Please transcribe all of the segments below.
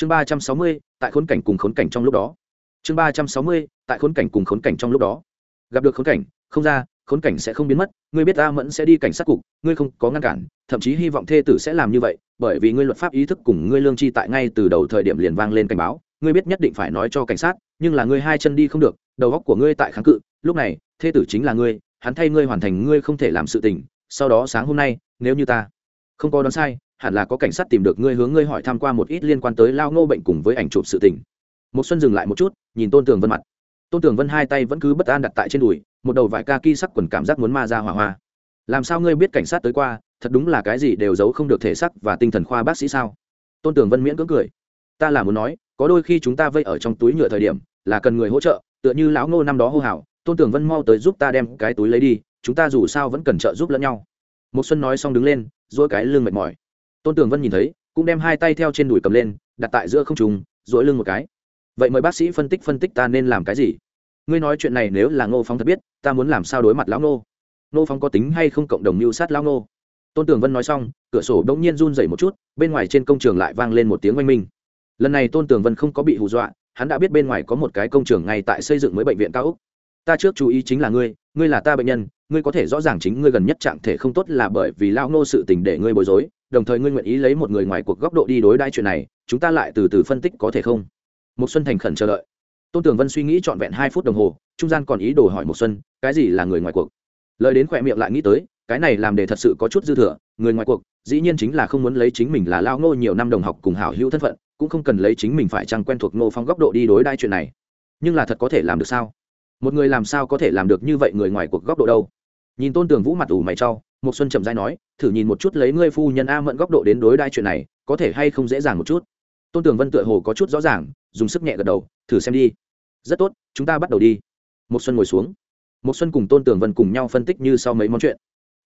chương ba trăm sáu mươi, tại khốn cảnh cùng khốn cảnh trong lúc đó. Chương ba trăm sáu mươi, tại khốn cảnh cùng khốn cảnh trong lúc đó. Gặp được khốn cảnh, không ra, khốn cảnh sẽ không biến mất, ngươi biết ta mẫn sẽ đi cảnh sát cục, ngươi không có ngăn cản, thậm chí hy vọng thê tử sẽ làm như vậy, bởi vì ngươi luật pháp ý thức cùng ngươi lương tri tại ngay từ đầu thời điểm liền vang lên cảnh báo, ngươi biết nhất định phải nói cho cảnh sát, nhưng là ngươi hai chân đi không được, đầu góc của ngươi tại kháng cự, lúc này, thê tử chính là ngươi, hắn thay ngươi hoàn thành ngươi không thể làm sự tình, sau đó sáng hôm nay, nếu như ta không có đoán sai hẳn là có cảnh sát tìm được ngươi hướng ngươi hỏi tham q u a một ít liên quan tới lao ngô bệnh cùng với ảnh chụp sự tình. Một xuân dừng lại một chút, nhìn tôn tường vân mặt. Tôn tường vân hai tay vẫn cứ bất an đặt tại trên đùi, một đầu vải ca ki sắc quần cảm giác muốn ma ra hỏa hoa. Làm sao ngươi biết cảnh sát tới qua, thật đúng là cái gì đều giấu không được thể sắc và tinh thần khoa bác sĩ sao? Tôn tường vân miễn cưỡng cười. Ta là muốn nói, có đôi khi chúng ta vây ở trong túi nhựa thời điểm, là cần người hỗ trợ, tựa như lão ngô năm đó hô hào, tôn tường vân mau tới giúp ta đem cái túi lấy đi, chúng ta dù sao vẫn cần trợ giúp lẫn nhau. Một xuân nói xong đứng lên dỗi cái lưng mệt mỏi tôn tường vân nhìn thấy, cũng đem hai tay theo trên đùi cầm lên, đặt tại giữa không trùng dỗi lưng một cái. Vậy mời bác sĩ phân tích phân tích ta nên làm cái gì? Ngươi nói chuyện này nếu là ngô phong thật biết, ta muốn làm sao đối mặt lão ngô? Ngô phong có tính hay không cộng đồng mưu sát lão ngô? Tôn tường vân nói xong, cửa sổ đ ỗ n g nhiên run dày một chút, bên ngoài trên công trường lại vang lên một tiếng oanh minh. Lần này tôn tường vân không có bị hù dọa, hắn đã biết bên ngoài có một cái công trường ngay tại xây dựng mới bệnh viện cao úc. Ta trước chú ý chính là ngươi ngươi là ta bệnh nhân, ngươi có thể rõ ràng chính ngươi gần nhất trạng thể không tốt là bởi vì Lão ngô sự tình để ngươi bối rối đồng thời ngươi nguyện ý lấy một người ngoài cuộc góc độ đi đối đãi chuyện này, chúng ta lại từ từ phân tích có thể không? Một xuân thành khẩn chờ đợi. Tôn tường vân suy nghĩ trọn vẹn hai phút đồng hồ, trung gian còn ý đồ hỏi một xuân, cái gì là người ngoài cuộc? Lời đến khỏe miệng lại nghĩ tới, cái này làm để thật sự có chút dư thừa, người ngoài cuộc, dĩ nhiên chính là không muốn lấy chính mình là lao ngô nhiều năm đồng học cùng hảo hữu thân phận, cũng không cần lấy chính mình phải chăng quen thuộc ngô phong góc độ đi đối đai chuyện này. Nhưng là thật có thể làm được sao? Một người làm sao có thể làm được như vậy người ngoài cuộc góc độ đâu? Nhìn tôn tường vũ mặt ủ mày trau một xuân chậm rãi nói, thử nhìn một chút lấy ngươi phu nhân a mẫn góc độ đến đối đai chuyện này, có thể hay không dễ dàng một chút? Tôn tường vân tựa hồ có chút rõ ràng, dùng sức nhẹ gật đầu, thử xem đi. Rất tốt, chúng ta bắt đầu đi. Một xuân ngồi xuống. Một xuân cùng tôn tường vân cùng nhau phân tích như sau mấy món chuyện.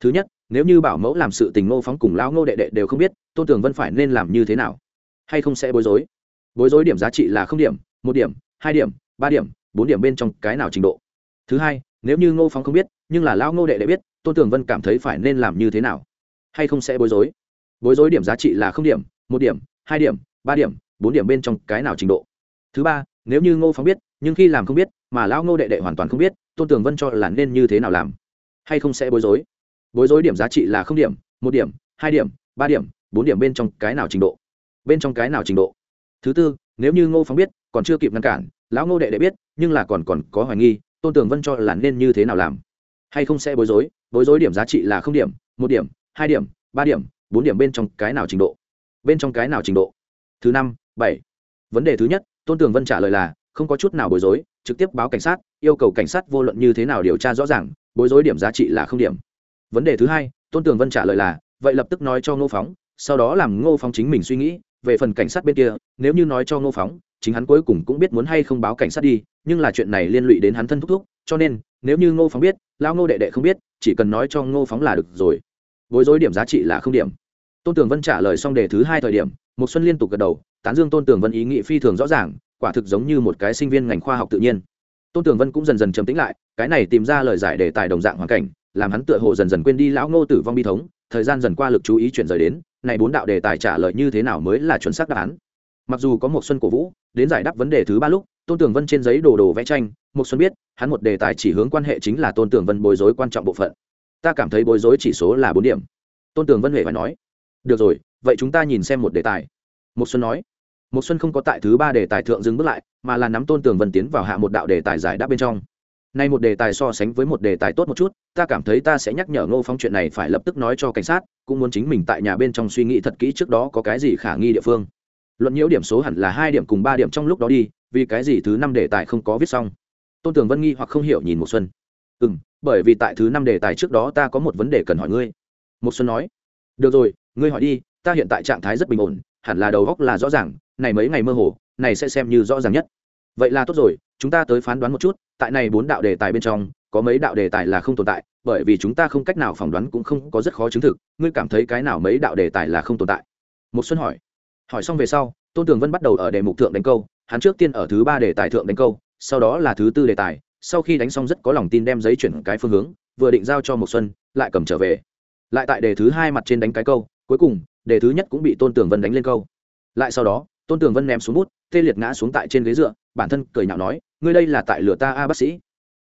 Thứ nhất, nếu như bảo mẫu làm sự tình ngô phóng cùng lão ngô đệ đệ đều không biết, tôn tường vân phải nên làm như thế nào? Hay không sẽ bối rối? Bối rối điểm giá trị là không điểm, một điểm, hai điểm, ba điểm, bốn điểm bên trong cái nào trình độ? Thứ hai, nếu như ngô phóng không biết nhưng là lão ngô đệ đệ biết, tôn tường vân cảm thấy phải nên làm như thế nào. Hay không sẽ bối rối? Bối rối điểm giá trị là không điểm, một điểm, hai điểm, ba điểm, bốn điểm bên trong cái nào trình độ? Thứ ba, nếu như ngô phóng biết, nhưng khi làm không biết, mà lão ngô đệ đệ hoàn toàn không biết, tôn tường vân cho là nên như thế nào làm? Hay không sẽ bối rối? Bối rối điểm giá trị là không điểm, một điểm, hai điểm, ba điểm, bốn điểm bên trong cái nào trình độ? Bên trong cái nào trình độ? Thứ tư, nếu như ngô phóng biết, còn chưa kịp ngăn cản, lão ngô đệ đệ biết, nhưng là còn còn có hoài nghi, tôn tường vân cho là nên như thế nào làm? Hay không sẽ bối rối bối rối điểm giá trị là không điểm, một điểm, hai điểm, ba điểm, bốn điểm bên trong cái nào trình độ? Bên trong cái nào trình độ? Thứ năm, bảy. Vấn đề thứ nhất, tôn tường vân trả lời là, không có chút nào bối rối, trực tiếp báo cảnh sát, yêu cầu cảnh sát vô luận như thế nào điều tra rõ ràng, bối rối điểm giá trị là không điểm. Vấn đề thứ hai, tôn tường vân trả lời là, vậy lập tức nói cho ngô phóng, sau đó làm ngô phóng chính mình suy nghĩ, về phần cảnh sát bên kia, nếu như nói cho ngô phóng, chính hắn cuối cùng cũng biết muốn hay không báo cảnh sát đi, nhưng là chuyện này liên lụy đến hắn thân thúc thúc, cho nên nếu như ngô phóng biết lao ngô đệ đệ không biết, chỉ cần nói cho ngô phóng là được rồi. Bối rối điểm giá trị là không điểm. Tôn tường vân trả lời xong đề thứ hai thời điểm một xuân liên tục gật đầu, tán dương tôn tường vân ý nghị phi thường rõ ràng, quả thực giống như một cái sinh viên ngành khoa học tự nhiên. Tôn tường vân cũng dần dần trầm tĩnh lại, cái này tìm ra lời giải đề tài đồng dạng hoàn cảnh, làm hắn tựa hồ dần dần quên đi lão ngô tử vong bi thống, thời gian dần qua lực chú ý chuyển rời đến, này bốn đạo đề tài trả lời như thế nào mới là chuẩn xác đáp án mặc dù có một xuân cổ vũ, đến giải đáp vấn đề thứ ba lúc, tôn tường vân trên giấy đồ đồ vẽ tranh một xuân biết, hắn một đề tài chỉ hướng quan hệ chính là tôn tường vân bối rối quan trọng bộ phận. Ta cảm thấy bối rối chỉ số là bốn điểm. Tôn tường vân huệ phải nói, được rồi, vậy chúng ta nhìn xem một đề tài. Một xuân nói. Một xuân không có tại thứ ba đề tài thượng dừng bước lại, mà là nắm tôn tường vân tiến vào hạ một đạo đề tài giải đáp bên trong. Nay một đề tài so sánh với một đề tài tốt một chút, ta cảm thấy ta sẽ nhắc nhở ngô phong chuyện này phải lập tức nói cho cảnh sát, cũng muốn chính mình tại nhà bên trong suy nghĩ thật kỹ trước đó có cái gì khả nghi địa phương luận nhiễu điểm số hẳn là hai điểm cùng ba điểm trong lúc đó đi, vì cái gì thứ năm đề tài không có viết xong? Tôn tưởng vân nghi hoặc không hiểu nhìn một xuân. Ừ m bởi vì tại thứ năm đề tài trước đó ta có một vấn đề cần hỏi ngươi. Một xuân nói, được rồi, ngươi hỏi đi, ta hiện tại trạng thái rất bình ổn, hẳn là đầu góc là rõ ràng, này mấy ngày mơ hồ, này sẽ xem như rõ ràng nhất. Vậy là tốt rồi, chúng ta tới phán đoán một chút, tại này bốn đạo đề tài bên trong, có mấy đạo đề tài là không tồn tại, bởi vì chúng ta không cách nào phỏng đoán cũng không có rất khó chứng thực, ngươi cảm thấy cái nào mấy đạo đề tài là không tồn tại? Một xuân hỏi hỏi xong về sau, tôn tường vân bắt đầu ở đề mục thượng đánh câu, hắn trước tiên ở thứ ba đề tài thượng đánh câu, sau đó là thứ tư đề tài, sau khi đánh xong rất có lòng tin đem giấy chuyển cái phương hướng, vừa định giao cho một xuân, lại cầm trở về. Lại tại đề thứ hai mặt trên đánh cái câu, cuối cùng, đề thứ nhất cũng bị tôn tường vân đánh lên câu. Lại sau đó, tôn tường vân ném xuống bút, tê liệt ngã xuống tại trên ghế dựa, bản thân cười nhạo nói, ngươi đây là tại lửa ta a, bác sĩ.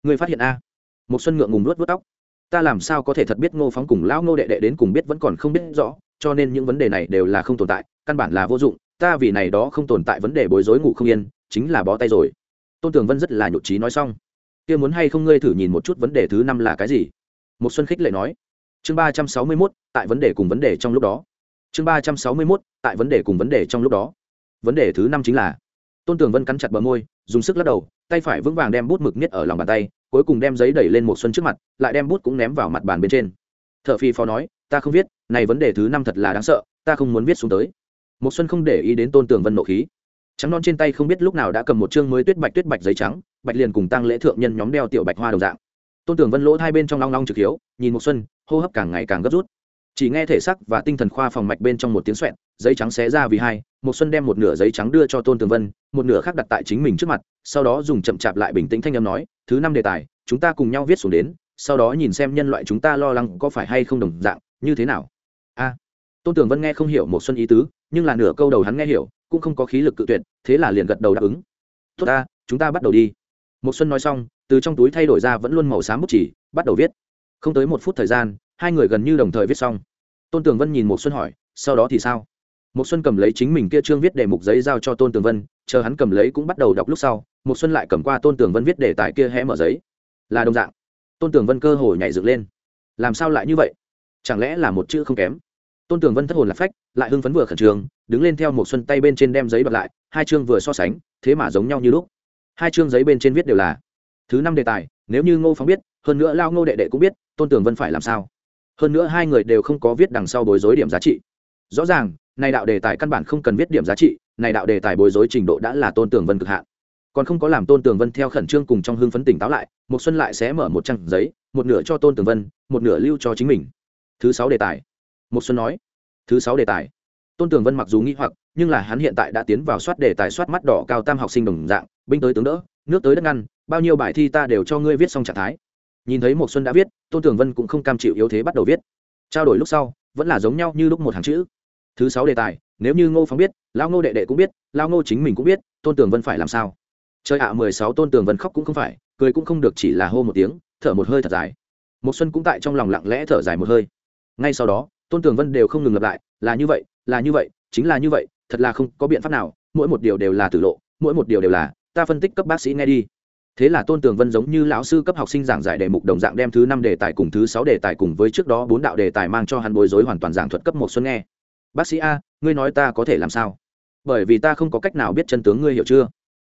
Ngươi phát hiện a? Một xuân ngượng ngùng nuốt vớt tóc. Ta làm sao có thể thật biết ngô phóng cùng lão ngô đệ đệ đến cùng biết vẫn còn không biết rõ? Cho nên những vấn đề này đều là không tồn tại, căn bản là vô dụng, ta vì này đó không tồn tại vấn đề bối rối ngủ không yên, chính là bó tay rồi. Tôn tường vân rất là nhụt trí nói xong. Kia muốn hay không ngươi thử nhìn một chút vấn đề thứ năm là cái gì? Một xuân khích lệ nói. Chương ba trăm sáu mươi mốt, tại vấn đề cùng vấn đề trong lúc đó. Chương ba trăm sáu mươi mốt, tại vấn đề cùng vấn đề trong lúc đó. Vấn đề thứ năm chính là. Tôn tường vân cắn chặt bờ môi, dùng sức lắc đầu, tay phải vững vàng đem bút mực niết ở lòng bàn tay, cuối cùng đem giấy đẩy lên một xuân trước mặt, lại đem bút cũng ném vào mặt bàn bên trên. T h ở phi phó nói ta không viết này vấn đề thứ năm thật là đáng sợ ta không muốn viết xuống tới. Một xuân không để ý đến tôn tường vân nộ khí. Trắng non trên tay không biết lúc nào đã cầm một chương mới tuyết bạch tuyết bạch giấy trắng bạch liền cùng tăng lễ thượng nhân nhóm đeo tiểu bạch hoa đồng dạng. Tôn tường vân lỗ hai bên trong long long trực hiếu nhìn một xuân hô hấp càng ngày càng gấp rút. Chỉ nghe thể sắc và tinh thần khoa phòng mạch bên trong một tiếng xoẹt, giấy trắng xé ra vì hai một xuân đem một nửa giấy trắng đưa cho tôn tường vân một nửa khác đặt tại chính mình trước mặt sau đó dùng chậm chạp lại bình tĩnh thanh âm nói thứ năm đề tài chúng ta cùng nhau viết xuống đến sau đó nhìn xem nhân loại chúng ta lo lắng có phải hay không đồng dạng như thế nào? A, tôn tường vân nghe không hiểu một xuân ý tứ, nhưng là nửa câu đầu hắn nghe hiểu, cũng không có khí lực cự tuyệt, thế là liền gật đầu đáp ứng. Tốt ta, chúng ta bắt đầu đi. Một xuân nói xong, từ trong túi thay đổi ra vẫn luôn màu xám bút chỉ, bắt đầu viết. Không tới một phút thời gian, hai người gần như đồng thời viết xong. Tôn tường vân nhìn một xuân hỏi, sau đó thì sao? Một xuân cầm lấy chính mình kia trương viết đề mục giấy giao cho tôn tường vân, chờ hắn cầm lấy cũng bắt đầu đọc lúc sau một xuân lại cầm qua tôn tường vân viết đề tài kia hé mở giấy. Là đồng dạng. Tôn tường vân cơ hồ nhảy dựng lên. Làm sao lại như vậy? Chẳng lẽ là một chữ không kém? Tôn tường vân thất hồn lạc phách, lại hưng phấn vừa khẩn trương, đứng lên theo một xuân tay bên trên đem giấy bật lại, hai chương vừa so sánh, thế mà giống nhau như lúc. Hai chương giấy bên trên viết đều là, thứ năm đề tài, nếu như ngô phóng biết, hơn nữa lao ngô đệ đệ cũng biết, tôn tường vân phải làm sao? Hơn nữa hai người đều không có viết đằng sau bối rối điểm giá trị. Rõ ràng, này đạo đề tài căn bản không cần viết điểm giá trị, này đạo đề tài bối rối trình độ đã là tôn tường vân cực hạn. Còn không có làm tôn tường vân theo khẩn trương cùng trong hương phấn tỉnh táo lại một xuân lại sẽ mở một trang giấy, một nửa cho tôn tường vân, một nửa lưu cho chính mình thứ sáu đề tài. Một xuân nói, thứ sáu đề tài. Tôn tường vân mặc dù nghĩ hoặc, nhưng là hắn hiện tại đã tiến vào soát đề tài soát mắt đỏ cao tam học sinh đồng dạng, binh tới tướng đỡ, nước tới đất ngăn, bao nhiêu bài thi ta đều cho ngươi viết xong trạng thái. Nhìn thấy một xuân đã viết, tôn tường vân cũng không cam chịu yếu thế bắt đầu viết. Trao đổi lúc sau, vẫn là giống nhau như lúc một hàng chữ. Thứ sáu đề tài, nếu như ngô phóng biết lao ngô đệ đệ cũng biết lao ngô chính mình cũng biết, tôn tường vân phải làm sao? Chơi ạ, mười sáu tôn tường vân khóc cũng không phải, cười cũng không được, chỉ là hô một tiếng, thở một hơi thật dài. Một xuân cũng tại trong lòng lặng lẽ thở dài một hơi ngay sau đó, tôn tường vân đều không ngừng lặp lại, là như vậy, là như vậy, chính là như vậy, thật là không có biện pháp nào, mỗi một điều đều là tử lộ, mỗi một điều đều là, ta phân tích cấp bác sĩ nghe đi. Thế là tôn tường vân giống như lão sư cấp học sinh giảng giải đề mục đồng dạng đem thứ năm đề tài cùng thứ sáu đề tài cùng với trước đó bốn đạo đề tài mang cho hắn bối rối hoàn toàn giảng thuật cấp một xuân nghe. Bác sĩ a, ngươi nói ta có thể làm sao? Bởi vì ta không có cách nào biết chân tướng, ngươi hiểu chưa?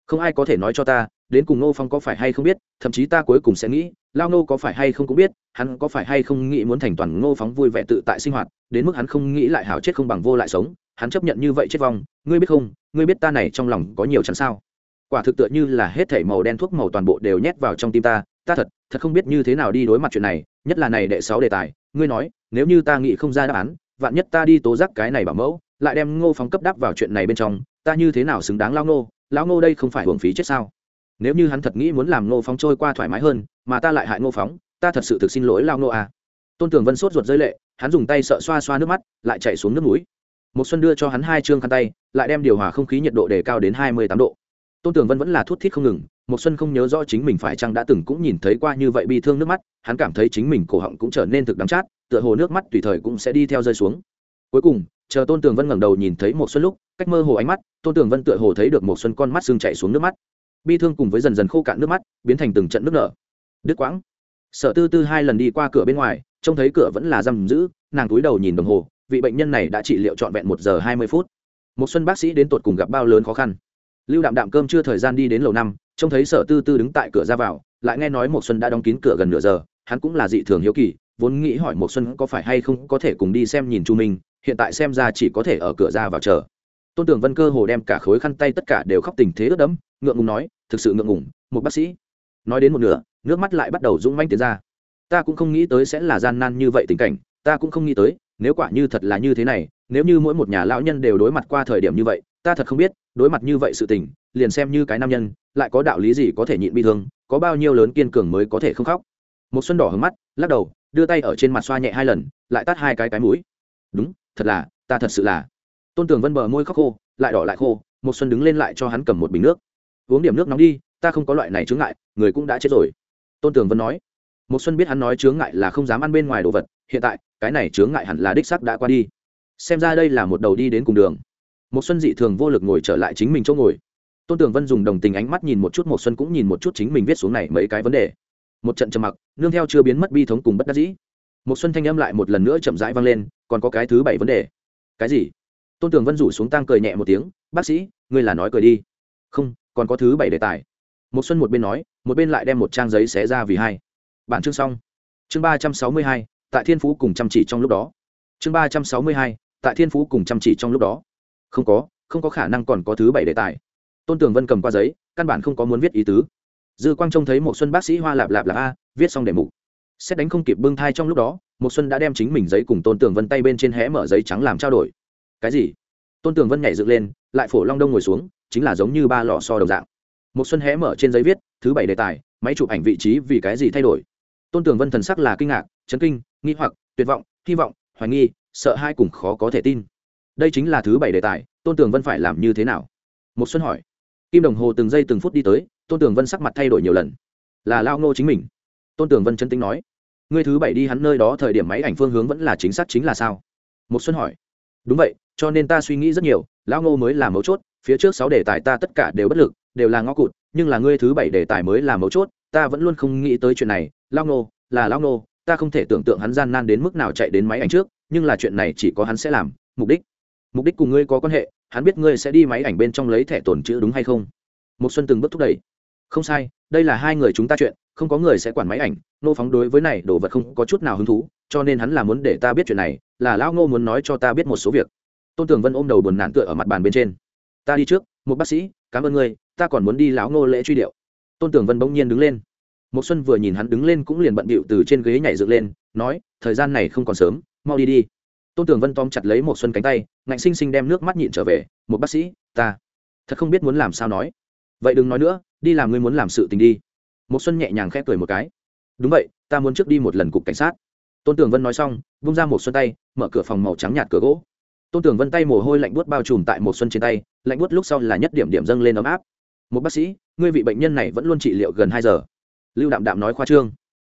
Không ai có thể nói cho ta, đến cùng ngô phong có phải hay không biết, thậm chí ta cuối cùng sẽ nghĩ lao nô có phải hay không cũng biết, hắn có phải hay không nghĩ muốn thành toàn ngô phóng vui vẻ tự tại sinh hoạt, đến mức hắn không nghĩ lại hảo chết không bằng vô lại sống, hắn chấp nhận như vậy chết vong. Ngươi biết không, ngươi biết ta này trong lòng có nhiều chắn sao? Quả thực tựa như là hết thảy màu đen thuốc màu toàn bộ đều nhét vào trong tim ta ta thật thật không biết như thế nào đi đối mặt chuyện này, nhất là này đệ sáu đề tài, ngươi nói, nếu như ta nghĩ không ra đáp án, vạn nhất ta đi tố giác cái này bảo mẫu, lại đem ngô phóng cấp đáp vào chuyện này bên trong, ta như thế nào xứng đáng lao ngô lão ngô đây không phải hưởng phí chết sao? Nếu như hắn thật nghĩ muốn làm ngô phóng trôi qua thoải mái hơn, mà ta lại hại ngô phóng, ta thật sự thực xin lỗi lao ngô à. tôn tường vân sốt ruột rơi lệ, hắn dùng tay sợ xoa xoa nước mắt, lại chạy xuống nước mũi. Một xuân đưa cho hắn hai chương khăn tay, lại đem điều hòa không khí nhiệt độ đề cao đến hai mươi tám độ. Tôn tường vân vẫn là thút thít không ngừng một xuân không nhớ rõ chính mình phải chăng đã từng cũng nhìn thấy qua như vậy bi thương nước mắt, hắn cảm thấy chính mình cổ họng cũng trở nên thực đắng chát, tựa hồ nước mắt tùy thời cũng sẽ đi theo rơi xuống. Cuối cùng, chờ tôn tường vân ngẩng đầu nhìn thấy một xuân lúc, cách mơ hồ ánh mắt, tôn tường vân tựa hồ thấy được một xuân con mắt sưng chảy xuống nước mắt bi thương cùng với dần dần khô cạn nước mắt, biến thành từng trận nước nở. Đứt quãng. Sở tư tư hai lần đi qua cửa bên ngoài, trông thấy cửa vẫn là giam giữ, nàng túi đầu nhìn đồng hồ, vị bệnh nhân này đã trị liệu trọn vẹn một giờ hai mươi phút. Một xuân bác sĩ đến tột cùng gặp bao lớn khó khăn. Lưu đạm đạm cơm chưa thời gian đi đến lầu năm, trông thấy sở tư tư đứng tại cửa ra vào, lại nghe nói một xuân đã đóng kín cửa gần nửa giờ, hắn cũng là dị thường hiếu kỳ, vốn nghĩ hỏi một xuân có phải hay không có thể cùng đi xem nhìn chu minh, hiện tại xem ra chỉ có thể ở cửa ra vào chờ tôn tưởng vân cơ hồ đem cả khối khăn tay tất cả đều khóc tình thế ướt đẫm, ngượng ngùng nói, thực sự ngượng ngùng, một bác sĩ. Nói đến một nửa, nước mắt lại bắt đầu rung manh tiến ra. Ta cũng không nghĩ tới sẽ là gian nan như vậy tình cảnh, ta cũng không nghĩ tới, nếu quả như thật là như thế này, nếu như mỗi một nhà lão nhân đều đối mặt qua thời điểm như vậy, ta thật không biết, đối mặt như vậy sự tình, liền xem như cái nam nhân, lại có đạo lý gì có thể nhịn bi thương, có bao nhiêu lớn kiên cường mới có thể không khóc? Một xuân đỏ hướng mắt, lắc đầu, đưa tay ở trên mặt xoa nhẹ hai lần, lại tắt hai cái cái mũi. Đúng, thật là, ta thật sự là tôn tường vân bờ môi khóc khô, lại đỏ lại khô một xuân đứng lên lại cho hắn cầm một bình nước. Uống điểm nước nóng đi, ta không có loại này chướng ngại, người cũng đã chết rồi. Tôn tường vân nói. Một xuân biết hắn nói chướng ngại là không dám ăn bên ngoài đồ vật, hiện tại, cái này chướng ngại hẳn là đích xác đã qua đi. Xem ra đây là một đầu đi đến cùng đường. Một xuân dị thường vô lực ngồi trở lại chính mình chỗ ngồi. Tôn tường vân dùng đồng tình ánh mắt nhìn một chút một xuân cũng nhìn một chút chính mình viết xuống này mấy cái vấn đề. Một trận trầm mặc, nương theo chưa biến mất bi thống cùng bất đắc dĩ. Một xuân thanh âm lại một lần nữa chậm rãi vang lên, còn có cái thứ bảy vấn đề. Cái gì? Tôn tường vân rủ xuống tang cười nhẹ một tiếng, bác sĩ, ngươi là nói cười đi. Không, còn có thứ bảy đề tài. Một xuân một bên nói, một bên lại đem một trang giấy xé ra vì hai. Bản chương xong. Chương ba trăm sáu mươi hai, tại thiên phú cùng chăm chỉ trong lúc đó. Chương ba trăm sáu mươi hai, tại thiên phú cùng chăm chỉ trong lúc đó. Không có không có khả năng còn có thứ bảy đề tài. Tôn tường vân cầm qua giấy, căn bản không có muốn viết ý tứ. Dư quang trông thấy một xuân bác sĩ hoa lạp lạp lạp a, viết xong đề mục. Xét đánh không kịp bưng thai trong lúc đó một xuân đã đem chính mình giấy cùng tôn tường vân tay bên trên hé mở giấy trắng làm trao đổi cái gì? Tôn tường vân nhảy dựng lên, lại phổ long đông ngồi xuống, chính là giống như ba lò so đồng dạng. Một xuân hé mở trên giấy viết, thứ bảy đề tài, máy chụp ảnh vị trí vì cái gì thay đổi? Tôn tường vân thần sắc là kinh ngạc, chấn kinh, nghi hoặc, tuyệt vọng, hy vọng, hoài nghi, sợ hai cùng khó có thể tin. Đây chính là thứ bảy đề tài, tôn tường vân phải làm như thế nào? Một xuân hỏi. Kim đồng hồ từng giây từng phút đi tới, tôn tường vân sắc mặt thay đổi nhiều lần. Là lao ngô chính mình. Tôn tường vân chân tính nói. Ngươi thứ bảy đi hắn nơi đó thời điểm máy ảnh phương hướng vẫn là chính xác chính là sao? Một xuân hỏi đúng vậy, cho nên ta suy nghĩ rất nhiều, lão ngô mới là mấu chốt, phía trước sáu đề tài ta tất cả đều bất lực, đều là ngõ cụt, nhưng là ngươi thứ bảy đề tài mới là mấu chốt, ta vẫn luôn không nghĩ tới chuyện này lao ngô, là lao ngô, ta không thể tưởng tượng hắn gian nan đến mức nào chạy đến máy ảnh trước, nhưng là chuyện này chỉ có hắn sẽ làm, mục đích mục đích cùng ngươi có quan hệ, hắn biết ngươi sẽ đi máy ảnh bên trong lấy thẻ tồn chữ đúng hay không. Một xuân từng bước thúc đẩy. Không sai, đây là hai người chúng ta chuyện, không có người sẽ quản máy ảnh, nô phóng đối với này đồ vật không có chút nào hứng thú, cho nên hắn là muốn để ta biết chuyện này là lão ngô muốn nói cho ta biết một số việc. Tôn tường vân ôm đầu buồn nản tựa ở mặt bàn bên trên. Ta đi trước, một bác sĩ, cảm ơn ngươi, ta còn muốn đi lão ngô lễ truy điệu. Tôn tường vân bỗng nhiên đứng lên. Một xuân vừa nhìn hắn đứng lên cũng liền bận bịu từ trên ghế nhảy dựng lên, nói, thời gian này không còn sớm, mau đi đi. Tôn tường vân tóm chặt lấy một xuân cánh tay, ngạnh sinh sinh đem nước mắt nhịn trở về một bác sĩ, ta thật không biết muốn làm sao nói. Vậy đừng nói nữa, đi làm ngươi muốn làm sự tình đi. Một xuân nhẹ nhàng khẽ cười một cái. Đúng vậy, ta muốn trước đi một lần cục cảnh sát tôn tường vân nói xong, vung ra một xuân tay, mở cửa phòng màu trắng nhạt cửa gỗ. tôn tường vân tay mồ hôi lạnh buốt bao trùm tại một xuân trên tay, lạnh buốt lúc sau là nhất điểm điểm dâng lên ấm áp. một bác sĩ, ngươi vị bệnh nhân này vẫn luôn trị liệu gần hai giờ. lưu đạm đạm nói khoa trương.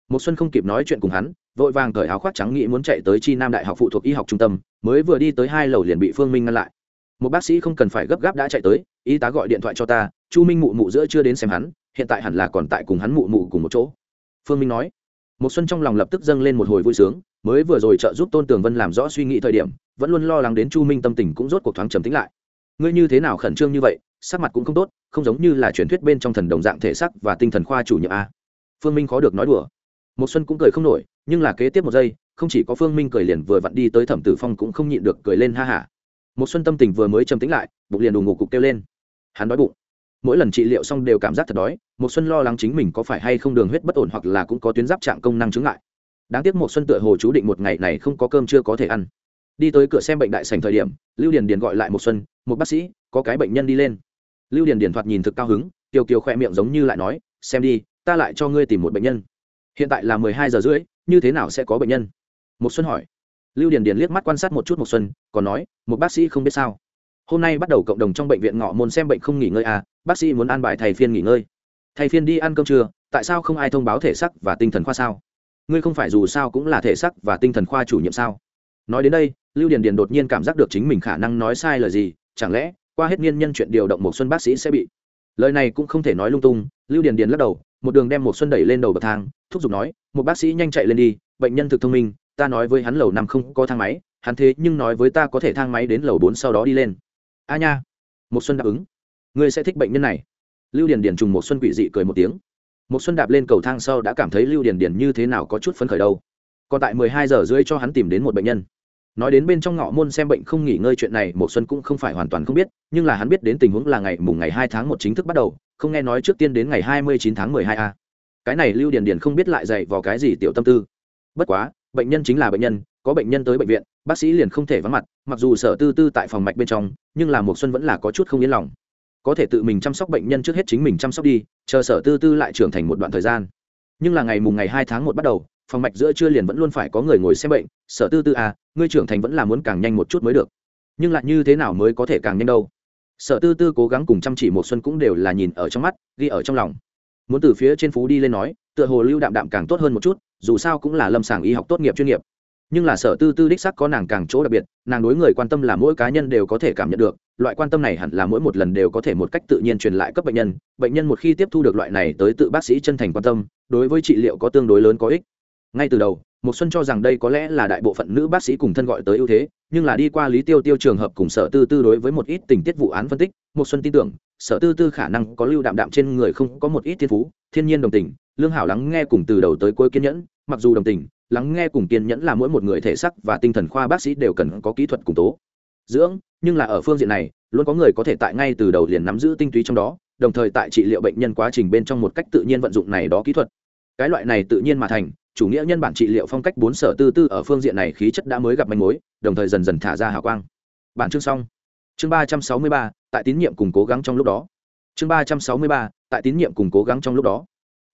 một xuân không kịp nói chuyện cùng hắn, vội vàng cởi áo khoác trắng nghĩ muốn chạy tới chi nam đại học phụ thuộc y học trung tâm, mới vừa đi tới hai lầu liền bị phương minh ngăn lại. một bác sĩ không cần phải gấp gáp đã chạy tới, y tá gọi điện thoại cho ta, chu minh mụ mụ giữa chưa đến xem hắn, hiện tại hẳn là còn tại cùng hắn mụ mụ cùng một chỗ. Phương minh nói một xuân trong lòng lập tức dâng lên một hồi vui sướng, mới vừa rồi trợ giúp tôn tường vân làm rõ suy nghĩ thời điểm, vẫn luôn lo lắng đến chu minh tâm tình cũng rốt cuộc thoáng trầm tĩnh lại. Ngươi như thế nào khẩn trương như vậy, sắc mặt cũng không tốt, không giống như là truyền thuyết bên trong thần đồng dạng thể sắc và tinh thần khoa chủ nhiệm a. Phương minh khó được nói đùa. Một xuân cũng cười không nổi, nhưng là kế tiếp một giây, không chỉ có phương minh cười liền vừa vặn đi tới thẩm tử phong cũng không nhịn được cười lên ha hả. Một xuân tâm tình vừa mới trầm tĩnh lại, bụng liền đùng ngủ cục kêu lên. Hắn đói bụng mỗi lần trị liệu xong đều cảm giác thật đói một xuân lo lắng chính mình có phải hay không đường huyết bất ổn hoặc là cũng có tuyến giáp trạng công năng chứng lại đáng tiếc một xuân tựa hồ chú định một ngày này không có cơm chưa có thể ăn. Đi tới cửa xem bệnh đại sành thời điểm, lưu điền điền gọi lại một xuân một bác sĩ, có cái bệnh nhân đi lên. Lưu điền điền thoạt nhìn thực cao hứng kiều kiều khoe miệng giống như lại nói, xem đi, ta lại cho ngươi tìm một bệnh nhân. Hiện tại là mười hai giờ rưỡi, như thế nào sẽ có bệnh nhân? Một xuân hỏi. Lưu điền điền liếc mắt quan sát một chút một xuân, còn nói một bác sĩ không biết sao. Hôm nay bắt đầu cộng đồng trong bệnh viện ngọ môn xem bệnh không nghỉ ngơi à bác sĩ muốn an bài thầy phiên nghỉ ngơi. Thầy phiên đi ăn cơm trưa, tại sao không ai thông báo thể sắc và tinh thần khoa sao? Ngươi không phải dù sao cũng là thể sắc và tinh thần khoa chủ nhiệm sao? Nói đến đây, lưu điền điền đột nhiên cảm giác được chính mình khả năng nói sai lời gì, chẳng lẽ qua hết niên nhân chuyện điều động một xuân bác sĩ sẽ bị? Lời này cũng không thể nói lung tung, lưu điền điền lắc đầu, một đường đem một xuân đẩy lên đầu bậc thang, thúc giục nói, một bác sĩ nhanh chạy lên đi, bệnh nhân thực thông minh, ta nói với hắn lầu năm không có thang máy, hắn thế nhưng nói với ta có thể thang máy đến lầu bốn sau đó đi lên. A nha. Một xuân đáp ứng ngươi sẽ thích bệnh nhân này. Lưu điền điền trùng một xuân quỷ dị cười một tiếng. Một xuân đạp lên cầu thang sau đã cảm thấy lưu điền điền như thế nào có chút phấn khởi đâu. Còn tại mười hai giờ rưỡi cho hắn tìm đến một bệnh nhân. Nói đến bên trong ngõ môn xem bệnh không nghỉ ngơi chuyện này một xuân cũng không phải hoàn toàn không biết, nhưng là hắn biết đến tình huống là ngày mùng ngày hai tháng một chính thức bắt đầu, không nghe nói trước tiên đến ngày hai mươi chín tháng mười hai a. Cái này lưu điền điền không biết lại dạy vào cái gì tiểu tâm tư. Bất quá, bệnh nhân chính là bệnh nhân, có bệnh nhân tới bệnh viện, bác sĩ liền không thể vắng mặt, mặc dù sở tư tư tại phòng mạch bên trong, nhưng là một xuân vẫn là có chút không yên lòng có thể tự mình chăm sóc bệnh nhân trước hết chính mình chăm sóc đi, chờ sở tư tư lại trưởng thành một đoạn thời gian. Nhưng là ngày mùng ngày hai tháng một bắt đầu, phòng mạch giữa trưa liền vẫn luôn phải có người ngồi xem bệnh, sở tư tư à ngươi trưởng thành vẫn là muốn càng nhanh một chút mới được. Nhưng lại như thế nào mới có thể càng nhanh đâu? Sở tư tư cố gắng cùng chăm chỉ một xuân cũng đều là nhìn ở trong mắt, ghi ở trong lòng. Muốn từ phía trên phú đi lên nói, tựa hồ lưu đạm đạm càng tốt hơn một chút, dù sao cũng là lâm sàng y học tốt nghiệp chuyên nghiệp nhưng là sở tư tư đích sắc có nàng càng chỗ đặc biệt, nàng đối người quan tâm là mỗi cá nhân đều có thể cảm nhận được, loại quan tâm này hẳn là mỗi một lần đều có thể một cách tự nhiên truyền lại cấp bệnh nhân bệnh nhân một khi tiếp thu được loại này tới tự bác sĩ chân thành quan tâm, đối với trị liệu có tương đối lớn có ích. Ngay từ đầu một xuân cho rằng đây có lẽ là đại bộ phận nữ bác sĩ cùng thân gọi tới ưu thế, nhưng là đi qua lý tiêu tiêu trường hợp cùng sở tư tư đối với một ít tình tiết vụ án phân tích một xuân tin tưởng, sở tư tư khả năng có lưu đạm đạm trên người không có một ít thiên phú, thiên nhiên đồng tình, lương hảo lắng nghe cùng từ đầu tới cuối kiên nhẫn, mặc dù đồng tình lắng nghe cùng kiên nhẫn là mỗi một người thể sắc và tinh thần khoa bác sĩ đều cần có kỹ thuật cùng tố. Dưỡng, nhưng là ở phương diện này, luôn có người có thể tại ngay từ đầu liền nắm giữ tinh túy trong đó, đồng thời tại trị liệu bệnh nhân quá trình bên trong một cách tự nhiên vận dụng này đó kỹ thuật. Cái loại này tự nhiên mà thành, chủ nghĩa nhân bản trị liệu phong cách bốn sở tư tư ở phương diện này khí chất đã mới gặp manh mối, đồng thời dần dần thả ra hào quang. Bản chương xong. Chương ba trăm sáu mươi ba, tại tín nhiệm cùng cố gắng trong lúc đó. Chương ba trăm sáu mươi ba, tại tín nhiệm cùng cố gắng trong lúc đó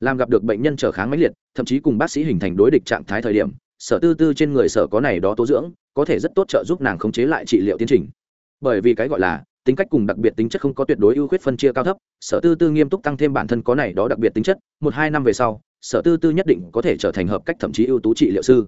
làm gặp được bệnh nhân trở kháng mãnh liệt, thậm chí cùng bác sĩ hình thành đối địch trạng thái thời điểm, sở tư tư trên người sở có này đó tố dưỡng, có thể rất tốt trợ giúp nàng khống chế lại trị liệu tiến trình. Bởi vì cái gọi là, tính cách cùng đặc biệt tính chất không có tuyệt đối ưu khuyết phân chia cao thấp, sở tư tư nghiêm túc tăng thêm bản thân có này đó đặc biệt tính chất, một hai năm về sau, sở tư tư nhất định có thể trở thành hợp cách thậm chí ưu tú trị liệu sư.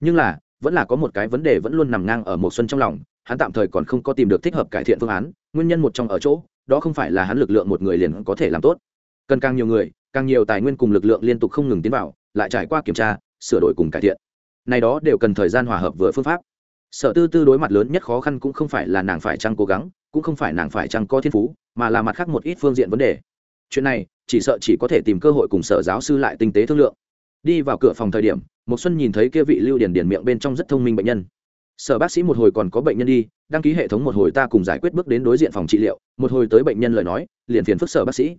Nhưng là, vẫn là có một cái vấn đề vẫn luôn nằm ngang ở một xuân trong lòng, hắn tạm thời còn không có tìm được thích hợp cải thiện phương án, nguyên nhân một trong ở chỗ, đó không phải là hắn lực lượng một người liền có thể làm tốt cần càng nhiều người, càng nhiều tài nguyên cùng lực lượng liên tục không ngừng tiến vào, lại trải qua kiểm tra, sửa đổi cùng cải thiện. Này đó đều cần thời gian hòa hợp với phương pháp. Sở tư tư đối mặt lớn nhất khó khăn cũng không phải là nàng phải chăng cố gắng, cũng không phải nàng phải chăng có thiên phú, mà là mặt khác một ít phương diện vấn đề. Chuyện này, chỉ sợ chỉ có thể tìm cơ hội cùng sở giáo sư lại tinh tế thương lượng. Đi vào cửa phòng thời điểm một xuân nhìn thấy kia vị lưu điển điển miệng bên trong rất thông minh bệnh nhân. Sở bác sĩ một hồi còn có bệnh nhân đi, đăng ký hệ thống một hồi ta cùng giải quyết bước đến đối diện phòng trị liệu, một hồi tới bệnh nhân lời nói, liền phiền phức sở bác sĩ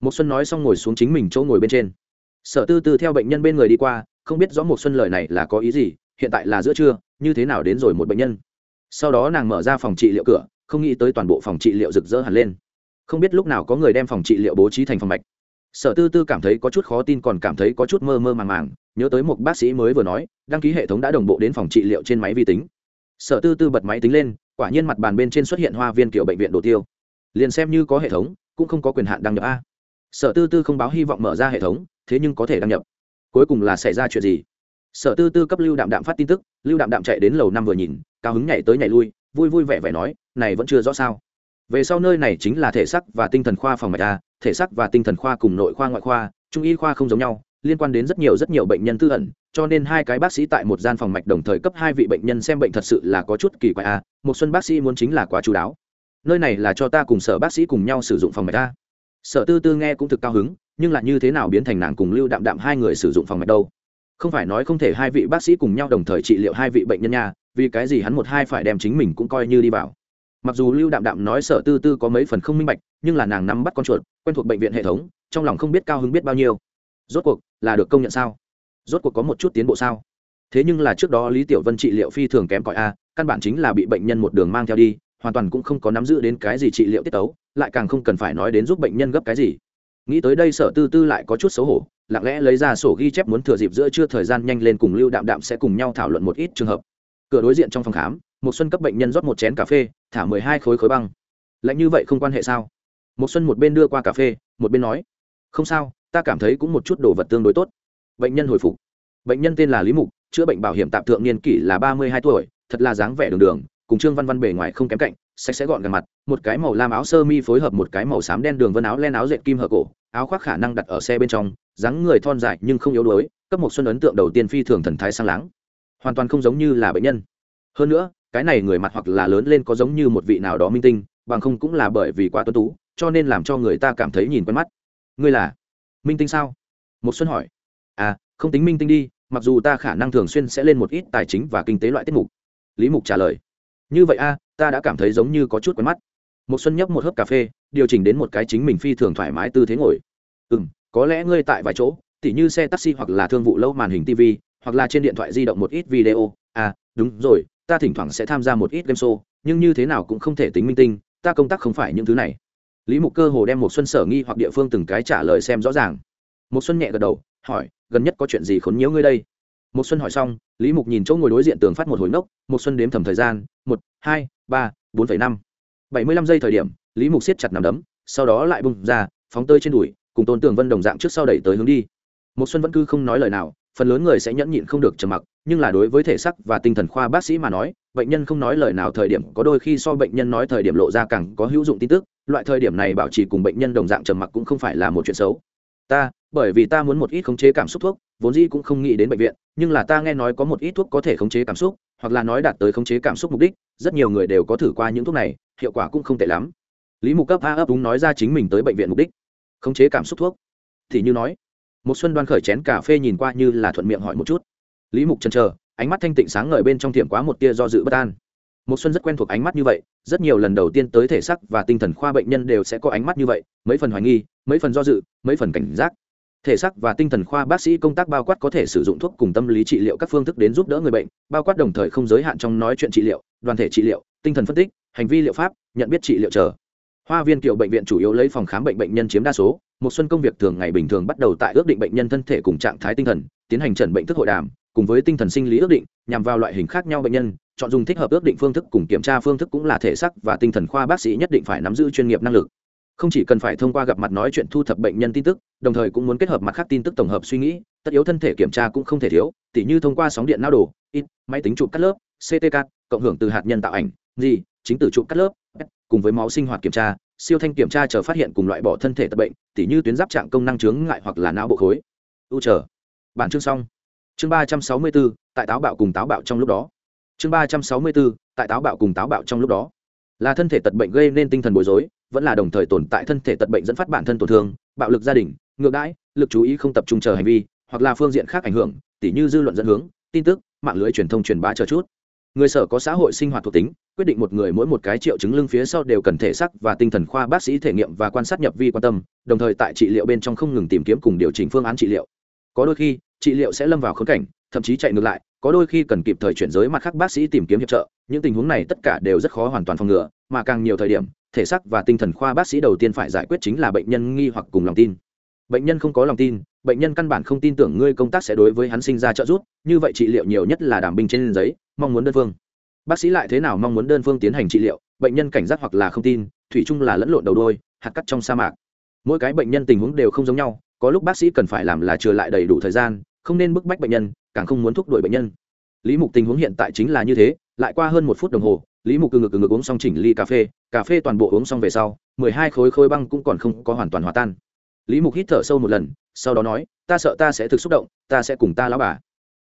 một xuân nói xong ngồi xuống chính mình chỗ ngồi bên trên. Sở tư tư theo bệnh nhân bên người đi qua, không biết rõ một xuân lời này là có ý gì, hiện tại là giữa trưa, như thế nào đến rồi một bệnh nhân. Sau đó nàng mở ra phòng trị liệu cửa, không nghĩ tới toàn bộ phòng trị liệu rực rỡ hẳn lên. Không biết lúc nào có người đem phòng trị liệu bố trí thành phòng mạch. Sở tư tư cảm thấy có chút khó tin còn cảm thấy có chút mơ mơ màng màng, nhớ tới một bác sĩ mới vừa nói, đăng ký hệ thống đã đồng bộ đến phòng trị liệu trên máy vi tính. Sở tư tư bật máy tính lên, quả nhiên mặt bàn bên trên xuất hiện hoa viên kiểu bệnh viện đồ tiêu. Liền xem như có hệ thống, cũng không có quyền hạn đăng nhập a sở tư tư không báo hy vọng mở ra hệ thống, thế nhưng có thể đăng nhập. Cuối cùng là xảy ra chuyện gì? Sở tư tư cấp lưu đạm đạm phát tin tức, lưu đạm đạm chạy đến lầu năm vừa nhìn, cao hứng nhảy tới nhảy lui, vui vui vẻ vẻ nói, này vẫn chưa rõ sao? Về sau nơi này chính là thể sắc và tinh thần khoa phòng mạch a, thể sắc và tinh thần khoa cùng nội khoa ngoại khoa, trung y khoa không giống nhau, liên quan đến rất nhiều rất nhiều bệnh nhân tư ẩn, cho nên hai cái bác sĩ tại một gian phòng mạch đồng thời cấp hai vị bệnh nhân xem bệnh thật sự là có chút kỳ quái a một xuân bác sĩ muốn chính là quá chú đáo. Nơi này là cho ta cùng sở bác sĩ cùng nhau sử dụng phòng mạch a sở tư tư nghe cũng thực cao hứng, nhưng là như thế nào biến thành nàng cùng lưu đạm đạm hai người sử dụng phòng mạch đâu? Không phải nói không thể hai vị bác sĩ cùng nhau đồng thời trị liệu hai vị bệnh nhân nha, vì cái gì hắn một hai phải đem chính mình cũng coi như đi vào. Mặc dù lưu đạm đạm nói sở tư tư có mấy phần không minh bạch, nhưng là nàng nắm bắt con chuột, quen thuộc bệnh viện hệ thống, trong lòng không biết cao hứng biết bao nhiêu. Rốt cuộc, là được công nhận sao? Rốt cuộc có một chút tiến bộ sao? Thế nhưng là trước đó lý tiểu vân trị liệu phi thường kém cỏi a, căn bản chính là bị bệnh nhân một đường mang theo đi hoàn toàn cũng không có nắm giữ đến cái gì trị liệu tiết tấu, lại càng không cần phải nói đến giúp bệnh nhân gấp cái gì. Nghĩ tới đây sở tư tư lại có chút xấu hổ, lặng lẽ lấy ra sổ ghi chép muốn thừa dịp giữa chưa thời gian nhanh lên cùng lưu đạm đạm sẽ cùng nhau thảo luận một ít trường hợp. Cửa đối diện trong phòng khám, một xuân cấp bệnh nhân rót một chén cà phê, thả mười hai khối khối băng. Lạnh như vậy không quan hệ sao? Một xuân một bên đưa qua cà phê, một bên nói, không sao, ta cảm thấy cũng một chút đồ vật tương đối tốt. Bệnh nhân hồi phục. Bệnh nhân tên là lý mục, chữa bệnh bảo hiểm tạm thượng niên kỷ là ba mươi hai tuổi, thật là dáng vẻ đường đường cùng trương văn văn bề ngoài không kém cạnh, sạch sẽ gọn gần mặt, một cái màu lam áo sơ mi phối hợp một cái màu xám đen đường vân áo len áo dệt kim hở cổ, áo khoác khả năng đặt ở xe bên trong, dáng người thon dài nhưng không yếu đuối, cấp một xuân ấn tượng đầu tiên phi thường thần thái sang láng. Hoàn toàn không giống như là bệnh nhân. Hơn nữa, cái này người mặt hoặc là lớn lên có giống như một vị nào đó minh tinh, bằng không cũng là bởi vì quá tuân tú, cho nên làm cho người ta cảm thấy nhìn quen mắt. Ngươi là minh tinh sao? Một xuân hỏi. À không tính minh tinh đi, mặc dù ta khả năng thường xuyên sẽ lên một ít tài chính và kinh tế loại tiết mục. Lý mục trả lời như vậy a, ta đã cảm thấy giống như có chút quen mắt. Một xuân nhấp một hớp cà phê, điều chỉnh đến một cái chính mình phi thường thoải mái tư thế ngồi. Ừ m có lẽ ngươi tại vài chỗ, tỉ như xe taxi hoặc là thương vụ lâu màn hình tv hoặc là trên điện thoại di động một ít video. À đúng rồi, ta thỉnh thoảng sẽ tham gia một ít game show, nhưng như thế nào cũng không thể tính minh tinh, ta công tác không phải những thứ này. Lý mục cơ hồ đem một xuân sở nghi hoặc địa phương từng cái trả lời xem rõ ràng. Một xuân nhẹ gật đầu, hỏi, gần nhất có chuyện gì khốn nhiễu ngươi đây? Một xuân hỏi xong, lý mục nhìn chỗ ngồi đối diện tường phát một hồi nốc một xuân đếm thầm thời gian, một, hai, ba, bốn phẩy năm. Bảy mươi lăm giây thời điểm, lý mục siết chặt nằm đấm, sau đó lại bung ra, phóng tơi trên đùi, cùng tôn tường vân đồng dạng trước sau đẩy tới hướng đi. Một xuân vẫn cứ không nói lời nào, phần lớn người sẽ nhẫn nhịn không được trầm mặc, nhưng là đối với thể sắc và tinh thần khoa bác sĩ mà nói, bệnh nhân không nói lời nào thời điểm có đôi khi so bệnh nhân nói thời điểm lộ ra càng có hữu dụng tin tức, loại thời điểm này bảo trì cùng bệnh nhân đồng dạng trầm mặc cũng không phải là một chuyện xấu ta, bởi vì ta muốn một ít khống chế cảm xúc thuốc, vốn dĩ cũng không nghĩ đến bệnh viện, nhưng là ta nghe nói có một ít thuốc có thể khống chế cảm xúc, hoặc là nói đạt tới khống chế cảm xúc mục đích, rất nhiều người đều có thử qua những thuốc này, hiệu quả cũng không tệ lắm. Lý mục cấp a ấp đúng nói ra chính mình tới bệnh viện mục đích. Khống chế cảm xúc thuốc. Thì như nói một xuân đoan khởi chén cà phê nhìn qua như là thuận miệng hỏi một chút. Lý mục chần chờ, ánh mắt thanh tịnh sáng ngời bên trong tiệm quá một tia do dự bất an. Một xuân rất quen thuộc ánh mắt như vậy, rất nhiều lần đầu tiên tới thể sắc và tinh thần khoa bệnh nhân đều sẽ có ánh mắt như vậy, mấy phần hoài nghi mấy phần do dự, mấy phần cảnh giác. Thể xác và tinh thần khoa bác sĩ công tác bao quát có thể sử dụng thuốc cùng tâm lý trị liệu các phương thức đến giúp đỡ người bệnh, bao quát đồng thời không giới hạn trong nói chuyện trị liệu, đoàn thể trị liệu, tinh thần phân tích, hành vi liệu pháp, nhận biết trị liệu chờ. Hoa viên kiểu bệnh viện chủ yếu lấy phòng khám bệnh bệnh nhân chiếm đa số, một xuân công việc thường ngày bình thường bắt đầu tại ước định bệnh nhân thân thể cùng trạng thái tinh thần, tiến hành trần bệnh thức hội đàm, cùng với tinh thần sinh lý ước định, nhằm vào loại hình khác nhau bệnh nhân, chọn dùng thích hợp ước định phương thức cùng kiểm tra phương thức cũng là thể xác và tinh thần khoa bác sĩ nhất định phải nắm giữ chuyên nghiệp năng lực không chỉ cần phải thông qua gặp mặt nói chuyện thu thập bệnh nhân tin tức, đồng thời cũng muốn kết hợp mặt khác tin tức tổng hợp suy nghĩ, tất yếu thân thể kiểm tra cũng không thể thiếu, tỉ như thông qua sóng điện não đồ in máy tính chụp cắt lớp ctk cộng hưởng từ hạt nhân tạo ảnh gì chính từ chụp cắt lớp cùng với máu sinh hoạt kiểm tra, siêu thanh kiểm tra chờ phát hiện cùng loại bỏ thân thể tật bệnh, tỉ như tuyến giáp trạng công năng chướng ngại hoặc là não bộ khối. U chờ. Bản chương xong. Chương ba trăm sáu mươi bốn, tại táo bạo cùng táo bạo trong lúc đó. Chương ba trăm sáu mươi bốn, tại táo bạo cùng táo bạo trong lúc đó là thân thể tật bệnh gây nên tinh thần bối rối, vẫn là đồng thời tồn tại thân thể tật bệnh dẫn phát bản thân tổn thương, bạo lực gia đình, ngược đãi, lực chú ý không tập trung chờ hành vi, hoặc là phương diện khác ảnh hưởng, tỉ như dư luận dẫn hướng, tin tức, mạng lưới truyền thông truyền bá chờ chút. Người sở có xã hội sinh hoạt thuộc tính, quyết định một người mỗi một cái triệu chứng lưng phía sau đều cần thể sắc và tinh thần khoa bác sĩ thể nghiệm và quan sát nhập vi quan tâm, đồng thời tại trị liệu bên trong không ngừng tìm kiếm cùng điều chỉnh phương án trị liệu. Có đôi khi, trị liệu sẽ lâm vào khốn cảnh, thậm chí chạy ngược lại, có đôi khi cần kịp thời chuyển giới mặt khác bác sĩ tìm kiếm hiệp trợ những tình huống này tất cả đều rất khó hoàn toàn phòng ngừa, mà càng nhiều thời điểm, thể xác và tinh thần khoa bác sĩ đầu tiên phải giải quyết chính là bệnh nhân nghi hoặc cùng lòng tin. Bệnh nhân không có lòng tin, bệnh nhân căn bản không tin tưởng ngươi công tác sẽ đối với hắn sinh ra trợ giúp, như vậy trị liệu nhiều nhất là đảm binh trên giấy, mong muốn đơn phương. Bác sĩ lại thế nào mong muốn đơn phương tiến hành trị liệu, bệnh nhân cảnh giác hoặc là không tin, thủy chung là lẫn lộn đầu đôi, hạt cắt trong sa mạc. Mỗi cái bệnh nhân tình huống đều không giống nhau, có lúc bác sĩ cần phải làm là trừ lại đầy đủ thời gian, không nên bức bách bệnh nhân, càng không muốn thúc đuổi bệnh nhân. Lý mục tình huống hiện tại chính là như thế lại qua hơn một phút đồng hồ, lý mục cừ ngực cừ ngực uống xong chỉnh ly cà phê cà phê toàn bộ uống xong về sau, mười hai khối khối băng cũng còn không có hoàn toàn hòa tan. Lý mục hít thở sâu một lần, sau đó nói, ta sợ ta sẽ thực xúc động, ta sẽ cùng ta lão bà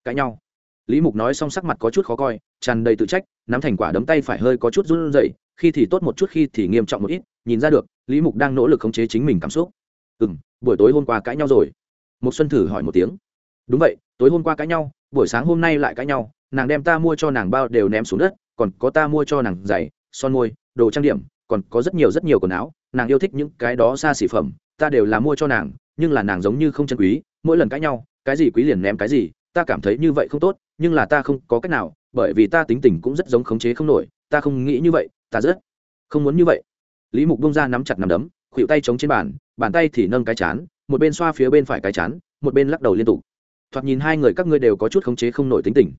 cãi nhau. Lý mục nói xong sắc mặt có chút khó coi, tràn đầy tự trách, nắm thành quả đấm tay phải hơi có chút run rẩy, khi thì tốt một chút, khi thì nghiêm trọng một ít, nhìn ra được, lý mục đang nỗ lực khống chế chính mình cảm xúc. Ừ m buổi tối hôm qua cãi nhau rồi. Một xuân thử hỏi một tiếng. Đúng vậy, tối hôm qua cãi nhau, buổi sáng hôm nay lại cãi nhau nàng đem ta mua cho nàng bao đều ném xuống đất, còn có ta mua cho nàng giày, son môi, đồ trang điểm, còn có rất nhiều rất nhiều quần áo, nàng yêu thích những cái đó xa xỉ phẩm, ta đều là mua cho nàng, nhưng là nàng giống như không chân quý, mỗi lần cãi nhau, cái gì quý liền ném cái gì, ta cảm thấy như vậy không tốt, nhưng là ta không có cách nào, bởi vì ta tính tình cũng rất giống khống chế không nổi, ta không nghĩ như vậy, ta rất không muốn như vậy. Lý mục bông ra nắm chặt nắm đấm khuỵu tay chống trên bàn bàn tay thì nâng cái chán, một bên xoa phía bên phải cái chán, một bên lắc đầu liên tục. Thoạt nhìn hai người các ngươi đều có chút khống chế không nổi tính tình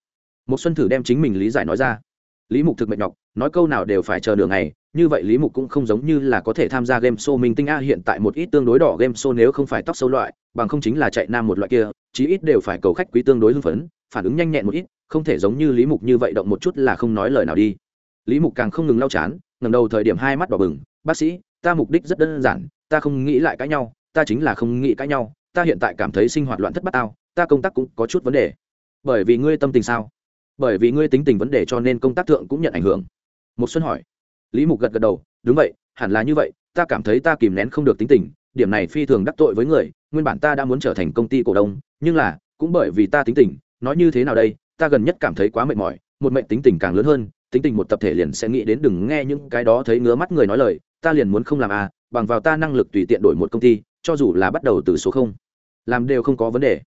một xuân thử đem chính mình lý giải nói ra. Lý mục thực mệnh nhọc, nói câu nào đều phải chờ nửa ngày, như vậy lý mục cũng không giống như là có thể tham gia game show minh tinh a, hiện tại một ít tương đối đỏ game show nếu không phải tóc sâu loại, bằng không chính là chạy nam một loại kia, chí ít đều phải cầu khách quý tương đối hưng phấn, phản ứng nhanh nhẹn một ít, không thể giống như lý mục như vậy động một chút là không nói lời nào đi. Lý mục càng không ngừng lau chán ngầm đầu thời điểm hai mắt đỏ bừng, bác sĩ, ta mục đích rất đơn giản, ta không nghĩ lại cãi nhau, ta chính là không nghĩ cãi nhau, ta hiện tại cảm thấy sinh hoạt loạn thất bát tao, ta công tác cũng có chút vấn đề. Bởi vì ngươi tâm tình sao? Bởi vì ngươi tính tình vấn đề cho nên công tác thượng cũng nhận ảnh hưởng. Một xuân hỏi. Lý mục gật gật đầu, đúng vậy, hẳn là như vậy, ta cảm thấy ta kìm nén không được tính tình, điểm này phi thường đắc tội với người, nguyên bản ta đã muốn trở thành công ty cổ đông, nhưng là, cũng bởi vì ta tính tình, nói như thế nào đây, ta gần nhất cảm thấy quá mệt mỏi, một mệnh tính tình càng lớn hơn, tính tình một tập thể liền sẽ nghĩ đến đừng nghe những cái đó thấy ngứa mắt người nói lời, ta liền muốn không làm à bằng vào ta năng lực tùy tiện đổi một công ty, cho dù là bắt đầu từ số không, làm đều không có vấn đề.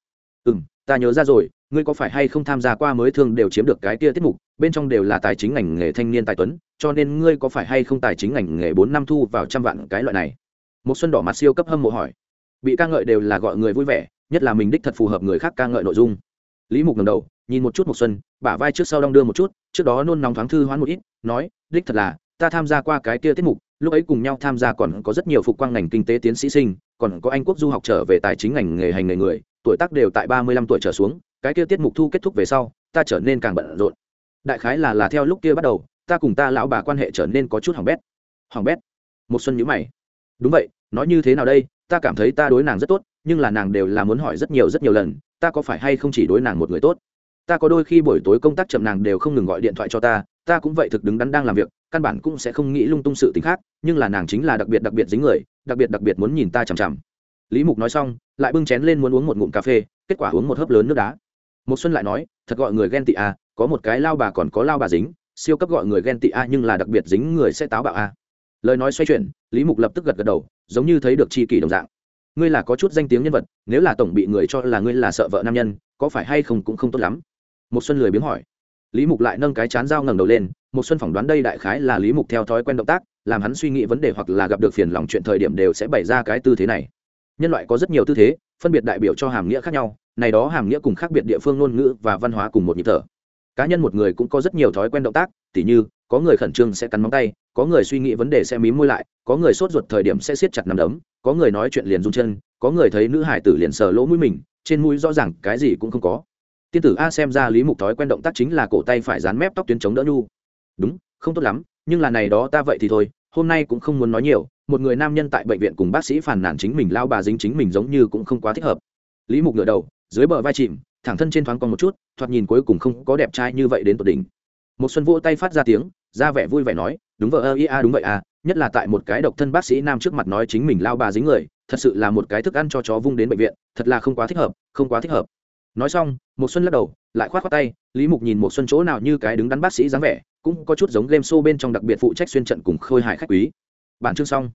Ừ m ta nhớ ra rồi ngươi có phải hay không tham gia qua mới thương đều chiếm được cái kia tiết mục, bên trong đều là tài chính ngành nghề thanh niên tài tuấn, cho nên ngươi có phải hay không tài chính ngành nghề bốn năm thu vào trăm vạn cái loại này? Một xuân đỏ mặt siêu cấp hâm mộ hỏi. Bị ca ngợi đều là gọi người vui vẻ, nhất là mình đích thật phù hợp người khác ca ngợi nội dung. Lý mục ngẩng đầu, nhìn một chút một xuân, bả vai trước sau đong đưa một chút, trước đó nôn nóng thoáng thư hoán một ít, nói, đích thật là, ta tham gia qua cái kia tiết mục, lúc ấy cùng nhau tham gia còn có rất nhiều phục quang ngành kinh tế tiến sĩ sinh, còn có anh quốc du học trở về tài chính ngành nghề hành nghề người, tuổi tác đều tại ba mươi lăm tuổi trở xuống cái kia tiết mục thu kết thúc về sau, ta trở nên càng bận rộn. Đại khái là là theo lúc kia bắt đầu, ta cùng ta lão bà quan hệ trở nên có chút hỏng bét. Hỏng bét? Một xuân nhíu mày. Đúng vậy, nói như thế nào đây? Ta cảm thấy ta đối nàng rất tốt, nhưng là nàng đều là muốn hỏi rất nhiều rất nhiều lần, ta có phải hay không chỉ đối nàng một người tốt? Ta có đôi khi buổi tối công tác chậm nàng đều không ngừng gọi điện thoại cho ta ta cũng vậy thực đứng đắn đang làm việc, căn bản cũng sẽ không nghĩ lung tung sự t ì n h khác, nhưng là nàng chính là đặc biệt đặc biệt dính người, đặc biệt đặc biệt muốn nhìn ta chằm chằm. Lý mục nói xong, lại bưng chén lên muốn uống một ngụm cà phê, kết quả uống một hớp lớn nước đá một xuân lại nói, thật gọi người ghen tị a có một cái lao bà còn có lao bà dính, siêu cấp gọi người ghen tị a nhưng là đặc biệt dính người sẽ táo bạo a lời nói xoay chuyển, lý mục lập tức gật gật đầu, giống như thấy được chi kỳ kỷ đồng dạng. Ngươi là có chút danh tiếng nhân vật, nếu là tổng bị người cho là ngươi là sợ vợ nam nhân, có phải hay không cũng không tốt lắm? Một xuân lười biếng hỏi. Lý mục lại nâng cái chán dao ngẩng đầu lên một xuân phỏng đoán đây đại khái là lý mục theo thói quen động tác, làm hắn suy nghĩ vấn đề hoặc là gặp được phiền lòng chuyện thời điểm đều sẽ bày ra cái tư thế này nhân loại có rất nhiều tư thế, phân biệt đại biểu cho hàm nghĩa khác nhau, này đó hàm nghĩa cùng khác biệt địa phương ngôn ngữ và văn hóa cùng một nhịp thở. Cá nhân một người cũng có rất nhiều thói quen động tác, tỉ như, có người khẩn trương sẽ cắn móng tay, có người suy nghĩ vấn đề sẽ mím môi lại, có người sốt ruột thời điểm sẽ siết chặt nằm đấm, có người nói chuyện liền run chân, có người thấy nữ hải tử liền sờ lỗ mũi mình, trên mũi rõ ràng cái gì cũng không có. Tiên tử a xem ra lý mục thói quen động tác chính là cổ tay phải dán mép tóc tuyến chống đỡ nhu. Đúng, không tốt lắm, nhưng là này đó ta vậy thì thôi, hôm nay cũng không muốn nói nhiều một người nam nhân tại bệnh viện cùng bác sĩ phàn nàn chính mình, lao bà dính chính mình giống như cũng không quá thích hợp. Lý mục ngửa đầu, dưới bờ vai chìm, thẳng thân trên thoáng còn một chút, thoạt nhìn cuối cùng không có đẹp trai như vậy đến tột đỉnh. Một xuân vỗ tay phát ra tiếng, ra vẻ vui vẻ nói, đúng vợ ơ ia đúng vậy à nhất là tại một cái độc thân bác sĩ nam trước mặt nói chính mình lao bà dính người, thật sự là một cái thức ăn cho chó vung đến bệnh viện, thật là không quá thích hợp, không quá thích hợp. Nói xong một xuân lắc đầu, lại khoát khoát tay, lý mục nhìn một xuân chỗ nào như cái đứng đắn bác sĩ dáng vẻ, cũng có chút giống game show bên trong đặc biệt phụ trách xuyên trận cùng khôi hài khách quý bản chương xong.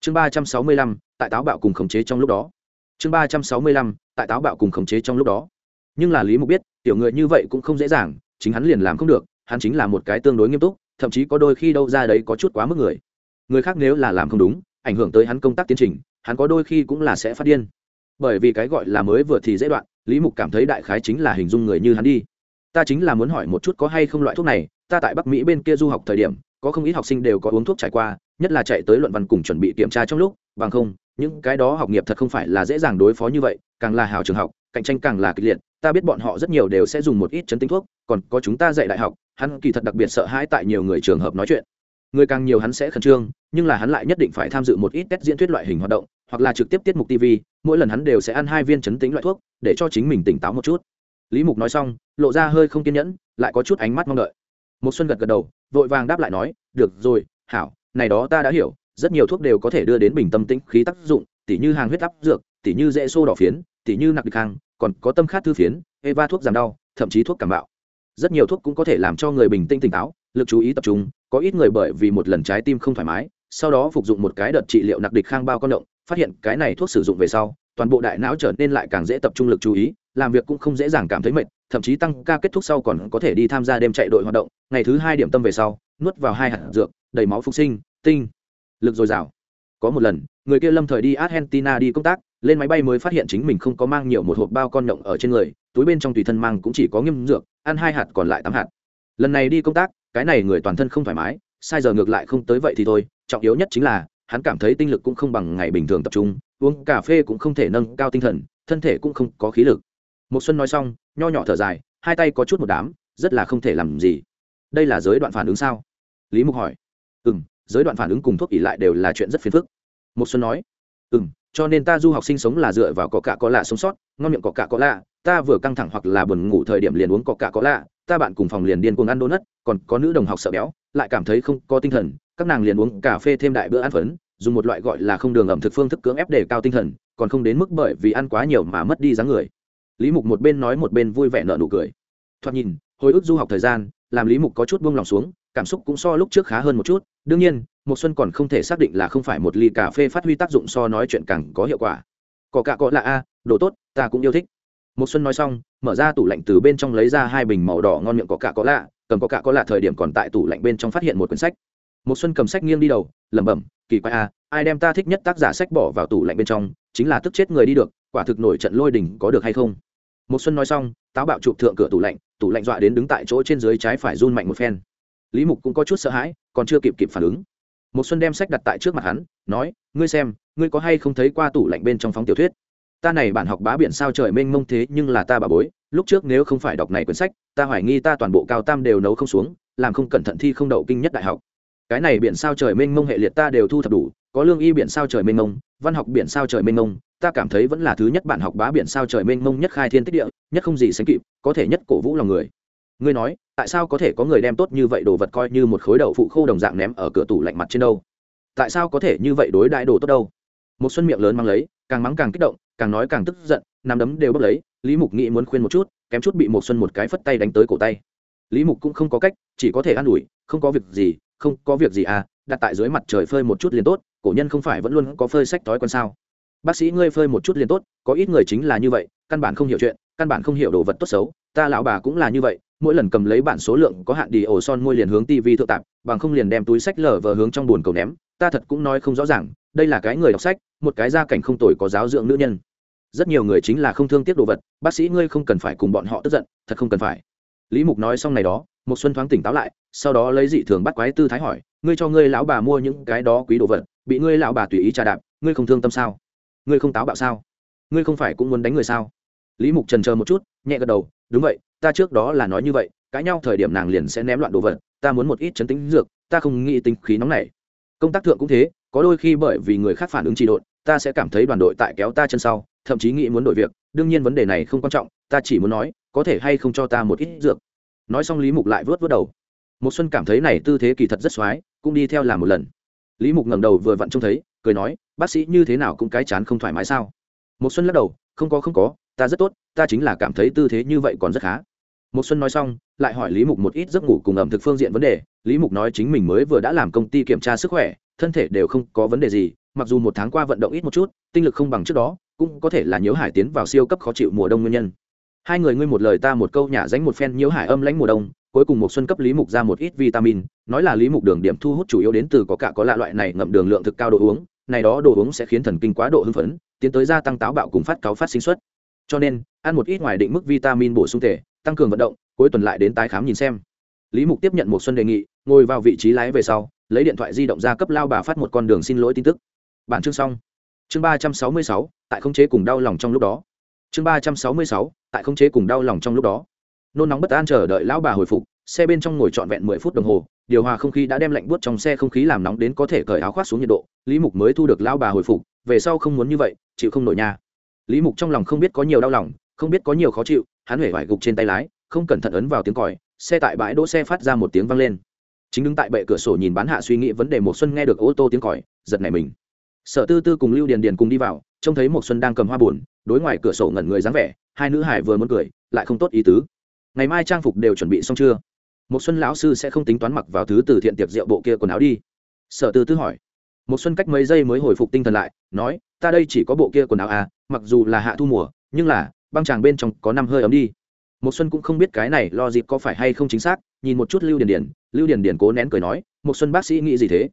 Chương ba trăm sáu mươi lăm, tại táo bạo cùng khống chế trong lúc đó. Chương ba trăm sáu mươi lăm, tại táo bạo cùng khống chế trong lúc đó. Nhưng là lý mục biết, tiểu người như vậy cũng không dễ dàng, chính hắn liền làm không được, hắn chính là một cái tương đối nghiêm túc, thậm chí có đôi khi đâu ra đấy có chút quá mức người. Người khác nếu là làm không đúng, ảnh hưởng tới hắn công tác tiến trình, hắn có đôi khi cũng là sẽ phát điên. Bởi vì cái gọi là mới vừa thì dễ đoạn, lý mục cảm thấy đại khái chính là hình dung người như hắn đi. Ta chính là muốn hỏi một chút có hay không loại thuốc này, ta tại bắc mỹ bên kia du học thời điểm, có không ít học sinh đều có uống thuốc trải qua nhất là chạy tới luận văn cùng chuẩn bị kiểm tra trong lúc, bằng không, những cái đó học nghiệp thật không phải là dễ dàng đối phó như vậy, càng là hào trường học, cạnh tranh càng là kịch liệt, ta biết bọn họ rất nhiều đều sẽ dùng một ít chấn tinh thuốc, còn có chúng ta dạy đại học, hắn kỳ thật đặc biệt sợ hãi tại nhiều người trường hợp nói chuyện. Người càng nhiều hắn sẽ khẩn trương, nhưng là hắn lại nhất định phải tham dự một ít test diễn thuyết loại hình hoạt động, hoặc là trực tiếp tiết mục tv mỗi lần hắn đều sẽ ăn hai viên chấn tính loại thuốc, để cho chính mình tỉnh táo một chút. Lý mục nói xong, lộ ra hơi không kiên nhẫn, lại có chút ánh mắt mong đợi. Một xuân gật gật đầu, vội vàng đáp lại nói, được rồi, hảo này đó ta đã hiểu, rất nhiều thuốc đều có thể đưa đến bình tâm tĩnh khí tác dụng, tỉ như hàng huyết áp dược, tỉ như dễ xô đỏ phiến, tỉ như nặc địch hàng còn có tâm khát thư phiến, eva thuốc giảm đau, thậm chí thuốc cảm bạo. Rất nhiều thuốc cũng có thể làm cho người bình tĩnh tỉnh táo, lực chú ý tập trung, có ít người bởi vì một lần trái tim không thoải mái, sau đó phục dụng một cái đợt trị liệu nặc địch khang bao con động, phát hiện cái này thuốc sử dụng về sau, toàn bộ đại não trở nên lại càng dễ tập trung lực chú ý, làm việc cũng không dễ dàng cảm thấy mệt, thậm chí tăng ca kết thúc sau còn có thể đi tham gia đêm chạy đội hoạt động, ngày thứ hai điểm tâm về sau nuốt vào hai hạt dược, đầy máu phục sinh, tinh, lực dồi dào. Có một lần, người kia lâm thời đi argentina đi công tác, lên máy bay mới phát hiện chính mình không có mang nhiều một hộp bao con nhộng ở trên người, túi bên trong tùy thân mang cũng chỉ có nghiêm dược, ăn hai hạt còn lại tám hạt. Lần này đi công tác, cái này người toàn thân không thoải mái, sai giờ ngược lại không tới vậy thì thôi, trọng yếu nhất chính là, hắn cảm thấy tinh lực cũng không bằng ngày bình thường tập trung, uống cà phê cũng không thể nâng cao tinh thần, thân thể cũng không có khí lực. Một xuân nói xong, nho nhỏ thở dài, hai tay có chút một đám, rất là không thể làm gì. Đây là giới đoạn phản ứng sao? Lý mục hỏi. Ừ m giới đoạn phản ứng cùng thuốc ỉ lại đều là chuyện rất phiền phức. Một xuân nói. Ừ m cho nên ta du học sinh sống là dựa vào cọ cạ có lạ sống sót, ngon miệng cọ cạ có lạ, ta vừa căng thẳng hoặc là buồn ngủ thời điểm liền uống cọ cạ có lạ, ta bạn cùng phòng liền điên cuồng ăn đô nất còn có nữ đồng học sợ béo, lại cảm thấy không có tinh thần, các nàng liền uống cà phê thêm đại bữa ăn phấn, dùng một loại gọi là không đường ẩm thực phương thức cưỡng ép để cao tinh thần, còn không đến mức bởi vì ăn quá nhiều mà mất đi dáng người. Lý mục một bên nói một bên vui vẻ nợ nụ cười. Thoạt nhìn, hồi ức du học thời gian, làm lý mục có chút buông lòng xuống cảm xúc cũng so lúc trước khá hơn một chút. Đương nhiên một xuân còn không thể xác định là không phải một ly cà phê phát huy tác dụng so nói chuyện càng có hiệu quả. Có cả có là a, đồ tốt, ta cũng yêu thích. Một xuân nói xong, mở ra tủ lạnh từ bên trong lấy ra hai bình màu đỏ ngon miệng có cả có lạ cầm có cả có lạ thời điểm còn tại tủ lạnh bên trong phát hiện một quyển sách. Một xuân cầm sách nghiêng đi đầu, lẩm bẩm, kỳ quái a, ai đem ta thích nhất tác giả sách bỏ vào tủ lạnh bên trong, chính là tức chết người đi được, quả thực nổi trận lôi đình có được hay không? Một xuân nói xong, táo bạo chụp thượng cửa tủ lạnh tủ lạnh dọa đến đứng tại chỗ trên dưới trái phải run mạnh một phen lý mục cũng có chút sợ hãi, còn chưa kịp kịp phản ứng. Một xuân đem sách đặt tại trước mặt hắn, nói, ngươi xem, ngươi có hay không thấy qua tủ lạnh bên trong phóng tiểu thuyết? Ta này bản học bá biển sao trời mênh mông thế, nhưng là ta bà bối, lúc trước nếu không phải đọc này quyển sách, ta hoài nghi ta toàn bộ cao tam đều nấu không xuống, làm không cẩn thận thi không đậu kinh nhất đại học. Cái này biển sao trời mênh mông hệ liệt ta đều thu thập đủ, có lương y biển sao trời mênh mông, văn học biển sao trời mênh mông, ta cảm thấy vẫn là thứ nhất bản học bá biển sao trời mênh mông nhất khai thiên tích địa, nhất không gì sánh kịp, có thể nhất cổ vũ lòng người ngươi nói, tại sao có thể có người đem tốt như vậy đồ vật coi như một khối đậu phụ khô đồng dạng ném ở cửa tủ lạnh mặt trên đâu? Tại sao có thể như vậy đối đại đồ tốt đâu? Một xuân miệng lớn mang lấy, càng mắng càng kích động, càng nói càng tức giận, nắm đấm đều bốc lấy, lý mục nghĩ muốn khuyên một chút, kém chút bị một xuân một cái phất tay đánh tới cổ tay. Lý mục cũng không có cách, chỉ có thể an ủi, không có việc gì, không có việc gì à đặt tại dưới mặt trời phơi một chút liền tốt, cổ nhân không phải vẫn luôn có phơi sách thói quen sao? Bác sĩ ngươi phơi một chút liền tốt, có ít người chính là như vậy, căn bản không hiểu chuyện, căn bản không hiểu đồ vật tốt xấu, ta lão bà cũng là như vậy mỗi lần cầm lấy bản số lượng có hạn đi ổ son môi liền hướng tivi thượng tạp, bằng không liền đem túi sách lở vờ hướng trong buồn cầu ném. Ta thật cũng nói không rõ ràng, đây là cái người đọc sách, một cái gia cảnh không tồi có giáo dưỡng nữ nhân. Rất nhiều người chính là không thương tiếc đồ vật, bác sĩ ngươi không cần phải cùng bọn họ tức giận, thật không cần phải. Lý mục nói xong này đó một xuân thoáng tỉnh táo lại, sau đó lấy dị thường bắt quái tư thái hỏi, ngươi cho ngươi lão bà mua những cái đó quý đồ vật, bị ngươi lão bà tùy ý trà đạp, ngươi không thương tâm sao? Ngươi không táo bạo sao? Ngươi không phải cũng muốn đánh người sao? Lý mục trần chờ một chút nhẹ gật đầu, đúng vậy, ta trước đó là nói như vậy, cãi nhau thời điểm nàng liền sẽ ném loạn đồ vật, ta muốn một ít chấn tính dược, ta không nghĩ tính khí nóng này công tác thượng cũng thế, có đôi khi bởi vì người khác phản ứng trị độn, ta sẽ cảm thấy đoàn đội tại kéo ta chân sau, thậm chí nghĩ muốn đổi việc, đương nhiên vấn đề này không quan trọng, ta chỉ muốn nói, có thể hay không cho ta một ít dược? Nói xong lý mục lại vớt vớt đầu. Một xuân cảm thấy này tư thế kỳ thật rất xoái, cũng đi theo làm một lần. Lý mục ngẩng đầu vừa vặn trông thấy, cười nói, bác sĩ như thế nào cũng cái chán không thoải mái sao? Một xuân lắc đầu, không có không có ta rất tốt, ta chính là cảm thấy tư thế như vậy còn rất khá. Một xuân nói xong, lại hỏi lý mục một ít giấc ngủ cùng ẩm thực phương diện vấn đề. Lý mục nói chính mình mới vừa đã làm công ty kiểm tra sức khỏe, thân thể đều không có vấn đề gì, mặc dù một tháng qua vận động ít một chút, tinh lực không bằng trước đó, cũng có thể là nhiễu hải tiến vào siêu cấp khó chịu mùa đông nguyên nhân. Hai người ngươi một lời ta một câu nhả dánh một phen nhiễu hải âm lãnh mùa đông, cuối cùng một xuân cấp lý mục ra một ít vitamin, nói là lý mục đường điểm thu hút chủ yếu đến từ có cả có lạ loại này ngậm đường lượng thực cao đồ uống, này đó đồ uống sẽ khiến thần kinh quá độ hưng phấn, tiến tới gia tăng táo bạo cùng phát cáo phát sinh xuất cho nên, ăn một ít ngoài định mức vitamin bổ sung thể, tăng cường vận động, cuối tuần lại đến tái khám nhìn xem. Lý mục tiếp nhận một xuân đề nghị, ngồi vào vị trí lái về sau, lấy điện thoại di động ra cấp lao bà phát một con đường xin lỗi tin tức. Bản chương xong. Chương ba trăm sáu mươi sáu, tại không chế cùng đau lòng trong lúc đó. Chương ba trăm sáu mươi sáu, tại không chế cùng đau lòng trong lúc đó. Nôn nóng bất an chờ đợi lão bà hồi phục, xe bên trong ngồi trọn vẹn mười phút đồng hồ, điều hòa không khí đã đem lạnh buốt trong xe không khí làm nóng đến có thể cởi áo khoác xuống nhiệt độ. Lý mục mới thu được lão bà hồi phục, về sau không muốn như vậy, chịu không nổi nha lý mục trong lòng không biết có nhiều đau lòng, không biết có nhiều khó chịu, hắn huệ vải gục trên tay lái, không cẩn thận ấn vào tiếng còi, xe tại bãi đỗ xe phát ra một tiếng vang lên. Chính đứng tại bệ cửa sổ nhìn bán hạ suy nghĩ vấn đề một xuân nghe được ô tô tiếng còi, giật này mình. Sở tư tư cùng lưu điền điền cùng đi vào, trông thấy một xuân đang cầm hoa buồn đối ngoài cửa sổ ngẩn người dáng vẻ, hai nữ hải vừa muốn cười, lại không tốt ý tứ. Ngày mai trang phục đều chuẩn bị xong chưa? Một xuân lão sư sẽ không tính toán mặc vào thứ từ thiện tiệc rượu bộ kia quần áo đi. Sở tư tư hỏi. Một xuân cách mấy giây mới hồi phục tinh thần lại, nói, ta đây chỉ có bộ kia quần áo à mặc dù là hạ thu mùa, nhưng là, băng tràng bên trong có năm hơi ấm đi. Một xuân cũng không biết cái này lo dịp có phải hay không chính xác, nhìn một chút lưu điền điền, lưu điền điền cố nén cười nói một xuân bác sĩ nghĩ gì thế?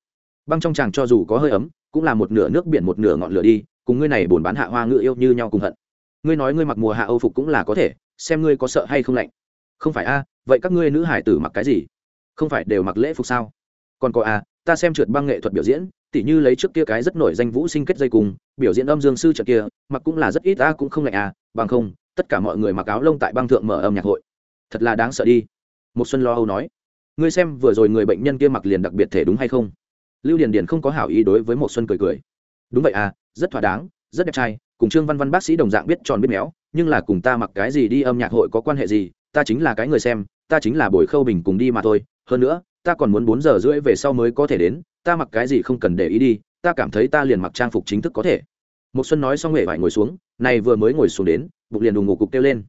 Băng trong tràng cho dù có hơi ấm, cũng là một nửa nước biển một nửa ngọn lửa đi, cùng ngươi này buồn bán hạ hoa ngựa yêu như nhau cùng hận. Ngươi nói ngươi mặc mùa hạ âu phục cũng là có thể, xem ngươi có sợ hay không lạnh. Không phải a, vậy các ngươi nữ hải tử mặc cái gì? Không phải đều mặc lễ phục sao? Còn có a ta xem trượt băng nghệ thuật biểu diễn, tỉ như lấy trước kia cái rất nổi danh vũ sinh kết dây cùng, biểu diễn âm dương sư trận kia, mặc cũng là rất ít ta cũng không lạnh à bằng không, tất cả mọi người mặc áo lông tại băng thượng mở âm nhạc hội. Thật là đáng sợ đi. Một xuân lo âu nói. Ngươi xem, vừa rồi người bệnh nhân kia mặc liền đặc biệt thể đúng hay không? Lưu điền điền không có hảo ý đối với một xuân cười cười. Đúng vậy à rất thỏa đáng, rất đẹp trai, cùng trương văn văn bác sĩ đồng dạng biết tròn biết méo, nhưng là cùng ta mặc cái gì đi âm nhạc hội có quan hệ gì, ta chính là cái người xem, ta chính là buổi khâu bình cùng đi mà thôi. Hơn nữa ta còn muốn bốn giờ rưỡi về sau mới có thể đến, ta mặc cái gì không cần để ý đi, ta cảm thấy ta liền mặc trang phục chính thức có thể. Một xuân nói xong huệ phải ngồi xuống, này vừa mới ngồi xuống đến, bụng liền đùng ngủ cục kêu lên.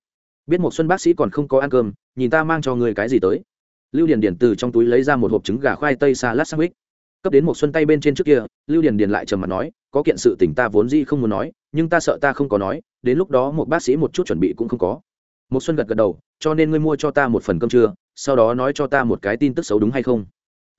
Biết một xuân bác sĩ còn không có ăn cơm, nhìn ta mang cho người cái gì tới. Lưu điền điền từ trong túi lấy ra một hộp trứng gà khoai tây xa lát sandwich. Cấp đến một xuân tay bên trên trước kia, lưu điền điền lại trầm mặt nói, có kiện sự tình ta vốn gì không muốn nói, nhưng ta sợ ta không có nói, đến lúc đó một bác sĩ một chút chuẩn bị cũng không có. Một xuân gật gật đầu, cho nên ngươi mua cho ta một phần cơm trưa sau đó nói cho ta một cái tin tức xấu đúng hay không?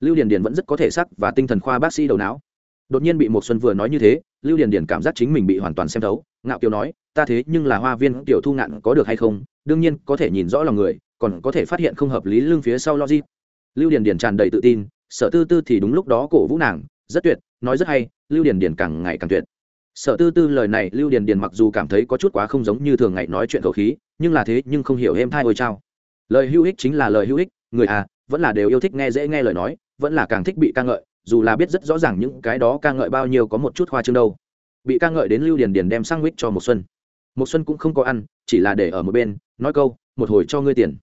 Lưu điền điền vẫn rất có thể sắc và tinh thần khoa bác sĩ đầu não. Đột nhiên bị một xuân vừa nói như thế, lưu điền điền cảm giác chính mình bị hoàn toàn xem thấu. Ngạo kiều nói, ta thế nhưng là hoa viên tiểu thu ngạn có được hay không? Đương nhiên có thể nhìn rõ lòng người, còn có thể phát hiện không hợp lý lưng phía sau logic. Lưu điền điền tràn đầy tự tin, sở tư tư thì đúng lúc đó cổ vũ nàng, rất tuyệt, nói rất hay, lưu điền điền càng ngày càng tuyệt. Sở tư tư lời này lưu điền điền mặc dù cảm thấy có chút quá không giống như thường ngày nói chuyện khẩu khí, nhưng là thế nhưng không hiểu êm thai ôi trao lời hữu ích chính là lời hữu ích, người à vẫn là đều yêu thích nghe dễ nghe lời nói, vẫn là càng thích bị ca ngợi, dù là biết rất rõ ràng những cái đó ca ngợi bao nhiêu có một chút hoa chương đâu. Bị ca ngợi đến lưu điền điền đem sang mít cho một xuân. Một xuân cũng không có ăn, chỉ là để ở một bên, nói câu, một hồi cho ngươi tiền.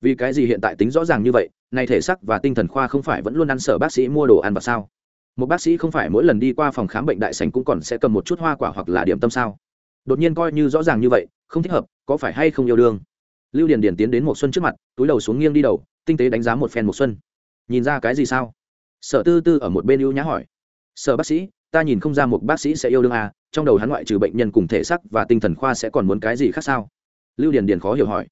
Vì cái gì hiện tại tính rõ ràng như vậy này thể sắc và tinh thần khoa không phải vẫn luôn ăn sở bác sĩ mua đồ ăn và sao? Một bác sĩ không phải mỗi lần đi qua phòng khám bệnh đại sành cũng còn sẽ cầm một chút hoa quả hoặc là điểm tâm sao? Đột nhiên coi như rõ ràng như vậy, không thích hợp, có phải hay không yêu đương? Lưu điền điền tiến đến một xuân trước mặt, túi đầu xuống nghiêng đi đầu, tinh tế đánh giá một phen một xuân. Nhìn ra cái gì sao? Sở tư tư ở một bên ưu nhã hỏi. Sở bác sĩ, ta nhìn không ra một bác sĩ sẽ yêu đương à trong đầu hắn ngoại trừ bệnh nhân cùng thể xác và tinh thần khoa sẽ còn muốn cái gì khác sao? Lưu điền điền khó hiểu hỏi.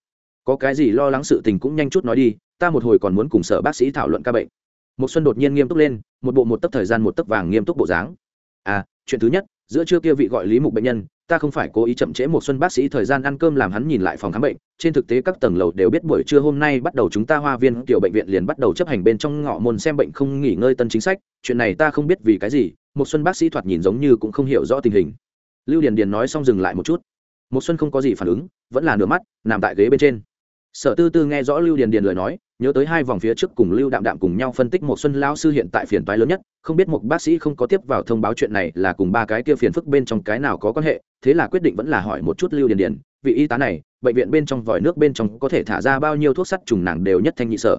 Có cái gì lo lắng sự tình cũng nhanh chút nói đi, ta một hồi còn muốn cùng sở bác sĩ thảo luận ca bệnh. Một xuân đột nhiên nghiêm túc lên, một bộ một tấc thời gian một tấc vàng nghiêm túc bộ dáng. À chuyện thứ nhất giữa trưa kia vị gọi lý mục bệnh nhân, ta không phải cố ý chậm trễ một xuân bác sĩ thời gian ăn cơm làm hắn nhìn lại phòng khám bệnh. Trên thực tế các tầng lầu đều biết buổi trưa hôm nay bắt đầu chúng ta hoa viên tiểu bệnh viện liền bắt đầu chấp hành bên trong ngõ môn xem bệnh không nghỉ ngơi tân chính sách. Chuyện này ta không biết vì cái gì, một xuân bác sĩ thoạt nhìn giống như cũng không hiểu rõ tình hình. Lưu điền điền nói xong dừng lại một chút. Một xuân không có gì phản ứng, vẫn là nửa mắt, nằm tại ghế bên trên sở tư tư nghe rõ lưu điền điền lời nói, nhớ tới hai vòng phía trước cùng lưu đạm đạm cùng nhau phân tích một xuân lão sư hiện tại phiền toái lớn nhất, không biết một bác sĩ không có tiếp vào thông báo chuyện này là cùng ba cái kia phiền phức bên trong cái nào có quan hệ, thế là quyết định vẫn là hỏi một chút lưu điền điền, vị y tá này, bệnh viện bên trong vòi nước bên trong có thể thả ra bao nhiêu thuốc sắt trùng nàng đều nhất thanh nhị sở.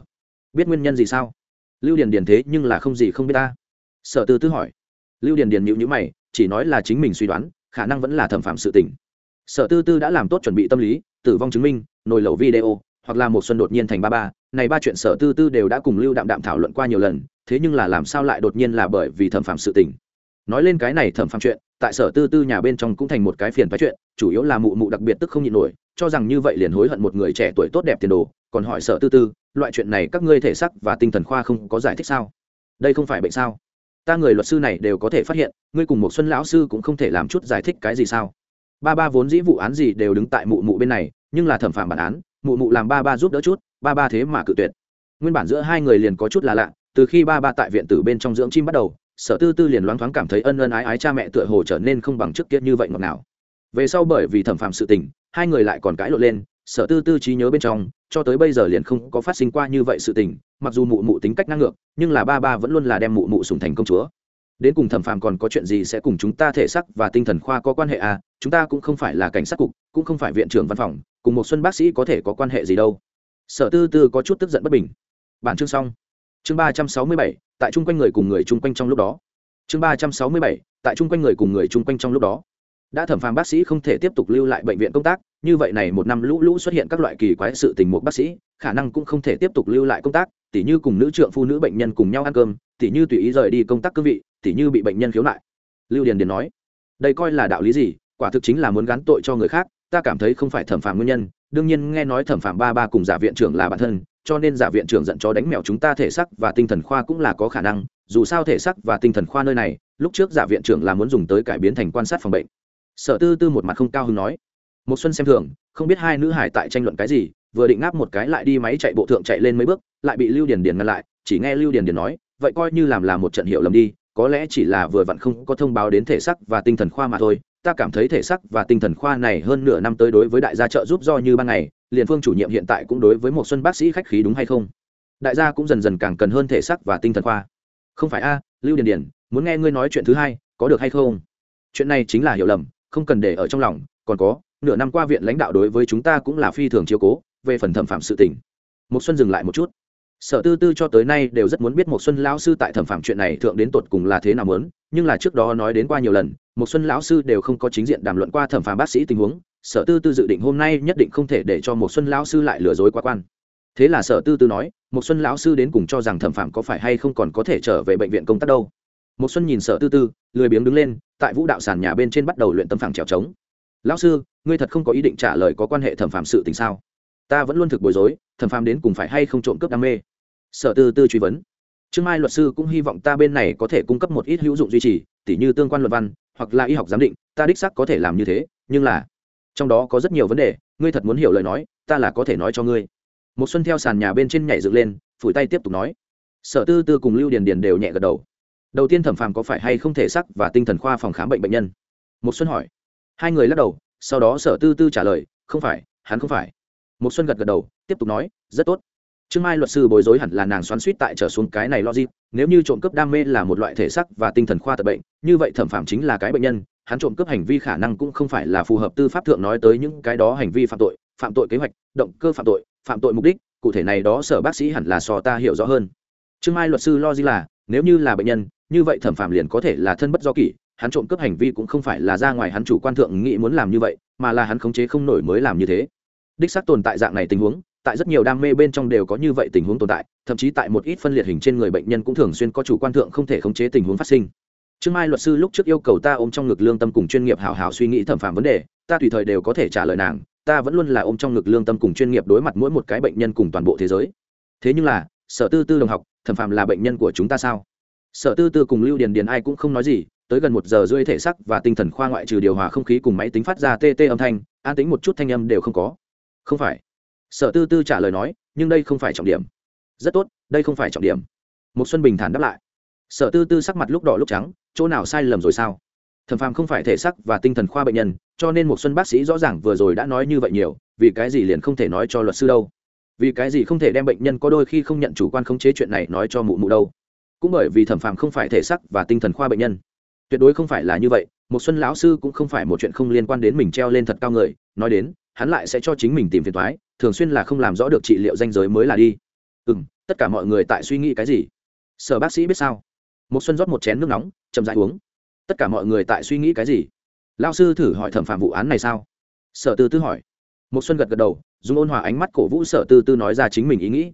Biết nguyên nhân gì sao? Lưu điền điền thế nhưng là không gì không biết ta. Sở tư tư hỏi. Lưu điền điền nhịu nhữ mày, chỉ nói là chính mình suy đoán, khả năng vẫn là thẩm phạm sự tình. Sở tư tư đã làm tốt chuẩn bị tâm lý, tử vong chứng minh nồi lẩu video, hoặc là một xuân đột nhiên thành ba ba. Này ba chuyện sở tư tư đều đã cùng lưu đạm đạm thảo luận qua nhiều lần, thế nhưng là làm sao lại đột nhiên là bởi vì thẩm phạm sự tình. Nói lên cái này thẩm phạm chuyện, tại sở tư tư nhà bên trong cũng thành một cái phiền phái chuyện, chủ yếu là mụ mụ đặc biệt tức không nhịn nổi, cho rằng như vậy liền hối hận một người trẻ tuổi tốt đẹp tiền đồ, còn hỏi sở tư tư, loại chuyện này các ngươi thể sắc và tinh thần khoa không có giải thích sao? Đây không phải bệnh sao? Ta người luật sư này đều có thể phát hiện, ngươi cùng một xuân lão sư cũng không thể làm chút giải thích cái gì sao? Ba ba vốn dĩ vụ án gì đều đứng tại mụ mụ bên này nhưng là thẩm phạm bản án, mụ mụ làm ba ba giúp đỡ chút, ba ba thế mà cự tuyệt. Nguyên bản giữa hai người liền có chút là lạ, từ khi ba ba tại viện tử bên trong dưỡng chim bắt đầu, sở tư tư liền loáng thoáng cảm thấy ân ân ái ái cha mẹ tựa hồ trở nên không bằng trước kia như vậy ngọt nào về sau bởi vì thẩm phạm sự tình, hai người lại còn cãi lộn lên, sở tư tư trí nhớ bên trong, cho tới bây giờ liền không có phát sinh qua như vậy sự tình, mặc dù mụ mụ tính cách năng ngược, nhưng là ba ba vẫn luôn là đem mụ mụ sùng thành công chúa đến cùng thẩm phàm còn có chuyện gì sẽ cùng chúng ta thể sắc và tinh thần khoa có quan hệ à? Chúng ta cũng không phải là cảnh sát cục, cũng không phải viện trưởng văn phòng, cùng một xuân bác sĩ có thể có quan hệ gì đâu. Sở tư tư có chút tức giận bất bình. Bản chương xong. Chương ba trăm sáu mươi bảy, tại chung quanh người cùng người chung quanh trong lúc đó. Chương ba trăm sáu mươi bảy, tại chung quanh người cùng người chung quanh trong lúc đó. Đã thẩm phàm bác sĩ không thể tiếp tục lưu lại bệnh viện công tác, như vậy này một năm lũ lũ xuất hiện các loại kỳ quái sự tình một bác sĩ khả năng cũng không thể tiếp tục lưu lại công tác, tỉ như cùng nữ trượng phụ nữ bệnh nhân cùng nhau ăn cơm, tỉ như tùy ý rời đi công tác cương vị, tỉ như bị bệnh nhân khiếu nại. Lưu điền điền nói, đây coi là đạo lý gì? Quả thực chính là muốn gán tội cho người khác, ta cảm thấy không phải thẩm phạm nguyên nhân, đương nhiên nghe nói thẩm phạm ba ba cùng giả viện trưởng là bản thân, cho nên giả viện trưởng giận cho đánh mèo chúng ta thể xác và tinh thần khoa cũng là có khả năng, dù sao thể xác và tinh thần khoa nơi này, lúc trước giả viện trưởng là muốn dùng tới cải biến thành quan sát phòng bệnh. Sở tư tư một mặt không cao hứng nói, một xuân xem thường, không biết hai nữ hải tại tranh luận cái gì vừa định ngáp một cái lại đi máy chạy bộ thượng chạy lên mấy bước, lại bị lưu điền điền ngăn lại, chỉ nghe lưu điền điền nói, vậy coi như làm là một trận hiệu lầm đi, có lẽ chỉ là vừa vặn không có thông báo đến thể sắc và tinh thần khoa mà thôi. Ta cảm thấy thể sắc và tinh thần khoa này hơn nửa năm tới đối với đại gia trợ giúp do như ban ngày, liền phương chủ nhiệm hiện tại cũng đối với một xuân bác sĩ khách khí đúng hay không? Đại gia cũng dần dần càng cần hơn thể sắc và tinh thần khoa. Không phải a, lưu điền điền, muốn nghe ngươi nói chuyện thứ hai, có được hay không? Chuyện này chính là hiểu lầm, không cần để ở trong lòng, còn có, nửa năm qua viện lãnh đạo đối với chúng ta cũng là phi thường chiếu cố về phần thẩm phạm sự tình. Một xuân dừng lại một chút. Sở tư tư cho tới nay đều rất muốn biết một xuân lão sư tại thẩm phạm chuyện này thượng đến tột cùng là thế nào muốn, nhưng là trước đó nói đến qua nhiều lần một xuân lão sư đều không có chính diện đàm luận qua thẩm phạm bác sĩ tình huống. Sở tư tư dự định hôm nay nhất định không thể để cho một xuân lão sư lại lừa dối quá quan. Thế là sở tư tư nói một xuân lão sư đến cùng cho rằng thẩm phạm có phải hay không còn có thể trở về bệnh viện công tác đâu? Một xuân nhìn sở tư tư, lười biếng đứng lên, tại vũ đạo sàn nhà bên trên bắt đầu luyện tâm phẳng trèo trống. Lão sư, ngươi thật không có ý định trả lời có quan hệ thẩm phạm sự tình sao? Ta vẫn luôn thực bối rối, thẩm phán đến cùng phải hay không trộm cướp đam mê. Sở tư tư truy vấn. Trương mai luật sư cũng hy vọng ta bên này có thể cung cấp một ít hữu dụng duy trì, tỉ như tương quan luật văn, hoặc là y học giám định, ta đích sắc có thể làm như thế, nhưng là trong đó có rất nhiều vấn đề, ngươi thật muốn hiểu lời nói, ta là có thể nói cho ngươi. Một xuân theo sàn nhà bên trên nhảy dựng lên, phủi tay tiếp tục nói. Sở tư tư cùng lưu điền điền đều nhẹ gật đầu. Đầu tiên thẩm phàm có phải hay không thể sắc và tinh thần khoa phòng khám bệnh bệnh nhân? Một xuân hỏi. Hai người lắc đầu, sau đó sở tư tư trả lời, không phải, hắn không phải một xuân gật gật đầu tiếp tục nói rất tốt Trương Mai luật sư bối rối hẳn là nàng xoắn suýt tại trở xuống cái này logic, nếu như trộm cướp đam mê là một loại thể xác và tinh thần khoa tật bệnh, như vậy thẩm phạm chính là cái bệnh nhân, hắn trộm cướp hành vi khả năng cũng không phải là phù hợp tư pháp thượng nói tới những cái đó hành vi phạm tội, phạm tội kế hoạch, động cơ phạm tội, phạm tội mục đích, cụ thể này đó sở bác sĩ hẳn là so ta hiểu rõ hơn. Trương Mai luật sư logic là, nếu như là bệnh nhân, như vậy thẩm phạm liền có thể là thân bất do kỷ, hắn trộm cướp hành vi cũng không phải là ra ngoài hắn chủ quan thượng nghĩ muốn làm như vậy, mà là hắn khống chế không nổi mới làm như thế. Đích xác tồn tại dạng này tình huống, tại rất nhiều đam mê bên trong đều có như vậy tình huống tồn tại thậm chí tại một ít phân liệt hình trên người bệnh nhân cũng thường xuyên có chủ quan thượng không thể khống chế tình huống phát sinh. Trương mai luật sư lúc trước yêu cầu ta ôm trong ngực lương tâm cùng chuyên nghiệp hào hào suy nghĩ thẩm phạm vấn đề ta tùy thời đều có thể trả lời nàng ta vẫn luôn là ôm trong ngực lương tâm cùng chuyên nghiệp đối mặt mỗi một cái bệnh nhân cùng toàn bộ thế giới. Thế nhưng là sở tư tư đồng học thẩm phạm là bệnh nhân của chúng ta sao? Sở tư tư cùng lưu điền điền ai cũng không nói gì tới gần một giờ rưỡi thể sắc và tinh thần khoa ngoại trừ điều hòa không khí cùng máy tính phát ra tê tê âm thanh an tính một chút thanh âm đều không có không phải. Sở tư tư trả lời nói, nhưng đây không phải trọng điểm. Rất tốt, đây không phải trọng điểm. Một xuân bình thản đáp lại. Sở tư tư sắc mặt lúc đỏ lúc trắng, chỗ nào sai lầm rồi sao? Thẩm phàm không phải thể sắc và tinh thần khoa bệnh nhân, cho nên một xuân bác sĩ rõ ràng vừa rồi đã nói như vậy nhiều, vì cái gì liền không thể nói cho luật sư đâu? Vì cái gì không thể đem bệnh nhân có đôi khi không nhận chủ quan khống chế chuyện này nói cho mụ mụ đâu? Cũng bởi vì thẩm phàm không phải thể sắc và tinh thần khoa bệnh nhân. Tuyệt đối không phải là như vậy một xuân lão sư cũng không phải một chuyện không liên quan đến mình treo lên thật cao người, nói đến hắn lại sẽ cho chính mình tìm phiền toái thường xuyên là không làm rõ được trị liệu danh giới mới là đi. Ừ m tất cả mọi người tại suy nghĩ cái gì? Sở bác sĩ biết sao? Một xuân rót một chén nước nóng, chậm dãi uống. Tất cả mọi người tại suy nghĩ cái gì? Lao sư thử hỏi thẩm phạm vụ án này sao? Sở tư tư hỏi. Một xuân gật gật đầu, dùng ôn hòa ánh mắt cổ vũ sở tư tư nói ra chính mình ý nghĩ.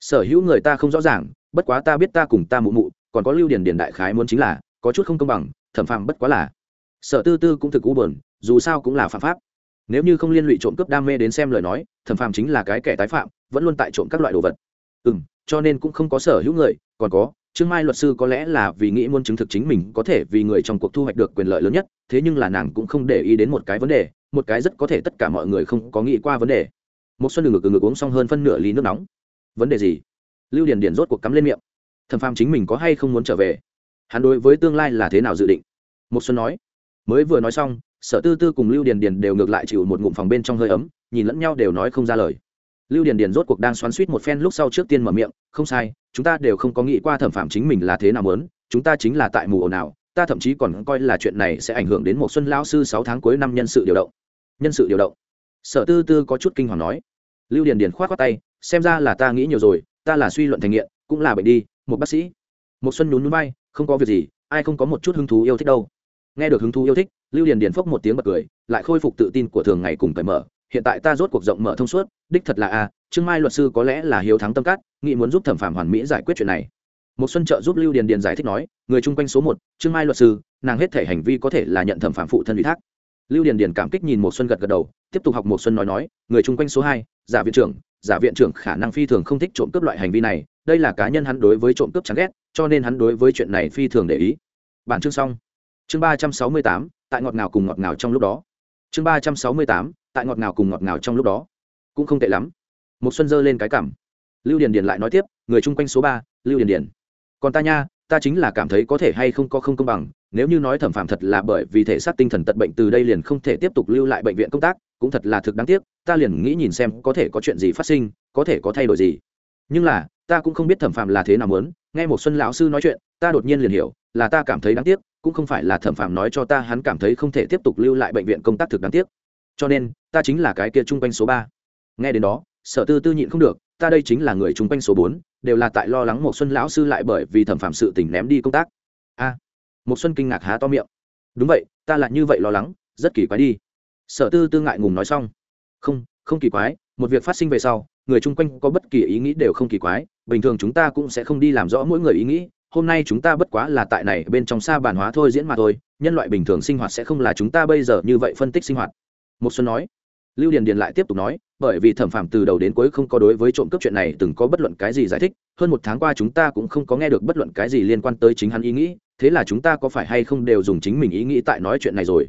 Sở hữu người ta không rõ ràng, bất quá ta biết ta cùng ta mụ mụ, còn có lưu điển điển đại khái muốn chính là, có chút không công bằng, thẩm phạm bất quá là. Sở tư tư cũng thực u buồn, dù sao cũng là phạm pháp nếu như không liên lụy trộm cướp đam mê đến xem lời nói, thẩm phàm chính là cái kẻ tái phạm, vẫn luôn tại trộm các loại đồ vật. Ừ m cho nên cũng không có sở hữu người, còn có, trương mai luật sư có lẽ là vì nghĩ muốn chứng thực chính mình có thể vì người trong cuộc thu hoạch được quyền lợi lớn nhất, thế nhưng là nàng cũng không để ý đến một cái vấn đề, một cái rất có thể tất cả mọi người không có nghĩ qua vấn đề. Một xuân đường ngực ngực uống xong hơn phân nửa ly nước nóng. Vấn đề gì? Lưu điền điền rốt cuộc cắm lên miệng. Thẩm phàm chính mình có hay không muốn trở về? Hắn đối với tương lai là thế nào dự định? Một xuân nói. Mới vừa nói xong sở tư tư cùng lưu điền điền đều ngược lại chịu một ngụm phòng bên trong hơi ấm, nhìn lẫn nhau đều nói không ra lời. Lưu điền điền rốt cuộc đang xoắn suýt một phen lúc sau trước tiên mở miệng, không sai, chúng ta đều không có nghĩ qua thẩm phạm chính mình là thế nào mớn chúng ta chính là tại mù ồn nào ta thậm chí còn coi là chuyện này sẽ ảnh hưởng đến một xuân Lão sư sáu tháng cuối năm nhân sự điều động. Nhân sự điều động. Sở tư tư có chút kinh hoàng nói. Lưu điền điền khoát h tay, xem ra là ta nghĩ nhiều rồi, ta là suy luận thành nghiện, cũng là bệnh đi, một bác sĩ. Một xuân nhún nhún bay, không có việc gì, ai không có một chút hứng thú yêu thích đâu nghe được hứng thú yêu thích, lưu điền điền phốc một tiếng bật cười, lại khôi phục tự tin của thường ngày cùng cởi mở. Hiện tại ta rốt cuộc rộng mở thông suốt, đích thật là a, trương mai luật sư có lẽ là hiếu thắng tâm cát, nghĩ muốn giúp thẩm phạm hoàn mỹ giải quyết chuyện này. Một xuân trợ giúp lưu điền điền giải thích nói, người chung quanh số một, trương mai luật sư, nàng hết thể hành vi có thể là nhận thẩm phạm phụ thân ủy thác. Lưu điền điền cảm kích nhìn một xuân gật gật đầu, tiếp tục học một xuân nói nói, người chung quanh số hai, giả viện trưởng, giả viện trưởng khả năng phi thường không thích trộm cướp loại hành vi này, đây là cá nhân hắn đối với trộm cướp chán ghét, cho nên hắn đối với chuyện này phi thường để ý. Bản chương xong chương ba trăm sáu mươi tám, tại ngọt ngào cùng ngọt ngào trong lúc đó. Chương ba trăm sáu mươi tám, tại ngọt ngào cùng ngọt ngào trong lúc đó. Cũng không tệ lắm. Một xuân dơ lên cái cảm. Lưu điền điền lại nói tiếp, người chung quanh số ba, lưu điền điền. Còn ta nha, ta chính là cảm thấy có thể hay không có không công bằng, nếu như nói thẩm phạm thật là bởi vì thể xác tinh thần tật bệnh từ đây liền không thể tiếp tục lưu lại bệnh viện công tác, cũng thật là thực đáng tiếc, ta liền nghĩ nhìn xem có thể có chuyện gì phát sinh, có thể có thay đổi gì. Nhưng là, ta cũng không biết thẩm phạm là thế nào muốn, nghe một xuân lão sư nói chuyện, ta đột nhiên liền hiểu là ta cảm thấy đáng tiếc, cũng không phải là thẩm phạm nói cho ta hắn cảm thấy không thể tiếp tục lưu lại bệnh viện công tác thực đáng tiếc. Cho nên, ta chính là cái kia chung quanh số ba. Nghe đến đó, sở tư tư nhịn không được, ta đây chính là người chung quanh số bốn, đều là tại lo lắng một xuân lão sư lại bởi vì thẩm phạm sự tình ném đi công tác. A. Một xuân kinh ngạc há to miệng. Đúng vậy, ta lại như vậy lo lắng, rất kỳ quái đi. Sở tư tư ngại ngùng nói xong. Không không kỳ quái, một việc phát sinh về sau, người chung quanh có bất kỳ ý nghĩ đều không kỳ quái, bình thường chúng ta cũng sẽ không đi làm rõ mỗi người ý nghĩ hôm nay chúng ta bất quá là tại này bên trong xa bản hóa thôi diễn mà thôi, nhân loại bình thường sinh hoạt sẽ không là chúng ta bây giờ như vậy phân tích sinh hoạt. Một xuân nói. Lưu điền điền lại tiếp tục nói, bởi vì thẩm phạm từ đầu đến cuối không có đối với trộm cướp chuyện này từng có bất luận cái gì giải thích, hơn một tháng qua chúng ta cũng không có nghe được bất luận cái gì liên quan tới chính hắn ý nghĩ, thế là chúng ta có phải hay không đều dùng chính mình ý nghĩ tại nói chuyện này rồi?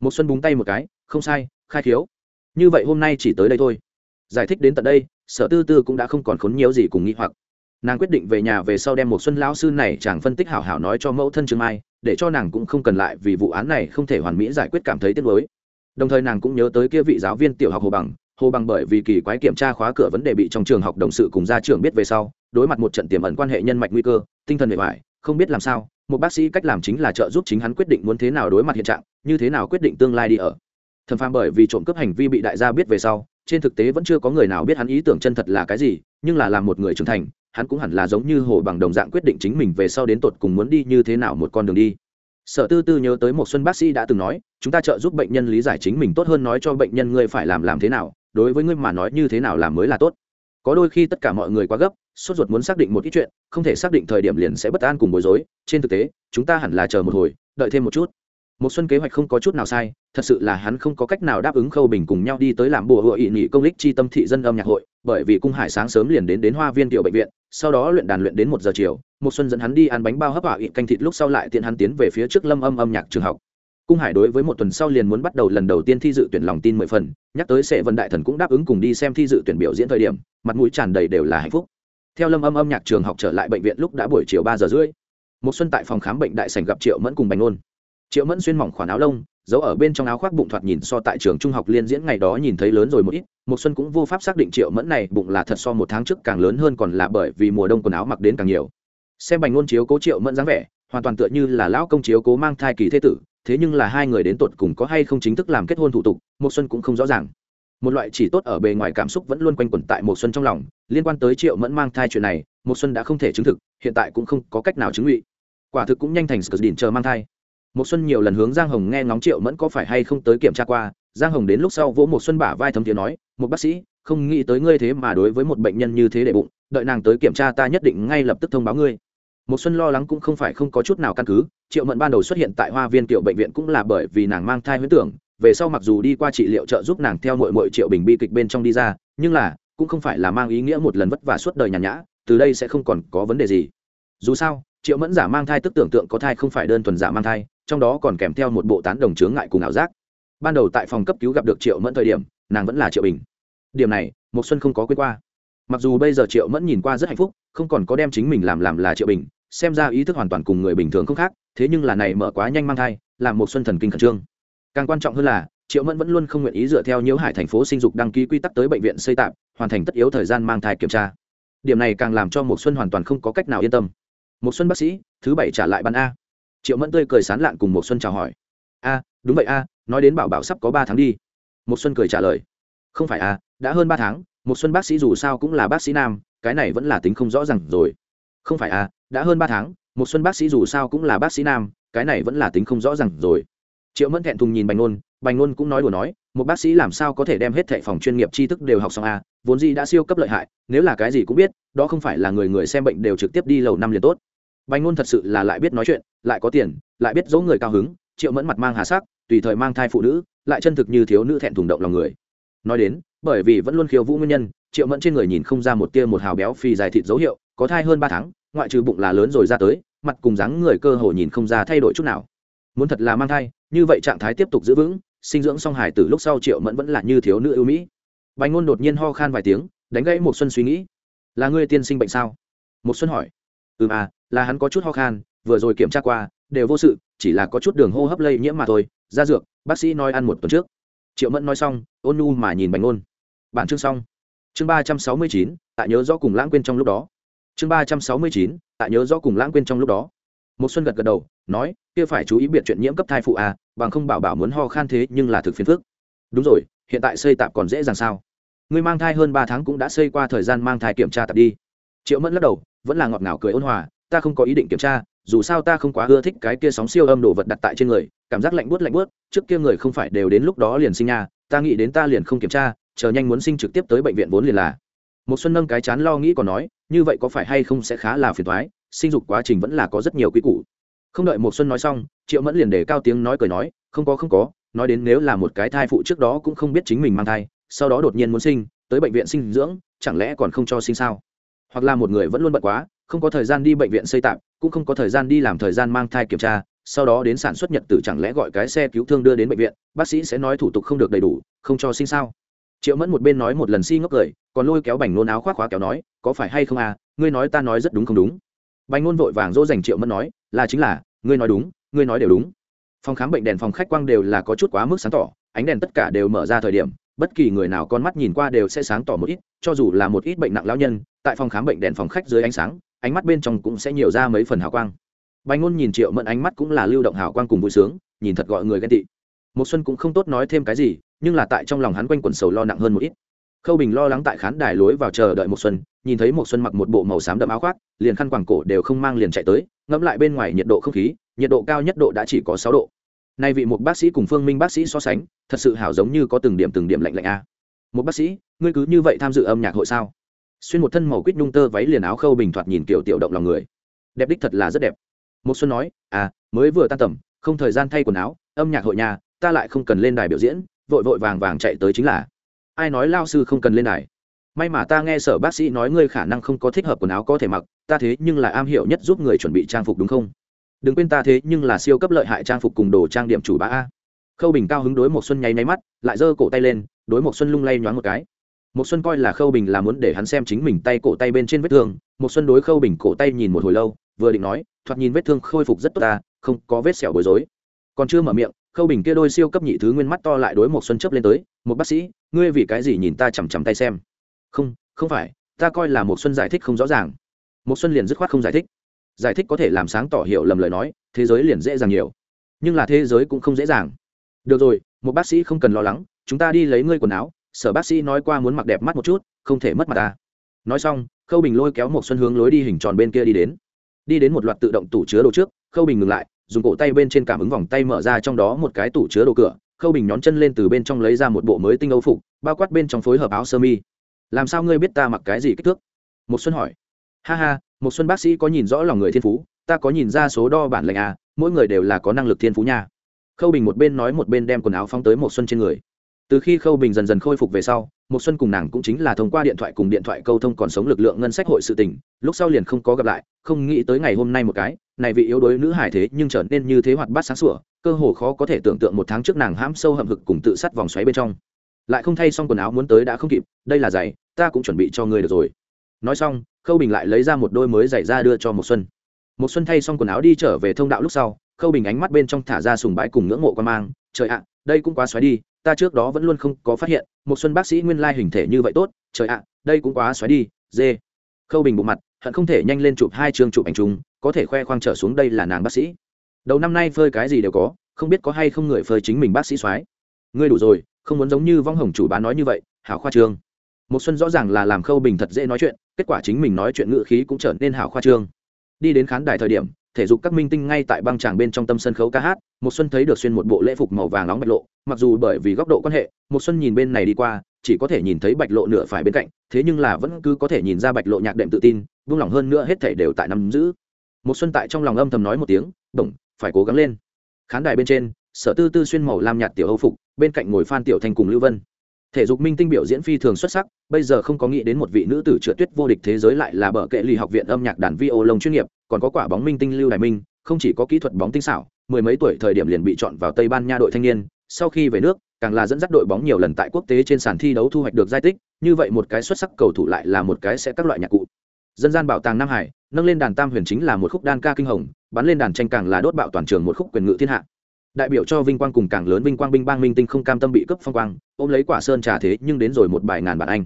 Một xuân búng tay một cái, không sai, khai khiếu. Như vậy hôm nay chỉ tới đây thôi. Giải thích đến tận đây, sở tư tư cũng đã không còn khốn nhiều gì cùng nghĩ hoặc nàng quyết định về nhà về sau đem một xuân lão sư này chàng phân tích hảo hảo nói cho mẫu thân trương mai, để cho nàng cũng không cần lại vì vụ án này không thể hoàn mỹ giải quyết cảm thấy tiếc nuối. Đồng thời nàng cũng nhớ tới kia vị giáo viên tiểu học hồ bằng hồ bằng bởi vì kỳ quái kiểm tra khóa cửa vấn đề bị trong trường học đồng sự cùng gia trưởng biết về sau, đối mặt một trận tiềm ẩn quan hệ nhân mạch nguy cơ, tinh thần bề ngoài không biết làm sao, một bác sĩ cách làm chính là trợ giúp chính hắn quyết định muốn thế nào đối mặt hiện trạng, như thế nào quyết định tương lai đi ở. Thẩm phàm bởi vì trộm cướp hành vi bị đại gia biết về sau, trên thực tế vẫn chưa có người nào biết hắn ý tưởng chân thật là cái gì, nhưng là làm một người trưởng thành hắn cũng hẳn là giống như hồ bằng đồng dạng quyết định chính mình về sau đến tột cùng muốn đi như thế nào một con đường đi. Sở tư tư nhớ tới một xuân bác sĩ đã từng nói, chúng ta trợ giúp bệnh nhân lý giải chính mình tốt hơn nói cho bệnh nhân ngươi phải làm làm thế nào, đối với ngươi mà nói như thế nào làm mới là tốt. Có đôi khi tất cả mọi người quá gấp, sốt ruột muốn xác định một ít chuyện, không thể xác định thời điểm liền sẽ bất an cùng bối rối. Trên thực tế, chúng ta hẳn là chờ một hồi, đợi thêm một chút một xuân kế hoạch không có chút nào sai, thật sự là hắn không có cách nào đáp ứng khâu bình cùng nhau đi tới làm bùa hội nghị nghị công lích chi tâm thị dân âm nhạc hội, bởi vì cung hải sáng sớm liền đến đến hoa viên tiểu bệnh viện, sau đó luyện đàn luyện đến một giờ chiều một xuân dẫn hắn đi ăn bánh bao hấp hỏa ị canh thịt lúc sau lại tiện hắn tiến về phía trước lâm âm âm nhạc trường học. Cung hải đối với một tuần sau liền muốn bắt đầu lần đầu tiên thi dự tuyển lòng tin mười phần, nhắc tới sẽ vân đại thần cũng đáp ứng cùng đi xem thi dự tuyển biểu diễn thời điểm, mặt mũi tràn đầy đều là hạnh phúc. Theo lâm âm âm nhạc trường học trở lại bệnh viện lúc đã buổi chiều ba giờ rưỡi. Một xuân tại phòng khám bệnh đại sảnh gặp triệu mẫn cùng bành ngôn triệu mẫn xuyên mỏng khoản áo lông, giấu ở bên trong áo khoác bụng thoạt nhìn so tại trường trung học liên diễn ngày đó nhìn thấy lớn rồi một ít. Một xuân cũng vô pháp xác định triệu mẫn này bụng là thật so một tháng trước càng lớn hơn còn là bởi vì mùa đông quần áo mặc đến càng nhiều. Xem bành ngôn chiếu cố triệu mẫn dáng vẻ, hoàn toàn tựa như là lão công chiếu cố mang thai kỳ thế tử, thế nhưng là hai người đến tột cùng có hay không chính thức làm kết hôn thủ tục một xuân cũng không rõ ràng. Một loại chỉ tốt ở bề ngoài cảm xúc vẫn luôn quanh quẩn tại một xuân trong lòng, liên quan tới triệu mẫn mang thai chuyện này một xuân đã không thể chứng thực, hiện tại cũng không có cách nào chứng ngụy. Quả thực cũng nhanh thành sờ chờ mang thai một xuân nhiều lần hướng giang hồng nghe ngóng triệu mẫn có phải hay không tới kiểm tra qua, giang hồng đến lúc sau vỗ một xuân bả vai thấm tiếng nói một bác sĩ, không nghĩ tới ngươi thế mà đối với một bệnh nhân như thế để bụng, đợi nàng tới kiểm tra ta nhất định ngay lập tức thông báo ngươi. Một xuân lo lắng cũng không phải không có chút nào căn cứ, triệu mẫn ban đầu xuất hiện tại hoa viên Tiểu bệnh viện cũng là bởi vì nàng mang thai huyễn tưởng, về sau mặc dù đi qua trị liệu trợ giúp nàng theo mội mội triệu bình bi kịch bên trong đi ra, nhưng là, cũng không phải là mang ý nghĩa một lần vất vả suốt đời nhàn nhã, từ đây sẽ không còn có vấn đề gì. Dù sao, triệu mẫn giả mang thai tức tưởng tượng có thai không phải đơn thuần giả mang thai trong đó còn kèm theo một bộ tán đồng chướng ngại cùng ảo giác. Ban đầu tại phòng cấp cứu gặp được triệu mẫn thời điểm, nàng vẫn là triệu bình. Điểm này một xuân không có quên qua. Mặc dù bây giờ triệu mẫn nhìn qua rất hạnh phúc, không còn có đem chính mình làm làm là triệu bình, xem ra ý thức hoàn toàn cùng người bình thường không khác, thế nhưng là này mở quá nhanh mang thai, làm một xuân thần kinh khẩn trương. Càng quan trọng hơn là, triệu mẫn vẫn luôn không nguyện ý dựa theo nhiễu hải thành phố sinh dục đăng ký quy tắc tới bệnh viện xây tạm, hoàn thành tất yếu thời gian mang thai kiểm tra. Điểm này càng làm cho một xuân hoàn toàn không có cách nào yên tâm. Một xuân bác sĩ, thứ bảy trả lại ban a triệu mẫn tươi cười sán lạn cùng một xuân chào hỏi. A đúng vậy a nói đến bảo bảo sắp có ba tháng đi. Một xuân cười trả lời. Không phải a đã hơn ba tháng một xuân bác sĩ dù sao cũng là bác sĩ nam cái này vẫn là tính không rõ ràng rồi. Không phải a đã hơn ba tháng một xuân bác sĩ dù sao cũng là bác sĩ nam cái này vẫn là tính không rõ ràng rồi. Triệu mẫn thẹn thùng nhìn bành Nôn, bành Nôn cũng nói đùa nói một bác sĩ làm sao có thể đem hết thệ phòng chuyên nghiệp tri thức đều học xong a vốn gì đã siêu cấp lợi hại nếu là cái gì cũng biết đó không phải là người người xem bệnh đều trực tiếp đi lầu năm liền tốt bành ngôn thật sự là lại biết nói chuyện, lại có tiền, lại biết dỗ người cao hứng, triệu mẫn mặt mang hà sắc, tùy thời mang thai phụ nữ, lại chân thực như thiếu nữ thẹn thùng động lòng người. Nói đến, bởi vì vẫn luôn khiêu vũ nguyên nhân, triệu mẫn trên người nhìn không ra một tia một hào béo phì dài thịt dấu hiệu, có thai hơn ba tháng, ngoại trừ bụng là lớn rồi ra tới, mặt cùng dáng người cơ hồ nhìn không ra thay đổi chút nào. Muốn thật là mang thai, như vậy trạng thái tiếp tục giữ vững, sinh dưỡng song hải từ lúc sau triệu mẫn vẫn là như thiếu nữ ưu mỹ. Bành ngôn đột nhiên ho khan vài tiếng, đánh gãy một xuân suy nghĩ. Là ngươi tiên sinh bệnh sao? Một xuân hỏi. Ừ à là hắn có chút ho khan, vừa rồi kiểm tra qua, đều vô sự, chỉ là có chút đường hô hấp lây nhiễm mà thôi. Ra dược, bác sĩ nói ăn một tuần trước. Triệu mẫn nói xong, ôn nu mà nhìn bánh ngôn. Bản chương xong. Chương ba trăm sáu mươi chín, tại nhớ rõ cùng lãng quên trong lúc đó. Chương ba trăm sáu mươi chín, tại nhớ rõ cùng lãng quên trong lúc đó. Một xuân gật gật đầu, nói, kia phải chú ý biệt chuyện nhiễm cấp thai phụ à bằng không bảo bảo muốn ho khan thế nhưng là thực phiền phức. Đúng rồi, hiện tại xây tạp còn dễ dàng sao? Người mang thai hơn ba tháng cũng đã xây qua thời gian mang thai kiểm tra tạp đi. Triệu mẫn lắc đầu, vẫn là ngọt ngào cười ôn hòa ta không có ý định kiểm tra, dù sao ta không quá ưa thích cái kia sóng siêu âm đồ vật đặt tại trên người, cảm giác lạnh buốt lạnh buốt, trước kia người không phải đều đến lúc đó liền sinh nha, ta nghĩ đến ta liền không kiểm tra, chờ nhanh muốn sinh trực tiếp tới bệnh viện vốn liền là. Một xuân nâng cái chán lo nghĩ còn nói, như vậy có phải hay không sẽ khá là phiền toái, sinh dục quá trình vẫn là có rất nhiều quy củ. Không đợi một xuân nói xong, triệu mẫn liền để cao tiếng nói cười nói, không có không có, nói đến nếu là một cái thai phụ trước đó cũng không biết chính mình mang thai, sau đó đột nhiên muốn sinh, tới bệnh viện sinh dưỡng, chẳng lẽ còn không cho sinh sao? Hoặc là một người vẫn luôn bận quá không có thời gian đi bệnh viện xây tạm, cũng không có thời gian đi làm thời gian mang thai kiểm tra, sau đó đến sản xuất nhật tử chẳng lẽ gọi cái xe cứu thương đưa đến bệnh viện, bác sĩ sẽ nói thủ tục không được đầy đủ, không cho sinh sao? Triệu mẫn một bên nói một lần si ngốc cười, còn lôi kéo bành nôn áo khoác khóa kéo nói, có phải hay không à ngươi nói ta nói rất đúng không đúng? Bành nôn vội vàng dỗ dành triệu mẫn nói, là chính là, ngươi nói đúng, ngươi nói đều đúng. Phòng khám bệnh đèn phòng khách quang đều là có chút quá mức sáng tỏ, ánh đèn tất cả đều mở ra thời điểm, bất kỳ người nào con mắt nhìn qua đều sẽ sáng tỏ một ít, cho dù là một ít bệnh nặng lão nhân, tại phòng khám bệnh đèn phòng khách dưới ánh sáng ánh mắt bên trong cũng sẽ nhiều ra mấy phần hào quang. Bành ngôn nhìn triệu mẫn ánh mắt cũng là lưu động hào quang cùng vui sướng, nhìn thật gọi người ghen tị. Một xuân cũng không tốt nói thêm cái gì, nhưng là tại trong lòng hắn quanh quẩn sầu lo nặng hơn một ít. Khâu bình lo lắng tại khán đài lối vào chờ đợi một xuân, nhìn thấy một xuân mặc một bộ màu xám đậm áo khoác, liền khăn quàng cổ đều không mang liền chạy tới, ngẫm lại bên ngoài nhiệt độ không khí, nhiệt độ cao nhất độ đã chỉ có sáu độ. Nay vị một bác sĩ cùng phương minh bác sĩ so sánh, thật sự hảo giống như có từng điểm từng điểm lạnh lạnh a. Một bác sĩ, ngươi cứ như vậy tham dự âm nhạc hội sao? Xuyên một thân màu quýt nhung tơ váy liền áo khâu bình thoạt nhìn kiểu tiểu động lòng người. Đẹp đích thật là rất đẹp. Một xuân nói à mới vừa tan tầm, không thời gian thay quần áo, âm nhạc hội nhà, ta lại không cần lên đài biểu diễn, vội vội vàng vàng chạy tới chính là. Ai nói lao sư không cần lên đài? May mà ta nghe sở bác sĩ nói ngươi khả năng không có thích hợp quần áo có thể mặc, ta thế nhưng là am hiểu nhất giúp người chuẩn bị trang phục đúng không? Đừng quên ta thế nhưng là siêu cấp lợi hại trang phục cùng đồ trang điểm chủ bá a. Khâu bình cao hứng đối một xuân nháy nháy mắt, lại giơ cổ tay lên, đối một xuân lung lay nhoáng một cái một xuân coi là khâu bình là muốn để hắn xem chính mình tay cổ tay bên trên vết thương. Một xuân đối khâu bình cổ tay nhìn một hồi lâu, vừa định nói, thoạt nhìn vết thương khôi phục rất tốt ta, không có vết sẹo bối rối. Còn chưa mở miệng, khâu bình kia đôi siêu cấp nhị thứ nguyên mắt to lại đối một xuân chớp lên tới một bác sĩ, ngươi vì cái gì nhìn ta chằm chằm tay xem? Không không phải, ta coi là một xuân giải thích không rõ ràng. Một xuân liền dứt khoát không giải thích. Giải thích có thể làm sáng tỏ hiểu lầm lời nói, thế giới liền dễ dàng nhiều. Nhưng là thế giới cũng không dễ dàng. Được rồi một bác sĩ không cần lo lắng, chúng ta đi lấy ngươi quần áo sở bác sĩ nói qua muốn mặc đẹp mắt một chút, không thể mất mặt ta. Nói xong, khâu bình lôi kéo một xuân hướng lối đi hình tròn bên kia đi đến. Đi đến một loạt tự động tủ chứa đồ trước, khâu bình ngừng lại, dùng cổ tay bên trên cảm ứng vòng tay mở ra trong đó một cái tủ chứa đồ cửa. Khâu bình nhón chân lên từ bên trong lấy ra một bộ mới tinh âu phục, bao quát bên trong phối hợp áo sơ mi. Làm sao ngươi biết ta mặc cái gì kích thước? Một xuân hỏi. Ha ha một xuân bác sĩ có nhìn rõ lòng người thiên phú, ta có nhìn ra số đo bản lệnh à mỗi người đều là có năng lực thiên phú nha. Khâu bình một bên nói một bên đem quần áo phóng tới một xuân trên người từ khi khâu bình dần dần khôi phục về sau một xuân cùng nàng cũng chính là thông qua điện thoại cùng điện thoại câu thông còn sống lực lượng ngân sách hội sự tình, lúc sau liền không có gặp lại, không nghĩ tới ngày hôm nay một cái, này vị yếu đuối nữ hải thế nhưng trở nên như thế hoạt bát sáng sủa, cơ hồ khó có thể tưởng tượng một tháng trước nàng hãm sâu hậm hực cùng tự sát vòng xoáy bên trong. Lại không thay xong quần áo muốn tới đã không kịp, đây là giày, ta cũng chuẩn bị cho ngươi được rồi. Nói xong, khâu bình lại lấy ra một đôi mới giày ra đưa cho một xuân. Một xuân thay xong quần áo đi trở về thông đạo lúc sau, khâu bình ánh mắt bên trong thả ra sùng bãi cùng ngưỡng mộ quan mang, trời ạ, đây cũng quá xoáy đi ta trước đó vẫn luôn không có phát hiện, một xuân bác sĩ nguyên lai hình thể như vậy tốt, trời ạ, đây cũng quá xoáy đi, dê. Khâu bình bộ mặt, hận không thể nhanh lên chụp hai chương chụp ảnh chung, có thể khoe khoang trở xuống đây là nàng bác sĩ. Đầu năm nay phơi cái gì đều có, không biết có hay không người phơi chính mình bác sĩ soái ngươi đủ rồi, không muốn giống như vong hồng chủ bá nói như vậy, hảo khoa trương. Một xuân rõ ràng là làm khâu bình thật dễ nói chuyện, kết quả chính mình nói chuyện ngựa khí cũng trở nên hảo khoa trương. Đi đến khán đài thời điểm, thể dục các minh tinh ngay tại băng tràng bên trong tâm sân khấu ca hát, một xuân thấy được xuyên một bộ lễ phục màu vàng nóng bạch lộ mặc dù bởi vì góc độ quan hệ một xuân nhìn bên này đi qua, chỉ có thể nhìn thấy bạch lộ nửa phải bên cạnh, thế nhưng là vẫn cứ có thể nhìn ra bạch lộ nhạc đệm tự tin buông lỏng hơn nữa hết thể đều tại nắm giữ. Một xuân tại trong lòng âm thầm nói một tiếng bổng phải cố gắng lên. Khán đài bên trên, sở tư tư xuyên màu lam nhạt tiểu âu phục, bên cạnh ngồi phan tiểu thành cùng lưu vân. Thể dục minh tinh biểu diễn phi thường xuất sắc, bây giờ không có nghĩ đến một vị nữ tử trượt tuyết vô địch thế giới lại là bờ kệ ly học viện âm nhạc đàn vi ô lông chuyên nghiệp, còn có quả bóng minh tinh lưu đài minh, không chỉ có kỹ thuật bóng tinh xảo, mười mấy tuổi thời điểm liền bị chọn vào tây ban nha đội thanh niên sau khi về nước, càng là dẫn dắt đội bóng nhiều lần tại quốc tế trên sàn thi đấu thu hoạch được giai tích, như vậy một cái xuất sắc cầu thủ lại là một cái sẽ các loại nhạc cụ. Dân gian bảo tàng nam hải, nâng lên đàn tam huyền chính là một khúc đan ca kinh hồng, bắn lên đàn tranh càng là đốt bạo toàn trường một khúc quyền ngự thiên hạ. Đại biểu cho vinh quang cùng càng lớn vinh quang binh bang minh tinh không cam tâm bị cướp phong quang, ôm lấy quả sơn trà thế nhưng đến rồi một bài ngàn bản anh.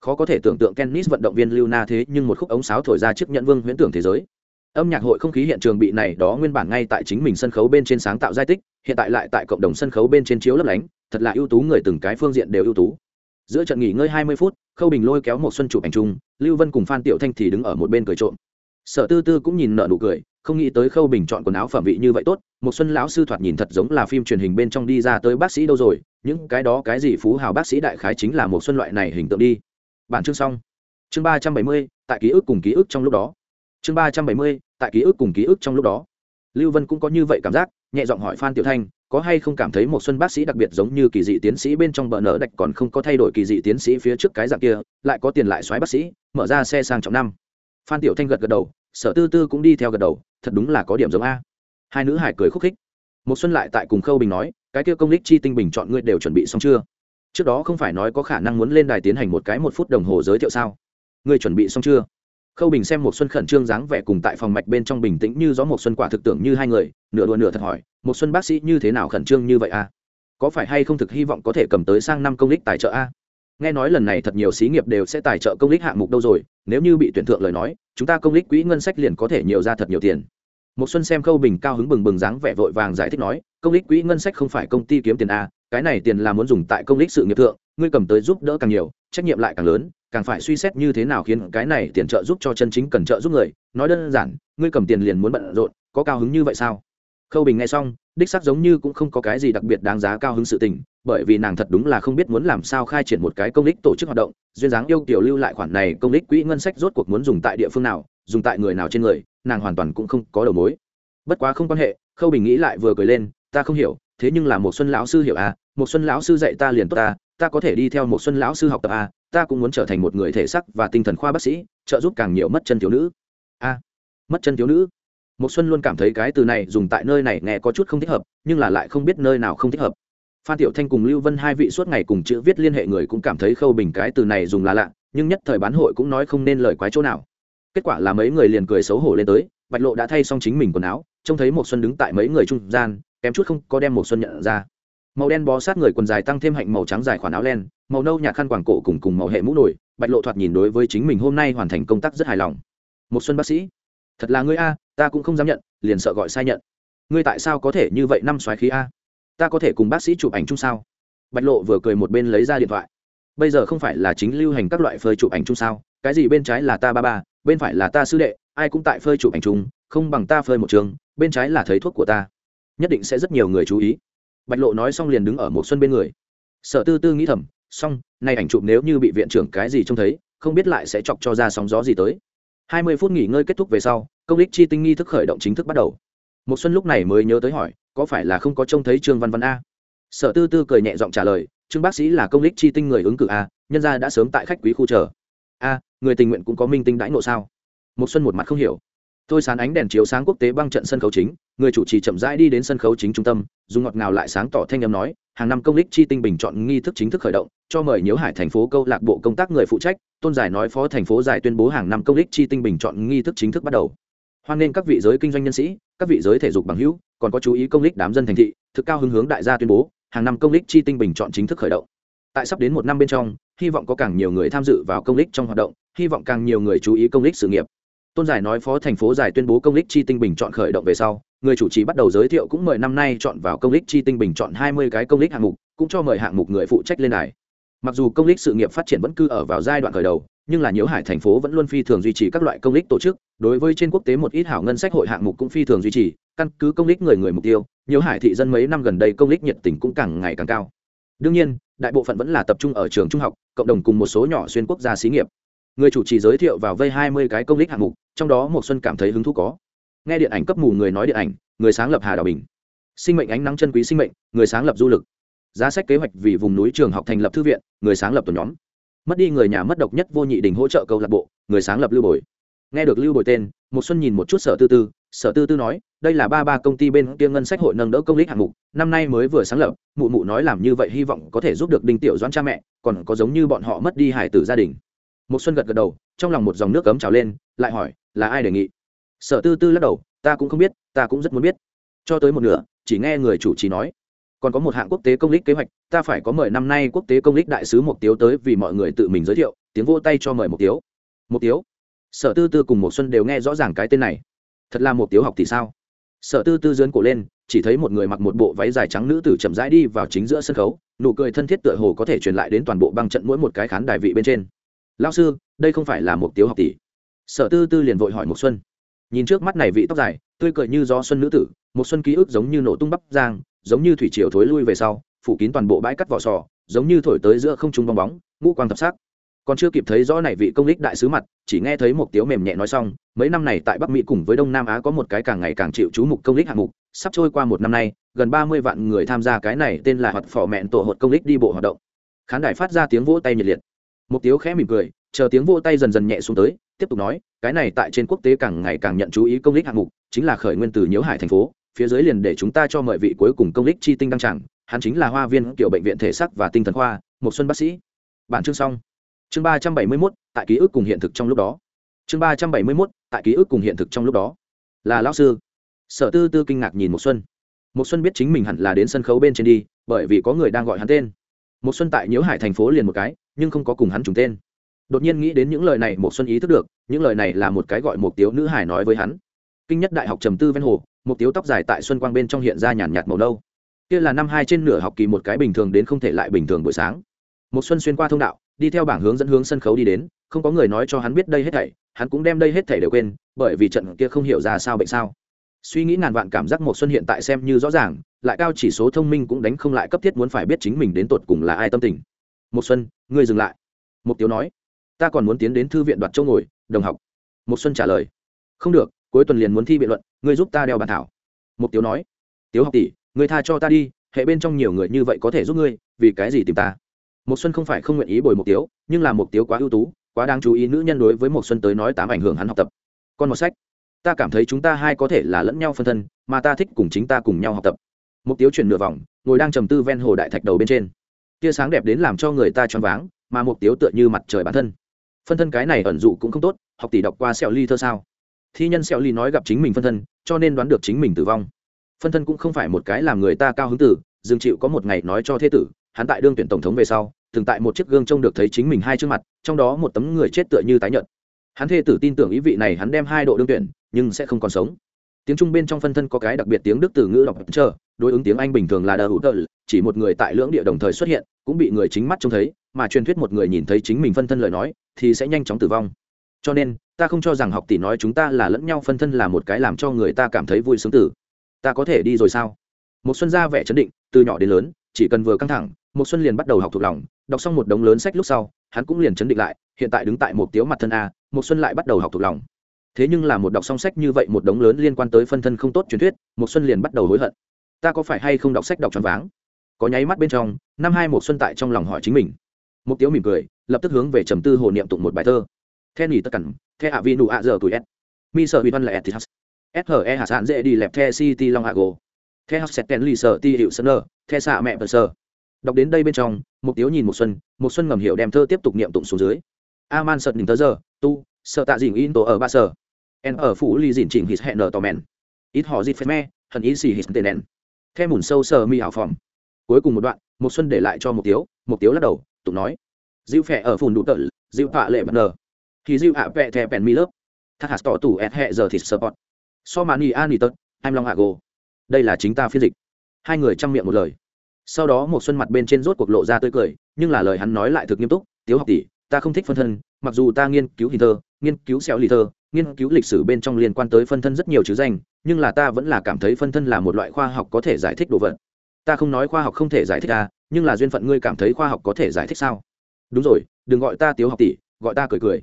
Khó có thể tưởng tượng tennis vận động viên lưu na thế nhưng một khúc ống sáo thổi ra chiếc nhận vương huyễn tưởng thế giới. Âm nhạc hội không khí hiện trường bị này đó nguyên bản ngay tại chính mình sân khấu bên trên sáng tạo giai tích hiện tại lại tại cộng đồng sân khấu bên trên chiếu lấp lánh, thật là ưu tú, người từng cái phương diện đều ưu tú. Giữa trận nghỉ ngơi hai mươi phút, khâu bình lôi kéo một xuân chụp ảnh chung, lưu vân cùng phan tiểu thanh thì đứng ở một bên cười trộm. Sở tư tư cũng nhìn nợ nụ cười, không nghĩ tới khâu bình chọn quần áo phẩm vị như vậy tốt, một xuân lão sư thoạt nhìn thật giống là phim truyền hình bên trong đi ra tới bác sĩ đâu rồi, những cái đó cái gì phú hào bác sĩ đại khái chính là một xuân loại này hình tượng đi. Bản chương xong. Chương ba trăm bảy mươi, tại ký ức cùng ký ức trong lúc đó. Chương ba trăm bảy mươi, tại ký ức cùng ký ức trong lúc đó. Lưu vân cũng có như vậy cảm giác nhẹ giọng hỏi phan tiểu thanh, có hay không cảm thấy một xuân bác sĩ đặc biệt giống như kỳ dị tiến sĩ bên trong bờ nở đạch còn không có thay đổi kỳ dị tiến sĩ phía trước cái dạng kia, lại có tiền lại xoáy bác sĩ, mở ra xe sang trọng năm. Phan tiểu thanh gật gật đầu, sở tư tư cũng đi theo gật đầu, thật đúng là có điểm giống a. Hai nữ hải cười khúc khích. Một xuân lại tại cùng khâu bình nói, cái kia công lích chi tinh bình chọn ngươi đều chuẩn bị xong chưa? Trước đó không phải nói có khả năng muốn lên đài tiến hành một cái một phút đồng hồ giới thiệu sao? Ngươi chuẩn bị xong chưa? Khâu bình xem một xuân khẩn trương dáng vẻ cùng tại phòng mạch bên trong bình tĩnh như gió một xuân quả thực tưởng như hai người, nửa đùa nửa thật hỏi một xuân bác sĩ như thế nào khẩn trương như vậy a? Có phải hay không thực hy vọng có thể cầm tới sang năm công lích tài trợ a? Nghe nói lần này thật nhiều xí nghiệp đều sẽ tài trợ công lích hạng mục đâu rồi, nếu như bị tuyển thượng lời nói, chúng ta công lích quỹ ngân sách liền có thể nhiều ra thật nhiều tiền. Một xuân xem khâu bình cao hứng bừng bừng dáng vẻ vội vàng giải thích nói, công lích quỹ ngân sách không phải công ty kiếm tiền a, cái này tiền là muốn dùng tại công lích sự nghiệp thượng, ngươi cầm tới giúp đỡ càng nhiều, trách nhiệm lại càng lớn càng phải suy xét như thế nào khiến cái này tiền trợ giúp cho chân chính cần trợ giúp người. Nói đơn giản, ngươi cầm tiền liền muốn bận rộn, có cao hứng như vậy sao? Khâu bình nghe xong, đích xác giống như cũng không có cái gì đặc biệt đáng giá cao hứng sự tình, bởi vì nàng thật đúng là không biết muốn làm sao khai triển một cái công lích tổ chức hoạt động, duyên dáng yêu kiểu lưu lại khoản này công lích quỹ ngân sách rốt cuộc muốn dùng tại địa phương nào, dùng tại người nào trên người, nàng hoàn toàn cũng không có đầu mối. Bất quá không quan hệ, khâu bình nghĩ lại vừa cười lên, ta không hiểu, thế nhưng là một xuân lão sư hiểu à một xuân lão sư dạy ta liền tốt ta ta có thể đi theo một xuân lão sư học tập à ta cũng muốn trở thành một người thể sắc và tinh thần khoa bác sĩ, trợ giúp càng nhiều mất chân thiếu nữ. A, mất chân thiếu nữ. Một xuân luôn cảm thấy cái từ này dùng tại nơi này nghe có chút không thích hợp, nhưng là lại không biết nơi nào không thích hợp. Phan tiểu thanh cùng lưu vân hai vị suốt ngày cùng chữ viết liên hệ người cũng cảm thấy khâu bình cái từ này dùng là lạ, nhưng nhất thời bán hội cũng nói không nên lời quái chỗ nào. Kết quả là mấy người liền cười xấu hổ lên tới, bạch lộ đã thay xong chính mình quần áo, trông thấy một xuân đứng tại mấy người trung gian, kém chút không có đem một xuân nhận ra màu đen bó sát người quần dài tăng thêm hạnh màu trắng dài khoản áo len, màu nâu nhạt khăn quàng cổ cùng cùng màu hệ mũ nổi, bạch lộ thoạt nhìn đối với chính mình hôm nay hoàn thành công tác rất hài lòng. Một xuân bác sĩ. Thật là ngươi a, ta cũng không dám nhận, liền sợ gọi sai nhận. Ngươi tại sao có thể như vậy năm xoáy khí a? Ta có thể cùng bác sĩ chụp ảnh chung sao? Bạch lộ vừa cười một bên lấy ra điện thoại. Bây giờ không phải là chính lưu hành các loại phơi chụp ảnh chung sao? Cái gì bên trái là ta ba ba, bên phải là ta sư đệ, ai cũng tại phơi chụp ảnh chung, không bằng ta phơi một trường, bên trái là thấy thuốc của ta. Nhất định sẽ rất nhiều người chú ý bạch lộ nói xong liền đứng ở một xuân bên người. Sở tư tư nghĩ thầm, xong nay ảnh chụp nếu như bị viện trưởng cái gì trông thấy, không biết lại sẽ chọc cho ra sóng gió gì tới. Hai mươi phút nghỉ ngơi kết thúc về sau, công đích chi tinh nghi thức khởi động chính thức bắt đầu. Một xuân lúc này mới nhớ tới hỏi, có phải là không có trông thấy trương văn văn a? Sở tư tư cười nhẹ giọng trả lời, trương bác sĩ là công đích chi tinh người ứng cử a, nhân gia đã sớm tại khách quý khu chờ. A, người tình nguyện cũng có minh tinh đãi ngộ sao? Một xuân một mặt không hiểu. Tôi sán ánh đèn chiếu sáng quốc tế băng trận sân khấu chính người chủ trì chậm rãi đi đến sân khấu chính trung tâm, dùng ngọt ngào lại sáng tỏ thanh âm nói, hàng năm công đích chi tinh bình chọn nghi thức chính thức khởi động, cho mời nhiễu hải thành phố câu lạc bộ công tác người phụ trách, tôn giải nói phó thành phố giải tuyên bố hàng năm công đích chi tinh bình chọn nghi thức chính thức bắt đầu. Hoan nghênh các vị giới kinh doanh nhân sĩ, các vị giới thể dục bằng hữu, còn có chú ý công đích đám dân thành thị, thực cao hứng hướng đại gia tuyên bố, hàng năm công đích chi tinh bình chọn chính thức khởi động. Tại sắp đến một năm bên trong, hy vọng có càng nhiều người tham dự vào công đích trong hoạt động, hy vọng càng nhiều người chú ý công đích sự nghiệp tôn giải nói phó thành phố giải tuyên bố công đích chi tinh bình chọn khởi động về sau, người chủ trì bắt đầu giới thiệu cũng mời năm nay chọn vào công đích chi tinh bình chọn hai mươi cái công đích hạng mục, cũng cho mời hạng mục người phụ trách lên đài. Mặc dù công đích sự nghiệp phát triển vẫn cư ở vào giai đoạn khởi đầu, nhưng là nhiễu hải thành phố vẫn luôn phi thường duy trì các loại công đích tổ chức, đối với trên quốc tế một ít hảo ngân sách hội hạng mục cũng phi thường duy trì, căn cứ công đích người người mục tiêu, nhiễu hải thị dân mấy năm gần đây công đích nhiệt tình cũng càng ngày càng cao. Đương nhiên, đại bộ phận vẫn là tập trung ở trường trung học, cộng đồng cùng một số nhỏ xuyên quốc gia xí nghiệp người chủ trì giới thiệu vào vây hai mươi cái công đích hạng mục, trong đó một xuân cảm thấy hứng thú có. Nghe điện ảnh cấp mù người nói điện ảnh, người sáng lập hà đào bình. Sinh mệnh ánh nắng chân quý sinh mệnh, người sáng lập du lịch giá sách kế hoạch vì vùng núi trường học thành lập thư viện, người sáng lập tổ nhóm. Mất đi người nhà mất độc nhất vô nhị đình hỗ trợ câu lạc bộ, người sáng lập lưu bồi. Nghe được lưu bồi tên một xuân nhìn một chút sở tư tư, sở tư tư nói, đây là ba ba công ty bên kia ngân sách hội nâng đỡ công lý hạng mục, năm nay mới vừa sáng lập, mụ mụ nói làm như vậy hy vọng có thể giúp được đinh tiểu doãn cha mẹ, còn có giống như bọn họ mất đi hải tử gia đình một xuân gật gật đầu, trong lòng một dòng nước cấm trào lên, lại hỏi, là ai đề nghị? Sở tư tư lắc đầu, ta cũng không biết, ta cũng rất muốn biết. Cho tới một nửa, chỉ nghe người chủ trì nói, còn có một hạng quốc tế công lý kế hoạch, ta phải có mời năm nay quốc tế công lý đại sứ một tiếu tới vì mọi người tự mình giới thiệu, tiếng vô tay cho mời một tiếu. Một tiếu? Sở tư tư cùng một xuân đều nghe rõ ràng cái tên này. Thật là một tiếu học thì sao? Sở tư tư dướn cổ lên, chỉ thấy một người mặc một bộ váy dài trắng nữ tử chậm rãi đi vào chính giữa sân khấu, nụ cười thân thiết tựa hồ có thể truyền lại đến toàn bộ băng trận mỗi một cái khán đài vị bên trên lao sư, đây không phải là một tiêu học tỷ. Sở tư tư liền vội hỏi một xuân. Nhìn trước mắt này vị tóc dài, tươi cười như gió xuân nữ tử một xuân ký ức giống như nổ tung bắp giang, giống như thủy triều thối lui về sau, phủ kín toàn bộ bãi cắt vỏ sò, giống như thổi tới giữa không trung bong bóng, ngũ quang thập sắc. Còn chưa kịp thấy rõ này vị công đích đại sứ mặt, chỉ nghe thấy một tiếu mềm nhẹ nói xong, mấy năm này tại bắc mỹ cùng với đông nam á có một cái càng ngày càng chịu chú mục công đích hạng mục, sắp trôi qua một năm nay, gần ba mươi vạn người tham gia cái này tên là hoạt phò mẹn tổ hột công đích đi bộ hoạt động. Khán đài phát ra tiếng vỗ tay nhiệt liệt một tiếu khẽ mỉm cười, chờ tiếng vỗ tay dần dần nhẹ xuống tới, tiếp tục nói, cái này tại trên quốc tế càng ngày càng nhận chú ý công lích hạng mục, chính là khởi nguyên từ nhiễu hải thành phố, phía dưới liền để chúng ta cho mọi vị cuối cùng công lích chi tinh đăng tràng, hắn chính là hoa viên kiểu bệnh viện thể sắc và tinh thần khoa một xuân bác sĩ. Bản chương xong. Chương ba trăm bảy mươi mốt, tại ký ức cùng hiện thực trong lúc đó. Chương ba trăm bảy mươi mốt, tại ký ức cùng hiện thực trong lúc đó. Là lão sư. Sở tư tư kinh ngạc nhìn một xuân. Một xuân biết chính mình hẳn là đến sân khấu bên trên đi, bởi vì có người đang gọi hắn tên một xuân tại nhiễu hải thành phố liền một cái, nhưng không có cùng hắn trùng tên. Đột nhiên nghĩ đến những lời này một xuân ý thức được, những lời này là một cái gọi một tiếu nữ hải nói với hắn. Kinh nhất đại học trầm tư ven hồ một tiếu tóc dài tại xuân quang bên trong hiện ra nhàn nhạt màu nâu. Kia là năm hai trên nửa học kỳ một cái bình thường đến không thể lại bình thường buổi sáng. Một xuân xuyên qua thông đạo, đi theo bảng hướng dẫn hướng sân khấu đi đến, không có người nói cho hắn biết đây hết thảy, hắn cũng đem đây hết thảy đều quên, bởi vì trận kia không hiểu ra sao bệnh sao suy nghĩ ngàn vạn cảm giác một xuân hiện tại xem như rõ ràng, lại cao chỉ số thông minh cũng đánh không lại cấp thiết muốn phải biết chính mình đến tột cùng là ai tâm tình. Một xuân, ngươi dừng lại. Một tiêu nói, ta còn muốn tiến đến thư viện đoạt châu ngồi, đồng học. Một xuân trả lời, không được, cuối tuần liền muốn thi biện luận, ngươi giúp ta đeo bàn thảo. Một tiêu nói, tiếu học tỷ, ngươi tha cho ta đi, hệ bên trong nhiều người như vậy có thể giúp ngươi, vì cái gì tìm ta? Một xuân không phải không nguyện ý bồi một tiêu nhưng là một tiêu quá ưu tú, quá đáng chú ý nữ nhân đối với một xuân tới nói tám ảnh hưởng hắn học tập. Con một sách ta cảm thấy chúng ta hai có thể là lẫn nhau phân thân, mà ta thích cùng chính ta cùng nhau học tập. Một tiêu chuyển nửa vòng, ngồi đang trầm tư ven hồ đại thạch đầu bên trên. Tia sáng đẹp đến làm cho người ta choáng váng, mà một tiêu tựa như mặt trời bản thân. Phân thân cái này ẩn dụ cũng không tốt, học tỷ đọc qua sẹo ly thơ sao? Thi nhân sẹo ly nói gặp chính mình phân thân, cho nên đoán được chính mình tử vong. Phân thân cũng không phải một cái làm người ta cao hứng tử, dương chịu có một ngày nói cho thế tử, hắn tại đương tuyển tổng thống về sau thường tại một chiếc gương trông được thấy chính mình hai trước mặt, trong đó một tấm người chết tựa như tái nhợt hắn thê tử tin tưởng ý vị này, hắn đem hai độ đương tuyển, nhưng sẽ không còn sống. Tiếng trung bên trong phân thân có cái đặc biệt tiếng đức từ ngữ đọc chờ đối ứng tiếng anh bình thường là đờ hữu tờ chỉ một người tại lưỡng địa đồng thời xuất hiện, cũng bị người chính mắt trông thấy, mà truyền thuyết một người nhìn thấy chính mình phân thân lời nói, thì sẽ nhanh chóng tử vong. Cho nên, ta không cho rằng học tỷ nói chúng ta là lẫn nhau phân thân là một cái làm cho người ta cảm thấy vui sướng tử. Ta có thể đi rồi sao? Một xuân ra vẻ chấn định, từ nhỏ đến lớn, chỉ cần vừa căng thẳng một xuân liền bắt đầu học thuộc lòng, đọc xong một đống lớn sách lúc sau, hắn cũng liền chấn định lại, hiện tại đứng tại một tiếu mặt thân a một xuân lại bắt đầu học thuộc lòng. Thế nhưng là một đọc song sách như vậy, một đống lớn liên quan tới phân thân không tốt truyền thuyết một xuân liền bắt đầu hối hận. Ta có phải hay không đọc sách đọc tròn váng? Có nháy mắt bên trong, năm hai một xuân tại trong lòng hỏi chính mình. Mộc tiếu mỉm cười, lập tức hướng về trầm tư hồ niệm tụng một bài thơ. The nghỉ tất cẩn the hạ vi nụ ạ giờ tuổi s. Mi sợ bị văn lại thì he hạ sản dễ đi lẹp the city long hạ gồ. The hắc Sẹt tên lì sợ ti hiệu Sơn nơ. The xạ mẹ bờ sơ. Đọc đến đây bên trong, Mộc tiếu nhìn một xuân một xuân ngầm hiểu đem thơ tiếp tục niệm tụng xuống dưới a man sợ nhìn tớ giờ, tu, sợ tạ dình in tổ ở ba sở. En ở phủ ly dìn chỉnh hít hẹn nở tò mèn. Ít họ dịp phép me, hận ý xì hít tên nén theo mùn sâu sờ mi hảo phòng cuối cùng một đoạn một xuân để lại cho một tiếu một tiếu lắc đầu, tụng nói, dịu phẹ ở phùn đủ tợ, dịu họa lệ bất ngờ thì dịu hạ vẹ thè bèn mi lớp. Thắt hạt tỏ tủ ẹt hẹ giờ thịt sờ bọt. So mà ni an ni tật em long hạ gồ đây là chính ta phiên dịch. Hai người chăm miệng một lời. Sau đó một xuân mặt bên trên rốt cuộc lộ ra tươi cười, nhưng là lời hắn nói lại thực nghiêm túc, tiếu học tỷ ta không thích phân thân, mặc dù ta nghiên cứu hình thơ, nghiên cứu xéo lì thơ, nghiên cứu lịch sử bên trong liên quan tới phân thân rất nhiều chữ danh, nhưng là ta vẫn là cảm thấy phân thân là một loại khoa học có thể giải thích đồ vật. Ta không nói khoa học không thể giải thích ta nhưng là duyên phận ngươi cảm thấy khoa học có thể giải thích sao? Đúng rồi, đừng gọi ta tiếu học tỷ, gọi ta cười cười.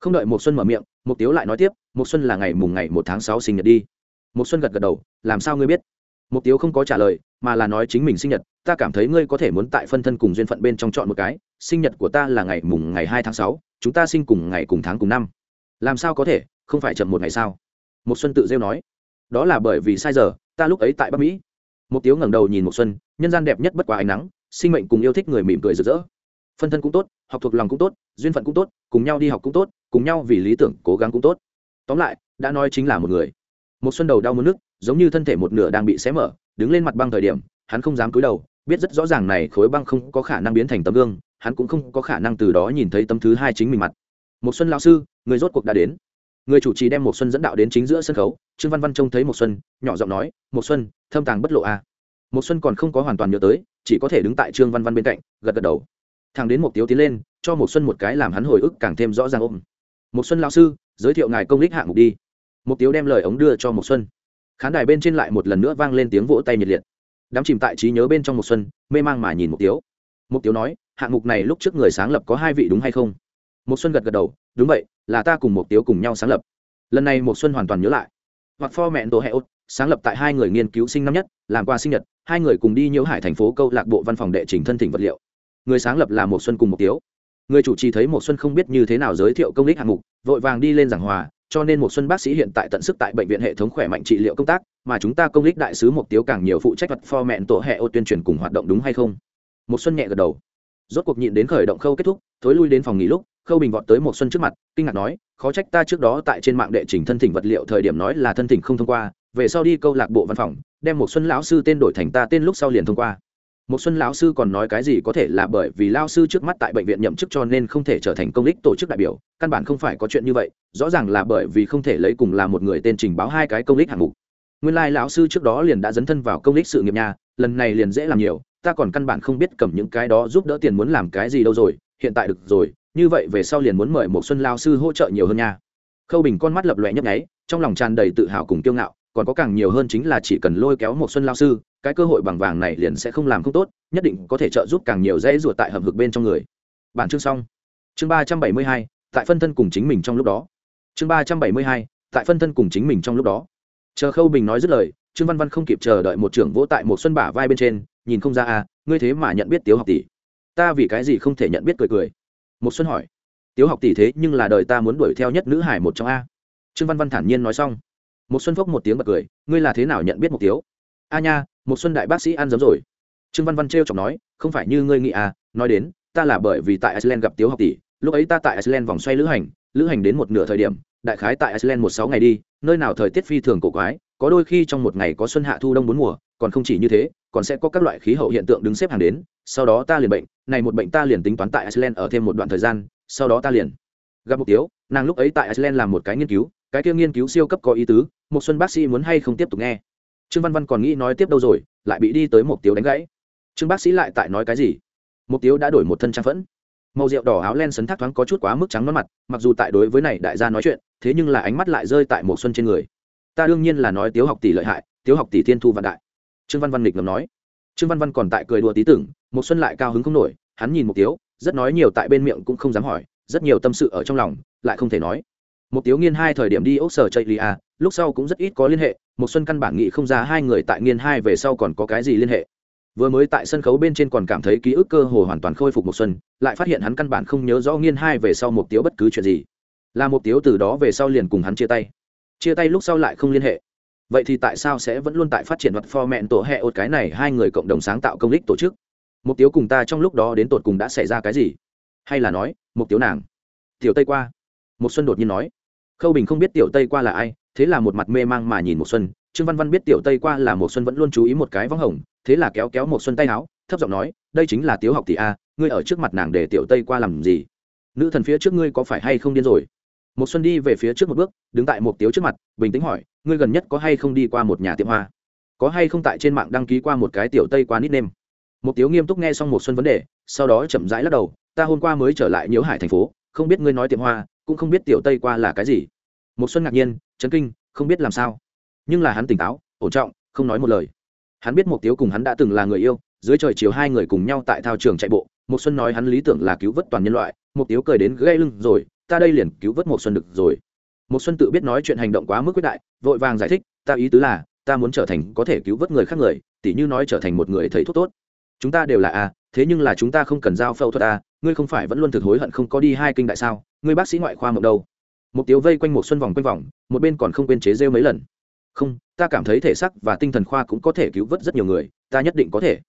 Không đợi một xuân mở miệng một tiếu lại nói tiếp một xuân là ngày mùng ngày một tháng sáu sinh nhật đi. Một xuân gật gật đầu, làm sao ngươi biết? Một tiếu không có trả lời, mà là nói chính mình sinh nhật, ta cảm thấy ngươi có thể muốn tại phân thân cùng duyên phận bên trong chọn một cái sinh nhật của ta là ngày mùng ngày hai tháng sáu, chúng ta sinh cùng ngày cùng tháng cùng năm. Làm sao có thể, không phải chậm một ngày sao? Một xuân tự rêu nói. Đó là bởi vì sai giờ, ta lúc ấy tại bắc mỹ. Một tiếu ngẩng đầu nhìn một xuân, nhân gian đẹp nhất bất quá ánh nắng, sinh mệnh cùng yêu thích người mỉm cười rực rỡ. Phân thân cũng tốt, học thuộc lòng cũng tốt, duyên phận cũng tốt, cùng nhau đi học cũng tốt, cùng nhau vì lý tưởng cố gắng cũng tốt. Tóm lại, đã nói chính là một người. Một xuân đầu đau muốn nước, giống như thân thể một nửa đang bị xé mở, đứng lên mặt băng thời điểm, hắn không dám cúi đầu, biết rất rõ ràng này khối băng không có khả năng biến thành tấm gương hắn cũng không có khả năng từ đó nhìn thấy tấm thứ hai chính mình mặt. Một xuân lão sư, người rốt cuộc đã đến. Người chủ trì đem một xuân dẫn đạo đến chính giữa sân khấu, trương văn văn trông thấy một xuân, nhỏ giọng nói một xuân, thâm tàng bất lộ a à. một xuân còn không có hoàn toàn nhớ tới, chỉ có thể đứng tại trương văn văn bên cạnh, gật gật đầu. Thằng đến một tiếu tiến lên, cho một xuân một cái làm hắn hồi ức càng thêm rõ ràng ôm. Một xuân lão sư, giới thiệu ngài công lích hạng mục đi. Một tiếu đem lời ống đưa cho một xuân. Khán đài bên trên lại một lần nữa vang lên tiếng vỗ tay nhiệt liệt. Đám chìm tại trí nhớ bên trong một xuân, mê mang mà nhìn một tiếu. Một tiếu nói hạng mục này lúc trước người sáng lập có hai vị đúng hay không? Một xuân gật gật đầu, đúng vậy, là ta cùng một tiếu cùng nhau sáng lập. Lần này một xuân hoàn toàn nhớ lại. Hoặc pho mẹn tổ hệ ốt sáng lập tại hai người nghiên cứu sinh năm nhất, làm qua sinh nhật, hai người cùng đi nhiễu hải thành phố câu lạc bộ văn phòng đệ trình thân thỉnh vật liệu. Người sáng lập là một xuân cùng một tiếu. Người chủ trì thấy một xuân không biết như thế nào giới thiệu công lý hạng mục, vội vàng đi lên giảng hòa, cho nên một xuân bác sĩ hiện tại tận sức tại bệnh viện hệ thống khỏe mạnh trị liệu công tác, mà chúng ta công lý đại sứ một tiếu càng nhiều phụ trách vật pho mẹn tổ hệ ô tuyên truyền cùng hoạt động đúng hay không? Một xuân nhẹ gật đầu rốt cuộc nhịn đến khởi động khâu kết thúc, thối lui đến phòng nghỉ lúc, khâu bình vọt tới một xuân trước mặt, kinh ngạc nói, khó trách ta trước đó tại trên mạng đệ trình thân thỉnh vật liệu thời điểm nói là thân thỉnh không thông qua, về sau đi câu lạc bộ văn phòng, đem một xuân lão sư tên đổi thành ta tên lúc sau liền thông qua. Một xuân lão sư còn nói cái gì có thể là bởi vì lão sư trước mắt tại bệnh viện nhậm chức cho nên không thể trở thành công đích tổ chức đại biểu, căn bản không phải có chuyện như vậy, rõ ràng là bởi vì không thể lấy cùng là một người tên trình báo hai cái công đích hạng mục. Nguyên lai lão sư trước đó liền đã dấn thân vào công đích sự nghiệp nhà, lần này liền dễ làm nhiều ta còn căn bản không biết cầm những cái đó giúp đỡ tiền muốn làm cái gì đâu rồi, hiện tại được rồi, như vậy về sau liền muốn mời một xuân lao sư hỗ trợ nhiều hơn nha. Khâu bình con mắt lập lòe nhấp nháy, trong lòng tràn đầy tự hào cùng kiêu ngạo, còn có càng nhiều hơn chính là chỉ cần lôi kéo một xuân lao sư, cái cơ hội bằng vàng này liền sẽ không làm không tốt, nhất định có thể trợ giúp càng nhiều dễ ruột tại hầm hực bên trong người. Bản chương xong. Chương ba trăm bảy mươi hai, tại phân thân cùng chính mình trong lúc đó. Chương ba trăm bảy mươi hai, tại phân thân cùng chính mình trong lúc đó. Chờ khâu bình nói dứt lời, trương văn văn không kịp chờ đợi một trưởng vỗ tại một xuân bả vai bên trên nhìn không ra à ngươi thế mà nhận biết tiếu học tỷ. Ta vì cái gì không thể nhận biết cười cười? Một xuân hỏi. Tiếu học tỷ thế nhưng là đời ta muốn đuổi theo nhất nữ hải một trong a. Trương văn văn thản nhiên nói xong. Một xuân phốc một tiếng bật cười. Ngươi là thế nào nhận biết một tiếu? A nha một xuân đại bác sĩ ăn giấm rồi. Trương văn văn trêu chọc nói. Không phải như ngươi nghĩ à nói đến, ta là bởi vì tại iceland gặp tiếu học tỷ. Lúc ấy ta tại iceland vòng xoay lữ hành. Lữ hành đến một nửa thời điểm, đại khái tại iceland một sáu ngày đi. Nơi nào thời tiết phi thường cổ quái có đôi khi trong một ngày có xuân hạ thu đông bốn mùa, còn không chỉ như thế, còn sẽ có các loại khí hậu hiện tượng đứng xếp hàng đến, sau đó ta liền bệnh, này một bệnh ta liền tính toán tại iceland ở thêm một đoạn thời gian, sau đó ta liền gặp mục tiêu. Nàng lúc ấy tại iceland làm một cái nghiên cứu, cái kia nghiên cứu siêu cấp có ý tứ, một xuân bác sĩ muốn hay không tiếp tục nghe. Trương văn văn còn nghĩ nói tiếp đâu rồi, lại bị đi tới một tiêu đánh gãy. Trương bác sĩ lại tại nói cái gì? Một tiêu đã đổi một thân trang phẫn. Màu rượu đỏ áo len sấn thác thoáng có chút quá mức trắng nón mặt, mặc dù tại đối với này đại gia nói chuyện, thế nhưng là ánh mắt lại rơi tại một xuân trên người ta đương nhiên là nói tiếu học tỷ lợi hại tiếu học tỷ thiên thu vạn đại. Trương văn văn nghịch ngầm nói. Trương văn văn còn tại cười đùa tí tưởng một xuân lại cao hứng không nổi hắn nhìn một tiếu rất nói nhiều tại bên miệng cũng không dám hỏi rất nhiều tâm sự ở trong lòng lại không thể nói. Một tiếu nghiên hai thời điểm đi ốc sở chạy lia, à, lúc sau cũng rất ít có liên hệ một xuân căn bản nghĩ không ra hai người tại nghiên hai về sau còn có cái gì liên hệ. Vừa mới tại sân khấu bên trên còn cảm thấy ký ức cơ hồ hoàn toàn khôi phục một xuân lại phát hiện hắn căn bản không nhớ rõ nghiên hai về sau một tiếu bất cứ chuyện gì. Là một tiếu từ đó về sau liền cùng hắn chia tay chia tay lúc sau lại không liên hệ. Vậy thì tại sao sẽ vẫn luôn tại phát triển mặt for mẹn tổ hệ ột cái này hai người cộng đồng sáng tạo công lích tổ chức? Mục tiêu cùng ta trong lúc đó đến tột cùng đã xảy ra cái gì? Hay là nói, mục tiêu nàng? Tiểu tây qua. Một xuân đột nhiên nói. Khâu bình không biết tiểu tây qua là ai, thế là một mặt mê mang mà nhìn một xuân. Trương văn văn biết tiểu tây qua là một xuân vẫn luôn chú ý một cái vắng hồng, thế là kéo kéo một xuân tay áo, thấp giọng nói, đây chính là tiểu học tỷ a, ngươi ở trước mặt nàng để tiểu tây qua làm gì? Nữ thần phía trước ngươi có phải hay không điên rồi? Một xuân đi về phía trước một bước, đứng tại một tiếu trước mặt, bình tĩnh hỏi, ngươi gần nhất có hay không đi qua một nhà tiệm hoa? Có hay không tại trên mạng đăng ký qua một cái tiểu tây qua nít nêm. Một tiếu nghiêm túc nghe xong một xuân vấn đề, sau đó chậm rãi lắc đầu, ta hôm qua mới trở lại nhiễu hải thành phố, không biết ngươi nói tiệm hoa, cũng không biết tiểu tây qua là cái gì. Một xuân ngạc nhiên, chấn kinh, không biết làm sao. Nhưng là hắn tỉnh táo, ổn trọng, không nói một lời. Hắn biết một tiếu cùng hắn đã từng là người yêu, dưới trời chiều hai người cùng nhau tại thao trường chạy bộ. Một xuân nói hắn lý tưởng là cứu vớt toàn nhân loại. Một tiếu cười đến gây lưng rồi ta đây liền cứu vớt một xuân được rồi. Một xuân tự biết nói chuyện hành động quá mức quyết đại, vội vàng giải thích, ta ý tứ là, ta muốn trở thành có thể cứu vớt người khác người, tỉ như nói trở thành một người thầy thuốc tốt. Chúng ta đều là a, thế nhưng là chúng ta không cần giao phẫu thuật a, ngươi không phải vẫn luôn thực hối hận không có đi hai kinh đại sao, ngươi bác sĩ ngoại khoa mộng đâu. Một tiếu vây quanh một xuân vòng quanh vòng, một bên còn không quên chế rêu mấy lần. Không, ta cảm thấy thể xác và tinh thần khoa cũng có thể cứu vớt rất nhiều người, ta nhất định có thể.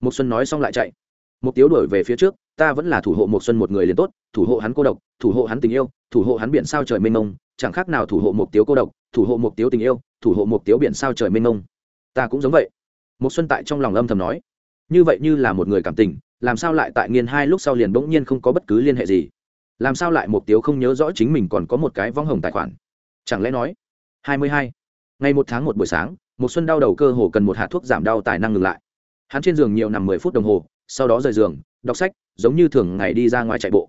Một xuân nói xong lại chạy một tiếu đổi về phía trước, ta vẫn là thủ hộ một xuân một người liền tốt, thủ hộ hắn cô độc, thủ hộ hắn tình yêu, thủ hộ hắn biển sao trời mênh mông, chẳng khác nào thủ hộ một tiếu cô độc, thủ hộ một tiếu tình yêu, thủ hộ một tiếu biển sao trời mênh mông. Ta cũng giống vậy. Một xuân tại trong lòng âm thầm nói. Như vậy như là một người cảm tình, làm sao lại tại nghiên hai lúc sau liền bỗng nhiên không có bất cứ liên hệ gì? Làm sao lại một tiếu không nhớ rõ chính mình còn có một cái vong hồng tài khoản? Chẳng lẽ nói, hai mươi hai, ngày một tháng một buổi sáng một xuân đau đầu cơ hồ cần một hạt thuốc giảm đau tài năng ngừng lại. Hắn trên giường nhiều nằm mười phút đồng hồ sau đó rời giường, đọc sách, giống như thường ngày đi ra ngoài chạy bộ.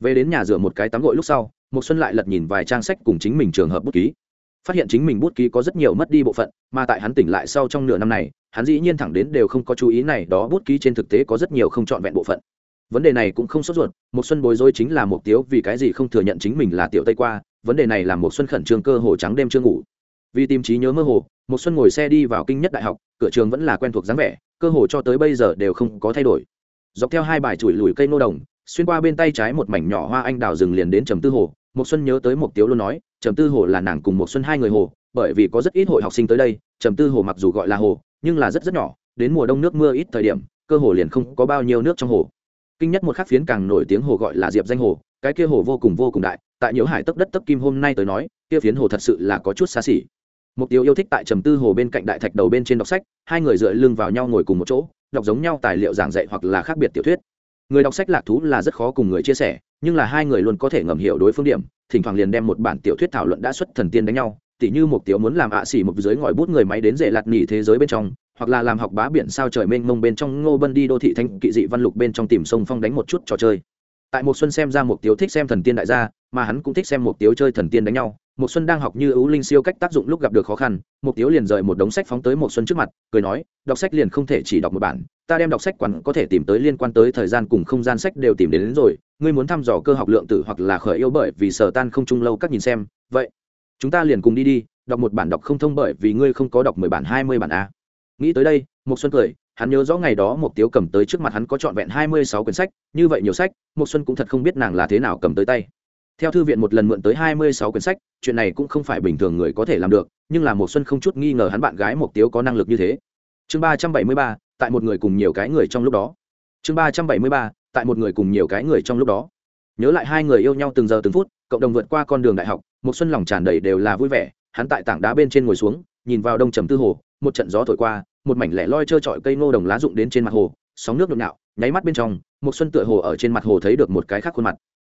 Về đến nhà rửa một cái tắm gội lúc sau một xuân lại lật nhìn vài trang sách cùng chính mình trường hợp bút ký. Phát hiện chính mình bút ký có rất nhiều mất đi bộ phận, mà tại hắn tỉnh lại sau trong nửa năm này, hắn dĩ nhiên thẳng đến đều không có chú ý này, đó bút ký trên thực tế có rất nhiều không trọn vẹn bộ phận. Vấn đề này cũng không sốt ruột một xuân bối rối chính là một tiêu vì cái gì không thừa nhận chính mình là tiểu tây qua, vấn đề này làm một xuân khẩn trương cơ hồ trắng đêm chưa ngủ. Vì tìm trí nhớ mơ hồ một xuân ngồi xe đi vào kinh nhất đại học, cửa trường vẫn là quen thuộc dáng vẻ cơ hồ cho tới bây giờ đều không có thay đổi. Dọc theo hai bài chùi lùi cây nô đồng, xuyên qua bên tay trái một mảnh nhỏ hoa anh đào rừng liền đến trầm tư hồ. Một xuân nhớ tới một tiếu luôn nói, trầm tư hồ là nàng cùng một xuân hai người hồ, bởi vì có rất ít hội học sinh tới đây, trầm tư hồ mặc dù gọi là hồ, nhưng là rất rất nhỏ, đến mùa đông nước mưa ít thời điểm, cơ hồ liền không có bao nhiêu nước trong hồ. Kinh nhất một khắc phiến càng nổi tiếng hồ gọi là diệp danh hồ, cái kia hồ vô cùng vô cùng đại, tại nhiễu hải tấp đất tấp kim hôm nay tới nói, kia phiến hồ thật sự là có chút xa xỉ mục tiêu yêu thích tại trầm tư hồ bên cạnh đại thạch đầu bên trên đọc sách, hai người dựa lưng vào nhau ngồi cùng một chỗ, đọc giống nhau tài liệu giảng dạy hoặc là khác biệt tiểu thuyết. Người đọc sách lạc thú là rất khó cùng người chia sẻ, nhưng là hai người luôn có thể ngầm hiểu đối phương điểm, thỉnh thoảng liền đem một bản tiểu thuyết thảo luận đã xuất thần tiên đánh nhau, tỉ như một tiểu muốn làm ạ xỉ một dưới ngòi bút người máy đến dễ lạt nghỉ thế giới bên trong, hoặc là làm học bá biển sao trời mênh mông bên trong ngô bân đi đô thị thanh kỵ dị văn lục bên trong tìm sông phong đánh một chút trò chơi tại một xuân xem ra mục tiêu thích xem thần tiên đại gia mà hắn cũng thích xem mục tiêu chơi thần tiên đánh nhau. Một xuân đang học như ưu linh siêu cách tác dụng lúc gặp được khó khăn mục tiêu liền rời một đống sách phóng tới một xuân trước mặt cười nói đọc sách liền không thể chỉ đọc một bản ta đem đọc sách quản có thể tìm tới liên quan tới thời gian cùng không gian sách đều tìm đến, đến rồi ngươi muốn thăm dò cơ học lượng tử hoặc là khởi yêu bởi vì sở tan không chung lâu các nhìn xem vậy chúng ta liền cùng đi đi đọc một bản đọc không thông bởi vì ngươi không có đọc mười bản hai mươi bản a nghĩ tới đây một xuân cười hắn nhớ rõ ngày đó một tiếu cầm tới trước mặt hắn có trọn vẹn hai mươi sáu quyển sách, như vậy nhiều sách một xuân cũng thật không biết nàng là thế nào cầm tới tay. Theo thư viện một lần mượn tới hai mươi sáu quyển sách, chuyện này cũng không phải bình thường người có thể làm được, nhưng là một xuân không chút nghi ngờ hắn bạn gái một tiếu có năng lực như thế. Chương ba trăm bảy mươi ba, tại một người cùng nhiều cái người trong lúc đó. Chương ba trăm bảy mươi ba, tại một người cùng nhiều cái người trong lúc đó. Nhớ lại hai người yêu nhau từng giờ từng phút, cộng đồng vượt qua con đường đại học một xuân lòng tràn đầy đều là vui vẻ, hắn tại tảng đá bên trên ngồi xuống, nhìn vào đông trầm tư hồ, một trận gió thổi qua một mảnh lẻ loi trơ trọi cây ngô đồng lá rụng đến trên mặt hồ, sóng nước nhộn nhạo nháy mắt bên trong, một xuân tựa hồ ở trên mặt hồ thấy được một cái khác khuôn mặt.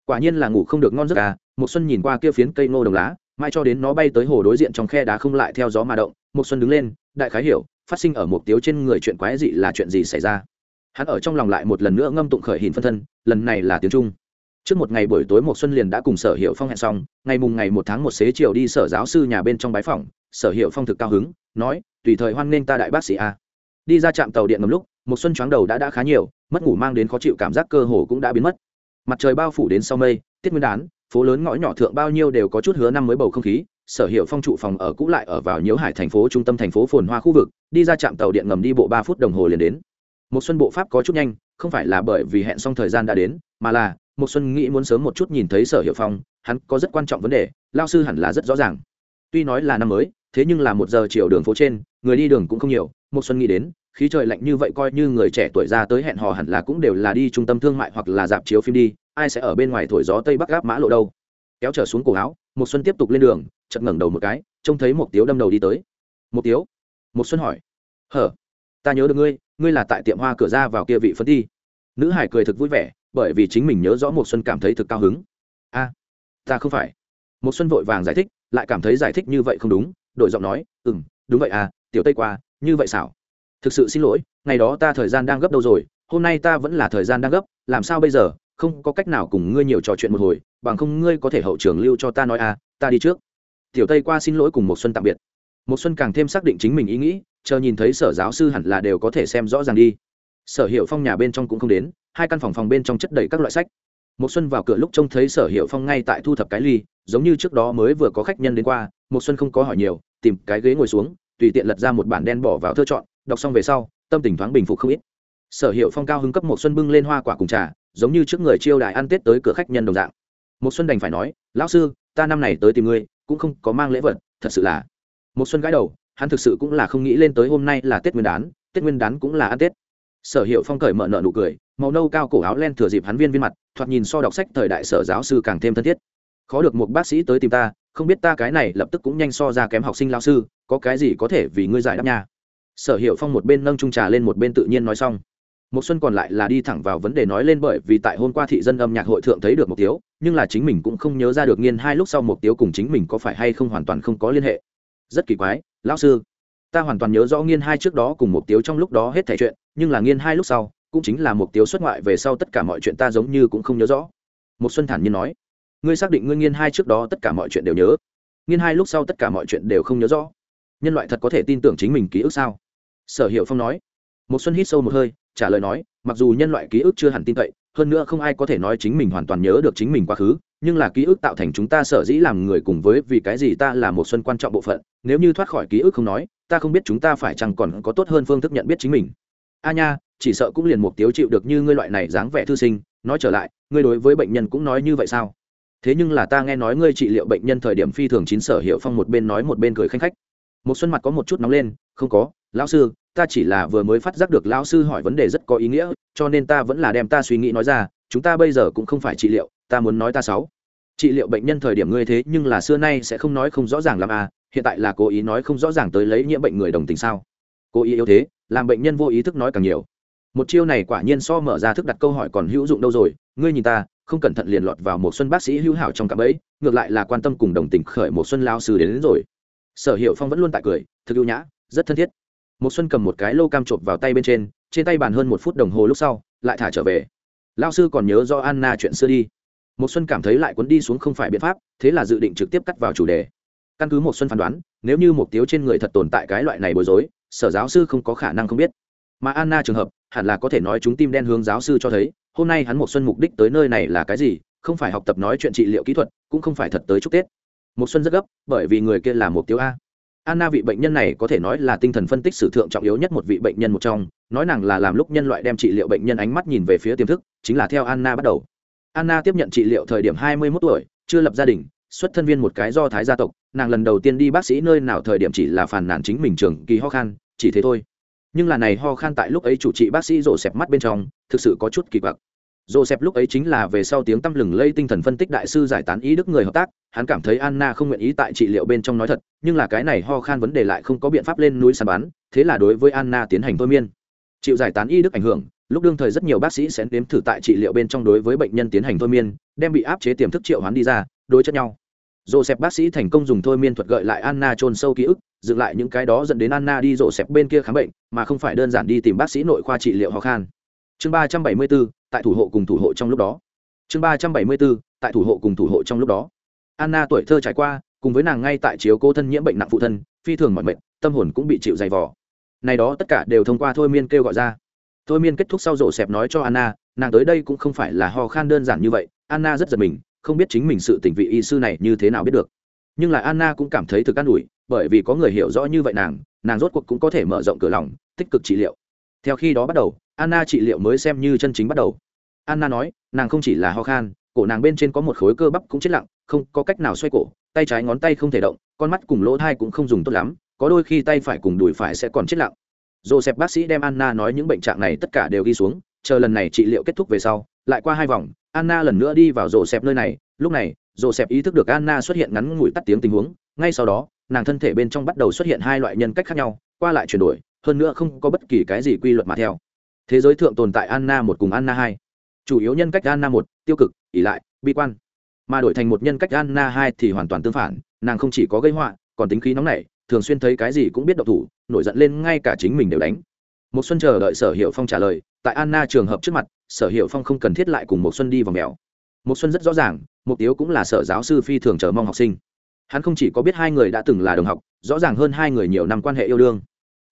Quả nhiên là ngủ không được ngon giấc à một xuân nhìn qua kia phiến cây ngô đồng lá mai cho đến nó bay tới hồ đối diện trong khe đá không lại theo gió mà động, một xuân đứng lên, đại khái hiểu, phát sinh ở một tiếu trên người chuyện quái dị là chuyện gì xảy ra. Hắn ở trong lòng lại một lần nữa ngâm tụng khởi hình phân thân, lần này là tiếng trung. Trước một ngày buổi tối một xuân liền đã cùng sở hiệu phong hẹn xong, ngày mùng ngày một tháng một xế chiều đi sở giáo sư nhà bên trong bái phòng sở hiệu phong thực cao hứng, nói tùy thời hoan nghênh ta đại bác sĩ a. Đi ra trạm tàu điện ngầm lúc, một xuân choáng đầu đã đã khá nhiều, mất ngủ mang đến khó chịu cảm giác cơ hồ cũng đã biến mất. Mặt trời bao phủ đến sau mây, tiết nguyên đán, phố lớn ngõ nhỏ thượng bao nhiêu đều có chút hứa năm mới bầu không khí, sở hiệu phong trụ phòng ở cũ lại ở vào nhiễu hải thành phố trung tâm thành phố phồn hoa khu vực, đi ra trạm tàu điện ngầm đi bộ ba phút đồng hồ liền đến. Một xuân bộ pháp có chút nhanh, không phải là bởi vì hẹn xong thời gian đã đến, mà là, một xuân nghĩ muốn sớm một chút nhìn thấy sở hiệu phong, hắn có rất quan trọng vấn đề, lao sư hẳn là rất rõ ràng. Tuy nói là năm mới thế nhưng là một giờ chiều đường phố trên, người đi đường cũng không nhiều một xuân nghĩ đến, khí trời lạnh như vậy coi như người trẻ tuổi ra tới hẹn hò hẳn là cũng đều là đi trung tâm thương mại hoặc là dạp chiếu phim đi, ai sẽ ở bên ngoài thổi gió tây bắc gáp mã lộ đâu. Kéo trở xuống cổ áo một xuân tiếp tục lên đường, chợt ngẩng đầu một cái, trông thấy một tiếu đâm đầu đi tới. Một tiếu? Một xuân hỏi. Hở, ta nhớ được ngươi ngươi là tại tiệm hoa cửa ra vào kia vị phấn thi nữ hải cười thực vui vẻ, bởi vì chính mình nhớ rõ một xuân cảm thấy thực cao hứng. A, ta không phải. Một xuân vội vàng giải thích, lại cảm thấy giải thích như vậy không đúng đổi giọng nói ừ m đúng vậy à tiểu tây qua, như vậy xảo. Thực sự xin lỗi, ngày đó ta thời gian đang gấp đâu rồi, hôm nay ta vẫn là thời gian đang gấp, làm sao bây giờ, không có cách nào cùng ngươi nhiều trò chuyện một hồi, bằng không ngươi có thể hậu trường lưu cho ta nói à ta đi trước. Tiểu tây qua xin lỗi cùng một xuân tạm biệt. Một xuân càng thêm xác định chính mình ý nghĩ, chờ nhìn thấy sở giáo sư hẳn là đều có thể xem rõ ràng đi. Sở hiệu phong nhà bên trong cũng không đến, hai căn phòng phòng bên trong chất đầy các loại sách một xuân vào cửa lúc trông thấy sở hiệu phong ngay tại thu thập cái ly, giống như trước đó mới vừa có khách nhân đến qua một xuân không có hỏi nhiều, tìm cái ghế ngồi xuống, tùy tiện lật ra một bản đen bỏ vào thơ chọn, đọc xong về sau, tâm tình thoáng bình phục không ít. Sở hiệu phong cao hứng cấp một xuân bưng lên hoa quả cùng trà, giống như trước người chiêu đại ăn tết tới cửa khách nhân đồng dạng. Một xuân đành phải nói, lão sư, ta năm này tới tìm ngươi, cũng không có mang lễ vật, thật sự là. Một xuân gãi đầu, hắn thực sự cũng là không nghĩ lên tới hôm nay là tết nguyên đán, tết nguyên đán cũng là ăn tết sở hiệu phong cởi mở nợ nụ cười, màu nâu cao cổ áo len thừa dịp hắn viên viên mặt, thoạt nhìn so đọc sách thời đại sở giáo sư càng thêm thân thiết. Khó được một bác sĩ tới tìm ta, không biết ta cái này lập tức cũng nhanh so ra kém học sinh lao sư, có cái gì có thể vì ngươi giải đáp nha. Sở hiệu phong một bên nâng trung trà lên một bên tự nhiên nói xong. Một xuân còn lại là đi thẳng vào vấn đề nói lên bởi vì tại hôm qua thị dân âm nhạc hội thượng thấy được một tiếu, nhưng là chính mình cũng không nhớ ra được nghiên hai lúc sau một tiếu cùng chính mình có phải hay không hoàn toàn không có liên hệ. Rất kỳ quái, lão sư ta hoàn toàn nhớ rõ nghiên hai trước đó cùng một tiếu trong lúc đó hết thể chuyện, nhưng là nghiên hai lúc sau, cũng chính là một tiếu xuất ngoại về sau tất cả mọi chuyện ta giống như cũng không nhớ rõ. Một xuân thản nhiên nói, ngươi xác định ngươi nghiên hai trước đó tất cả mọi chuyện đều nhớ. Nghiên hai lúc sau tất cả mọi chuyện đều không nhớ rõ. Nhân loại thật có thể tin tưởng chính mình ký ức sao? Sở hiệu phong nói. Một xuân hít sâu một hơi, trả lời nói, mặc dù nhân loại ký ức chưa hẳn tin cậy hơn nữa không ai có thể nói chính mình hoàn toàn nhớ được chính mình quá khứ, nhưng là ký ức tạo thành chúng ta sở dĩ làm người cùng với vì cái gì ta là một xuân quan trọng bộ phận, nếu như thoát khỏi ký ức không nói, ta không biết chúng ta phải chăng còn có tốt hơn phương thức nhận biết chính mình. A nha, chỉ sợ cũng liền một tiếu chịu được như ngươi loại này dáng vẻ thư sinh, nói trở lại, ngươi đối với bệnh nhân cũng nói như vậy sao? Thế nhưng là ta nghe nói ngươi trị liệu bệnh nhân thời điểm phi thường chín sở hiệu phong một bên nói một bên cười khanh khách. Một xuân mặt có một chút nóng lên, không có lão sư ta chỉ là vừa mới phát giác được lão sư hỏi vấn đề rất có ý nghĩa cho nên ta vẫn là đem ta suy nghĩ nói ra chúng ta bây giờ cũng không phải trị liệu ta muốn nói ta sáu. Trị liệu bệnh nhân thời điểm ngươi thế nhưng là xưa nay sẽ không nói không rõ ràng làm à hiện tại là cố ý nói không rõ ràng tới lấy nhiễm bệnh người đồng tình sao? Cố ý yếu thế làm bệnh nhân vô ý thức nói càng nhiều. Một chiêu này quả nhiên so mở ra thức đặt câu hỏi còn hữu dụng đâu rồi ngươi nhìn ta không cẩn thận liền lọt vào một xuân bác sĩ hữu hảo trong cạm ấy ngược lại là quan tâm cùng đồng tình khởi một xuân lao sư đến, đến rồi. Sở hiệu phong vẫn luôn tại cười thực ưu nhã rất thân thiết một xuân cầm một cái lô cam chộp vào tay bên trên trên tay bàn hơn một phút đồng hồ lúc sau, lại thả trở về. Lao sư còn nhớ do anna chuyện xưa đi. Một xuân cảm thấy lại cuốn đi xuống không phải biện pháp, thế là dự định trực tiếp cắt vào chủ đề. Căn cứ một xuân phán đoán, nếu như một tiếu trên người thật tồn tại cái loại này bối rối, sở giáo sư không có khả năng không biết. Mà anna trường hợp, hẳn là có thể nói chúng tim đen hướng giáo sư cho thấy, hôm nay hắn một xuân mục đích tới nơi này là cái gì, không phải học tập nói chuyện trị liệu kỹ thuật, cũng không phải thật tới chúc tết. Một xuân rất gấp, bởi vì người kia là một tiếu a anna vị bệnh nhân này có thể nói là tinh thần phân tích sử thượng trọng yếu nhất một vị bệnh nhân một trong, nói nàng là làm lúc nhân loại đem trị liệu bệnh nhân ánh mắt nhìn về phía tiềm thức, chính là theo anna bắt đầu. Anna tiếp nhận trị liệu thời điểm hai mươi 21 tuổi, chưa lập gia đình, xuất thân viên một cái do thái gia tộc, nàng lần đầu tiên đi bác sĩ nơi nào thời điểm chỉ là phàn nàn chính mình trường kỳ ho khan, chỉ thế thôi. Nhưng là này ho khan tại lúc ấy chủ trị bác sĩ rổ xẹp mắt bên trong, thực sự có chút kỳ quặc. Joseph lúc ấy chính là về sau tiếng tăm lừng lây tinh thần phân tích đại sư giải tán ý đức người hợp tác hắn cảm thấy anna không nguyện ý tại trị liệu bên trong nói thật nhưng là cái này ho khan vấn đề lại không có biện pháp lên núi săn bán thế là đối với anna tiến hành thôi miên chịu giải tán y đức ảnh hưởng lúc đương thời rất nhiều bác sĩ sẽ nếm thử tại trị liệu bên trong đối với bệnh nhân tiến hành thôi miên đem bị áp chế tiềm thức triệu hoán đi ra đối chất nhau Joseph bác sĩ thành công dùng thôi miên thuật gợi lại Anna chôn sâu ký ức, dựng lại những cái đó dẫn đến Anna đi Joseph bên kia khám bệnh, mà không phải đơn giản đi tìm bác sĩ nội khoa trị liệu ho khan. Chương 374, tại thủ hộ cùng thủ hộ trong lúc đó. Chương 374, tại thủ hộ cùng thủ hộ trong lúc đó. Anna tuổi thơ trải qua, cùng với nàng ngay tại chiếu cố thân nhiễm bệnh nặng phụ thân, phi thường mọi mệnh tâm hồn cũng bị chịu dày vò. Này đó tất cả đều thông qua thôi miên kêu gọi ra. Thôi miên kết thúc sau Joseph nói cho Anna, nàng tới đây cũng không phải là ho khan đơn giản như vậy, Anna rất giật mình, không biết chính mình sự tình vị y sư này như thế nào biết được nhưng lại anna cũng cảm thấy thực an ủi bởi vì có người hiểu rõ như vậy nàng nàng rốt cuộc cũng có thể mở rộng cửa lòng tích cực trị liệu theo khi đó bắt đầu anna trị liệu mới xem như chân chính bắt đầu. Anna nói, nàng không chỉ là ho khan, cổ nàng bên trên có một khối cơ bắp cũng chết lặng, không có cách nào xoay cổ, tay trái ngón tay không thể động, con mắt cùng lỗ thai cũng không dùng tốt lắm, có đôi khi tay phải cùng đùi phải sẽ còn chết lặng. Joseph bác sĩ đem anna nói những bệnh trạng này tất cả đều ghi xuống, chờ lần này trị liệu kết thúc về sau, lại qua hai vòng, anna lần nữa đi vào rổ xẹp nơi này. Lúc này rổ xẹp ý thức được anna xuất hiện ngắn ngủi tắt tiếng tình huống, ngay sau đó, nàng thân thể bên trong bắt đầu xuất hiện hai loại nhân cách khác nhau, qua lại chuyển đổi, hơn nữa không có bất kỳ cái gì quy luật mà theo thế giới thượng tồn tại anna một cùng anna hai. Chủ yếu nhân cách anna một, tiêu cực ỉ lại, bi quan. Mà đổi thành một nhân cách anna hai thì hoàn toàn tương phản, nàng không chỉ có gây họa, còn tính khí nóng nảy, thường xuyên thấy cái gì cũng biết độc thủ, nổi giận lên ngay cả chính mình đều đánh. Một xuân chờ đợi sở hiệu phong trả lời, tại anna trường hợp trước mặt, sở hiệu phong không cần thiết lại cùng một xuân đi vào mèo. Một xuân rất rõ ràng mục tiêu cũng là sở giáo sư phi thường chờ mong học sinh. Hắn không chỉ có biết hai người đã từng là đồng học, rõ ràng hơn hai người nhiều năm quan hệ yêu đương.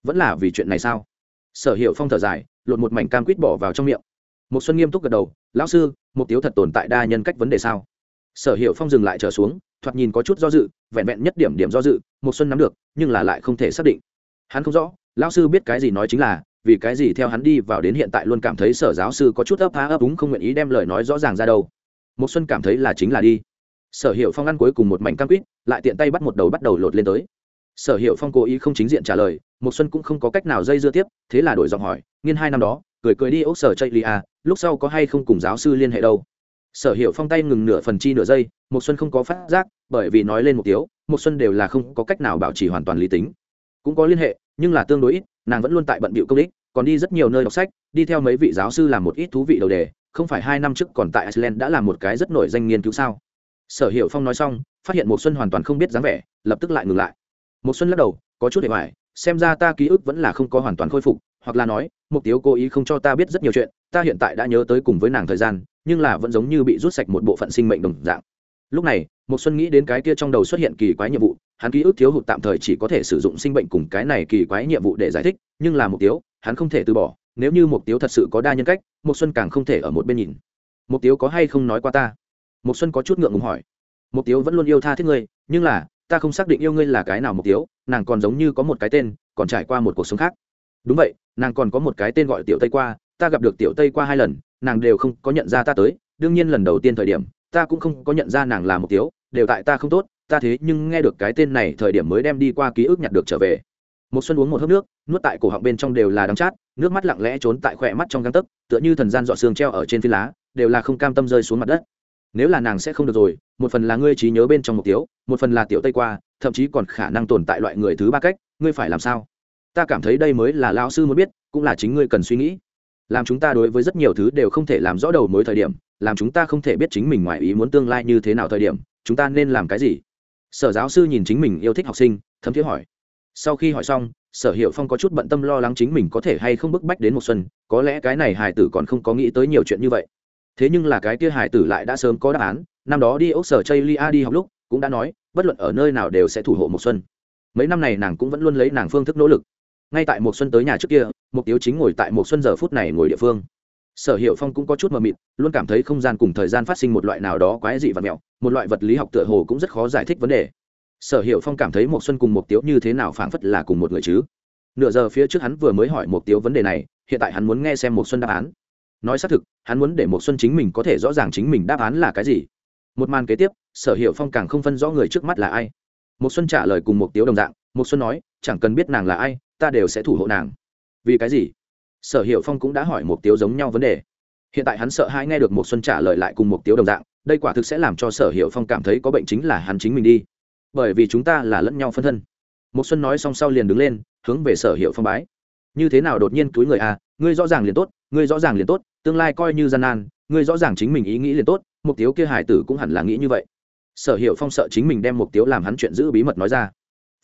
Vẫn là vì chuyện này sao? Sở hiệu phong thở dài lột một mảnh cam quýt bỏ vào trong miệng. Một xuân nghiêm túc gật đầu, lão sư mục tiêu thật tồn tại đa nhân cách vấn đề sao? Sở hiệu phong dừng lại trở xuống, thoạt nhìn có chút do dự, vẹn vẹn nhất điểm điểm do dự một xuân nắm được, nhưng là lại không thể xác định. Hắn không rõ, lão sư biết cái gì nói chính là, vì cái gì theo hắn đi vào đến hiện tại luôn cảm thấy sở giáo sư có chút ấp há ấp úng không nguyện ý đem lời nói rõ ràng ra đâu. Một xuân cảm thấy là chính là đi. Sở hiệu phong ăn cuối cùng một mảnh cam quýt, lại tiện tay bắt một đầu bắt đầu lột lên tới sở hiệu phong cố ý không chính diện trả lời một xuân cũng không có cách nào dây dưa tiếp thế là đổi giọng hỏi nghiên hai năm đó cười cười đi ốc sở chạy lia à, lúc sau có hay không cùng giáo sư liên hệ đâu? Sở hiệu phong tay ngừng nửa phần chi nửa giây một xuân không có phát giác bởi vì nói lên một tiếu một xuân đều là không có cách nào bảo trì hoàn toàn lý tính. Cũng có liên hệ nhưng là tương đối ít nàng vẫn luôn tại bận bịu công đích, còn đi rất nhiều nơi đọc sách đi theo mấy vị giáo sư làm một ít thú vị đầu đề không phải hai năm trước còn tại iceland đã làm một cái rất nổi danh nghiên cứu sao? Sở hiệu phong nói xong phát hiện một xuân hoàn toàn không biết dáng vẻ lập tức lại ngừng lại một xuân lắc đầu, có chút để hoài xem ra ta ký ức vẫn là không có hoàn toàn khôi phục, hoặc là nói, mục tiêu cố ý không cho ta biết rất nhiều chuyện, ta hiện tại đã nhớ tới cùng với nàng thời gian, nhưng là vẫn giống như bị rút sạch một bộ phận sinh mệnh đồng dạng. Lúc này một xuân nghĩ đến cái kia trong đầu xuất hiện kỳ quái nhiệm vụ, hắn ký ức thiếu hụt tạm thời chỉ có thể sử dụng sinh bệnh cùng cái này kỳ quái nhiệm vụ để giải thích, nhưng là mục tiêu hắn không thể từ bỏ, nếu như mục tiêu thật sự có đa nhân cách một xuân càng không thể ở một bên nhìn. Mục tiêu có hay không nói qua ta? Một xuân có chút ngượng ngùng hỏi. Mục tiêu vẫn luôn yêu tha thiết ngươi, nhưng là ta không xác định yêu ngươi là cái nào mục tiêu, nàng còn giống như có một cái tên, còn trải qua một cuộc sống khác. Đúng vậy, nàng còn có một cái tên gọi tiểu tây qua, ta gặp được tiểu tây qua hai lần, nàng đều không có nhận ra ta tới, đương nhiên lần đầu tiên thời điểm, ta cũng không có nhận ra nàng là mục tiêu, đều tại ta không tốt, ta thế nhưng nghe được cái tên này thời điểm mới đem đi qua ký ức nhặt được trở về. Một xuân uống một hớp nước, nuốt tại cổ họng bên trong đều là đắng chát, nước mắt lặng lẽ trốn tại khỏe mắt trong găng tấc, tựa như thần gian dọ xương treo ở trên phi lá, đều là không cam tâm rơi xuống mặt đất nếu là nàng sẽ không được rồi, một phần là ngươi trí nhớ bên trong mục tiêu, một phần là tiểu tây qua, thậm chí còn khả năng tồn tại loại người thứ ba cách, ngươi phải làm sao? Ta cảm thấy đây mới là lao sư muốn biết, cũng là chính ngươi cần suy nghĩ. Làm chúng ta đối với rất nhiều thứ đều không thể làm rõ đầu mối thời điểm, làm chúng ta không thể biết chính mình ngoài ý muốn tương lai như thế nào thời điểm, chúng ta nên làm cái gì? Sở giáo sư nhìn chính mình yêu thích học sinh, thấm thiết hỏi. Sau khi hỏi xong, sở hiệu phong có chút bận tâm lo lắng chính mình có thể hay không bức bách đến một xuân, có lẽ cái này hài tử còn không có nghĩ tới nhiều chuyện như vậy thế nhưng là cái kia hải tử lại đã sớm có đáp án, năm đó đi ốc sở chây lia đi học lúc, cũng đã nói, bất luận ở nơi nào đều sẽ thủ hộ một xuân. Mấy năm này nàng cũng vẫn luôn lấy nàng phương thức nỗ lực. Ngay tại một xuân tới nhà trước kia mục tiêu chính ngồi tại một xuân giờ phút này ngồi địa phương. Sở hiệu phong cũng có chút mờ mịt, luôn cảm thấy không gian cùng thời gian phát sinh một loại nào đó quái dị và mẹo, một loại vật lý học tựa hồ cũng rất khó giải thích vấn đề. Sở hiệu phong cảm thấy một xuân cùng mục tiêu như thế nào phảng phất là cùng một người chứ. Nửa giờ phía trước hắn vừa mới hỏi mục tiêu vấn đề này, hiện tại hắn muốn nghe xem một xuân đáp án nói xác thực, hắn muốn để một xuân chính mình có thể rõ ràng chính mình đáp án là cái gì. Một màn kế tiếp, sở hiệu phong càng không phân rõ người trước mắt là ai. Một xuân trả lời cùng một tiếu đồng dạng một xuân nói, chẳng cần biết nàng là ai, ta đều sẽ thủ hộ nàng. Vì cái gì? Sở hiệu phong cũng đã hỏi một tiếu giống nhau vấn đề. Hiện tại hắn sợ hai nghe được một xuân trả lời lại cùng một tiếu đồng dạng, đây quả thực sẽ làm cho sở hiệu phong cảm thấy có bệnh chính là hắn chính mình đi. Bởi vì chúng ta là lẫn nhau phân thân. Một xuân nói xong sau liền đứng lên, hướng về sở hiệu phong bái. Như thế nào đột nhiên túi người à? Ngươi rõ ràng liền tốt, ngươi rõ ràng liền tốt tương lai coi như gian nan, ngươi rõ ràng chính mình ý nghĩ liền tốt, mục tiêu kia hải tử cũng hẳn là nghĩ như vậy. Sở hiệu phong sợ chính mình đem mục tiêu làm hắn chuyện giữ bí mật nói ra.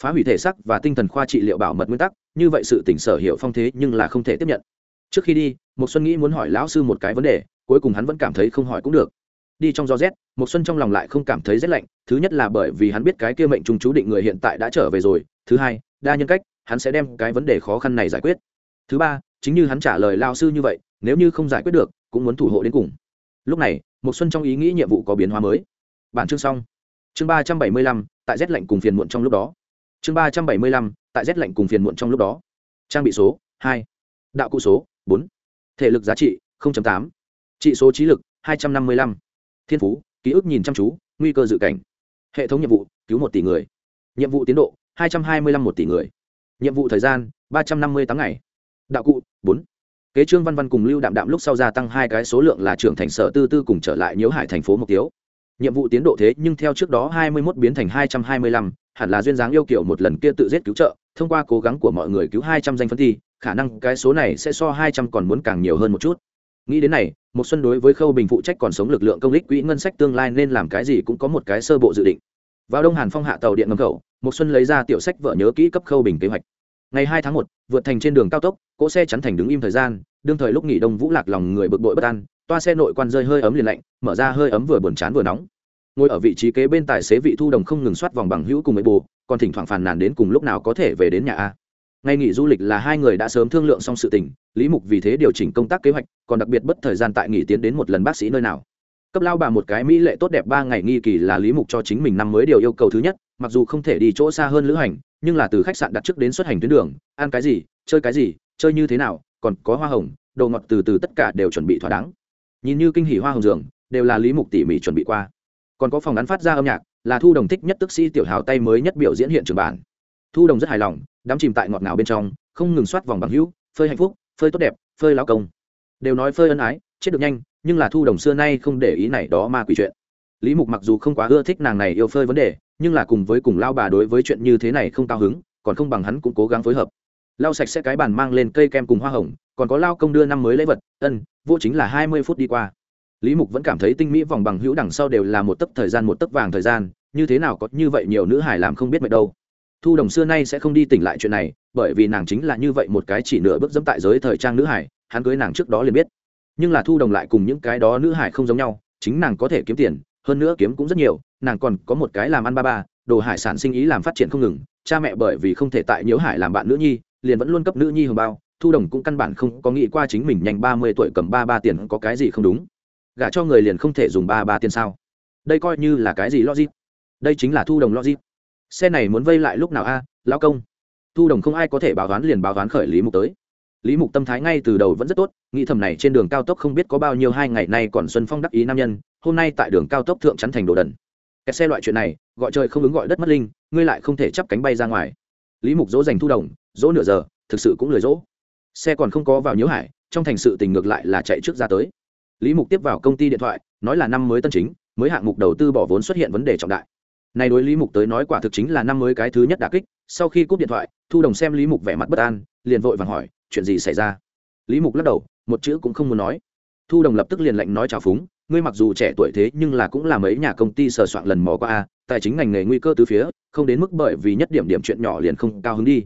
Phá hủy thể sắc và tinh thần khoa trị liệu bảo mật nguyên tắc, như vậy sự tỉnh sở hiệu phong thế nhưng là không thể tiếp nhận. Trước khi đi một xuân nghĩ muốn hỏi lão sư một cái vấn đề, cuối cùng hắn vẫn cảm thấy không hỏi cũng được. Đi trong gió rét một xuân trong lòng lại không cảm thấy rét lạnh, thứ nhất là bởi vì hắn biết cái kia mệnh trùng chú định người hiện tại đã trở về rồi, thứ hai, đa nhân cách, hắn sẽ đem cái vấn đề khó khăn này giải quyết. Thứ ba, chính như hắn trả lời lao sư như vậy nếu như không giải quyết được, cũng muốn thủ hộ đến cùng. Lúc này một xuân trong ý nghĩ nhiệm vụ có biến hóa mới. Bản chương xong. Chương ba trăm bảy mươi lăm, tại rét lạnh cùng phiền muộn trong lúc đó. Chương ba trăm bảy mươi lăm, tại rét lạnh cùng phiền muộn trong lúc đó. Trang bị số, hai. Đạo cụ số, bốn. Thể lực giá trị tám. Trị số trí lực, hai trăm năm mươi lăm. Thiên phú, ký ức nhìn chăm chú, nguy cơ dự cảnh. Hệ thống nhiệm vụ, cứu một tỷ người. Nhiệm vụ tiến độ, hai trăm hai mươi lăm một tỷ người. Nhiệm vụ thời gian, ba trăm năm mươi tám ngày. Đạo cụ, bốn kế trương văn văn cùng lưu đạm đạm lúc sau gia tăng hai cái số lượng là trưởng thành sở tư tư cùng trở lại nhiễu hải thành phố mục tiêu nhiệm vụ tiến độ thế nhưng theo trước đó hai mươi 21 biến thành hai trăm hai mươi lăm, hẳn là duyên dáng yêu kiểu một lần kia tự giết cứu trợ, thông qua cố gắng của mọi người cứu hai trăm danh phân thi, khả năng cái số này sẽ so hai trăm còn muốn càng nhiều hơn một chút. Nghĩ đến này một xuân đối với khâu bình phụ trách còn sống lực lượng công lích quỹ ngân sách tương lai nên làm cái gì cũng có một cái sơ bộ dự định. Vào đông hàn phong hạ tàu điện ngầm khẩu một xuân lấy ra tiểu sách vợ nhớ kỹ cấp khâu bình kế hoạch ngày hai tháng một, vượt thành trên đường cao tốc, cỗ xe chắn thành đứng im thời gian, đương thời lúc nghỉ đông vũ lạc lòng người bực bội bất an, toa xe nội quan rơi hơi ấm liền lạnh, mở ra hơi ấm vừa buồn chán vừa nóng. Ngồi ở vị trí kế bên tài xế vị thu đồng không ngừng soát vòng bằng hữu cùng với bù, còn thỉnh thoảng phàn nàn đến cùng lúc nào có thể về đến nhà a. Ngày nghỉ du lịch là hai người đã sớm thương lượng xong sự tình, lý mục vì thế điều chỉnh công tác kế hoạch, còn đặc biệt bất thời gian tại nghỉ tiến đến một lần bác sĩ nơi nào. Cấp lao bà một cái mỹ lệ tốt đẹp ba ngày nghi kỳ là lý mục cho chính mình năm mới điều yêu cầu thứ nhất, mặc dù không thể đi chỗ xa hơn lữ hành nhưng là từ khách sạn đặt trước đến xuất hành tuyến đường, ăn cái gì, chơi cái gì, chơi như thế nào, còn có hoa hồng, đồ ngọt từ từ tất cả đều chuẩn bị thỏa đáng. Nhìn như kinh hỉ hoa hồng giường, đều là lý mục tỉ mỉ chuẩn bị qua. Còn có phòng ngắn phát ra âm nhạc, là thu đồng thích nhất tức sĩ tiểu hào tay mới nhất biểu diễn hiện trường bản. Thu đồng rất hài lòng, đắm chìm tại ngọt ngào bên trong, không ngừng soát vòng bằng hữu, phơi hạnh phúc, phơi tốt đẹp, phơi lao công. Đều nói phơi ân ái, chết được nhanh, nhưng là thu đồng xưa nay không để ý này đó ma quỷ chuyện. Lý mục mặc dù không quá ưa thích nàng này yêu phơi vấn đề nhưng là cùng với cùng lao bà đối với chuyện như thế này không cao hứng, còn không bằng hắn cũng cố gắng phối hợp. Lao sạch sẽ cái bàn mang lên cây kem cùng hoa hồng, còn có lao công đưa năm mới lễ vật, ân, vô chính là hai mươi phút đi qua. Lý mục vẫn cảm thấy tinh mỹ vòng bằng hữu đằng sau đều là một tấc thời gian một tấc vàng thời gian, như thế nào có như vậy nhiều nữ hải làm không biết mệt đâu. Thu đồng xưa nay sẽ không đi tỉnh lại chuyện này, bởi vì nàng chính là như vậy một cái chỉ nửa bước dẫm tại giới thời trang nữ hải hắn cưới nàng trước đó liền biết. Nhưng là thu đồng lại cùng những cái đó nữ hải không giống nhau, chính nàng có thể kiếm tiền hơn nữa kiếm cũng rất nhiều, nàng còn có một cái làm ăn ba ba, đồ hải sản sinh ý làm phát triển không ngừng, cha mẹ bởi vì không thể tại nhiễu hải làm bạn nữ nhi, liền vẫn luôn cấp nữ nhi hồng bao, thu đồng cũng căn bản không có nghĩ qua chính mình nhanh ba mươi tuổi cầm ba ba tiền có cái gì không đúng. Gả cho người liền không thể dùng ba ba tiền sao? Đây coi như là cái gì logic? Đây chính là thu đồng logic. Xe này muốn vây lại lúc nào a, lão công? Thu đồng không ai có thể báo toán liền báo toán khởi lý mục tới lý mục tâm thái ngay từ đầu vẫn rất tốt, nghĩ thầm này trên đường cao tốc không biết có bao nhiêu hai ngày nay còn xuân phong đắc ý nam nhân, hôm nay tại đường cao tốc thượng chắn thành đồ đần. Kẹt xe loại chuyện này, gọi trời không ứng gọi đất mất linh, ngươi lại không thể chắp cánh bay ra ngoài. Lý mục dỗ dành thu đồng, dỗ nửa giờ, thực sự cũng lười dỗ. Xe còn không có vào nhiễu hải, trong thành sự tình ngược lại là chạy trước ra tới. Lý mục tiếp vào công ty điện thoại, nói là năm mới tân chính, mới hạng mục đầu tư bỏ vốn xuất hiện vấn đề trọng đại. Này đối lý mục tới nói quả thực chính là năm mới cái thứ nhất đà kích, sau khi cúp điện thoại, thu đồng xem lý mục vẻ mặt bất an, liền vội vàng hỏi chuyện gì xảy ra? Lý mục lắc đầu, một chữ cũng không muốn nói. Thu đồng lập tức liền lệnh nói chào phúng, ngươi mặc dù trẻ tuổi thế nhưng là cũng là mấy nhà công ty sờ soạn lần mò qua a, tài chính ngành nghề nguy cơ từ phía, không đến mức bởi vì nhất điểm điểm chuyện nhỏ liền không cao hứng đi.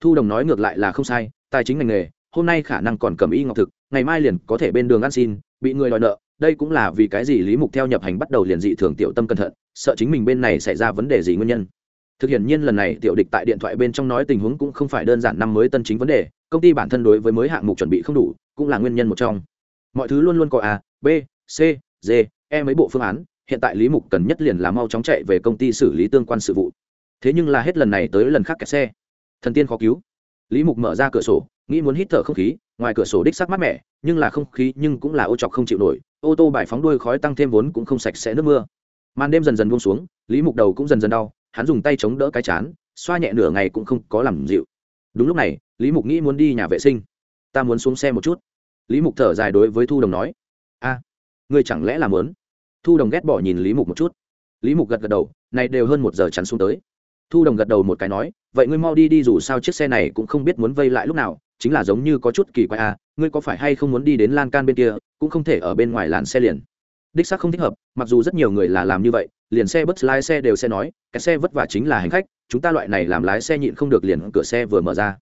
Thu đồng nói ngược lại là không sai, tài chính ngành nghề, hôm nay khả năng còn cầm y ngọc thực, ngày mai liền có thể bên đường ăn xin, bị người đòi nợ, đây cũng là vì cái gì lý mục theo nhập hành bắt đầu liền dị thường tiểu tâm cẩn thận, sợ chính mình bên này xảy ra vấn đề gì nguyên nhân. Thực hiện nhiên lần này, tiểu địch tại điện thoại bên trong nói tình huống cũng không phải đơn giản năm mới tân chính vấn đề công ty bản thân đối với mới hạng mục chuẩn bị không đủ, cũng là nguyên nhân một trong. Mọi thứ luôn luôn có a, b, c, d e mấy bộ phương án, hiện tại lý mục cần nhất liền là mau chóng chạy về công ty xử lý tương quan sự vụ. Thế nhưng là hết lần này tới lần khác kẹt xe. Thần tiên khó cứu. Lý mục mở ra cửa sổ, nghĩ muốn hít thở không khí, ngoài cửa sổ đích sắc mát mẻ, nhưng là không khí nhưng cũng là ô chọc không chịu nổi, ô tô bài phóng đuôi khói tăng thêm vốn cũng không sạch sẽ nước mưa. Màn đêm dần dần buông xuống, lý mục đầu cũng dần dần đau, hắn dùng tay chống đỡ cái chán, xoa nhẹ nửa ngày cũng không có làm dịu. Đúng lúc này lý mục nghĩ muốn đi nhà vệ sinh. Ta muốn xuống xe một chút. Lý mục thở dài đối với thu đồng nói. A à, ngươi chẳng lẽ làm lớn thu đồng ghét bỏ nhìn lý mục một chút. Lý mục gật gật đầu này đều hơn một giờ chắn xuống tới. Thu đồng gật đầu một cái nói vậy ngươi mau đi đi dù sao chiếc xe này cũng không biết muốn vây lại lúc nào chính là giống như có chút kỳ quái à ngươi có phải hay không muốn đi đến lan can bên kia cũng không thể ở bên ngoài làn xe liền. Đích xác không thích hợp mặc dù rất nhiều người là làm như vậy liền xe bất lái xe đều sẽ nói cái xe vất vả chính là hành khách chúng ta loại này làm lái xe nhịn không được liền cửa xe vừa mở ra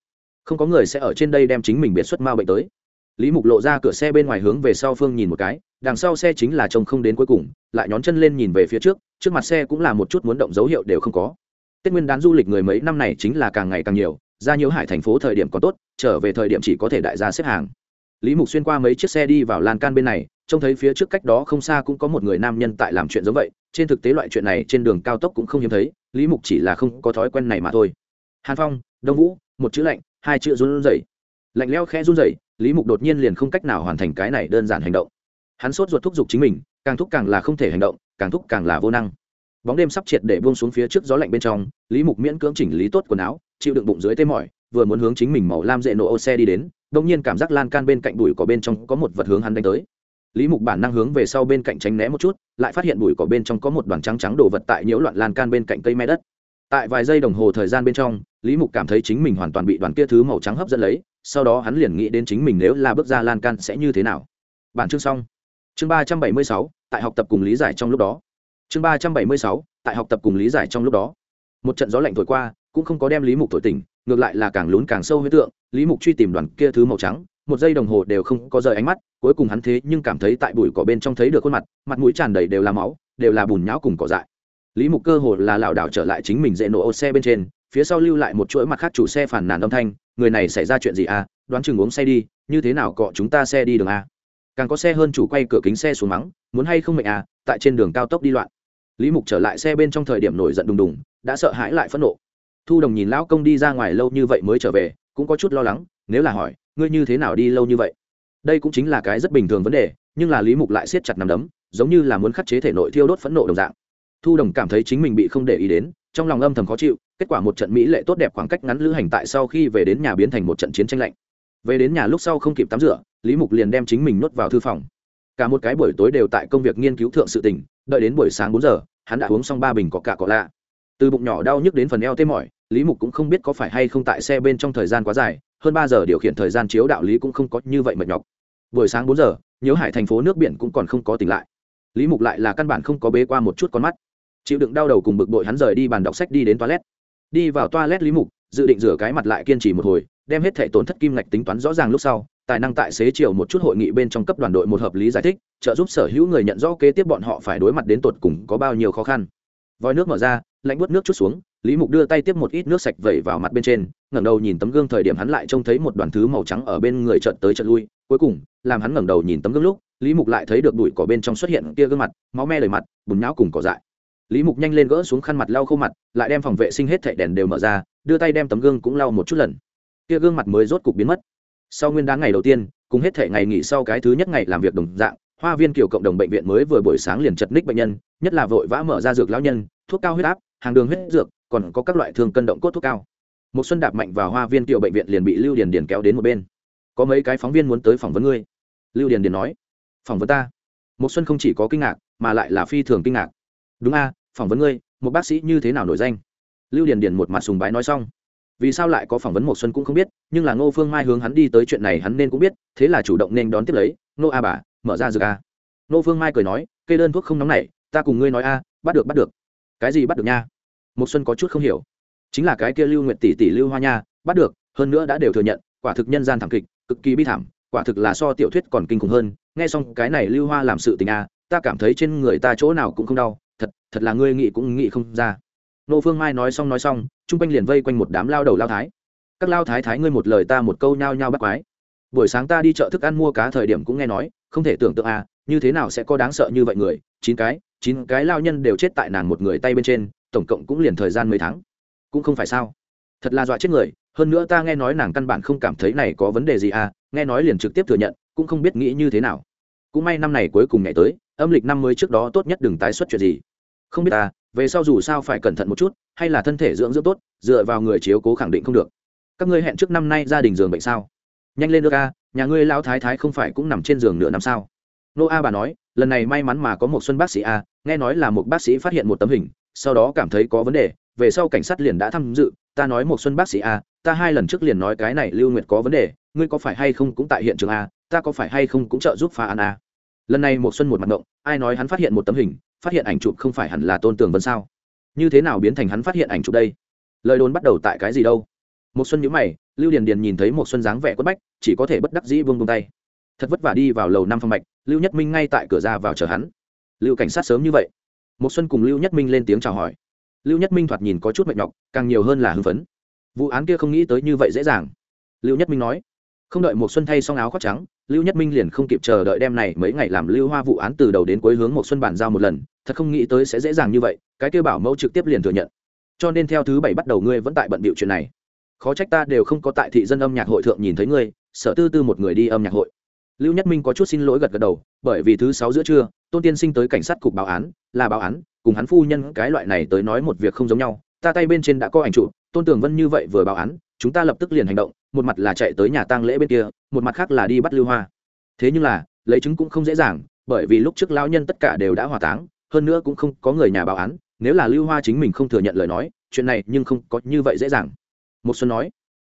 không có người sẽ ở trên đây đem chính mình biệt xuất ma bệnh tới. Lý mục lộ ra cửa xe bên ngoài hướng về sau phương nhìn một cái, đằng sau xe chính là trông không đến cuối cùng, lại nhón chân lên nhìn về phía trước trước mặt xe cũng là một chút muốn động dấu hiệu đều không có. Tết nguyên đán du lịch người mấy năm này chính là càng ngày càng nhiều, ra nhiễu hải thành phố thời điểm còn tốt, trở về thời điểm chỉ có thể đại gia xếp hàng. Lý mục xuyên qua mấy chiếc xe đi vào lan can bên này, trông thấy phía trước cách đó không xa cũng có một người nam nhân tại làm chuyện giống vậy, trên thực tế loại chuyện này trên đường cao tốc cũng không hiếm thấy, lý mục chỉ là không có thói quen này mà thôi. Hàn phong, đông vũ, một chữ lạnh hai chữ run rẩy. Lạnh leo khẽ run rẩy, lý mục đột nhiên liền không cách nào hoàn thành cái này đơn giản hành động. Hắn sốt ruột thúc giục chính mình, càng thúc càng là không thể hành động, càng thúc càng là vô năng. Bóng đêm sắp triệt để buông xuống phía trước gió lạnh bên trong, lý mục miễn cưỡng chỉnh lý tốt quần áo, chịu đựng bụng dưới tê mỏi, vừa muốn hướng chính mình màu lam dễ nổ ô xe đi đến đông nhiên cảm giác lan can bên cạnh bụi cỏ bên trong có một vật hướng hắn đánh tới. Lý mục bản năng hướng về sau bên cạnh tránh né một chút, lại phát hiện bụi cỏ bên trong có một đoàn trắng trắng đồ vật tại nhiễu loạn lan can bên cạnh cây me đất tại vài giây đồng hồ thời gian bên trong, lý mục cảm thấy chính mình hoàn toàn bị đoàn kia thứ màu trắng hấp dẫn lấy, sau đó hắn liền nghĩ đến chính mình nếu là bước ra lan can sẽ như thế nào. Bản chương xong. Chương ba trăm bảy mươi sáu, tại học tập cùng lý giải trong lúc đó. Chương ba trăm bảy mươi sáu, tại học tập cùng lý giải trong lúc đó. Một trận gió lạnh thổi qua, cũng không có đem lý mục thổi tỉnh, ngược lại là càng lún càng sâu huyết tượng, lý mục truy tìm đoàn kia thứ màu trắng, một giây đồng hồ đều không có rời ánh mắt, cuối cùng hắn thế nhưng cảm thấy tại bụi cỏ bên trong thấy được khuôn mặt mặt mũi tràn đầy đều là máu, đều là bùn nhão cùng cỏ dại lý mục cơ hồ là lảo đảo trở lại chính mình dễ nổ ô xe bên trên, phía sau lưu lại một chuỗi mặt khác chủ xe phản nàn âm thanh, người này xảy ra chuyện gì à? Đoán chừng uống xe đi, như thế nào cọ chúng ta xe đi đường à? Càng có xe hơn chủ quay cửa kính xe xuống mắng, muốn hay không mệnh à? Tại trên đường cao tốc đi loạn. Lý mục trở lại xe bên trong thời điểm nổi giận đùng đùng, đã sợ hãi lại phẫn nộ. Thu đồng nhìn lão công đi ra ngoài lâu như vậy mới trở về, cũng có chút lo lắng, nếu là hỏi, ngươi như thế nào đi lâu như vậy? Đây cũng chính là cái rất bình thường vấn đề, nhưng là lý mục lại siết chặt nằm đấm, giống như là muốn khắc chế thể nội thiêu đốt phẫn nộ đồng dạng thu đồng cảm thấy chính mình bị không để ý đến, trong lòng âm thầm khó chịu, kết quả một trận mỹ lệ tốt đẹp khoảng cách ngắn lữ hành tại sau khi về đến nhà biến thành một trận chiến tranh lạnh. Về đến nhà lúc sau không kịp tắm rửa, lý mục liền đem chính mình nuốt vào thư phòng. Cả một cái buổi tối đều tại công việc nghiên cứu thượng sự tình, đợi đến buổi sáng bốn giờ, hắn đã uống xong ba bình có cả cỏ lạ từ bụng nhỏ đau nhức đến phần eo tê mỏi, lý mục cũng không biết có phải hay không tại xe bên trong thời gian quá dài, hơn ba giờ điều khiển thời gian chiếu đạo lý cũng không có như vậy mệt nhọc. Buổi sáng bốn giờ, nhớ hải thành phố nước biển cũng còn không có tỉnh lại. Lý mục lại là căn bản không có bế qua một chút con mắt chịu đựng đau đầu cùng bực bội hắn rời đi bàn đọc sách đi đến toilet. Đi vào toilet lý mục, dự định rửa cái mặt lại kiên trì một hồi, đem hết thẻ tổn thất kim ngạch tính toán rõ ràng lúc sau, tài năng tại xế chiều một chút hội nghị bên trong cấp đoàn đội một hợp lý giải thích, trợ giúp sở hữu người nhận rõ kế tiếp bọn họ phải đối mặt đến tột cùng có bao nhiêu khó khăn. Vòi nước mở ra, lạnh bớt nước chút xuống, lý mục đưa tay tiếp một ít nước sạch vẩy vào mặt bên trên, ngẩng đầu nhìn tấm gương thời điểm hắn lại trông thấy một đoàn thứ màu trắng ở bên người trợt tới trợt lui, cuối cùng, làm hắn ngẩng đầu nhìn tấm gương lúc, lý mục lại thấy được bụi cỏ bên trong xuất hiện kia gương mặt, máu me lời mặt, bùn nhão cùng cỏ dại lý mục nhanh lên gỡ xuống khăn mặt lau khô mặt, lại đem phòng vệ sinh hết thảy đèn đều mở ra, đưa tay đem tấm gương cũng lau một chút lần. Kia gương mặt mới rốt cục biến mất. Sau nguyên đáng ngày đầu tiên, cùng hết thảy ngày nghỉ sau cái thứ nhất ngày làm việc đồng dạng, hoa viên kiểu cộng đồng bệnh viện mới vừa buổi sáng liền chật ních bệnh nhân, nhất là vội vã mở ra dược lão nhân, thuốc cao huyết áp, hàng đường huyết dược, còn có các loại thương cân động cốt thuốc cao. Một xuân đạp mạnh vào hoa viên kiểu bệnh viện liền bị lưu điền điền kéo đến một bên. Có mấy cái phóng viên muốn tới phỏng vấn ngươi? Lưu điền điền nói. Phỏng vấn ta? Một xuân không chỉ có kinh ngạc, mà lại là phi thường kinh ngạc. Đúng a phỏng vấn ngươi, một bác sĩ như thế nào nổi danh? Lưu điền điền một mặt sùng bái nói xong. Vì sao lại có phỏng vấn một xuân cũng không biết, nhưng là ngô phương mai hướng hắn đi tới chuyện này hắn nên cũng biết, thế là chủ động nên đón tiếp lấy, Ngô a bà, mở ra dược a. Ngô phương mai cười nói, kê đơn thuốc không nóng này, ta cùng ngươi nói a, bắt được bắt được. Cái gì bắt được nha? Một xuân có chút không hiểu. Chính là cái kia lưu nguyện tỷ tỷ lưu hoa nha, bắt được, hơn nữa đã đều thừa nhận, quả thực nhân gian thảm kịch, cực kỳ bi thảm, quả thực là so tiểu thuyết còn kinh khủng hơn. Nghe xong cái này lưu hoa làm sự tình a, ta cảm thấy trên người ta chỗ nào cũng không đau thật thật là ngươi nghĩ cũng nghĩ không ra. Nô phương mai nói xong nói xong, chung quanh liền vây quanh một đám lao đầu lao thái. Các lao thái thái ngươi một lời ta một câu nhao nhao bắt quái. Buổi sáng ta đi chợ thức ăn mua cá thời điểm cũng nghe nói, không thể tưởng tượng à như thế nào sẽ có đáng sợ như vậy người, chín cái chín cái lao nhân đều chết tại nàng một người tay bên trên, tổng cộng cũng liền thời gian mấy tháng. Cũng không phải sao? Thật là dọa chết người, hơn nữa ta nghe nói nàng căn bản không cảm thấy này có vấn đề gì à nghe nói liền trực tiếp thừa nhận, cũng không biết nghĩ như thế nào cũng may năm này cuối cùng ngày tới, âm lịch năm mới trước đó tốt nhất đừng tái xuất chuyện gì. Không biết ta, về sau dù sao phải cẩn thận một chút, hay là thân thể dưỡng dưỡng tốt, dựa vào người chiếu cố khẳng định không được. Các ngươi hẹn trước năm nay gia đình giường bệnh sao? Nhanh lên đưa ca à, nhà ngươi lao thái thái không phải cũng nằm trên giường nửa năm sao? Nô a bà nói, lần này may mắn mà có một xuân bác sĩ a, nghe nói là một bác sĩ phát hiện một tấm hình, sau đó cảm thấy có vấn đề, về sau cảnh sát liền đã tham dự, ta nói một xuân bác sĩ a, ta hai lần trước liền nói cái này lưu nguyệt có vấn đề, ngươi có phải hay không cũng tại hiện trường a ta có phải hay không cũng trợ giúp phá án à? lần này một xuân một mặt ngộng, ai nói hắn phát hiện một tấm hình, phát hiện ảnh chụp không phải hẳn là tôn tường vân sao? Như thế nào biến thành hắn phát hiện ảnh chụp đây? Lời đồn bắt đầu tại cái gì đâu? Một xuân nhíu mày, lưu điền điền nhìn thấy một xuân dáng vẻ quất bách, chỉ có thể bất đắc dĩ vương buông tay. Thật vất vả đi vào lầu năm phòng mạch, lưu nhất minh ngay tại cửa ra vào chờ hắn. Lưu cảnh sát sớm như vậy. Một xuân cùng lưu nhất minh lên tiếng chào hỏi. Lưu nhất minh thoạt nhìn có chút mệt nhọc, càng nhiều hơn là hưng phấn. Vụ án kia không nghĩ tới như vậy dễ dàng. Lưu nhất minh nói không đợi một xuân thay xong áo khoác trắng, lưu nhất minh liền không kịp chờ đợi đem này mấy ngày làm lưu hoa vụ án từ đầu đến cuối hướng một xuân bàn giao một lần, thật không nghĩ tới sẽ dễ dàng như vậy, cái kêu bảo mẫu trực tiếp liền thừa nhận. Cho nên theo thứ bảy bắt đầu ngươi vẫn tại bận bịu chuyện này. Khó trách ta đều không có tại thị dân âm nhạc hội thượng nhìn thấy ngươi, sở tư tư một người đi âm nhạc hội. Lưu nhất minh có chút xin lỗi gật gật đầu, bởi vì thứ sáu giữa trưa, tôn tiên sinh tới cảnh sát cục báo án, là báo án, cùng hắn phu nhân cái loại này tới nói một việc không giống nhau, ta tay bên trên đã có ảnh chụp, tôn tường vân như vậy vừa báo án, chúng ta lập tức liền hành động một mặt là chạy tới nhà tang lễ bên kia, một mặt khác là đi bắt lưu hoa. Thế nhưng là, lấy chứng cũng không dễ dàng, bởi vì lúc trước lão nhân tất cả đều đã hỏa táng, hơn nữa cũng không có người nhà báo án, nếu là lưu hoa chính mình không thừa nhận lời nói, chuyện này nhưng không có như vậy dễ dàng. Một xuân nói,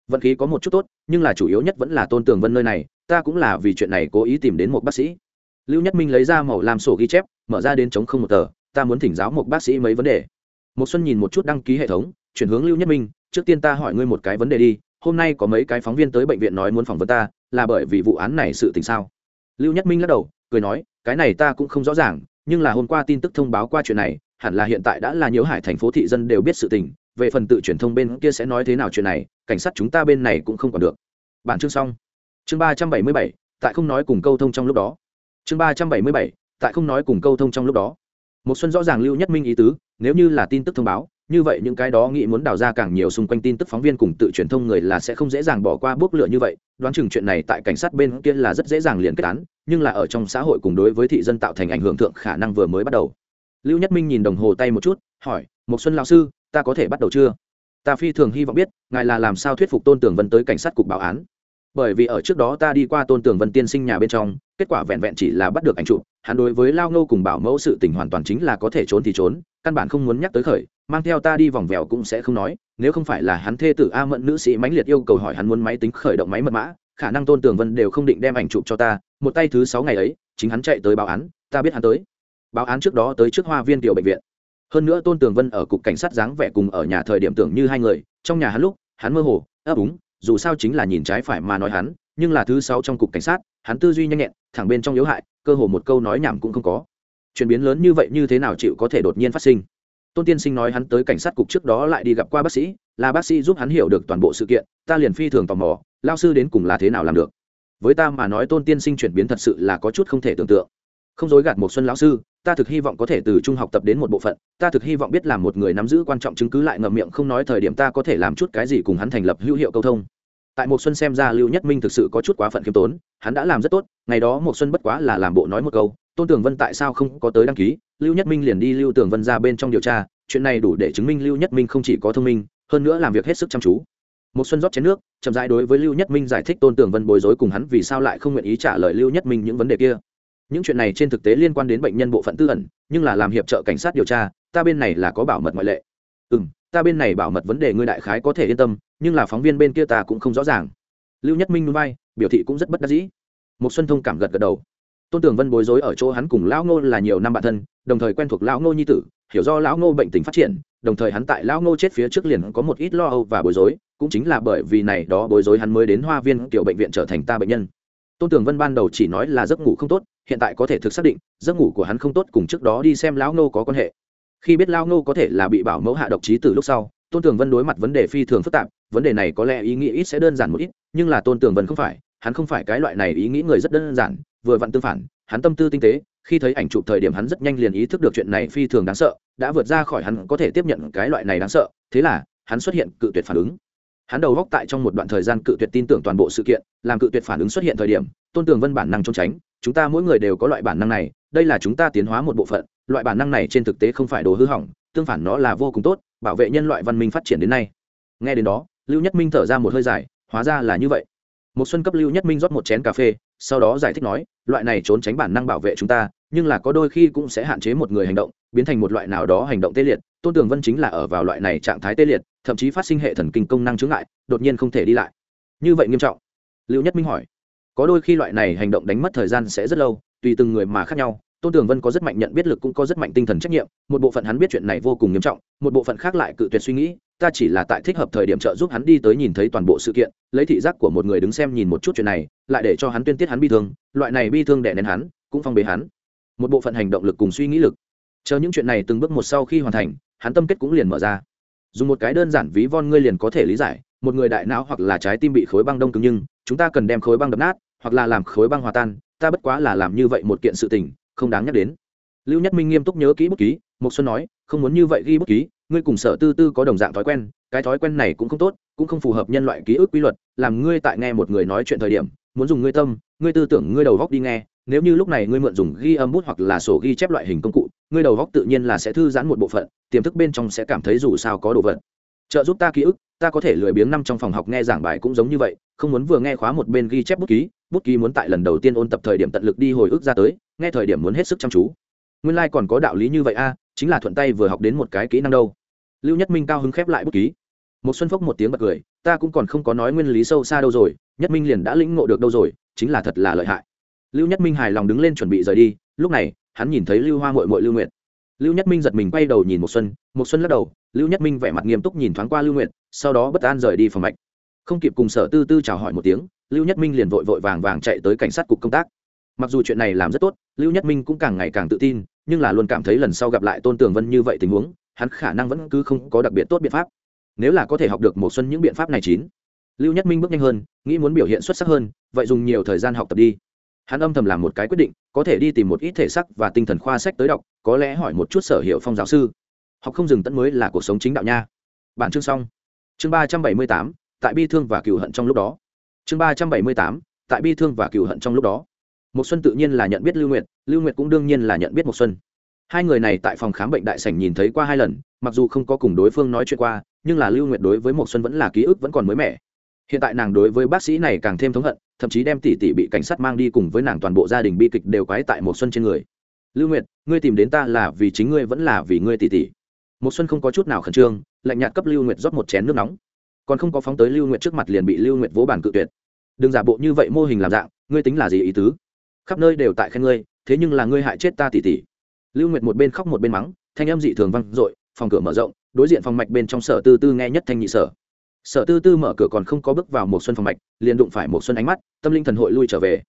vận khí có một chút tốt, nhưng là chủ yếu nhất vẫn là tôn tường vân nơi này, ta cũng là vì chuyện này cố ý tìm đến một bác sĩ. Lưu nhất minh lấy ra màu làm sổ ghi chép, mở ra đến chống không một tờ, ta muốn thỉnh giáo một bác sĩ mấy vấn đề. Một xuân nhìn một chút đăng ký hệ thống, chuyển hướng lưu nhất minh, trước tiên ta hỏi ngươi một cái vấn đề đi hôm nay có mấy cái phóng viên tới bệnh viện nói muốn phỏng vấn ta, là bởi vì vụ án này sự tình sao? Lưu nhất minh lắc đầu, cười nói, cái này ta cũng không rõ ràng, nhưng là hôm qua tin tức thông báo qua chuyện này, hẳn là hiện tại đã là nhiều hải thành phố thị dân đều biết sự tình, về phần tự truyền thông bên kia sẽ nói thế nào chuyện này, cảnh sát chúng ta bên này cũng không còn được. Bản chương xong. Chương ba trăm bảy mươi bảy, tại không nói cùng câu thông trong lúc đó. Chương ba trăm bảy mươi bảy, tại không nói cùng câu thông trong lúc đó. Một xuân rõ ràng lưu nhất minh ý tứ, nếu như là tin tức thông báo như vậy những cái đó nghĩ muốn đào ra càng nhiều xung quanh tin tức phóng viên cùng tự truyền thông người là sẽ không dễ dàng bỏ qua bước lựa như vậy. Đoán chừng chuyện này tại cảnh sát bên kia là rất dễ dàng liền kết án, nhưng là ở trong xã hội cùng đối với thị dân tạo thành ảnh hưởng thượng khả năng vừa mới bắt đầu. Lưu nhất minh nhìn đồng hồ tay một chút, hỏi một xuân lão sư, ta có thể bắt đầu chưa? Ta phi thường hy vọng biết, ngài là làm sao thuyết phục tôn tưởng vân tới cảnh sát cục báo án bởi vì ở trước đó ta đi qua tôn tường vân tiên sinh nhà bên trong, kết quả vẹn vẹn chỉ là bắt được ảnh chụp, hắn đối với lao ngô cùng bảo mẫu sự tình hoàn toàn chính là có thể trốn thì trốn, căn bản không muốn nhắc tới khởi, mang theo ta đi vòng vèo cũng sẽ không nói, nếu không phải là hắn thê tử a mẫn nữ sĩ mãnh liệt yêu cầu hỏi hắn muốn máy tính khởi động máy mật mã, khả năng tôn tường vân đều không định đem ảnh chụp cho ta, một tay thứ sáu ngày ấy, chính hắn chạy tới báo án, ta biết hắn tới. Báo án trước đó tới trước hoa viên tiểu bệnh viện. Hơn nữa tôn tường vân ở cục cảnh sát dáng vẻ cùng ở nhà thời điểm tưởng như hai người, trong nhà hắn lúc, hắn mơ hồ, ấp úng dù sao chính là nhìn trái phải mà nói hắn, nhưng là thứ sáu trong cục cảnh sát, hắn tư duy nhanh nhẹn, thẳng bên trong yếu hại, cơ hồ một câu nói nhảm cũng không có. Chuyển biến lớn như vậy như thế nào chịu có thể đột nhiên phát sinh? Tôn tiên sinh nói hắn tới cảnh sát cục trước đó lại đi gặp qua bác sĩ, là bác sĩ giúp hắn hiểu được toàn bộ sự kiện, ta liền phi thường tò mò lao sư đến cùng là thế nào làm được? Với ta mà nói tôn tiên sinh chuyển biến thật sự là có chút không thể tưởng tượng. Không dối gạt một xuân lão sư, ta thực hy vọng có thể từ trung học tập đến một bộ phận, ta thực hy vọng biết làm một người nắm giữ quan trọng chứng cứ lại ngậm miệng không nói thời điểm ta có thể làm chút cái gì cùng hắn thành lập hữu hiệu câu thông tại một xuân xem ra lưu nhất minh thực sự có chút quá phận khiêm tốn, hắn đã làm rất tốt, ngày đó một xuân bất quá là làm bộ nói một câu, tôn tường vân tại sao không có tới đăng ký? Lưu nhất minh liền đi lưu tường vân ra bên trong điều tra, chuyện này đủ để chứng minh lưu nhất minh không chỉ có thông minh, hơn nữa làm việc hết sức chăm chú. Một xuân rót chén nước, chậm rãi đối với lưu nhất minh giải thích tôn tường vân bối rối cùng hắn vì sao lại không nguyện ý trả lời lưu nhất minh những vấn đề kia. Những chuyện này trên thực tế liên quan đến bệnh nhân bộ phận tư ẩn, nhưng là làm hiệp trợ cảnh sát điều tra, ta bên này là có bảo mật ngoại lệ. Ừ ta bên này bảo mật vấn đề ngươi đại khái có thể yên tâm, nhưng là phóng viên bên kia ta cũng không rõ ràng. Lưu nhất minh núi bay biểu thị cũng rất bất đắc dĩ. Một xuân thông cảm gật gật đầu. Tôn tường vân bối rối ở chỗ hắn cùng lão ngô là nhiều năm bạn thân, đồng thời quen thuộc lão ngô nhi tử, hiểu do lão ngô bệnh tình phát triển, đồng thời hắn tại lão ngô chết phía trước liền có một ít lo âu và bối rối, cũng chính là bởi vì này đó bối rối hắn mới đến hoa viên tiểu bệnh viện trở thành ta bệnh nhân. Tôn tường vân ban đầu chỉ nói là giấc ngủ không tốt, hiện tại có thể thực xác định, giấc ngủ của hắn không tốt cùng trước đó đi xem lão ngô có quan hệ khi biết Lao ngô có thể là bị bảo mẫu hạ độc trí từ lúc sau, tôn tường vân đối mặt vấn đề phi thường phức tạp, vấn đề này có lẽ ý nghĩ ít sẽ đơn giản một ít, nhưng là tôn tường vân không phải, hắn không phải cái loại này ý nghĩ người rất đơn giản, vừa vặn tương phản, hắn tâm tư tinh tế, khi thấy ảnh chụp thời điểm hắn rất nhanh liền ý thức được chuyện này phi thường đáng sợ, đã vượt ra khỏi hắn có thể tiếp nhận cái loại này đáng sợ, thế là, hắn xuất hiện cự tuyệt phản ứng. Hắn đầu góc tại trong một đoạn thời gian cự tuyệt tin tưởng toàn bộ sự kiện, làm cự tuyệt phản ứng xuất hiện thời điểm, tôn tường vân bản năng trốn tránh, chúng ta mỗi người đều có loại bản năng này, đây là chúng ta tiến hóa một bộ phận loại bản năng này trên thực tế không phải đồ hư hỏng, tương phản nó là vô cùng tốt, bảo vệ nhân loại văn minh phát triển đến nay. Nghe đến đó, lưu nhất minh thở ra một hơi dài, hóa ra là như vậy. Một xuân cấp lưu nhất minh rót một chén cà phê, sau đó giải thích nói, loại này trốn tránh bản năng bảo vệ chúng ta, nhưng là có đôi khi cũng sẽ hạn chế một người hành động, biến thành một loại nào đó hành động tê liệt, tôn tường vân chính là ở vào loại này trạng thái tê liệt, thậm chí phát sinh hệ thần kinh công năng chứng ngại, đột nhiên không thể đi lại. Như vậy nghiêm trọng? Lưu nhất minh hỏi. Có đôi khi loại này hành động đánh mất thời gian sẽ rất lâu, tùy từng người mà khác nhau tôn tường vân có rất mạnh nhận biết lực cũng có rất mạnh tinh thần trách nhiệm, một bộ phận hắn biết chuyện này vô cùng nghiêm trọng, một bộ phận khác lại cự tuyệt suy nghĩ, ta chỉ là tại thích hợp thời điểm trợ giúp hắn đi tới nhìn thấy toàn bộ sự kiện, lấy thị giác của một người đứng xem nhìn một chút chuyện này, lại để cho hắn tuyên tiết hắn bi thương, loại này bi thương đè nén hắn, cũng phong bế hắn. Một bộ phận hành động lực cùng suy nghĩ lực. Chờ những chuyện này từng bước một sau khi hoàn thành, hắn tâm kết cũng liền mở ra. Dùng một cái đơn giản ví von ngươi liền có thể lý giải, một người đại não hoặc là trái tim bị khối băng đông cứng nhưng, chúng ta cần đem khối băng đập nát, hoặc là làm khối băng hòa tan, ta bất quá là làm như vậy một kiện sự tình không đáng nhắc đến. Lưu nhất minh nghiêm túc nhớ kỹ bút ký mục xuân nói, không muốn như vậy ghi bút ký, ngươi cùng sở tư tư có đồng dạng thói quen, cái thói quen này cũng không tốt, cũng không phù hợp nhân loại ký ức quy luật, làm ngươi tại nghe một người nói chuyện thời điểm, muốn dùng ngươi tâm, ngươi tư tưởng ngươi đầu góc đi nghe, nếu như lúc này ngươi mượn dùng ghi âm bút hoặc là sổ ghi chép loại hình công cụ, ngươi đầu góc tự nhiên là sẽ thư giãn một bộ phận, tiềm thức bên trong sẽ cảm thấy dù sao có đồ vật. Trợ giúp ta ký ức, ta có thể lười biếng năm trong phòng học nghe giảng bài cũng giống như vậy, không muốn vừa nghe khóa một bên ghi chép bút ký bút ký muốn tại lần đầu tiên ôn tập thời điểm tận lực đi hồi ức ra tới nghe thời điểm muốn hết sức chăm chú. Nguyên lai、like、còn có đạo lý như vậy a, chính là thuận tay vừa học đến một cái kỹ năng đâu. Lưu nhất minh cao hứng khép lại bút ký. Một xuân phốc một tiếng bật cười, ta cũng còn không có nói nguyên lý sâu xa đâu rồi, nhất minh liền đã lĩnh ngộ được đâu rồi, chính là thật là lợi hại. Lưu nhất minh hài lòng đứng lên chuẩn bị rời đi, lúc này, hắn nhìn thấy lưu hoa mội mội lưu nguyệt. Lưu nhất minh giật mình quay đầu nhìn một xuân một xuân lắc đầu, lưu nhất minh vẻ mặt nghiêm túc nhìn thoáng qua lưu nguyệt, sau đó bất an rời đi phòng mạch. Không kịp cùng sở tư tư chào hỏi một tiếng, lưu nhất minh liền vội vội vàng vàng chạy tới cảnh sát cục công tác mặc dù chuyện này làm rất tốt, lưu nhất minh cũng càng ngày càng tự tin, nhưng là luôn cảm thấy lần sau gặp lại tôn tường vân như vậy tình huống, hắn khả năng vẫn cứ không có đặc biệt tốt biện pháp. Nếu là có thể học được một xuân những biện pháp này chín, lưu nhất minh bước nhanh hơn, nghĩ muốn biểu hiện xuất sắc hơn, vậy dùng nhiều thời gian học tập đi. Hắn âm thầm làm một cái quyết định, có thể đi tìm một ít thể sắc và tinh thần khoa sách tới đọc, có lẽ hỏi một chút sở hiệu phong giáo sư. Học không dừng tận mới là cuộc sống chính đạo nha. Bản chương xong. Chương ba trăm bảy mươi tám, tại bi thương và cựu hận trong lúc đó. Chương ba trăm bảy mươi tám, tại bi thương và cựu hận trong lúc đó một xuân tự nhiên là nhận biết lưu nguyệt lưu nguyệt cũng đương nhiên là nhận biết một xuân. Hai người này tại phòng khám bệnh đại sảnh nhìn thấy qua hai lần, mặc dù không có cùng đối phương nói chuyện qua, nhưng là lưu nguyệt đối với một xuân vẫn là ký ức vẫn còn mới mẻ. Hiện tại nàng đối với bác sĩ này càng thêm thống hận, thậm chí đem tỷ tỷ bị cảnh sát mang đi cùng với nàng toàn bộ gia đình bi kịch đều quái tại một xuân trên người. Lưu nguyệt, ngươi tìm đến ta là vì chính ngươi vẫn là vì ngươi tỷ tỷ? Một xuân không có chút nào khẩn trương, lạnh nhạt cấp lưu nguyệt rót một chén nước nóng. Còn không có phóng tới lưu nguyệt trước mặt liền bị lưu nguyệt vỗ bàn cự tuyệt. Đừng giả bộ như vậy mô hình làm dạng, ngươi tính là gì ý tứ? Khắp nơi đều tại khen ngươi, thế nhưng là ngươi hại chết ta tỷ tỷ lưu nguyệt một bên khóc một bên mắng, thanh âm dị thường vang dội, phòng cửa mở rộng, đối diện phòng mạch bên trong sở tư tư nghe nhất thanh nhị sở. Sở tư tư mở cửa còn không có bước vào một xuân phòng mạch, liền đụng phải một xuân ánh mắt, tâm linh thần hội lui trở về.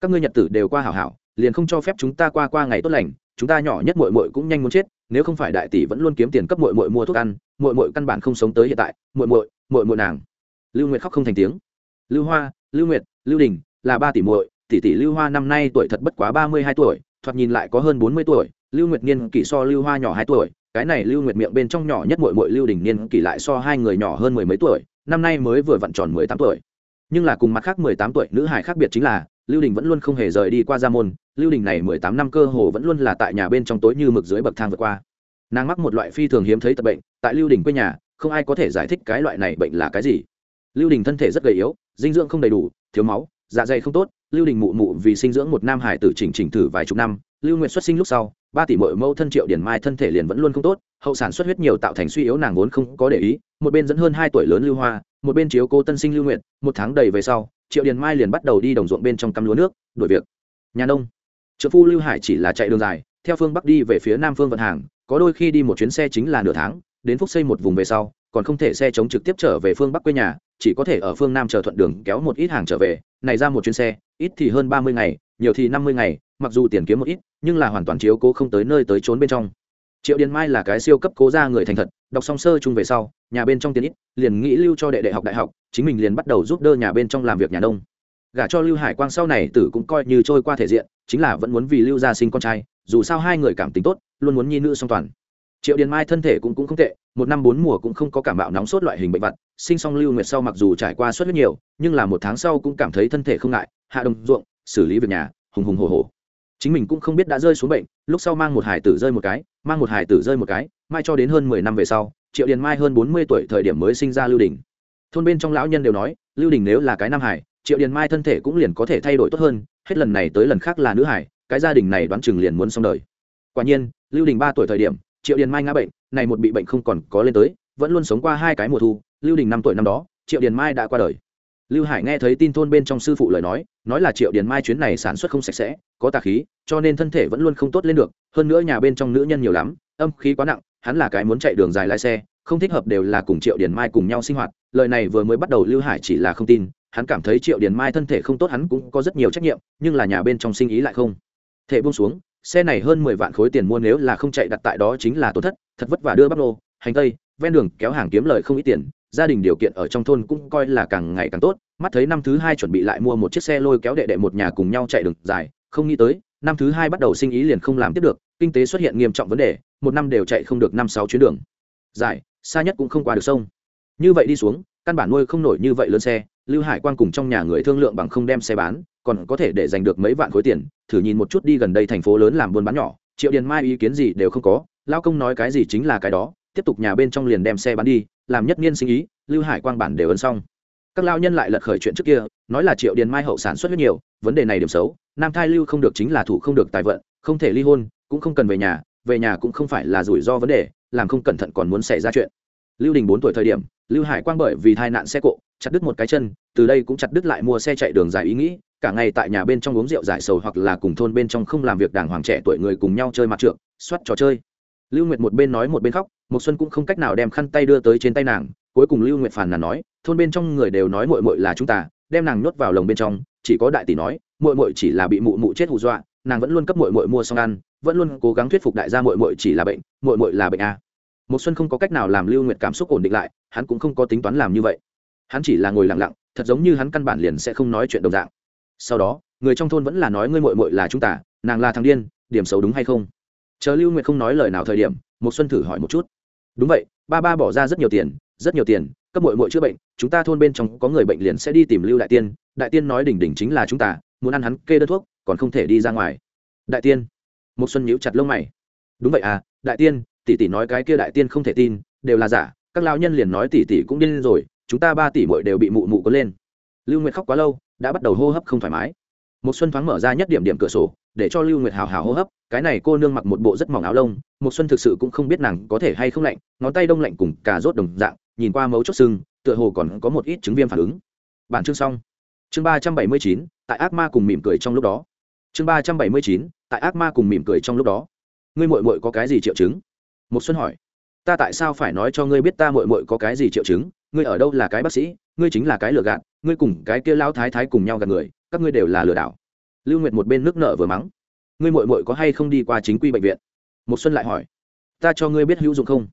Các ngươi nhật tử đều qua hảo hảo, liền không cho phép chúng ta qua qua ngày tốt lành, chúng ta nhỏ nhất mội mội cũng nhanh muốn chết, nếu không phải đại tỷ vẫn luôn kiếm tiền cấp mội mội mua thuốc ăn mội mội căn bản không sống tới hiện tại mội mội mội mội nàng. Lưu nguyệt khóc không thành tiếng. Lưu hoa, lưu nguyệt, lưu đình, là ba tỷ muội tỷ tỷ lưu hoa năm nay tuổi thật bất quá ba mươi hai tuổi, thoạt nhìn lại có hơn bốn mươi tuổi, lưu nguyệt niên kỷ so lưu hoa nhỏ hai tuổi, cái này lưu nguyệt miệng bên trong nhỏ nhất muội muội lưu đình niên kỷ lại so hai người nhỏ hơn mười mấy tuổi, năm nay mới vừa vặn tròn mười tám tuổi. Nhưng là cùng mặt khác mười tám tuổi nữ hài khác biệt chính là, lưu đình vẫn luôn không hề rời đi qua gia môn, lưu đình này mười tám năm cơ hồ vẫn luôn là tại nhà bên trong tối như mực dưới bậc thang vượt qua. Nàng mắc một loại phi thường hiếm thấy tật bệnh, tại lưu đình quê nhà, không ai có thể giải thích cái loại này bệnh là cái gì. Lưu đình thân thể rất gầy yếu, dinh dưỡng không đầy đủ, thiếu máu dạ dày không tốt, lưu đình mụ mụ vì sinh dưỡng một nam hải tử chỉnh chỉnh thử vài chục năm, lưu nguyện xuất sinh lúc sau, ba tỷ mội mẫu thân triệu điển mai thân thể liền vẫn luôn không tốt, hậu sản xuất huyết nhiều tạo thành suy yếu nàng vốn không có để ý, một bên dẫn hơn hai tuổi lớn lưu hoa, một bên chiếu cô tân sinh lưu nguyện một tháng đầy về sau, triệu điển mai liền bắt đầu đi đồng ruộng bên trong cắm lúa nước, đổi việc. Nhà nông. Trợ phu lưu hải chỉ là chạy đường dài, theo phương bắc đi về phía nam phương vận hàng, có đôi khi đi một chuyến xe chính là nửa tháng, đến phúc xây một vùng về sau, còn không thể xe chống trực tiếp trở về phương bắc quê nhà chỉ có thể ở phương nam chờ thuận đường kéo một ít hàng trở về này ra một chuyến xe ít thì hơn ba mươi ngày nhiều thì năm mươi ngày mặc dù tiền kiếm một ít nhưng là hoàn toàn chiếu cố không tới nơi tới trốn bên trong. Triệu điền mai là cái siêu cấp cố ra người thành thật đọc song sơ chung về sau nhà bên trong tiền ít liền nghĩ lưu cho đệ đệ học đại học chính mình liền bắt đầu giúp đỡ nhà bên trong làm việc nhà nông. Gả cho lưu hải quang sau này tử cũng coi như trôi qua thể diện chính là vẫn muốn vì lưu gia sinh con trai dù sao hai người cảm tính tốt luôn muốn nhi nữ song toàn. Triệu điền mai thân thể cũng, cũng không tệ một năm bốn mùa cũng không có cảm bạo nóng sốt loại hình bệnh vặt sinh song lưu nguyệt sau mặc dù trải qua suất rất nhiều, nhưng là một tháng sau cũng cảm thấy thân thể không ngại, hạ đồng ruộng, xử lý việc nhà, hùng hùng hồ hồ chính mình cũng không biết đã rơi xuống bệnh, lúc sau mang một hải tử rơi một cái, mang một hải tử rơi một cái, mai cho đến hơn mười năm về sau, triệu điền mai hơn bốn mươi tuổi thời điểm mới sinh ra lưu đình. Thôn bên trong lão nhân đều nói, lưu đình nếu là cái nam hải, triệu điền mai thân thể cũng liền có thể thay đổi tốt hơn, hết lần này tới lần khác là nữ hải, cái gia đình này đoán chừng liền muốn xong đời. Quả nhiên, lưu đình ba tuổi thời điểm, triệu điền mai ngã bệnh, này một bị bệnh không còn có lên tới, vẫn luôn sống qua hai cái mùa thu lưu đình năm tuổi năm đó, triệu điền mai đã qua đời. Lưu hải nghe thấy tin thôn bên trong sư phụ lời nói nói là triệu điền mai chuyến này sản xuất không sạch sẽ, có tà khí, cho nên thân thể vẫn luôn không tốt lên được, hơn nữa nhà bên trong nữ nhân nhiều lắm, âm khí quá nặng, hắn là cái muốn chạy đường dài lái xe, không thích hợp đều là cùng triệu điền mai cùng nhau sinh hoạt, lời này vừa mới bắt đầu lưu hải chỉ là không tin, hắn cảm thấy triệu điền mai thân thể không tốt hắn cũng có rất nhiều trách nhiệm, nhưng là nhà bên trong sinh ý lại không thể buông xuống, xe này hơn mười vạn khối tiền mua nếu là không chạy đặt tại đó chính là tổn thất, thật vất vả đưa bắp lô hành tây, ven đường, kéo hàng kiếm lời không ít tiền gia đình điều kiện ở trong thôn cũng coi là càng ngày càng tốt. Mắt thấy năm thứ hai chuẩn bị lại mua một chiếc xe lôi kéo đệ đệ một nhà cùng nhau chạy đường dài, không nghĩ tới, năm thứ hai bắt đầu sinh ý liền không làm tiếp được, kinh tế xuất hiện nghiêm trọng vấn đề, một năm đều chạy không được năm sáu chuyến đường. Dài, xa nhất cũng không qua được sông. Như vậy đi xuống, căn bản nuôi không nổi như vậy lớn xe, lưu hải quan cùng trong nhà người thương lượng bằng không đem xe bán, còn có thể để giành được mấy vạn khối tiền, thử nhìn một chút đi gần đây thành phố lớn làm buôn bán nhỏ, triệu điền mai ý kiến gì đều không có lao công nói cái gì chính là cái đó tiếp tục nhà bên trong liền đem xe bán đi, làm nhất niên sinh ý, lưu hải quang bản đều ấn xong. Các lao nhân lại lật khởi chuyện trước kia, nói là triệu điền mai hậu sản xuất rất nhiều, vấn đề này điểm xấu, nam thai lưu không được chính là thủ không được tài vận, không thể ly hôn, cũng không cần về nhà về nhà cũng không phải là rủi ro vấn đề, làm không cẩn thận còn muốn xảy ra chuyện. Lưu đình bốn tuổi thời điểm, lưu hải quang bởi vì tai nạn xe cộ, chặt đứt một cái chân, từ đây cũng chặt đứt lại mua xe chạy đường dài ý nghĩ, cả ngày tại nhà bên trong uống rượu giải sầu hoặc là cùng thôn bên trong không làm việc đàng hoàng trẻ tuổi người cùng nhau chơi mặt trượng, soát trò chơi lưu nguyệt một bên nói một bên khóc một xuân cũng không cách nào đem khăn tay đưa tới trên tay nàng, cuối cùng lưu nguyệt phàn nàn nói, thôn bên trong người đều nói muội muội là chúng ta, đem nàng nhốt vào lồng bên trong, chỉ có đại tỷ nói, muội muội chỉ là bị mụ mụ chết hù dọa, nàng vẫn luôn cấp muội muội mua xong ăn, vẫn luôn cố gắng thuyết phục đại gia muội muội chỉ là bệnh, muội muội là bệnh a. Một xuân không có cách nào làm lưu nguyệt cảm xúc ổn định lại, hắn cũng không có tính toán làm như vậy. Hắn chỉ là ngồi lặng lặng, thật giống như hắn căn bản liền sẽ không nói chuyện đồng dạng. Sau đó, người trong thôn vẫn là nói ngươi muội muội là chúng ta, nàng là thằng điên, điểm xấu đúng hay không? Chờ lưu nguyệt không nói lời nào thời điểm một xuân thử hỏi một chút. Đúng vậy, ba ba bỏ ra rất nhiều tiền, rất nhiều tiền cấp mội mội chữa bệnh, chúng ta thôn bên trong có người bệnh liền sẽ đi tìm lưu đại tiên. Đại tiên nói đỉnh đỉnh chính là chúng ta, muốn ăn hắn kê đơn thuốc, còn không thể đi ra ngoài. Đại tiên. Một xuân nhíu chặt lông mày. Đúng vậy à đại tiên, tỷ tỷ nói cái kia đại tiên không thể tin, đều là giả, các lão nhân liền nói tỷ tỷ cũng điên rồi, chúng ta ba tỷ muội đều bị mụ mụ có lên. Lưu nguyệt khóc quá lâu, đã bắt đầu hô hấp không thoải mái một xuân thoáng mở ra nhất điểm điểm cửa sổ, để cho lưu nguyệt hào hào hô hấp, cái này cô nương mặc một bộ rất mỏng áo lông một xuân thực sự cũng không biết nàng có thể hay không lạnh, ngón tay đông lạnh cùng cà rốt đồng dạng, nhìn qua mấu chốt sưng, tựa hồ còn có một ít chứng viêm phản ứng. Bản chương xong. Chương ba trăm bảy mươi chín, tại ác ma cùng mỉm cười trong lúc đó. Chương ba trăm bảy mươi chín, tại ác ma cùng mỉm cười trong lúc đó. Ngươi muội muội có cái gì triệu chứng? Một xuân hỏi. Ta tại sao phải nói cho ngươi biết ta muội muội có cái gì triệu chứng? Ngươi ở đâu là cái bác sĩ? Ngươi chính là cái lừa gạt, ngươi cùng cái kia Lão thái thái cùng nhau gạt người các ngươi đều là lừa đảo. Lưu nguyệt một bên nước nợ vừa mắng. Ngươi muội muội có hay không đi qua chính quy bệnh viện? Một xuân lại hỏi. Ta cho ngươi biết hữu dụng không?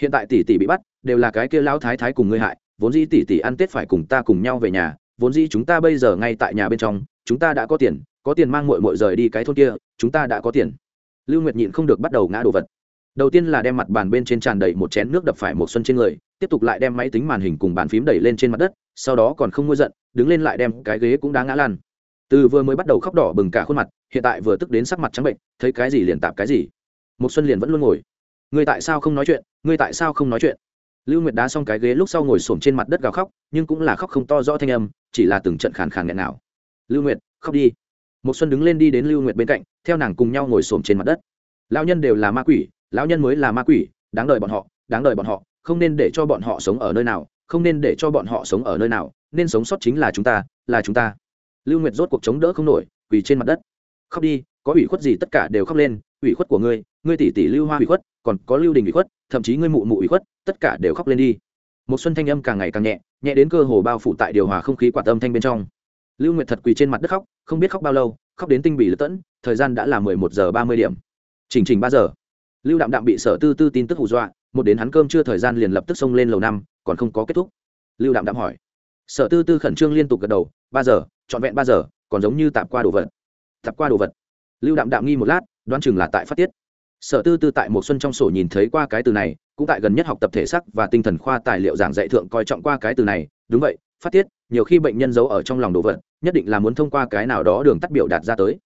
Hiện tại tỷ tỷ bị bắt, đều là cái kia lão thái thái cùng ngươi hại, vốn dĩ tỷ tỷ ăn tết phải cùng ta cùng nhau về nhà, vốn dĩ chúng ta bây giờ ngay tại nhà bên trong, chúng ta đã có tiền có tiền mang muội muội rời đi cái thôn kia, chúng ta đã có tiền. Lưu nguyệt nhịn không được bắt đầu ngã đồ vật. Đầu tiên là đem mặt bàn bên trên tràn đầy một chén nước đập phải một xuân trên người tiếp tục lại đem máy tính màn hình cùng bàn phím đẩy lên trên mặt đất, sau đó còn không ngôi giận, đứng lên lại đem cái ghế cũng đã ngã lan từ vừa mới bắt đầu khóc đỏ bừng cả khuôn mặt, hiện tại vừa tức đến sắc mặt trắng bệnh, thấy cái gì liền tạp cái gì. Một xuân liền vẫn luôn ngồi. Ngươi tại sao không nói chuyện? Ngươi tại sao không nói chuyện? Lưu nguyệt đá xong cái ghế lúc sau ngồi xổm trên mặt đất gào khóc, nhưng cũng là khóc không to rõ thanh âm, chỉ là từng trận khàn khàn nghẹn nào. Lưu nguyệt, khóc đi. Một xuân đứng lên đi đến lưu nguyệt bên cạnh, theo nàng cùng nhau ngồi xổm trên mặt đất. Lão nhân đều là ma quỷ, lão nhân mới là ma quỷ, đáng đợi bọn họ, đáng đợi bọn họ không nên để cho bọn họ sống ở nơi nào, không nên để cho bọn họ sống ở nơi nào, nên sống sót chính là chúng ta, là chúng ta. Lưu nguyệt rốt cuộc chống đỡ không nổi, quỳ trên mặt đất. Khóc đi, có ủy khuất gì tất cả đều khóc lên, ủy khuất của ngươi ngươi tỷ tỷ lưu hoa ủy khuất, còn có lưu đình ủy khuất, thậm chí ngươi mụ mụ ủy khuất, tất cả đều khóc lên đi. Một xuân thanh âm càng ngày càng nhẹ nhẹ đến cơ hồ bao phủ tại điều hòa không khí quạt âm thanh bên trong. Lưu nguyệt thật quỳ trên mặt đất khóc, không biết khóc bao lâu, khóc đến tinh bì lật tẫn, thời gian đã là mười một giờ ba mươi điểm. Chỉnh chỉnh ba giờ. Lưu đạm đạm bị sở tư tư tin tức hù dọa một đến hắn cơm chưa thời gian liền lập tức xông lên lầu năm, còn không có kết thúc. Lưu đạm đạm hỏi. Sở tư tư khẩn trương liên tục gật đầu, ba giờ, trọn vẹn ba giờ, còn giống như tạm qua đồ vật. Tạp qua đồ vật. Lưu đạm đạm nghi một lát, đoán chừng là tại phát tiết. Sở tư tư tại một xuân trong sổ nhìn thấy qua cái từ này, cũng tại gần nhất học tập thể sắc và tinh thần khoa tài liệu giảng dạy thượng coi trọng qua cái từ này. Đúng vậy, phát tiết, nhiều khi bệnh nhân giấu ở trong lòng đồ vật, nhất định là muốn thông qua cái nào đó đường tắt biểu đạt ra tới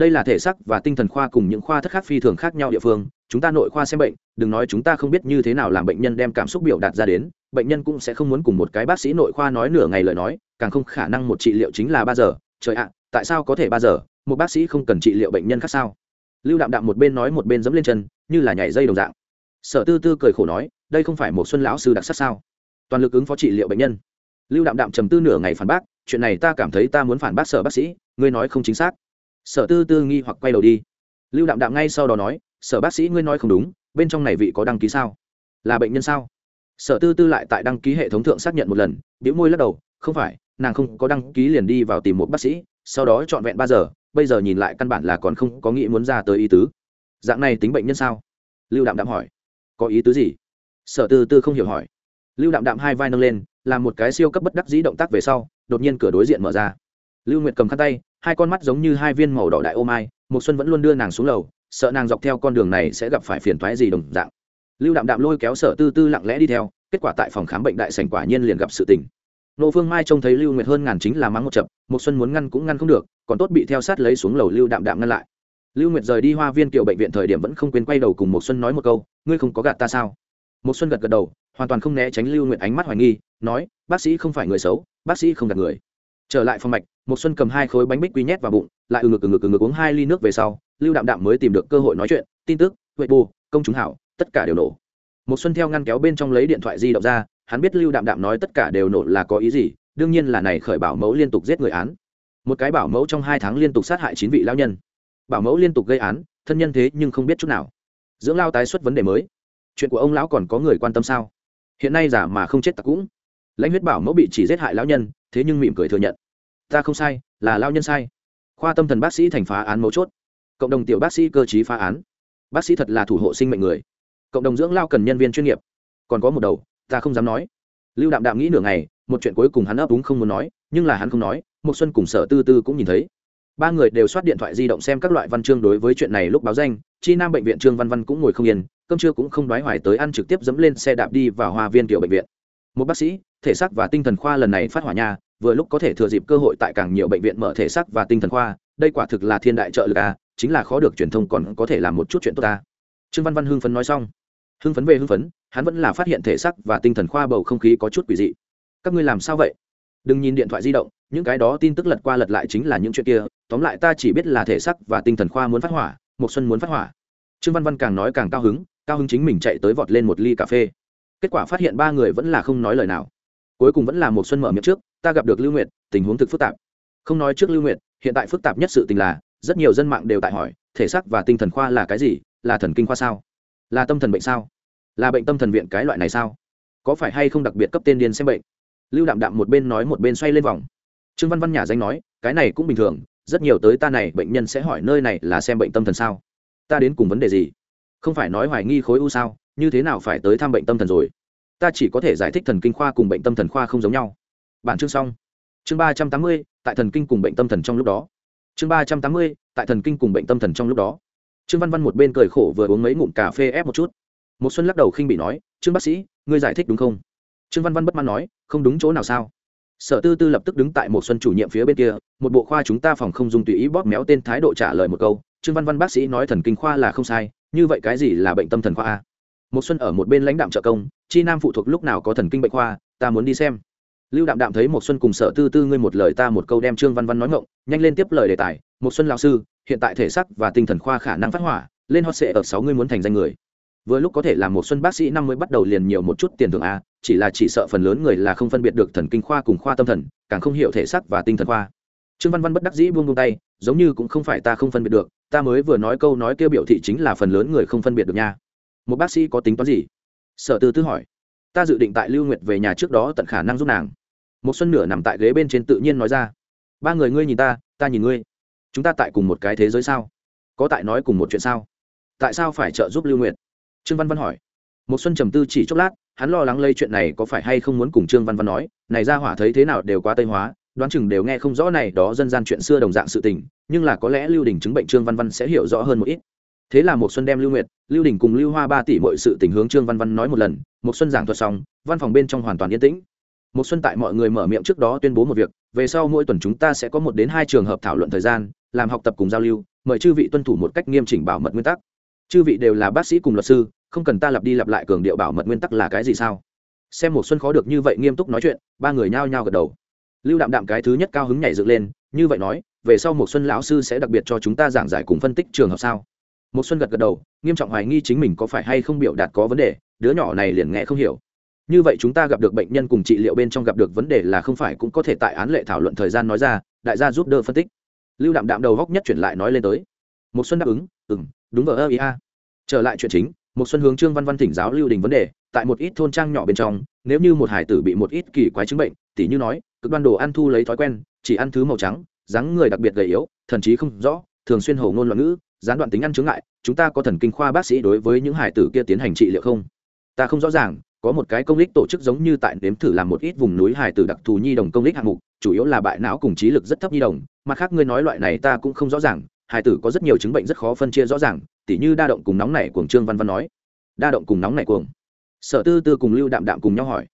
đây là thể xác và tinh thần khoa cùng những khoa thất khác phi thường khác nhau địa phương, chúng ta nội khoa xem bệnh, đừng nói chúng ta không biết như thế nào làm bệnh nhân đem cảm xúc biểu đạt ra đến, bệnh nhân cũng sẽ không muốn cùng một cái bác sĩ nội khoa nói nửa ngày lời nói, càng không khả năng một trị liệu chính là ba giờ, trời ạ, tại sao có thể ba giờ, một bác sĩ không cần trị liệu bệnh nhân khác sao? Lưu đạm đạm một bên nói một bên dẫm lên chân, như là nhảy dây đồng dạng. Sở tư tư cười khổ nói, đây không phải một xuân lão sư đặc sắc sao? Toàn lực ứng phó trị liệu bệnh nhân. Lưu đạm đạm trầm tư nửa ngày phản bác, chuyện này ta cảm thấy ta muốn phản bác sở bác sĩ, ngươi nói không chính xác sở tư tư nghi hoặc quay đầu đi. Lưu đạm đạm ngay sau đó nói, sở bác sĩ ngươi nói không đúng, bên trong này vị có đăng ký sao? Là bệnh nhân sao? Sở tư tư lại tại đăng ký hệ thống thượng xác nhận một lần biểu môi lắc đầu, không phải, nàng không có đăng ký liền đi vào tìm một bác sĩ, sau đó trọn vẹn ba giờ, bây giờ nhìn lại căn bản là còn không có nghĩ muốn ra tới ý tứ. Dạng này tính bệnh nhân sao? Lưu đạm đạm hỏi. Có ý tứ gì? Sở tư tư không hiểu hỏi. Lưu đạm đạm hai vai nâng lên, làm một cái siêu cấp bất đắc dĩ động tác về sau, đột nhiên cửa đối diện mở ra. Lưu nguyệt cầm khăn tay hai con mắt giống như hai viên màu đỏ đại ô mai một xuân vẫn luôn đưa nàng xuống lầu, sợ nàng dọc theo con đường này sẽ gặp phải phiền thoái gì đồng dạng. Lưu đạm đạm lôi kéo sở tư tư lặng lẽ đi theo, kết quả tại phòng khám bệnh đại sảnh quả nhiên liền gặp sự tình. Nô phương mai trông thấy lưu nguyệt hơn ngàn chính là mắng một chập một xuân muốn ngăn cũng ngăn không được, còn tốt bị theo sát lấy xuống lầu lưu đạm đạm ngăn lại. Lưu nguyệt rời đi hoa viên kiểu bệnh viện thời điểm vẫn không quên quay đầu cùng một xuân nói một câu, ngươi không có gạt ta sao? Một xuân gật gật đầu, hoàn toàn không né tránh lưu nguyệt ánh mắt hoài nghi, nói, bác sĩ không phải người xấu, bác sĩ không gạt người. Trở lại phòng mạch một xuân cầm hai khối bánh bích quy nhét vào bụng, lại ừ ngực ừ ngực ừ ngực uống hai ly nước về sau, lưu đạm đạm mới tìm được cơ hội nói chuyện, tin tức, huệ bù, công chúng hảo, tất cả đều nổ. Một xuân theo ngăn kéo bên trong lấy điện thoại di động ra, hắn biết lưu đạm đạm nói tất cả đều nổ là có ý gì, đương nhiên là này khởi bảo mẫu liên tục giết người án. Một cái bảo mẫu trong hai tháng liên tục sát hại chín vị lao nhân. Bảo mẫu liên tục gây án, thân nhân thế nhưng không biết chút nào. Dưỡng lao tái xuất vấn đề mới. Chuyện của ông lão còn có người quan tâm sao? Hiện nay giả mà không chết tặc cũng. Lãnh huyết bảo mẫu bị chỉ giết hại lão nhân, thế nhưng mỉm cười thừa nhận ta không sai, là lao nhân sai. Khoa tâm thần bác sĩ thành phá án mấu chốt. Cộng đồng tiểu bác sĩ cơ chí phá án. Bác sĩ thật là thủ hộ sinh mệnh người. Cộng đồng dưỡng lao cần nhân viên chuyên nghiệp. Còn có một đầu, ta không dám nói. Lưu đạm đạm nghĩ nửa ngày, một chuyện cuối cùng hắn ấp úng không muốn nói, nhưng là hắn không nói một xuân cùng sở tư tư cũng nhìn thấy. Ba người đều soát điện thoại di động xem các loại văn chương đối với chuyện này lúc báo danh, chi nam bệnh viện trương văn văn cũng ngồi không yên, cơm trưa cũng không đoái hoài tới ăn trực tiếp dẫm lên xe đạp đi vào hoa viên tiểu bệnh viện. Một bác sĩ, thể xác và tinh thần khoa lần này phát hỏa nha vừa lúc có thể thừa dịp cơ hội tại càng nhiều bệnh viện mở thể xác và tinh thần khoa, đây quả thực là thiên đại trợ lực à chính là khó được truyền thông còn có thể làm một chút chuyện tốt ta. Trương văn văn hưng phấn nói xong. Hưng phấn về hưng phấn, hắn vẫn là phát hiện thể xác và tinh thần khoa bầu không khí có chút quỷ dị. Các ngươi làm sao vậy? Đừng nhìn điện thoại di động, những cái đó tin tức lật qua lật lại chính là những chuyện kia, tóm lại ta chỉ biết là thể xác và tinh thần khoa muốn phát hỏa một xuân muốn phát hỏa. Trương văn văn càng nói càng cao hứng cao hứng chính mình chạy tới vọt lên một ly cà phê. Kết quả phát hiện ba người vẫn là không nói lời nào. Cuối cùng vẫn là một xuân mở miệng trước ta gặp được lưu nguyệt, tình huống thực phức tạp. Không nói trước lưu nguyệt, hiện tại phức tạp nhất sự tình là, rất nhiều dân mạng đều tại hỏi, thể xác và tinh thần khoa là cái gì, là thần kinh khoa sao? Là tâm thần bệnh sao? Là bệnh tâm thần viện cái loại này sao? Có phải hay không đặc biệt cấp tên điên xem bệnh? Lưu đạm đạm một bên nói một bên xoay lên vòng. Trương văn văn nhà danh nói, cái này cũng bình thường, rất nhiều tới ta này bệnh nhân sẽ hỏi nơi này là xem bệnh tâm thần sao? Ta đến cùng vấn đề gì? Không phải nói hoài nghi khối u sao, như thế nào phải tới thăm bệnh tâm thần rồi? Ta chỉ có thể giải thích thần kinh khoa cùng bệnh tâm thần khoa không giống nhau bản chương xong. Chương ba trăm tám mươi, tại thần kinh cùng bệnh tâm thần trong lúc đó. Chương ba trăm tám mươi, tại thần kinh cùng bệnh tâm thần trong lúc đó. Trương văn văn một bên cười khổ vừa uống mấy ngụm cà phê ép một chút. Một xuân lắc đầu khinh bị nói, trương bác sĩ, ngươi giải thích đúng không? Trương văn văn bất mãn nói, không đúng chỗ nào sao? Sở tư tư lập tức đứng tại một xuân chủ nhiệm phía bên kia, một bộ khoa chúng ta phòng không dùng tùy ý bóp méo tên thái độ trả lời một câu. Trương văn văn bác sĩ nói thần kinh khoa là không sai, như vậy cái gì là bệnh tâm thần khoa a? Một xuân ở một bên lãnh đạm trợ công, chi nam phụ thuộc lúc nào có thần kinh bệnh khoa, ta muốn đi xem lưu đạm đạm thấy một xuân cùng sở tư tư ngươi một lời ta một câu đem trương văn văn nói ngộng nhanh lên tiếp lời đề tài. Một xuân lão sư, hiện tại thể sắc và tinh thần khoa khả năng phát hỏa, lên hot sệ ở sáu ngươi muốn thành danh người. Vừa lúc có thể làm một xuân bác sĩ năm mới bắt đầu liền nhiều một chút tiền thưởng a, chỉ là chỉ sợ phần lớn người là không phân biệt được thần kinh khoa cùng khoa tâm thần, càng không hiểu thể sắc và tinh thần khoa. Trương văn văn bất đắc dĩ buông buông tay, giống như cũng không phải ta không phân biệt được, ta mới vừa nói câu nói kêu biểu thị chính là phần lớn người không phân biệt được nha. Một bác sĩ có tính toán gì? Sở tư tư hỏi. Ta dự định tại lưu nguyệt về nhà trước đó tận khả năng giúp nàng một xuân nửa nằm tại ghế bên trên tự nhiên nói ra. Ba người ngươi nhìn ta ta nhìn ngươi. Chúng ta tại cùng một cái thế giới sao? Có tại nói cùng một chuyện sao? Tại sao phải trợ giúp lưu nguyệt? Trương văn văn hỏi. Một xuân trầm tư chỉ chốc lát, hắn lo lắng lây chuyện này có phải hay không muốn cùng trương văn văn nói, này ra hỏa thấy thế nào đều quá tây hóa, đoán chừng đều nghe không rõ này đó dân gian chuyện xưa đồng dạng sự tình, nhưng là có lẽ lưu đình chứng bệnh trương văn văn sẽ hiểu rõ hơn một ít. Thế là một xuân đem lưu nguyệt, lưu đình cùng lưu hoa ba tỷ mọi sự tình hướng trương văn văn nói một lần một xuân giảng thuật xong, văn phòng bên trong hoàn toàn yên tĩnh một xuân tại mọi người mở miệng trước đó tuyên bố một việc, về sau mỗi tuần chúng ta sẽ có một đến hai trường hợp thảo luận thời gian, làm học tập cùng giao lưu, mời chư vị tuân thủ một cách nghiêm chỉnh bảo mật nguyên tắc. Chư vị đều là bác sĩ cùng luật sư, không cần ta lặp đi lặp lại cường điệu bảo mật nguyên tắc là cái gì sao? Xem một xuân khó được như vậy nghiêm túc nói chuyện, ba người nhao nhao gật đầu. Lưu đạm đạm cái thứ nhất cao hứng nhảy dựng lên, như vậy nói, về sau một xuân lão sư sẽ đặc biệt cho chúng ta giảng giải cùng phân tích trường hợp sao? Một xuân gật gật đầu, nghiêm trọng hoài nghi chính mình có phải hay không biểu đạt có vấn đề, đứa nhỏ này liền nghe không hiểu như vậy chúng ta gặp được bệnh nhân cùng trị liệu bên trong gặp được vấn đề là không phải cũng có thể tại án lệ thảo luận thời gian nói ra, đại gia giúp đỡ phân tích. Lưu đạm đạm đầu góc nhất chuyển lại nói lên tới. Một xuân đáp ứng, ừm, đúng vờ ơ ý a. Trở lại chuyện chính một xuân hướng trương văn văn thỉnh giáo lưu đình vấn đề, tại một ít thôn trang nhỏ bên trong, nếu như một hải tử bị một ít kỳ quái chứng bệnh, tỉ như nói, cực đoan đồ ăn thu lấy thói quen, chỉ ăn thứ màu trắng, dáng người đặc biệt gầy yếu, thần trí không rõ, thường xuyên hổ ngôn loạn ngữ, gián đoạn tính ăn chứng ngại, chúng ta có thần kinh khoa bác sĩ đối với những hải tử kia tiến hành trị liệu không? Ta không rõ ràng có một cái công lích tổ chức giống như tại nếm thử làm một ít vùng núi hải tử đặc thù nhi đồng công lích hạng mục, chủ yếu là bại não cùng trí lực rất thấp nhi đồng. Mặt khác, ngươi nói loại này ta cũng không rõ ràng hải tử có rất nhiều chứng bệnh rất khó phân chia rõ ràng, tỉ như đa động cùng nóng nảy cuồng trương văn văn nói. Đa động cùng nóng nảy cuồng. Sở tư tư cùng lưu đạm đạm cùng nhau hỏi.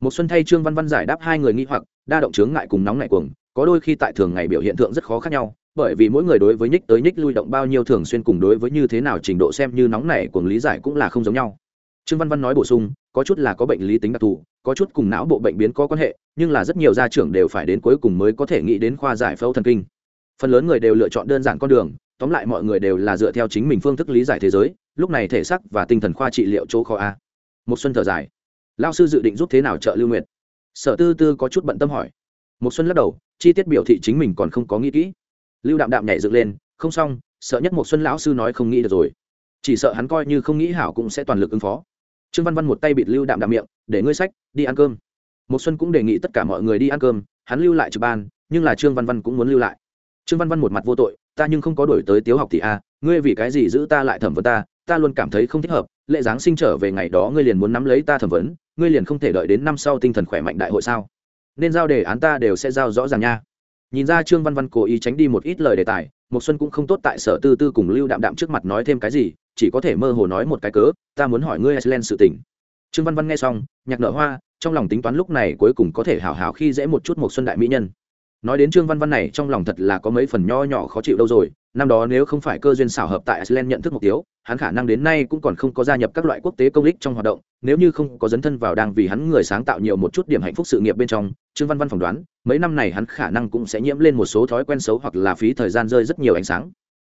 Một xuân thay trương văn văn giải đáp hai người nghi hoặc, đa động chướng ngại cùng nóng nảy cuồng, có đôi khi tại thường ngày biểu hiện thượng rất khó khác nhau, bởi vì mỗi người đối với nhích tới nhích lui động bao nhiêu thường xuyên cùng đối với như thế nào trình độ xem như nóng nảy cuồng lý giải cũng là không giống nhau. Trương văn văn nói bổ sung có chút là có bệnh lý tính đặc thù, có chút cùng não bộ bệnh biến có quan hệ, nhưng là rất nhiều gia trưởng đều phải đến cuối cùng mới có thể nghĩ đến khoa giải phẫu thần kinh. Phần lớn người đều lựa chọn đơn giản con đường, tóm lại mọi người đều là dựa theo chính mình phương thức lý giải thế giới, lúc này thể sắc và tinh thần khoa trị liệu chỗ kho a. Một xuân thở dài. Lao sư dự định giúp thế nào trợ lưu nguyện sở tư tư có chút bận tâm hỏi. Một xuân lắc đầu, chi tiết biểu thị chính mình còn không có nghĩ kỹ. Lưu đạm đạm nhảy dựng lên, không xong, sợ nhất một xuân lão sư nói không nghĩ được rồi. Chỉ sợ hắn coi như không nghĩ hảo cũng sẽ toàn lực ứng phó trương văn văn một tay bịt lưu đạm đạm miệng, để ngươi sách, đi ăn cơm. Một xuân cũng đề nghị tất cả mọi người đi ăn cơm, hắn lưu lại trực ban, nhưng là trương văn văn cũng muốn lưu lại. Trương văn văn một mặt vô tội, ta nhưng không có đổi tới tiếu học thì a, ngươi vì cái gì giữ ta lại thẩm vấn ta? Ta luôn cảm thấy không thích hợp, lễ giáng sinh trở về ngày đó ngươi liền muốn nắm lấy ta thẩm vấn, ngươi liền không thể đợi đến năm sau tinh thần khỏe mạnh đại hội sao? Nên giao đề án ta đều sẽ giao rõ ràng nha. Nhìn ra trương văn văn cố ý tránh đi một ít lời đề tài một xuân cũng không tốt tại sở tư tư cùng lưu đạm đạm trước mặt nói thêm cái gì chỉ có thể mơ hồ nói một cái cớ, ta muốn hỏi ngươi iceland sự tình. Trương văn văn nghe xong, nhạc nợ hoa, trong lòng tính toán lúc này cuối cùng có thể hào hào khi dễ một chút một xuân đại mỹ nhân. Nói đến trương văn văn này, trong lòng thật là có mấy phần nho nhỏ khó chịu đâu rồi. Năm đó nếu không phải cơ duyên xảo hợp tại iceland nhận thức mục tiêu, hắn khả năng đến nay cũng còn không có gia nhập các loại quốc tế công ích trong hoạt động. Nếu như không có dấn thân vào đang vì hắn người sáng tạo nhiều một chút điểm hạnh phúc sự nghiệp bên trong, trương văn văn phỏng đoán, mấy năm này hắn khả năng cũng sẽ nhiễm lên một số thói quen xấu hoặc là phí thời gian rơi rất nhiều ánh sáng.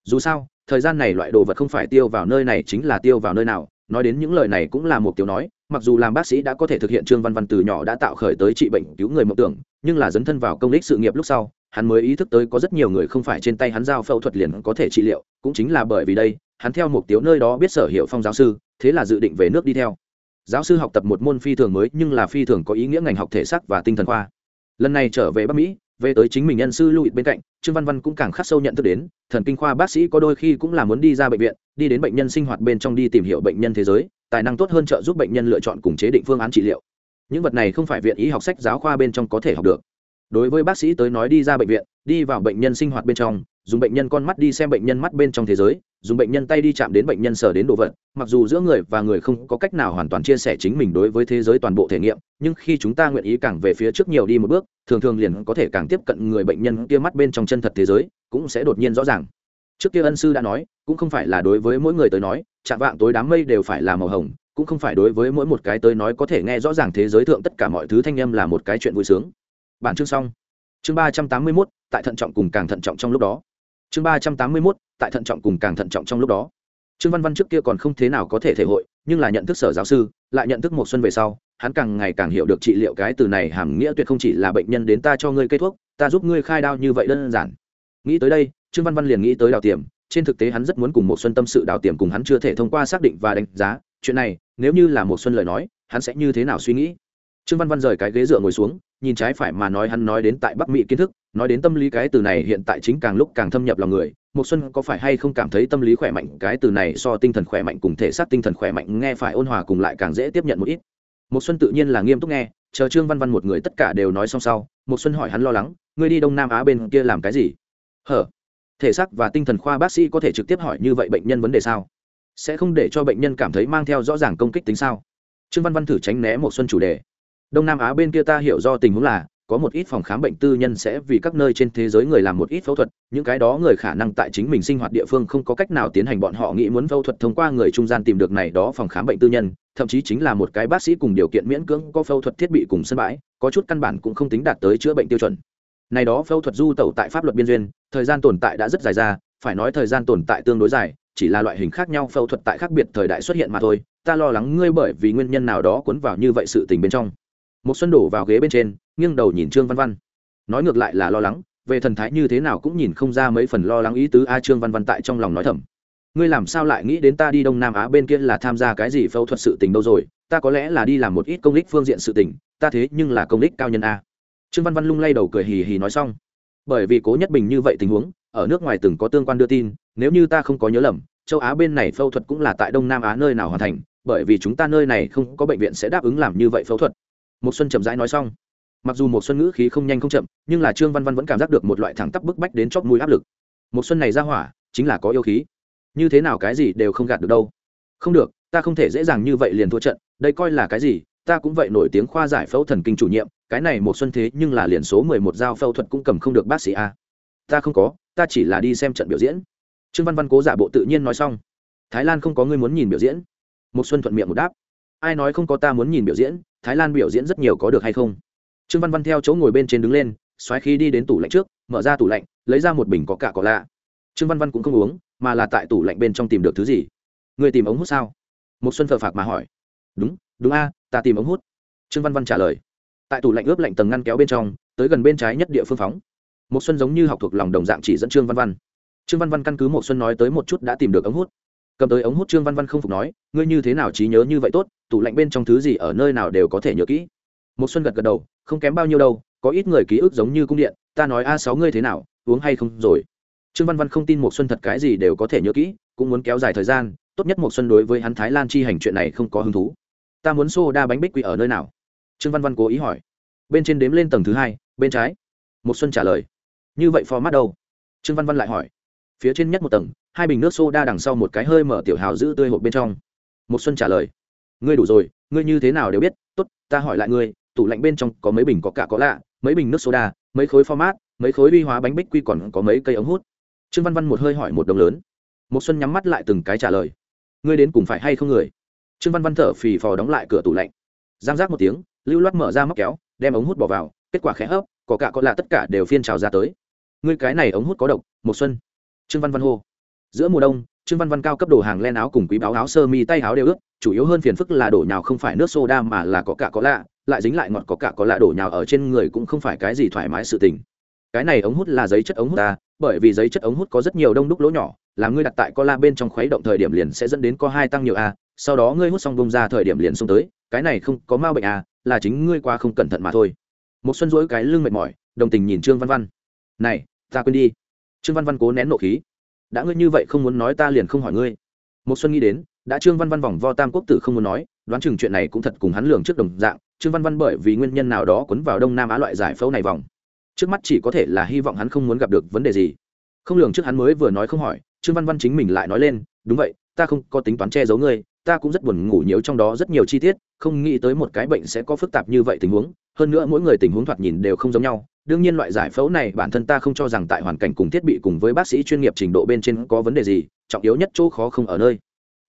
Dù sao thời gian này loại đồ vật không phải tiêu vào nơi này chính là tiêu vào nơi nào. Nói đến những lời này cũng là một tiểu nói, mặc dù làm bác sĩ đã có thể thực hiện trương văn văn từ nhỏ đã tạo khởi tới trị bệnh cứu người mộng tưởng, nhưng là dấn thân vào công lý sự nghiệp lúc sau, hắn mới ý thức tới có rất nhiều người không phải trên tay hắn giao phẫu thuật liền có thể trị liệu, cũng chính là bởi vì đây, hắn theo mục tiêu nơi đó biết sở hiệu phong giáo sư, thế là dự định về nước đi theo. Giáo sư học tập một môn phi thường mới nhưng là phi thường có ý nghĩa ngành học thể xác và tinh thần khoa. Lần này trở về bắc mỹ về tới chính mình nhân sư lưu bên cạnh, trương văn văn cũng càng khắc sâu nhận thức đến, thần kinh khoa bác sĩ có đôi khi cũng là muốn đi ra bệnh viện, đi đến bệnh nhân sinh hoạt bên trong đi tìm hiểu bệnh nhân thế giới, tài năng tốt hơn trợ giúp bệnh nhân lựa chọn cùng chế định phương án trị liệu. Những vật này không phải viện y học sách giáo khoa bên trong có thể học được. Đối với bác sĩ tới nói đi ra bệnh viện, đi vào bệnh nhân sinh hoạt bên trong, dùng bệnh nhân con mắt đi xem bệnh nhân mắt bên trong thế giới dùng bệnh nhân tay đi chạm đến bệnh nhân sở đến đồ vật, mặc dù giữa người và người không có cách nào hoàn toàn chia sẻ chính mình đối với thế giới toàn bộ thể nghiệm, nhưng khi chúng ta nguyện ý càng về phía trước nhiều đi một bước, thường thường liền có thể càng tiếp cận người bệnh nhân kia mắt bên trong chân thật thế giới, cũng sẽ đột nhiên rõ ràng. Trước kia ân sư đã nói, cũng không phải là đối với mỗi người tới nói, chạm vạng tối đám mây đều phải là màu hồng, cũng không phải đối với mỗi một cái tới nói có thể nghe rõ ràng thế giới thượng tất cả mọi thứ thanh âm là một cái chuyện vui sướng. Bản chương xong. Chương ba trăm tám mươi mốt, tại thận trọng cùng càng thận trọng trong lúc đó chương ba trăm tám mươi mốt, tại thận trọng cùng càng thận trọng trong lúc đó. Trương văn văn trước kia còn không thế nào có thể thể hội, nhưng là nhận thức sở giáo sư, lại nhận thức một xuân về sau, hắn càng ngày càng hiểu được trị liệu cái từ này hàm nghĩa tuyệt không chỉ là bệnh nhân đến ta cho ngươi cây thuốc, ta giúp ngươi khai đao như vậy đơn giản. Nghĩ tới đây, trương văn văn liền nghĩ tới đào tiềm, trên thực tế hắn rất muốn cùng một xuân tâm sự đào tiềm cùng hắn chưa thể thông qua xác định và đánh giá, chuyện này, nếu như là một xuân lời nói, hắn sẽ như thế nào suy nghĩ? Trương văn văn rời cái ghế dựa ngồi xuống, nhìn trái phải mà nói hắn nói đến tại bắc mỹ kiến thức nói đến tâm lý cái từ này, hiện tại chính càng lúc càng thâm nhập lòng người. Một xuân có phải hay không cảm thấy tâm lý khỏe mạnh? Cái từ này so tinh thần khỏe mạnh cùng thể xác tinh thần khỏe mạnh nghe phải ôn hòa cùng lại càng dễ tiếp nhận một ít. Một xuân tự nhiên là nghiêm túc nghe, chờ trương văn văn một người tất cả đều nói xong sau một xuân hỏi hắn lo lắng, ngươi đi đông nam á bên kia làm cái gì? Hở, thể xác và tinh thần khoa bác sĩ có thể trực tiếp hỏi như vậy bệnh nhân vấn đề sao? Sẽ không để cho bệnh nhân cảm thấy mang theo rõ ràng công kích tính sao? Trương văn văn thử tránh né một xuân chủ đề. Đông nam á bên kia ta hiểu do tình huống là có một ít phòng khám bệnh tư nhân sẽ vì các nơi trên thế giới người làm một ít phẫu thuật, những cái đó người khả năng tại chính mình sinh hoạt địa phương không có cách nào tiến hành bọn họ nghĩ muốn phẫu thuật thông qua người trung gian tìm được này đó phòng khám bệnh tư nhân, thậm chí chính là một cái bác sĩ cùng điều kiện miễn cưỡng có phẫu thuật thiết bị cùng sân bãi, có chút căn bản cũng không tính đạt tới chữa bệnh tiêu chuẩn. Này đó phẫu thuật du tẩu tại pháp luật biên duyên, thời gian tồn tại đã rất dài ra, phải nói thời gian tồn tại tương đối dài, chỉ là loại hình khác nhau phẫu thuật tại khác biệt thời đại xuất hiện mà thôi, ta lo lắng ngươi bởi vì nguyên nhân nào đó cuốn vào như vậy sự tình bên trong. Một xuân đổ vào ghế bên trên nghiêng đầu nhìn trương văn văn. Nói ngược lại là lo lắng, về thần thái như thế nào cũng nhìn không ra mấy phần lo lắng ý tứ a trương văn văn tại trong lòng nói thầm. Ngươi làm sao lại nghĩ đến ta đi đông nam á bên kia là tham gia cái gì phẫu thuật sự tình đâu rồi, ta có lẽ là đi làm một ít công đích phương diện sự tình, ta thế nhưng là công đích cao nhân a. Trương văn văn lung lay đầu cười hì hì nói xong. Bởi vì cố nhất bình như vậy tình huống, ở nước ngoài từng có tương quan đưa tin, nếu như ta không có nhớ lầm, châu á bên này phẫu thuật cũng là tại đông nam á nơi nào hoàn thành, bởi vì chúng ta nơi này không có bệnh viện sẽ đáp ứng làm như vậy phẫu thuật. Một xuân chậm rãi nói xong mặc dù một xuân ngữ khí không nhanh không chậm, nhưng là trương văn văn vẫn cảm giác được một loại thẳng tắp bức bách đến chót mũi áp lực. Một xuân này ra hỏa, chính là có yêu khí. Như thế nào cái gì đều không gạt được đâu. Không được, ta không thể dễ dàng như vậy liền thua trận, đây coi là cái gì? Ta cũng vậy nổi tiếng khoa giải phẫu thần kinh chủ nhiệm, cái này một xuân thế nhưng là liền số mười một dao phẫu thuật cũng cầm không được bác sĩ a. Ta không có, ta chỉ là đi xem trận biểu diễn. Trương văn văn cố giả bộ tự nhiên nói xong. Thái lan không có người muốn nhìn biểu diễn. Một xuân thuận miệng một đáp. Ai nói không có ta muốn nhìn biểu diễn, thái lan biểu diễn rất nhiều có được hay không? Trương văn văn theo chỗ ngồi bên trên đứng lên, xoáy khi đi đến tủ lạnh trước, mở ra tủ lạnh, lấy ra một bình có cả có lạ. Trương văn văn cũng không uống, mà là tại tủ lạnh bên trong tìm được thứ gì. Người tìm ống hút sao? Một xuân phờ phạc mà hỏi. Đúng đúng a, ta tìm ống hút. Trương văn văn trả lời. Tại tủ lạnh ướp lạnh tầng ngăn kéo bên trong, tới gần bên trái nhất địa phương phóng. Một xuân giống như học thuộc lòng đồng dạng chỉ dẫn trương văn văn. Trương văn văn căn cứ một xuân nói tới một chút đã tìm được ống hút. Cầm tới ống hút trương văn văn không phục nói, ngươi như thế nào trí nhớ như vậy tốt? Tủ lạnh bên trong thứ gì ở nơi nào đều có thể nhớ kỹ một xuân gật gật đầu, không kém bao nhiêu đâu, có ít người ký ức giống như cung điện, ta nói a sáu ngươi thế nào, uống hay không rồi? Trương văn văn không tin một xuân thật cái gì đều có thể nhớ kỹ, cũng muốn kéo dài thời gian, tốt nhất một xuân đối với hắn thái lan chi hành chuyện này không có hứng thú. Ta muốn xô đa bánh bích quy ở nơi nào? Trương văn văn cố ý hỏi. Bên trên đếm lên tầng thứ hai, bên trái. Một xuân trả lời. Như vậy format đâu? Trương văn văn lại hỏi. Phía trên nhất một tầng, hai bình nước soda đằng sau một cái hơi mở tiểu hào giữ tươi hộp bên trong. Một xuân trả lời. Ngươi đủ rồi, ngươi như thế nào đều biết, tốt, ta hỏi lại ngươi tủ lạnh bên trong có mấy bình có cả có lạ, mấy bình nước soda, mấy khối format, mấy khối vi hóa bánh bích quy còn có mấy cây ống hút. Trương văn văn một hơi hỏi một đồng lớn. Một xuân nhắm mắt lại từng cái trả lời. Ngươi đến cùng phải hay không người? Trương văn văn thở phì phò đóng lại cửa tủ lạnh. Giang giác một tiếng, lưu loát mở ra móc kéo, đem ống hút bỏ vào, kết quả khẽ hấp, có cả có lạ tất cả đều phiên trào ra tới. Ngươi cái này ống hút có độc một xuân. Trương văn văn hô. Giữa mùa đông, trương văn văn cao cấp đồ hàng len áo cùng quý báo áo sơ mi tay áo đều ướt, chủ yếu hơn phiền phức là đổ nhào không phải nước soda mà là có cả có lạ lại dính lại ngọt có cả có lạ đổ nhào ở trên người cũng không phải cái gì thoải mái sự tình. Cái này ống hút là giấy chất ống hút ta, bởi vì giấy chất ống hút có rất nhiều đông đúc lỗ nhỏ làm ngươi đặt tại co la bên trong khuấy động thời điểm liền sẽ dẫn đến co hai tăng nhiều a, sau đó ngươi hút xong bông ra thời điểm liền xông tới, cái này không có ma bệnh a, là chính ngươi qua không cẩn thận mà thôi. Một xuân rũi cái lưng mệt mỏi, đồng tình nhìn trương văn văn. Này, ta quên đi. Trương văn văn cố nén nộ khí. Đã ngươi như vậy không muốn nói ta liền không hỏi ngươi. Một xuân nghĩ đến, đã trương văn văn vòng vo tam quốc tử không muốn nói, đoán chừng chuyện này cũng thật cùng hắn lường trước đồng dạng trương văn văn bởi vì nguyên nhân nào đó cuốn vào đông nam á loại giải phẫu này vòng. Trước mắt chỉ có thể là hy vọng hắn không muốn gặp được vấn đề gì. Không lường trước hắn mới vừa nói không hỏi, trương văn văn chính mình lại nói lên, đúng vậy, ta không có tính toán che giấu ngươi, ta cũng rất buồn ngủ nhiều trong đó rất nhiều chi tiết, không nghĩ tới một cái bệnh sẽ có phức tạp như vậy tình huống, hơn nữa mỗi người tình huống thoạt nhìn đều không giống nhau. Đương nhiên loại giải phẫu này bản thân ta không cho rằng tại hoàn cảnh cùng thiết bị cùng với bác sĩ chuyên nghiệp trình độ bên trên có vấn đề gì, trọng yếu nhất chỗ khó không ở nơi.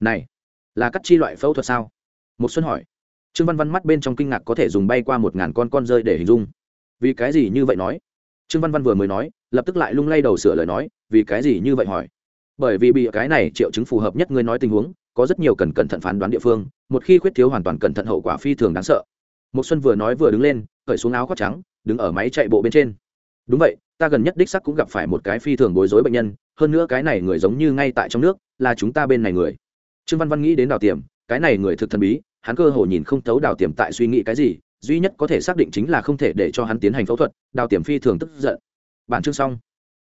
Này, là cắt chi loại phẫu thuật sao? Một xuân hỏi trương văn văn mắt bên trong kinh ngạc có thể dùng bay qua một ngàn con con rơi để hình dung. Vì cái gì như vậy nói? Trương văn văn vừa mới nói, lập tức lại lung lay đầu sửa lời nói, vì cái gì như vậy hỏi? Bởi vì bị cái này triệu chứng phù hợp nhất ngươi nói tình huống, có rất nhiều cần cẩn thận phán đoán địa phương, một khi khuyết thiếu hoàn toàn cẩn thận hậu quả phi thường đáng sợ. Một xuân vừa nói vừa đứng lên, cởi xuống áo khoác trắng, đứng ở máy chạy bộ bên trên. Đúng vậy, ta gần nhất đích sắc cũng gặp phải một cái phi thường bối rối bệnh nhân, hơn nữa cái này người giống như ngay tại trong nước, là chúng ta bên này người. Trương văn văn nghĩ đến đào tiềm, cái này người thực thần bí hắn cơ hồ nhìn không thấu đào tiềm tại suy nghĩ cái gì, duy nhất có thể xác định chính là không thể để cho hắn tiến hành phẫu thuật, đào tiềm phi thường tức giận. Bản chương xong.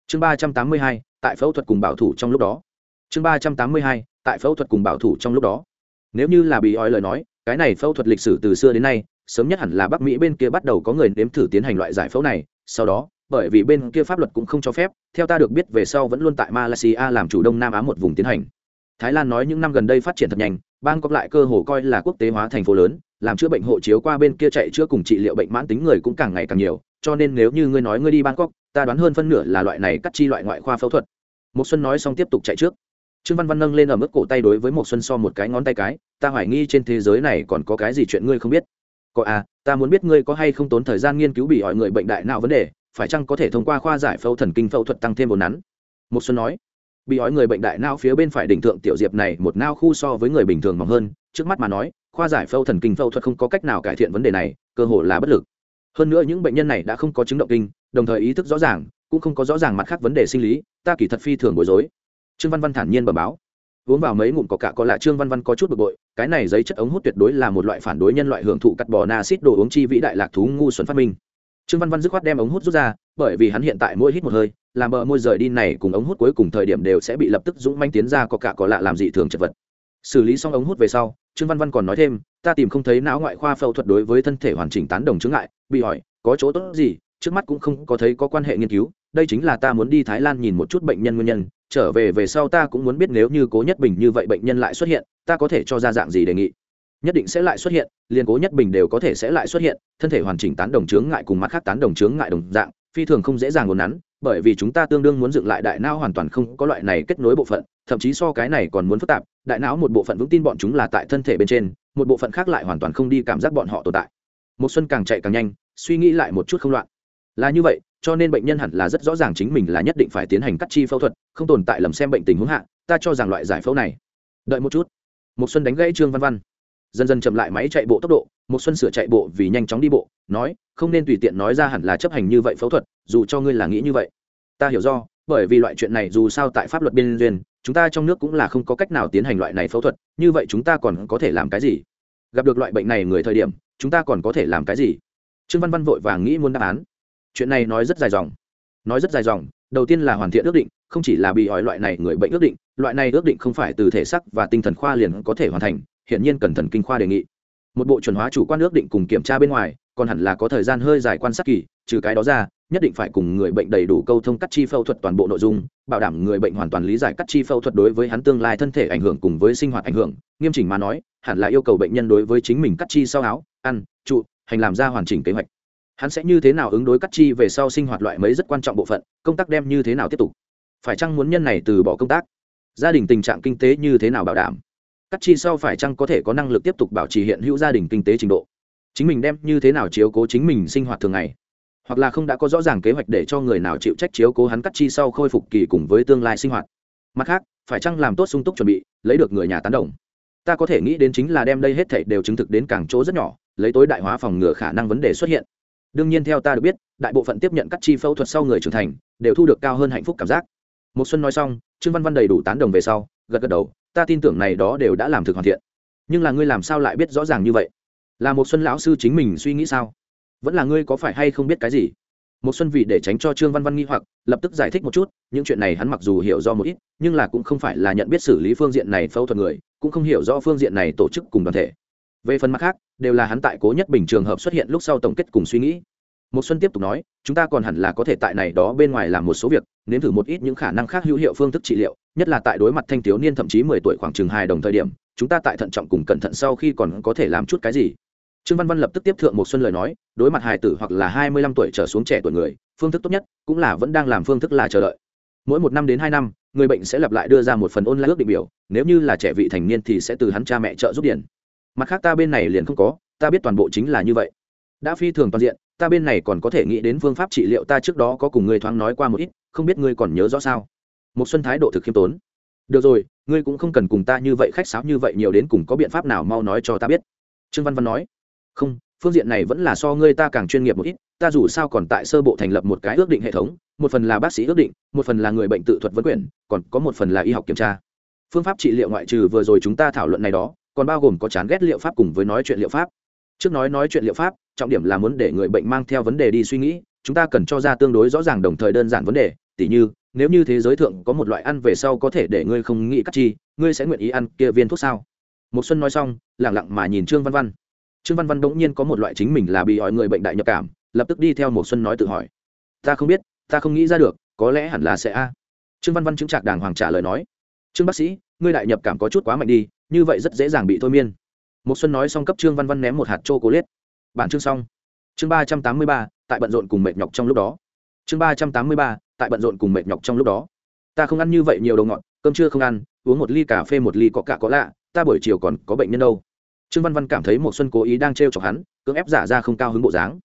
Chương ba trăm tám mươi hai, tại phẫu thuật cùng bảo thủ trong lúc đó. Chương ba trăm tám mươi hai, tại phẫu thuật cùng bảo thủ trong lúc đó. Nếu như là bị ói lời nói, cái này phẫu thuật lịch sử từ xưa đến nay, sớm nhất hẳn là bắc mỹ bên kia bắt đầu có người nếm thử tiến hành loại giải phẫu này, sau đó, bởi vì bên kia pháp luật cũng không cho phép, theo ta được biết về sau vẫn luôn tại malaysia làm chủ đông nam á một vùng tiến hành. Thái lan nói những năm gần đây phát triển thật nhanh bang lại cơ hồ coi là quốc tế hóa thành phố lớn, làm chữa bệnh hộ chiếu qua bên kia chạy chữa cùng trị liệu bệnh mãn tính người cũng càng ngày càng nhiều, cho nên nếu như ngươi nói ngươi đi bangkok, ta đoán hơn phân nửa là loại này cắt chi loại ngoại khoa phẫu thuật. Một xuân nói xong tiếp tục chạy trước. Trương văn văn nâng lên ở mức cổ tay đối với một xuân so một cái ngón tay cái, ta hoài nghi trên thế giới này còn có cái gì chuyện ngươi không biết. Có à ta muốn biết ngươi có hay không tốn thời gian nghiên cứu bị hỏi người bệnh đại nào vấn đề, phải chăng có thể thông qua khoa giải phẫu thần kinh phẫu thuật tăng thêm vốn nắn? Một xuân nói bị ói người bệnh đại não phía bên phải đỉnh thượng tiểu diệp này một nao khu so với người bình thường mỏng hơn, trước mắt mà nói, khoa giải phẫu thần kinh phẫu thuật không có cách nào cải thiện vấn đề này, cơ hội là bất lực. Hơn nữa những bệnh nhân này đã không có chứng động kinh, đồng thời ý thức rõ ràng, cũng không có rõ ràng mặt khác vấn đề sinh lý, ta kỳ thật phi thường bối rối. Trương văn văn thản nhiên bờ báo. Uống vào mấy ngụm có cả có lạ, trương văn văn có chút bực bội, cái này giấy chất ống hút tuyệt đối là một loại phản đối nhân loại hưởng thụ cắt bò na xít đồ uống chi vĩ đại lạc thú ngu xuẩn phát minh. Trương văn văn dứt khoát đem ống hút rút ra, bởi vì hắn hiện tại mỗi hít một hơi làm bờ môi rời đi này cùng ống hút cuối cùng thời điểm đều sẽ bị lập tức dũng manh tiến ra có cả có lạ làm dị thường chật vật. Xử lý xong ống hút về sau, trương văn văn còn nói thêm, ta tìm không thấy não ngoại khoa phẫu thuật đối với thân thể hoàn chỉnh tán đồng chứng ngại, bị hỏi, có chỗ tốt gì? Trước mắt cũng không có thấy có quan hệ nghiên cứu, đây chính là ta muốn đi thái lan nhìn một chút bệnh nhân nguyên nhân, trở về về sau ta cũng muốn biết nếu như cố nhất bình như vậy bệnh nhân lại xuất hiện, ta có thể cho ra dạng gì đề nghị? Nhất định sẽ lại xuất hiện, liền cố nhất bình đều có thể sẽ lại xuất hiện, thân thể hoàn chỉnh tán đồng chướng ngại cùng mặt khác tán đồng chướng ngại đồng dạng, phi thường không dễ dàng ngốn nắn bởi vì chúng ta tương đương muốn dựng lại đại não hoàn toàn không có loại này kết nối bộ phận, thậm chí so cái này còn muốn phức tạp, đại não một bộ phận vững tin bọn chúng là tại thân thể bên trên, một bộ phận khác lại hoàn toàn không đi cảm giác bọn họ tồn tại. Một xuân càng chạy càng nhanh, suy nghĩ lại một chút không loạn. Là như vậy, cho nên bệnh nhân hẳn là rất rõ ràng chính mình là nhất định phải tiến hành cắt chi phẫu thuật, không tồn tại lầm xem bệnh tình huống hạ, ta cho rằng loại giải phẫu này. Đợi một chút. Một xuân đánh gãy trương văn văn. Dần dần chậm lại máy chạy bộ tốc độ một xuân sửa chạy bộ vì nhanh chóng đi bộ, nói không nên tùy tiện nói ra hẳn là chấp hành như vậy phẫu thuật, dù cho ngươi là nghĩ như vậy. Ta hiểu do, bởi vì loại chuyện này dù sao tại pháp luật biên duyên, chúng ta trong nước cũng là không có cách nào tiến hành loại này phẫu thuật, như vậy chúng ta còn có thể làm cái gì? Gặp được loại bệnh này người thời điểm, chúng ta còn có thể làm cái gì? Trương văn văn vội vàng nghĩ muốn đáp án. Chuyện này nói rất dài dòng. Nói rất dài dòng, đầu tiên là hoàn thiện ước định, không chỉ là bị hỏi loại này người bệnh ước định, loại này ước định không phải từ thể sắc và tinh thần khoa liền có thể hoàn thành hiện nhiên cần thần kinh khoa đề nghị. Một bộ chuẩn hóa chủ quan ước định cùng kiểm tra bên ngoài còn hẳn là có thời gian hơi dài quan sát kỳ, trừ cái đó ra, nhất định phải cùng người bệnh đầy đủ câu thông cắt chi phẫu thuật toàn bộ nội dung, bảo đảm người bệnh hoàn toàn lý giải cắt chi phẫu thuật đối với hắn tương lai thân thể ảnh hưởng cùng với sinh hoạt ảnh hưởng. Nghiêm chỉnh mà nói, hẳn là yêu cầu bệnh nhân đối với chính mình cắt chi sau áo, ăn, trụ, hành làm ra hoàn chỉnh kế hoạch. Hắn sẽ như thế nào ứng đối cắt chi về sau sinh hoạt loại mấy rất quan trọng bộ phận, công tác đem như thế nào tiếp tục. Phải chăng muốn nhân này từ bỏ công tác? Gia đình tình trạng kinh tế như thế nào bảo đảm? Cắt chi sau phải chăng có thể có năng lực tiếp tục bảo trì hiện hữu gia đình kinh tế trình độ? Chính mình đem như thế nào chiếu cố chính mình sinh hoạt thường ngày, hoặc là không đã có rõ ràng kế hoạch để cho người nào chịu trách chiếu cố hắn cắt chi sau khôi phục kỳ cùng với tương lai sinh hoạt. Mặt khác, phải chăng làm tốt sung túc chuẩn bị, lấy được người nhà tán đồng? Ta có thể nghĩ đến chính là đem đây hết thảy đều chứng thực đến càng chỗ rất nhỏ, lấy tối đại hóa phòng ngừa khả năng vấn đề xuất hiện. Đương nhiên theo ta được biết, đại bộ phận tiếp nhận cắt chi phẫu thuật sau người trưởng thành, đều thu được cao hơn hạnh phúc cảm giác. Một xuân nói xong, trương văn văn đầy đủ tán đồng về sau, gật gật đầu, ta tin tưởng này đó đều đã làm thực hoàn thiện. Nhưng là ngươi làm sao lại biết rõ ràng như vậy? Là một xuân lão sư chính mình suy nghĩ sao? Vẫn là ngươi có phải hay không biết cái gì? Một xuân vì để tránh cho trương văn văn nghi hoặc, lập tức giải thích một chút, những chuyện này hắn mặc dù hiểu do một ít, nhưng là cũng không phải là nhận biết xử lý phương diện này phẫu thuật người, cũng không hiểu rõ phương diện này tổ chức cùng đoàn thể. Về phần mặt khác, đều là hắn tại cố nhất bình trường hợp xuất hiện lúc sau tổng kết cùng suy nghĩ. Một xuân tiếp tục nói, chúng ta còn hẳn là có thể tại này đó bên ngoài làm một số việc, nếm thử một ít những khả năng khác hữu hiệu phương thức trị liệu, nhất là tại đối mặt thanh thiếu niên thậm chí mười tuổi khoảng chừng hai đồng thời điểm, chúng ta tại thận trọng cùng cẩn thận sau khi còn có thể làm chút cái gì trương văn văn lập tức tiếp thượng một xuân lời nói, đối mặt hài tử hoặc là hai mươi lăm tuổi trở xuống trẻ tuổi người, phương thức tốt nhất cũng là vẫn đang làm phương thức là chờ đợi. Mỗi một năm đến hai năm, người bệnh sẽ lặp lại đưa ra một phần ôn lại ước định biểu, nếu như là trẻ vị thành niên thì sẽ từ hắn cha mẹ trợ giúp điển mặt khác ta bên này liền không có, ta biết toàn bộ chính là như vậy. Đã phi thường toàn diện, ta bên này còn có thể nghĩ đến phương pháp trị liệu ta trước đó có cùng ngươi thoáng nói qua một ít, không biết ngươi còn nhớ rõ sao? Một xuân thái độ thực khiêm tốn. Được rồi, ngươi cũng không cần cùng ta như vậy khách sáo như vậy nhiều đến cùng có biện pháp nào mau nói cho ta biết. Trương văn văn nói không, phương diện này vẫn là so ngươi ta càng chuyên nghiệp một ít, ta dù sao còn tại sơ bộ thành lập một cái ước định hệ thống, một phần là bác sĩ ước định, một phần là người bệnh tự thuật vấn quyền, còn có một phần là y học kiểm tra. Phương pháp trị liệu ngoại trừ vừa rồi chúng ta thảo luận này đó, còn bao gồm có chán ghét liệu pháp cùng với nói chuyện liệu pháp. Trước nói nói chuyện liệu pháp, trọng điểm là muốn để người bệnh mang theo vấn đề đi suy nghĩ, chúng ta cần cho ra tương đối rõ ràng đồng thời đơn giản vấn đề, tỉ như, nếu như thế giới thượng có một loại ăn về sau có thể để ngươi không nghĩ cắt chi, ngươi sẽ nguyện ý ăn kia viên thuốc sao? Một xuân nói xong lẳng lặng mà nhìn trương văn văn trương văn văn bỗng nhiên có một loại chính mình là bị hỏi người bệnh đại nhập cảm, lập tức đi theo một xuân nói tự hỏi. Ta không biết, ta không nghĩ ra được, có lẽ hẳn là sẽ a. Trương văn văn chứng trạc đàng hoàng trả lời nói. Trương bác sĩ, ngươi đại nhập cảm có chút quá mạnh đi, như vậy rất dễ dàng bị thôi miên. Một xuân nói xong cấp trương văn văn ném một hạt chô cố liết bản chương xong. Chương ba trăm tám mươi ba, tại bận rộn cùng mệt nhọc trong lúc đó. Chương ba trăm tám mươi ba, tại bận rộn cùng mệt nhọc trong lúc đó. Ta không ăn như vậy nhiều đồ ngọt, cơm trưa không ăn, uống một ly cà phê một ly có cả có lạ, ta buổi chiều còn có bệnh nhân đâu trương văn văn cảm thấy một xuân cố ý đang trêu chọc hắn, cưỡng ép giả ra không cao hứng bộ dáng.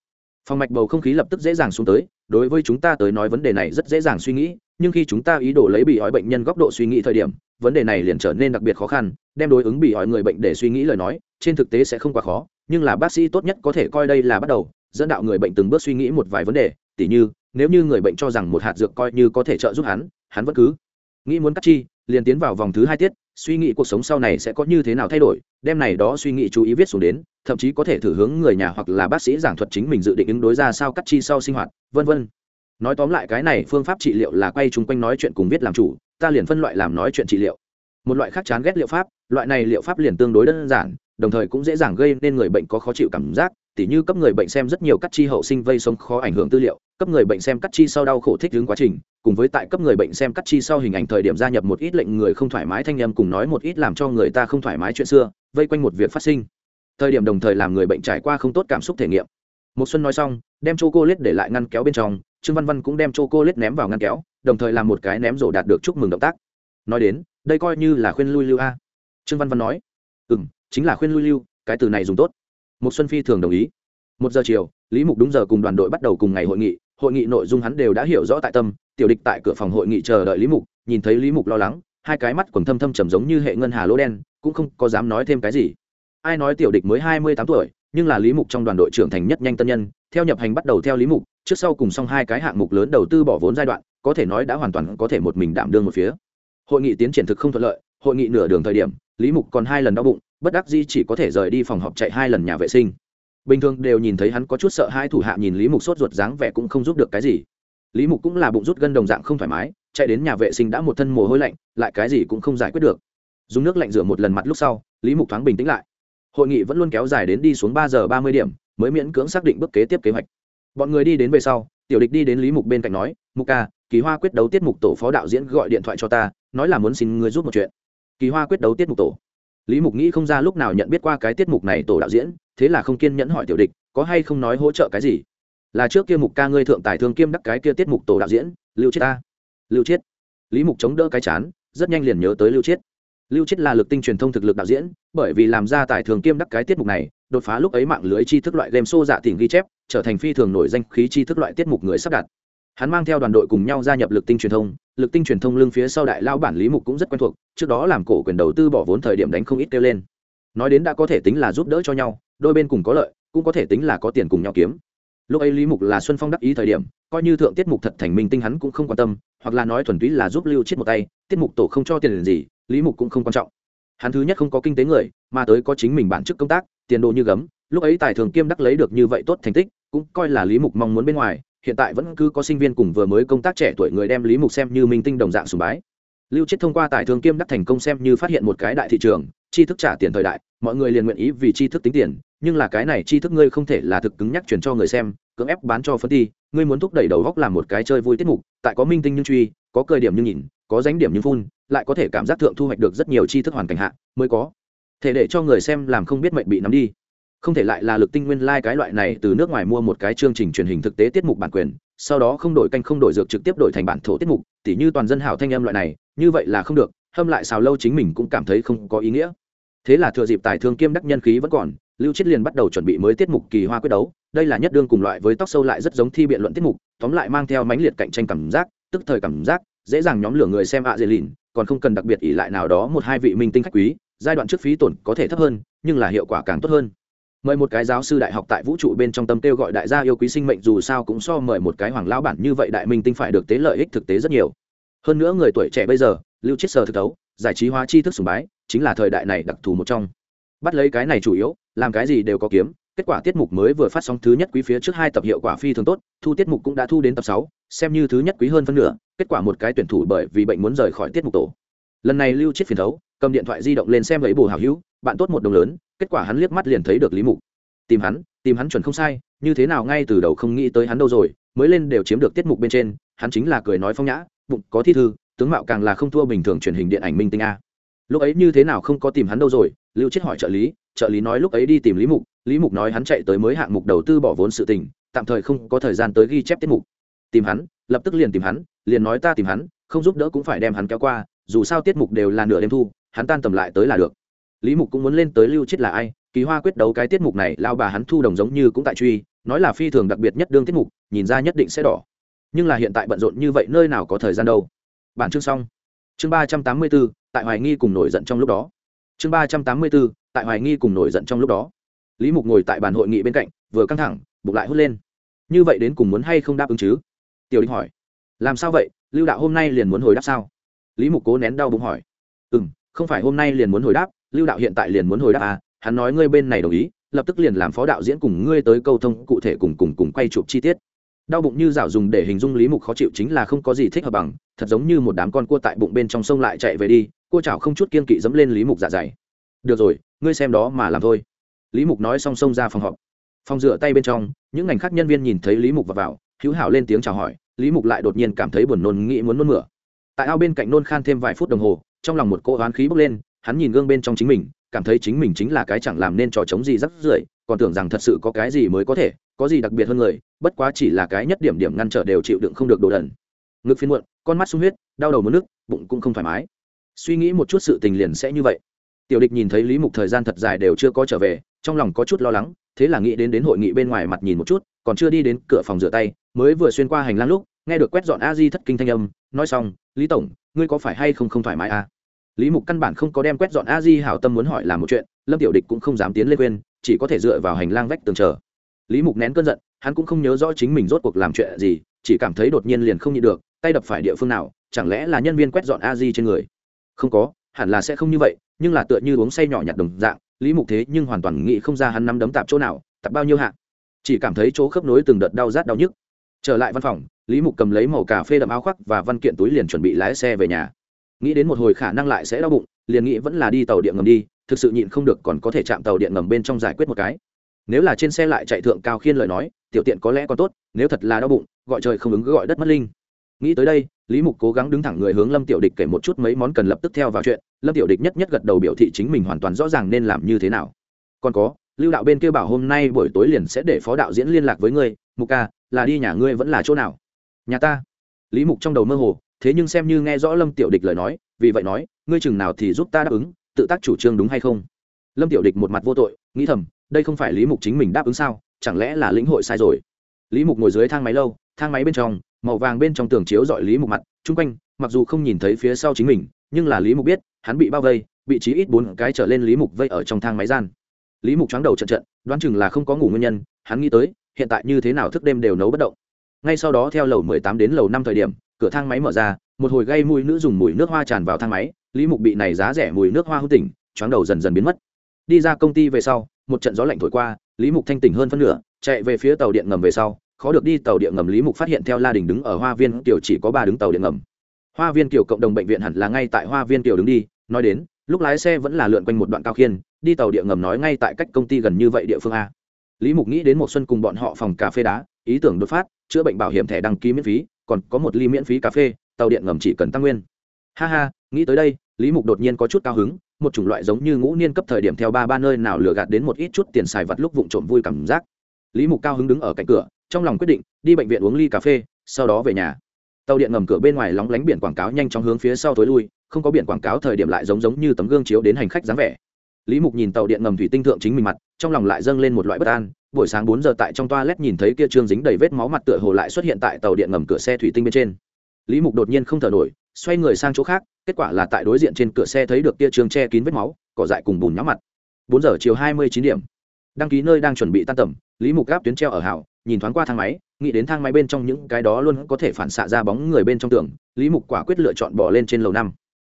Phòng mạch bầu không khí lập tức dễ dàng xuống tới, đối với chúng ta tới nói vấn đề này rất dễ dàng suy nghĩ, nhưng khi chúng ta ý đồ lấy bị ói bệnh nhân góc độ suy nghĩ thời điểm, vấn đề này liền trở nên đặc biệt khó khăn, đem đối ứng bị ói người bệnh để suy nghĩ lời nói, trên thực tế sẽ không quá khó, nhưng là bác sĩ tốt nhất có thể coi đây là bắt đầu, dẫn đạo người bệnh từng bước suy nghĩ một vài vấn đề, tỉ như, nếu như người bệnh cho rằng một hạt dược coi như có thể trợ giúp hắn hắn vẫn cứ nghĩ muốn cắt chi liền tiến vào vòng thứ hai tiết, suy nghĩ cuộc sống sau này sẽ có như thế nào thay đổi đem này đó suy nghĩ chú ý viết xuống đến, thậm chí có thể thử hướng người nhà hoặc là bác sĩ giảng thuật chính mình dự định ứng đối ra sao cắt chi sau sinh hoạt, vân vân. Nói tóm lại cái này phương pháp trị liệu là quay chung quanh nói chuyện cùng viết làm chủ, ta liền phân loại làm nói chuyện trị liệu. Một loại khác chán ghét liệu pháp, loại này liệu pháp liền tương đối đơn giản đồng thời cũng dễ dàng gây nên người bệnh có khó chịu cảm giác, tỉ như cấp người bệnh xem rất nhiều cắt chi hậu sinh vây sống khó ảnh hưởng tư liệu, cấp người bệnh xem cắt chi sau đau khổ thích đứng quá trình, cùng với tại cấp người bệnh xem cắt chi sau hình ảnh thời điểm gia nhập một ít lệnh người không thoải mái thanh em cùng nói một ít làm cho người ta không thoải mái chuyện xưa, vây quanh một việc phát sinh. Thời điểm đồng thời làm người bệnh trải qua không tốt cảm xúc thể nghiệm. Một xuân nói xong, đem chô cô lết để lại ngăn kéo bên trong, trương văn văn cũng đem chô cô lết ném vào ngăn kéo, đồng thời làm một cái ném rổ đạt được chúc mừng động tác. Nói đến, đây coi như là khuyên lui lưu a. Trương văn văn nói, ừm chính là khuyên lui lưu, cái từ này dùng tốt. Một xuân phi thường đồng ý. Một giờ chiều, lý mục đúng giờ cùng đoàn đội bắt đầu cùng ngày hội nghị hội nghị nội dung hắn đều đã hiểu rõ tại tâm, tiểu địch tại cửa phòng hội nghị chờ đợi lý mục, nhìn thấy lý mục lo lắng, hai cái mắt quần thâm thâm trầm giống như hệ ngân hà lỗ đen, cũng không có dám nói thêm cái gì. Ai nói tiểu địch mới hai mươi tám tuổi, nhưng là lý mục trong đoàn đội trưởng thành nhất nhanh tân nhân, theo nhập hành bắt đầu theo lý mục, trước sau cùng xong hai cái hạng mục lớn đầu tư bỏ vốn giai đoạn, có thể nói đã hoàn toàn có thể một mình đảm đương một phía. Hội nghị tiến triển thực không thuận lợi, hội nghị nửa đường thời điểm, lý mục còn hai lần đau bụng bất đắc di chỉ có thể rời đi phòng họp chạy hai lần nhà vệ sinh. Bình thường đều nhìn thấy hắn có chút sợ hai thủ hạ nhìn lý mục sốt ruột dáng vẻ cũng không giúp được cái gì. Lý mục cũng là bụng rút gân đồng dạng không thoải mái, chạy đến nhà vệ sinh đã một thân mồ hôi lạnh, lại cái gì cũng không giải quyết được. Dùng nước lạnh rửa một lần mặt lúc sau, lý mục thoáng bình tĩnh lại. Hội nghị vẫn luôn kéo dài đến đi xuống ba giờ ba mươi điểm, mới miễn cưỡng xác định bước kế tiếp kế hoạch. Bọn người đi đến về sau, tiểu địch đi đến lý mục bên cạnh nói, mục ca, kỳ hoa quyết đấu tiết mục tổ phó đạo diễn gọi điện thoại cho ta, nói là muốn xin ngươi giúp một chuyện. Kỳ hoa quyết đấu tiết mục tổ lý mục nghĩ không ra lúc nào nhận biết qua cái tiết mục này tổ đạo diễn, thế là không kiên nhẫn hỏi tiểu địch, có hay không nói hỗ trợ cái gì? Là trước kia mục ca ngươi thượng tài thương kiêm đắc cái kia tiết mục tổ đạo diễn, lưu chiết ta. Lưu chiết. Lý mục chống đỡ cái chán, rất nhanh liền nhớ tới lưu chiết. Lưu chiết là lực tinh truyền thông thực lực đạo diễn, bởi vì làm ra tài thường kiêm đắc cái tiết mục này, đột phá lúc ấy mạng lưới chi thức loại game xô dạ tỉnh ghi chép, trở thành phi thường nổi danh khí chi thức loại tiết mục người sắp đặt hắn mang theo đoàn đội cùng nhau gia nhập lực tinh truyền thông. Lực tinh truyền thông lưng phía sau đại lao bản lý mục cũng rất quen thuộc, trước đó làm cổ quyền đầu tư bỏ vốn thời điểm đánh không ít kêu lên. Nói đến đã có thể tính là giúp đỡ cho nhau, đôi bên cùng có lợi, cũng có thể tính là có tiền cùng nhau kiếm. Lúc ấy lý mục là xuân phong đắc ý thời điểm, coi như thượng tiết mục thật thành minh tinh hắn cũng không quan tâm, hoặc là nói thuần túy là giúp lưu chết một tay, tiết mục tổ không cho tiền gì, lý mục cũng không quan trọng. Hắn thứ nhất không có kinh tế người, mà tới có chính mình bản chức công tác, tiền đồ như gấm, lúc ấy tài thường kiêm đắc lấy được như vậy tốt thành tích, cũng coi là lý mục mong muốn bên ngoài hiện tại vẫn cứ có sinh viên cùng vừa mới công tác trẻ tuổi người đem lý mục xem như minh tinh đồng dạng sùng bái. Lưu chết thông qua tài thường kiêm đắc thành công xem như phát hiện một cái đại thị trường, tri thức trả tiền thời đại, mọi người liền nguyện ý vì tri thức tính tiền, nhưng là cái này tri thức ngươi không thể là thực cứng nhắc truyền cho người xem, cưỡng ép bán cho phân thi, ngươi muốn thúc đẩy đầu góc làm một cái chơi vui tiết mục, tại có minh tinh nhưng truy, có cười điểm như nhìn, có dánh điểm như phun, lại có thể cảm giác thượng thu hoạch được rất nhiều tri thức hoàn cảnh hạ, mới có. Thể để cho người xem làm không biết mệnh bị nắm đi không thể lại là lực tinh nguyên lai、like、cái loại này từ nước ngoài mua một cái chương trình truyền hình thực tế tiết mục bản quyền, sau đó không đổi canh không đổi dược trực tiếp đổi thành bản thổ tiết mục, tỉ như toàn dân hảo thanh âm loại này, như vậy là không được, hâm lại xào lâu chính mình cũng cảm thấy không có ý nghĩa. Thế là thừa dịp tài thương kiêm đắc nhân khí vẫn còn, lưu chiết liền bắt đầu chuẩn bị mới tiết mục kỳ hoa quyết đấu, đây là nhất đương cùng loại với tóc sâu lại rất giống thi biện luận tiết mục, tóm lại mang theo mãnh liệt cạnh tranh cảm giác, tức thời cảm giác, dễ dàng nhóm lửa người xem ạ dễ lìn còn không cần đặc biệt ỷ lại nào đó một hai vị minh tinh khách quý, giai đoạn trước phí tổn có thể thấp hơn, nhưng là hiệu quả càng tốt hơn mời một cái giáo sư đại học tại vũ trụ bên trong tâm kêu gọi đại gia yêu quý sinh mệnh, dù sao cũng so mời một cái hoàng lão bản như vậy đại minh tinh phải được tế lợi ích thực tế rất nhiều. Hơn nữa người tuổi trẻ bây giờ, lưu chiết sờ thực tấu giải trí hóa tri thức sùng bái, chính là thời đại này đặc thù một trong. Bắt lấy cái này chủ yếu, làm cái gì đều có kiếm, kết quả tiết mục mới vừa phát sóng thứ nhất quý phía trước hai tập hiệu quả phi thường tốt, thu tiết mục cũng đã thu đến tập sáu, xem như thứ nhất quý hơn phân nửa, kết quả một cái tuyển thủ bởi vì bệnh muốn rời khỏi tiết mục tổ. Lần này lưu chiết phiền thấu, cầm điện thoại di động lên xem lấy bù hào hữu, bạn tốt một đồng lớn kết quả hắn liếc mắt liền thấy được lý mục. Tìm hắn tìm hắn chuẩn không sai, như thế nào ngay từ đầu không nghĩ tới hắn đâu rồi, mới lên đều chiếm được tiết mục bên trên, hắn chính là cười nói phong nhã, bụng có thi thư, tướng mạo càng là không thua bình thường truyền hình điện ảnh minh tinh a. Lúc ấy như thế nào không có tìm hắn đâu rồi, lưu chết hỏi trợ lý trợ lý nói lúc ấy đi tìm lý mục lý mục nói hắn chạy tới mới hạng mục đầu tư bỏ vốn sự tình, tạm thời không có thời gian tới ghi chép tiết mục. Tìm hắn, lập tức liền tìm hắn, liền nói ta tìm hắn, không giúp đỡ cũng phải đem hắn kéo qua, dù sao tiết mục đều là nửa đêm thu, hắn tan tầm lại tới là được lý mục cũng muốn lên tới lưu chết là ai? Kỳ hoa quyết đấu cái tiết mục này lao bà hắn thu đồng giống như cũng tại truy, nói là phi thường đặc biệt nhất đương tiết mục, nhìn ra nhất định sẽ đỏ. Nhưng là hiện tại bận rộn như vậy nơi nào có thời gian đâu. Bản chương xong. Chương ba trăm tám mươi bốn tại hoài nghi cùng nổi giận trong lúc đó. Chương ba trăm tám mươi bốn tại hoài nghi cùng nổi giận trong lúc đó. Lý mục ngồi tại bàn hội nghị bên cạnh, vừa căng thẳng, bụng lại hút lên. Như vậy đến cùng muốn hay không đáp ứng chứ? Tiểu đinh hỏi. Làm sao vậy? Lưu đạo hôm nay liền muốn hồi đáp sao? Lý mục cố nén đau bụng hỏi. Ừ m không phải hôm nay liền muốn hồi đáp lưu đạo hiện tại liền muốn hồi đáp à hắn nói ngươi bên này đồng ý lập tức liền làm phó đạo diễn cùng ngươi tới câu thông cụ thể cùng cùng cùng quay chụp chi tiết. Đau bụng như rảo dùng để hình dung lý mục khó chịu chính là không có gì thích hợp bằng thật giống như một đám con cua tại bụng bên trong sông lại chạy về đi cô chảo không chút kiên kỵ dẫm lên lý mục dạ dày. Được rồi ngươi xem đó mà làm thôi. Lý mục nói xong xông ra phòng họp. Phòng rửa tay bên trong những ngành khác nhân viên nhìn thấy lý mục vào, vào hữu hảo lên tiếng chào hỏi lý mục lại đột nhiên cảm thấy buồn nôn nghĩ muốn nôn mửa. Tại ao bên cạnh nôn khan thêm vài phút đồng hồ trong lòng một cỗ oán khí bốc lên hắn nhìn gương bên trong chính mình, cảm thấy chính mình chính là cái chẳng làm nên trò chống gì rắc rưởi, còn tưởng rằng thật sự có cái gì mới có thể, có gì đặc biệt hơn người, bất quá chỉ là cái nhất điểm điểm ngăn trở đều chịu đựng không được đồ đần. Ngực phiên muộn, con mắt sung huyết, đau đầu mất nước, bụng cũng không thoải mái. Suy nghĩ một chút sự tình liền sẽ như vậy. Tiểu địch nhìn thấy lý mục thời gian thật dài đều chưa có trở về, trong lòng có chút lo lắng, thế là nghĩ đến đến hội nghị bên ngoài mặt nhìn một chút, còn chưa đi đến cửa phòng rửa tay, mới vừa xuyên qua hành lang lúc, nghe được quét dọn a di thất kinh thanh âm, nói xong, lý tổng, ngươi có phải hay không không thoải mái à? Lý mục căn bản không có đem quét dọn a di hảo tâm muốn hỏi làm một chuyện, lâm tiểu địch cũng không dám tiến lên quên chỉ có thể dựa vào hành lang vách tường chờ. Lý mục nén cơn giận, hắn cũng không nhớ rõ chính mình rốt cuộc làm chuyện gì, chỉ cảm thấy đột nhiên liền không nhịn được, tay đập phải địa phương nào, chẳng lẽ là nhân viên quét dọn a di trên người? Không có, hẳn là sẽ không như vậy, nhưng là tựa như uống say nhỏ nhặt đồng dạng, lý mục thế nhưng hoàn toàn nghĩ không ra hắn nắm đấm tạp chỗ nào, tạp bao nhiêu hạ. Chỉ cảm thấy chỗ khớp nối từng đợt đau rát đau nhức. Trở lại văn phòng, lý mục cầm lấy màu cà phê đậm áo khoác và văn kiện túi liền chuẩn bị lái xe về nhà nghĩ đến một hồi khả năng lại sẽ đau bụng, liền nghĩ vẫn là đi tàu điện ngầm đi, thực sự nhịn không được còn có thể chạm tàu điện ngầm bên trong giải quyết một cái. Nếu là trên xe lại chạy thượng cao khiên lời nói, tiểu tiện có lẽ còn tốt, nếu thật là đau bụng, gọi trời không ứng gọi đất mất linh. Nghĩ tới đây, lý mục cố gắng đứng thẳng người hướng lâm tiểu địch kể một chút mấy món cần lập tức theo vào chuyện. Lâm tiểu địch nhất nhất gật đầu biểu thị chính mình hoàn toàn rõ ràng nên làm như thế nào. Còn có, lưu đạo bên kia bảo hôm nay buổi tối liền sẽ để phó đạo diễn liên lạc với ngươi. Mục ca, là đi nhà ngươi vẫn là chỗ nào? Nhà ta. Lý mục trong đầu mơ hồ thế nhưng xem như nghe rõ lâm tiểu địch lời nói, vì vậy nói, ngươi chừng nào thì giúp ta đáp ứng, tự tác chủ trương đúng hay không? Lâm tiểu địch một mặt vô tội, nghĩ thầm, đây không phải lý mục chính mình đáp ứng sao, chẳng lẽ là lĩnh hội sai rồi? Lý mục ngồi dưới thang máy lâu, thang máy bên trong, màu vàng bên trong tường chiếu dọi lý mục mặt, chung quanh, mặc dù không nhìn thấy phía sau chính mình, nhưng là lý mục biết, hắn bị bao vây, vị trí ít bốn cái trở lên lý mục vây ở trong thang máy gian. Lý mục choáng đầu trận trận, đoán chừng là không có ngủ nguyên nhân, hắn nghĩ tới, hiện tại như thế nào thức đêm đều nấu bất động. Ngay sau đó theo lầu mười tám đến lầu năm thời điểm cửa thang máy mở ra, một hồi gây mùi nữ dùng mùi nước hoa tràn vào thang máy, lý mục bị này giá rẻ mùi nước hoa hữu tỉnh, choáng đầu dần dần biến mất. Đi ra công ty về sau, một trận gió lạnh thổi qua, lý mục thanh tỉnh hơn phân nửa, chạy về phía tàu điện ngầm về sau, khó được đi tàu điện ngầm lý mục phát hiện theo la đình đứng ở hoa viên kiều chỉ có ba đứng tàu điện ngầm. Hoa viên kiều cộng đồng bệnh viện hẳn là ngay tại hoa viên kiều đứng đi, nói đến, lúc lái xe vẫn là lượn quanh một đoạn cao khiên, đi tàu điện ngầm nói ngay tại cách công ty gần như vậy địa phương a. Lý mục nghĩ đến một xuân cùng bọn họ phòng cà phê đá, ý tưởng đột phát, chữa bệnh bảo hiểm thẻ đăng ký miễn phí còn có một ly miễn phí cà phê, tàu điện ngầm chỉ cần tăng nguyên. Ha ha, nghĩ tới đây, lý mục đột nhiên có chút cao hứng, một chủng loại giống như ngũ niên cấp thời điểm theo ba ba nơi nào lừa gạt đến một ít chút tiền xài vặt lúc vụng trộm vui cảm giác. Lý mục cao hứng đứng ở cạnh cửa, trong lòng quyết định, đi bệnh viện uống ly cà phê, sau đó về nhà. Tàu điện ngầm cửa bên ngoài lóng lánh biển quảng cáo nhanh chóng hướng phía sau tối lui, không có biển quảng cáo thời điểm lại giống giống như tấm gương chiếu đến hành khách dáng vẻ. Lý mục nhìn tàu điện ngầm thủy tinh thượng chính mình mặt, trong lòng lại dâng lên một loại bất an buổi sáng bốn giờ tại trong toilet nhìn thấy kia trương dính đầy vết máu mặt tựa hồ lại xuất hiện tại tàu điện ngầm cửa xe thủy tinh bên trên. Lý mục đột nhiên không thở nổi xoay người sang chỗ khác kết quả là tại đối diện trên cửa xe thấy được kia trương che kín vết máu cỏ dại cùng bùn nhắm mặt. Bốn giờ chiều hai mươi chín điểm. Đăng ký nơi đang chuẩn bị tan tầm lý mục gáp tuyến treo ở hào, nhìn thoáng qua thang máy nghĩ đến thang máy bên trong những cái đó luôn có thể phản xạ ra bóng người bên trong tường lý mục quả quyết lựa chọn bỏ lên trên lầu năm.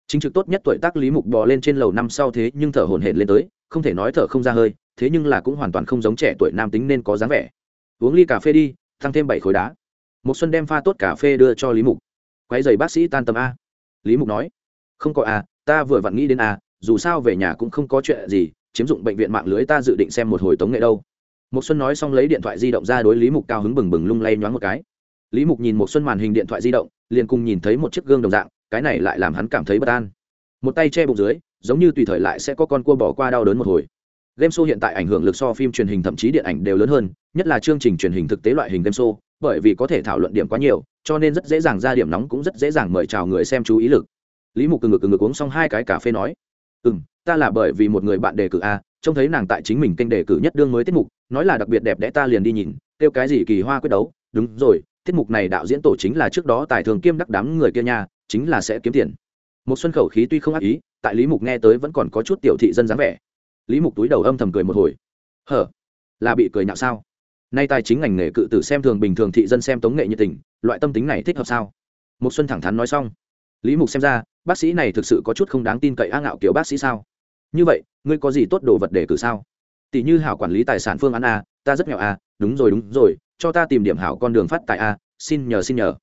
Chính trực tốt nhất tuổi tác lý mục bò lên trên lầu năm sau thế nhưng thở hổn hển lên tới không thể nói thở không ra hơi thế nhưng là cũng hoàn toàn không giống trẻ tuổi nam tính nên có dáng vẻ. Uống ly cà phê đi, tăng thêm bảy khối đá. Một xuân đem pha tốt cà phê đưa cho lý mục. Quay giày bác sĩ tan tâm a. Lý mục nói, không có a ta vừa vặn nghĩ đến a dù sao về nhà cũng không có chuyện gì, chiếm dụng bệnh viện mạng lưới ta dự định xem một hồi tống nghệ đâu. Một xuân nói xong lấy điện thoại di động ra đối lý mục cao hứng bừng bừng lung lay nhoáng một cái. Lý mục nhìn một xuân màn hình điện thoại di động, liền cùng nhìn thấy một chiếc gương đồng dạng, cái này lại làm hắn cảm thấy bất an. Một tay che bụng dưới, giống như tùy thời lại sẽ có con cua bỏ qua đau đớn một hồi game show hiện tại ảnh hưởng lực so phim truyền hình thậm chí điện ảnh đều lớn hơn, nhất là chương trình truyền hình thực tế loại hình game show, bởi vì có thể thảo luận điểm quá nhiều, cho nên rất dễ dàng ra điểm nóng cũng rất dễ dàng mời chào người xem chú ý lực. Lý mục cừng ngực cừng ngực uống xong hai cái cà phê nói ừ m ta là bởi vì một người bạn đề cử a, trông thấy nàng tại chính mình kênh đề cử nhất đương mới tiết mục, nói là đặc biệt đẹp đẽ ta liền đi nhìn, kêu cái gì kỳ hoa quyết đấu. Đúng rồi, tiết mục này đạo diễn tổ chính là trước đó tài thường kiêm đắc đám người kia nha, chính là sẽ kiếm tiền. Một xuân khẩu khí tuy không ác ý, tại lý mục nghe tới vẫn còn có chút tiểu thị dân dáng vẻ lý mục túi đầu âm thầm cười một hồi. Hở, là bị cười nhạo sao? Nay tài chính ngành nghề cự tử xem thường bình thường thị dân xem tống nghệ nhiệt tình, loại tâm tính này thích hợp sao? Một xuân thẳng thắn nói xong. Lý mục xem ra, bác sĩ này thực sự có chút không đáng tin cậy a ngạo kiểu bác sĩ sao? Như vậy, ngươi có gì tốt đồ vật để cử sao? Tỷ như hảo quản lý tài sản phương án a, ta rất nghèo a, đúng rồi đúng rồi, cho ta tìm điểm hảo con đường phát tại a, xin nhờ xin nhờ.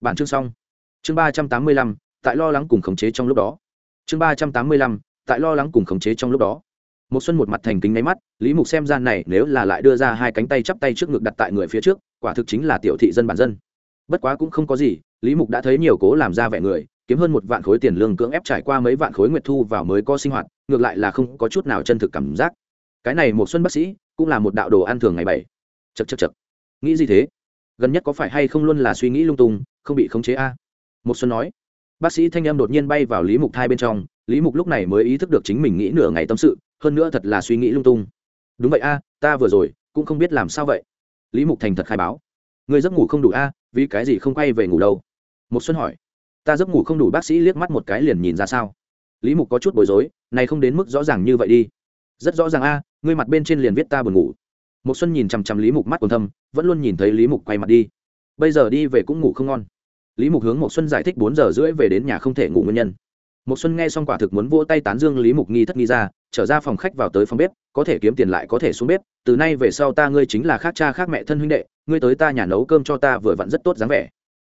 Bản chương xong. Chương ba trăm tám mươi lăm, tại lo lắng cùng khống chế trong lúc đó. Chương ba trăm tám mươi lăm, tại lo lắng cùng khống chế trong lúc đó một xuân một mặt thành kính nháy mắt, lý mục xem gian này nếu là lại đưa ra hai cánh tay chắp tay trước ngực đặt tại người phía trước, quả thực chính là tiểu thị dân bản dân. Bất quá cũng không có gì, lý mục đã thấy nhiều cố làm ra vẻ người, kiếm hơn một vạn khối tiền lương cưỡng ép trải qua mấy vạn khối nguyệt thu vào mới có sinh hoạt, ngược lại là không có chút nào chân thực cảm giác. Cái này một xuân bác sĩ, cũng là một đạo đồ ăn thường ngày bảy chật chật chật nghĩ gì thế? Gần nhất có phải hay không luôn là suy nghĩ lung tung, không bị khống chế a? Một xuân nói. Bác sĩ thanh âm đột nhiên bay vào lý mục thai bên trong, lý mục lúc này mới ý thức được chính mình nghĩ nửa ngày tâm sự hơn nữa thật là suy nghĩ lung tung. Đúng vậy a, ta vừa rồi cũng không biết làm sao vậy. Lý mục thành thật khai báo. Người giấc ngủ không đủ a, vì cái gì không quay về ngủ đâu? Một xuân hỏi. Ta giấc ngủ không đủ, bác sĩ liếc mắt một cái liền nhìn ra sao? Lý mục có chút bối rối, này không đến mức rõ ràng như vậy đi. Rất rõ ràng a ngươi mặt bên trên liền viết ta buồn ngủ. Một xuân nhìn chằm chằm lý mục mắt còn thâm, vẫn luôn nhìn thấy lý mục quay mặt đi. Bây giờ đi về cũng ngủ không ngon. Lý mục hướng một xuân giải thích bốn giờ rưỡi về đến nhà không thể ngủ nguyên nhân một xuân nghe xong quả thực muốn vỗ tay tán dương lý mục nghi thất nghi ra, trở ra phòng khách vào tới phòng bếp, có thể kiếm tiền lại có thể xuống bếp, từ nay về sau ta ngươi chính là khác cha khác mẹ thân huynh đệ, ngươi tới ta nhà nấu cơm cho ta vừa vặn rất tốt dáng vẻ.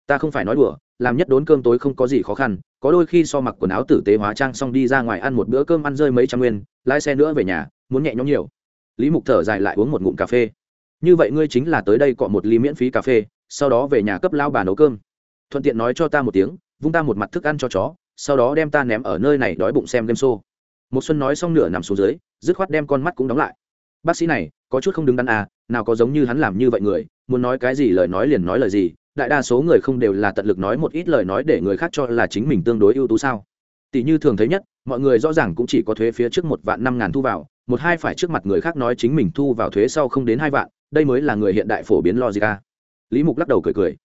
Ta không phải nói đùa, làm nhất đốn cơm tối không có gì khó khăn, có đôi khi so mặc quần áo tử tế hóa trang xong đi ra ngoài ăn một bữa cơm ăn rơi mấy trăm nguyên, lái xe nữa về nhà, muốn nhẹ nhõm nhiều. Lý mục thở dài lại uống một ngụm cà phê. Như vậy ngươi chính là tới đây cọ một ly miễn phí cà phê, sau đó về nhà cấp lao bà nấu cơm. Thuận tiện nói cho ta một tiếng, vung ta một mặt thức ăn cho chó sau đó đem ta ném ở nơi này đói bụng xem game show. Một xuân nói xong nửa nằm xuống dưới, dứt khoát đem con mắt cũng đóng lại. Bác sĩ này, có chút không đứng đắn à nào có giống như hắn làm như vậy người, muốn nói cái gì lời nói liền nói lời gì, đại đa số người không đều là tận lực nói một ít lời nói để người khác cho là chính mình tương đối ưu tú sao. Tỷ như thường thấy nhất, mọi người rõ ràng cũng chỉ có thuế phía trước một vạn năm ngàn thu vào, một hai phải trước mặt người khác nói chính mình thu vào thuế sau không đến hai vạn, đây mới là người hiện đại phổ biến logica à. lý mục lắc đầu cười cười.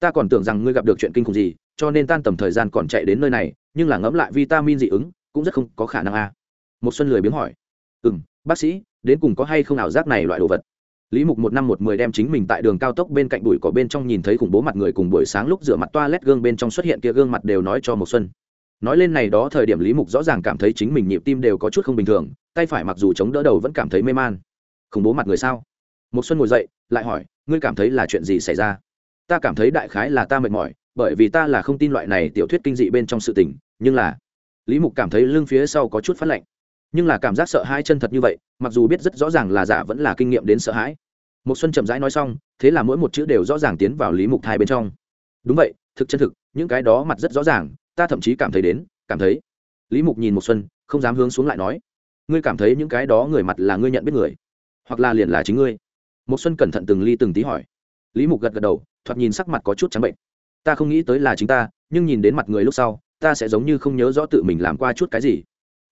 Ta còn tưởng rằng ngươi gặp được chuyện kinh khủng gì cho nên tan tầm thời gian còn chạy đến nơi này, nhưng là ngẫm lại vitamin dị ứng, cũng rất không có khả năng a. À. một xuân lười biếng hỏi. Ừ m bác sĩ, đến cùng có hay không ảo giác này loại đồ vật? Lý mục một năm một mười đem chính mình tại đường cao tốc bên cạnh bụi cỏ bên trong nhìn thấy khủng bố mặt người cùng buổi sáng lúc rửa mặt toa lét gương bên trong xuất hiện kia gương mặt đều nói cho một xuân. Nói lên này đó thời điểm lý mục rõ ràng cảm thấy chính mình nhịp tim đều có chút không bình thường, tay phải mặc dù chống đỡ đầu vẫn cảm thấy mê man. Khủng bố mặt người sao? Một xuân ngồi dậy, lại hỏi, ngươi cảm thấy là chuyện gì xảy ra? Ta cảm thấy đại khái là ta mệt mỏi bởi vì ta là không tin loại này tiểu thuyết kinh dị bên trong sự tình, nhưng là, lý mục cảm thấy lưng phía sau có chút phát lạnh. Nhưng là cảm giác sợ hãi chân thật như vậy, mặc dù biết rất rõ ràng là giả vẫn là kinh nghiệm đến sợ hãi. Một xuân chậm rãi nói xong, thế là mỗi một chữ đều rõ ràng tiến vào lý mục thai bên trong. Đúng vậy, thực chân thực, những cái đó mặt rất rõ ràng, ta thậm chí cảm thấy đến, cảm thấy. Lý mục nhìn một xuân, không dám hướng xuống lại nói. Ngươi cảm thấy những cái đó người mặt là ngươi nhận biết người, hoặc là liền là chính ngươi? Một xuân cẩn thận từng ly từng tí hỏi. Lý mục gật gật đầu, thoạt nhìn sắc mặt có chút trắng bệnh ta không nghĩ tới là chính ta, nhưng nhìn đến mặt người lúc sau, ta sẽ giống như không nhớ rõ tự mình làm qua chút cái gì.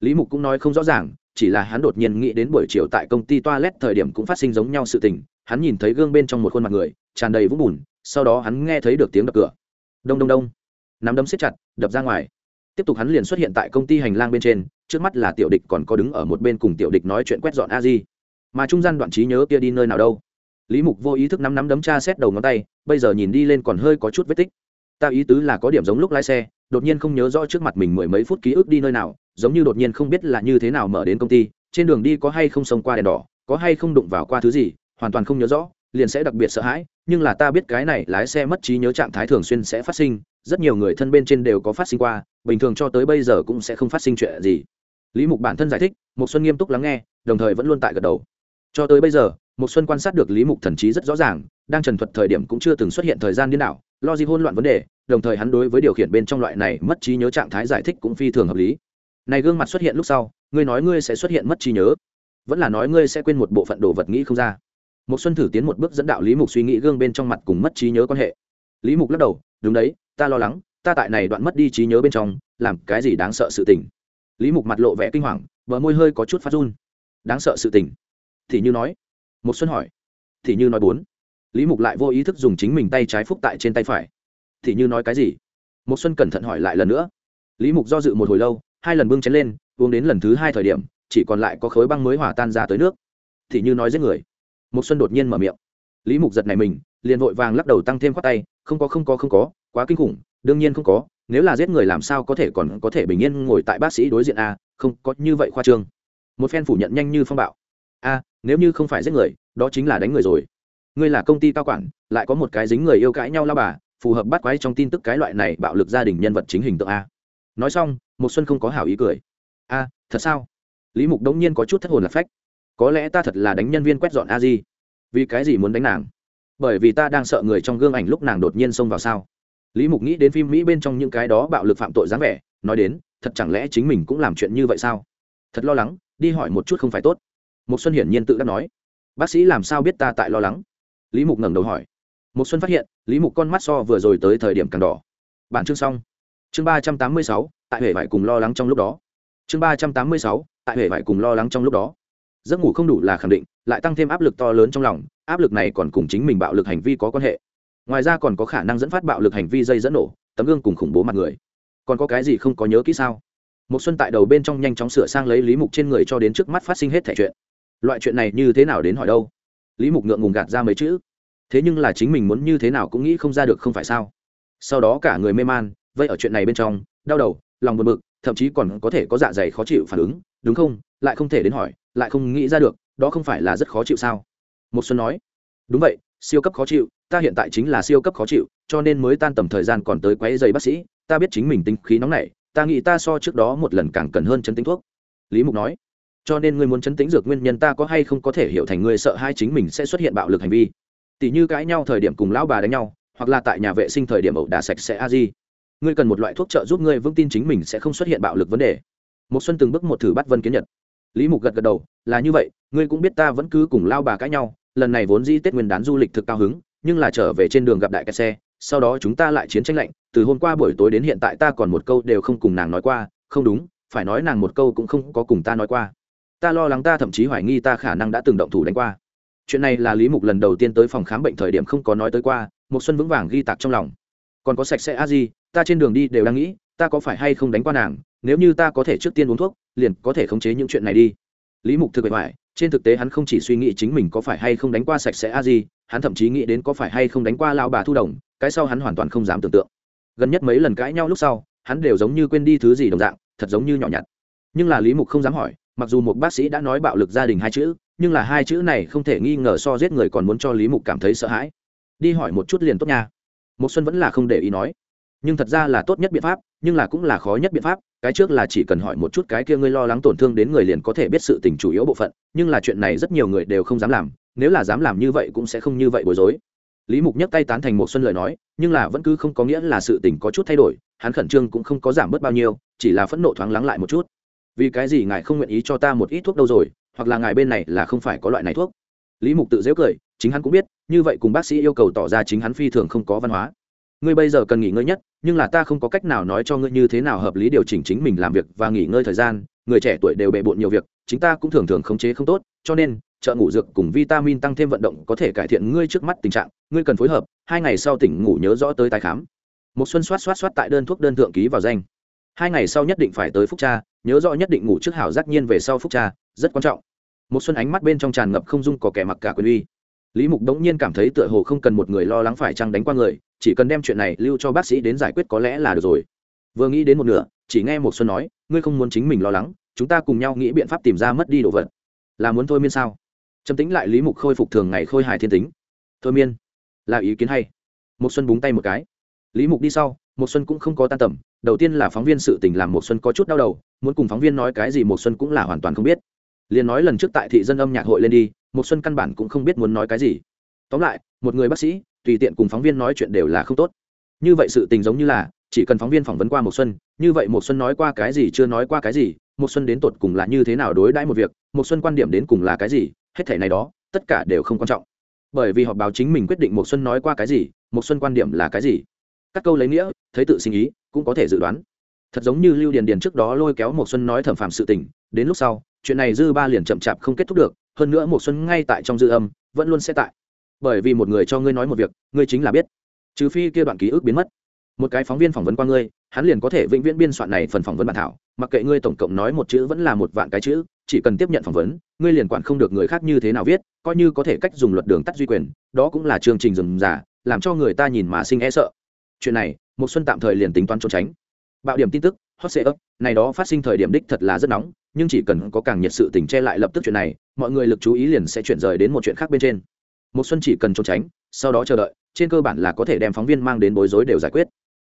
Lý mục cũng nói không rõ ràng, chỉ là hắn đột nhiên nghĩ đến buổi chiều tại công ty toilet thời điểm cũng phát sinh giống nhau sự tình, hắn nhìn thấy gương bên trong một khuôn mặt người, tràn đầy vũng bùn, sau đó hắn nghe thấy được tiếng đập cửa. Đông đông đông. Nắm đấm siết chặt, đập ra ngoài. Tiếp tục hắn liền xuất hiện tại công ty hành lang bên trên, trước mắt là tiểu địch còn có đứng ở một bên cùng tiểu địch nói chuyện quét dọn a di. Mà trung gian đoạn trí nhớ kia đi nơi nào đâu? Lý mục vô ý thức nắm nắm đấm cha xét đầu ngón tay, bây giờ nhìn đi lên còn hơi có chút vết tích. Ta ý tứ là có điểm giống lúc lái xe, đột nhiên không nhớ rõ trước mặt mình mười mấy phút ký ức đi nơi nào, giống như đột nhiên không biết là như thế nào mở đến công ty, trên đường đi có hay không xông qua đèn đỏ, có hay không đụng vào qua thứ gì, hoàn toàn không nhớ rõ, liền sẽ đặc biệt sợ hãi, nhưng là ta biết cái này lái xe mất trí nhớ trạng thái thường xuyên sẽ phát sinh, rất nhiều người thân bên trên đều có phát sinh qua, bình thường cho tới bây giờ cũng sẽ không phát sinh chuyện gì. Lý mục bản thân giải thích một xuân nghiêm túc lắng nghe, đồng thời vẫn luôn tại gật đầu. Cho tới bây giờ một xuân quan sát được lý mục thần trí rất rõ ràng, đang trần thuật thời điểm cũng chưa từng xuất hiện thời gian điên đảo lo gì hỗn loạn vấn đề, đồng thời hắn đối với điều khiển bên trong loại này mất trí nhớ trạng thái giải thích cũng phi thường hợp lý. Này gương mặt xuất hiện lúc sau, ngươi nói ngươi sẽ xuất hiện mất trí nhớ, vẫn là nói ngươi sẽ quên một bộ phận đồ vật nghĩ không ra. Một xuân thử tiến một bước dẫn đạo lý mục suy nghĩ gương bên trong mặt cùng mất trí nhớ quan hệ. Lý mục lắc đầu, đúng đấy, ta lo lắng, ta tại này đoạn mất đi trí nhớ bên trong, làm cái gì đáng sợ sự tình? Lý mục mặt lộ vẻ kinh hoàng, bờ môi hơi có chút phát run. Đáng sợ sự tình? Thì như nói một xuân hỏi. Thì như nói bốn. Lý mục lại vô ý thức dùng chính mình tay trái phúc tại trên tay phải. Thì như nói cái gì? Một xuân cẩn thận hỏi lại lần nữa. Lý mục do dự một hồi lâu, hai lần bưng chén lên, uống đến lần thứ hai thời điểm, chỉ còn lại có khối băng mới hòa tan ra tới nước. Thì như nói giết người. Một xuân đột nhiên mở miệng. Lý mục giật này mình, liền vội vàng lắc đầu tăng thêm khoát tay, không có không có không có, quá kinh khủng, đương nhiên không có, nếu là giết người làm sao có thể còn có thể bình yên ngồi tại bác sĩ đối diện a, không có như vậy khoa trương. Một phen phủ nhận nhanh như phong bạo. A nếu như không phải giết người, đó chính là đánh người rồi. Ngươi là công ty cao quản, lại có một cái dính người yêu cãi nhau lao bà, phù hợp bắt quái trong tin tức cái loại này bạo lực gia đình nhân vật chính hình tượng a. Nói xong một xuân không có hảo ý cười. A, thật sao? Lý mục đống nhiên có chút thất hồn lạc phách. Có lẽ ta thật là đánh nhân viên quét dọn a di vì cái gì muốn đánh nàng? Bởi vì ta đang sợ người trong gương ảnh lúc nàng đột nhiên xông vào sao? Lý mục nghĩ đến phim mỹ bên trong những cái đó bạo lực phạm tội dáng vẻ, nói đến, thật chẳng lẽ chính mình cũng làm chuyện như vậy sao? Thật lo lắng, đi hỏi một chút không phải tốt một xuân hiển nhiên tự đã nói. Bác sĩ làm sao biết ta tại lo lắng? Lý mục ngẩng đầu hỏi. Một xuân phát hiện, lý mục con mắt so vừa rồi tới thời điểm càng đỏ. Bản chương xong. Chương ba trăm tám mươi sáu, tại hệ vải cùng lo lắng trong lúc đó. Chương ba trăm tám mươi sáu, tại hệ vải cùng lo lắng trong lúc đó. Giấc ngủ không đủ là khẳng định, lại tăng thêm áp lực to lớn trong lòng, áp lực này còn cùng chính mình bạo lực hành vi có quan hệ. Ngoài ra còn có khả năng dẫn phát bạo lực hành vi dây dẫn nổ, tấm gương cùng khủng bố mặt người. Còn có cái gì không có nhớ kỹ sao? Một xuân tại đầu bên trong nhanh chóng sửa sang lấy lý mục trên người cho đến trước mắt phát sinh hết thể chuyện loại chuyện này như thế nào đến hỏi đâu? Lý mục ngượng ngùng gạt ra mấy chữ. Thế nhưng là chính mình muốn như thế nào cũng nghĩ không ra được không phải sao? Sau đó cả người mê man, vây ở chuyện này bên trong, đau đầu, lòng buồn bực, thậm chí còn có thể có dạ dày khó chịu phản ứng, đúng không? Lại không thể đến hỏi, lại không nghĩ ra được, đó không phải là rất khó chịu sao? Một xuân nói, đúng vậy, siêu cấp khó chịu, ta hiện tại chính là siêu cấp khó chịu, cho nên mới tan tầm thời gian còn tới quấy giày bác sĩ, ta biết chính mình tính khí nóng nảy, ta nghĩ ta so trước đó một lần càng cần hơn chấn tính thuốc. Lý mục nói cho nên ngươi muốn chấn tĩnh dược nguyên nhân ta có hay không có thể hiểu thành ngươi sợ hai chính mình sẽ xuất hiện bạo lực hành vi? Tỷ như cãi nhau thời điểm cùng lão bà đánh nhau, hoặc là tại nhà vệ sinh thời điểm ẩu đả sạch sẽ a di. Ngươi cần một loại thuốc trợ giúp ngươi vững tin chính mình sẽ không xuất hiện bạo lực vấn đề. Một xuân từng bước một thử bắt vân kiến nhật. Lý mục gật gật đầu, là như vậy, ngươi cũng biết ta vẫn cứ cùng lao bà cãi nhau, lần này vốn di tết nguyên đán du lịch thực cao hứng, nhưng là trở về trên đường gặp đại kẹt xe, sau đó chúng ta lại chiến tranh lạnh, từ hôm qua buổi tối đến hiện tại ta còn một câu đều không cùng nàng nói qua, không đúng, phải nói nàng một câu cũng không có cùng ta nói qua ta lo lắng ta thậm chí hoài nghi ta khả năng đã từng động thủ đánh qua. Chuyện này là lý mục lần đầu tiên tới phòng khám bệnh thời điểm không có nói tới qua một xuân vững vàng ghi tạc trong lòng. Còn có sạch sẽ a di, ta trên đường đi đều đang nghĩ, ta có phải hay không đánh qua nàng, nếu như ta có thể trước tiên uống thuốc, liền có thể khống chế những chuyện này đi. Lý mục thực bề ngoài, trên thực tế hắn không chỉ suy nghĩ chính mình có phải hay không đánh qua sạch sẽ a di, hắn thậm chí nghĩ đến có phải hay không đánh qua lao bà thu đồng, cái sau hắn hoàn toàn không dám tưởng tượng. Gần nhất mấy lần cãi nhau lúc sau, hắn đều giống như quên đi thứ gì đồng dạng, thật giống như nhỏ nhặt. Nhưng là lý mục không dám hỏi mặc dù một bác sĩ đã nói bạo lực gia đình hai chữ, nhưng là hai chữ này không thể nghi ngờ so giết người còn muốn cho lý mục cảm thấy sợ hãi. Đi hỏi một chút liền tốt nha. Một xuân vẫn là không để ý nói. Nhưng thật ra là tốt nhất biện pháp, nhưng là cũng là khó nhất biện pháp, cái trước là chỉ cần hỏi một chút cái kia ngươi lo lắng tổn thương đến người liền có thể biết sự tình chủ yếu bộ phận, nhưng là chuyện này rất nhiều người đều không dám làm, nếu là dám làm như vậy cũng sẽ không như vậy bối rối. Lý mục nhấc tay tán thành một xuân lời nói, nhưng là vẫn cứ không có nghĩa là sự tình có chút thay đổi, hắn khẩn trương cũng không có giảm bớt bao nhiêu, chỉ là phẫn nộ thoáng lắng lại một chút vì cái gì ngài không nguyện ý cho ta một ít thuốc đâu rồi, hoặc là ngài bên này là không phải có loại này thuốc? Lý mục tự dễu cười, chính hắn cũng biết, như vậy cùng bác sĩ yêu cầu tỏ ra chính hắn phi thường không có văn hóa. Ngươi bây giờ cần nghỉ ngơi nhất, nhưng là ta không có cách nào nói cho ngươi như thế nào hợp lý điều chỉnh chính mình làm việc và nghỉ ngơi thời gian, người trẻ tuổi đều bề bộn nhiều việc chúng ta cũng thường thường khống chế không tốt, cho nên, trợ ngủ dược cùng vitamin tăng thêm vận động có thể cải thiện ngươi trước mắt tình trạng, ngươi cần phối hợp, hai ngày sau tỉnh ngủ nhớ rõ tới tái khám. Một xuân soát soát soát tại đơn thuốc đơn thượng ký vào danh hai ngày sau nhất định phải tới phúc cha, nhớ rõ nhất định ngủ trước hảo giác nhiên về sau phúc cha, rất quan trọng. Một xuân ánh mắt bên trong tràn ngập không dung có kẻ mặc cả quyền uy. Lý mục đống nhiên cảm thấy tựa hồ không cần một người lo lắng phải chăng đánh qua người, chỉ cần đem chuyện này lưu cho bác sĩ đến giải quyết có lẽ là được rồi. Vừa nghĩ đến một nửa, chỉ nghe một xuân nói, ngươi không muốn chính mình lo lắng, chúng ta cùng nhau nghĩ biện pháp tìm ra mất đi đồ vật. Là muốn thôi miên sao? Trầm tính lại lý mục khôi phục thường ngày khôi hài thiên tính. Thôi miên? Là ý kiến hay? Một xuân búng tay một cái. Lý mục đi sau một xuân cũng không có tan tầm đầu tiên là phóng viên sự tình làm một xuân có chút đau đầu, muốn cùng phóng viên nói cái gì một xuân cũng là hoàn toàn không biết. Liền nói lần trước tại thị dân âm nhạc hội lên đi một xuân căn bản cũng không biết muốn nói cái gì. Tóm lại, một người bác sĩ, tùy tiện cùng phóng viên nói chuyện đều là không tốt. Như vậy sự tình giống như là, chỉ cần phóng viên phỏng vấn qua một xuân, như vậy một xuân nói qua cái gì chưa nói qua cái gì một xuân đến tột cùng là như thế nào đối đãi một việc một xuân quan điểm đến cùng là cái gì, hết thể này đó, tất cả đều không quan trọng. Bởi vì họp báo chính mình quyết định một xuân nói qua cái gì một xuân quan điểm là cái gì. Các câu lấy nghĩa, thấy tự sinh ý cũng có thể dự đoán. Thật giống như lưu điền điền trước đó lôi kéo một xuân nói thẩm phạm sự tình, đến lúc sau, chuyện này dư ba liền chậm chạp không kết thúc được, hơn nữa một xuân ngay tại trong dư âm, vẫn luôn sẽ tại. Bởi vì một người cho ngươi nói một việc, ngươi chính là biết. Trừ phi kia đoạn ký ức biến mất. Một cái phóng viên phỏng vấn qua ngươi, hắn liền có thể vĩnh viễn biên soạn này phần phỏng vấn bản thảo, mặc kệ ngươi tổng cộng nói một chữ vẫn là một vạn cái chữ, chỉ cần tiếp nhận phỏng vấn, ngươi liền quản không được người khác như thế nào viết, coi như có thể cách dùng luật đường tắt duy quyền, đó cũng là chương trình rườm giả làm cho người ta nhìn mà sinh e sợ chuyện này một xuân tạm thời liền tính toán trốn tránh. Bạo điểm tin tức, hot sệ ấp này đó phát sinh thời điểm đích thật là rất nóng, nhưng chỉ cần có càng nhiệt sự tình che lại lập tức chuyện này, mọi người lực chú ý liền sẽ chuyển rời đến một chuyện khác bên trên. Một xuân chỉ cần trốn tránh, sau đó chờ đợi, trên cơ bản là có thể đem phóng viên mang đến bối rối đều giải quyết.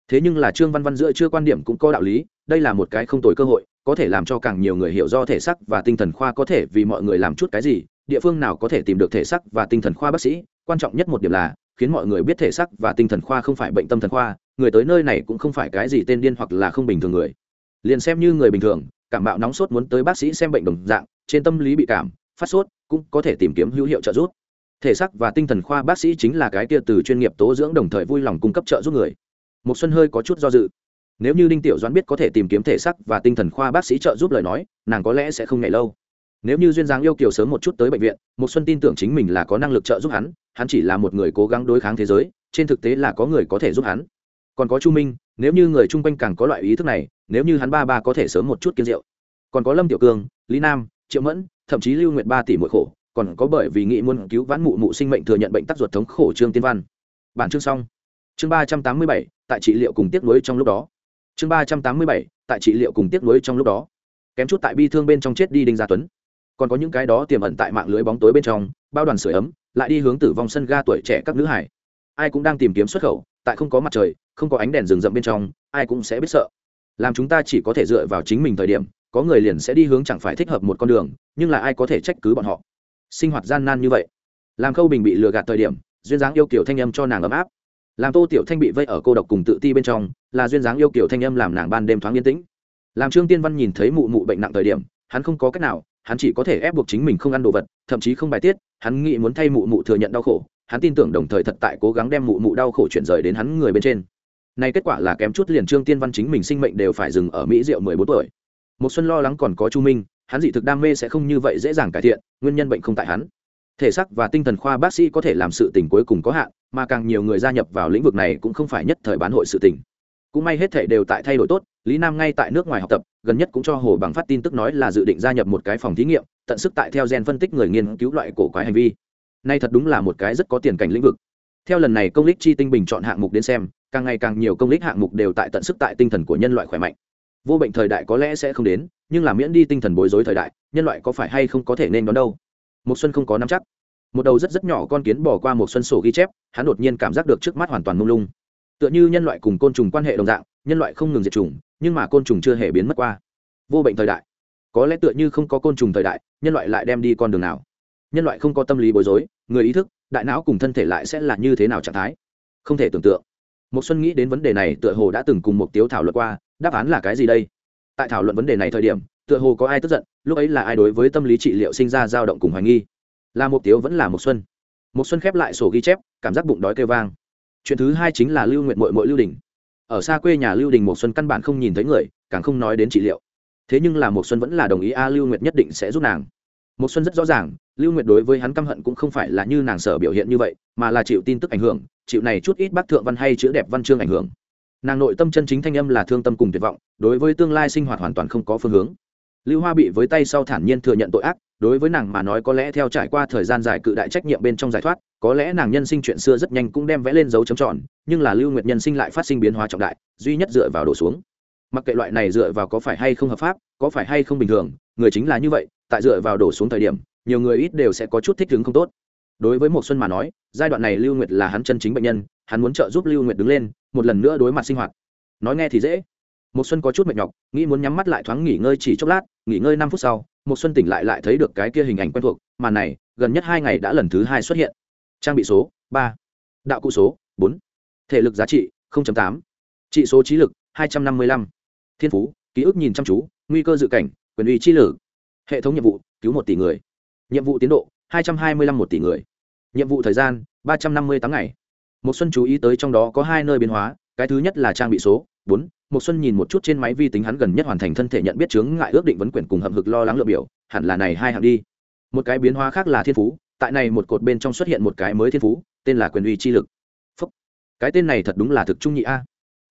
Thế nhưng là trương văn văn giữa chưa quan điểm cũng có đạo lý, đây là một cái không tồi cơ hội, có thể làm cho càng nhiều người hiểu do thể sắc và tinh thần khoa có thể vì mọi người làm chút cái gì, địa phương nào có thể tìm được thể sắc và tinh thần khoa bác sĩ, quan trọng nhất một điểm là khiến mọi người biết thể sắc và tinh thần khoa không phải bệnh tâm thần khoa, người tới nơi này cũng không phải cái gì tên điên hoặc là không bình thường người. Liền xem như người bình thường, cảm bạo nóng sốt muốn tới bác sĩ xem bệnh đồng dạng, trên tâm lý bị cảm, phát sốt, cũng có thể tìm kiếm hữu hiệu trợ giúp. Thể sắc và tinh thần khoa bác sĩ chính là cái kia từ chuyên nghiệp tố dưỡng đồng thời vui lòng cung cấp trợ giúp người. Một xuân hơi có chút do dự. Nếu như đinh tiểu doãn biết có thể tìm kiếm thể sắc và tinh thần khoa bác sĩ trợ giúp lời nói, nàng có lẽ sẽ không ngày lâu nếu như duyên dáng yêu kiều sớm một chút tới bệnh viện một xuân tin tưởng chính mình là có năng lực trợ giúp hắn hắn chỉ là một người cố gắng đối kháng thế giới, trên thực tế là có người có thể giúp hắn. Còn có chu minh, nếu như người chung quanh càng có loại ý thức này, nếu như hắn ba ba có thể sớm một chút kiên rượu. Còn có lâm tiểu cương, lý nam, triệu mẫn, thậm chí lưu nguyệt ba tỷ mỗi khổ, còn có bởi vì nghị muốn cứu vãn mụ mụ sinh mệnh thừa nhận bệnh tắc ruột thống khổ trương tiên văn. Bản chương xong. Chương ba trăm tám mươi bảy, tại trị liệu cùng tiếp nối trong lúc đó. Chương ba trăm tám mươi bảy, tại trị liệu cùng tiếp nối trong lúc đó. Kém chút tại bi thương bên trong chết đi đinh gia tuấn còn có những cái đó tiềm ẩn tại mạng lưới bóng tối bên trong, bao đoàn sửa ấm, lại đi hướng tử vong sân ga tuổi trẻ các nữ hải. Ai cũng đang tìm kiếm xuất khẩu, tại không có mặt trời, không có ánh đèn rừng rậm bên trong, ai cũng sẽ biết sợ. Làm chúng ta chỉ có thể dựa vào chính mình thời điểm, có người liền sẽ đi hướng chẳng phải thích hợp một con đường, nhưng là ai có thể trách cứ bọn họ? Sinh hoạt gian nan như vậy. Làm khâu bình bị lừa gạt thời điểm, duyên dáng yêu kiểu thanh âm cho nàng ấm áp. Làm tô tiểu thanh bị vây ở cô độc cùng tự ti bên trong, là duyên dáng yêu kiểu thanh âm làm nàng ban đêm thoáng yên tĩnh. Làm trương tiên văn nhìn thấy mụ mụ bệnh nặng thời điểm, hắn không có cách nào hắn chỉ có thể ép buộc chính mình không ăn đồ vật, thậm chí không bài tiết, hắn nghĩ muốn thay mụ mụ thừa nhận đau khổ, hắn tin tưởng đồng thời thật tại cố gắng đem mụ mụ đau khổ chuyển rời đến hắn người bên trên. Nay kết quả là kém chút liền trương tiên văn chính mình sinh mệnh đều phải dừng ở mỹ rượu mười bốn tuổi. Một xuân lo lắng còn có chu minh, hắn dị thực đam mê sẽ không như vậy dễ dàng cải thiện, nguyên nhân bệnh không tại hắn. Thể xác và tinh thần khoa bác sĩ có thể làm sự tình cuối cùng có hạn, mà càng nhiều người gia nhập vào lĩnh vực này cũng không phải nhất thời bán hội sự tình. Cũng may hết thể đều tại thay đổi tốt lý nam ngay tại nước ngoài học tập, gần nhất cũng cho hồ bằng phát tin tức nói là dự định gia nhập một cái phòng thí nghiệm, tận sức tại theo gen phân tích người nghiên cứu loại cổ quái hành vi. Nay thật đúng là một cái rất có tiền cảnh lĩnh vực. Theo lần này công lích chi tinh bình chọn hạng mục đến xem, càng ngày càng nhiều công lích hạng mục đều tại tận sức tại tinh thần của nhân loại khỏe mạnh. Vô bệnh thời đại có lẽ sẽ không đến, nhưng là miễn đi tinh thần bối rối thời đại, nhân loại có phải hay không có thể nên đón đâu? Một xuân không có nắm chắc. Một đầu rất rất nhỏ con kiến bỏ qua một xuân sổ ghi chép, hắn đột nhiên cảm giác được trước mắt hoàn toàn mông lung. Tựa như nhân loại cùng côn trùng quan hệ đồng dạng, nhân loại không ngừng diệt trùng nhưng mà côn trùng chưa hề biến mất qua. Vô bệnh thời đại. Có lẽ tựa như không có côn trùng thời đại, nhân loại lại đem đi con đường nào. Nhân loại không có tâm lý bối rối, người ý thức, đại não cùng thân thể lại sẽ là như thế nào trạng thái? Không thể tưởng tượng. Một xuân nghĩ đến vấn đề này, tựa hồ đã từng cùng một tiếu thảo luận qua, đáp án là cái gì đây? Tại thảo luận vấn đề này thời điểm, tựa hồ có ai tức giận, lúc ấy là ai đối với tâm lý trị liệu sinh ra dao động cùng hoài nghi? Là một tiếu vẫn là một xuân. Một xuân khép lại sổ ghi chép, cảm giác bụng đói kêu vang. Chuyện thứ hai chính là lưu nguyện mội mội lưu đình ở xa quê nhà lưu đình một xuân căn bản không nhìn thấy người, càng không nói đến trị liệu. Thế nhưng là một xuân vẫn là đồng ý a lưu nguyệt nhất định sẽ giúp nàng. Một xuân rất rõ ràng, lưu nguyệt đối với hắn căm hận cũng không phải là như nàng sở biểu hiện như vậy, mà là chịu tin tức ảnh hưởng, chịu này chút ít bác thượng văn hay chữ đẹp văn chương ảnh hưởng. Nàng nội tâm chân chính thanh âm là thương tâm cùng tuyệt vọng, đối với tương lai sinh hoạt hoàn toàn không có phương hướng. Lưu hoa bị với tay sau thản nhiên thừa nhận tội ác, đối với nàng mà nói có lẽ theo trải qua thời gian dài cự đại trách nhiệm bên trong giải thoát có lẽ nàng nhân sinh chuyện xưa rất nhanh cũng đem vẽ lên dấu chấm tròn, nhưng là lưu nguyệt nhân sinh lại phát sinh biến hóa trọng đại, duy nhất dựa vào đổ xuống. Mặc kệ loại này dựa vào có phải hay không hợp pháp, có phải hay không bình thường, người chính là như vậy, tại dựa vào đổ xuống thời điểm, nhiều người ít đều sẽ có chút thích ứng không tốt. Đối với một xuân mà nói, giai đoạn này lưu nguyệt là hắn chân chính bệnh nhân, hắn muốn trợ giúp lưu nguyệt đứng lên, một lần nữa đối mặt sinh hoạt. Nói nghe thì dễ. Một xuân có chút mệt nhọc, nghĩ muốn nhắm mắt lại thoáng nghỉ ngơi chỉ chốc lát, nghỉ ngơi năm phút sau một xuân tỉnh lại lại thấy được cái kia hình ảnh quen thuộc mà này, gần nhất hai ngày đã lần thứ hai xuất hiện trang bị số ba, đạo cụ số bốn, thể lực giá trị tám, trị số trí lực hai trăm năm mươi lăm, thiên phú, ký ức nhìn chăm chú, nguy cơ dự cảnh, quyền uy chi lử, hệ thống nhiệm vụ, cứu một tỷ người, nhiệm vụ tiến độ hai trăm hai mươi lăm một tỷ người, nhiệm vụ thời gian ba trăm năm mươi tám ngày. Một xuân chú ý tới trong đó có hai nơi biến hóa, cái thứ nhất là trang bị số bốn một xuân nhìn một chút trên máy vi tính hắn gần nhất hoàn thành thân thể nhận biết chướng ngại ước định vấn quyền cùng hầm hực lo lắng lựa biểu, hẳn là này hai hạng đi. Một cái biến hóa khác là thiên phú tại này một cột bên trong xuất hiện một cái mới thiên phú, tên là quyền uy chi lực. Phúc. cái tên này thật đúng là thực trung nhị a.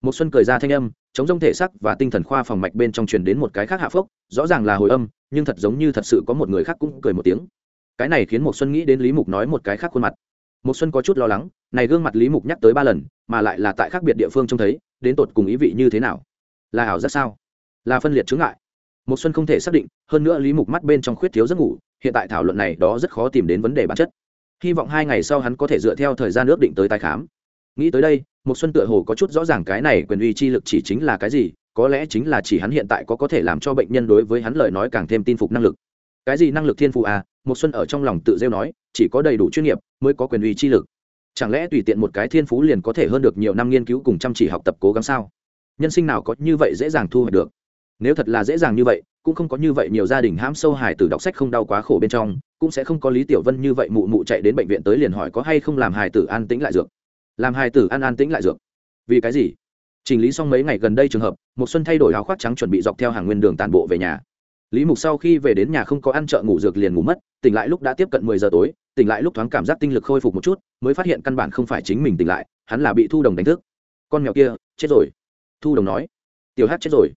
Một xuân cười ra thanh âm, chống rông thể sắc và tinh thần khoa phòng mạch bên trong truyền đến một cái khác hạ phốc rõ ràng là hồi âm, nhưng thật giống như thật sự có một người khác cũng cười một tiếng. Cái này khiến một xuân nghĩ đến lý mục nói một cái khác khuôn mặt. Một xuân có chút lo lắng, này gương mặt lý mục nhắc tới ba lần, mà lại là tại khác biệt địa phương trông thấy, đến tột cùng ý vị như thế nào? Là ảo giác sao? Là phân liệt chứng ngại. Một xuân không thể xác định, hơn nữa lý mục mắt bên trong khuyết thiếu giấc ngủ hiện tại thảo luận này đó rất khó tìm đến vấn đề bản chất. Hy vọng hai ngày sau hắn có thể dựa theo thời gian ước định tới tái khám. Nghĩ tới đây một xuân tựa hồ có chút rõ ràng cái này quyền uy chi lực chỉ chính là cái gì, có lẽ chính là chỉ hắn hiện tại có có thể làm cho bệnh nhân đối với hắn lời nói càng thêm tin phục năng lực. Cái gì năng lực thiên phụ à? Một xuân ở trong lòng tự rêu nói, chỉ có đầy đủ chuyên nghiệp mới có quyền uy chi lực. Chẳng lẽ tùy tiện một cái thiên phú liền có thể hơn được nhiều năm nghiên cứu cùng chăm chỉ học tập cố gắng sao? Nhân sinh nào có như vậy dễ dàng thu hoạch được? Nếu thật là dễ dàng như vậy, cũng không có như vậy nhiều gia đình hãm sâu hài tử đọc sách không đau quá khổ bên trong, cũng sẽ không có lý tiểu vân như vậy mụ mụ chạy đến bệnh viện tới liền hỏi có hay không làm hài tử an tĩnh lại dược. Làm hài tử an an tĩnh lại dược. Vì cái gì? Chỉnh lý xong mấy ngày gần đây trường hợp một xuân thay đổi áo khoác trắng chuẩn bị dọc theo hàng nguyên đường tàn bộ về nhà. Lý mục sau khi về đến nhà không có ăn chợ ngủ dược liền ngủ mất, tỉnh lại lúc đã tiếp cận mười giờ tối, tỉnh lại lúc thoáng cảm giác tinh lực khôi phục một chút, mới phát hiện căn bản không phải chính mình tỉnh lại, hắn là bị thu đồng đánh thức. Con mèo kia, chết rồi. Thu đồng nói. Tiểu hát chết rồi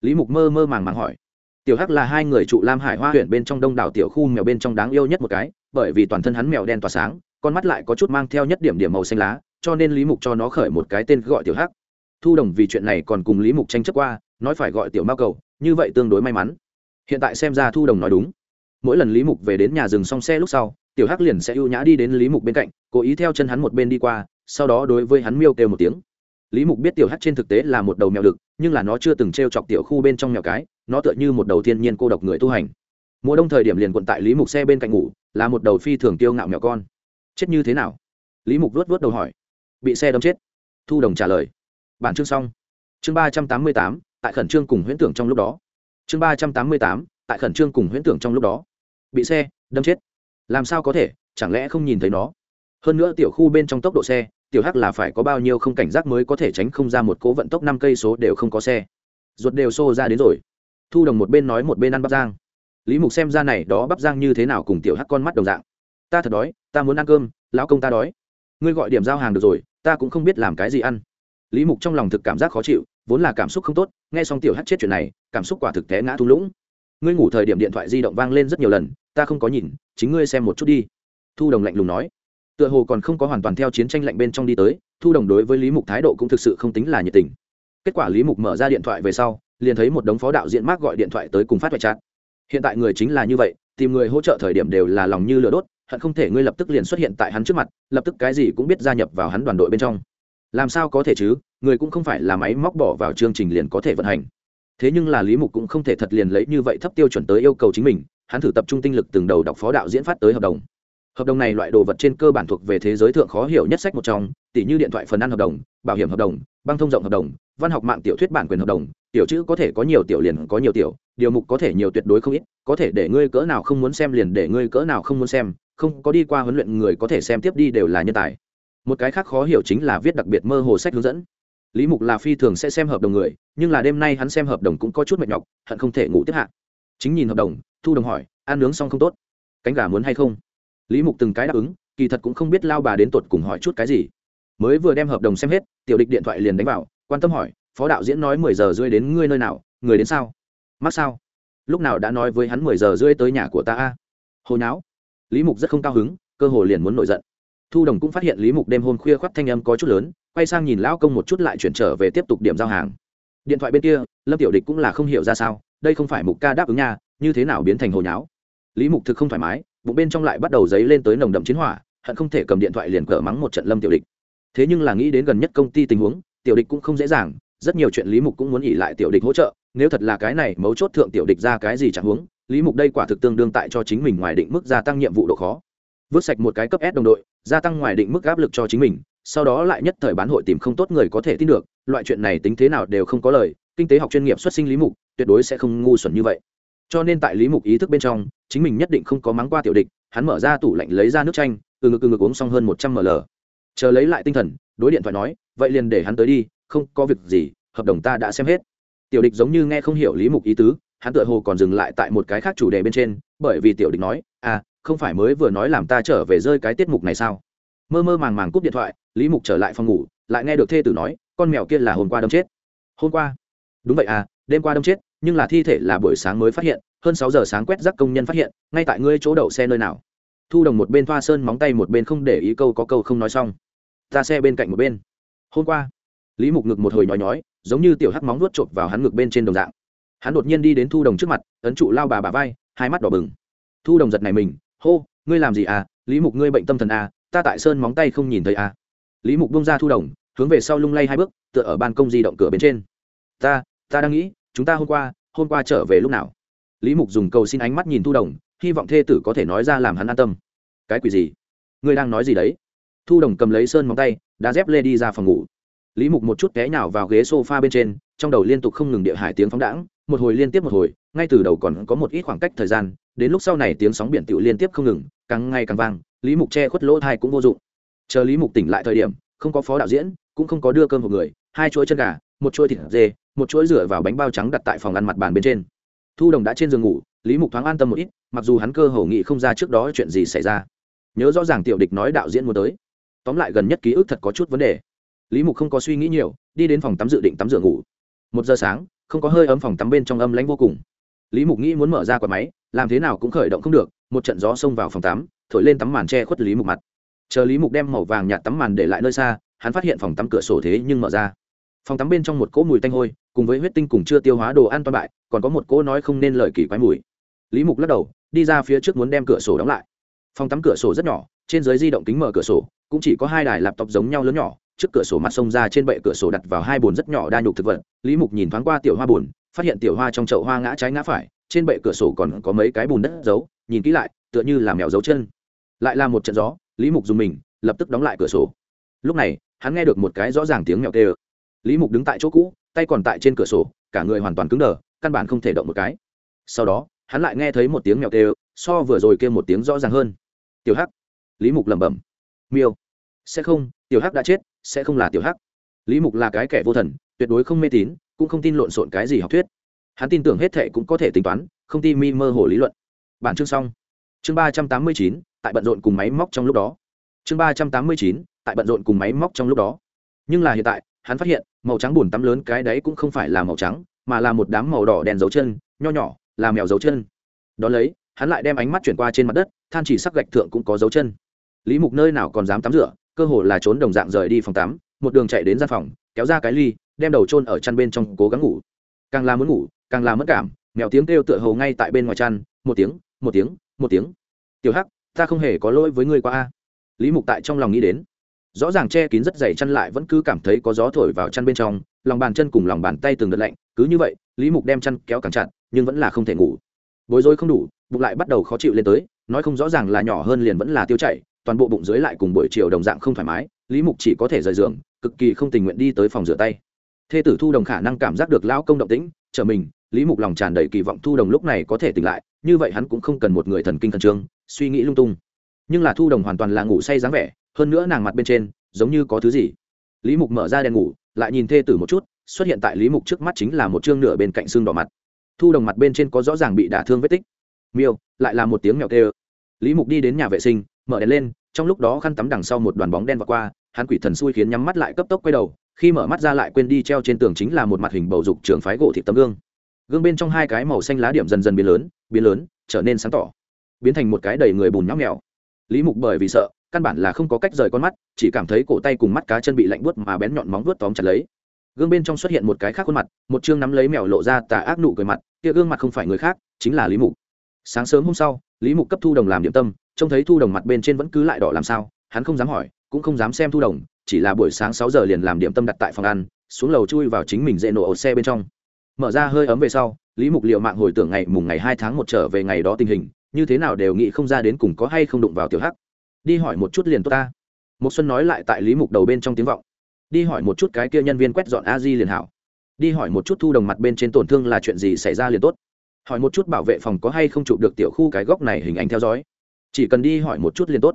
lý mục mơ mơ màng màng hỏi. Tiểu hắc là hai người trụ lam hải hoa huyện bên trong đông đảo tiểu khu mèo bên trong đáng yêu nhất một cái, bởi vì toàn thân hắn mèo đen tỏa sáng, con mắt lại có chút mang theo nhất điểm điểm màu xanh lá, cho nên lý mục cho nó khởi một cái tên gọi tiểu hắc. Thu đồng vì chuyện này còn cùng lý mục tranh chấp qua, nói phải gọi tiểu mao cầu, như vậy tương đối may mắn. Hiện tại xem ra thu đồng nói đúng. Mỗi lần lý mục về đến nhà dừng xong xe lúc sau, tiểu hắc liền sẽ ưu nhã đi đến lý mục bên cạnh, cố ý theo chân hắn một bên đi qua, sau đó đối với hắn miêu kêu một tiếng. Lý mục biết tiểu hắc trên thực tế là một đầu mèo đực nhưng là nó chưa từng t r e o chọc tiểu khu bên trong nhỏ cái, nó tựa như một đầu thiên nhiên cô độc người tu hành. Mùa đông thời điểm liền quận tại lý mục xe bên cạnh ngủ, là một đầu phi thường tiêu ngạo mèo con. Chết như thế nào? Lý mục vớt vớt đầu hỏi. Bị xe đâm chết. Thu đồng trả lời. Bản chương xong. Chương ba trăm tám mươi tám, tại khẩn trương cùng huyễn tưởng trong lúc đó. Chương ba trăm tám mươi tám, tại khẩn trương cùng huyễn tưởng trong lúc đó. Bị xe đâm chết. Làm sao có thể? Chẳng lẽ không nhìn thấy nó? Hơn nữa tiểu khu bên trong tốc độ xe tiểu hắc là phải có bao nhiêu không cảnh giác mới có thể tránh không ra một cố vận tốc năm cây số đều không có xe. Ruột đều xô ra đến rồi. Thu đồng một bên nói một bên ăn bắp giang lý mục xem ra này đó bắp giang như thế nào cùng tiểu hắc con mắt đồng dạng. Ta thật đói, ta muốn ăn cơm, lão công ta đói. Ngươi gọi điểm giao hàng được rồi, ta cũng không biết làm cái gì ăn. Lý mục trong lòng thực cảm giác khó chịu, vốn là cảm xúc không tốt, nghe xong tiểu hắc chết chuyện này, cảm xúc quả thực té ngã thung lũng. Ngươi ngủ thời điểm điện thoại di động vang lên rất nhiều lần, ta không có nhìn, chính ngươi xem một chút đi. Thu đồng lạnh lùng nói tựa hồ còn không có hoàn toàn theo chiến tranh lạnh bên trong đi tới, thu đồng đối với lý mục thái độ cũng thực sự không tính là nhiệt tình. Kết quả lý mục mở ra điện thoại về sau, liền thấy một đống phó đạo diễn mark gọi điện thoại tới cùng phát hoại chát hiện tại người chính là như vậy, tìm người hỗ trợ thời điểm đều là lòng như lửa đốt, hận không thể ngươi lập tức liền xuất hiện tại hắn trước mặt, lập tức cái gì cũng biết gia nhập vào hắn đoàn đội bên trong. Làm sao có thể chứ, người cũng không phải là máy móc bỏ vào chương trình liền có thể vận hành. Thế nhưng là lý mục cũng không thể thật liền lấy như vậy thấp tiêu chuẩn tới yêu cầu chính mình, hắn thử tập trung tinh lực từng đầu đọc phó đạo diễn phát tới hợp đồng hợp đồng này loại đồ vật trên cơ bản thuộc về thế giới thượng khó hiểu nhất sách một trong tỷ như điện thoại phần ăn hợp đồng, bảo hiểm hợp đồng, băng thông rộng hợp đồng, văn học mạng tiểu thuyết bản quyền hợp đồng, tiểu chữ có thể có nhiều tiểu liền có nhiều tiểu, điều mục có thể nhiều tuyệt đối không ít, có thể để ngươi cỡ nào không muốn xem liền để ngươi cỡ nào không muốn xem, không có đi qua huấn luyện người có thể xem tiếp đi đều là nhân tài. Một cái khác khó hiểu chính là viết đặc biệt mơ hồ sách hướng dẫn. Lý mục là phi thường sẽ xem hợp đồng người, nhưng là đêm nay hắn xem hợp đồng cũng có chút mệt nhọc, hận không thể ngủ tiếp hạ. Chính nhìn hợp đồng, thu đồng hỏi, ăn nướng xong không tốt? Cánh gà muốn hay không? Lý mục từng cái đáp ứng, kỳ thật cũng không biết lao bà đến tột cùng hỏi chút cái gì. Mới vừa đem hợp đồng xem hết, tiểu địch điện thoại liền đánh vào, quan tâm hỏi, phó đạo diễn nói mười giờ rưỡi đến ngươi nơi nào, người đến sao? Mắc sao? Lúc nào đã nói với hắn mười giờ rưỡi tới nhà của ta a? Hồi não lý mục rất không cao hứng, cơ hồ liền muốn nổi giận. Thu đồng cũng phát hiện lý mục đêm hôm khuya khoắt thanh âm có chút lớn, quay sang nhìn lão công một chút lại chuyển trở về tiếp tục điểm giao hàng. Điện thoại bên kia, lâm tiểu địch cũng là không hiểu ra sao, đây không phải mục ca đáp ứng nha, như thế nào biến thành hồi nháo? Lý mục thực không thoải mái bụng bên trong lại bắt đầu dấy lên tới nồng đậm chiến hỏa, hận không thể cầm điện thoại liền cờ mắng một trận lâm tiểu địch. Thế nhưng là nghĩ đến gần nhất công ty tình huống, tiểu địch cũng không dễ dàng, rất nhiều chuyện lý mục cũng muốn nghỉ lại tiểu địch hỗ trợ, nếu thật là cái này mấu chốt thượng tiểu địch ra cái gì chẳng huống, lý mục đây quả thực tương đương tại cho chính mình ngoài định mức gia tăng nhiệm vụ độ khó. Vứt sạch một cái cấp s đồng đội, gia tăng ngoài định mức áp lực cho chính mình, sau đó lại nhất thời bán hội tìm không tốt người có thể tin được, loại chuyện này tính thế nào đều không có lời, kinh tế học chuyên nghiệp xuất sinh lý mục, tuyệt đối sẽ không ngu xuẩn như vậy cho nên tại lý mục ý thức bên trong, chính mình nhất định không có mắng qua tiểu địch, hắn mở ra tủ lạnh lấy ra nước chanh, từ ngực từ ngực uống xong hơn một trăm ml. Chờ lấy lại tinh thần, đối điện thoại nói, vậy liền để hắn tới đi, không có việc gì, hợp đồng ta đã xem hết. Tiểu địch giống như nghe không hiểu lý mục ý tứ, hắn tựa hồ còn dừng lại tại một cái khác chủ đề bên trên, bởi vì tiểu địch nói à không phải mới vừa nói làm ta trở về rơi cái tiết mục này sao? Mơ mơ màng màng cúp điện thoại, lý mục trở lại phòng ngủ, lại nghe được thê tử nói, con mèo kia là hôm qua đâm chết. Hôm qua? Đúng vậy à đêm qua đâm chết nhưng là thi thể là buổi sáng mới phát hiện, hơn sáu giờ sáng quét rác công nhân phát hiện, ngay tại ngươi chỗ đậu xe nơi nào. Thu đồng một bên thoa sơn móng tay một bên không để ý câu có câu không nói xong. Ta xe bên cạnh một bên. Hôm qua, lý mục ngực một hồi nhói nhói, giống như tiểu hắc móng nuốt chộp vào hắn ngực bên trên đồng dạng. Hắn đột nhiên đi đến thu đồng trước mặt, ấn trụ lao bà bà vai, hai mắt đỏ bừng. Thu đồng giật này mình, hô, ngươi làm gì à? Lý mục ngươi bệnh tâm thần à? Ta tại sơn móng tay không nhìn thấy à? Lý mục bông ra thu đồng, hướng về sau lung lay hai bước, tựa ở ban công di động cửa bên trên. Ta ta đang nghĩ chúng ta hôm qua hôm qua trở về lúc nào? Lý mục dùng cầu xin ánh mắt nhìn thu đồng, hy vọng thê tử có thể nói ra làm hắn an tâm. Cái quỷ gì? Ngươi đang nói gì đấy? Thu đồng cầm lấy sơn móng tay, đã dép lê đi ra phòng ngủ. Lý mục một chút té nhào vào ghế s o f a bên trên, trong đầu liên tục không ngừng địa hải tiếng phóng đãng, một hồi liên tiếp một hồi, ngay từ đầu còn có một ít khoảng cách thời gian, đến lúc sau này tiếng sóng biển tựu liên tiếp không ngừng, càng ngày càng vang, lý mục che khuất lỗ thai cũng vô dụng. Chờ lý mục tỉnh lại thời điểm, không có phó đạo diễn, cũng không có đưa cơm một người, hai chuỗi chân gà một chuỗi thịt dê, một chuỗi rửa vào bánh bao trắng đặt tại phòng ăn mặt bàn bên trên. Thu đồng đã trên giường ngủ, lý mục thoáng an tâm một ít, mặc dù hắn cơ hồ nghĩ không ra trước đó chuyện gì xảy ra. Nhớ rõ ràng tiểu địch nói đạo diễn muốn tới. Tóm lại gần nhất ký ức thật có chút vấn đề. Lý mục không có suy nghĩ nhiều, đi đến phòng tắm dự định tắm rửa ngủ. Một giờ sáng, không có hơi ấm phòng tắm bên trong âm lãnh vô cùng. Lý mục nghĩ muốn mở ra quạt máy, làm thế nào cũng khởi động không được, một trận gió xông vào phòng tắm, thổi lên tắm màn che khuất lý mục mặt. Chờ lý mục đem màu vàng nhạt tắm màn để lại nơi xa, hắn phát hiện phòng tắm cửa sổ thế nhưng mở ra phòng tắm bên trong một cỗ mùi tanh hôi cùng với huyết tinh cùng chưa tiêu hóa đồ ăn toàn bại còn có một cỗ nói không nên lời kỳ quái mùi. Lý mục lắc đầu đi ra phía trước muốn đem cửa sổ đóng lại. Phòng tắm cửa sổ rất nhỏ trên dưới di động kính mở cửa sổ cũng chỉ có hai đài laptop giống nhau lớn nhỏ trước cửa sổ mặt sông ra trên bệ cửa sổ đặt vào hai bồn rất nhỏ đa nhục thực vật. Lý mục nhìn thoáng qua tiểu hoa bồn, phát hiện tiểu hoa trong chậu hoa ngã trái ngã phải trên bệ cửa sổ còn có mấy cái bùn đất giấu nhìn kỹ lại tựa như là mèo dấu chân. Lại là một trận gió lý mục dùng mình lập tức đóng lại cửa sổ. Lúc này hắn nghe được một cái rõ ràng tiếng mèo tê ơ lý mục đứng tại chỗ cũ tay còn tại trên cửa sổ cả người hoàn toàn cứng đờ căn bản không thể động một cái. Sau đó hắn lại nghe thấy một tiếng mèo kêu, so vừa rồi kêu một tiếng rõ ràng hơn. Tiểu hắc. Lý mục lẩm bẩm. Miêu. Sẽ không tiểu hắc đã chết sẽ không là tiểu hắc. Lý mục là cái kẻ vô thần tuyệt đối không mê tín cũng không tin lộn xộn cái gì học thuyết. Hắn tin tưởng hết thệ cũng có thể tính toán không tin mi mơ hồ lý luận. Bản chương xong. Chương ba trăm tám mươi chín tại bận rộn cùng máy móc trong lúc đó. Chương ba trăm tám mươi chín tại bận rộn cùng máy móc trong lúc đó. Nhưng là hiện tại hắn phát hiện, màu trắng bùn tắm lớn cái đấy cũng không phải là màu trắng, mà là một đám màu đỏ đèn dấu chân, nho nhỏ, là mèo dấu chân. Đón lấy, hắn lại đem ánh mắt chuyển qua trên mặt đất, than chỉ sắc gạch thượng cũng có dấu chân. Lý mục nơi nào còn dám tắm rửa, cơ hồ là trốn đồng dạng rời đi phòng tắm, một đường chạy đến gian phòng, kéo ra cái ly, đem đầu trôn ở chăn bên trong, cố gắng ngủ. Càng là muốn ngủ, càng là mất cảm, mèo tiếng kêu tựa hồ ngay tại bên ngoài chăn, một tiếng một tiếng một tiếng. Tiểu hắc, ta không hề có lỗi với ngươi qua a. Lý mục tại trong lòng nghĩ đến rõ ràng che kín rất dày chăn lại vẫn cứ cảm thấy có gió thổi vào chăn bên trong, lòng bàn chân cùng lòng bàn tay từng đợt lạnh, cứ như vậy, lý mục đem chăn kéo càng chặt, nhưng vẫn là không thể ngủ. Bối rối không đủ, bụng lại bắt đầu khó chịu lên tới, nói không rõ ràng là nhỏ hơn liền vẫn là tiêu chảy, toàn bộ bụng dưới lại cùng buổi chiều đồng dạng không thoải mái, lý mục chỉ có thể rời giường, cực kỳ không tình nguyện đi tới phòng rửa tay. Thê tử thu đồng khả năng cảm giác được lão công động tĩnh, trở mình, lý mục lòng tràn đầy kỳ vọng thu đồng lúc này có thể tỉnh lại, như vậy hắn cũng không cần một người thần kinh thần trương, suy nghĩ lung tung. Nhưng là thu đồng hoàn toàn là ngủ say dáng vẻ hơn nữa nàng mặt bên trên giống như có thứ gì. Lý mục mở ra đèn ngủ, lại nhìn thê tử một chút, xuất hiện tại lý mục trước mắt chính là một chương nửa bên cạnh xương đỏ mặt. Thu đồng mặt bên trên có rõ ràng bị đả thương vết tích. Miêu, lại là một tiếng mèo kêu lý mục đi đến nhà vệ sinh, mở đèn lên, trong lúc đó khăn tắm đằng sau một đoàn bóng đen vọt qua, hắn quỷ thần xui khiến nhắm mắt lại cấp tốc quay đầu, khi mở mắt ra lại quên đi treo trên tường chính là một mặt hình bầu dục trường phái gỗ thịt tấm gương. Gương bên trong hai cái màu xanh lá điểm dần dần biến lớn biến lớn, trở nên sáng tỏ, biến thành một cái đầy người bùn nhóc nghèo lý mục bởi vì sợ căn bản là không có cách rời con mắt, chỉ cảm thấy cổ tay cùng mắt cá chân bị lạnh buốt mà bén nhọn móng vuốt tóm chặt lấy. Gương bên trong xuất hiện một cái khác khuôn mặt, một chương nắm lấy mèo lộ ra tà ác nụ cười mặt, kia gương mặt không phải người khác, chính là lý mục. Sáng sớm hôm sau, lý mục cấp thu đồng làm điểm tâm, trông thấy thu đồng mặt bên trên vẫn cứ lại đỏ làm sao, hắn không dám hỏi, cũng không dám xem thu đồng, chỉ là buổi sáng sáu giờ liền làm điểm tâm đặt tại phòng ăn, xuống lầu chui vào chính mình dễ nổ ổ xe bên trong. Mở ra hơi ấm về sau, lý mục liệu mạng hồi tưởng ngày mùng ngày hai tháng một trở về ngày đó tình hình, như thế nào đều nghĩ không ra đến cùng có hay không đụng vào tiểu hắc đi hỏi một chút liền tốt ta. Một xuân nói lại tại lý mục đầu bên trong tiếng vọng. Đi hỏi một chút cái kia nhân viên quét dọn a di liền hảo. Đi hỏi một chút thu đồng mặt bên trên tổn thương là chuyện gì xảy ra liền tốt. Hỏi một chút bảo vệ phòng có hay không chụp được tiểu khu cái góc này hình ảnh theo dõi. Chỉ cần đi hỏi một chút liền tốt.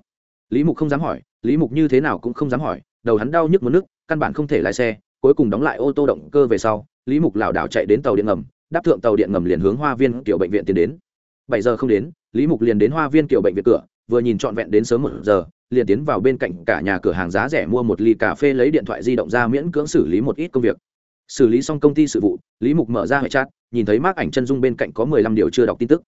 Lý mục không dám hỏi, lý mục như thế nào cũng không dám hỏi, đầu hắn đau nhức một nước, căn bản không thể lái xe, cuối cùng đóng lại ô tô động cơ về sau, lý mục lảo đảo chạy đến tàu điện ngầm, đáp thượng tàu điện ngầm liền hướng hoa viên Tiểu bệnh viện tiến đến. Bảy giờ không đến lý mục liền đến hoa viên kiểu bệnh viện cửa, vừa nhìn trọn vẹn đến sớm một giờ, liền tiến vào bên cạnh cả nhà cửa hàng giá rẻ mua một ly cà phê lấy điện thoại di động ra miễn cưỡng xử lý một ít công việc. Xử lý xong công ty sự vụ, lý mục mở ra hệ chat, nhìn thấy mác ảnh chân dung bên cạnh có mười lăm điều chưa đọc tin tức.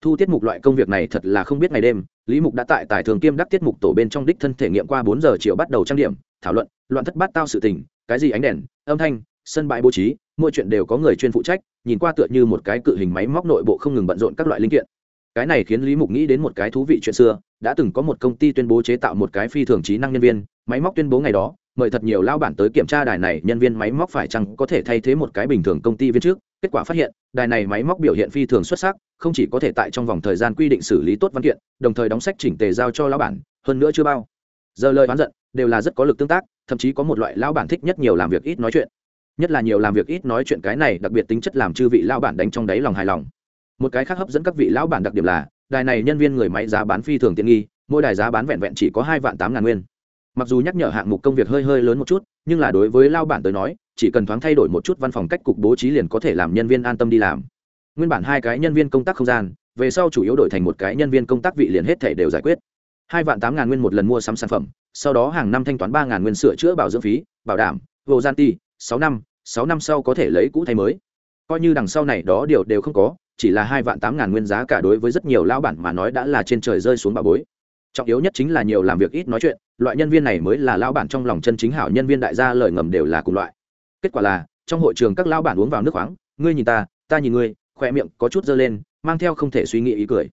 Thu tiết mục loại công việc này thật là không biết ngày đêm, lý mục đã tại tài thường kiêm đắc tiết mục tổ bên trong đích thân thể nghiệm qua bốn giờ chiều bắt đầu trang điểm, thảo luận, loạn thất bát tao sự tình, cái gì ánh đèn, âm thanh, sân bãi bố trí mọi chuyện đều có người chuyên phụ trách, nhìn qua tựa như một cái cự hình máy móc nội bộ không ngừng bận rộn các loại linh kiện cái này khiến lý mục nghĩ đến một cái thú vị chuyện xưa, đã từng có một công ty tuyên bố chế tạo một cái phi thường trí năng nhân viên, máy móc tuyên bố ngày đó, mời thật nhiều lao bản tới kiểm tra đài này, nhân viên máy móc phải chăng có thể thay thế một cái bình thường công ty viên trước. Kết quả phát hiện, đài này máy móc biểu hiện phi thường xuất sắc, không chỉ có thể tại trong vòng thời gian quy định xử lý tốt văn kiện, đồng thời đóng sách chỉnh tề giao cho lao bản, hơn nữa chưa bao. Giờ lời oán giận, đều là rất có lực tương tác, thậm chí có một loại lao bản thích nhất nhiều làm việc ít nói chuyện. Nhất là nhiều làm việc ít nói chuyện cái này, đặc biệt tính chất làm chư vị lao bản đánh trong đáy lòng hài lòng một cái khác hấp dẫn các vị lão bản đặc điểm là, đài này nhân viên người máy giá bán phi thường tiện nghi, mỗi đài giá bán vẹn vẹn chỉ có hai vạn tám ngàn nguyên. Mặc dù nhắc nhở hạng mục công việc hơi hơi lớn một chút, nhưng là đối với lao bản tới nói, chỉ cần thoáng thay đổi một chút văn phòng cách cục bố trí liền có thể làm nhân viên an tâm đi làm. Nguyên bản hai cái nhân viên công tác không gian, về sau chủ yếu đổi thành một cái nhân viên công tác vị liền hết thể đều giải quyết. Hai vạn tám ngàn nguyên một lần mua sắm sản phẩm, sau đó hàng năm thanh toán ba ngàn nguyên sửa chữa bảo dưỡng phí, bảo đảm vô gian ti sáu năm sáu năm sau có thể lấy cũ thay mới. Coi như đằng sau này đó điều đều không có chỉ là hai vạn tám ngàn nguyên giá cả đối với rất nhiều lao bản mà nói đã là trên trời rơi xuống bà bối. Trọng yếu nhất chính là nhiều làm việc ít nói chuyện, loại nhân viên này mới là lao bản trong lòng chân chính hảo nhân viên đại gia lời ngầm đều là cùng loại. Kết quả là, trong hội trường các lao bản uống vào nước khoáng, ngươi nhìn ta ta nhìn ngươi, khỏe miệng có chút dơ lên, mang theo không thể suy nghĩ ý cười.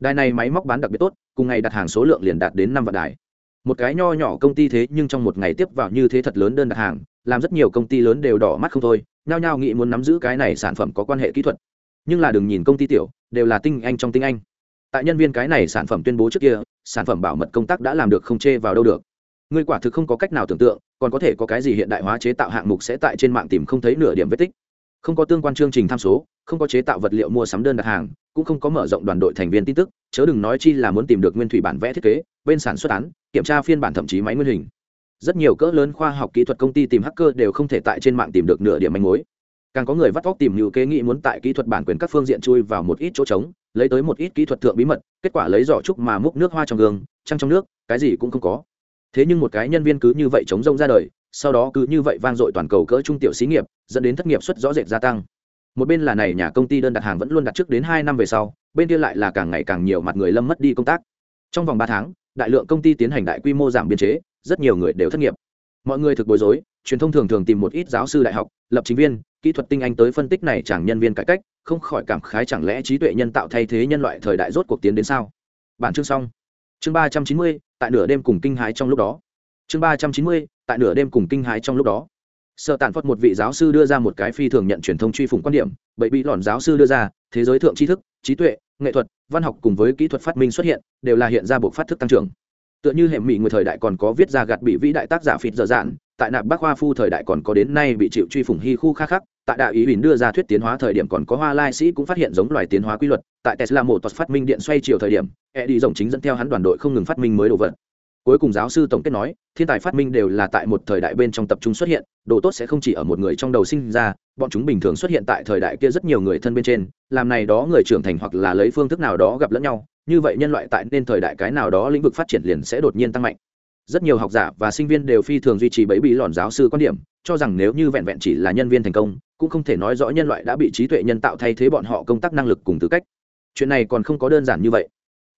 Đài này máy móc bán đặc biệt tốt, cùng ngày đặt hàng số lượng liền đạt đến năm vạn đài. Một cái nho nhỏ công ty thế nhưng trong một ngày tiếp vào như thế thật lớn đơn đặt hàng, làm rất nhiều công ty lớn đều đỏ mắt không thôi, nhao nhao nghĩ muốn nắm giữ cái này sản phẩm có quan hệ kỹ thuật nhưng là đừng nhìn công ty tiểu, đều là tinh anh trong tinh anh. Tại nhân viên cái này sản phẩm tuyên bố trước kia, sản phẩm bảo mật công tác đã làm được không chê vào đâu được. Người quả thực không có cách nào tưởng tượng, còn có thể có cái gì hiện đại hóa chế tạo hạng mục sẽ tại trên mạng tìm không thấy nửa điểm vết tích. Không có tương quan chương trình tham số, không có chế tạo vật liệu mua sắm đơn đặt hàng, cũng không có mở rộng đoàn đội thành viên tin tức, chớ đừng nói chi là muốn tìm được nguyên thủy bản vẽ thiết kế, bên sản xuất án, kiểm tra phiên bản thậm chí máy nguyên hình. Rất nhiều cỡ lớn khoa học kỹ thuật công ty tìm hacker đều không thể tại trên mạng tìm được nửa điểm manh mối càng có người vắt vóc tìm nhiều kế nghị muốn tại kỹ thuật bản quyền các phương diện chui vào một ít chỗ trống, lấy tới một ít kỹ thuật thượng bí mật, kết quả lấy giỏ trúc mà múc nước hoa trong gương, trăng trong nước, cái gì cũng không có. Thế nhưng một cái nhân viên cứ như vậy chống rông ra đời, sau đó cứ như vậy vang dội toàn cầu cỡ trung tiểu xí nghiệp, dẫn đến thất nghiệp suất rõ rệt gia tăng. Một bên là này nhà công ty đơn đặt hàng vẫn luôn đặt trước đến hai năm về sau, bên kia lại là càng ngày càng nhiều mặt người lâm mất đi công tác. Trong vòng ba tháng, đại lượng công ty tiến hành đại quy mô giảm biên chế, rất nhiều người đều thất nghiệp. Mọi người thực bối rối, truyền thông thường thường tìm một ít giáo sư đại học, lập trình viên kỹ thuật tinh anh tới phân tích này chẳng nhân viên cải cách, không khỏi cảm khái chẳng lẽ trí tuệ nhân tạo thay thế nhân loại thời đại rốt cuộc tiến đến sao? Bản chương xong. Chương ba trăm chín mươi, tại nửa đêm cùng kinh hãi trong lúc đó. Chương ba trăm chín mươi, tại nửa đêm cùng kinh hãi trong lúc đó. Sợ tàn phật một vị giáo sư đưa ra một cái phi thường nhận truyền thông truy phủng quan điểm, bậy bị lòn giáo sư đưa ra, thế giới thượng tri thức, trí tuệ, nghệ thuật, văn học cùng với kỹ thuật phát minh xuất hiện, đều là hiện ra buộc phát thức tăng trưởng. Tựa như hệ mỹ người thời đại còn có viết ra gạt bị vĩ đại tác giả phịt dở dạn tại nạp bắc hoa phu thời đại còn có đến nay bị chịu truy phủng hy khu khác khắc, tại đạo ý huỳnh đưa ra thuyết tiến hóa thời điểm còn có hoa lai sĩ cũng phát hiện giống loài tiến hóa quy luật, tại tesla một phát minh điện xoay chiều thời điểm e đi rồng chính dẫn theo hắn đoàn đội không ngừng phát minh mới đồ vật. Cuối cùng giáo sư tổng kết nói, thiên tài phát minh đều là tại một thời đại bên trong tập trung xuất hiện, Đồ tốt sẽ không chỉ ở một người trong đầu sinh ra, bọn chúng bình thường xuất hiện tại thời đại kia rất nhiều người thân bên trên, làm này đó người trưởng thành hoặc là lấy phương thức nào đó gặp lẫn nhau, như vậy nhân loại tại nên thời đại cái nào đó lĩnh vực phát triển liền sẽ đột nhiên tăng mạnh rất nhiều học giả và sinh viên đều phi thường duy trì bẫy bị lòn giáo sư quan điểm, cho rằng nếu như vẹn vẹn chỉ là nhân viên thành công, cũng không thể nói rõ nhân loại đã bị trí tuệ nhân tạo thay thế bọn họ công tác năng lực cùng tư cách. Chuyện này còn không có đơn giản như vậy.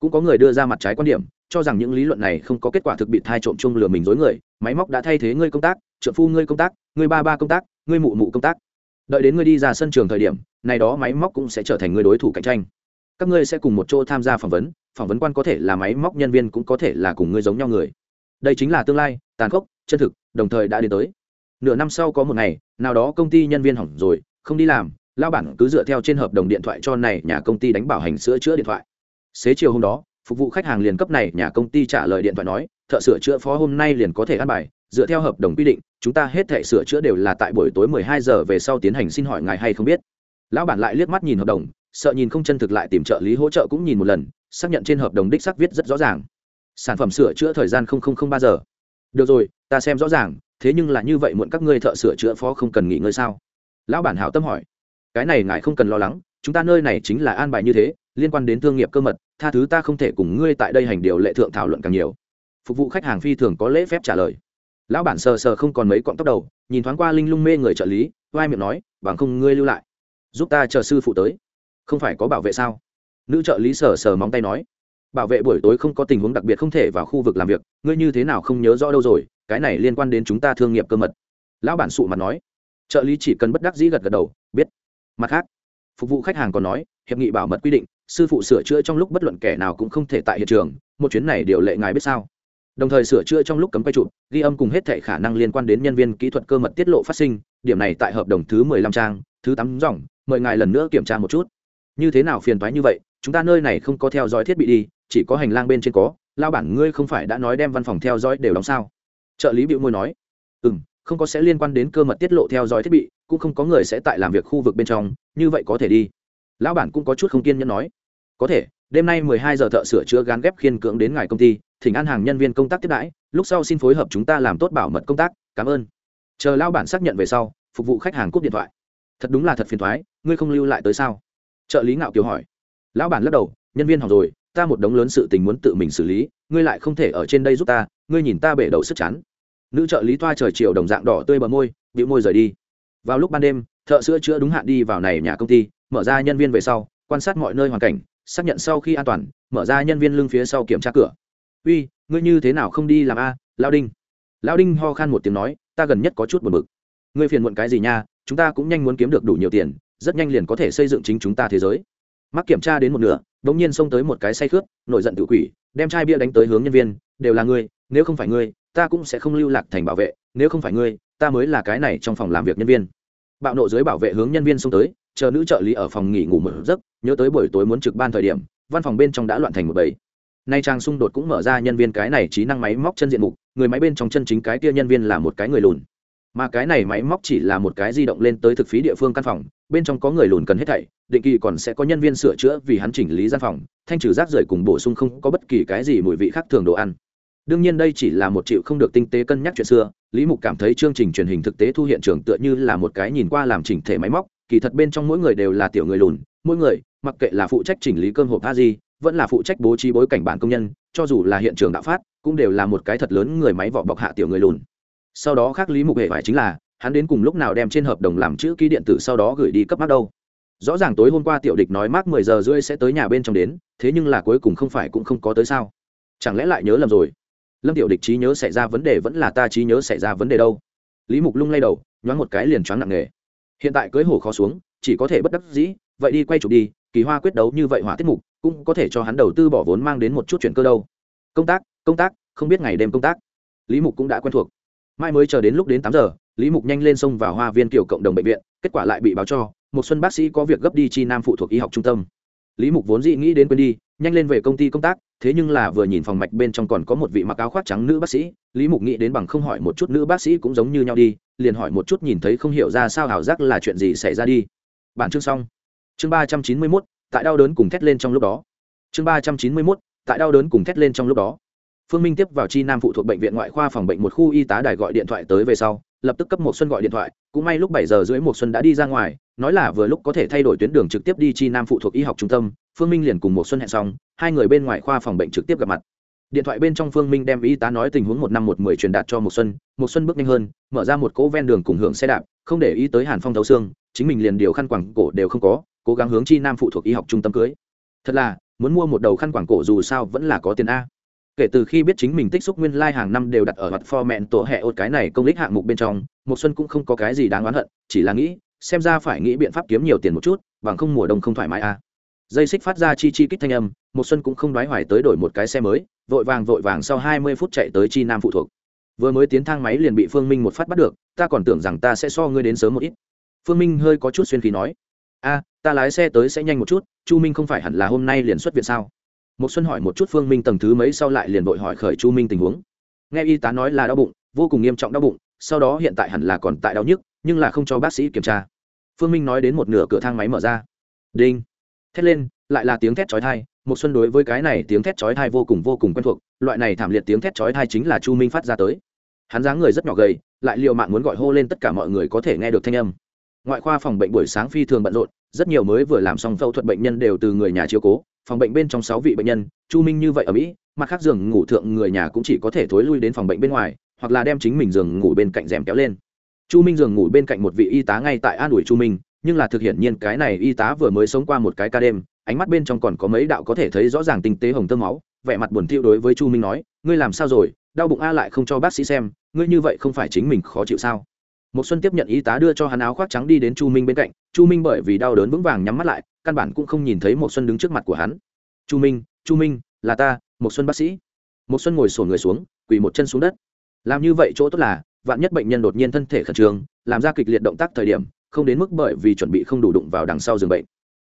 Cũng có người đưa ra mặt trái quan điểm, cho rằng những lý luận này không có kết quả thực bị thai trộm chung lừa mình dối người, máy móc đã thay thế ngươi công tác, trợ phu ngươi công tác, ngươi ba ba công tác, ngươi mụ mụ công tác. Đợi đến ngươi đi ra sân trường thời điểm, này đó máy móc cũng sẽ trở thành ngươi đối thủ cạnh tranh. Các ngươi sẽ cùng một chỗ tham gia phỏng vấn phỏng vấn quan có thể là máy móc, nhân viên cũng có thể là cùng ngươi giống nhau người đây chính là tương lai, tàn khốc, chân thực, đồng thời đã đến tới. Nửa năm sau có một ngày, nào đó công ty nhân viên hỏng rồi, không đi làm lao bản cứ dựa theo trên hợp đồng điện thoại cho này nhà công ty đánh bảo hành sửa chữa điện thoại. Xế chiều hôm đó, phục vụ khách hàng liền cấp này nhà công ty trả lời điện thoại nói, thợ sửa chữa phó hôm nay liền có thể ăn bài, dựa theo hợp đồng quy định, chúng ta hết thể sửa chữa đều là tại buổi tối 12 giờ về sau tiến hành xin hỏi ngài hay không biết. Lão bản lại liếc mắt nhìn hợp đồng, sợ nhìn không chân thực lại tìm trợ lý hỗ trợ cũng nhìn một lần, xác nhận trên hợp đồng đích xác viết rất rõ ràng sản phẩm sửa chữa thời gian ba giờ. Được rồi, ta xem rõ ràng, thế nhưng là như vậy muộn các ngươi thợ sửa chữa phó không cần nghỉ ngơi sao? Lão bản hảo tâm hỏi. Cái này ngài không cần lo lắng, chúng ta nơi này chính là an bài như thế, liên quan đến thương nghiệp cơ mật, tha thứ ta không thể cùng ngươi tại đây hành điều lệ thượng thảo luận càng nhiều. Phục vụ khách hàng phi thường có lễ phép trả lời. Lão bản sờ sờ không còn mấy cọng tóc đầu, nhìn thoáng qua linh lung mê người trợ lý, oai miệng nói, bằng không ngươi lưu lại, giúp ta chờ sư phụ tới. Không phải có bảo vệ sao? Nữ trợ lý sờ sờ móng tay nói bảo vệ buổi tối không có tình huống đặc biệt không thể vào khu vực làm việc, ngươi như thế nào không nhớ rõ đâu rồi, cái này liên quan đến chúng ta thương nghiệp cơ mật. Lão bản sụ mặt nói. Trợ lý chỉ cần bất đắc dĩ gật gật đầu, biết. Mặt khác, phục vụ khách hàng còn nói, hiệp nghị bảo mật quy định, sư phụ sửa chữa trong lúc bất luận kẻ nào cũng không thể tại hiện trường, một chuyến này điều lệ ngài biết sao? Đồng thời sửa chữa trong lúc cấm quay chụp, ghi âm cùng hết thệ khả năng liên quan đến nhân viên kỹ thuật cơ mật tiết lộ phát sinh, điểm này tại hợp đồng thứ mười lăm trang, thứ tám dòng, mời ngài lần nữa kiểm tra một chút. Như thế nào phiền thoái như vậy, chúng ta nơi này không có theo dõi thiết bị đi chỉ có hành lang bên trên có lao bản ngươi không phải đã nói đem văn phòng theo dõi đều đóng sao? Trợ lý bịu môi nói. Ừ m không có sẽ liên quan đến cơ mật tiết lộ theo dõi thiết bị, cũng không có người sẽ tại làm việc khu vực bên trong, như vậy có thể đi. Lão bản cũng có chút không kiên nhẫn nói. Có thể, đêm nay mười hai giờ thợ sửa chữa gán ghép khiên cưỡng đến ngài công ty, thỉnh an hàng nhân viên công tác tiếp đãi, lúc sau xin phối hợp chúng ta làm tốt bảo mật công tác, cảm ơn. Chờ lão bản xác nhận về sau, phục vụ khách hàng cúp điện thoại. Thật đúng là thật phiền thoái ngươi không lưu lại tới sao? Trợ lý ngạo kiều hỏi. Lão bản lắc đầu, nhân viên học rồi ta một đống lớn sự tình muốn tự mình xử lý, ngươi lại không thể ở trên đây giúp ta, ngươi nhìn ta bể đầu sức chán. Nữ trợ lý toa trời chiều đồng dạng đỏ tươi bờ môi bị môi rời đi. Vào lúc ban đêm, thợ sữa chữa đúng hạn đi vào này nhà công ty, mở ra nhân viên về sau, quan sát mọi nơi hoàn cảnh, xác nhận sau khi an toàn, mở ra nhân viên lưng phía sau kiểm tra cửa. Uy, ngươi như thế nào không đi làm a lao đinh? Lao đinh ho khan một tiếng nói, ta gần nhất có chút buồn bực. Ngươi phiền muộn cái gì nha, chúng ta cũng nhanh muốn kiếm được đủ nhiều tiền, rất nhanh liền có thể xây dựng chính chúng ta thế giới. Mắc kiểm tra đến một nửa bỗng nhiên xông tới một cái say khướt, nổi giận tự quỷ, đem chai bia đánh tới hướng nhân viên, đều là ngươi, nếu không phải ngươi, ta cũng sẽ không lưu lạc thành bảo vệ, nếu không phải ngươi, ta mới là cái này trong phòng làm việc nhân viên. Bạo nộ dưới bảo vệ hướng nhân viên xông tới, chờ nữ trợ lý ở phòng nghỉ ngủ một giấc, nhớ tới buổi tối muốn trực ban thời điểm, văn phòng bên trong đã loạn thành một bầy. Nay trang xung đột cũng mở ra nhân viên cái này trí năng máy móc chân diện mục, người máy bên trong chân chính cái tia nhân viên là một cái người lùn mà cái này máy móc chỉ là một cái di động lên tới thực phí địa phương căn phòng, bên trong có người lùn cần hết thảy, định kỳ còn sẽ có nhân viên sửa chữa vì hắn chỉnh lý gian phòng, thanh trừ rác rưởi cùng bổ sung không có bất kỳ cái gì mùi vị khác thường đồ ăn. Đương nhiên đây chỉ là một triệu không được tinh tế cân nhắc chuyện xưa, lý mục cảm thấy chương trình truyền hình thực tế thu hiện trường tựa như là một cái nhìn qua làm chỉnh thể máy móc, kỳ thật bên trong mỗi người đều là tiểu người lùn, mỗi người, mặc kệ là phụ trách chỉnh lý cơm hộp a di, vẫn là phụ trách bố trí bối cảnh bản công nhân, cho dù là hiện trường đạo phát, cũng đều là một cái thật lớn người máy vỏ bọc hạ tiểu người lùn sau đó khác lý mục hệ phải chính là, hắn đến cùng lúc nào đem trên hợp đồng làm chữ ký điện tử sau đó gửi đi cấp mắt đâu. Rõ ràng tối hôm qua tiểu địch nói mát mười giờ rưỡi sẽ tới nhà bên trong đến, thế nhưng là cuối cùng không phải cũng không có tới sao? Chẳng lẽ lại nhớ lầm rồi? Lâm tiểu địch trí nhớ xảy ra vấn đề vẫn là ta trí nhớ xảy ra vấn đề đâu? Lý mục lung lay đầu, nhoáng một cái liền choáng nặng nề. Hiện tại cưới hổ khó xuống, chỉ có thể bất đắc dĩ, vậy đi quay chụp đi, kỳ hoa quyết đấu như vậy hỏa tiết mục, cũng có thể cho hắn đầu tư bỏ vốn mang đến một chút chuyện cơ đâu. Công tác công tác, không biết ngày đêm công tác. Lý mục cũng đã quen thuộc mai mới chờ đến lúc đến tám giờ, lý mục nhanh lên xông vào hoa viên kiểu cộng đồng bệnh viện, kết quả lại bị báo cho, một xuân bác sĩ có việc gấp đi chi nam phụ thuộc y học trung tâm. Lý mục vốn dị nghĩ đến quên đi, nhanh lên về công ty công tác, thế nhưng là vừa nhìn phòng mạch bên trong còn có một vị mặc áo khoác trắng nữ bác sĩ, lý mục nghĩ đến bằng không hỏi một chút nữ bác sĩ cũng giống như nhau đi, liền hỏi một chút nhìn thấy không hiểu ra sao ảo giác là chuyện gì xảy ra đi. Bản chương xong. Chương ba trăm chín mươi mốt, tại đau đớn cùng thét lên trong lúc đó. Chương ba trăm chín mươi mốt, tại đau đớn cùng thét lên trong lúc đó phương minh tiếp vào chi nam phụ thuộc bệnh viện ngoại khoa phòng bệnh một khu y tá đài gọi điện thoại tới về sau, lập tức cấp một xuân gọi điện thoại, cũng may lúc bảy giờ rưỡi một xuân đã đi ra ngoài, nói là vừa lúc có thể thay đổi tuyến đường trực tiếp đi chi nam phụ thuộc y học trung tâm, phương minh liền cùng một xuân hẹn xong, hai người bên ngoài khoa phòng bệnh trực tiếp gặp mặt. Điện thoại bên trong phương minh đem y tá nói tình huống một năm một mười truyền đạt cho một xuân một xuân bước nhanh hơn, mở ra một cỗ ven đường cùng hưởng xe đạp, không để ý tới hàn phong thấu xương, chính mình liền điều khăn quẳng cổ đều không có, cố gắng hướng chi nam phụ thuộc y học trung tâm cưới. Thật là, muốn mua một đầu khăn quàng cổ dù sao vẫn là có tiền a kể từ khi biết chính mình tích xúc nguyên lai、like、hàng năm đều đặt ở mặt pho mẹn tổ hẹ ột cái này công lích hạng mục bên trong một xuân cũng không có cái gì đáng oán hận, chỉ là nghĩ, xem ra phải nghĩ biện pháp kiếm nhiều tiền một chút, bằng không mùa đông không thoải mái a dây xích phát ra chi chi kích thanh âm một xuân cũng không đoái hoài tới đổi một cái xe mới, vội vàng vội vàng sau hai mươi phút chạy tới chi nam phụ thuộc. Vừa mới tiến thang máy liền bị phương minh một phát bắt được, ta còn tưởng rằng ta sẽ so ngươi đến sớm một ít. Phương minh hơi có chút xuyên khí nói, a, ta lái xe tới sẽ nhanh một chút, chu minh không phải hẳn là hôm nay liền xuất viện sao? Một xuân hỏi một chút phương minh tầng thứ mấy sau lại liền vội hỏi khởi chu minh tình huống. Nghe y tá nói là đau bụng, vô cùng nghiêm trọng đau bụng, sau đó hiện tại hẳn là còn tại đau nhức, nhưng là không cho bác sĩ kiểm tra. Phương minh nói đến một nửa cửa thang máy mở ra. Đinh. Thét lên, lại là tiếng thét chói tai. một xuân đối với cái này tiếng thét chói tai vô cùng vô cùng quen thuộc, loại này thảm liệt tiếng thét chói tai chính là chu minh phát ra tới. Hắn dáng người rất nhỏ gầy, lại liệu mạng muốn gọi hô lên tất cả mọi người có thể nghe được thanh âm. Ngoại khoa phòng bệnh buổi sáng phi thường bận rộn rất nhiều mới vừa làm xong phẫu thuật bệnh nhân đều từ người nhà chiếu cố, phòng bệnh bên trong sáu vị bệnh nhân, chu minh như vậy ở mỹ, mặt khác giường ngủ thượng người nhà cũng chỉ có thể thối lui đến phòng bệnh bên ngoài, hoặc là đem chính mình giường ngủ bên cạnh rèm kéo lên. Chu minh giường ngủ bên cạnh một vị y tá ngay tại an ủi chu minh, nhưng là thực hiện nhiên cái này y tá vừa mới sống qua một cái ca đêm, ánh mắt bên trong còn có mấy đạo có thể thấy rõ ràng tinh tế hồng tơ máu, vẻ mặt buồn thiu đối với chu minh nói, ngươi làm sao rồi? Đau bụng a lại không cho bác sĩ xem, ngươi như vậy không phải chính mình khó chịu sao? Một xuân tiếp nhận y tá đưa cho hắn áo khoác trắng đi đến chu minh bên cạnh. Chu minh bởi vì đau đớn vững vàng nhắm mắt lại, căn bản cũng không nhìn thấy một xuân đứng trước mặt của hắn. Chu minh chu minh, là ta một xuân bác sĩ. Một xuân ngồi sổ người xuống, quỳ một chân xuống đất. Làm như vậy chỗ tốt là, vạn nhất bệnh nhân đột nhiên thân thể khẩn trương, làm ra kịch liệt động tác thời điểm, không đến mức bởi vì chuẩn bị không đủ đụng vào đằng sau giường bệnh.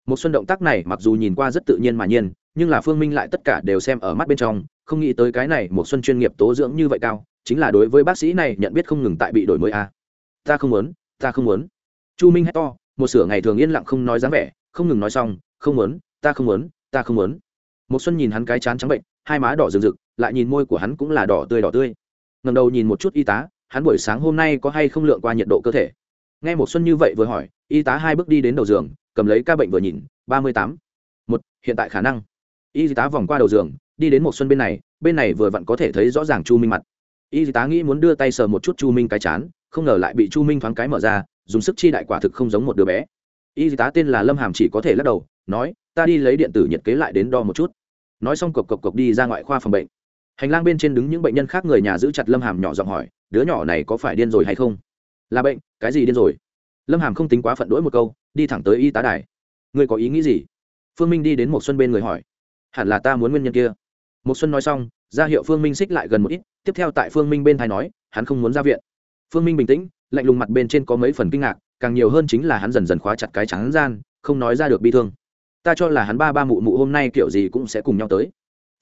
Một xuân động tác này mặc dù nhìn qua rất tự nhiên mà nhiên, nhưng là phương minh lại tất cả đều xem ở mắt bên trong, không nghĩ tới cái này một xuân chuyên nghiệp tố dưỡng như vậy cao, chính là đối với bác sĩ này nhận biết không ngừng tại bị đổi mới a. à ta không muốn, ta không muốn. Chu minh hét to, một sửa ngày thường yên lặng không nói dáng vẻ, không ngừng nói xong, không muốn, ta không muốn, ta không muốn. Một xuân nhìn hắn cái chán trắng bệnh, hai má đỏ rực rực, lại nhìn môi của hắn cũng là đỏ tươi đỏ tươi. Ngẩng đầu nhìn một chút y tá, hắn buổi sáng hôm nay có hay không lượng qua nhiệt độ cơ thể? Nghe một xuân như vậy vừa hỏi, y tá hai bước đi đến đầu giường, cầm lấy ca bệnh vừa nhìn, ba mươi tám. Một, hiện tại khả năng. Y tá vòng qua đầu giường, đi đến một xuân bên này bên này vừa vặn có thể thấy rõ ràng chu minh mặt. Y tá nghĩ muốn đưa tay sờ một chút chu minh cái chán không ngờ lại bị chu minh thoáng cái mở ra, dùng sức chi đại quả thực không giống một đứa bé. Y tá tên là lâm hàm chỉ có thể lắc đầu, nói, ta đi lấy điện tử nhiệt kế lại đến đo một chút. Nói xong cộc cộc cộc đi ra ngoại khoa phòng bệnh. Hành lang bên trên đứng những bệnh nhân khác người nhà giữ chặt lâm hàm nhỏ giọng hỏi, đứa nhỏ này có phải điên rồi hay không? Là bệnh, cái gì điên rồi? Lâm hàm không tính quá phận đỗi một câu, đi thẳng tới y tá đài. Ngươi có ý nghĩ gì? Phương minh đi đến một xuân bên người hỏi. Hẳn là ta muốn nguyên nhân kia. Một xuân nói xong, ra hiệu phương minh xích lại gần một ít, tiếp theo tại phương minh bên thái nói, hắn không muốn ra viện phương minh bình tĩnh, lạnh lùng mặt bên trên có mấy phần kinh ngạc, càng nhiều hơn chính là hắn dần dần khóa chặt cái trắng gian, không nói ra được bi thương. Ta cho là hắn ba ba mụ mụ hôm nay kiểu gì cũng sẽ cùng nhau tới.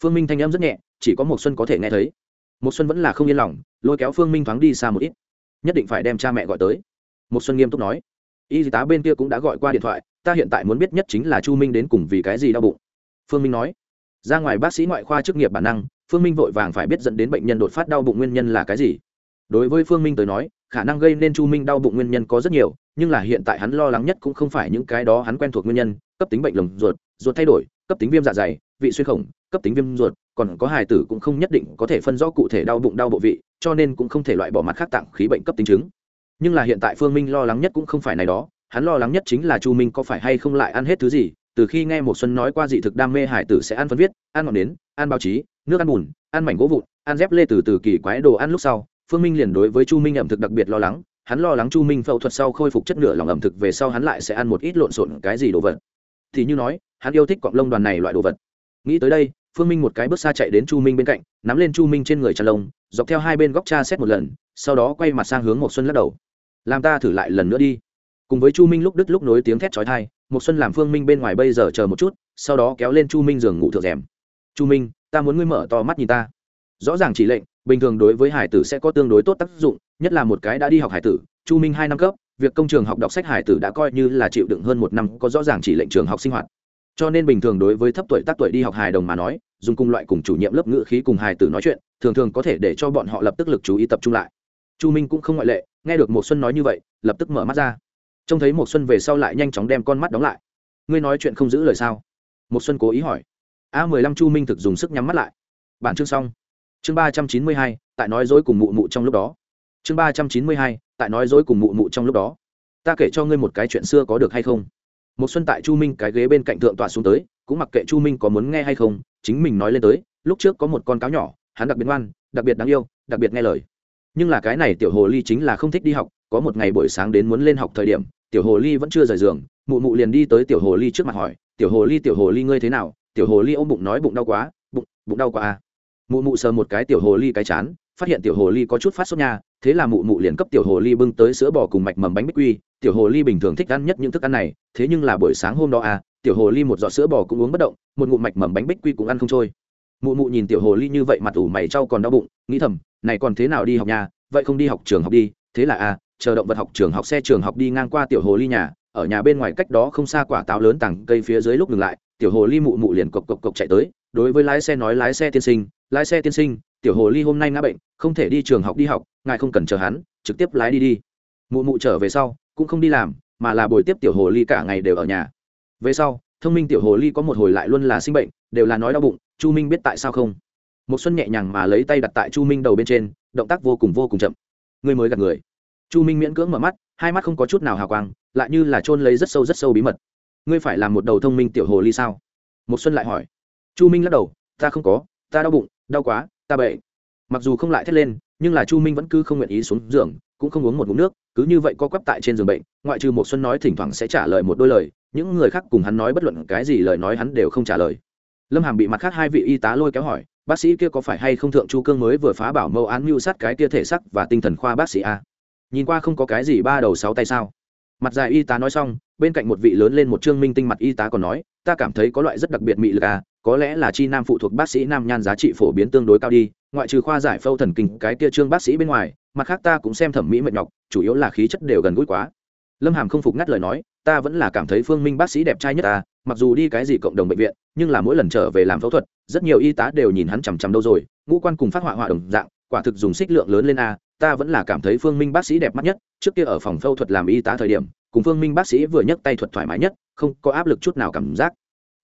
Phương minh thanh âm rất nhẹ, chỉ có một xuân có thể nghe thấy. Một xuân vẫn là không yên lòng, lôi kéo phương minh thoáng đi xa một ít. Nhất định phải đem cha mẹ gọi tới. Một xuân nghiêm túc nói. Y tá bên kia cũng đã gọi qua điện thoại, ta hiện tại muốn biết nhất chính là chu minh đến cùng vì cái gì đau bụng. Phương minh nói. Ra ngoài bác sĩ ngoại khoa chức nghiệp bản năng, phương minh vội vàng phải biết dẫn đến bệnh nhân đột phát đau bụng nguyên nhân là cái gì đối với phương minh tới nói, khả năng gây nên chu minh đau bụng nguyên nhân có rất nhiều, nhưng là hiện tại hắn lo lắng nhất cũng không phải những cái đó hắn quen thuộc nguyên nhân, cấp tính bệnh lồng ruột ruột thay đổi, cấp tính viêm dạ dày, vị xuyên khổng, cấp tính viêm ruột, còn có hài tử cũng không nhất định có thể phân rõ cụ thể đau bụng đau bộ vị, cho nên cũng không thể loại bỏ mặt khác tạng khí bệnh cấp tính chứng. Nhưng là hiện tại phương minh lo lắng nhất cũng không phải này đó, hắn lo lắng nhất chính là chu minh có phải hay không lại ăn hết thứ gì, từ khi nghe một xuân nói qua dị thực đam mê hải tử sẽ ăn phân viết, ăn ngọn nến, ăn báo chí, nước ăn bùn, ăn mảnh gỗ vụn, ăn dép lê từ từ kỳ quái đồ ăn lúc sau phương minh liền đối với chu minh ẩm thực đặc biệt lo lắng, hắn lo lắng chu minh phẫu thuật sau khôi phục chất nửa lòng ẩm thực về sau hắn lại sẽ ăn một ít lộn xộn cái gì đồ vật. Thì như nói, hắn yêu thích cọng lông đoàn này loại đồ vật. Nghĩ tới đây, phương minh một cái bước xa chạy đến chu minh bên cạnh, nắm lên chu minh trên người chăn lông, dọc theo hai bên góc cha xét một lần, sau đó quay mặt sang hướng một xuân lắc đầu. Làm ta thử lại lần nữa đi. Cùng với chu minh lúc đứt lúc nối tiếng thét chói tai một xuân làm phương minh bên ngoài bây giờ chờ một chút, sau đó kéo lên chu minh giường ngủ thượng rèm. Chu minh, ta muốn ngươi mở to mắt nhìn ta. Rõ ràng chỉ lệnh bình thường đối với hải tử sẽ có tương đối tốt tác dụng, nhất là một cái đã đi học hải tử, chu minh hai năm cấp, việc công trường học đọc sách hải tử đã coi như là chịu đựng hơn một năm có rõ ràng chỉ lệnh trường học sinh hoạt. Cho nên bình thường đối với thấp tuổi tác tuổi đi học hài đồng mà nói, dùng cùng loại cùng chủ nhiệm lớp ngữ khí cùng hài tử nói chuyện, thường thường có thể để cho bọn họ lập tức lực chú ý tập trung lại. Chu minh cũng không ngoại lệ, nghe được một xuân nói như vậy, lập tức mở mắt ra. Trông thấy một xuân về sau lại nhanh chóng đem con mắt đóng lại. Ngươi nói chuyện không giữ lời sao? Một xuân cố ý hỏi. A mười lăm chu minh thực dùng sức nhắm mắt lại. Bản chương xong chương ba trăm chín mươi hai, tại nói dối cùng mụ mụ trong lúc đó. Chương ba trăm chín mươi hai, tại nói dối cùng mụ mụ trong lúc đó. Ta kể cho ngươi một cái chuyện xưa có được hay không? Một xuân tại chu minh cái ghế bên cạnh thượng tọa xuống tới, cũng mặc kệ chu minh có muốn nghe hay không, chính mình nói lên tới, lúc trước có một con cáo nhỏ, hắn đặc biệt ngoan, đặc biệt đáng yêu, đặc biệt nghe lời. Nhưng là cái này tiểu hồ ly chính là không thích đi học, có một ngày buổi sáng đến muốn lên học thời điểm, tiểu hồ ly vẫn chưa rời giường, mụ mụ liền đi tới tiểu hồ ly trước mặt hỏi, tiểu hồ ly, tiểu hồ ly ngươi thế nào? Tiểu hồ ly ôm bụng nói, bụng đau quá, bụng bụng đau quá à mụ mụ sờ một cái tiểu hồ ly cái chán, phát hiện tiểu hồ ly có chút phát sốt nha, thế là mụ mụ liền cấp tiểu hồ ly bưng tới sữa bò cùng mạch mầm bánh bích quy. Tiểu hồ ly bình thường thích ăn nhất những thức ăn này, thế nhưng là buổi sáng hôm đó à tiểu hồ ly một giọt sữa bò cũng uống bất động, một ngụm mạch mầm bánh bích quy cũng ăn không trôi. Mụ mụ nhìn tiểu hồ ly như vậy mặt ủ mày trau còn đau bụng, nghĩ thầm, này còn thế nào đi học nhà, vậy không đi học trường học đi. Thế là à chờ động vật học trường học xe trường học đi ngang qua tiểu hồ ly nhà, ở nhà bên ngoài cách đó không xa quả táo lớn tảng cây phía dưới lúc dừng lại, tiểu hồ ly mụ mụ liền cộc cộc cộc chạy tới đối với lái xe nói lái xe tiên sinh, lái xe tiên sinh, tiểu hồ ly hôm nay ngã bệnh, không thể đi trường học đi học, ngài không cần chờ hắn, trực tiếp lái đi đi. Mụ mụ trở về sau, cũng không đi làm, mà là buổi tiếp tiểu hồ ly cả ngày đều ở nhà. Về sau, thông minh tiểu hồ ly có một hồi lại luôn là sinh bệnh, đều là nói đau bụng, chu minh biết tại sao không? Một xuân nhẹ nhàng mà lấy tay đặt tại chu minh đầu bên trên, động tác vô cùng vô cùng chậm. Ngươi mới gặp người. Chu minh miễn cưỡng mở mắt, hai mắt không có chút nào hào quang, lại như là trôn lấy rất sâu rất sâu bí mật. Ngươi phải làm một đầu thông minh tiểu hồ ly sao? Một xuân lại hỏi chu minh lắc đầu, ta không có, ta đau bụng, đau quá, ta bệ mặc dù không lại thét lên, nhưng là chu minh vẫn cứ không nguyện ý xuống giường, cũng không uống một ngụm nước, cứ như vậy co quắp tại trên giường bệnh, ngoại trừ một xuân nói thỉnh thoảng sẽ trả lời một đôi lời, những người khác cùng hắn nói bất luận cái gì lời nói hắn đều không trả lời. Lâm hàm bị mặt khác hai vị y tá lôi kéo hỏi, bác sĩ kia có phải hay không thượng chu cương mới vừa phá bảo mâu án mưu sát cái kia thể sắc và tinh thần khoa bác sĩ a? Nhìn qua không có cái gì ba đầu sáu tay sao mặt dài y tá nói xong, bên cạnh một vị lớn lên một trương minh tinh mặt y tá còn nói, ta cảm thấy có loại rất đặc biệt mị lực à có lẽ là chi nam phụ thuộc bác sĩ nam nhan giá trị phổ biến tương đối cao đi, ngoại trừ khoa giải phẫu thần kinh cái kia trương bác sĩ bên ngoài, mặt khác ta cũng xem thẩm mỹ mệt nhọc, chủ yếu là khí chất đều gần gũi quá. Lâm hàm không phục ngắt lời nói, ta vẫn là cảm thấy phương minh bác sĩ đẹp trai nhất ta mặc dù đi cái gì cộng đồng bệnh viện, nhưng là mỗi lần trở về làm phẫu thuật, rất nhiều y tá đều nhìn hắn chằm chằm đâu rồi, ngũ quan cùng phát họa họa đồng dạng, quả thực dùng xích lượng lớn lên a ta vẫn là cảm thấy phương minh bác sĩ đẹp mắt nhất trước kia ở phòng phẫu thuật làm y tá thời điểm, cùng phương minh bác sĩ vừa nhấc tay thuật thoải mái nhất, không có áp lực chút nào cảm giác.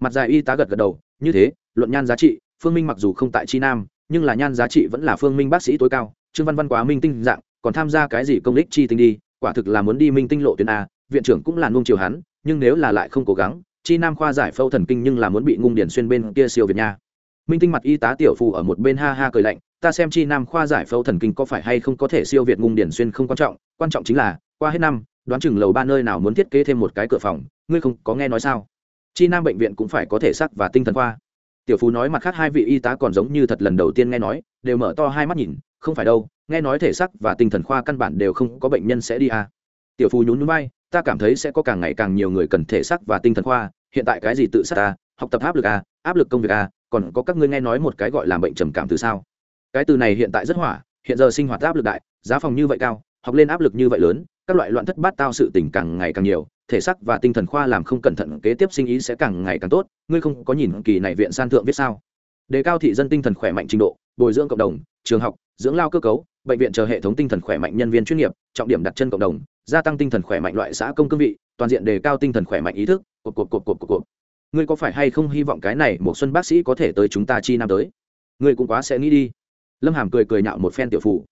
Mặt dài y tá gật gật đầu, như thế, luận nhan giá trị, phương minh mặc dù không tại chi nam, nhưng là nhan giá trị vẫn là phương minh bác sĩ tối cao, trương văn văn quá minh tinh dạng, còn tham gia cái gì công đích chi tinh đi, quả thực là muốn đi minh tinh lộ tuyến a, viện trưởng cũng là nung chiều hắn, nhưng nếu là lại không cố gắng, chi nam khoa giải phẫu thần kinh nhưng là muốn bị ngung điển xuyên bên kia siêu việt nha minh tinh mặt y tá tiểu phù ở một bên ha ha cười lạnh ta xem chi nam khoa giải phẫu thần kinh có phải hay không có thể siêu việt ngung điển xuyên không quan trọng quan trọng chính là qua hết năm đoán chừng lầu ba nơi nào muốn thiết kế thêm một cái cửa phòng ngươi không có nghe nói sao chi nam bệnh viện cũng phải có thể sắc và tinh thần khoa tiểu phú nói mặt khác hai vị y tá còn giống như thật lần đầu tiên nghe nói đều mở to hai mắt nhìn không phải đâu nghe nói thể sắc và tinh thần khoa căn bản đều không có bệnh nhân sẽ đi à. tiểu phú nhún núi bay ta cảm thấy sẽ có càng ngày càng nhiều người cần thể sắc và tinh thần khoa hiện tại cái gì tự sát ta học tập áp lực à, áp lực công việc à, còn có các ngươi nghe nói một cái gọi là bệnh trầm cảm từ sao? Cái từ này hiện tại rất hỏa, hiện giờ sinh hoạt áp lực đại, giá phòng như vậy cao, học lên áp lực như vậy lớn, các loại loạn thất bát tao sự tình càng ngày càng nhiều, thể sắc và tinh thần khoa làm không cẩn thận, kế tiếp sinh ý sẽ càng ngày càng tốt, ngươi không có nhìn kỳ này viện san thượng viết sao? Đề cao thị dân tinh thần khỏe mạnh trình độ, bồi dưỡng cộng đồng, trường học, dưỡng lao cơ cấu, bệnh viện chờ hệ thống tinh thần khỏe mạnh nhân viên chuyên nghiệp, trọng điểm đặt chân cộng đồng, gia tăng tinh thần khỏe mạnh loại xã công cương vị, toàn diện đề cao tinh thần khỏe mạnh ý thức cột cột cột cột cột cột ngươi có phải hay không hy vọng cái này một xuân bác sĩ có thể tới chúng ta chi năm tới? Ngươi cũng quá sẽ nghĩ đi. Lâm hàm cười cười nhạo một phen tiểu phụ.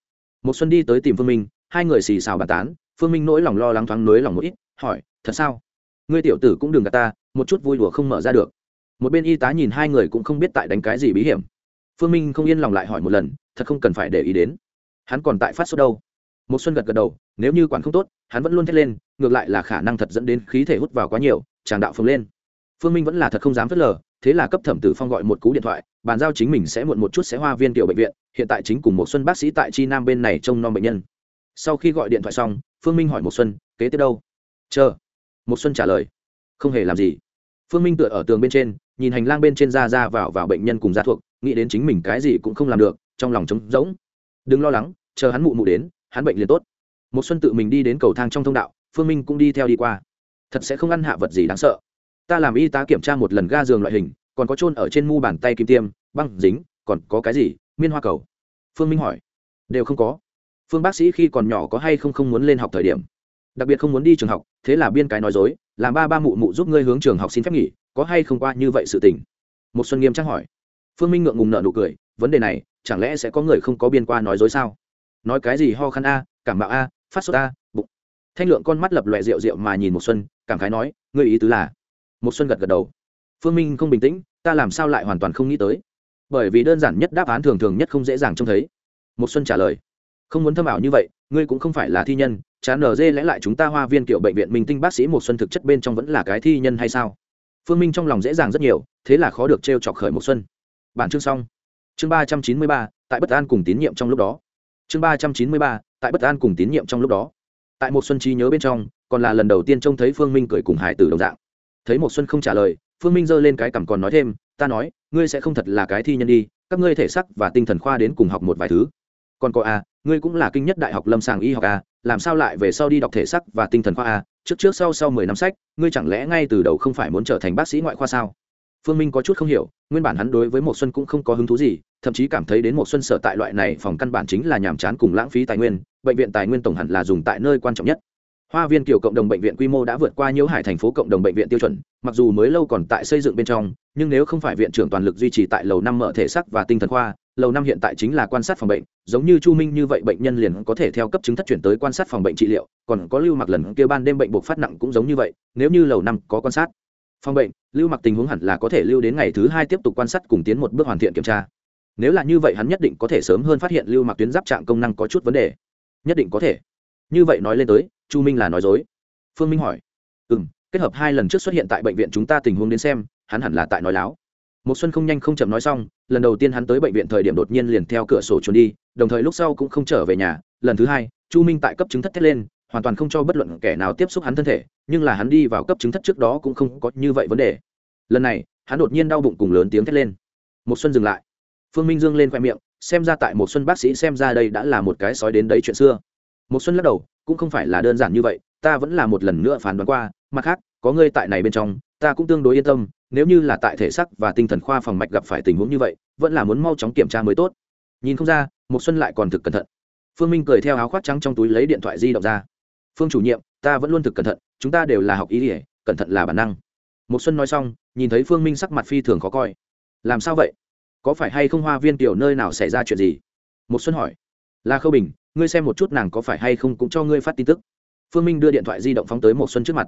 một xuân đi tới tìm phương minh, hai người xì xào bàn tán, phương minh nỗi lòng lo lắng thoáng nới lòng một ít, hỏi, thật sao? Ngươi tiểu tử cũng đừng gạt ta, một chút vui đùa không mở ra được. Một bên y tá nhìn hai người cũng không biết tại đánh cái gì bí hiểm. Phương minh không yên lòng lại hỏi một lần, thật không cần phải để ý đến. Hắn còn tại phát sốt đâu? Một xuân gật gật đầu, nếu như quản không tốt, hắn vẫn luôn thét lên, ngược lại là khả năng thật dẫn đến khí thể hút vào quá nhiều, chàng đạo phồng lên phương minh vẫn là thật không dám phớt lờ, thế là cấp thẩm tử phong gọi một cú điện thoại, bàn giao chính mình sẽ muộn một chút sẽ hoa viên tiểu bệnh viện, hiện tại chính cùng một xuân bác sĩ tại chi nam bên này trông nom bệnh nhân. Sau khi gọi điện thoại xong, phương minh hỏi một xuân, kế tiếp đâu? Chờ. Một xuân trả lời, không hề làm gì. Phương minh tựa ở tường bên trên, nhìn hành lang bên trên ra ra vào vào bệnh nhân cùng gia thuộc, nghĩ đến chính mình cái gì cũng không làm được, trong lòng trống rỗng. Đừng lo lắng, chờ hắn mụ mụ đến, hắn bệnh liền tốt. Một xuân tự mình đi đến cầu thang trong thông đạo, phương minh cũng đi theo đi qua. Thật sẽ không ăn hạ vật gì đáng sợ ta làm y tá kiểm tra một lần ga giường loại hình, còn có trôn ở trên mu bàn tay kim tiêm, băng dính, còn có cái gì? Miên hoa cầu. Phương minh hỏi. Đều không có. Phương bác sĩ khi còn nhỏ có hay không không muốn lên học thời điểm? Đặc biệt không muốn đi trường học, thế là biên cái nói dối, làm ba ba mụ mụ giúp ngươi hướng trường học xin phép nghỉ, có hay không qua như vậy sự tình? Một xuân nghiêm trang hỏi. Phương minh ngượng ngùng nợ nụ cười, vấn đề này, chẳng lẽ sẽ có người không có biên qua nói dối sao? Nói cái gì ho khăn a, cảm mạo a, phát sốt a, bụng. Thanh lượng con mắt lập loẹ rượu rượu mà nhìn một xuân, cảm khái nói, ngươi ý tứ là một xuân gật gật đầu. Phương minh không bình tĩnh, ta làm sao lại hoàn toàn không nghĩ tới? Bởi vì đơn giản nhất đáp án thường thường nhất không dễ dàng trông thấy. Một xuân trả lời. Không muốn thâm ảo như vậy, ngươi cũng không phải là thi nhân, chán nở dê lẽ lại chúng ta hoa viên kiểu bệnh viện minh tinh bác sĩ một xuân thực chất bên trong vẫn là cái thi nhân hay sao? Phương minh trong lòng dễ dàng rất nhiều, thế là khó được trêu chọc khởi một xuân. Bản chương xong. Chương ba trăm chín mươi ba, tại bất an cùng tín nhiệm trong lúc đó. Chương ba trăm chín mươi ba, tại bất an cùng tín nhiệm trong lúc đó. Tại một xuân trí nhớ bên trong, còn là lần đầu tiên trông thấy phương minh cười cùng hải tử đồng dạng thấy một xuân không trả lời, phương minh giơ lên cái cằm còn nói thêm, ta nói, ngươi sẽ không thật là cái thi nhân đi, các ngươi thể sắc và tinh thần khoa đến cùng học một vài thứ. Còn có a ngươi cũng là kinh nhất đại học lâm sàng y học a làm sao lại về sau đi đọc thể sắc và tinh thần khoa a trước trước sau sau mười năm sách, ngươi chẳng lẽ ngay từ đầu không phải muốn trở thành bác sĩ ngoại khoa sao? Phương minh có chút không hiểu, nguyên bản hắn đối với một xuân cũng không có hứng thú gì, thậm chí cảm thấy đến một xuân sở tại loại này phòng căn bản chính là nhàm chán cùng lãng phí tài nguyên, bệnh viện tài nguyên tổng hẳn là dùng tại nơi quan trọng nhất hoa viên kiểu cộng đồng bệnh viện quy mô đã vượt qua nhiễu hải thành phố cộng đồng bệnh viện tiêu chuẩn, mặc dù mới lâu còn tại xây dựng bên trong, nhưng nếu không phải viện trưởng toàn lực duy trì tại lầu năm mở thể sắc và tinh thần khoa, lầu năm hiện tại chính là quan sát phòng bệnh, giống như chu minh như vậy bệnh nhân liền có thể theo cấp chứng thất chuyển tới quan sát phòng bệnh trị liệu, còn có lưu mặc lần kia ban đêm bệnh buộc phát nặng cũng giống như vậy, nếu như lầu năm có quan sát phòng bệnh, lưu mặc tình huống hẳn là có thể lưu đến ngày thứ hai tiếp tục quan sát cùng tiến một bước hoàn thiện kiểm tra. Nếu là như vậy hắn nhất định có thể sớm hơn phát hiện lưu mặc tuyến giáp trạng công năng có chút vấn đề. Nhất định có thể. Như vậy nói lên tới chu minh là nói dối. Phương minh hỏi. Ừ m kết hợp hai lần trước xuất hiện tại bệnh viện chúng ta tình huống đến xem, hắn hẳn là tại nói láo. Một xuân không nhanh không chậm nói xong, lần đầu tiên hắn tới bệnh viện thời điểm đột nhiên liền theo cửa sổ trốn đi, đồng thời lúc sau cũng không trở về nhà. Lần thứ hai, chu minh tại cấp chứng thất thét lên, hoàn toàn không cho bất luận kẻ nào tiếp xúc hắn thân thể, nhưng là hắn đi vào cấp chứng thất trước đó cũng không có như vậy vấn đề. Lần này, hắn đột nhiên đau bụng cùng lớn tiếng thét lên. Một xuân dừng lại. Phương minh dương lên khoe miệng, xem ra tại một xuân bác sĩ xem ra đây đã là một cái sói đến đấy chuyện xưa. Một xuân lắc đầu cũng không phải là đơn giản như vậy, ta vẫn là một lần nữa phán đoán qua, mặt khác, có ngươi tại này bên trong, ta cũng tương đối yên tâm, nếu như là tại thể sắc và tinh thần khoa phòng mạch gặp phải tình huống như vậy, vẫn là muốn mau chóng kiểm tra mới tốt. Nhìn không ra một xuân lại còn thực cẩn thận. Phương minh cười theo áo khoác trắng trong túi lấy điện thoại di động ra. Phương chủ nhiệm, ta vẫn luôn thực cẩn thận, chúng ta đều là học ý ỉa cẩn thận là bản năng. Một xuân nói xong, nhìn thấy phương minh sắc mặt phi thường khó coi. Làm sao vậy? Có phải hay không hoa viên tiểu nơi nào xảy ra chuyện gì? Một xuân hỏi là khâu bình, ngươi xem một chút nàng có phải hay không cũng cho ngươi phát tin tức. Phương minh đưa điện thoại di động phóng tới một xuân trước mặt.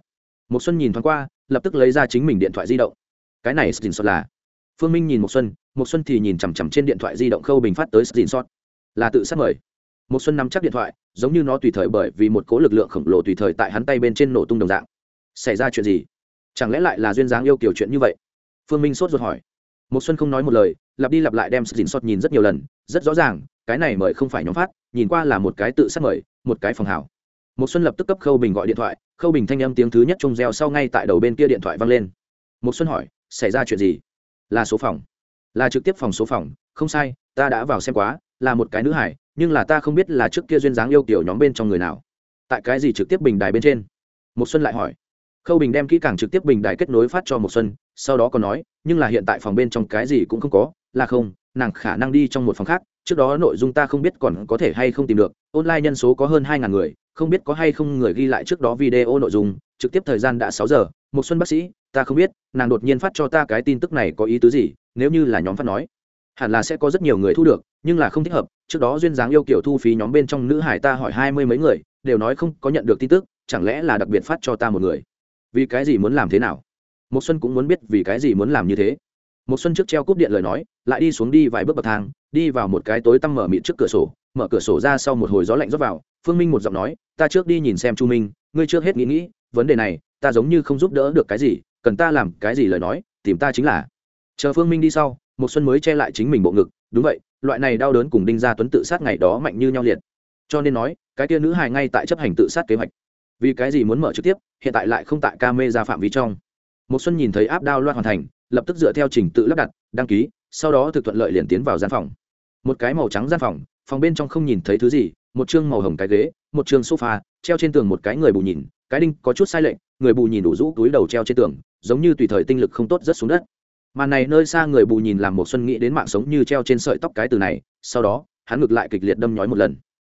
Một xuân nhìn thoáng qua, lập tức lấy ra chính mình điện thoại di động. Cái này xin xót là? Phương minh nhìn một xuân một xuân thì nhìn chằm chằm trên điện thoại di động khâu bình phát tới xin xót là tự sát mời. Một xuân nắm chắc điện thoại, giống như nó tùy thời bởi vì một cố lực lượng khổng lồ tùy thời tại hắn tay bên trên nổ tung đồng dạng. Xảy ra chuyện gì? Chẳng lẽ lại là duyên dáng yêu kiểu chuyện như vậy? Phương minh sốt ruột hỏi. Một xuân không nói một lời, lặp đi lặp lại đem xin xót nhìn rất nhiều lần, rất rõ ràng cái này mời không phải nhóm phát, nhìn qua là một cái tự sát mời, một cái phòng hảo. Một xuân lập tức cấp khâu bình gọi điện thoại, khâu bình thanh âm tiếng thứ nhất trông reo sau ngay tại đầu bên kia điện thoại vang lên. Một xuân hỏi, xảy ra chuyện gì? Là số phòng. Là trực tiếp phòng số phòng. Không sai, ta đã vào xem quá, là một cái nữ hải, nhưng là ta không biết là trước kia duyên dáng yêu kiểu nhóm bên trong người nào. Tại cái gì trực tiếp bình đài bên trên? Một xuân lại hỏi. Khâu bình đem kỹ càng trực tiếp bình đài kết nối phát cho một xuân, sau đó còn nói, nhưng là hiện tại phòng bên trong cái gì cũng không có, là không, nàng khả năng đi trong một phòng khác trước đó nội dung ta không biết còn có thể hay không tìm được, online nhân số có hơn hai ngàn người, không biết có hay không người ghi lại trước đó video nội dung, trực tiếp thời gian đã sáu giờ, một xuân bác sĩ, ta không biết, nàng đột nhiên phát cho ta cái tin tức này có ý tứ gì, nếu như là nhóm phát nói, hẳn là sẽ có rất nhiều người thu được, nhưng là không thích hợp, trước đó duyên dáng yêu kiểu thu phí nhóm bên trong nữ hải ta hỏi hai mươi mấy người, đều nói không có nhận được tin tức, chẳng lẽ là đặc biệt phát cho ta một người? Vì cái gì muốn làm thế nào? Một xuân cũng muốn biết vì cái gì muốn làm như thế. Một xuân trước treo cúp điện lời nói, lại đi xuống đi vài bước bậc thang đi vào một cái tối tăm mở mịt trước cửa sổ, mở cửa sổ ra sau một hồi gió lạnh rót vào, phương minh một giọng nói, ta trước đi nhìn xem chu minh, ngươi trước hết nghĩ nghĩ, vấn đề này, ta giống như không giúp đỡ được cái gì, cần ta làm cái gì lời nói, tìm ta chính là. Chờ phương minh đi sau, một xuân mới che lại chính mình bộ ngực, đúng vậy, loại này đau đớn cùng đinh gia tuấn tự sát ngày đó mạnh như nhau liệt. Cho nên nói, cái tia nữ hài ngay tại chấp hành tự sát kế hoạch. Vì cái gì muốn mở trực tiếp, hiện tại lại không tại ca mê ra phạm vi trong. Một xuân nhìn thấy áp đao loạn hoàn thành, lập tức dựa theo trình tự lắp đặt, đăng ký, sau đó thực thuận lợi liền tiến vào gian phòng một cái màu trắng gian phòng phòng bên trong không nhìn thấy thứ gì, một chương màu hồng cái ghế, một chương sofa, treo trên tường một cái người bù nhìn, cái đinh có chút sai lệch, người bù nhìn đủ rũ túi đầu treo trên tường, giống như tùy thời tinh lực không tốt rất xuống đất. Mà này nơi xa người bù nhìn làm một xuân nghĩ đến mạng sống như treo trên sợi tóc cái từ này, sau đó, hắn ngược lại kịch liệt đâm nhói một lần.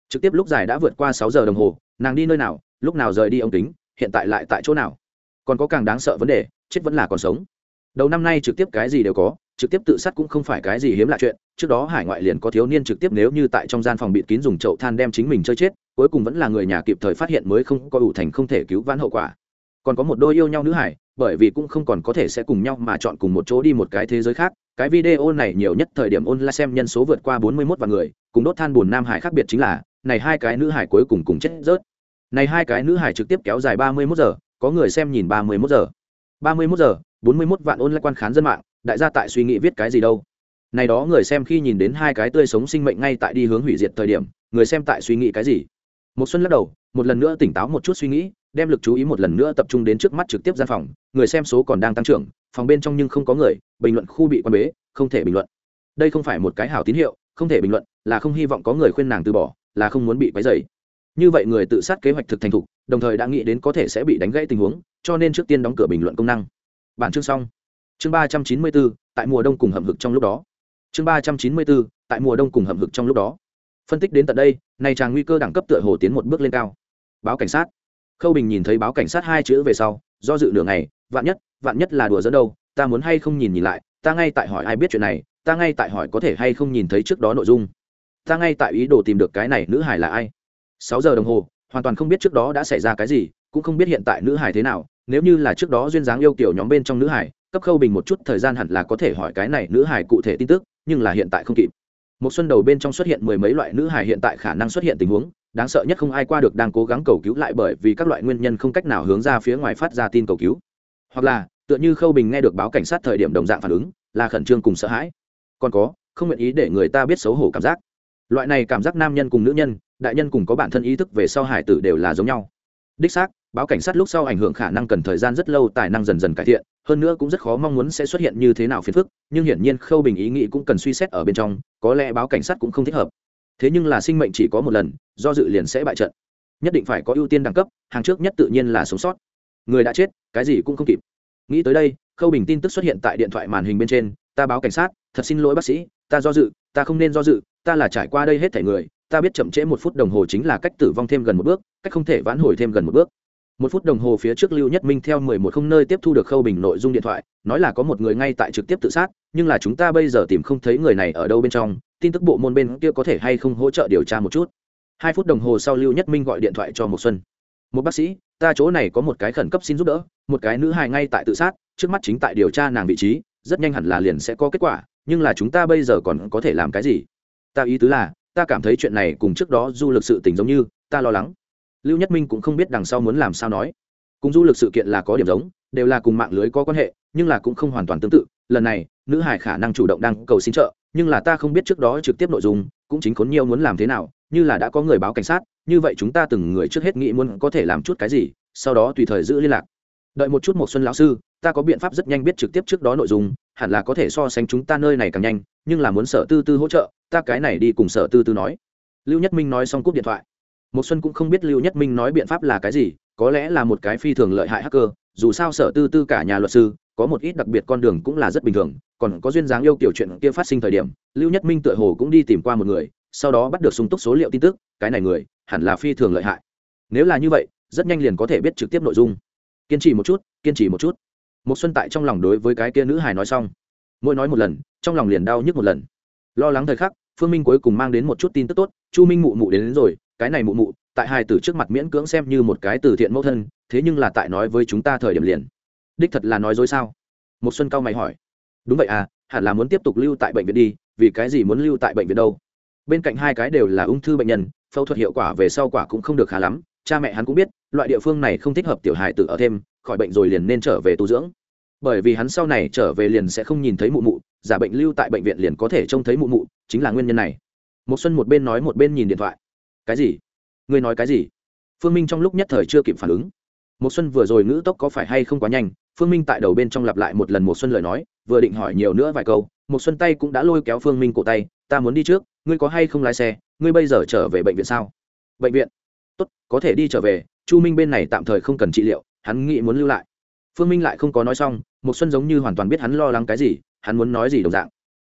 Trực tiếp lúc dài đã vượt qua sáu giờ đồng hồ, nàng đi nơi nào, lúc nào rời đi ông tính hiện tại lại tại chỗ nào? Còn có càng đáng sợ vấn đề, chết vẫn là còn sống. Đầu năm nay trực tiếp cái gì đều có trực tiếp tự sát cũng không phải cái gì hiếm lạ chuyện, trước đó hải ngoại liền có thiếu niên trực tiếp nếu như tại trong gian phòng bịt kín dùng chậu than đem chính mình chơi chết, cuối cùng vẫn là người nhà kịp thời phát hiện mới không có ủ thành không thể cứu vãn hậu quả. Còn có một đôi yêu nhau nữ hải, bởi vì cũng không còn có thể sẽ cùng nhau mà chọn cùng một chỗ đi một cái thế giới khác, cái video này nhiều nhất thời điểm online xem nhân số vượt qua 41 vạn người, cùng đốt than buồn nam hải khác biệt chính là, này hai cái nữ hải cuối cùng cùng chết rớt. Này hai cái nữ hải trực tiếp kéo dài 31 giờ, có người xem nhìn 31 giờ. 31 giờ 41 vạn online quan khán dân mạng đại gia tại suy nghĩ viết cái gì đâu. Này đó người xem khi nhìn đến hai cái tươi sống sinh mệnh ngay tại đi hướng hủy diệt thời điểm, người xem tại suy nghĩ cái gì? Một xuân lắc đầu, một lần nữa tỉnh táo một chút suy nghĩ, đem lực chú ý một lần nữa tập trung đến trước mắt trực tiếp gian phòng, người xem số còn đang tăng trưởng, phòng bên trong nhưng không có người, bình luận khu bị quan bế, không thể bình luận. Đây không phải một cái hảo tín hiệu, không thể bình luận, là không hy vọng có người khuyên nàng từ bỏ, là không muốn bị quấy rầy. Như vậy người tự sát kế hoạch thực thành thục, đồng thời đã nghĩ đến có thể sẽ bị đánh gãy tình huống, cho nên trước tiên đóng cửa bình luận công năng. Bản chương xong chương ba trăm chín mươi bốn tại mùa đông cùng hầm hực trong lúc đó. Chương ba trăm chín mươi bốn tại mùa đông cùng hầm hực trong lúc đó. Phân tích đến tận đây này chàng nguy cơ đẳng cấp tựa hồ tiến một bước lên cao. Báo cảnh sát. Khâu bình nhìn thấy báo cảnh sát hai chữ về sau, do dự nửa ngày, vạn nhất vạn nhất là đùa dẫn đâu, ta muốn hay không nhìn nhìn lại, ta ngay tại hỏi ai biết chuyện này, ta ngay tại hỏi có thể hay không nhìn thấy trước đó nội dung. Ta ngay tại ý đồ tìm được cái này nữ hải là ai. Sáu giờ đồng hồ, hoàn toàn không biết trước đó đã xảy ra cái gì, cũng không biết hiện tại nữ hải thế nào, nếu như là trước đó duyên dáng yêu kiểu nhóm bên trong nữ hải cấp khâu bình một chút thời gian hẳn là có thể hỏi cái này nữ hải cụ thể tin tức, nhưng là hiện tại không kịp. Một xuân đầu bên trong xuất hiện mười mấy loại nữ hải hiện tại khả năng xuất hiện tình huống, đáng sợ nhất không ai qua được đang cố gắng cầu cứu lại bởi vì các loại nguyên nhân không cách nào hướng ra phía ngoài phát ra tin cầu cứu. Hoặc là, tựa như khâu bình nghe được báo cảnh sát thời điểm đồng dạng phản ứng, là khẩn trương cùng sợ hãi. Còn có, không nguyện ý để người ta biết xấu hổ cảm giác. Loại này cảm giác nam nhân cùng nữ nhân, đại nhân cùng có bản thân ý thức về sau hải tử đều là giống nhau. Đích xác, báo cảnh sát lúc sau ảnh hưởng khả năng cần thời gian rất lâu, tài năng dần dần cải thiện hơn nữa cũng rất khó mong muốn sẽ xuất hiện như thế nào phiền phức, nhưng hiển nhiên khâu bình ý nghĩ cũng cần suy xét ở bên trong, có lẽ báo cảnh sát cũng không thích hợp. Thế nhưng là sinh mệnh chỉ có một lần, do dự liền sẽ bại trận. Nhất định phải có ưu tiên đẳng cấp, hàng trước nhất tự nhiên là sống sót. Người đã chết, cái gì cũng không kịp. Nghĩ tới đây, khâu bình tin tức xuất hiện tại điện thoại màn hình bên trên, ta báo cảnh sát, thật xin lỗi bác sĩ, ta do dự, ta không nên do dự, ta là trải qua đây hết thể người, ta biết chậm trễ một phút đồng hồ chính là cách tử vong thêm gần một bước, cách không thể vãn hồi thêm gần một bước một phút đồng hồ phía trước lưu nhất minh theo mười một không nơi tiếp thu được khâu bình nội dung điện thoại, nói là có một người ngay tại trực tiếp tự sát, nhưng là chúng ta bây giờ tìm không thấy người này ở đâu bên trong, tin tức bộ môn bên kia có thể hay không hỗ trợ điều tra một chút. Hai phút đồng hồ sau lưu nhất minh gọi điện thoại cho một xuân. Một bác sĩ, ta chỗ này có một cái khẩn cấp xin giúp đỡ, một cái nữ hài ngay tại tự sát, trước mắt chính tại điều tra nàng vị trí, rất nhanh hẳn là liền sẽ có kết quả, nhưng là chúng ta bây giờ còn có thể làm cái gì? Ta ý tứ là, ta cảm thấy chuyện này cùng trước đó du lực sự tình giống như, ta lo lắng lưu nhất minh cũng không biết đằng sau muốn làm sao nói. Cùng du lực sự kiện là có điểm giống, đều là cùng mạng lưới có quan hệ, nhưng là cũng không hoàn toàn tương tự. Lần này, nữ hải khả năng chủ động đăng cầu xin trợ, nhưng là ta không biết trước đó trực tiếp nội dung, cũng chính khốn nhiều muốn làm thế nào, như là đã có người báo cảnh sát, như vậy chúng ta từng người trước hết nghĩ muốn có thể làm chút cái gì, sau đó tùy thời giữ liên lạc. Đợi một chút một xuân lão sư, ta có biện pháp rất nhanh biết trực tiếp trước đó nội dung, hẳn là có thể so sánh chúng ta nơi này càng nhanh, nhưng là muốn sở tư tư hỗ trợ, ta cái này đi cùng sở tư tư nói. Lưu nhất minh nói xong cúp điện thoại một xuân cũng không biết lưu nhất minh nói biện pháp là cái gì có lẽ là một cái phi thường lợi hại hacker dù sao sở tư tư cả nhà luật sư có một ít đặc biệt con đường cũng là rất bình thường còn có duyên dáng yêu kiểu chuyện kia phát sinh thời điểm lưu nhất minh tựa hồ cũng đi tìm qua một người sau đó bắt được sung túc số liệu tin tức cái này người hẳn là phi thường lợi hại. Nếu là như vậy rất nhanh liền có thể biết trực tiếp nội dung. Kiên trì một chút kiên trì một chút. Một xuân tại trong lòng đối với cái kia nữ hài nói xong. Mỗi nói một lần trong lòng liền đau nhức một lần. Lo lắng thời khắc phương minh cuối cùng mang đến một chút tin tức tốt chu minh mụ mụ đến, đến rồi cái này mụ mụ, tại hai từ trước mặt miễn cưỡng xem như một cái từ thiện mẫu thân, thế nhưng là tại nói với chúng ta thời điểm liền. Đích thật là nói dối sao? Một xuân cao mày hỏi. Đúng vậy à hẳn là muốn tiếp tục lưu tại bệnh viện đi, vì cái gì muốn lưu tại bệnh viện đâu? Bên cạnh hai cái đều là ung thư bệnh nhân, phẫu thuật hiệu quả về sau quả cũng không được khá lắm, cha mẹ hắn cũng biết, loại địa phương này không thích hợp tiểu hài tử ở thêm, khỏi bệnh rồi liền nên trở về tu dưỡng. Bởi vì hắn sau này trở về liền sẽ không nhìn thấy mụ mụ, giả bệnh lưu tại bệnh viện liền có thể trông thấy mụ mụ, chính là nguyên nhân này. Một xuân một bên nói một bên nhìn điện thoại cái gì? Ngươi nói cái gì? Phương minh trong lúc nhất thời chưa kịp phản ứng. Một xuân vừa rồi ngữ tốc có phải hay không quá nhanh, phương minh tại đầu bên trong lặp lại một lần một xuân lời nói, vừa định hỏi nhiều nữa vài câu một xuân tay cũng đã lôi kéo phương minh cổ tay, ta muốn đi trước, ngươi có hay không lái xe, ngươi bây giờ trở về bệnh viện sao? Bệnh viện? Tốt, có thể đi trở về, chu minh bên này tạm thời không cần trị liệu, hắn nghĩ muốn lưu lại. Phương minh lại không có nói xong một xuân giống như hoàn toàn biết hắn lo lắng cái gì, hắn muốn nói gì đồng dạng.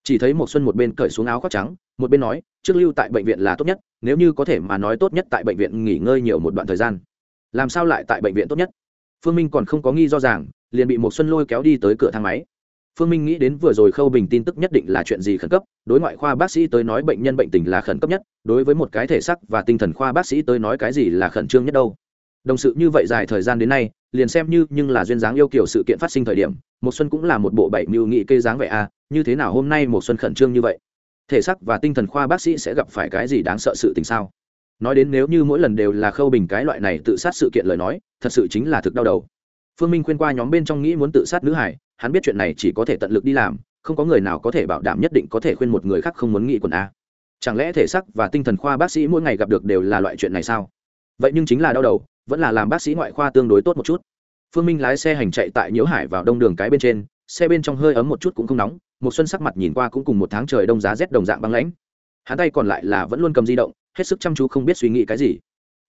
Chỉ thấy một xuân một bên cởi xuống áo khoác trắng một bên nói, trước lưu tại bệnh viện là tốt nhất, nếu như có thể mà nói tốt nhất tại bệnh viện nghỉ ngơi nhiều một đoạn thời gian. Làm sao lại tại bệnh viện tốt nhất? Phương minh còn không có nghi do rằng liền bị một xuân lôi kéo đi tới cửa thang máy. Phương minh nghĩ đến vừa rồi khâu bình tin tức nhất định là chuyện gì khẩn cấp, đối ngoại khoa bác sĩ tới nói bệnh nhân bệnh tình là khẩn cấp nhất, đối với một cái thể sắc và tinh thần khoa bác sĩ tới nói cái gì là khẩn trương nhất đâu. Đồng sự như vậy dài thời gian đến nay, liền xem như nhưng là duyên dáng yêu kiểu sự kiện phát sinh thời điểm một xuân cũng là một bộ bảy mưu nghị kê dáng vậy à như thế nào hôm nay một xuân khẩn trương như vậy? Thể xác và tinh thần khoa bác sĩ sẽ gặp phải cái gì đáng sợ sự tình sao? Nói đến nếu như mỗi lần đều là khâu bình cái loại này tự sát sự kiện lời nói, thật sự chính là thực đau đầu. Phương minh khuyên qua nhóm bên trong nghĩ muốn tự sát nữ hải, hắn biết chuyện này chỉ có thể tận lực đi làm, không có người nào có thể bảo đảm nhất định có thể khuyên một người khác không muốn nghĩ quần a. Chẳng lẽ thể xác và tinh thần khoa bác sĩ mỗi ngày gặp được đều là loại chuyện này sao? Vậy nhưng chính là đau đầu, vẫn là làm bác sĩ ngoại khoa tương đối tốt một chút. Phương minh lái xe hành chạy tại nhiễu hải vào đông đường cái bên trên, xe bên trong hơi ấm một chút cũng không nóng một xuân sắc mặt nhìn qua cũng cùng một tháng trời đông giá rét đồng dạng băng lãnh. Hắn tay còn lại là vẫn luôn cầm di động, hết sức chăm chú không biết suy nghĩ cái gì.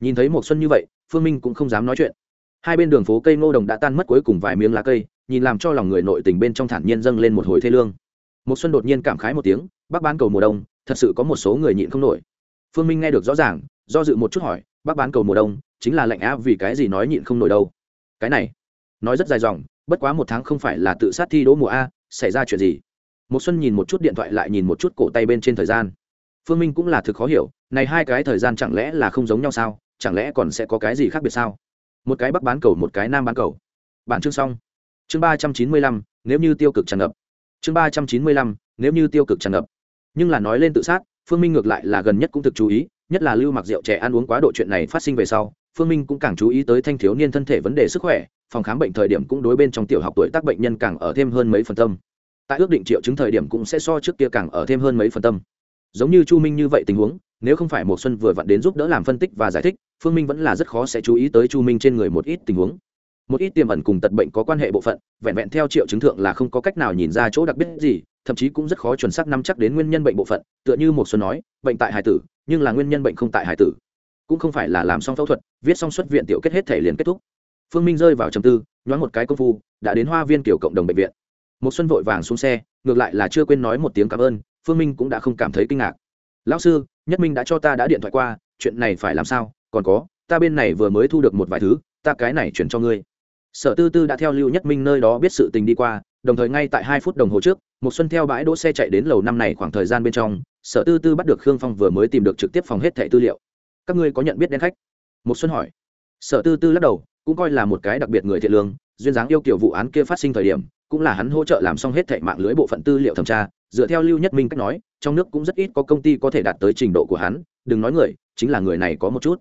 Nhìn thấy một xuân như vậy, phương minh cũng không dám nói chuyện. Hai bên đường phố cây ngô đồng đã tan mất cuối cùng vài miếng lá cây, nhìn làm cho lòng người nội tình bên trong thản nhiên dâng lên một hồi thê lương. Một xuân đột nhiên cảm khái một tiếng, bác bán cầu mùa đông, thật sự có một số người nhịn không nổi. Phương minh nghe được rõ ràng, do dự một chút hỏi, bác bán cầu mùa đông, chính là lạnh á, vì cái gì nói nhịn không nổi đâu? Cái này, nói rất dài dòng, bất quá một tháng không phải là tự sát thi đỗ mùa a, xảy ra chuyện gì? Một xuân nhìn một chút điện thoại lại nhìn một chút cổ tay bên trên thời gian. Phương minh cũng là thực khó hiểu, này hai cái thời gian chẳng lẽ là không giống nhau sao? Chẳng lẽ còn sẽ có cái gì khác biệt sao? Một cái bắc bán cầu, một cái nam bán cầu. Bản chương xong. Chương ba trăm chín mươi lăm, nếu như tiêu cực tràn ngập. Chương ba trăm chín mươi lăm, nếu như tiêu cực tràn ngập. Nhưng là nói lên tự sát, phương minh ngược lại là gần nhất cũng thực chú ý, nhất là lưu mặc rượu trẻ ăn uống quá độ chuyện này phát sinh về sau, phương minh cũng càng chú ý tới thanh thiếu niên thân thể vấn đề sức khỏe, phòng khám bệnh thời điểm cũng đối bên trong tiểu học tuổi tác bệnh nhân càng ở thêm hơn mấy phần tâm tại ước định triệu chứng thời điểm cũng sẽ so trước kia càng ở thêm hơn mấy phần tâm. Giống như chu minh như vậy tình huống, nếu không phải một xuân vừa vặn đến giúp đỡ làm phân tích và giải thích, phương minh vẫn là rất khó sẽ chú ý tới chu minh trên người một ít tình huống. Một ít tiềm ẩn cùng tật bệnh có quan hệ bộ phận, vẹn vẹn theo triệu chứng thượng là không có cách nào nhìn ra chỗ đặc biệt gì, thậm chí cũng rất khó chuẩn xác nắm chắc đến nguyên nhân bệnh bộ phận, tựa như một xuân nói, bệnh tại hải tử, nhưng là nguyên nhân bệnh không tại hải tử. Cũng không phải là làm xong phẫu thuật, viết xong xuất viện tiểu kết hết thể liền kết thúc. Phương minh rơi vào trầm tư, nhoáng một cái công phu, đã đến hoa viên Tiểu cộng đồng bệnh viện một xuân vội vàng xuống xe, ngược lại là chưa quên nói một tiếng cảm ơn, phương minh cũng đã không cảm thấy kinh ngạc. Lão sư, nhất minh đã cho ta đã điện thoại qua, chuyện này phải làm sao? Còn có, ta bên này vừa mới thu được một vài thứ, ta cái này chuyển cho ngươi. Sở tư tư đã theo lưu nhất minh nơi đó biết sự tình đi qua, đồng thời ngay tại hai phút đồng hồ trước, một xuân theo bãi đỗ xe chạy đến lầu năm này khoảng thời gian bên trong, sở tư tư bắt được khương phong vừa mới tìm được trực tiếp phòng hết thẻ tư liệu. Các ngươi có nhận biết đen khách? Một xuân hỏi. Sở tư tư lắc đầu, cũng coi là một cái đặc biệt người thiện lương, duyên dáng yêu kiểu vụ án kia phát sinh thời điểm cũng là hắn hỗ trợ làm xong hết thảy mạng lưới bộ phận tư liệu thẩm tra, dựa theo lưu nhất minh cách nói, trong nước cũng rất ít có công ty có thể đạt tới trình độ của hắn, đừng nói người, chính là người này có một chút.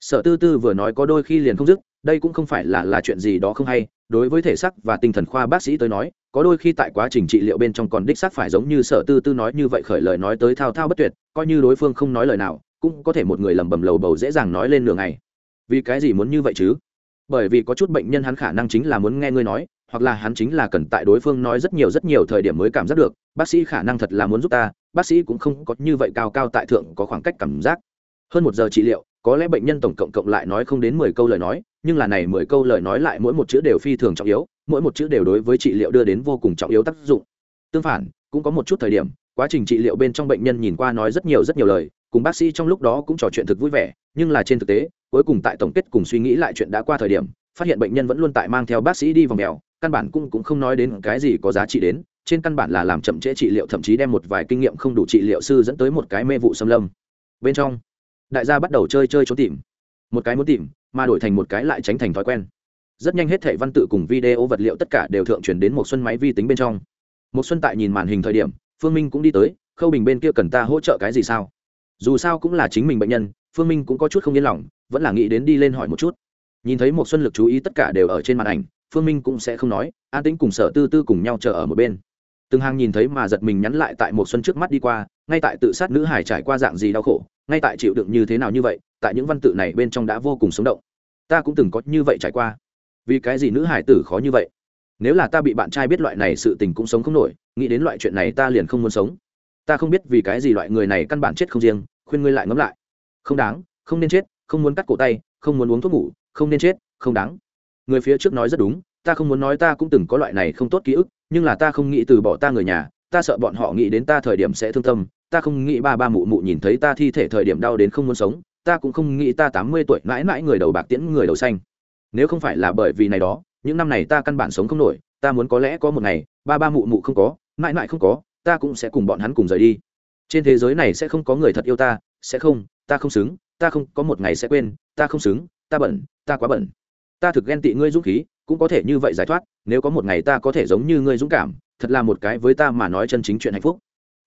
Sở tư tư vừa nói có đôi khi liền không dứt, đây cũng không phải là là chuyện gì đó không hay, đối với thể xác và tinh thần khoa bác sĩ tới nói, có đôi khi tại quá trình trị liệu bên trong còn đích xác phải giống như sở tư tư nói như vậy khởi lời nói tới thao thao bất tuyệt, coi như đối phương không nói lời nào, cũng có thể một người lầm bầm lầu bầu dễ dàng nói lên nửa ngày. Vì cái gì muốn như vậy chứ? Bởi vì có chút bệnh nhân hắn khả năng chính là muốn nghe ngươi nói, hoặc là hắn chính là cần tại đối phương nói rất nhiều rất nhiều thời điểm mới cảm giác được, bác sĩ khả năng thật là muốn giúp ta, bác sĩ cũng không có như vậy cao cao tại thượng có khoảng cách cảm giác. Hơn một giờ trị liệu, có lẽ bệnh nhân tổng cộng cộng lại nói không đến mười câu lời nói, nhưng là này mười câu lời nói lại mỗi một chữ đều phi thường trọng yếu, mỗi một chữ đều đối với trị liệu đưa đến vô cùng trọng yếu tác dụng. Tương phản, cũng có một chút thời điểm, quá trình trị liệu bên trong bệnh nhân nhìn qua nói rất nhiều rất nhiều lời cùng bác sĩ trong lúc đó cũng trò chuyện thực vui vẻ, nhưng là trên thực tế, cuối cùng tại tổng kết cùng suy nghĩ lại chuyện đã qua thời điểm, phát hiện bệnh nhân vẫn luôn tại mang theo bác sĩ đi vòng mèo, căn bản cũng cũng không nói đến cái gì có giá trị đến, trên căn bản là làm chậm trễ trị liệu, thậm chí đem một vài kinh nghiệm không đủ trị liệu sư dẫn tới một cái mê vụ xâm lâm. Bên trong, đại gia bắt đầu chơi chơi trốn tìm. Một cái muốn tìm, mà đổi thành một cái lại tránh thành thói quen. Rất nhanh hết thảy văn tự cùng video vật liệu tất cả đều thượng chuyển đến một xuân máy vi tính bên trong. Một xuân tại nhìn màn hình thời điểm, phương minh cũng đi tới, khâu bình bên kia cần ta hỗ trợ cái gì sao? Dù sao cũng là chính mình bệnh nhân, phương minh cũng có chút không yên lòng, vẫn là nghĩ đến đi lên hỏi một chút. Nhìn thấy một xuân lực chú ý tất cả đều ở trên màn ảnh, phương minh cũng sẽ không nói, an tĩnh cùng sở tư tư cùng nhau chờ ở một bên. Từng hàng nhìn thấy mà giật mình nhắn lại tại một xuân trước mắt đi qua, ngay tại tự sát nữ hải trải qua dạng gì đau khổ, ngay tại chịu đựng như thế nào như vậy, tại những văn tự này bên trong đã vô cùng sống động. Ta cũng từng có như vậy trải qua. Vì cái gì nữ hải tử khó như vậy? Nếu là ta bị bạn trai biết loại này sự tình cũng sống không nổi, nghĩ đến loại chuyện này ta liền không muốn sống ta không biết vì cái gì loại người này căn bản chết không riêng, khuyên ngươi lại ngẫm lại. Không đáng, không nên chết, không muốn cắt cổ tay, không muốn uống thuốc ngủ, không nên chết, không đáng. Người phía trước nói rất đúng, ta không muốn nói ta cũng từng có loại này không tốt ký ức, nhưng là ta không nghĩ từ bỏ ta người nhà, ta sợ bọn họ nghĩ đến ta thời điểm sẽ thương tâm, ta không nghĩ ba ba mụ mụ nhìn thấy ta thi thể thời điểm đau đến không muốn sống, ta cũng không nghĩ ta tám mươi tuổi mãi mãi người đầu bạc tiễn người đầu xanh. Nếu không phải là bởi vì này đó, những năm này ta căn bản sống không nổi, ta muốn có lẽ có một ngày, ba ba mụ mụ không có, mãi mãi không có ta cũng sẽ cùng bọn hắn cùng rời đi. Trên thế giới này sẽ không có người thật yêu ta, sẽ không, ta không xứng, ta không, có một ngày sẽ quên, ta không xứng, ta bẩn, ta quá bẩn. Ta thực ghen tị ngươi dũng khí, cũng có thể như vậy giải thoát, nếu có một ngày ta có thể giống như ngươi dũng cảm, thật là một cái với ta mà nói chân chính chuyện hạnh phúc.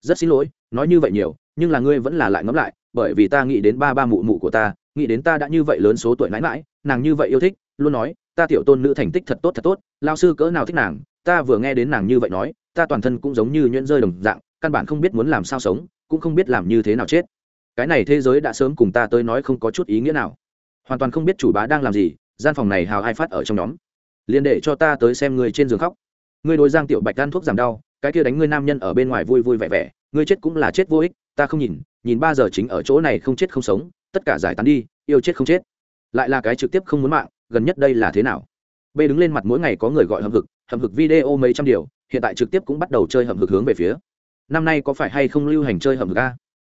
Rất xin lỗi, nói như vậy nhiều, nhưng là ngươi vẫn là lại ngẫm lại, bởi vì ta nghĩ đến ba ba mụ mụ của ta, nghĩ đến ta đã như vậy lớn số tuổi mãi mãi, nàng như vậy yêu thích, luôn nói, ta tiểu tôn nữ thành tích thật tốt thật tốt, lao sư cỡ nào thích nàng ta vừa nghe đến nàng như vậy nói, ta toàn thân cũng giống như nhuyễn rơi đồng dạng, căn bản không biết muốn làm sao sống, cũng không biết làm như thế nào chết. Cái này thế giới đã sớm cùng ta tới nói không có chút ý nghĩa nào. Hoàn toàn không biết chủ bá đang làm gì, gian phòng này hào ai phát ở trong nhóm. Liền để cho ta tới xem người trên giường khóc. Ngươi đối giang tiểu bạch gan thuốc giảm đau, cái kia đánh ngươi nam nhân ở bên ngoài vui vui vẻ vẻ, ngươi chết cũng là chết vô ích, ta không nhìn nhìn ba giờ chính ở chỗ này không chết không sống, tất cả giải tán đi, yêu chết không chết. Lại là cái trực tiếp không muốn mạng, gần nhất đây là thế nào? B đứng lên mặt mỗi ngày có người gọi hầm hực hầm hực video mấy trăm điều, hiện tại trực tiếp cũng bắt đầu chơi hầm hực hướng về phía. Năm nay có phải hay không lưu hành chơi hầm hực a?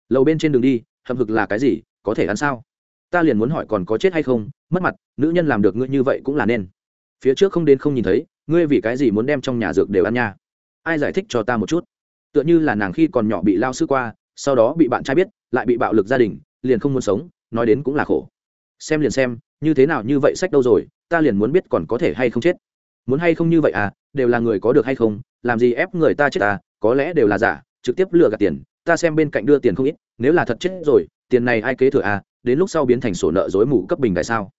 Lầu bên trên đường đi hầm hực là cái gì, có thể ăn sao? Ta liền muốn hỏi còn có chết hay không, mất mặt, nữ nhân làm được ngươi như vậy cũng là nên. Phía trước không đến không nhìn thấy, ngươi vì cái gì muốn đem trong nhà dược đều ăn nha? Ai giải thích cho ta một chút? Tựa như là nàng khi còn nhỏ bị lao sư qua, sau đó bị bạn trai biết, lại bị bạo lực gia đình, liền không muốn sống, nói đến cũng là khổ. Xem liền xem như thế nào như vậy sách đâu rồi, ta liền muốn biết còn có thể hay không chết. Muốn hay không như vậy à đều là người có được hay không, làm gì ép người ta chết à có lẽ đều là giả, trực tiếp lừa gạt tiền, ta xem bên cạnh đưa tiền không ít, nếu là thật chết rồi, tiền này ai kế thừa à đến lúc sau biến thành sổ nợ dối mù cấp bình tại sao.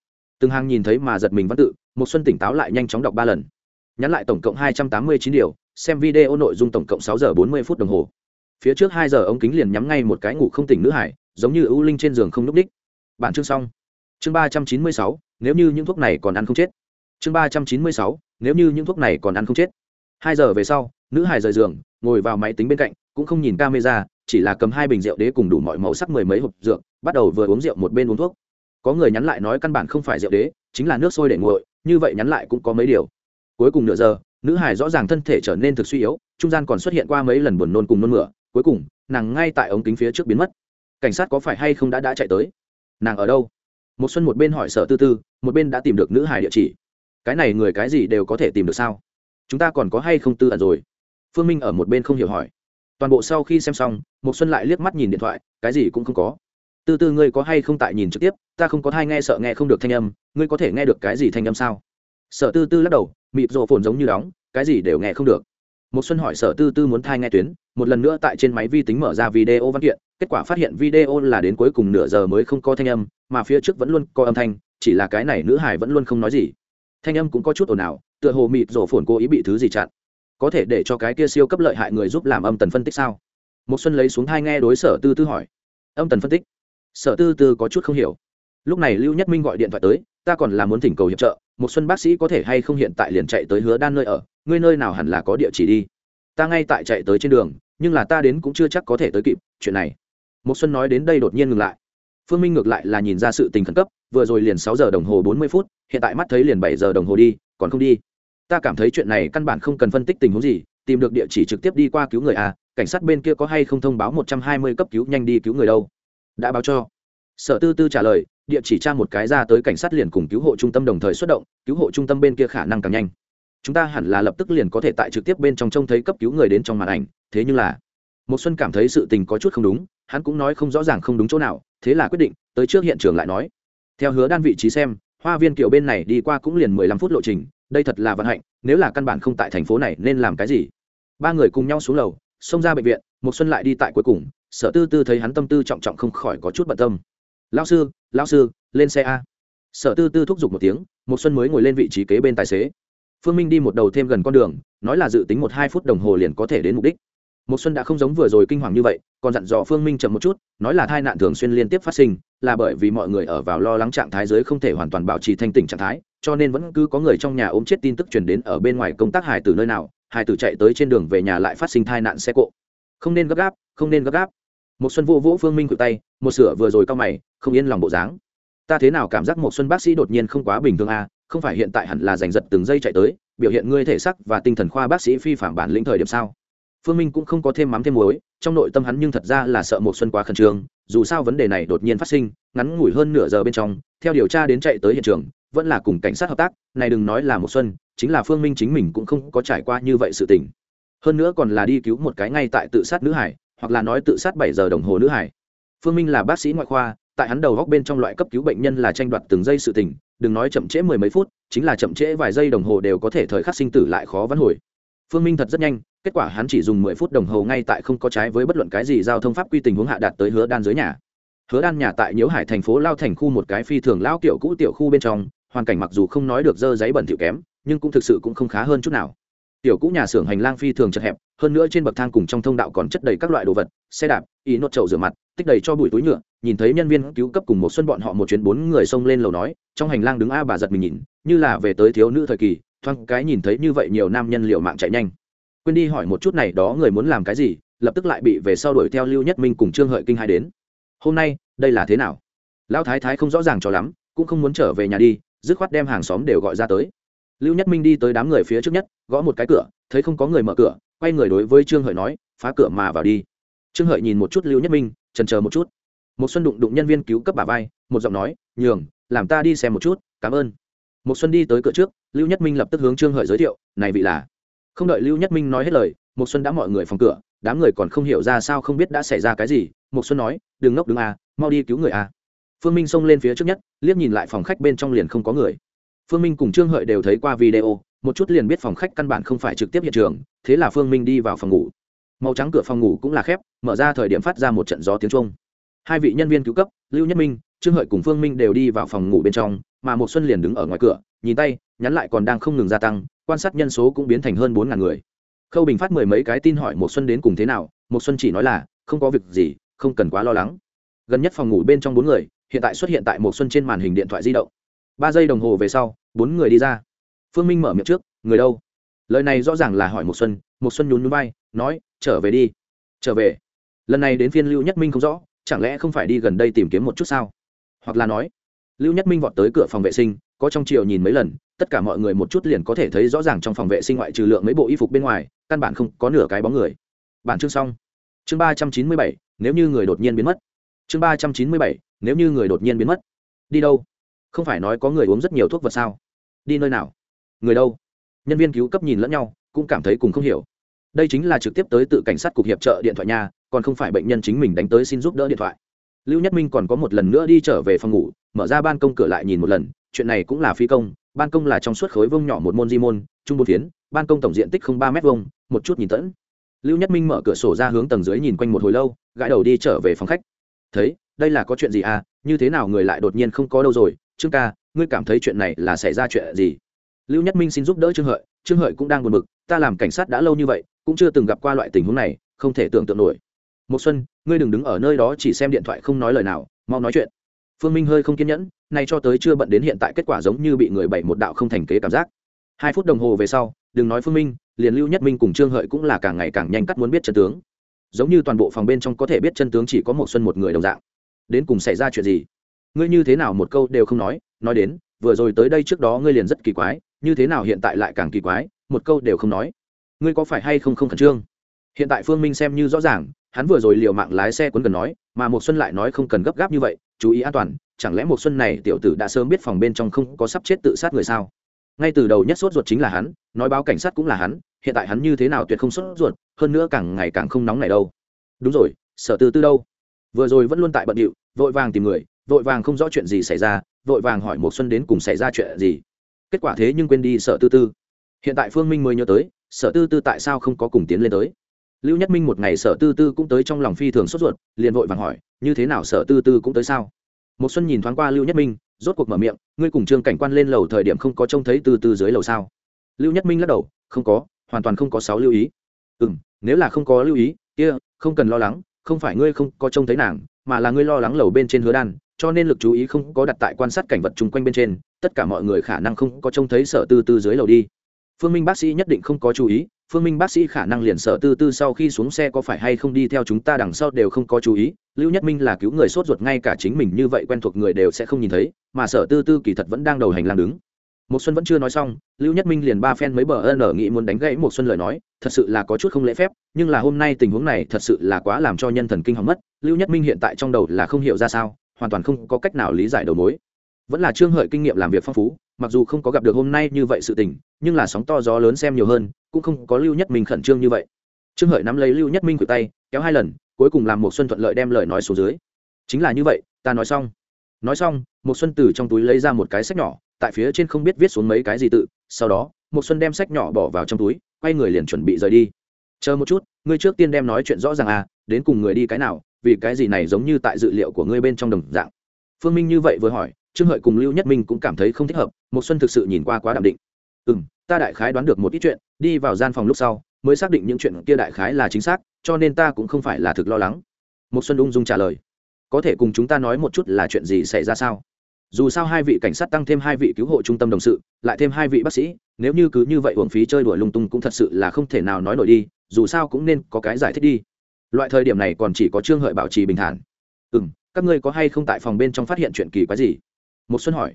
Từng hàng nhìn thấy mà giật mình văn tự một xuân tỉnh táo lại nhanh chóng đọc ba lần. Nhắn lại tổng cộng hai trăm tám mươi chín điều, xem video nội dung tổng cộng sáu giờ bốn mươi phút đồng hồ. Phía trước hai giờ ống kính liền nhắm ngay một cái ngủ không tỉnh nữ hải, giống như ưu linh trên giường không lúc đích. Bản chương xong chương ba trăm chín mươi sáu, nếu như những thuốc này còn ăn không chết. Chương ba trăm chín mươi sáu, nếu như những thuốc này còn ăn không chết. Hai giờ về sau, nữ hải rời giường, ngồi vào máy tính bên cạnh, cũng không nhìn camera, chỉ là cầm hai bình rượu đế cùng đủ mọi màu sắc mười mấy hộp rượu bắt đầu vừa uống rượu một bên uống thuốc. Có người nhắn lại nói căn bản không phải rượu đế, chính là nước sôi để nguội, như vậy nhắn lại cũng có mấy điều. Cuối cùng nửa giờ, nữ hải rõ ràng thân thể trở nên thực suy yếu, trung gian còn xuất hiện qua mấy lần buồn nôn cùng nôn mửa, cuối cùng, nàng ngay tại ống kính phía trước biến mất. Cảnh sát có phải hay không đã đã chạy tới? Nàng ở đâu? Một xuân một bên hỏi sở tư tư, một bên đã tìm được nữ hải địa chỉ. Cái này người cái gì đều có thể tìm được sao? Chúng ta còn có hay không tư ẩn rồi? Phương minh ở một bên không hiểu hỏi. Toàn bộ sau khi xem xong một xuân lại liếc mắt nhìn điện thoại, cái gì cũng không có. Tư tư ngươi có hay không tại nhìn trực tiếp? Ta không có thai nghe sợ nghe không được thanh âm, ngươi có thể nghe được cái gì thanh âm sao? Sở tư tư lắc đầu mịp rộ phồn giống như đóng, cái gì đều nghe không được. Một xuân hỏi sở tư tư muốn thai nghe tuyến, một lần nữa tại trên máy vi tính mở ra video văn kiện kết quả phát hiện video là đến cuối cùng nửa giờ mới không có thanh âm, mà phía trước vẫn luôn có âm thanh, chỉ là cái này nữ hải vẫn luôn không nói gì. Thanh âm cũng có chút ồn ào, tựa hồ mịt rổ phồn cố ý bị thứ gì chặn. Có thể để cho cái kia siêu cấp lợi hại người giúp làm âm tần phân tích sao? Một xuân lấy xuống hai nghe đối sở tư tư hỏi. Âm tần phân tích? Sở tư tư có chút không hiểu. Lúc này lưu nhất minh gọi điện thoại tới, ta còn là muốn thỉnh cầu hiệp trợ một xuân bác sĩ có thể hay không hiện tại liền chạy tới hứa đan nơi ở, ngươi nơi nào hẳn là có địa chỉ đi. Ta ngay tại chạy tới trên đường, nhưng là ta đến cũng chưa chắc có thể tới kịp, chuyện này một xuân nói đến đây đột nhiên ngừng lại. Phương minh ngược lại là nhìn ra sự tình khẩn cấp, vừa rồi liền sáu giờ đồng hồ bốn mươi phút, hiện tại mắt thấy liền bảy giờ đồng hồ đi, còn không đi. Ta cảm thấy chuyện này căn bản không cần phân tích tình huống gì, tìm được địa chỉ trực tiếp đi qua cứu người à cảnh sát bên kia có hay không thông báo một trăm hai mươi cấp cứu nhanh đi cứu người đâu? Đã báo cho. Sở tư tư trả lời, địa chỉ tra một cái ra tới cảnh sát liền cùng cứu hộ trung tâm đồng thời xuất động, cứu hộ trung tâm bên kia khả năng càng nhanh. Chúng ta hẳn là lập tức liền có thể tại trực tiếp bên trong trông thấy cấp cứu người đến trong màn ảnh, thế nhưng là một xuân cảm thấy sự tình có chút không đúng, hắn cũng nói không rõ ràng không đúng chỗ nào, thế là quyết định, tới trước hiện trường lại nói. Theo hứa đan vị trí xem, hoa viên kiểu bên này đi qua cũng liền mười lăm phút lộ trình, đây thật là vận hạnh, nếu là căn bản không tại thành phố này nên làm cái gì? Ba người cùng nhau xuống lầu, xông ra bệnh viện một xuân lại đi tại cuối cùng, sở tư tư thấy hắn tâm tư trọng trọng không khỏi có chút bận tâm. Lão sư lão sư, lên xe a. Sở tư tư thúc giục một tiếng một xuân mới ngồi lên vị trí kế bên tài xế. Phương minh đi một đầu thêm gần con đường, nói là dự tính một hai phút đồng hồ liền có thể đến mục đích một xuân đã không giống vừa rồi kinh hoàng như vậy, còn dặn dò phương minh chậm một chút, nói là tai nạn thường xuyên liên tiếp phát sinh, là bởi vì mọi người ở vào lo lắng trạng thái giới không thể hoàn toàn bảo trì thanh tỉnh trạng thái, cho nên vẫn cứ có người trong nhà ốm chết tin tức truyền đến ở bên ngoài công tác hải từ nơi nào hải tử chạy tới trên đường về nhà lại phát sinh tai nạn xe cộ. Không nên gấp gáp, không nên gấp gáp. Một xuân vô vỗ phương minh cự tay, một sửa vừa rồi cao mày, không yên lòng bộ dáng. Ta thế nào cảm giác một xuân bác sĩ đột nhiên không quá bình thường à không phải hiện tại hẳn là giành giật từng giây chạy tới, biểu hiện ngươi thể sắc và tinh thần khoa bác sĩ phi phạm bản lĩnh thời điểm sao? Phương minh cũng không có thêm mắm thêm muối, trong nội tâm hắn nhưng thật ra là sợ một xuân quá khẩn trương, dù sao vấn đề này đột nhiên phát sinh, ngắn ngủi hơn nửa giờ bên trong, theo điều tra đến chạy tới hiện trường, vẫn là cùng cảnh sát hợp tác, này đừng nói là một xuân, chính là phương minh chính mình cũng không có trải qua như vậy sự tình. Hơn nữa còn là đi cứu một cái ngay tại tự sát nữ hải, hoặc là nói tự sát bảy giờ đồng hồ nữ hải. Phương minh là bác sĩ ngoại khoa, tại hắn đầu góc bên trong loại cấp cứu bệnh nhân là tranh đoạt từng giây sự tình, đừng nói chậm trễ mười mấy phút, chính là chậm trễ vài giây đồng hồ đều có thể thời khắc sinh tử lại khó vãn hồi phương minh thật rất nhanh, kết quả hắn chỉ dùng mười phút đồng hồ ngay tại không có trái với bất luận cái gì giao thông pháp quy tình huống hạ đạt tới hứa đan dưới nhà. Hứa đan nhà tại nhiễu hải thành phố lao thành khu một cái phi thường lao kiểu cũ tiểu khu bên trong, hoàn cảnh mặc dù không nói được dơ giấy bẩn thỉu kém, nhưng cũng thực sự cũng không khá hơn chút nào. Tiểu cũ nhà xưởng hành lang phi thường chật hẹp, hơn nữa trên bậc thang cùng trong thông đạo còn chất đầy các loại đồ vật, xe đạp ý nốt chậu rửa mặt, tích đầy cho bụi túi nhựa, nhìn thấy nhân viên cứu cấp cùng một xuân bọn họ một chuyến bốn người xông lên lầu nói, trong hành lang đứng a bà giật mình nhìn, như là về tới thiếu nữ thời kỳ thoáng cái nhìn thấy như vậy nhiều nam nhân liệu mạng chạy nhanh. Quên đi hỏi một chút này, đó người muốn làm cái gì, lập tức lại bị về sau đuổi theo lưu nhất minh cùng trương hợi kinh hai đến. Hôm nay, đây là thế nào? Lão thái thái không rõ ràng cho lắm, cũng không muốn trở về nhà đi, dứt khoát đem hàng xóm đều gọi ra tới. Lưu nhất minh đi tới đám người phía trước nhất, gõ một cái cửa, thấy không có người mở cửa, quay người đối với trương hợi nói, phá cửa mà vào đi. Trương hợi nhìn một chút lưu nhất minh trần chờ một chút. Một xuân đụng đụng nhân viên cứu cấp bà vai, một giọng nói, nhường, làm ta đi xem một chút, cảm ơn một xuân đi tới cửa trước, lưu nhất minh lập tức hướng trương hợi giới thiệu, này vị là không đợi lưu nhất minh nói hết lời một xuân đã mọi người phòng cửa, đám người còn không hiểu ra sao không biết đã xảy ra cái gì. Một xuân nói, đừng ngốc đứng à mau đi cứu người à phương minh xông lên phía trước nhất, liếc nhìn lại phòng khách bên trong liền không có người. Phương minh cùng trương hợi đều thấy qua video, một chút liền biết phòng khách căn bản không phải trực tiếp hiện trường, thế là phương minh đi vào phòng ngủ. Màu trắng cửa phòng ngủ cũng là khép, mở ra thời điểm phát ra một trận gió tiếng trung hai vị nhân viên cứu cấp, lưu nhất minh, trương hợi cùng phương minh đều đi vào phòng ngủ bên trong mà một xuân liền đứng ở ngoài cửa, nhìn tay, nhắn lại còn đang không ngừng gia tăng, quan sát nhân số cũng biến thành hơn bốn ngàn người. Khâu bình phát mười mấy cái tin hỏi một xuân đến cùng thế nào, một xuân chỉ nói là, không có việc gì, không cần quá lo lắng. Gần nhất phòng ngủ bên trong bốn người, hiện tại xuất hiện tại một xuân trên màn hình điện thoại di động. Ba giây đồng hồ về sau, bốn người đi ra. Phương minh mở miệng trước, người đâu? Lời này rõ ràng là hỏi một xuân một xuân nhún nhún vai, nói, trở về đi. Trở về? Lần này đến phiên lưu nhất minh không rõ, chẳng lẽ không phải đi gần đây tìm kiếm một chút sao? Hoặc là nói lưu nhất minh vọt tới cửa phòng vệ sinh, có trong chiều nhìn mấy lần, tất cả mọi người một chút liền có thể thấy rõ ràng trong phòng vệ sinh ngoại trừ lượng mấy bộ y phục bên ngoài, căn bản không có nửa cái bóng người. Bản chương xong. Chương ba trăm chín mươi bảy, nếu như người đột nhiên biến mất. Chương ba trăm chín mươi bảy, nếu như người đột nhiên biến mất. Đi đâu? Không phải nói có người uống rất nhiều thuốc vật sao? Đi nơi nào? Người đâu? Nhân viên cứu cấp nhìn lẫn nhau, cũng cảm thấy cùng không hiểu. Đây chính là trực tiếp tới tự cảnh sát cục hiệp trợ điện thoại nhà còn không phải bệnh nhân chính mình đánh tới xin giúp đỡ điện thoại lưu nhất minh còn có một lần nữa đi trở về phòng ngủ, mở ra ban công cửa lại nhìn một lần, chuyện này cũng là phi công, ban công là trong suốt khối vông nhỏ một môn di môn, trung bột phiến, ban công tổng diện tích không ba m vông một chút nhìn tẫn. Lưu nhất minh mở cửa sổ ra hướng tầng dưới nhìn quanh một hồi lâu, gãi đầu đi trở về phòng khách. Thấy, đây là có chuyện gì à? Như thế nào người lại đột nhiên không có đâu rồi? Trương ca, ngươi cảm thấy chuyện này là xảy ra chuyện gì? Lưu nhất minh xin giúp đỡ trương hợi. Trương hợi cũng đang buồn bực, ta làm cảnh sát đã lâu như vậy, cũng chưa từng gặp qua loại tình huống này, không thể tưởng tượng nổi một xuân, ngươi đừng đứng ở nơi đó chỉ xem điện thoại không nói lời nào, mau nói chuyện. Phương minh hơi không kiên nhẫn, nay cho tới chưa bận đến hiện tại kết quả giống như bị người bày một đạo không thành kế cảm giác. Hai phút đồng hồ về sau, đừng nói phương minh, liền lưu nhất minh cùng trương hợi cũng là càng ngày càng nhanh cắt muốn biết chân tướng. Giống như toàn bộ phòng bên trong có thể biết chân tướng chỉ có một xuân một người đồng dạng. Đến cùng xảy ra chuyện gì? Ngươi như thế nào một câu đều không nói nói đến, vừa rồi tới đây trước đó ngươi liền rất kỳ quái, như thế nào hiện tại lại càng kỳ quái, một câu đều không nói. Ngươi có phải hay không không khẩn trương? Hiện tại phương minh xem như rõ ràng hắn vừa rồi liều mạng lái xe quấn cần nói, mà một xuân lại nói không cần gấp gáp như vậy, chú ý an toàn, chẳng lẽ một xuân này tiểu tử đã sớm biết phòng bên trong không có sắp chết tự sát người sao? Ngay từ đầu nhất sốt ruột chính là hắn, nói báo cảnh sát cũng là hắn, hiện tại hắn như thế nào tuyệt không sốt ruột, hơn nữa càng ngày càng không nóng này đâu. Đúng rồi, sở tư tư đâu? Vừa rồi vẫn luôn tại bận điệu, vội vàng tìm người, vội vàng không rõ chuyện gì xảy ra, vội vàng hỏi một xuân đến cùng xảy ra chuyện gì. Kết quả thế nhưng quên đi sở tư tư. Hiện tại phương minh mới nhớ tới, sở tư tư tại sao không có cùng tiến lên tới? Lưu nhất minh một ngày sở tư tư cũng tới trong lòng phi thường sốt ruột, liền vội vàng hỏi, như thế nào sở tư tư cũng tới sao? Một xuân nhìn thoáng qua lưu nhất minh, rốt cuộc mở miệng, ngươi cùng trương cảnh quan lên lầu thời điểm không có trông thấy tư tư dưới lầu sao? Lưu nhất minh lắc đầu, không có, hoàn toàn không có sáu lưu ý. Ừ nếu là không có lưu ý, kia, không cần lo lắng, không phải ngươi không có trông thấy nàng, mà là ngươi lo lắng lầu bên trên hứa đan, cho nên lực chú ý không có đặt tại quan sát cảnh vật chung quanh bên trên, tất cả mọi người khả năng không có trông thấy sở tư tư dưới lầu đi. Phương minh bác sĩ nhất định không có chú ý phương minh bác sĩ khả năng liền sở tư tư sau khi xuống xe có phải hay không đi theo chúng ta đằng sau đều không có chú ý. Lưu nhất minh là cứu người sốt ruột ngay cả chính mình như vậy quen thuộc người đều sẽ không nhìn thấy, mà sở tư tư kỳ thật vẫn đang đầu hành lang đứng. Một xuân vẫn chưa nói xong, lưu nhất minh liền ba phen mấy bờ ân ở nghị muốn đánh gãy một xuân lời nói, thật sự là có chút không lễ phép, nhưng là hôm nay tình huống này thật sự là quá làm cho nhân thần kinh hỏng mất, lưu nhất minh hiện tại trong đầu là không hiểu ra sao, hoàn toàn không có cách nào lý giải đầu mối. Vẫn là trương hợi kinh nghiệm làm việc phong phú mặc dù không có gặp được hôm nay như vậy sự tình, nhưng là sóng to gió lớn xem nhiều hơn, cũng không có lưu nhất minh khẩn trương như vậy. Trương hợi nắm lấy lưu nhất minh cử tay, kéo hai lần, cuối cùng làm một xuân thuận lợi đem lời nói xuống dưới. Chính là như vậy, ta nói xong. Nói xong một xuân từ trong túi lấy ra một cái sách nhỏ, tại phía trên không biết viết xuống mấy cái gì tự, sau đó một xuân đem sách nhỏ bỏ vào trong túi, quay người liền chuẩn bị rời đi. Chờ một chút, ngươi trước tiên đem nói chuyện rõ ràng à đến cùng người đi cái nào, vì cái gì này giống như tại dự liệu của ngươi bên trong đồng dạng? Phương minh như vậy vừa hỏi trương hợi cùng lưu nhất minh cũng cảm thấy không thích hợp một xuân thực sự nhìn qua quá đạm định. Ừ ta đại khái đoán được một ít chuyện, đi vào gian phòng lúc sau, mới xác định những chuyện kia đại khái là chính xác, cho nên ta cũng không phải là thực lo lắng. Một xuân ung dung trả lời. Có thể cùng chúng ta nói một chút là chuyện gì xảy ra sao? Dù sao hai vị cảnh sát tăng thêm hai vị cứu hộ trung tâm đồng sự, lại thêm hai vị bác sĩ, nếu như cứ như vậy uổng phí chơi đuổi lung tung cũng thật sự là không thể nào nói nổi đi, dù sao cũng nên có cái giải thích đi. Loại thời điểm này còn chỉ có trương hợi bảo trì bình thản. Ừ m các ngươi có hay không tại phòng bên trong phát hiện chuyện kỳ quái gì? Một xuân hỏi.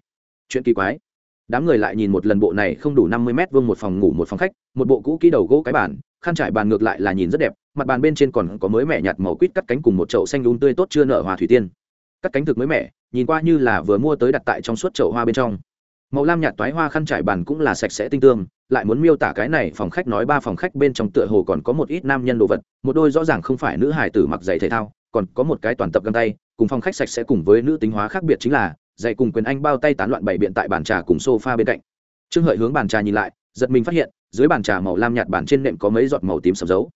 Chuyện kỳ quái. Đám người lại nhìn một lần bộ này không đủ năm mươi mét vuông một phòng ngủ một phòng khách, một bộ cũ kỹ đầu gỗ cái bàn, khăn trải bàn ngược lại là nhìn rất đẹp, mặt bàn bên trên còn có mới mẻ nhạt màu quýt cắt cánh cùng một chậu xanh đun tươi tốt chưa nở hòa thủy tiên. Cắt cánh thực mới mẻ, nhìn qua như là vừa mua tới đặt tại trong suốt chậu hoa bên trong. Màu lam nhạt toái hoa khăn trải bàn cũng là sạch sẽ tinh tương lại muốn miêu tả cái này, phòng khách nói ba phòng khách bên trong tựa hồ còn có một ít nam nhân đồ vật, một đôi rõ ràng không phải nữ hài tử mặc giày thể thao, còn có một cái toàn tập găng tay, cùng phòng khách sạch sẽ cùng với nữ tính hóa khác biệt chính là dạy cùng quyền anh bao tay tán loạn bảy biện tại bàn trà cùng sofa bên cạnh. Trương hợi hướng bàn trà nhìn lại, giật mình phát hiện, dưới bàn trà màu lam nhạt bàn trên nệm có mấy giọt màu tím sầm dấu.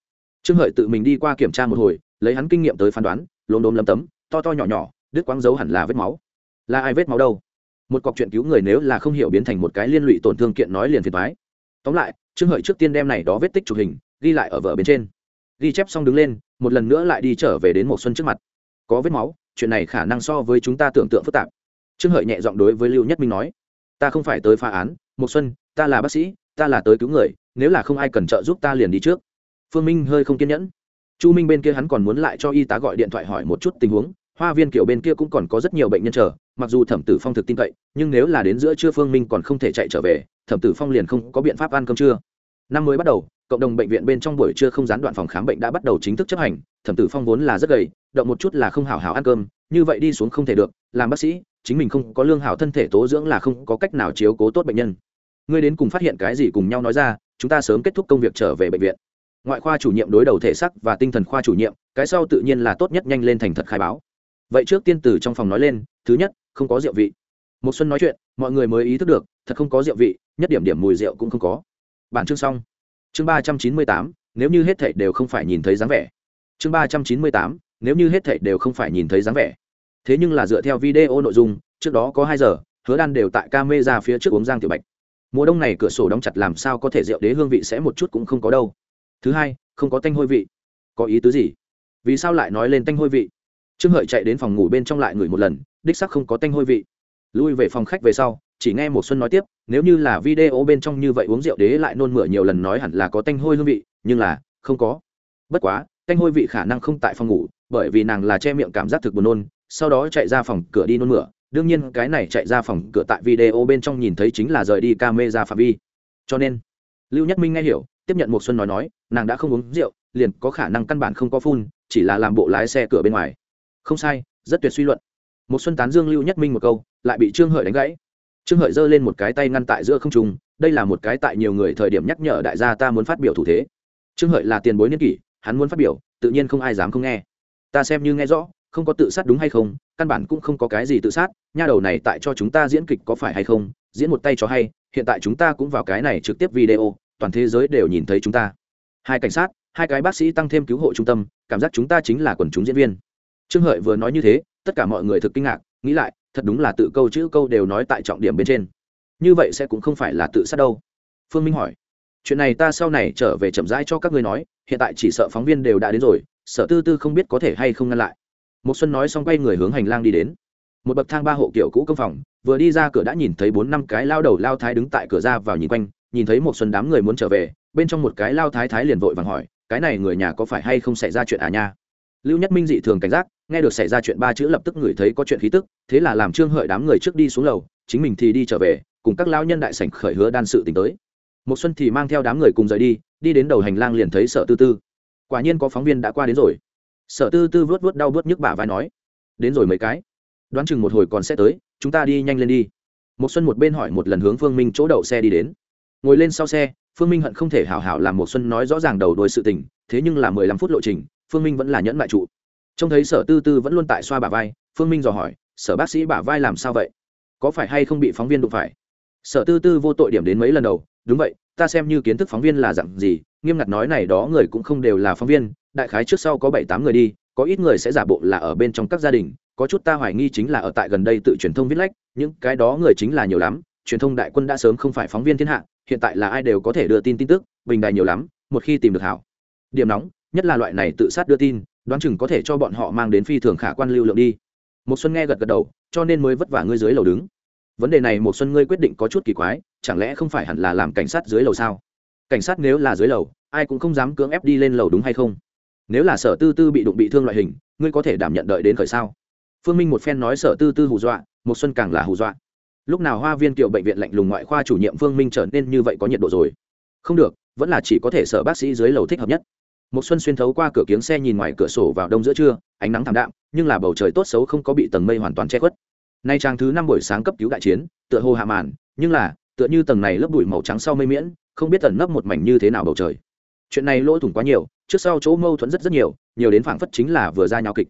Trương hợi tự mình đi qua kiểm tra một hồi, lấy hắn kinh nghiệm tới phán đoán, lốm đốm lấm tấm, to to nhỏ nhỏ, đứt quáng dấu hẳn là vết máu. Là ai vết máu đâu? Một cọc chuyện cứu người nếu là không hiểu biến thành một cái liên lụy tổn thương kiện nói liền phiền thoái tóm lại, trương hợi trước tiên đem này đó vết tích chụp hình, ghi lại ở vở bên trên. Ghi chép xong đứng lên, một lần nữa lại đi trở về đến một xuân trước mặt. Có vết máu, chuyện này khả năng so với chúng ta tưởng tượng phức tạp trương hợi nhẹ giọng đối với lưu nhất minh nói, ta không phải tới phá án một xuân, ta là bác sĩ, ta là tới cứu người, nếu là không ai cần trợ giúp ta liền đi trước. Phương minh hơi không kiên nhẫn. Chu minh bên kia hắn còn muốn lại cho y tá gọi điện thoại hỏi một chút tình huống, hoa viên kiểu bên kia cũng còn có rất nhiều bệnh nhân chờ, mặc dù thẩm tử phong thực tin cậy, nhưng nếu là đến giữa trưa phương minh còn không thể chạy trở về, thẩm tử phong liền không có biện pháp ăn cơm trưa. Năm mới bắt đầu, cộng đồng bệnh viện bên trong buổi trưa không gián đoạn phòng khám bệnh đã bắt đầu chính thức chấp hành, thẩm tử phong vốn là rất gầy, động một chút là không hảo hảo ăn cơm, như vậy đi xuống không thể được, làm bác sĩ chính mình không có lương hảo thân thể tố dưỡng là không có cách nào chiếu cố tốt bệnh nhân. Ngươi đến cùng phát hiện cái gì cùng nhau nói ra, chúng ta sớm kết thúc công việc trở về bệnh viện. Ngoại khoa chủ nhiệm đối đầu thể sắc và tinh thần khoa chủ nhiệm, cái sau tự nhiên là tốt nhất nhanh lên thành thật khai báo. Vậy trước tiên từ trong phòng nói lên, thứ nhất, không có rượu vị. Một xuân nói chuyện, mọi người mới ý thức được, thật không có rượu vị, nhất điểm điểm mùi rượu cũng không có. Bản chương xong. Chương ba trăm chín mươi tám, nếu như hết thảy đều không phải nhìn thấy dáng vẻ. Chương ba trăm chín mươi tám, nếu như hết thảy đều không phải nhìn thấy dáng vẻ thế nhưng là dựa theo video nội dung, trước đó có hai giờ, hứa đan đều tại ca mê ra phía trước uống giang tiểu bạch. Mùa đông này cửa sổ đóng chặt làm sao có thể rượu đế hương vị sẽ một chút cũng không có đâu. Thứ hai, không có tanh hôi vị. Có ý tứ gì? Vì sao lại nói lên tanh hôi vị? Trương hợi chạy đến phòng ngủ bên trong lại ngửi một lần, đích sắc không có tanh hôi vị. Lui về phòng khách về sau, chỉ nghe một xuân nói tiếp, nếu như là video bên trong như vậy uống rượu đế lại nôn mửa nhiều lần nói hẳn là có tanh hôi hương vị, nhưng là, không có. Bất quá, tanh hôi vị khả năng không tại phòng ngủ, bởi vì nàng là che miệng cảm giác thực buồn nôn sau đó chạy ra phòng cửa đi nôn mửa. Đương nhiên, cái này chạy ra phòng cửa tại video bên trong nhìn thấy chính là rời đi camera phạm vi. Cho nên, lưu nhất minh nghe hiểu, tiếp nhận một xuân nói nói, nàng đã không uống rượu, liền có khả năng căn bản không có phun, chỉ là làm bộ lái xe cửa bên ngoài. Không sai, rất tuyệt suy luận. Một xuân tán dương lưu nhất minh một câu, lại bị trương hợi đánh gãy. Trương hợi giơ lên một cái tay ngăn tại giữa không trung, đây là một cái tại nhiều người thời điểm nhắc nhở đại gia ta muốn phát biểu thủ thế. Trương hợi là tiền bối niên kỷ, hắn muốn phát biểu, tự nhiên không ai dám không nghe. Ta xem như nghe rõ không có tự sát đúng hay không, căn bản cũng không có cái gì tự sát, nha đầu này tại cho chúng ta diễn kịch có phải hay không, diễn một tay cho hay, hiện tại chúng ta cũng vào cái này trực tiếp video, toàn thế giới đều nhìn thấy chúng ta. Hai cảnh sát, hai cái bác sĩ tăng thêm cứu hộ trung tâm, cảm giác chúng ta chính là quần chúng diễn viên. Trương hợi vừa nói như thế, tất cả mọi người thực kinh ngạc, nghĩ lại, thật đúng là tự câu chữ câu đều nói tại trọng điểm bên trên. Như vậy sẽ cũng không phải là tự sát đâu. Phương minh hỏi, chuyện này ta sau này trở về chậm rãi cho các ngươi nói, hiện tại chỉ sợ phóng viên đều đã đến rồi, sở tư tư không biết có thể hay không ngăn lại một xuân nói xong quay người hướng hành lang đi đến. Một bậc thang ba hộ kiểu cũ công phòng, vừa đi ra cửa đã nhìn thấy bốn năm cái lao đầu lao thái đứng tại cửa ra vào nhìn quanh, nhìn thấy một xuân đám người muốn trở về, bên trong một cái lao thái thái liền vội vàng hỏi, cái này người nhà có phải hay không xảy ra chuyện à nha? Lưu nhất minh dị thường cảnh giác, nghe được xảy ra chuyện ba chữ lập tức người thấy có chuyện khí tức, thế là làm trương hợi đám người trước đi xuống lầu, chính mình thì đi trở về, cùng các lao nhân đại sảnh khởi hứa đan sự tình tới. Một xuân thì mang theo đám người cùng rời đi đi đến đầu hành lang liền thấy sợ tư tư. Quả nhiên có phóng viên đã qua đến rồi sở tư tư vớt vớt đau vớt nhức bả vai nói, đến rồi mấy cái, đoán chừng một hồi còn sẽ tới, chúng ta đi nhanh lên đi. Một xuân một bên hỏi một lần hướng phương minh chỗ đậu xe đi đến. Ngồi lên sau xe, phương minh hận không thể hảo hảo làm một xuân nói rõ ràng đầu đuôi sự tình, thế nhưng là mười lăm phút lộ trình, phương minh vẫn là nhẫn mại trụ. Trông thấy sở tư tư vẫn luôn tại xoa bả vai, phương minh dò hỏi, sở bác sĩ bả vai làm sao vậy? Có phải hay không bị phóng viên đụng phải? Sở tư tư vô tội điểm đến mấy lần đầu, đúng vậy, ta xem như kiến thức phóng viên là dặn gì, nghiêm ngặt nói này đó người cũng không đều là phóng viên đại khái trước sau có bảy tám người đi, có ít người sẽ giả bộ là ở bên trong các gia đình, có chút ta hoài nghi chính là ở tại gần đây tự truyền thông viết lách, những cái đó người chính là nhiều lắm, truyền thông đại quân đã sớm không phải phóng viên thiên hạ, hiện tại là ai đều có thể đưa tin tin tức, bình đài nhiều lắm, một khi tìm được hảo. Điểm nóng, nhất là loại này tự sát đưa tin, đoán chừng có thể cho bọn họ mang đến phi thường khả quan lưu lượng đi. Một xuân nghe gật gật đầu, cho nên mới vất vả ngươi dưới lầu đứng. Vấn đề này một xuân ngươi quyết định có chút kỳ quái, chẳng lẽ không phải hẳn là làm cảnh sát dưới lầu sao? Cảnh sát nếu là dưới lầu, ai cũng không dám cưỡng ép đi lên lầu đúng hay không? Nếu là sở tư tư bị đụng bị thương loại hình, ngươi có thể đảm nhận đợi đến khởi sao? Phương minh một phen nói sở tư tư hù dọa một xuân càng là hù dọa. Lúc nào hoa viên kiệu bệnh viện lạnh lùng ngoại khoa chủ nhiệm phương minh trở nên như vậy có nhiệt độ rồi? Không được, vẫn là chỉ có thể sở bác sĩ dưới lầu thích hợp nhất. Một xuân xuyên thấu qua cửa kiếng xe nhìn ngoài cửa sổ vào đông giữa trưa, ánh nắng thảm đạm, nhưng là bầu trời tốt xấu không có bị tầng mây hoàn toàn che khuất. Nay trang thứ năm buổi sáng cấp cứu đại chiến, tựa hồ hạ màn, nhưng là, tựa như tầng này lớp bụi màu trắng sau mây miễn, không biết tẩn nấp một mảnh như thế nào bầu trời chuyện này lỗ thủng quá nhiều, trước sau chỗ mâu thuẫn rất rất nhiều nhiều đến phảng phất chính là vừa ra nháo kịch.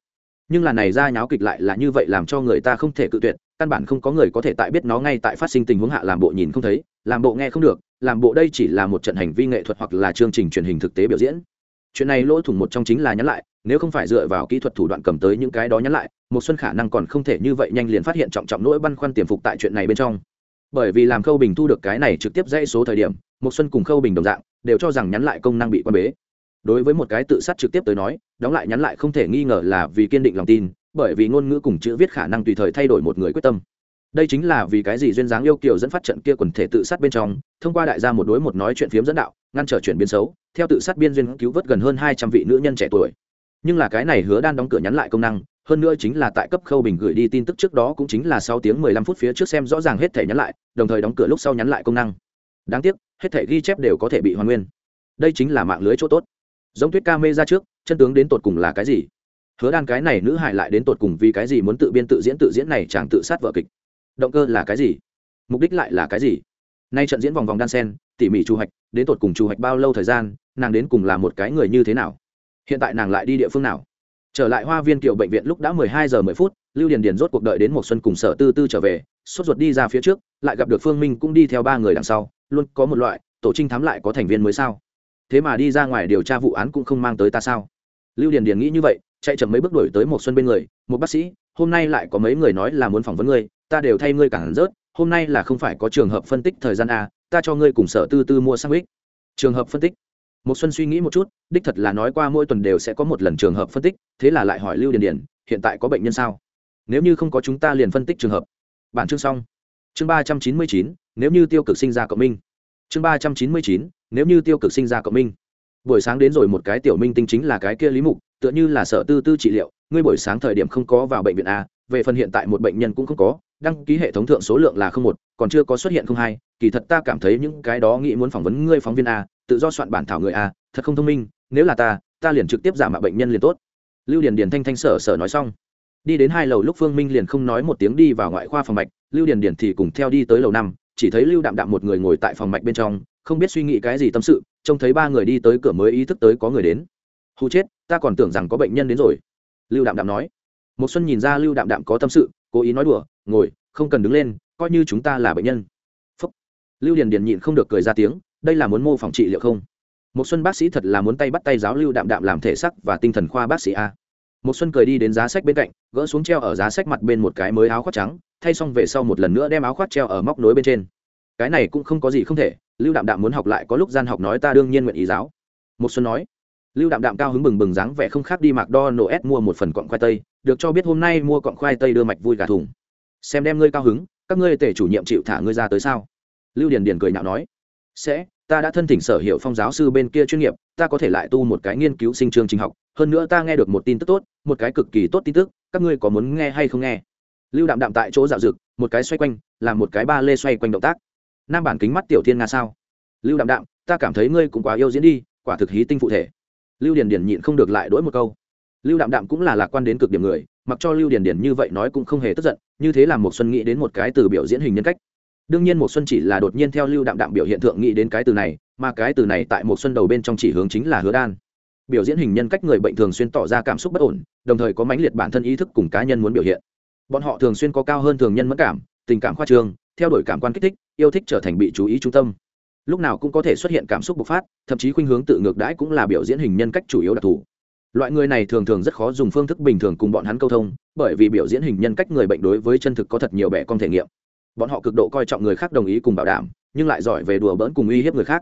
Nhưng là này ra nháo kịch lại là như vậy làm cho người ta không thể cự tuyệt, căn bản không có người có thể tại biết nó ngay tại phát sinh tình huống hạ làm bộ nhìn không thấy, làm bộ nghe không được, làm bộ đây chỉ là một trận hành vi nghệ thuật hoặc là chương trình truyền hình thực tế biểu diễn. Chuyện này lỗ thủng một trong chính là nhắn lại, nếu không phải dựa vào kỹ thuật thủ đoạn cầm tới những cái đó nhắn lại một xuân khả năng còn không thể như vậy nhanh liền phát hiện trọng trọng nỗi băn khoăn tiềm phục tại chuyện này bên trong. Bởi vì làm khâu bình thu được cái này trực tiếp dãy số thời điểm một xuân cùng khâu bình đồng dạng đều cho rằng nhắn lại công năng bị quan bế. Đối với một cái tự sát trực tiếp tới nói, đóng lại nhắn lại không thể nghi ngờ là vì kiên định lòng tin, bởi vì ngôn ngữ cùng chữ viết khả năng tùy thời thay đổi một người quyết tâm. Đây chính là vì cái gì duyên dáng yêu kiều dẫn phát trận kia quần thể tự sát bên trong, thông qua đại gia một đối một nói chuyện phiếm dẫn đạo, ngăn trở chuyển biến xấu, theo tự sát biên duyên cứu vớt gần hơn hai trăm vị nữ nhân trẻ tuổi. Nhưng là cái này hứa đan đóng cửa nhắn lại công năng, hơn nữa chính là tại cấp khâu bình gửi đi tin tức trước đó cũng chính là sau tiếng mười lăm phút phía trước xem rõ ràng hết thể nhắn lại, đồng thời đóng cửa lúc sau nhắn lại công năng. Đáng tiếc hết thể ghi chép đều có thể bị hoàn nguyên. Đây chính là mạng lưới chỗ tốt. Giống tuyết ca mê ra trước, chân tướng đến tột cùng là cái gì? Hứa đan cái này nữ hại lại đến tột cùng vì cái gì muốn tự biên tự diễn tự diễn này chàng tự sát vợ kịch? Động cơ là cái gì? Mục đích lại là cái gì? Nay trận diễn vòng vòng đan sen, tỉ mỉ chu hoạch, đến tột cùng chu hoạch bao lâu thời gian, nàng đến cùng là một cái người như thế nào? Hiện tại nàng lại đi địa phương nào? Trở lại hoa viên kiệu bệnh viện lúc đã mười hai giờ mười phút, lưu điền điền rốt cuộc đợi đến một xuân cùng sở tư tư trở về sốt ruột đi ra phía trước lại gặp được phương minh cũng đi theo ba người đằng sau luôn có một loại tổ trinh thám lại có thành viên mới sao? Thế mà đi ra ngoài điều tra vụ án cũng không mang tới ta sao? Lưu điền điền nghĩ như vậy chạy chậm mấy bước đuổi tới một xuân bên người một bác sĩ hôm nay lại có mấy người nói là muốn phỏng vấn ngươi ta đều thay ngươi cản rớt hôm nay là không phải có trường hợp phân tích thời gian à, ta cho ngươi cùng sở tư tư mua sang ích trường hợp phân tích. Một xuân suy nghĩ một chút đích thật là nói qua mỗi tuần đều sẽ có một lần trường hợp phân tích thế là lại hỏi lưu điền điền hiện tại có bệnh nhân sao? Nếu như không có chúng ta liền phân tích trường hợp bản chương xong. Chương ba trăm chín mươi chín, nếu như tiêu cực sinh ra cộng minh. Chương ba trăm chín mươi chín, nếu như tiêu cực sinh ra cộng minh. Buổi sáng đến rồi một cái tiểu minh tinh chính là cái kia lý mục, tựa như là sở tư tư trị liệu, ngươi buổi sáng thời điểm không có vào bệnh viện a, về phần hiện tại một bệnh nhân cũng không có, đăng ký hệ thống thượng số lượng là không một, còn chưa có xuất hiện không hai, kỳ thật ta cảm thấy những cái đó nghĩ muốn phỏng vấn ngươi phóng viên a, tự do soạn bản thảo người a, thật không thông minh, nếu là ta ta liền trực tiếp giả mạo bệnh nhân liền tốt. Lưu điền điền thanh thanh sở sở nói xong đi đến hai lầu lúc phương minh liền không nói một tiếng đi vào ngoại khoa phòng mạch, lưu điền điền thì cùng theo đi tới lầu năm, chỉ thấy lưu đạm đạm một người ngồi tại phòng mạch bên trong, không biết suy nghĩ cái gì tâm sự, trông thấy ba người đi tới cửa mới ý thức tới có người đến. Hù chết, ta còn tưởng rằng có bệnh nhân đến rồi. Lưu đạm đạm nói. Một xuân nhìn ra lưu đạm đạm có tâm sự, cố ý nói đùa, ngồi, không cần đứng lên, coi như chúng ta là bệnh nhân. Phúc. lưu điền điền nhịn không được cười ra tiếng, đây là muốn mô phỏng trị liệu không? Một xuân bác sĩ thật là muốn tay bắt tay giáo lưu đạm đạm làm thể sắc và tinh thần khoa bác sĩ a một xuân cười đi đến giá sách bên cạnh, gỡ xuống treo ở giá sách mặt bên một cái mới áo khoác trắng, thay xong về sau một lần nữa đem áo khoác treo ở móc nối bên trên. Cái này cũng không có gì không thể, lưu đạm đạm muốn học lại có lúc gian học nói ta đương nhiên nguyện ý giáo. Một xuân nói. Lưu đạm đạm cao hứng bừng bừng dáng vẻ không khác đi mạc đo nổ ép mua một phần cọng khoai tây, được cho biết hôm nay mua cọng khoai tây đưa mạch vui gà thùng. Xem đem ngươi cao hứng, các ngươi tể chủ nhiệm chịu thả ngươi ra tới sao? Lưu điền điền cười nhạo nói. Sẽ, ta đã thân thỉnh sở hiệu phong giáo sư bên kia chuyên nghiệp, ta có thể lại tu một cái nghiên cứu sinh trường trình học, hơn nữa ta nghe được một tin tức tốt một cái cực kỳ tốt tin tức, các ngươi có muốn nghe hay không nghe? Lưu đạm đạm tại chỗ dạo dực, một cái xoay quanh làm một cái ba lê xoay quanh động tác. Nam bản kính mắt tiểu thiên nga sao? Lưu đạm đạm, ta cảm thấy ngươi cũng quá yêu diễn đi, quả thực hí tinh phụ thể. Lưu điền điền nhịn không được lại đỗi một câu. Lưu đạm đạm cũng là lạc quan đến cực điểm người, mặc cho lưu điền điền như vậy nói cũng không hề tức giận, như thế là một xuân nghĩ đến một cái từ biểu diễn hình nhân cách. Đương nhiên một xuân chỉ là đột nhiên theo lưu đạm đạm biểu hiện thượng nghĩ đến cái từ này, mà cái từ này tại một xuân đầu bên trong chỉ hướng chính là hứa đan biểu diễn hình nhân cách người bệnh thường xuyên tỏ ra cảm xúc bất ổn, đồng thời có mãnh liệt bản thân ý thức cùng cá nhân muốn biểu hiện. Bọn họ thường xuyên có cao hơn thường nhân mất cảm, tình cảm khoa trương, theo đuổi cảm quan kích thích, yêu thích trở thành bị chú ý trung tâm. Lúc nào cũng có thể xuất hiện cảm xúc bộc phát, thậm chí khuynh hướng tự ngược đãi cũng là biểu diễn hình nhân cách chủ yếu đặc thù. Loại người này thường thường rất khó dùng phương thức bình thường cùng bọn hắn câu thông, bởi vì biểu diễn hình nhân cách người bệnh đối với chân thực có thật nhiều bẻ con thể nghiệm. Bọn họ cực độ coi trọng người khác đồng ý cùng bảo đảm, nhưng lại giỏi về đùa bỡn cùng uy hiếp người khác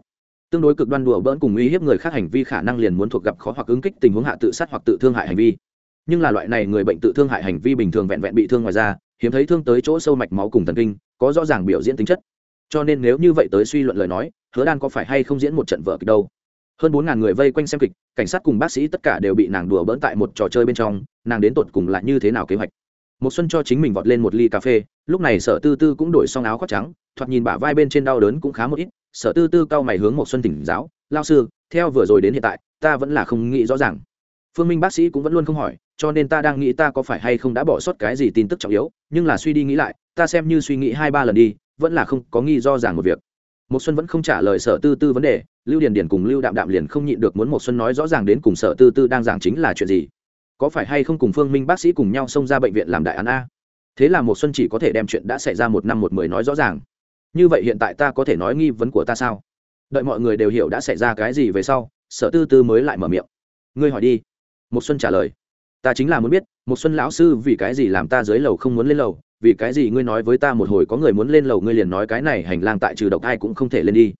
tương đối cực đoan đùa bỡn cùng uy hiếp người khác hành vi khả năng liền muốn thuộc gặp khó hoặc ứng kích tình huống hạ tự sát hoặc tự thương hại hành vi. Nhưng là loại này người bệnh tự thương hại hành vi bình thường vẹn vẹn bị thương ngoài da, hiếm thấy thương tới chỗ sâu mạch máu cùng thần kinh, có rõ ràng biểu diễn tính chất. Cho nên nếu như vậy tới suy luận lời nói, hứa đan có phải hay không diễn một trận vở kịch đâu? Hơn bốn ngàn người vây quanh xem kịch, cảnh sát cùng bác sĩ tất cả đều bị nàng đùa bỡn tại một trò chơi bên trong, nàng đến tột cùng lại như thế nào kế hoạch? Một xuân cho chính mình vọt lên một ly cà phê, lúc này sở tư tư cũng đổi xong áo khoác trắng, thoạt nhìn bả vai bên trên đau đớn cũng khá một ít sở tư tư cao mày hướng một xuân tỉnh giáo, lao sư, theo vừa rồi đến hiện tại, ta vẫn là không nghĩ rõ ràng. Phương minh bác sĩ cũng vẫn luôn không hỏi, cho nên ta đang nghĩ ta có phải hay không đã bỏ sót cái gì tin tức trọng yếu, nhưng là suy đi nghĩ lại, ta xem như suy nghĩ hai ba lần đi, vẫn là không có nghi do ràng một việc. Một xuân vẫn không trả lời sở tư tư vấn đề, lưu điền điền cùng lưu đạm đạm liền không nhịn được muốn một xuân nói rõ ràng đến cùng sở tư tư đang giảng chính là chuyện gì. Có phải hay không cùng phương minh bác sĩ cùng nhau xông ra bệnh viện làm đại án a? Thế là một xuân chỉ có thể đem chuyện đã xảy ra một năm một mười nói rõ ràng như vậy hiện tại ta có thể nói nghi vấn của ta sao? Đợi mọi người đều hiểu đã xảy ra cái gì về sau, sở tư tư mới lại mở miệng. Ngươi hỏi đi. Một xuân trả lời. Ta chính là muốn biết một xuân lão sư vì cái gì làm ta dưới lầu không muốn lên lầu? Vì cái gì ngươi nói với ta một hồi có người muốn lên lầu ngươi liền nói cái này hành lang tại trừ độc ai cũng không thể lên đi.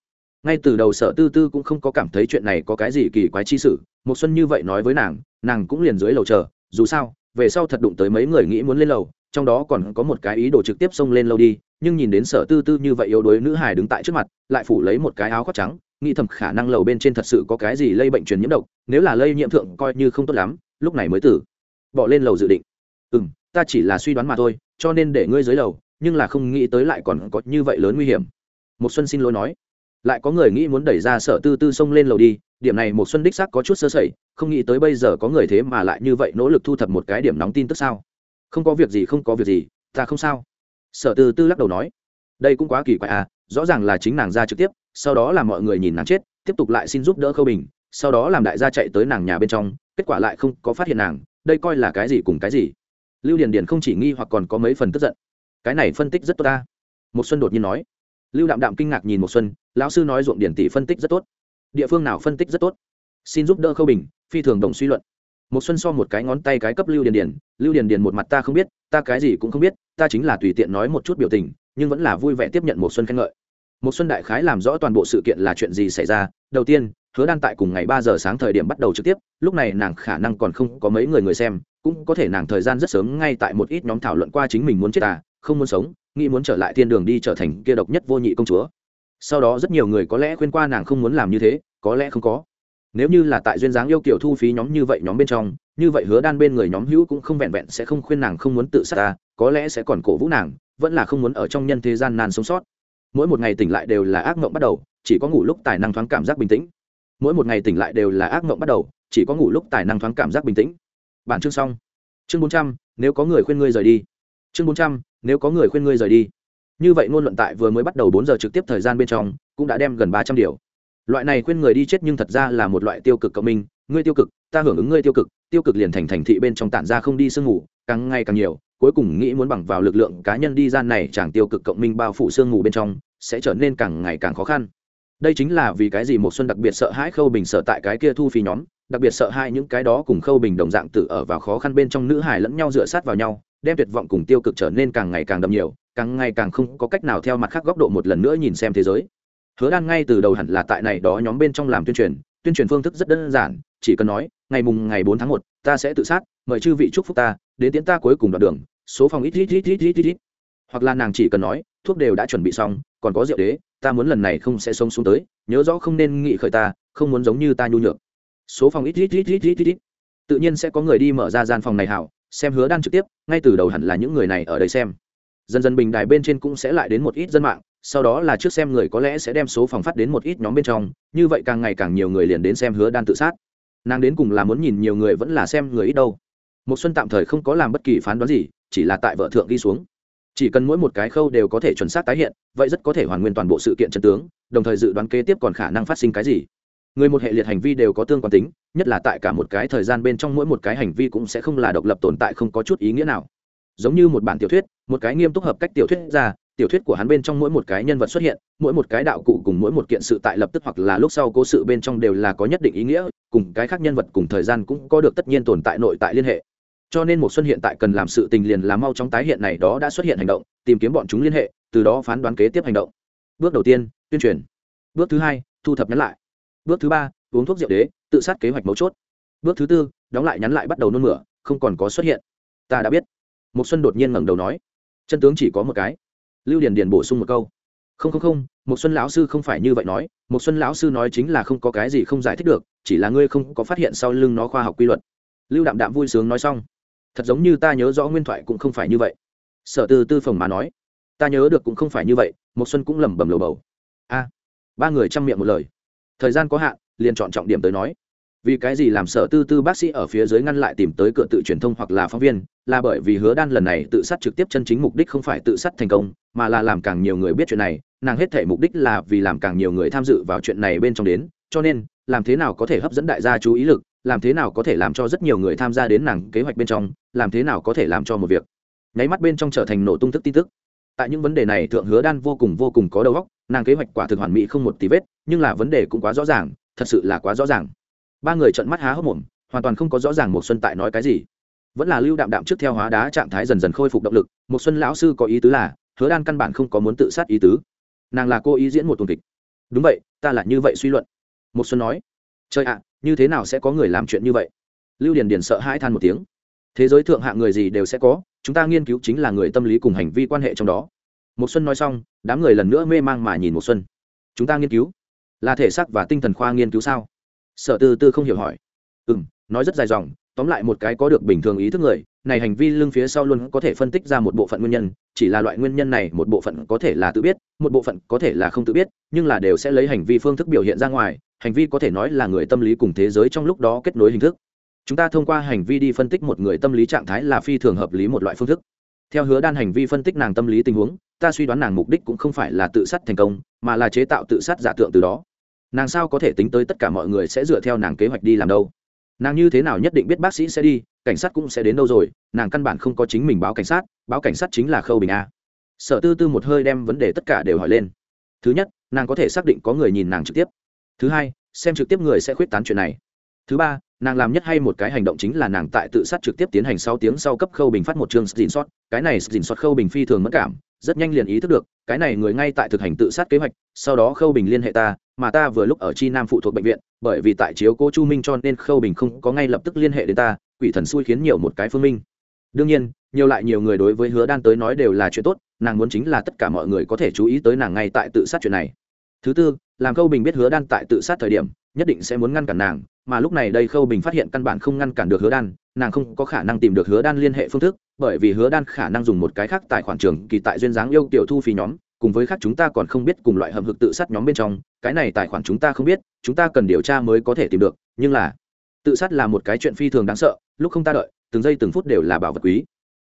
Ngay từ đầu sở tư tư cũng không có cảm thấy chuyện này có cái gì kỳ quái chi sự. Một xuân như vậy nói với nàng nàng cũng liền dưới lầu chờ. Dù sao, về sau thật đụng tới mấy người nghĩ muốn lên lầu, trong đó còn có một cái ý đồ trực tiếp xông lên lầu đi nhưng nhìn đến sở tư tư như vậy yếu đuối nữ hài đứng tại trước mặt, lại phủ lấy một cái áo khoác trắng, nghĩ thầm khả năng lầu bên trên thật sự có cái gì lây bệnh truyền nhiễm độc, nếu là lây nhiễm thượng coi như không tốt lắm, lúc này mới tử. Bỏ lên lầu dự định. Ừ m ta chỉ là suy đoán mà thôi, cho nên để ngươi dưới lầu, nhưng là không nghĩ tới lại còn có như vậy lớn nguy hiểm. Một xuân xin lỗi nói. Lại có người nghĩ muốn đẩy ra sở tư tư xông lên lầu đi, điểm này một xuân đích xác có chút sơ sẩy, không nghĩ tới bây giờ có người thế mà lại như vậy nỗ lực thu thập một cái điểm nóng tin tức sao? Không có việc gì, không có việc gì, ta không sao sở tư tư lắc đầu nói, đây cũng quá kỳ quái à rõ ràng là chính nàng ra trực tiếp, sau đó là mọi người nhìn nàng chết, tiếp tục lại xin giúp đỡ khâu bình, sau đó làm đại gia chạy tới nàng nhà bên trong, kết quả lại không có phát hiện nàng, đây coi là cái gì cùng cái gì. Lưu điền điền không chỉ nghi hoặc còn có mấy phần tức giận. Cái này phân tích rất tốt ta. Một xuân đột nhiên nói. Lưu đạm đạm kinh ngạc nhìn một xuân, lão sư nói ruộng điển tỷ phân tích rất tốt. Địa phương nào phân tích rất tốt? Xin giúp đỡ khâu bình, phi thường đồng suy luận một xuân so một cái ngón tay cái cấp lưu điền điền, lưu điền điền một mặt ta không biết, ta cái gì cũng không biết, ta chính là tùy tiện nói một chút biểu tình, nhưng vẫn là vui vẻ tiếp nhận một xuân khen ngợi. Một xuân đại khái làm rõ toàn bộ sự kiện là chuyện gì xảy ra. Đầu tiên, hứa đan tại cùng ngày ba giờ sáng thời điểm bắt đầu trực tiếp, lúc này nàng khả năng còn không có mấy người người xem, cũng có thể nàng thời gian rất sớm ngay tại một ít nhóm thảo luận qua chính mình muốn chết à không muốn sống, nghĩ muốn trở lại thiên đường đi trở thành kia độc nhất vô nhị công chúa. Sau đó rất nhiều người có lẽ khuyên qua nàng không muốn làm như thế, có lẽ không có nếu như là tại duyên dáng yêu kiểu thu phí nhóm như vậy nhóm bên trong, như vậy hứa đan bên người nhóm hữu cũng không vẹn vẹn sẽ không khuyên nàng không muốn tự sát ta, có lẽ sẽ còn cổ vũ nàng, vẫn là không muốn ở trong nhân thế gian nan sống sót. Mỗi một ngày tỉnh lại đều là ác mộng bắt đầu, chỉ có ngủ lúc tài năng thoáng cảm giác bình tĩnh. Mỗi một ngày tỉnh lại đều là ác mộng bắt đầu, chỉ có ngủ lúc tài năng thoáng cảm giác bình tĩnh. Bản chương xong. Chương bốn trăm, nếu có người khuyên ngươi rời đi. Chương bốn trăm, nếu có người khuyên ngươi rời đi. Như vậy ngôn luận tại vừa mới bắt đầu bốn giờ trực tiếp thời gian bên trong, cũng đã đem gần ba trăm điều loại này khuyên người đi chết nhưng thật ra là một loại tiêu cực cộng minh. Ngươi tiêu cực, ta hưởng ứng ngươi tiêu cực. Tiêu cực liền thành thành thị bên trong tản ra không đi sương ngủ càng ngày càng nhiều. Cuối cùng nghĩ muốn bằng vào lực lượng cá nhân đi gian này chẳng tiêu cực cộng minh bao phủ sương ngủ bên trong, sẽ trở nên càng ngày càng khó khăn. Đây chính là vì cái gì một xuân đặc biệt sợ hãi khâu bình sợ tại cái kia thu phí nhóm, đặc biệt sợ hãi những cái đó cùng khâu bình đồng dạng tự ở vào khó khăn bên trong nữ hài lẫn nhau dựa sát vào nhau, đem tuyệt vọng cùng tiêu cực trở nên càng ngày càng đậm nhiều, càng ngày càng không có cách nào theo mặt khác góc độ một lần nữa nhìn xem thế giới hứa đan ngay từ đầu hẳn là tại này đó nhóm bên trong làm tuyên truyền tuyên truyền phương thức rất đơn giản chỉ cần nói ngày mùng ngày bốn tháng một ta sẽ tự sát mời chư vị chúc phúc ta đến tiến ta cuối cùng đoạn đường số phòng ít ít ít ít ít ít ít hoặc là nàng chỉ cần nói thuốc đều đã chuẩn bị xong còn có rượu đế ta muốn lần này không sẽ sống xuống tới nhớ rõ không nên nghị khởi ta không muốn giống như ta nhu nhược số phòng ít ít ít ít ít ít tự nhiên sẽ có người đi mở ra gian phòng này hảo xem hứa đan trực tiếp ngay từ đầu hẳn là những người này ở đây xem dần dần bình đài bên trên cũng sẽ lại đến một ít dân mạng sau đó là trước xem người có lẽ sẽ đem số phòng phát đến một ít nhóm bên trong, như vậy càng ngày càng nhiều người liền đến xem hứa đan tự sát. Nàng đến cùng là muốn nhìn nhiều người vẫn là xem người ít đâu. Một xuân tạm thời không có làm bất kỳ phán đoán gì, chỉ là tại vợ thượng đi xuống. Chỉ cần mỗi một cái khâu đều có thể chuẩn xác tái hiện, vậy rất có thể hoàn nguyên toàn bộ sự kiện chân tướng, đồng thời dự đoán kế tiếp còn khả năng phát sinh cái gì. Người một hệ liệt hành vi đều có tương quan tính, nhất là tại cả một cái thời gian bên trong mỗi một cái hành vi cũng sẽ không là độc lập tồn tại không có chút ý nghĩa nào. Giống như một bản tiểu thuyết, một cái nghiêm túc hợp cách tiểu thuyết ra tiểu thuyết của hắn bên trong mỗi một cái nhân vật xuất hiện, mỗi một cái đạo cụ cùng mỗi một kiện sự tại lập tức hoặc là lúc sau cố sự bên trong đều là có nhất định ý nghĩa, cùng cái khác nhân vật cùng thời gian cũng có được tất nhiên tồn tại nội tại liên hệ. Cho nên một xuân hiện tại cần làm sự tình liền là mau chóng tái hiện này đó đã xuất hiện hành động, tìm kiếm bọn chúng liên hệ, từ đó phán đoán kế tiếp hành động. Bước đầu tiên, tuyên truyền. Bước thứ hai, thu thập nhắn lại. Bước thứ ba, uống thuốc rượu đế, tự sát kế hoạch mấu chốt. Bước thứ tư, đóng lại nhắn lại bắt đầu nôn mửa, không còn có xuất hiện. Ta đã biết. Một xuân đột nhiên ngẩng đầu nói. Chân tướng chỉ có một cái lưu điền điền bổ sung một câu. Không không không một xuân lão sư không phải như vậy nói. Một xuân lão sư nói chính là không có cái gì không giải thích được, chỉ là ngươi không có phát hiện sau lưng nó khoa học quy luật. Lưu đạm đạm vui sướng nói xong. Thật giống như ta nhớ rõ nguyên thoại cũng không phải như vậy. Sở tư tư phòng mà nói. Ta nhớ được cũng không phải như vậy một xuân cũng lẩm bẩm lầu bầu. A. Ba người chăm miệng một lời. Thời gian có hạn, liền chọn trọng điểm tới nói vì cái gì làm sở tư tư bác sĩ ở phía dưới ngăn lại tìm tới cửa tự truyền thông hoặc là phóng viên, là bởi vì hứa đan lần này tự sát trực tiếp chân chính mục đích không phải tự sát thành công, mà là làm càng nhiều người biết chuyện này, nàng hết thể mục đích là vì làm càng nhiều người tham dự vào chuyện này bên trong đến, cho nên, làm thế nào có thể hấp dẫn đại gia chú ý lực, làm thế nào có thể làm cho rất nhiều người tham gia đến nàng kế hoạch bên trong, làm thế nào có thể làm cho một việc. Nháy mắt bên trong trở thành nổ tung thức tin tức. Tại những vấn đề này thượng hứa đan vô cùng vô cùng có đầu óc, nàng kế hoạch quả thực hoàn mỹ không một tí vết, nhưng là vấn đề cũng quá rõ ràng, thật sự là quá rõ ràng ba người trợn mắt há hốc mồm, hoàn toàn không có rõ ràng một xuân tại nói cái gì. Vẫn là lưu đạm đạm trước theo hóa đá trạng thái dần dần khôi phục động lực một xuân lão sư có ý tứ là, hứa đan căn bản không có muốn tự sát ý tứ. Nàng là cô ý diễn một tuần kịch. Đúng vậy, ta là như vậy suy luận. Một xuân nói, trời ạ, như thế nào sẽ có người làm chuyện như vậy? Lưu điền điền sợ hãi than một tiếng. Thế giới thượng hạng người gì đều sẽ có, chúng ta nghiên cứu chính là người tâm lý cùng hành vi quan hệ trong đó. Một xuân nói xong, đám người lần nữa mê mang mà nhìn một xuân. Chúng ta nghiên cứu? Là thể xác và tinh thần khoa nghiên cứu sao? Sở tư tư không hiểu hỏi. Ừ m nói rất dài dòng, tóm lại một cái có được bình thường ý thức người, này hành vi lưng phía sau luôn có thể phân tích ra một bộ phận nguyên nhân, chỉ là loại nguyên nhân này một bộ phận có thể là tự biết, một bộ phận có thể là không tự biết, nhưng là đều sẽ lấy hành vi phương thức biểu hiện ra ngoài, hành vi có thể nói là người tâm lý cùng thế giới trong lúc đó kết nối hình thức. Chúng ta thông qua hành vi đi phân tích một người tâm lý trạng thái là phi thường hợp lý một loại phương thức. Theo hứa đan hành vi phân tích nàng tâm lý tình huống, ta suy đoán nàng mục đích cũng không phải là tự sát thành công, mà là chế tạo tự sát giả tượng từ đó nàng sao có thể tính tới tất cả mọi người sẽ dựa theo nàng kế hoạch đi làm đâu? Nàng như thế nào nhất định biết bác sĩ sẽ đi, cảnh sát cũng sẽ đến đâu rồi, nàng căn bản không có chính mình báo cảnh sát, báo cảnh sát chính là khâu bình a. Sở tư tư một hơi đem vấn đề tất cả đều hỏi lên. Thứ nhất, nàng có thể xác định có người nhìn nàng trực tiếp. Thứ hai, xem trực tiếp người sẽ khuyết tán chuyện này. Thứ ba, nàng làm nhất hay một cái hành động chính là nàng tại tự sát trực tiếp tiến hành sáu tiếng sau cấp khâu bình phát một chương xin sót cái này xin sót khâu bình phi thường mất cảm rất nhanh liền ý thức được, cái này người ngay tại thực hành tự sát kế hoạch, sau đó khâu bình liên hệ ta, mà ta vừa lúc ở chi nam phụ thuộc bệnh viện, bởi vì tại chiếu cố chu minh cho nên khâu bình không có ngay lập tức liên hệ đến ta, quỷ thần xui khiến nhiều một cái phương minh. Đương nhiên, nhiều lại nhiều người đối với hứa đan tới nói đều là chuyện tốt, nàng muốn chính là tất cả mọi người có thể chú ý tới nàng ngay tại tự sát chuyện này. Thứ tư, làm khâu bình biết hứa đan tại tự sát thời điểm nhất định sẽ muốn ngăn cản nàng, mà lúc này đây khâu bình phát hiện căn bản không ngăn cản được hứa đan, nàng không có khả năng tìm được hứa đan liên hệ phương thức, bởi vì hứa đan khả năng dùng một cái khác tài khoản trường kỳ tại duyên dáng yêu tiểu thu phí nhóm, cùng với khác chúng ta còn không biết cùng loại hầm hực tự sát nhóm bên trong, cái này tài khoản chúng ta không biết, chúng ta cần điều tra mới có thể tìm được, nhưng là, tự sát là một cái chuyện phi thường đáng sợ, lúc không ta đợi, từng giây từng phút đều là bảo vật quý.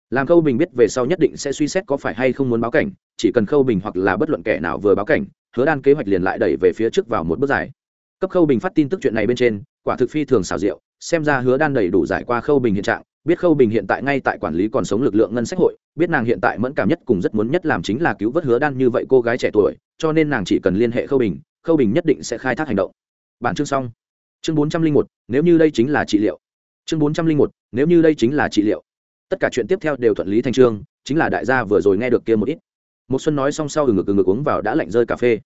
Làm khâu bình biết về sau nhất định sẽ suy xét có phải hay không muốn báo cảnh, chỉ cần khâu bình hoặc là bất luận kẻ nào vừa báo cảnh, hứa đan kế hoạch liền lại đẩy về phía trước vào một bước dài cấp khâu bình phát tin tức chuyện này bên trên, quả thực phi thường xảo diệu, xem ra hứa đan đầy đủ giải qua khâu bình hiện trạng, biết khâu bình hiện tại ngay tại quản lý còn sống lực lượng ngân sách hội, biết nàng hiện tại mẫn cảm nhất cùng rất muốn nhất làm chính là cứu vớt hứa đan như vậy cô gái trẻ tuổi, cho nên nàng chỉ cần liên hệ khâu bình khâu bình nhất định sẽ khai thác hành động. Bản chương xong. Chương bốn trăm linh một, nếu như đây chính là trị liệu. Chương bốn trăm linh một, nếu như đây chính là trị liệu. Tất cả chuyện tiếp theo đều thuận lý thành trương chính là đại gia vừa rồi nghe được kia một ít. Một xuân nói xong sau từ ngực từ ngực uống vào đã lạnh rơi cà phê.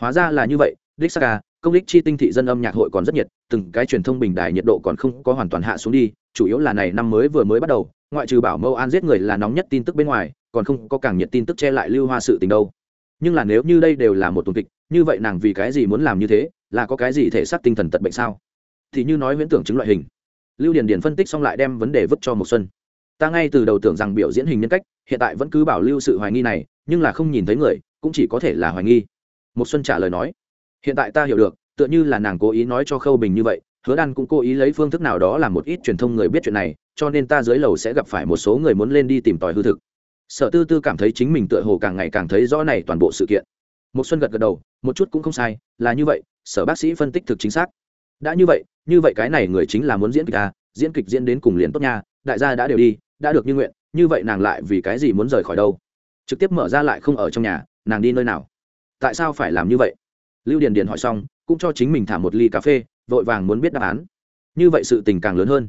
Hóa ra là như vậy, đích saka công lích chi tinh thị dân âm nhạc hội còn rất nhiệt, từng cái truyền thông bình đài nhiệt độ còn không có hoàn toàn hạ xuống đi, chủ yếu là này năm mới vừa mới bắt đầu, ngoại trừ bảo mâu an giết người là nóng nhất tin tức bên ngoài, còn không có càng nhiệt tin tức che lại lưu hoa sự tình đâu. Nhưng là nếu như đây đều là một tuần kịch, như vậy nàng vì cái gì muốn làm như thế, là có cái gì thể xác tinh thần tật bệnh sao? Thì như nói huyễn tưởng chứng loại hình. Lưu điền điền phân tích xong lại đem vấn đề vứt cho một xuân. Ta ngay từ đầu tưởng rằng biểu diễn hình nhân cách, hiện tại vẫn cứ bảo lưu sự hoài nghi này, nhưng là không nhìn thấy người, cũng chỉ có thể là hoài nghi. Một xuân trả lời nói hiện tại ta hiểu được, tựa như là nàng cố ý nói cho khâu bình như vậy, hứa đan cũng cố ý lấy phương thức nào đó làm một ít truyền thông người biết chuyện này, cho nên ta dưới lầu sẽ gặp phải một số người muốn lên đi tìm tòi hư thực. Sở tư tư cảm thấy chính mình tựa hồ càng ngày càng thấy rõ này toàn bộ sự kiện. Một xuân gật gật đầu, một chút cũng không sai, là như vậy, sở bác sĩ phân tích thực chính xác. Đã như vậy như vậy cái này người chính là muốn diễn kịch à diễn kịch diễn đến cùng liền tốt nha, đại gia đã đều đi, đã được như nguyện, như vậy nàng lại vì cái gì muốn rời khỏi đâu? Trực tiếp mở ra lại không ở trong nhà, nàng đi nơi nào? Tại sao phải làm như vậy? Lưu điền điền hỏi xong, cũng cho chính mình thả một ly cà phê, vội vàng muốn biết đáp án. Như vậy sự tình càng lớn hơn.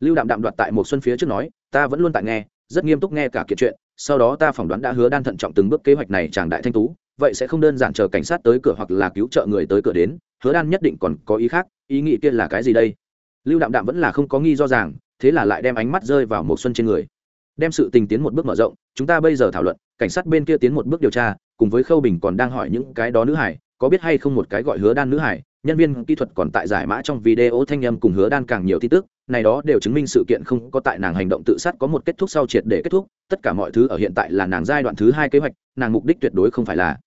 Lưu đạm đạm đoạt tại một xuân phía trước nói, ta vẫn luôn tại nghe, rất nghiêm túc nghe cả kiện chuyện, sau đó ta phỏng đoán đã hứa đan thận trọng từng bước kế hoạch này chàng đại thanh tú, vậy sẽ không đơn giản chờ cảnh sát tới cửa hoặc là cứu trợ người tới cửa đến, hứa đan nhất định còn có ý khác, ý nghĩ kia là cái gì đây? Lưu đạm đạm vẫn là không có nghi do rằng thế là lại đem ánh mắt rơi vào một xuân trên người. Đem sự tình tiến một bước mở rộng, chúng ta bây giờ thảo luận, cảnh sát bên kia tiến một bước điều tra, cùng với khâu bình còn đang hỏi những cái đó nữ hải có biết hay không một cái gọi hứa đan nữ hải nhân viên kỹ thuật còn tại giải mã trong video thanh âm cùng hứa đan càng nhiều tin tức, này đó đều chứng minh sự kiện không có tại nàng hành động tự sát có một kết thúc sau triệt để kết thúc, tất cả mọi thứ ở hiện tại là nàng giai đoạn thứ hai kế hoạch, nàng mục đích tuyệt đối không phải là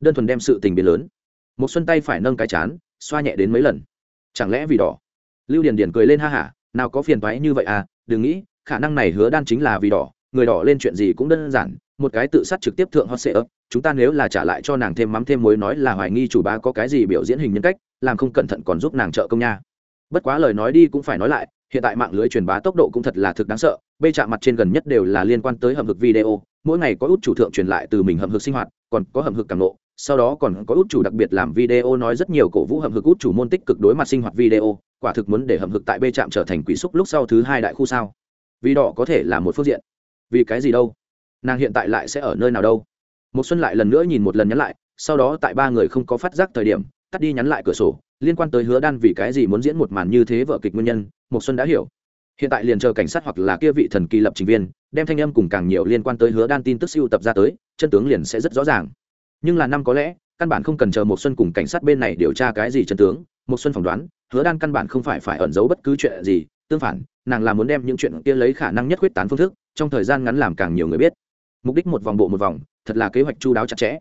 đơn thuần đem sự tình biến lớn. Một xuân tay phải nâng cái chán, xoa nhẹ đến mấy lần. Chẳng lẽ vì đỏ? Lưu điền điền cười lên ha hả nào có phiền toái như vậy à đừng nghĩ, khả năng này hứa đan chính là vì đỏ, người đỏ lên chuyện gì cũng đơn giản một cái tự sát trực tiếp thượng hot sệ ấp chúng ta nếu là trả lại cho nàng thêm mắm thêm muối nói là hoài nghi chủ bá có cái gì biểu diễn hình nhân cách, làm không cẩn thận còn giúp nàng trợ công nha. Bất quá lời nói đi cũng phải nói lại, hiện tại mạng lưới truyền bá tốc độ cũng thật là thực đáng sợ bê chạm mặt trên gần nhất đều là liên quan tới hầm hực video, mỗi ngày có út chủ thượng truyền lại từ mình hầm hực sinh hoạt, còn có hầm hực càng nộ, sau đó còn có út chủ đặc biệt làm video nói rất nhiều cổ vũ hầm hực út chủ môn tích cực đối mặt sinh hoạt video, quả thực muốn để hầm hực tại bê trạm trở thành quỷ xúc lúc sau thứ hai đại khu sao. Vì đỏ có thể là một phương diện. Vì cái gì đâu? Nàng hiện tại lại sẽ ở nơi nào đâu? Một xuân lại lần nữa nhìn một lần nhắn lại, sau đó tại ba người không có phát giác thời điểm, tắt đi nhắn lại cửa sổ, liên quan tới hứa đan vì cái gì muốn diễn một màn như thế vợ kịch nguyên nhân, một xuân đã hiểu. Hiện tại liền chờ cảnh sát hoặc là kia vị thần kỳ lập trình viên, đem thanh âm cùng càng nhiều liên quan tới hứa đan tin tức siêu tập ra tới, chân tướng liền sẽ rất rõ ràng. Nhưng là năm có lẽ, căn bản không cần chờ một xuân cùng cảnh sát bên này điều tra cái gì chân tướng, một xuân phỏng đoán, hứa đan căn bản không phải phải ẩn giấu bất cứ chuyện gì, tương phản, nàng là muốn đem những chuyện kia lấy khả năng nhất quyết tán phương thức, trong thời gian ngắn làm càng nhiều người biết mục đích một vòng bộ một vòng, thật là kế hoạch chu đáo chặt chẽ.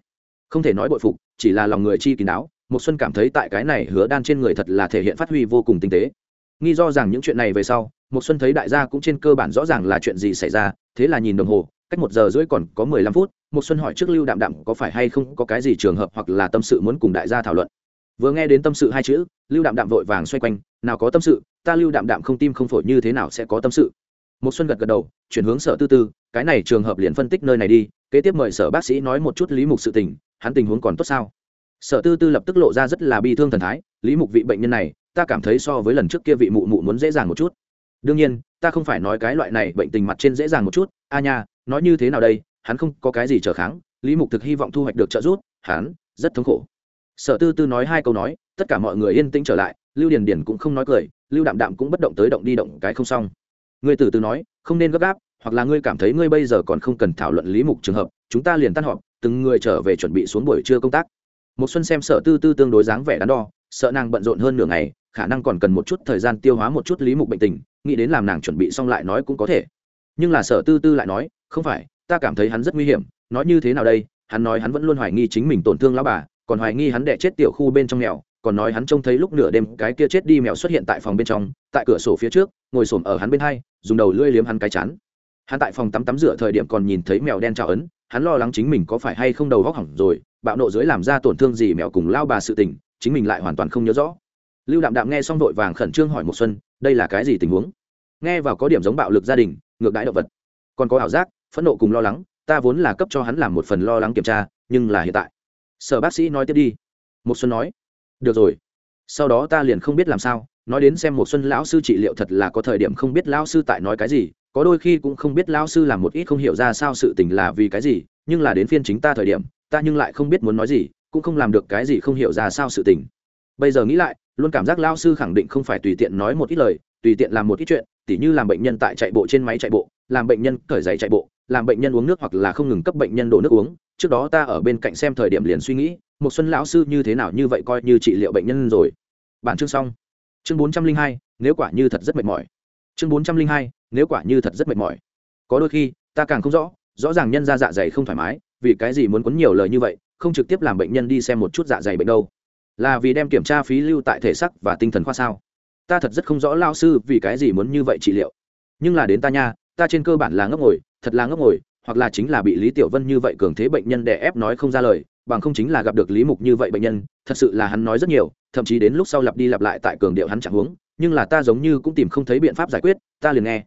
Không thể nói bội phục, chỉ là lòng người chi kín đáo một xuân cảm thấy tại cái này hứa đan trên người thật là thể hiện phát huy vô cùng tinh tế. Nghi do rằng những chuyện này về sau một xuân thấy đại gia cũng trên cơ bản rõ ràng là chuyện gì xảy ra, thế là nhìn đồng hồ, cách một giờ rưỡi còn có mười lăm phút một xuân hỏi trước lưu đạm đạm có phải hay không có cái gì trường hợp hoặc là tâm sự muốn cùng đại gia thảo luận. Vừa nghe đến tâm sự hai chữ, lưu đạm đạm vội vàng xoay quanh, nào có tâm sự, ta lưu đạm đạm không tim không phổi như thế nào sẽ có tâm sự? Một xuân gật gật đầu, chuyển hướng sở tư tư cái này trường hợp liền phân tích nơi này đi, kế tiếp mời sở bác sĩ nói một chút lý mục sự tình, hắn tình huống còn tốt sao? Sở tư tư lập tức lộ ra rất là bi thương thần thái, lý mục vị bệnh nhân này, ta cảm thấy so với lần trước kia vị mụ mụ muốn dễ dàng một chút. Đương nhiên, ta không phải nói cái loại này bệnh tình mặt trên dễ dàng một chút, a nha, nói như thế nào đây, hắn không có cái gì trở kháng, lý mục thực hy vọng thu hoạch được trợ giúp, hắn rất thống khổ. Sở tư tư nói hai câu nói, tất cả mọi người yên tĩnh trở lại, lưu điền điền cũng không nói cười, lưu đạm đạm cũng bất động tới động đi động cái không xong. Người từ từ nói, không nên gấp gáp hoặc là ngươi cảm thấy ngươi bây giờ còn không cần thảo luận lý mục trường hợp, chúng ta liền tan họp, từng người trở về chuẩn bị xuống buổi trưa công tác. Một xuân xem sở tư tư tương đối dáng vẻ đắn đo, sợ nàng bận rộn hơn nửa ngày, khả năng còn cần một chút thời gian tiêu hóa một chút lý mục bệnh tình, nghĩ đến làm nàng chuẩn bị xong lại nói cũng có thể. Nhưng là sở tư tư lại nói, không phải, ta cảm thấy hắn rất nguy hiểm, nói như thế nào đây, hắn nói hắn vẫn luôn hoài nghi chính mình tổn thương lão bà, còn hoài nghi hắn đẻ chết tiểu khu bên trong mèo còn nói hắn trông thấy lúc nửa đêm cái kia chết đi mèo xuất hiện tại phòng bên trong, tại cửa sổ phía trước, ngồi xổm ở hắn bên hai, dùng đầu lưỡi liếm hắn cái chán hắn tại phòng tắm tắm rửa thời điểm còn nhìn thấy mèo đen trào ấn, hắn lo lắng chính mình có phải hay không đầu góc hỏng rồi, bạo nộ dưới làm ra tổn thương gì mèo cùng lao bà sự tình, chính mình lại hoàn toàn không nhớ rõ. Lưu đạm đạm nghe xong vội vàng khẩn trương hỏi một xuân, đây là cái gì tình huống? Nghe vào có điểm giống bạo lực gia đình, ngược đãi động vật. Còn có ảo giác, phẫn nộ cùng lo lắng, ta vốn là cấp cho hắn làm một phần lo lắng kiểm tra, nhưng là hiện tại. Sở bác sĩ nói tiếp đi. Một xuân nói, được rồi, sau đó ta liền không biết làm sao, nói đến xem một xuân lão sư trị liệu thật là có thời điểm không biết lão sư tại nói cái gì có đôi khi cũng không biết lão sư làm một ít không hiểu ra sao sự tình là vì cái gì, nhưng là đến phiên chính ta thời điểm, ta nhưng lại không biết muốn nói gì, cũng không làm được cái gì không hiểu ra sao sự tình. Bây giờ nghĩ lại, luôn cảm giác lão sư khẳng định không phải tùy tiện nói một ít lời, tùy tiện làm một ít chuyện, tỉ như làm bệnh nhân tại chạy bộ trên máy chạy bộ, làm bệnh nhân cởi giày chạy bộ, làm bệnh nhân uống nước hoặc là không ngừng cấp bệnh nhân đổ nước uống. Trước đó ta ở bên cạnh xem thời điểm liền suy nghĩ, một xuân lão sư như thế nào như vậy coi như trị liệu bệnh nhân rồi. Bản chương xong. Chương bốn trăm linh hai, nếu quả như thật rất mệt mỏi. Chương bốn trăm linh hai nếu quả như thật rất mệt mỏi. Có đôi khi, ta càng không rõ rõ ràng nhân ra dạ dày không thoải mái, vì cái gì muốn quấn nhiều lời như vậy, không trực tiếp làm bệnh nhân đi xem một chút dạ dày bệnh đâu. Là vì đem kiểm tra phí lưu tại thể sắc và tinh thần khoa sao? Ta thật rất không rõ lao sư vì cái gì muốn như vậy trị liệu. Nhưng là đến ta nha, ta trên cơ bản là ngốc ngồi, thật là ngốc ngồi, hoặc là chính là bị lý tiểu vân như vậy cường thế bệnh nhân đè ép nói không ra lời, bằng không chính là gặp được lý mục như vậy bệnh nhân, thật sự là hắn nói rất nhiều, thậm chí đến lúc sau lặp đi lặp lại tại cường điệu hắn chẳng huống, nhưng là ta giống như cũng tìm không thấy biện pháp giải quyết, ta liền nghe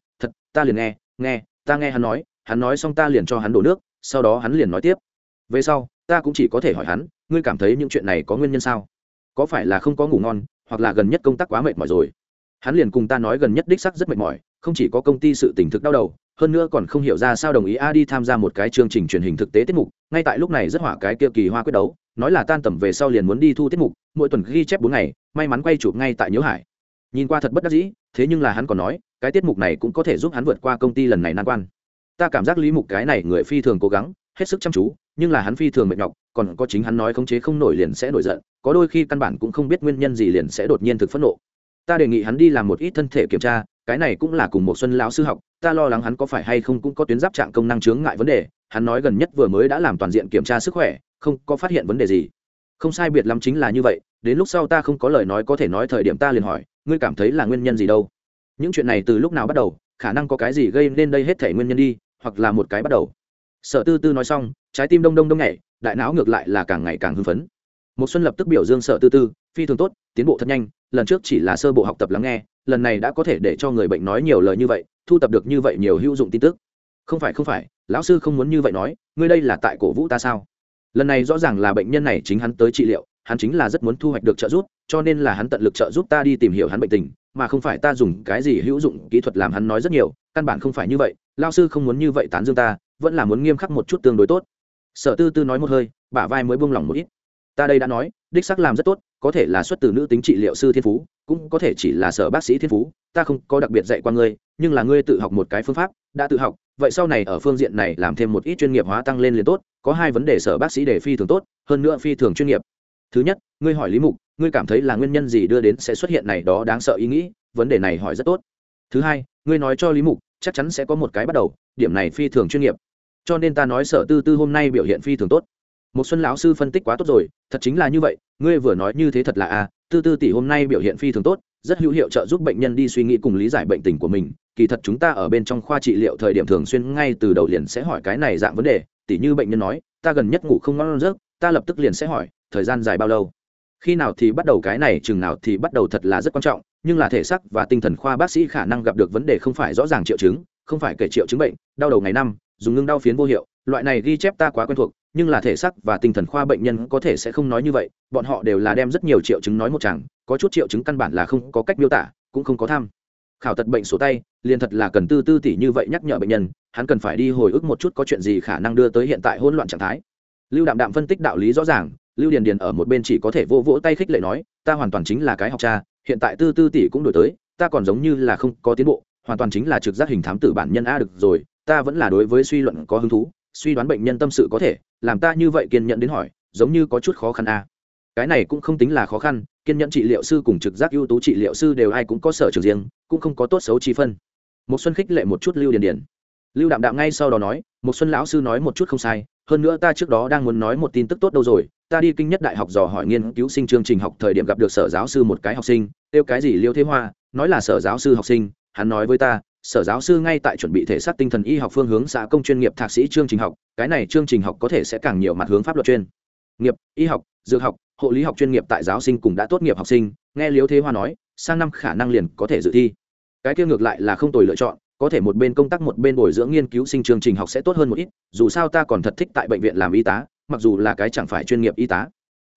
ta liền nghe nghe, ta nghe hắn nói hắn nói xong ta liền cho hắn đổ nước, sau đó hắn liền nói tiếp. Về sau, ta cũng chỉ có thể hỏi hắn, ngươi cảm thấy những chuyện này có nguyên nhân sao? Có phải là không có ngủ ngon, hoặc là gần nhất công tác quá mệt mỏi rồi? Hắn liền cùng ta nói gần nhất đích sắc rất mệt mỏi, không chỉ có công ty sự tỉnh thực đau đầu, hơn nữa còn không hiểu ra sao đồng ý a đi tham gia một cái chương trình truyền hình thực tế tiết mục, ngay tại lúc này rất hỏa cái kia kỳ hoa quyết đấu, nói là tan tầm về sau liền muốn đi thu tiết mục, mỗi tuần ghi chép bốn ngày, may mắn quay chụp ngay tại nhớ hải. Nhìn qua thật bất đắc dĩ, thế nhưng là hắn còn nói cái tiết mục này cũng có thể giúp hắn vượt qua công ty lần này nan quan. Ta cảm giác lý mục cái này người phi thường cố gắng, hết sức chăm chú, nhưng là hắn phi thường mệt nhọc, còn có chính hắn nói khống chế không nổi liền sẽ nổi giận, có đôi khi căn bản cũng không biết nguyên nhân gì liền sẽ đột nhiên thực phẫn nộ. Ta đề nghị hắn đi làm một ít thân thể kiểm tra, cái này cũng là cùng một xuân lão sư học, ta lo lắng hắn có phải hay không cũng có tuyến giáp trạng công năng chướng ngại vấn đề, hắn nói gần nhất vừa mới đã làm toàn diện kiểm tra sức khỏe, không có phát hiện vấn đề gì. Không sai biệt lắm chính là như vậy, đến lúc sau ta không có lời nói có thể nói thời điểm ta liền hỏi, ngươi cảm thấy là nguyên nhân gì đâu? Những chuyện này từ lúc nào bắt đầu, khả năng có cái gì gây nên đây hết thể nguyên nhân đi, hoặc là một cái bắt đầu. Sở tư tư nói xong, trái tim đông đông đông nhảy, đại não ngược lại là càng ngày càng hưng phấn. Một xuân lập tức biểu dương sở tư tư, phi thường tốt, tiến bộ thật nhanh, lần trước chỉ là sơ bộ học tập lắng nghe, lần này đã có thể để cho người bệnh nói nhiều lời như vậy, thu tập được như vậy nhiều hữu dụng tin tức. Không phải không phải, lão sư không muốn như vậy nói, ngươi đây là tại cổ vũ ta sao? Lần này rõ ràng là bệnh nhân này chính hắn tới trị liệu hắn chính là rất muốn thu hoạch được trợ giúp, cho nên là hắn tận lực trợ giúp ta đi tìm hiểu hắn bệnh tình, mà không phải ta dùng cái gì hữu dụng kỹ thuật làm hắn nói rất nhiều, căn bản không phải như vậy, lao sư không muốn như vậy tán dương ta, vẫn là muốn nghiêm khắc một chút tương đối tốt. Sở tư tư nói một hơi, bả vai mới buông lỏng một ít. Ta đây đã nói, đích xác làm rất tốt, có thể là xuất từ nữ tính trị liệu sư thiên phú, cũng có thể chỉ là sở bác sĩ thiên phú, ta không có đặc biệt dạy qua ngươi, nhưng là ngươi tự học một cái phương pháp, đã tự học, vậy sau này ở phương diện này làm thêm một ít chuyên nghiệp hóa tăng lên liền tốt, có hai vấn đề sở bác sĩ để phi thường tốt, hơn nữa phi thường chuyên nghiệp thứ nhất, ngươi hỏi lý mục, ngươi cảm thấy là nguyên nhân gì đưa đến sẽ xuất hiện này đó đáng sợ ý nghĩ? Vấn đề này hỏi rất tốt. Thứ hai, ngươi nói cho lý mục, chắc chắn sẽ có một cái bắt đầu, điểm này phi thường chuyên nghiệp. Cho nên ta nói sở tư tư hôm nay biểu hiện phi thường tốt. Một xuân lão sư phân tích quá tốt rồi, thật chính là như vậy, ngươi vừa nói như thế thật là a, tư tư tỷ hôm nay biểu hiện phi thường tốt, rất hữu hiệu trợ giúp bệnh nhân đi suy nghĩ cùng lý giải bệnh tình của mình. Kỳ thật chúng ta ở bên trong khoa trị liệu thời điểm thường xuyên ngay từ đầu liền sẽ hỏi cái này dạng vấn đề tỷ như bệnh nhân nói, ta gần nhất ngủ không ngon giấc ta lập tức liền sẽ hỏi, thời gian dài bao lâu? Khi nào thì bắt đầu cái này, chừng nào thì bắt đầu thật là rất quan trọng, nhưng là thể xác và tinh thần khoa bác sĩ khả năng gặp được vấn đề không phải rõ ràng triệu chứng, không phải kể triệu chứng bệnh, đau đầu ngày năm, dùng ngưng đau phiến vô hiệu, loại này ghi chép ta quá quen thuộc, nhưng là thể xác và tinh thần khoa bệnh nhân có thể sẽ không nói như vậy, bọn họ đều là đem rất nhiều triệu chứng nói một chẳng có chút triệu chứng căn bản là không có cách miêu tả, cũng không có tham. Khảo tật bệnh sổ tay, liền thật là cần tư tư tỷ như vậy nhắc nhở bệnh nhân, hắn cần phải đi hồi ức một chút có chuyện gì khả năng đưa tới hiện tại hỗn loạn trạng thái lưu đạm đạm phân tích đạo lý rõ ràng, lưu điền điền ở một bên chỉ có thể vô vỗ tay khích lệ nói, ta hoàn toàn chính là cái học cha, hiện tại tư tư tỷ cũng đổi tới, ta còn giống như là không có tiến bộ, hoàn toàn chính là trực giác hình thám tử bản nhân a được rồi, ta vẫn là đối với suy luận có hứng thú, suy đoán bệnh nhân tâm sự có thể, làm ta như vậy kiên nhẫn đến hỏi, giống như có chút khó khăn a. Cái này cũng không tính là khó khăn, kiên nhẫn trị liệu sư cùng trực giác ưu tú trị liệu sư đều ai cũng có sở trường riêng, cũng không có tốt xấu chi phân. Một xuân khích lệ một chút lưu điền điền. Lưu đạm đạm ngay sau đó nói một xuân lão sư nói một chút không sai hơn nữa ta trước đó đang muốn nói một tin tức tốt đâu rồi, ta đi kinh nhất đại học dò hỏi nghiên cứu sinh chương trình học thời điểm gặp được sở giáo sư một cái học sinh, kêu cái gì liêu thế hoa, nói là sở giáo sư học sinh, hắn nói với ta, sở giáo sư ngay tại chuẩn bị thể xác tinh thần y học phương hướng xã công chuyên nghiệp thạc sĩ chương trình học, cái này chương trình học có thể sẽ càng nhiều mặt hướng pháp luật chuyên nghiệp, y học, dược học, hộ lý học chuyên nghiệp tại giáo sinh cùng đã tốt nghiệp học sinh, nghe liêu thế hoa nói, sang năm khả năng liền có thể dự thi. Cái kia ngược lại là không tồi lựa chọn có thể một bên công tác một bên bồi dưỡng nghiên cứu sinh chương trình học sẽ tốt hơn một ít, dù sao ta còn thật thích tại bệnh viện làm y tá, mặc dù là cái chẳng phải chuyên nghiệp y tá.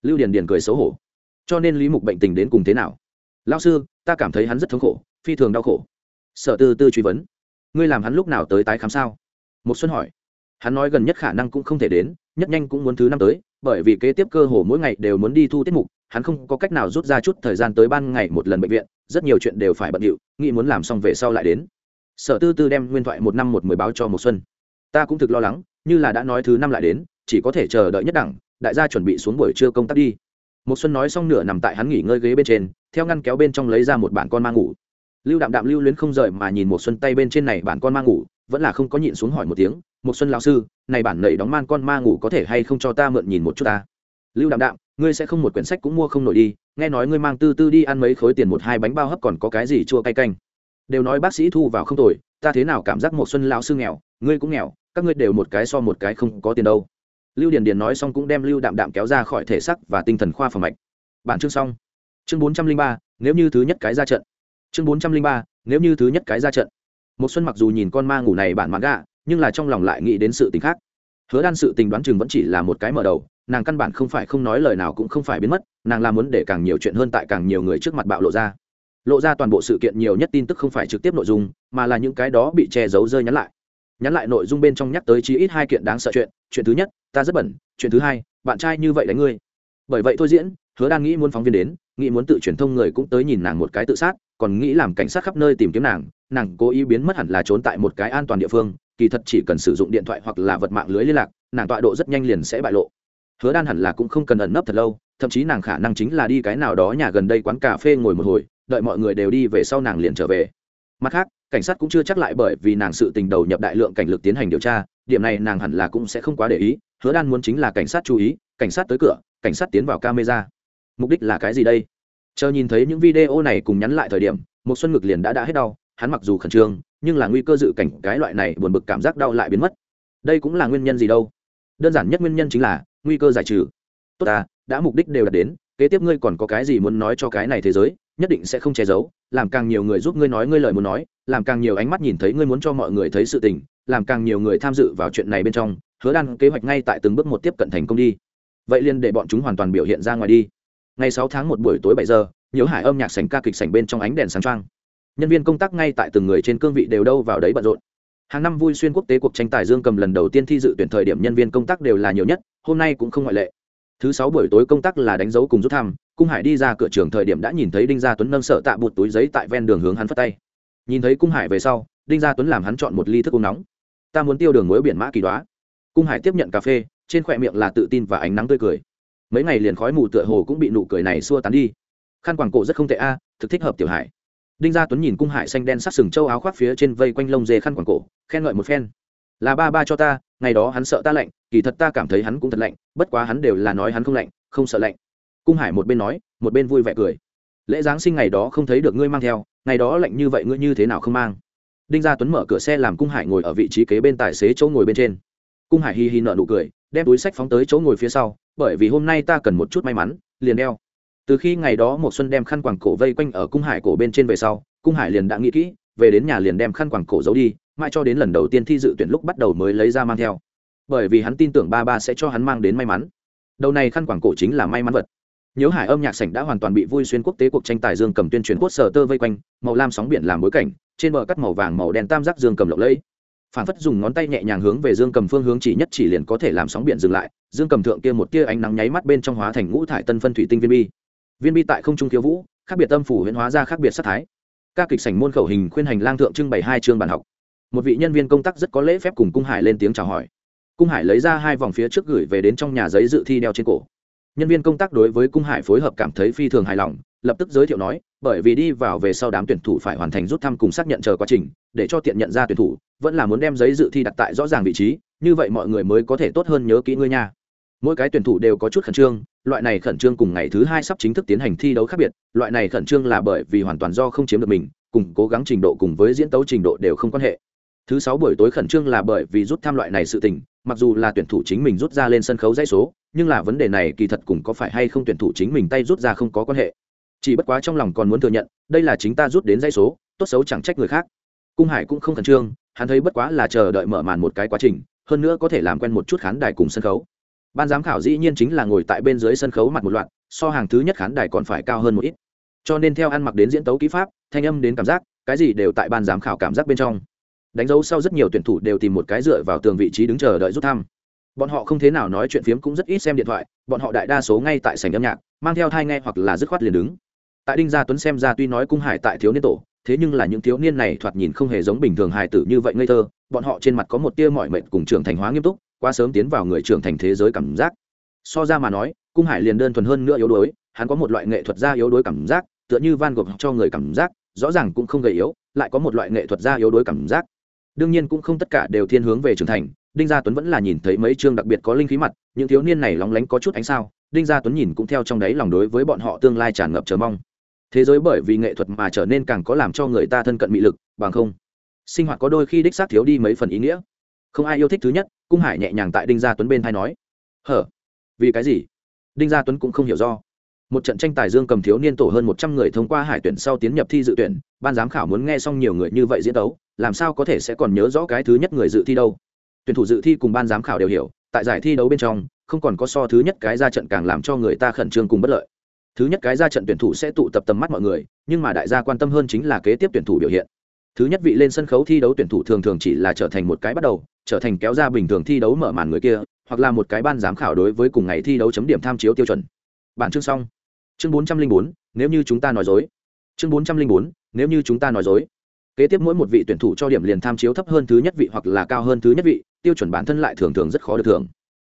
Lưu điền điền cười xấu hổ. Cho nên lý mục bệnh tình đến cùng thế nào? Lao sư, ta cảm thấy hắn rất thống khổ, phi thường đau khổ. Sở tư tư truy vấn. Ngươi làm hắn lúc nào tới tái khám sao? Một xuân hỏi. Hắn nói gần nhất khả năng cũng không thể đến, nhất nhanh cũng muốn thứ năm tới, bởi vì kế tiếp cơ hồ mỗi ngày đều muốn đi thu tiết mục, hắn không có cách nào rút ra chút thời gian tới ban ngày một lần bệnh viện, rất nhiều chuyện đều phải bận điệu, nghĩ muốn làm xong về sau lại đến sở tư tư đem nguyên thoại một năm một mười báo cho một xuân. Ta cũng thực lo lắng, như là đã nói thứ năm lại đến, chỉ có thể chờ đợi nhất đẳng, đại gia chuẩn bị xuống buổi trưa công tác đi. Một xuân nói xong nửa nằm tại hắn nghỉ ngơi ghế bên trên, theo ngăn kéo bên trong lấy ra một bản con mang ngủ. Lưu đạm đạm lưu luyến không rời mà nhìn một xuân tay bên trên này bản con mang ngủ, vẫn là không có nhịn xuống hỏi một tiếng một xuân lão sư, này bản nảy đóng man con ma ngủ có thể hay không cho ta mượn nhìn một chút ta? Lưu đạm đạm, ngươi sẽ không một quyển sách cũng mua không nổi đi, nghe nói ngươi mang tư tư đi ăn mấy khối tiền một hai bánh bao hấp còn có cái gì chua cay canh? Đều nói bác sĩ thu vào không tồi, ta thế nào cảm giác một xuân lão sư nghèo, ngươi cũng nghèo, các ngươi đều một cái so một cái không có tiền đâu. Lưu điền điền nói xong cũng đem lưu đạm đạm kéo ra khỏi thể sắc và tinh thần khoa phòng mạch. Bản chương xong. Chương bốn trăm linh ba, nếu như thứ nhất cái ra trận. Chương bốn trăm linh ba, nếu như thứ nhất cái ra trận. Một xuân mặc dù nhìn con ma ngủ này bản mãn gạ, nhưng là trong lòng lại nghĩ đến sự tình khác. Hứa đan sự tình đoán chừng vẫn chỉ là một cái mở đầu, nàng căn bản không phải không nói lời nào cũng không phải biến mất, nàng làm muốn để càng nhiều chuyện hơn tại càng nhiều người trước mặt bạo lộ ra lộ ra toàn bộ sự kiện nhiều nhất tin tức không phải trực tiếp nội dung, mà là những cái đó bị che giấu rơi nhắn lại. Nhắn lại nội dung bên trong nhắc tới chí ít hai kiện đáng sợ chuyện chuyện thứ nhất, ta rất bẩn, chuyện thứ hai, bạn trai như vậy đánh ngươi. Bởi vậy thôi diễn, hứa đang nghĩ muốn phóng viên đến, nghĩ muốn tự truyền thông người cũng tới nhìn nàng một cái tự sát, còn nghĩ làm cảnh sát khắp nơi tìm kiếm nàng nàng cố ý biến mất hẳn là trốn tại một cái an toàn địa phương, kỳ thật chỉ cần sử dụng điện thoại hoặc là vật mạng lưới liên lạc, nàng tọa độ rất nhanh liền sẽ bại lộ. Hứa đan hẳn là cũng không cần ẩn nấp thật lâu, thậm chí nàng khả năng chính là đi cái nào đó nhà gần đây quán cà phê ngồi một hồi đợi mọi người đều đi về sau nàng liền trở về. Mặt khác, cảnh sát cũng chưa chắc lại bởi vì nàng sự tình đầu nhập đại lượng cảnh lực tiến hành điều tra, điểm này nàng hẳn là cũng sẽ không quá để ý, hứa đan muốn chính là cảnh sát chú ý, cảnh sát tới cửa, cảnh sát tiến vào camera. Mục đích là cái gì đây? Chờ nhìn thấy những video này cùng nhắn lại thời điểm một xuân ngực liền đã đã hết đau, hắn mặc dù khẩn trương, nhưng là nguy cơ dự cảnh cái loại này buồn bực cảm giác đau lại biến mất. Đây cũng là nguyên nhân gì đâu? Đơn giản nhất nguyên nhân chính là nguy cơ giải trừ. Tốt ta, đã mục đích đều đạt đến, kế tiếp ngươi còn có cái gì muốn nói cho cái này thế giới? Nhất định sẽ không che giấu, làm càng nhiều người giúp ngươi nói ngươi lời muốn nói, làm càng nhiều ánh mắt nhìn thấy ngươi muốn cho mọi người thấy sự tình, làm càng nhiều người tham dự vào chuyện này bên trong, hứa đan kế hoạch ngay tại từng bước một tiếp cận thành công đi. Vậy liền để bọn chúng hoàn toàn biểu hiện ra ngoài đi. Ngày sáu tháng một buổi tối bảy giờ nhớ hải âm nhạc sảnh ca kịch sảnh bên trong ánh đèn sáng trang. nhân viên công tác ngay tại từng người trên cương vị đều đâu vào đấy bận rộn. Hàng năm vui xuyên quốc tế cuộc tranh tài dương cầm lần đầu tiên thi dự tuyển thời điểm nhân viên công tác đều là nhiều nhất, hôm nay cũng không ngoại lệ. Thứ sáu buổi tối công tác là đánh dấu cùng rút thăm cung hải đi ra cửa trường thời điểm đã nhìn thấy đinh gia tuấn nâng sợ tạ bụt túi giấy tại ven đường hướng hắn phất tay. Nhìn thấy cung hải về sau, đinh gia tuấn làm hắn chọn một ly thức uống nóng. Ta muốn tiêu đường muối biển mã kỳ đoá. Cung hải tiếp nhận cà phê, trên khỏe miệng là tự tin và ánh nắng tươi cười. Mấy ngày liền khói mù tựa hồ cũng bị nụ cười này xua tán đi. Khăn quàng cổ rất không tệ a, thực thích hợp tiểu hải. Đinh gia tuấn nhìn cung hải xanh đen sắc sừng châu áo khoác phía trên vây quanh lông dê khăn quàng cổ, khen ngợi một phen. Là ba ba cho ta, ngày đó hắn sợ ta lạnh, kỳ thật ta cảm thấy hắn cũng thật lạnh, bất quá hắn đều là nói hắn không lạnh, không sợ lạnh cung hải một bên nói, một bên vui vẻ cười. Lễ giáng sinh ngày đó không thấy được ngươi mang theo, ngày đó lạnh như vậy ngươi như thế nào không mang? Đinh gia tuấn mở cửa xe làm cung hải ngồi ở vị trí kế bên tài xế chỗ ngồi bên trên. Cung hải hi hi nợ nụ cười, đem túi sách phóng tới chỗ ngồi phía sau, bởi vì hôm nay ta cần một chút may mắn, liền đeo. Từ khi ngày đó một xuân đem khăn quàng cổ vây quanh ở cung hải cổ bên trên về sau, cung hải liền đã nghĩ kỹ, về đến nhà liền đem khăn quàng cổ giấu đi, mãi cho đến lần đầu tiên thi dự tuyển lúc bắt đầu mới lấy ra mang theo. Bởi vì hắn tin tưởng ba ba sẽ cho hắn mang đến may mắn. Đầu này khăn quàng cổ chính là may mắn vật nhớ hải âm nhạc sảnh đã hoàn toàn bị vui xuyên quốc tế cuộc tranh tài dương cầm tuyên truyền quốc sở tơ vây quanh, màu lam sóng biển làm bối cảnh, trên bờ cắt màu vàng màu đen tam giác dương cầm lộng lẫy. Phản phất dùng ngón tay nhẹ nhàng hướng về dương cầm phương hướng chỉ nhất chỉ liền có thể làm sóng biển dừng lại, dương cầm thượng kia một tia ánh nắng nháy mắt bên trong hóa thành ngũ thải tân phân thủy tinh viên bi. Viên bi tại không trung thiếu vũ, khác biệt âm phủ huyễn hóa ra khác biệt sắc thái. Các kịch sảnh môn khẩu hình khuyên hành lang thượng trưng bày hai chương bản học. Một vị nhân viên công tác rất có lễ phép cùng cung hải lên tiếng chào hỏi. Cung hải lấy ra hai vòng phía trước gửi về đến trong nhà giấy dự thi đeo trên cổ nhân viên công tác đối với cung hải phối hợp cảm thấy phi thường hài lòng, lập tức giới thiệu nói, bởi vì đi vào về sau đám tuyển thủ phải hoàn thành rút thăm cùng xác nhận chờ quá trình, để cho tiện nhận ra tuyển thủ, vẫn là muốn đem giấy dự thi đặt tại rõ ràng vị trí, như vậy mọi người mới có thể tốt hơn nhớ kỹ ngươi nha. Mỗi cái tuyển thủ đều có chút khẩn trương, loại này khẩn trương cùng ngày thứ hai sắp chính thức tiến hành thi đấu khác biệt, loại này khẩn trương là bởi vì hoàn toàn do không chiếm được mình, cùng cố gắng trình độ cùng với diễn tấu trình độ đều không quan hệ. Thứ sáu buổi tối khẩn trương là bởi vì rút thăm loại này sự tình, mặc dù là tuyển thủ chính mình rút ra lên sân khấu dãy số nhưng là vấn đề này kỳ thật cũng có phải hay không tuyển thủ chính mình tay rút ra không có quan hệ. Chỉ bất quá trong lòng còn muốn thừa nhận, đây là chính ta rút đến dãy số, tốt xấu chẳng trách người khác. Cung hải cũng không khẩn trương, hắn thấy bất quá là chờ đợi mở màn một cái quá trình, hơn nữa có thể làm quen một chút khán đài cùng sân khấu. Ban giám khảo dĩ nhiên chính là ngồi tại bên dưới sân khấu mặt một loạt, so hàng thứ nhất khán đài còn phải cao hơn một ít. Cho nên theo ăn mặc đến diễn tấu kỹ pháp, thanh âm đến cảm giác, cái gì đều tại ban giám khảo cảm giác bên trong. Đánh dấu sau rất nhiều tuyển thủ đều tìm một cái dựa vào tường vị trí đứng chờ đợi rút thăm bọn họ không thế nào nói chuyện phiếm cũng rất ít xem điện thoại, bọn họ đại đa số ngay tại sảnh âm nhạc, mang theo thai nghe hoặc là dứt khoát liền đứng. Tại đinh gia tuấn xem ra tuy nói cung hải tại thiếu niên tổ, thế nhưng là những thiếu niên này thoạt nhìn không hề giống bình thường hài tử như vậy ngây thơ, bọn họ trên mặt có một tia mọi mệnh cùng trưởng thành hóa nghiêm túc, quá sớm tiến vào người trưởng thành thế giới cảm giác. So ra mà nói, cung hải liền đơn thuần hơn nữa yếu đuối, hắn có một loại nghệ thuật gia yếu đuối cảm giác, tựa như van gogh cho người cảm giác, rõ ràng cũng không gầy yếu, lại có một loại nghệ thuật gia yếu đuối cảm giác. Đương nhiên cũng không tất cả đều thiên hướng về trưởng thành đinh gia tuấn vẫn là nhìn thấy mấy chương đặc biệt có linh khí mặt, những thiếu niên này lóng lánh có chút ánh sao, đinh gia tuấn nhìn cũng theo trong đáy lòng đối với bọn họ tương lai tràn ngập chờ mong. Thế giới bởi vì nghệ thuật mà trở nên càng có làm cho người ta thân cận mị lực, bằng không, sinh hoạt có đôi khi đích xác thiếu đi mấy phần ý nghĩa. Không ai yêu thích thứ nhất, cung hải nhẹ nhàng tại đinh gia tuấn bên thay nói, hở, vì cái gì? Đinh gia tuấn cũng không hiểu do. Một trận tranh tài dương cầm thiếu niên tổ hơn một trăm người thông qua hải tuyển sau tiến nhập thi dự tuyển, ban giám khảo muốn nghe xong nhiều người như vậy diễn tấu, làm sao có thể sẽ còn nhớ rõ cái thứ nhất người dự thi đâu? Tuyển thủ dự thi cùng ban giám khảo đều hiểu, tại giải thi đấu bên trong, không còn có so thứ nhất cái ra trận càng làm cho người ta khẩn trương cùng bất lợi. Thứ nhất cái ra trận tuyển thủ sẽ tụ tập tầm mắt mọi người, nhưng mà đại gia quan tâm hơn chính là kế tiếp tuyển thủ biểu hiện. Thứ nhất vị lên sân khấu thi đấu tuyển thủ thường thường chỉ là trở thành một cái bắt đầu, trở thành kéo ra bình thường thi đấu mở màn người kia, hoặc là một cái ban giám khảo đối với cùng ngày thi đấu chấm điểm tham chiếu tiêu chuẩn. Bản chương xong. Chương bốn trăm linh bốn, nếu như chúng ta nói dối. Chương bốn trăm linh bốn, nếu như chúng ta nói dối kế tiếp mỗi một vị tuyển thủ cho điểm liền tham chiếu thấp hơn thứ nhất vị hoặc là cao hơn thứ nhất vị, tiêu chuẩn bản thân lại thường thường rất khó được thưởng.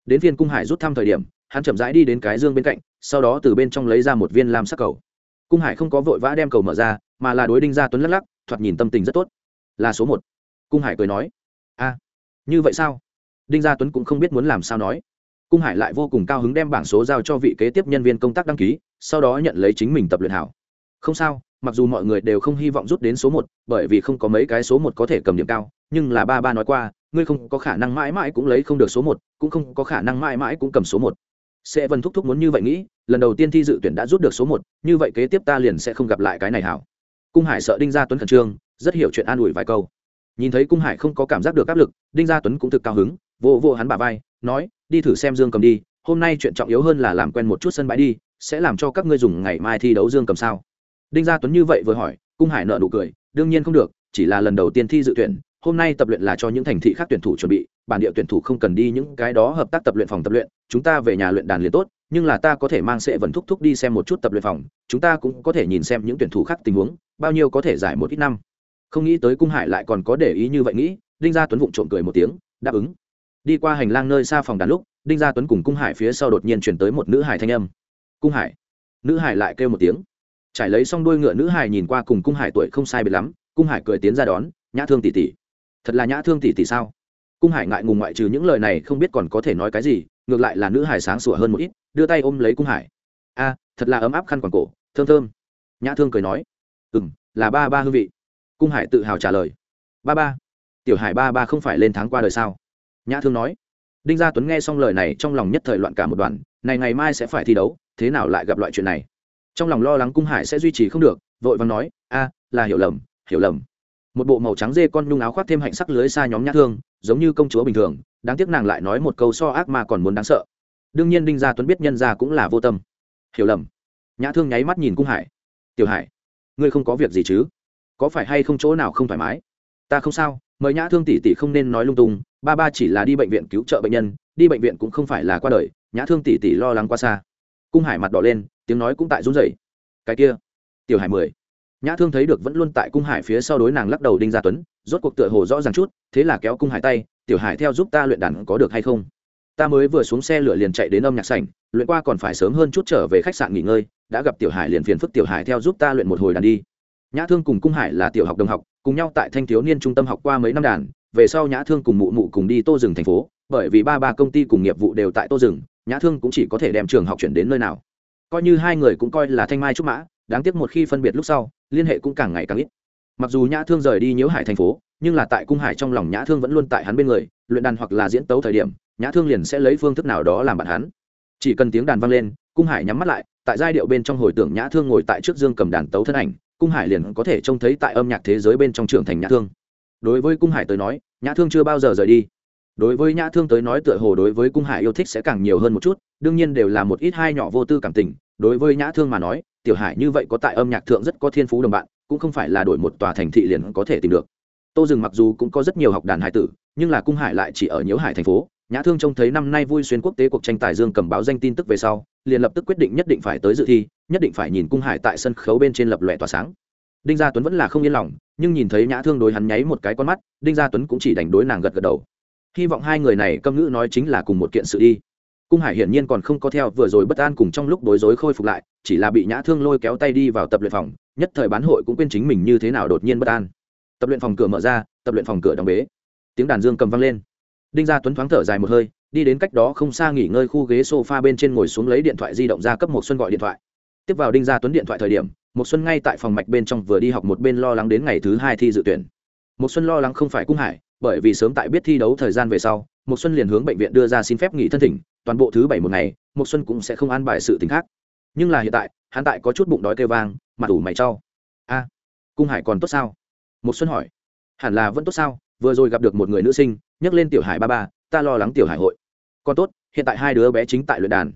Đến viên cung hải rút thăm thời điểm, hắn chậm rãi đi đến cái dương bên cạnh, sau đó từ bên trong lấy ra một viên lam sắc cầu. Cung hải không có vội vã đem cầu mở ra, mà là đối đinh gia tuấn lắc lắc, thoạt nhìn tâm tình rất tốt. Là số một. Cung hải cười nói, a, như vậy sao? Đinh gia tuấn cũng không biết muốn làm sao nói. Cung hải lại vô cùng cao hứng đem bảng số giao cho vị kế tiếp nhân viên công tác đăng ký, sau đó nhận lấy chính mình tập luyện hảo. Không sao mặc dù mọi người đều không hy vọng rút đến số một, bởi vì không có mấy cái số một có thể cầm điểm cao, nhưng là ba ba nói qua, ngươi không có khả năng mãi mãi cũng lấy không được số một, cũng không có khả năng mãi mãi cũng cầm số một. Sẽ vân thúc thúc muốn như vậy nghĩ, lần đầu tiên thi dự tuyển đã rút được số một, như vậy kế tiếp ta liền sẽ không gặp lại cái này hảo. Cung hải sợ đinh gia tuấn khẩn trương, rất hiểu chuyện an ủi vài câu. Nhìn thấy cung hải không có cảm giác được áp lực, đinh gia tuấn cũng thực cao hứng vỗ vỗ hắn bả vai, nói, đi thử xem dương cầm đi, hôm nay chuyện trọng yếu hơn là làm quen một chút sân bãi đi, sẽ làm cho các ngươi dùng ngày mai thi đấu dương cầm sao? Đinh gia tuấn như vậy vừa hỏi, cung hải nợ nụ cười, đương nhiên không được, chỉ là lần đầu tiên thi dự tuyển, hôm nay tập luyện là cho những thành thị khác tuyển thủ chuẩn bị, bản địa tuyển thủ không cần đi những cái đó hợp tác tập luyện phòng tập luyện, chúng ta về nhà luyện đàn liền tốt, nhưng là ta có thể mang sẽ vần thúc thúc đi xem một chút tập luyện phòng, chúng ta cũng có thể nhìn xem những tuyển thủ khác tình huống, bao nhiêu có thể giải một ít năm. Không nghĩ tới cung hải lại còn có để ý như vậy nghĩ, đinh gia tuấn vụng trộm cười một tiếng, đáp ứng. Đi qua hành lang nơi xa phòng đàn lúc, đinh gia tuấn cùng cung hải phía sau đột nhiên chuyển tới một nữ hải thanh âm. Cung hải. Nữ hải lại kêu một tiếng trải lấy xong đuôi ngựa nữ hải nhìn qua cùng cung hải tuổi không sai biệt lắm, cung hải cười tiến ra đón, nhã thương tỷ tỷ. Thật là nhã thương tỷ tỷ sao? Cung hải ngại ngùng ngoại trừ những lời này không biết còn có thể nói cái gì, ngược lại là nữ hải sáng sủa hơn một ít, đưa tay ôm lấy cung hải. A, thật là ấm áp khăn quàng cổ, thơm thơm. Nhã thương cười nói. Ừ m là ba ba hương vị. Cung hải tự hào trả lời. Ba ba, tiểu hải ba ba không phải lên tháng qua đời sao? Nhã thương nói. Đinh gia tuấn nghe xong lời này trong lòng nhất thời loạn cả một đoàn, này ngày mai sẽ phải thi đấu, thế nào lại gặp loại chuyện này? Trong lòng lo lắng cung hải sẽ duy trì không được, vội vàng nói, a, là hiểu lầm hiểu lầm. Một bộ màu trắng dê con nhung áo khoác thêm hạnh sắc lưới xa nhóm nhã thương, giống như công chúa bình thường, đáng tiếc nàng lại nói một câu so ác mà còn muốn đáng sợ. Đương nhiên đinh gia tuấn biết nhân gia cũng là vô tâm. Hiểu lầm. Nhã thương nháy mắt nhìn cung hải. Tiểu hải, ngươi không có việc gì chứ? Có phải hay không chỗ nào không thoải mái? Ta không sao, mời nhã thương tỷ tỷ không nên nói lung tung, ba ba chỉ là đi bệnh viện cứu trợ bệnh nhân, đi bệnh viện cũng không phải là qua đời, nhã thương tỷ tỷ lo lắng quá xa. Cung hải mặt đỏ lên tiếng nói cũng tại run rẩy. Cái kia, tiểu hải mười. Nhã thương thấy được vẫn luôn tại cung hải phía sau đối nàng lắc đầu đinh gia tuấn, rốt cuộc tựa hồ rõ ràng chút, thế là kéo cung hải tay, tiểu hải theo giúp ta luyện đàn có được hay không? Ta mới vừa xuống xe lửa liền chạy đến âm nhạc sảnh, luyện qua còn phải sớm hơn chút trở về khách sạn nghỉ ngơi, đã gặp tiểu hải liền phiền phức tiểu hải theo giúp ta luyện một hồi đàn đi. Nhã thương cùng cung hải là tiểu học đồng học, cùng nhau tại thanh thiếu niên trung tâm học qua mấy năm đàn, về sau nhã thương cùng mụ mụ cùng đi tô rừng thành phố, bởi vì ba ba công ty cùng nghiệp vụ đều tại tô rừng, nhã thương cũng chỉ có thể đem trường học chuyển đến nơi nào coi như hai người cũng coi là thanh mai trúc mã, đáng tiếc một khi phân biệt lúc sau, liên hệ cũng càng ngày càng ít. Mặc dù nhã thương rời đi nhớ hải thành phố, nhưng là tại cung hải trong lòng nhã thương vẫn luôn tại hắn bên người, luyện đàn hoặc là diễn tấu thời điểm, nhã thương liền sẽ lấy phương thức nào đó làm bạn hắn. Chỉ cần tiếng đàn vang lên, cung hải nhắm mắt lại, tại giai điệu bên trong hồi tưởng nhã thương ngồi tại trước dương cầm đàn tấu thân ảnh, cung hải liền có thể trông thấy tại âm nhạc thế giới bên trong trưởng thành nhã thương. Đối với cung hải tới nói, nhã thương chưa bao giờ rời đi đối với nhã thương tới nói tựa hồ đối với cung hải yêu thích sẽ càng nhiều hơn một chút, đương nhiên đều là một ít hai nhỏ vô tư cảm tình. Đối với nhã thương mà nói, tiểu hải như vậy có tại âm nhạc thượng rất có thiên phú đồng bạn, cũng không phải là đổi một tòa thành thị liền có thể tìm được. Tô dừng mặc dù cũng có rất nhiều học đàn hải tử, nhưng là cung hải lại chỉ ở nhiễu hải thành phố. Nhã thương trông thấy năm nay vui xuyên quốc tế cuộc tranh tài dương cầm báo danh tin tức về sau, liền lập tức quyết định nhất định phải tới dự thi, nhất định phải nhìn cung hải tại sân khấu bên trên lập lòe tỏa sáng. Đinh gia tuấn vẫn là không yên lòng, nhưng nhìn thấy nhã thương đối hắn nháy một cái con mắt, đinh gia tuấn cũng chỉ đánh đối nàng gật gật đầu hy vọng hai người này câm ngữ nói chính là cùng một kiện sự đi. Cung hải hiển nhiên còn không có theo vừa rồi bất an cùng trong lúc bối rối khôi phục lại, chỉ là bị nhã thương lôi kéo tay đi vào tập luyện phòng, nhất thời bán hội cũng quên chính mình như thế nào đột nhiên bất an. Tập luyện phòng cửa mở ra, tập luyện phòng cửa đóng bế. Tiếng đàn dương cầm vang lên. Đinh gia tuấn thoáng thở dài một hơi, đi đến cách đó không xa nghỉ ngơi khu ghế s o f a bên trên ngồi xuống lấy điện thoại di động ra cấp một xuân gọi điện thoại. Tiếp vào đinh gia tuấn điện thoại thời điểm một xuân ngay tại phòng mạch bên trong vừa đi học một bên lo lắng đến ngày thứ hai thi dự tuyển một xuân lo lắng không phải cung hải, bởi vì sớm tại biết thi đấu thời gian về sau một xuân liền hướng bệnh viện đưa ra xin phép nghỉ thân thỉnh, toàn bộ thứ bảy một ngày một xuân cũng sẽ không an bài sự tình khác. Nhưng là hiện tại, hắn tại có chút bụng đói kêu vang, mặt ủ mày cho. a, cung hải còn tốt sao? Một xuân hỏi. Hẳn là vẫn tốt sao? Vừa rồi gặp được một người nữ sinh, nhắc lên tiểu hải ba ba, ta lo lắng tiểu hải hội. Còn tốt, hiện tại hai đứa bé chính tại luyện đàn.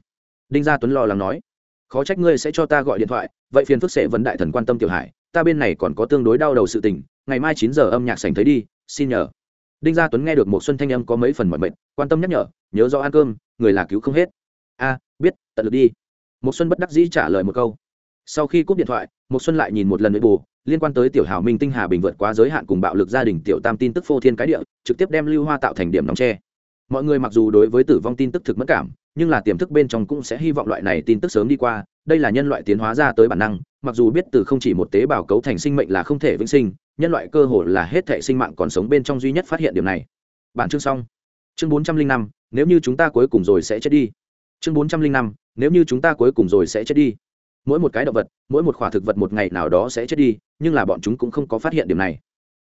Đinh gia tuấn lo lắng nói. Khó trách ngươi sẽ cho ta gọi điện thoại, vậy phiền phức sẽ vấn đại thần quan tâm tiểu hải, ta bên này còn có tương đối đau đầu sự tình ngày mai chín giờ âm nhạc sành thấy đi xin nhờ. Đinh gia tuấn nghe được một xuân thanh âm có mấy phần mọi mệt, quan tâm nhắc nhở nhớ rõ ăn cơm người là cứu không hết. A biết tận lực đi. Một xuân bất đắc dĩ trả lời một câu. Sau khi cúp điện thoại một xuân lại nhìn một lần với bù liên quan tới tiểu hào minh tinh hà bình vượt quá giới hạn cùng bạo lực gia đình tiểu tam tin tức phô thiên cái địa trực tiếp đem lưu hoa tạo thành điểm nóng tre. Mọi người mặc dù đối với tử vong tin tức thực mất cảm nhưng là tiềm thức bên trong cũng sẽ hy vọng loại này tin tức sớm đi qua đây là nhân loại tiến hóa ra tới bản năng mặc dù biết từ không chỉ một tế bào cấu thành sinh mệnh là không thể vĩnh sinh nhân loại cơ hồ là hết thể sinh mạng còn sống bên trong duy nhất phát hiện điểm này. Bản chương xong. Chương bốn trăm linh năm, nếu như chúng ta cuối cùng rồi sẽ chết đi. Chương bốn trăm linh năm, nếu như chúng ta cuối cùng rồi sẽ chết đi. Mỗi một cái động vật, mỗi một khỏa thực vật một ngày nào đó sẽ chết đi, nhưng là bọn chúng cũng không có phát hiện điểm này.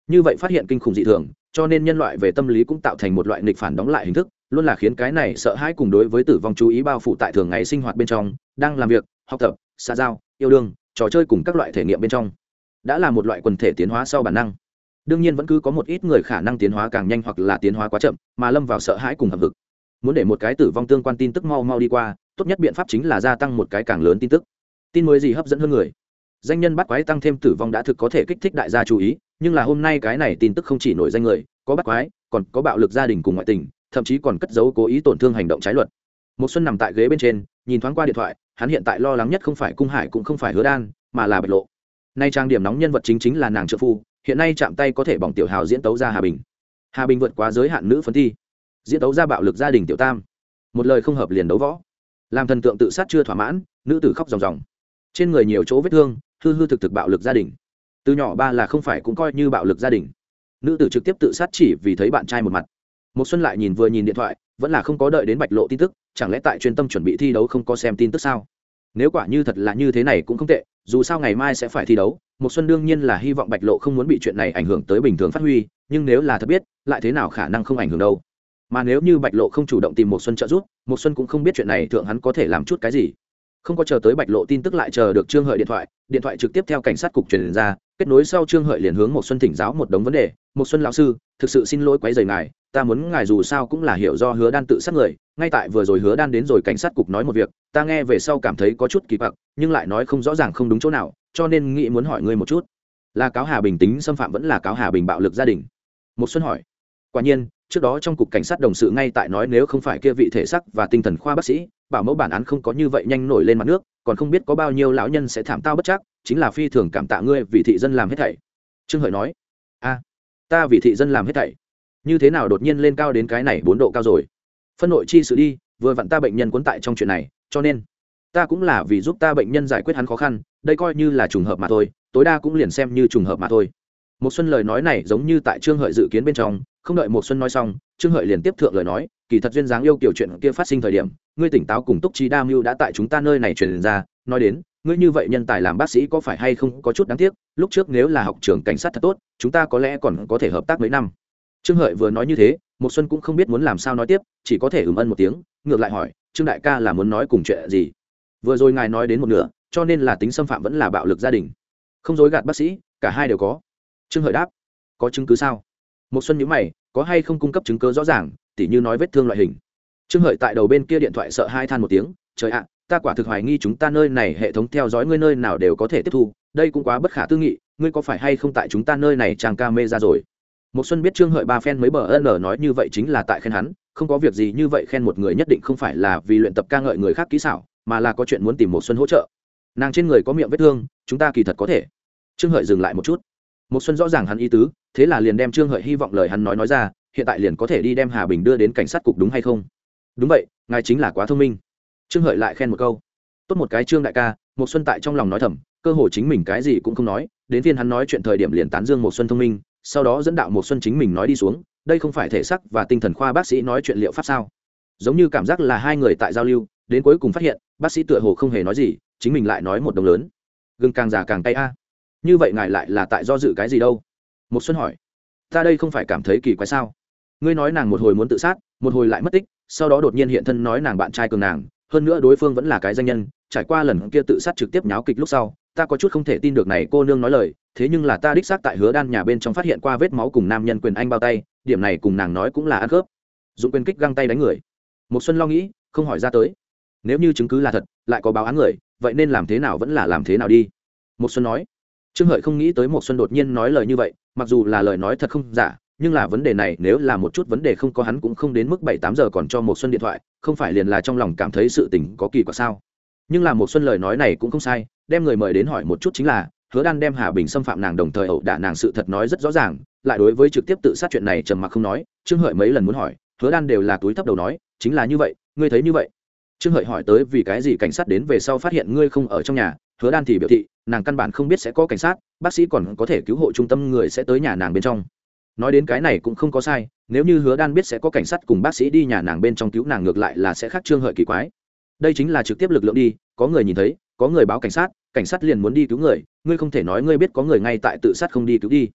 Như vậy phát hiện kinh khủng dị thường, cho nên nhân loại về tâm lý cũng tạo thành một loại nghịch phản đóng lại hình thức, luôn là khiến cái này sợ hãi cùng đối với tử vong chú ý bao phủ tại thường ngày sinh hoạt bên trong, đang làm việc, học tập xa giao, yêu đương, trò chơi cùng các loại thể nghiệm bên trong đã là một loại quần thể tiến hóa sau bản năng. Đương nhiên vẫn cứ có một ít người khả năng tiến hóa càng nhanh hoặc là tiến hóa quá chậm, mà lâm vào sợ hãi cùng hầm lực. muốn để một cái tử vong tương quan tin tức mau mau đi qua, tốt nhất biện pháp chính là gia tăng một cái càng lớn tin tức. Tin mới gì hấp dẫn hơn người. Danh nhân bắt quái tăng thêm tử vong đã thực có thể kích thích đại gia chú ý, nhưng là hôm nay cái này tin tức không chỉ nổi danh người, có bắt quái, còn có bạo lực gia đình cùng ngoại tình, thậm chí còn cất giấu cố ý tổn thương hành động trái luật. Một xuân nằm tại ghế bên trên, nhìn thoáng qua điện thoại, hắn hiện tại lo lắng nhất không phải cung hải cũng không phải hứa đan, mà là bạch lộ nay trang điểm nóng nhân vật chính chính là nàng trợ phu, hiện nay chạm tay có thể bỏng tiểu hào diễn tấu ra hà bình. Hà bình vượt quá giới hạn nữ phấn thi, diễn tấu ra bạo lực gia đình tiểu tam. Một lời không hợp liền đấu võ. Làm thần tượng tự sát chưa thỏa mãn, nữ tử khóc ròng ròng. Trên người nhiều chỗ vết thương, hư hư thực thực bạo lực gia đình. Từ nhỏ ba là không phải cũng coi như bạo lực gia đình. Nữ tử trực tiếp tự sát chỉ vì thấy bạn trai một mặt. Một xuân lại nhìn vừa nhìn điện thoại, vẫn là không có đợi đến bạch lộ tin tức, chẳng lẽ tại chuyên tâm chuẩn bị thi đấu không có xem tin tức sao? Nếu quả như thật là như thế này cũng không tệ dù sao ngày mai sẽ phải thi đấu một xuân đương nhiên là hy vọng bạch lộ không muốn bị chuyện này ảnh hưởng tới bình thường phát huy, nhưng nếu là thật biết, lại thế nào khả năng không ảnh hưởng đâu. Mà nếu như bạch lộ không chủ động tìm một xuân trợ giúp một xuân cũng không biết chuyện này thượng hắn có thể làm chút cái gì không có chờ tới bạch lộ tin tức lại chờ được trương hợi điện thoại điện thoại trực tiếp theo cảnh sát cục truyền ra, kết nối sau trương hợi liền hướng một xuân thỉnh giáo một đống vấn đề. Một xuân lão sư, thực sự xin lỗi quấy rầy ngài, ta muốn ngài dù sao cũng là hiểu do hứa đan tự sát người, ngay tại vừa rồi hứa đan đến rồi cảnh sát cục nói một việc, ta nghe về sau cảm thấy có chút kỳ quặc, nhưng lại nói không rõ ràng không đúng chỗ nào, cho nên nghĩ muốn hỏi ngươi một chút. Là cáo hà bình tính xâm phạm vẫn là cáo hà bình bạo lực gia đình? Một xuân hỏi. Quả nhiên trước đó trong cục cảnh sát đồng sự ngay tại nói nếu không phải kia vị thể sắc và tinh thần khoa bác sĩ, bảo mẫu bản án không có như vậy nhanh nổi lên mặt nước, còn không biết có bao nhiêu lão nhân sẽ thảm tao bất chắc, chính là phi thường cảm tạ ngươi vì thị dân làm hết thảy. Trương hợi nói. A, ta vì thị dân làm hết thảy. Như thế nào đột nhiên lên cao đến cái này bốn độ cao rồi? Phân nội chi sự đi, vừa vặn ta bệnh nhân cuốn tại trong chuyện này, cho nên ta cũng là vì giúp ta bệnh nhân giải quyết hắn khó khăn, đây coi như là trùng hợp mà thôi, tối đa cũng liền xem như trùng hợp mà thôi. Một xuân lời nói này giống như tại trương hợi dự kiến bên trong không đợi một xuân nói xong, trương hợi liền tiếp thượng lời nói, kỳ thật duyên dáng yêu kiểu chuyện kia phát sinh thời điểm, ngươi tỉnh táo cùng túc trí đa mưu đã tại chúng ta nơi này truyền ra, nói đến, ngươi như vậy nhân tài làm bác sĩ có phải hay không có chút đáng tiếc, lúc trước nếu là học trường cảnh sát thật tốt, chúng ta có lẽ còn có thể hợp tác mấy năm. Trương hợi vừa nói như thế một xuân cũng không biết muốn làm sao nói tiếp, chỉ có thể ừm ân một tiếng, ngược lại hỏi, trương đại ca là muốn nói cùng chuyện gì? Vừa rồi ngài nói đến một nửa, cho nên là tính xâm phạm vẫn là bạo lực gia đình. Không dối gạt bác sĩ, cả hai đều có. Trương hợi đáp, có chứng cứ sao? Một xuân nhíu mày, có hay không cung cấp chứng cứ rõ ràng, tỉ như nói vết thương loại hình. Trương hợi tại đầu bên kia điện thoại sợ hai than một tiếng, trời ạ, ta quả thực hoài nghi chúng ta nơi này hệ thống theo dõi ngươi nơi nào đều có thể tiếp thu, đây cũng quá bất khả tư nghị, ngươi có phải hay không tại chúng ta nơi này trang ca mê ra rồi? Một xuân biết trương hợi ba phen mới bờ ân nói như vậy chính là tại khen hắn, không có việc gì như vậy khen một người nhất định không phải là vì luyện tập ca ngợi người khác kỹ xảo, mà là có chuyện muốn tìm một xuân hỗ trợ. Nàng trên người có miệng vết thương, chúng ta kỳ thật có thể. Trương hợi dừng lại một chút một xuân rõ ràng hắn ý tứ, thế là liền đem trương hợi hy vọng lời hắn nói nói ra, hiện tại liền có thể đi đem hà bình đưa đến cảnh sát cục đúng hay không? Đúng vậy, ngài chính là quá thông minh. Trương hợi lại khen một câu. Tốt một cái trương đại ca một xuân tại trong lòng nói thầm, cơ hồ chính mình cái gì cũng không nói, đến phiên hắn nói chuyện thời điểm liền tán dương một xuân thông minh, sau đó dẫn đạo một xuân chính mình nói đi xuống, đây không phải thể sắc và tinh thần khoa bác sĩ nói chuyện liệu pháp sao? Giống như cảm giác là hai người tại giao lưu, đến cuối cùng phát hiện, bác sĩ tựa hồ không hề nói gì, chính mình lại nói một đồng lớn. Gừng càng già càng tay a như vậy ngài lại là tại do dự cái gì đâu? Một xuân hỏi. Ta đây không phải cảm thấy kỳ quái sao? Ngươi nói nàng một hồi muốn tự sát, một hồi lại mất tích, sau đó đột nhiên hiện thân nói nàng bạn trai cường nàng, hơn nữa đối phương vẫn là cái danh nhân, trải qua lần kia tự sát trực tiếp nháo kịch lúc sau, ta có chút không thể tin được này cô nương nói lời, thế nhưng là ta đích xác tại hứa đan nhà bên trong phát hiện qua vết máu cùng nam nhân quyền anh bao tay, điểm này cùng nàng nói cũng là ăn khớp. Dụng quyền kích găng tay đánh người. Một xuân lo nghĩ, không hỏi ra tới. Nếu như chứng cứ là thật, lại có báo án người, vậy nên làm thế nào vẫn là làm thế nào đi? Một xuân nói trương hợi không nghĩ tới một xuân đột nhiên nói lời như vậy, mặc dù là lời nói thật không giả, nhưng là vấn đề này nếu là một chút vấn đề không có hắn cũng không đến mức bảy tám giờ còn cho một xuân điện thoại, không phải liền là trong lòng cảm thấy sự tình có kỳ quặc sao? Nhưng là một xuân lời nói này cũng không sai, đem người mời đến hỏi một chút chính là, hứa đan đem hà bình xâm phạm nàng đồng thời ẩu đả nàng sự thật nói rất rõ ràng, lại đối với trực tiếp tự sát chuyện này trầm mặc không nói, trương hợi mấy lần muốn hỏi, hứa đan đều là túi thấp đầu nói, chính là như vậy, ngươi thấy như vậy. Trương hợi hỏi tới vì cái gì cảnh sát đến về sau phát hiện ngươi không ở trong nhà hứa đan thì biểu thị, nàng căn bản không biết sẽ có cảnh sát, bác sĩ còn có thể cứu hộ trung tâm người sẽ tới nhà nàng bên trong. Nói đến cái này cũng không có sai, nếu như hứa đan biết sẽ có cảnh sát cùng bác sĩ đi nhà nàng bên trong cứu nàng ngược lại là sẽ khác trương hợi kỳ quái. Đây chính là trực tiếp lực lượng đi, có người nhìn thấy, có người báo cảnh sát cảnh sát liền muốn đi cứu người, ngươi không thể nói ngươi biết có người ngay tại tự sát không đi cứu đi.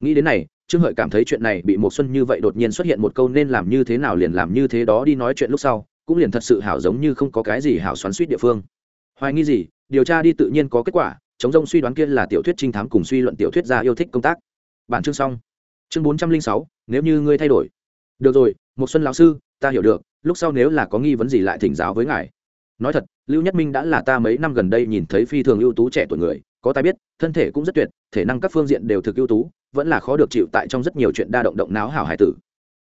Nghĩ đến này, trương hợi cảm thấy chuyện này bị một xuân như vậy đột nhiên xuất hiện một câu nên làm như thế nào liền làm như thế đó đi nói chuyện lúc sau, cũng liền thật sự hảo giống như không có cái gì hảo xoắn suýt địa phương. Hoài nghi gì điều tra đi tự nhiên có kết quả, chống rông suy đoán kia là tiểu thuyết trinh thám cùng suy luận tiểu thuyết gia yêu thích công tác. Bản chương xong. Chương bốn trăm linh sáu, nếu như ngươi thay đổi. Được rồi một xuân lão sư, ta hiểu được, lúc sau nếu là có nghi vấn gì lại thỉnh giáo với ngài. Nói thật, lưu nhất minh đã là ta mấy năm gần đây nhìn thấy phi thường ưu tú trẻ tuổi người, có tài biết, thân thể cũng rất tuyệt, thể năng các phương diện đều thực ưu tú, vẫn là khó được chịu tại trong rất nhiều chuyện đa động động náo hảo hải tử.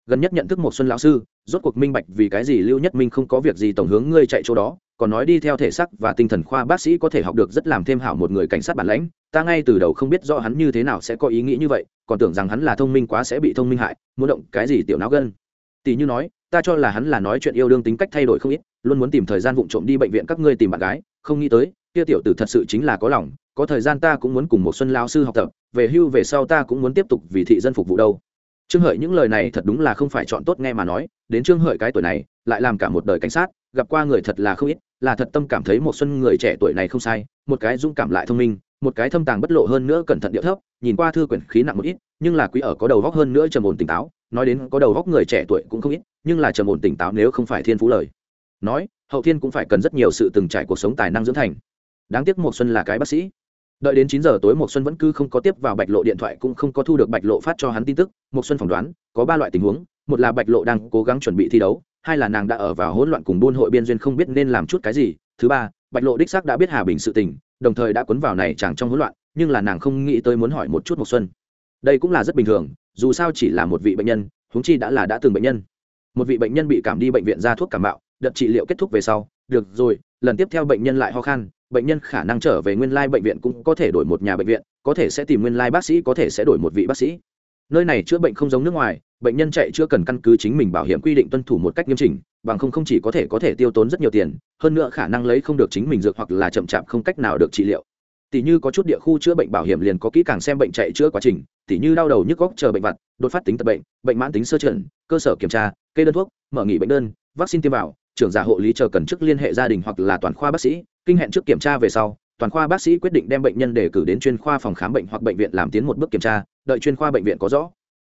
Gần nhất nhận thức một xuân lão sư, rốt cuộc minh bạch vì cái gì lưu nhất minh không có việc gì tổng hướng ngươi chạy chỗ đó còn nói đi theo thể sắc và tinh thần khoa bác sĩ có thể học được rất làm thêm hảo một người cảnh sát bản lãnh, ta ngay từ đầu không biết rõ hắn như thế nào sẽ có ý nghĩ như vậy, còn tưởng rằng hắn là thông minh quá sẽ bị thông minh hại, muốn động cái gì tiểu não gân. Tỷ như nói, ta cho là hắn là nói chuyện yêu đương tính cách thay đổi không ít, luôn muốn tìm thời gian vụng trộm đi bệnh viện các ngươi tìm bạn gái, không nghĩ tới, kia tiểu tử thật sự chính là có lòng, có thời gian ta cũng muốn cùng một xuân lao sư học tập, về hưu về sau ta cũng muốn tiếp tục vì thị dân phục vụ đâu. Trương hợi những lời này thật đúng là không phải chọn tốt nghe mà nói, đến trương hợi cái tuổi này, lại làm cả một đời cảnh sát, gặp qua người thật là không ít là thật tâm cảm thấy một xuân người trẻ tuổi này không sai, một cái dũng cảm lại thông minh, một cái thâm tàng bất lộ hơn nữa cẩn thận điệu thấp, nhìn qua thư quyển khí nặng một ít, nhưng là quý ở có đầu góc hơn nữa trầm ổn tỉnh táo, nói đến có đầu góc người trẻ tuổi cũng không ít, nhưng là trầm ổn tỉnh táo nếu không phải thiên phú lời. Nói, hậu thiên cũng phải cần rất nhiều sự từng trải cuộc sống tài năng dưỡng thành. Đáng tiếc một xuân là cái bác sĩ. Đợi đến chín giờ tối một xuân vẫn cứ không có tiếp vào bạch lộ điện thoại cũng không có thu được bạch lộ phát cho hắn tin tức, một xuân phỏng đoán, có ba loại tình huống, một là bạch lộ đang cố gắng chuẩn bị thi đấu hai là nàng đã ở vào hỗn loạn cùng buôn hội biên duyên không biết nên làm chút cái gì. Thứ ba, bạch lộ đích xác đã biết hà bình sự tình, đồng thời đã cuốn vào này chẳng trong hỗn loạn, nhưng là nàng không nghĩ tới muốn hỏi một chút một xuân. Đây cũng là rất bình thường, dù sao chỉ là một vị bệnh nhân, huống chi đã là đã từng bệnh nhân. Một vị bệnh nhân bị cảm đi bệnh viện ra thuốc cảm bạo đợt trị liệu kết thúc về sau, được rồi, lần tiếp theo bệnh nhân lại ho khan, bệnh nhân khả năng trở về nguyên lai bệnh viện cũng có thể đổi một nhà bệnh viện, có thể sẽ tìm nguyên lai bác sĩ, có thể sẽ đổi một vị bác sĩ. Nơi này chữa bệnh không giống nước ngoài bệnh nhân chạy chữa cần căn cứ chính mình bảo hiểm quy định tuân thủ một cách nghiêm chỉnh, bằng không không chỉ có thể có thể tiêu tốn rất nhiều tiền, hơn nữa khả năng lấy không được chính mình dược hoặc là chậm chạp không cách nào được trị liệu. Tỷ như có chút địa khu chữa bệnh bảo hiểm liền có kỹ càng xem bệnh chạy chữa quá trình tỷ như đau đầu nhức góc chờ bệnh vặt, đột phát tính tật bệnh bệnh mãn tính sơ trần cơ sở kiểm tra, kê đơn thuốc, mở nghỉ bệnh đơn, vaccine tiêm vào, trưởng giả hộ lý chờ cần chức liên hệ gia đình hoặc là toàn khoa bác sĩ, kinh hẹn trước kiểm tra về sau, toàn khoa bác sĩ quyết định đem bệnh nhân đề cử đến chuyên khoa phòng khám bệnh hoặc bệnh viện làm tiến một bước kiểm tra, đợi chuyên khoa bệnh viện có rõ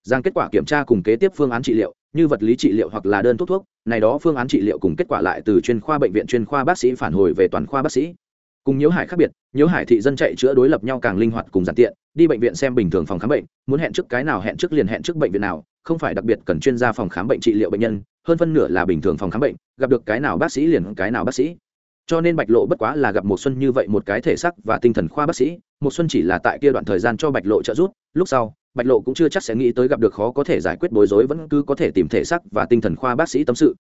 rằng kết quả kiểm tra cùng kế tiếp phương án trị liệu, như vật lý trị liệu hoặc là đơn thuốc thuốc, này đó phương án trị liệu cùng kết quả lại từ chuyên khoa bệnh viện chuyên khoa bác sĩ phản hồi về toàn khoa bác sĩ. Cùng nhiễu hải khác biệt, nhiễu hải thị dân chạy chữa đối lập nhau càng linh hoạt cùng giản tiện, đi bệnh viện xem bình thường phòng khám bệnh, muốn hẹn trước cái nào hẹn trước liền hẹn trước bệnh viện nào, không phải đặc biệt cần chuyên gia phòng khám bệnh trị liệu bệnh nhân, hơn phân nửa là bình thường phòng khám bệnh, gặp được cái nào bác sĩ liền cái nào bác sĩ. Cho nên bạch lộ bất quá là gặp một xuân như vậy một cái thể sắc và tinh thần khoa bác sĩ một xuân chỉ là tại kia đoạn thời gian cho bạch lộ trợ giúp, lúc sau bạch lộ cũng chưa chắc sẽ nghĩ tới gặp được khó có thể giải quyết bối rối, vẫn cứ có thể tìm thể sắc và tinh thần khoa bác sĩ tâm sự.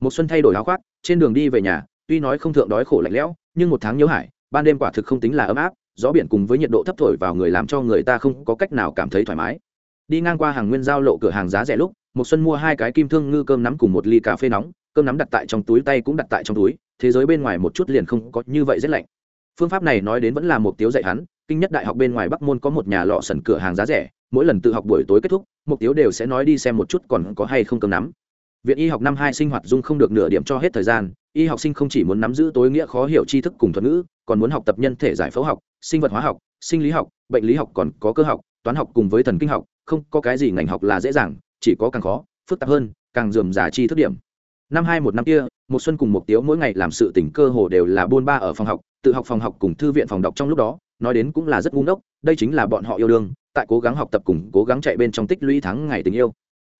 Một xuân thay đổi áo khoác, trên đường đi về nhà, tuy nói không thượng đói khổ lạnh lẽo, nhưng một tháng nhớ hải, ban đêm quả thực không tính là ấm áp, gió biển cùng với nhiệt độ thấp thổi vào người làm cho người ta không có cách nào cảm thấy thoải mái. Đi ngang qua hàng nguyên giao lộ cửa hàng giá rẻ lúc, một xuân mua hai cái kim thương ngư cơm nắm cùng một ly cà phê nóng, cơm nắm đặt tại trong túi, tay cũng đặt tại trong túi, thế giới bên ngoài một chút liền không có như vậy rất lạnh. Phương pháp này nói đến vẫn là một tiếu dạy hắn, kinh nhất đại học bên ngoài bắc môn có một nhà lọ sần cửa hàng giá rẻ mỗi lần tự học buổi tối kết thúc mục tiêu đều sẽ nói đi xem một chút còn có hay không cầm nắm. Viện y học năm hai sinh hoạt dung không được nửa điểm cho hết thời gian, y học sinh không chỉ muốn nắm giữ tối nghĩa khó hiểu tri thức cùng thuật ngữ, còn muốn học tập nhân thể giải phẫu học, sinh vật hóa học, sinh lý học, bệnh lý học còn có cơ học, toán học cùng với thần kinh học, không có cái gì ngành học là dễ dàng, chỉ có càng khó, phức tạp hơn, càng dườm già chi thức điểm năm hai một năm kia một xuân cùng một tiếu mỗi ngày làm sự tỉnh cơ hồ đều là buôn ba ở phòng học, tự học phòng học cùng thư viện phòng đọc trong lúc đó, nói đến cũng là rất ngu ngốc, đây chính là bọn họ yêu đương, tại cố gắng học tập cùng cố gắng chạy bên trong tích lũy tháng ngày tình yêu.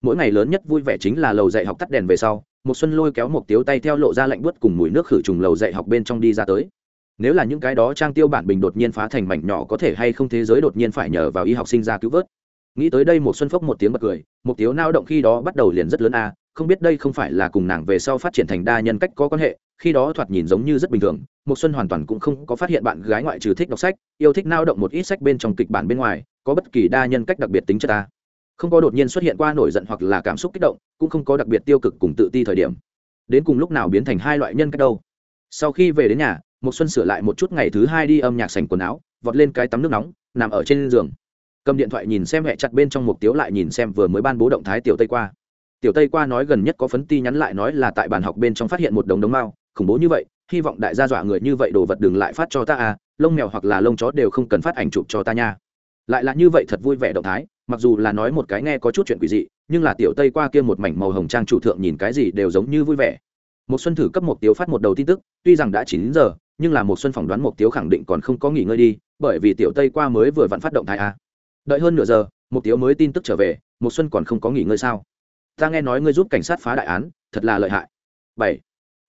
Mỗi ngày lớn nhất vui vẻ chính là lầu dạy học tắt đèn về sau một xuân lôi kéo một tiếu tay theo lộ ra lạnh buốt cùng mùi nước khử trùng lầu dạy học bên trong đi ra tới. Nếu là những cái đó trang tiêu bản bình đột nhiên phá thành mảnh nhỏ có thể hay không thế giới đột nhiên phải nhờ vào y học sinh ra cứu vớt nghĩ tới đây một xuân phốc một tiếng bật cười một tiếu nao động khi đó bắt đầu liền rất lớn a, không biết đây không phải là cùng nàng về sau phát triển thành đa nhân cách có quan hệ, khi đó thoạt nhìn giống như rất bình thường một xuân hoàn toàn cũng không có phát hiện bạn gái ngoại trừ thích đọc sách, yêu thích nao động một ít sách bên trong kịch bản bên ngoài, có bất kỳ đa nhân cách đặc biệt tính chất ta không có đột nhiên xuất hiện qua nổi giận hoặc là cảm xúc kích động, cũng không có đặc biệt tiêu cực cùng tự ti thời điểm. Đến cùng lúc nào biến thành hai loại nhân cách đâu? Sau khi về đến nhà một xuân sửa lại một chút ngày thứ hai đi âm nhạc sành quần áo, vọt lên cái tắm nước nóng, nằm ở trên giường cầm điện thoại nhìn xem hẹ chặt bên trong mục tiếu lại nhìn xem vừa mới ban bố động thái tiểu tây qua. Tiểu tây qua nói gần nhất có phấn ti nhắn lại nói là tại bàn học bên trong phát hiện một đống đống mao khủng bố như vậy, hy vọng đại gia dọa người như vậy đồ vật đừng lại phát cho ta à lông mèo hoặc là lông chó đều không cần phát ảnh chụp cho ta nha. Lại là như vậy thật vui vẻ động thái, mặc dù là nói một cái nghe có chút chuyện quỷ dị, nhưng là tiểu tây qua kia một mảnh màu hồng trang chủ thượng nhìn cái gì đều giống như vui vẻ. Một xuân thử cấp một tiếu phát một đầu tin tức, tuy rằng đã chín giờ, nhưng là một xuân phỏng đoán một tiếu khẳng định còn không có nghỉ ngơi đi, bởi vì tiểu tây qua mới vừa vặn phát động thái a đợi hơn nửa giờ một tiếu mới tin tức trở về một xuân còn không có nghỉ ngơi sao? Ta nghe nói ngươi giúp cảnh sát phá đại án, thật là lợi hại. Bảy.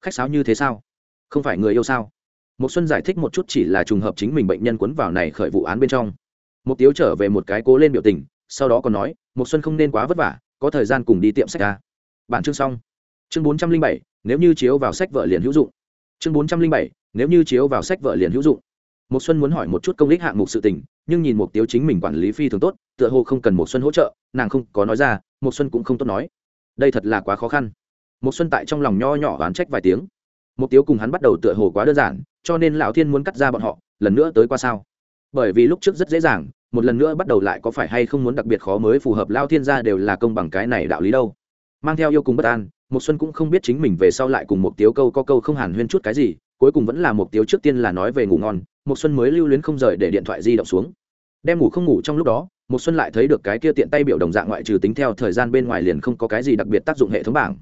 Khách sáo như thế sao? Không phải người yêu sao? Một xuân giải thích một chút chỉ là trùng hợp chính mình bệnh nhân cuốn vào này khởi vụ án bên trong. Một tiếu trở về một cái cố lên biểu tình, sau đó còn nói một xuân không nên quá vất vả, có thời gian cùng đi tiệm sách ra bản chương xong. Chương bốn trăm linh bảy, nếu như chiếu vào sách vợ liền hữu dụng. Chương bốn trăm linh bảy, nếu như chiếu vào sách vợ liền hữu dụng. Một xuân muốn hỏi một chút công lý hạng mục sự tình nhưng nhìn một tiếu chính mình quản lý phi thường tốt, tựa hồ không cần một xuân hỗ trợ, nàng không có nói ra một xuân cũng không tốt nói. Đây thật là quá khó khăn. Một xuân tại trong lòng nho nhỏ oán trách vài tiếng. Một tiếu cùng hắn bắt đầu tựa hồ quá đơn giản, cho nên lão thiên muốn cắt ra bọn họ, lần nữa tới qua sao? Bởi vì lúc trước rất dễ dàng, một lần nữa bắt đầu lại có phải hay không muốn đặc biệt khó mới phù hợp lao thiên gia đều là công bằng cái này đạo lý đâu. Mang theo yêu cùng bất an một xuân cũng không biết chính mình về sau lại cùng một tiếu câu có câu không hàn huyên chút cái gì cuối cùng vẫn là một tiêu trước tiên là nói về ngủ ngon một xuân mới lưu luyến không rời để điện thoại di động xuống. Đem ngủ không ngủ trong lúc đó một xuân lại thấy được cái kia tiện tay biểu đồng dạng ngoại trừ tính theo thời gian bên ngoài liền không có cái gì đặc biệt tác dụng hệ thống bảng.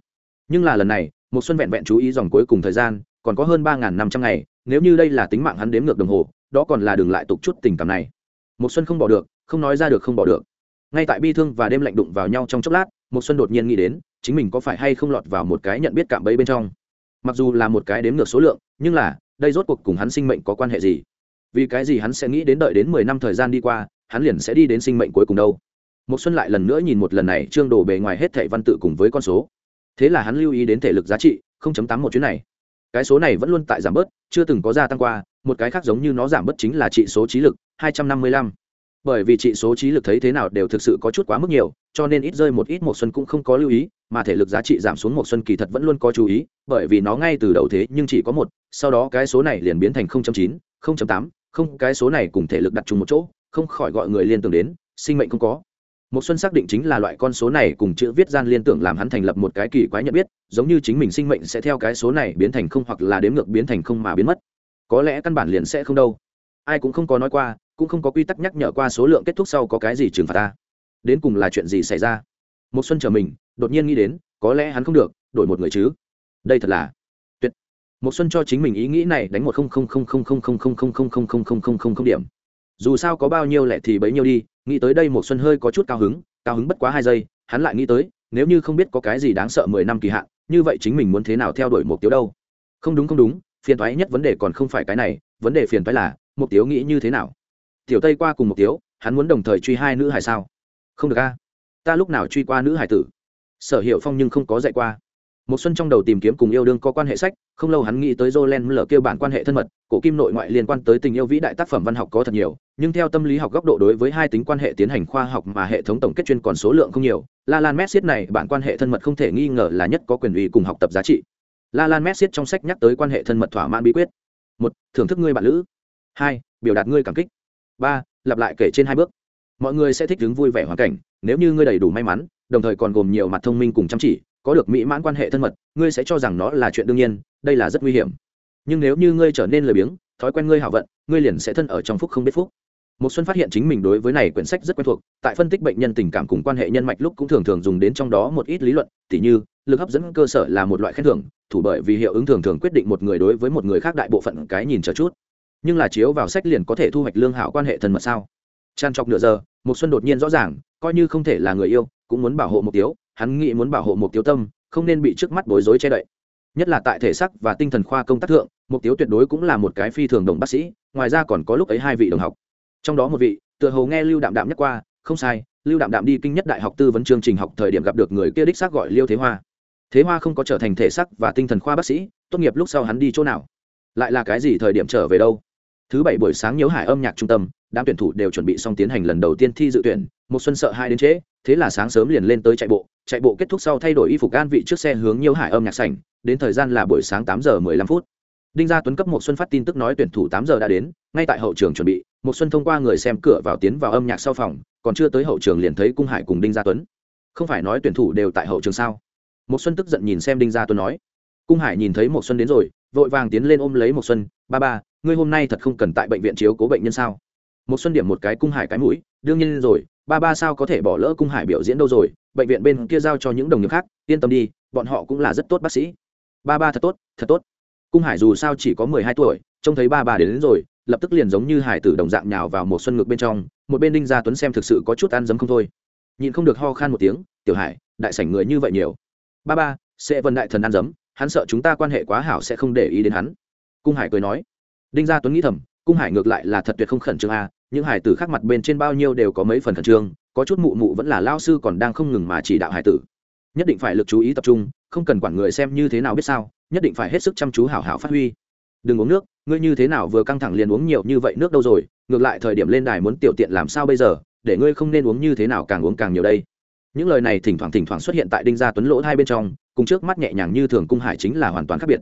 Nhưng là lần này một xuân vẹn vẹn chú ý dòng cuối cùng thời gian, còn có hơn ba năm trăm ngày, nếu như đây là tính mạng hắn đếm ngược đồng hồ, đó còn là đừng lại tục chút tình cảm này. Một xuân không bỏ được, không nói ra được không bỏ được. Ngay tại bi thương và đêm lạnh đụng vào nhau trong chốc lát một xuân đột nhiên nghĩ đến, chính mình có phải hay không lọt vào một cái nhận biết cảm bấy bên trong mặc dù là một cái đếm ngược số lượng, nhưng là, đây rốt cuộc cùng hắn sinh mệnh có quan hệ gì? Vì cái gì hắn sẽ nghĩ đến đợi đến mười năm thời gian đi qua, hắn liền sẽ đi đến sinh mệnh cuối cùng đâu? Một xuân lại lần nữa nhìn một lần này, trương đồ bề ngoài hết thảy văn tự cùng với con số. Thế là hắn lưu ý đến thể lực giá trị 0.8 một chuyến này. Cái số này vẫn luôn tại giảm bớt, chưa từng có gia tăng qua, một cái khác giống như nó giảm bớt chính là trị số trí lực 255 bởi vì trị số trí lực thấy thế nào đều thực sự có chút quá mức nhiều cho nên ít rơi một ít một xuân cũng không có lưu ý mà thể lực giá trị giảm xuống một xuân kỳ thật vẫn luôn có chú ý bởi vì nó ngay từ đầu thế nhưng chỉ có một sau đó cái số này liền biến thành 0.9, 0.8, không cái số này cùng thể lực đặt chung một chỗ không khỏi gọi người liên tưởng đến sinh mệnh không có. Một xuân xác định chính là loại con số này cùng chữ viết gian liên tưởng làm hắn thành lập một cái kỳ quái nhận biết giống như chính mình sinh mệnh sẽ theo cái số này biến thành không hoặc là đếm ngược biến thành không mà biến mất. Có lẽ căn bản liền sẽ không đâu. Ai cũng không có nói qua cũng không có quy tắc nhắc nhở qua số lượng kết thúc sau có cái gì trừng phạt ta đến cùng là chuyện gì xảy ra một xuân trở mình đột nhiên nghĩ đến có lẽ hắn không được đổi một người chứ đây thật là tuyệt một xuân cho chính mình ý nghĩ này đánh một không không không không không không không không không không không không không không không điểm dù sao có bao nhiêu lẻ thì bấy nhiêu đi nghĩ tới đây một xuân hơi có chút cao hứng cao hứng bất quá hai giây hắn lại nghĩ tới nếu như không biết có cái gì đáng sợ mười năm kỳ hạn như vậy chính mình muốn thế nào theo đuổi mục tiêu đâu không đúng không đúng phiền toái nhất vấn đề còn không phải cái này vấn đề phiền toái là mục tiêu nghĩ như thế nào tiểu tây qua cùng mục tiêu hắn muốn đồng thời truy hai nữ hải sao không được a. Ta lúc nào truy qua nữ hải tử? Sở hiệu phong nhưng không có dạy qua. Một xuân trong đầu tìm kiếm cùng yêu đương có quan hệ sách, không lâu hắn nghĩ tới jolen lở kêu bản quan hệ thân mật, cổ kim nội ngoại liên quan tới tình yêu vĩ đại tác phẩm văn học có thật nhiều, nhưng theo tâm lý học góc độ đối với hai tính quan hệ tiến hành khoa học mà hệ thống tổng kết chuyên còn số lượng không nhiều, la lan messiết này bản quan hệ thân mật không thể nghi ngờ là nhất có quyền ủy cùng học tập giá trị. La lan messiết trong sách nhắc tới quan hệ thân mật thỏa mãn bí quyết. Một, thưởng thức ngươi bạn lữ. Hai, biểu đạt ngươi cảm kích. Ba, lặp lại kể trên hai bước mọi người sẽ thích đứng vui vẻ hoàn cảnh, nếu như ngươi đầy đủ may mắn, đồng thời còn gồm nhiều mặt thông minh cùng chăm chỉ, có được mỹ mãn quan hệ thân mật, ngươi sẽ cho rằng nó là chuyện đương nhiên, đây là rất nguy hiểm. Nhưng nếu như ngươi trở nên lười biếng, thói quen ngươi hảo vận, ngươi liền sẽ thân ở trong phúc không biết phúc. Một xuân phát hiện chính mình đối với này quyển sách rất quen thuộc, tại phân tích bệnh nhân tình cảm cùng quan hệ nhân mạch lúc cũng thường thường dùng đến trong đó một ít lý luận, tỉ như, lực hấp dẫn cơ sở là một loại khen thưởng, thủ bởi vì hiệu ứng thường thường quyết định một người đối với một người khác đại bộ phận cái nhìn chờ chút. Nhưng là chiếu vào sách liền có thể thu hoạch lương hảo quan hệ thân mật sao? Tràn trọc nửa giờ một xuân đột nhiên rõ ràng, coi như không thể là người yêu, cũng muốn bảo hộ Mộc tiếu, hắn nghĩ muốn bảo hộ Mộc tiếu tâm, không nên bị trước mắt bối rối che đậy. Nhất là tại thể sắc và tinh thần khoa công tác thượng, mục tiêu tuyệt đối cũng là một cái phi thường đồng bác sĩ, ngoài ra còn có lúc ấy hai vị đồng học. Trong đó một vị, tựa hồ nghe lưu đạm đạm nhắc qua, không sai, lưu đạm đạm đi kinh nhất đại học tư vấn chương trình học thời điểm gặp được người kia đích xác gọi liêu thế hoa. Thế hoa không có trở thành thể sắc và tinh thần khoa bác sĩ, tốt nghiệp lúc sau hắn đi chỗ nào? Lại là cái gì thời điểm trở về đâu? Thứ bảy buổi sáng nhớ hải âm nhạc trung tâm đám tuyển thủ đều chuẩn bị xong tiến hành lần đầu tiên thi dự tuyển, một xuân sợ hai đến trễ, thế là sáng sớm liền lên tới chạy bộ chạy bộ kết thúc sau thay đổi y phục an vị trước xe hướng Nhiêu hải âm nhạc sảnh, đến thời gian là buổi sáng tám giờ mười lăm phút. Đinh gia tuấn cấp một xuân phát tin tức nói tuyển thủ tám giờ đã đến, ngay tại hậu trường chuẩn bị, một xuân thông qua người xem cửa vào tiến vào âm nhạc sau phòng, còn chưa tới hậu trường liền thấy cung hải cùng đinh gia tuấn. Không phải nói tuyển thủ đều tại hậu trường sao? Một xuân tức giận nhìn xem đinh gia tuấn nói. Cung hải nhìn thấy một xuân đến rồi, vội vàng tiến lên ôm lấy một xuân, ba ba, ngươi hôm nay thật không cần tại bệnh viện chiếu cố bệnh nhân sao? Một xuân điểm một cái cung hải cái mũi đương nhiên rồi ba ba sao có thể bỏ lỡ cung hải biểu diễn đâu rồi bệnh viện bên kia giao cho những đồng nghiệp khác yên tâm đi bọn họ cũng là rất tốt bác sĩ. Ba ba thật tốt thật tốt. Cung hải dù sao chỉ có mười hai tuổi trông thấy ba ba đến, đến rồi lập tức liền giống như hải tử đồng dạng nhào vào một xuân ngực bên trong một bên đinh gia tuấn xem thực sự có chút ăn dấm không thôi. Nhìn không được ho khan một tiếng tiểu hải đại sảnh người như vậy nhiều. Ba ba sẽ vân đại thần ăn dấm hắn sợ chúng ta quan hệ quá hảo sẽ không để ý đến hắn. Cung hải cười nói. Đinh gia tuấn nghĩ thầm cung hải ngược lại là thật tuyệt không khẩn trương a, những hải tử khác mặt bên trên bao nhiêu đều có mấy phần khẩn trương, có chút mụ mụ vẫn là lao sư còn đang không ngừng mà chỉ đạo hải tử. Nhất định phải lực chú ý tập trung, không cần quản người xem như thế nào biết sao, nhất định phải hết sức chăm chú hảo hảo phát huy. Đừng uống nước, ngươi như thế nào vừa căng thẳng liền uống nhiều như vậy nước đâu rồi, ngược lại thời điểm lên đài muốn tiểu tiện làm sao bây giờ, để ngươi không nên uống như thế nào càng uống càng nhiều đây. Những lời này thỉnh thoảng thỉnh thoảng xuất hiện tại đinh gia tuấn lỗ hai bên trong, cùng trước mắt nhẹ nhàng như thường cung hải chính là hoàn toàn khác biệt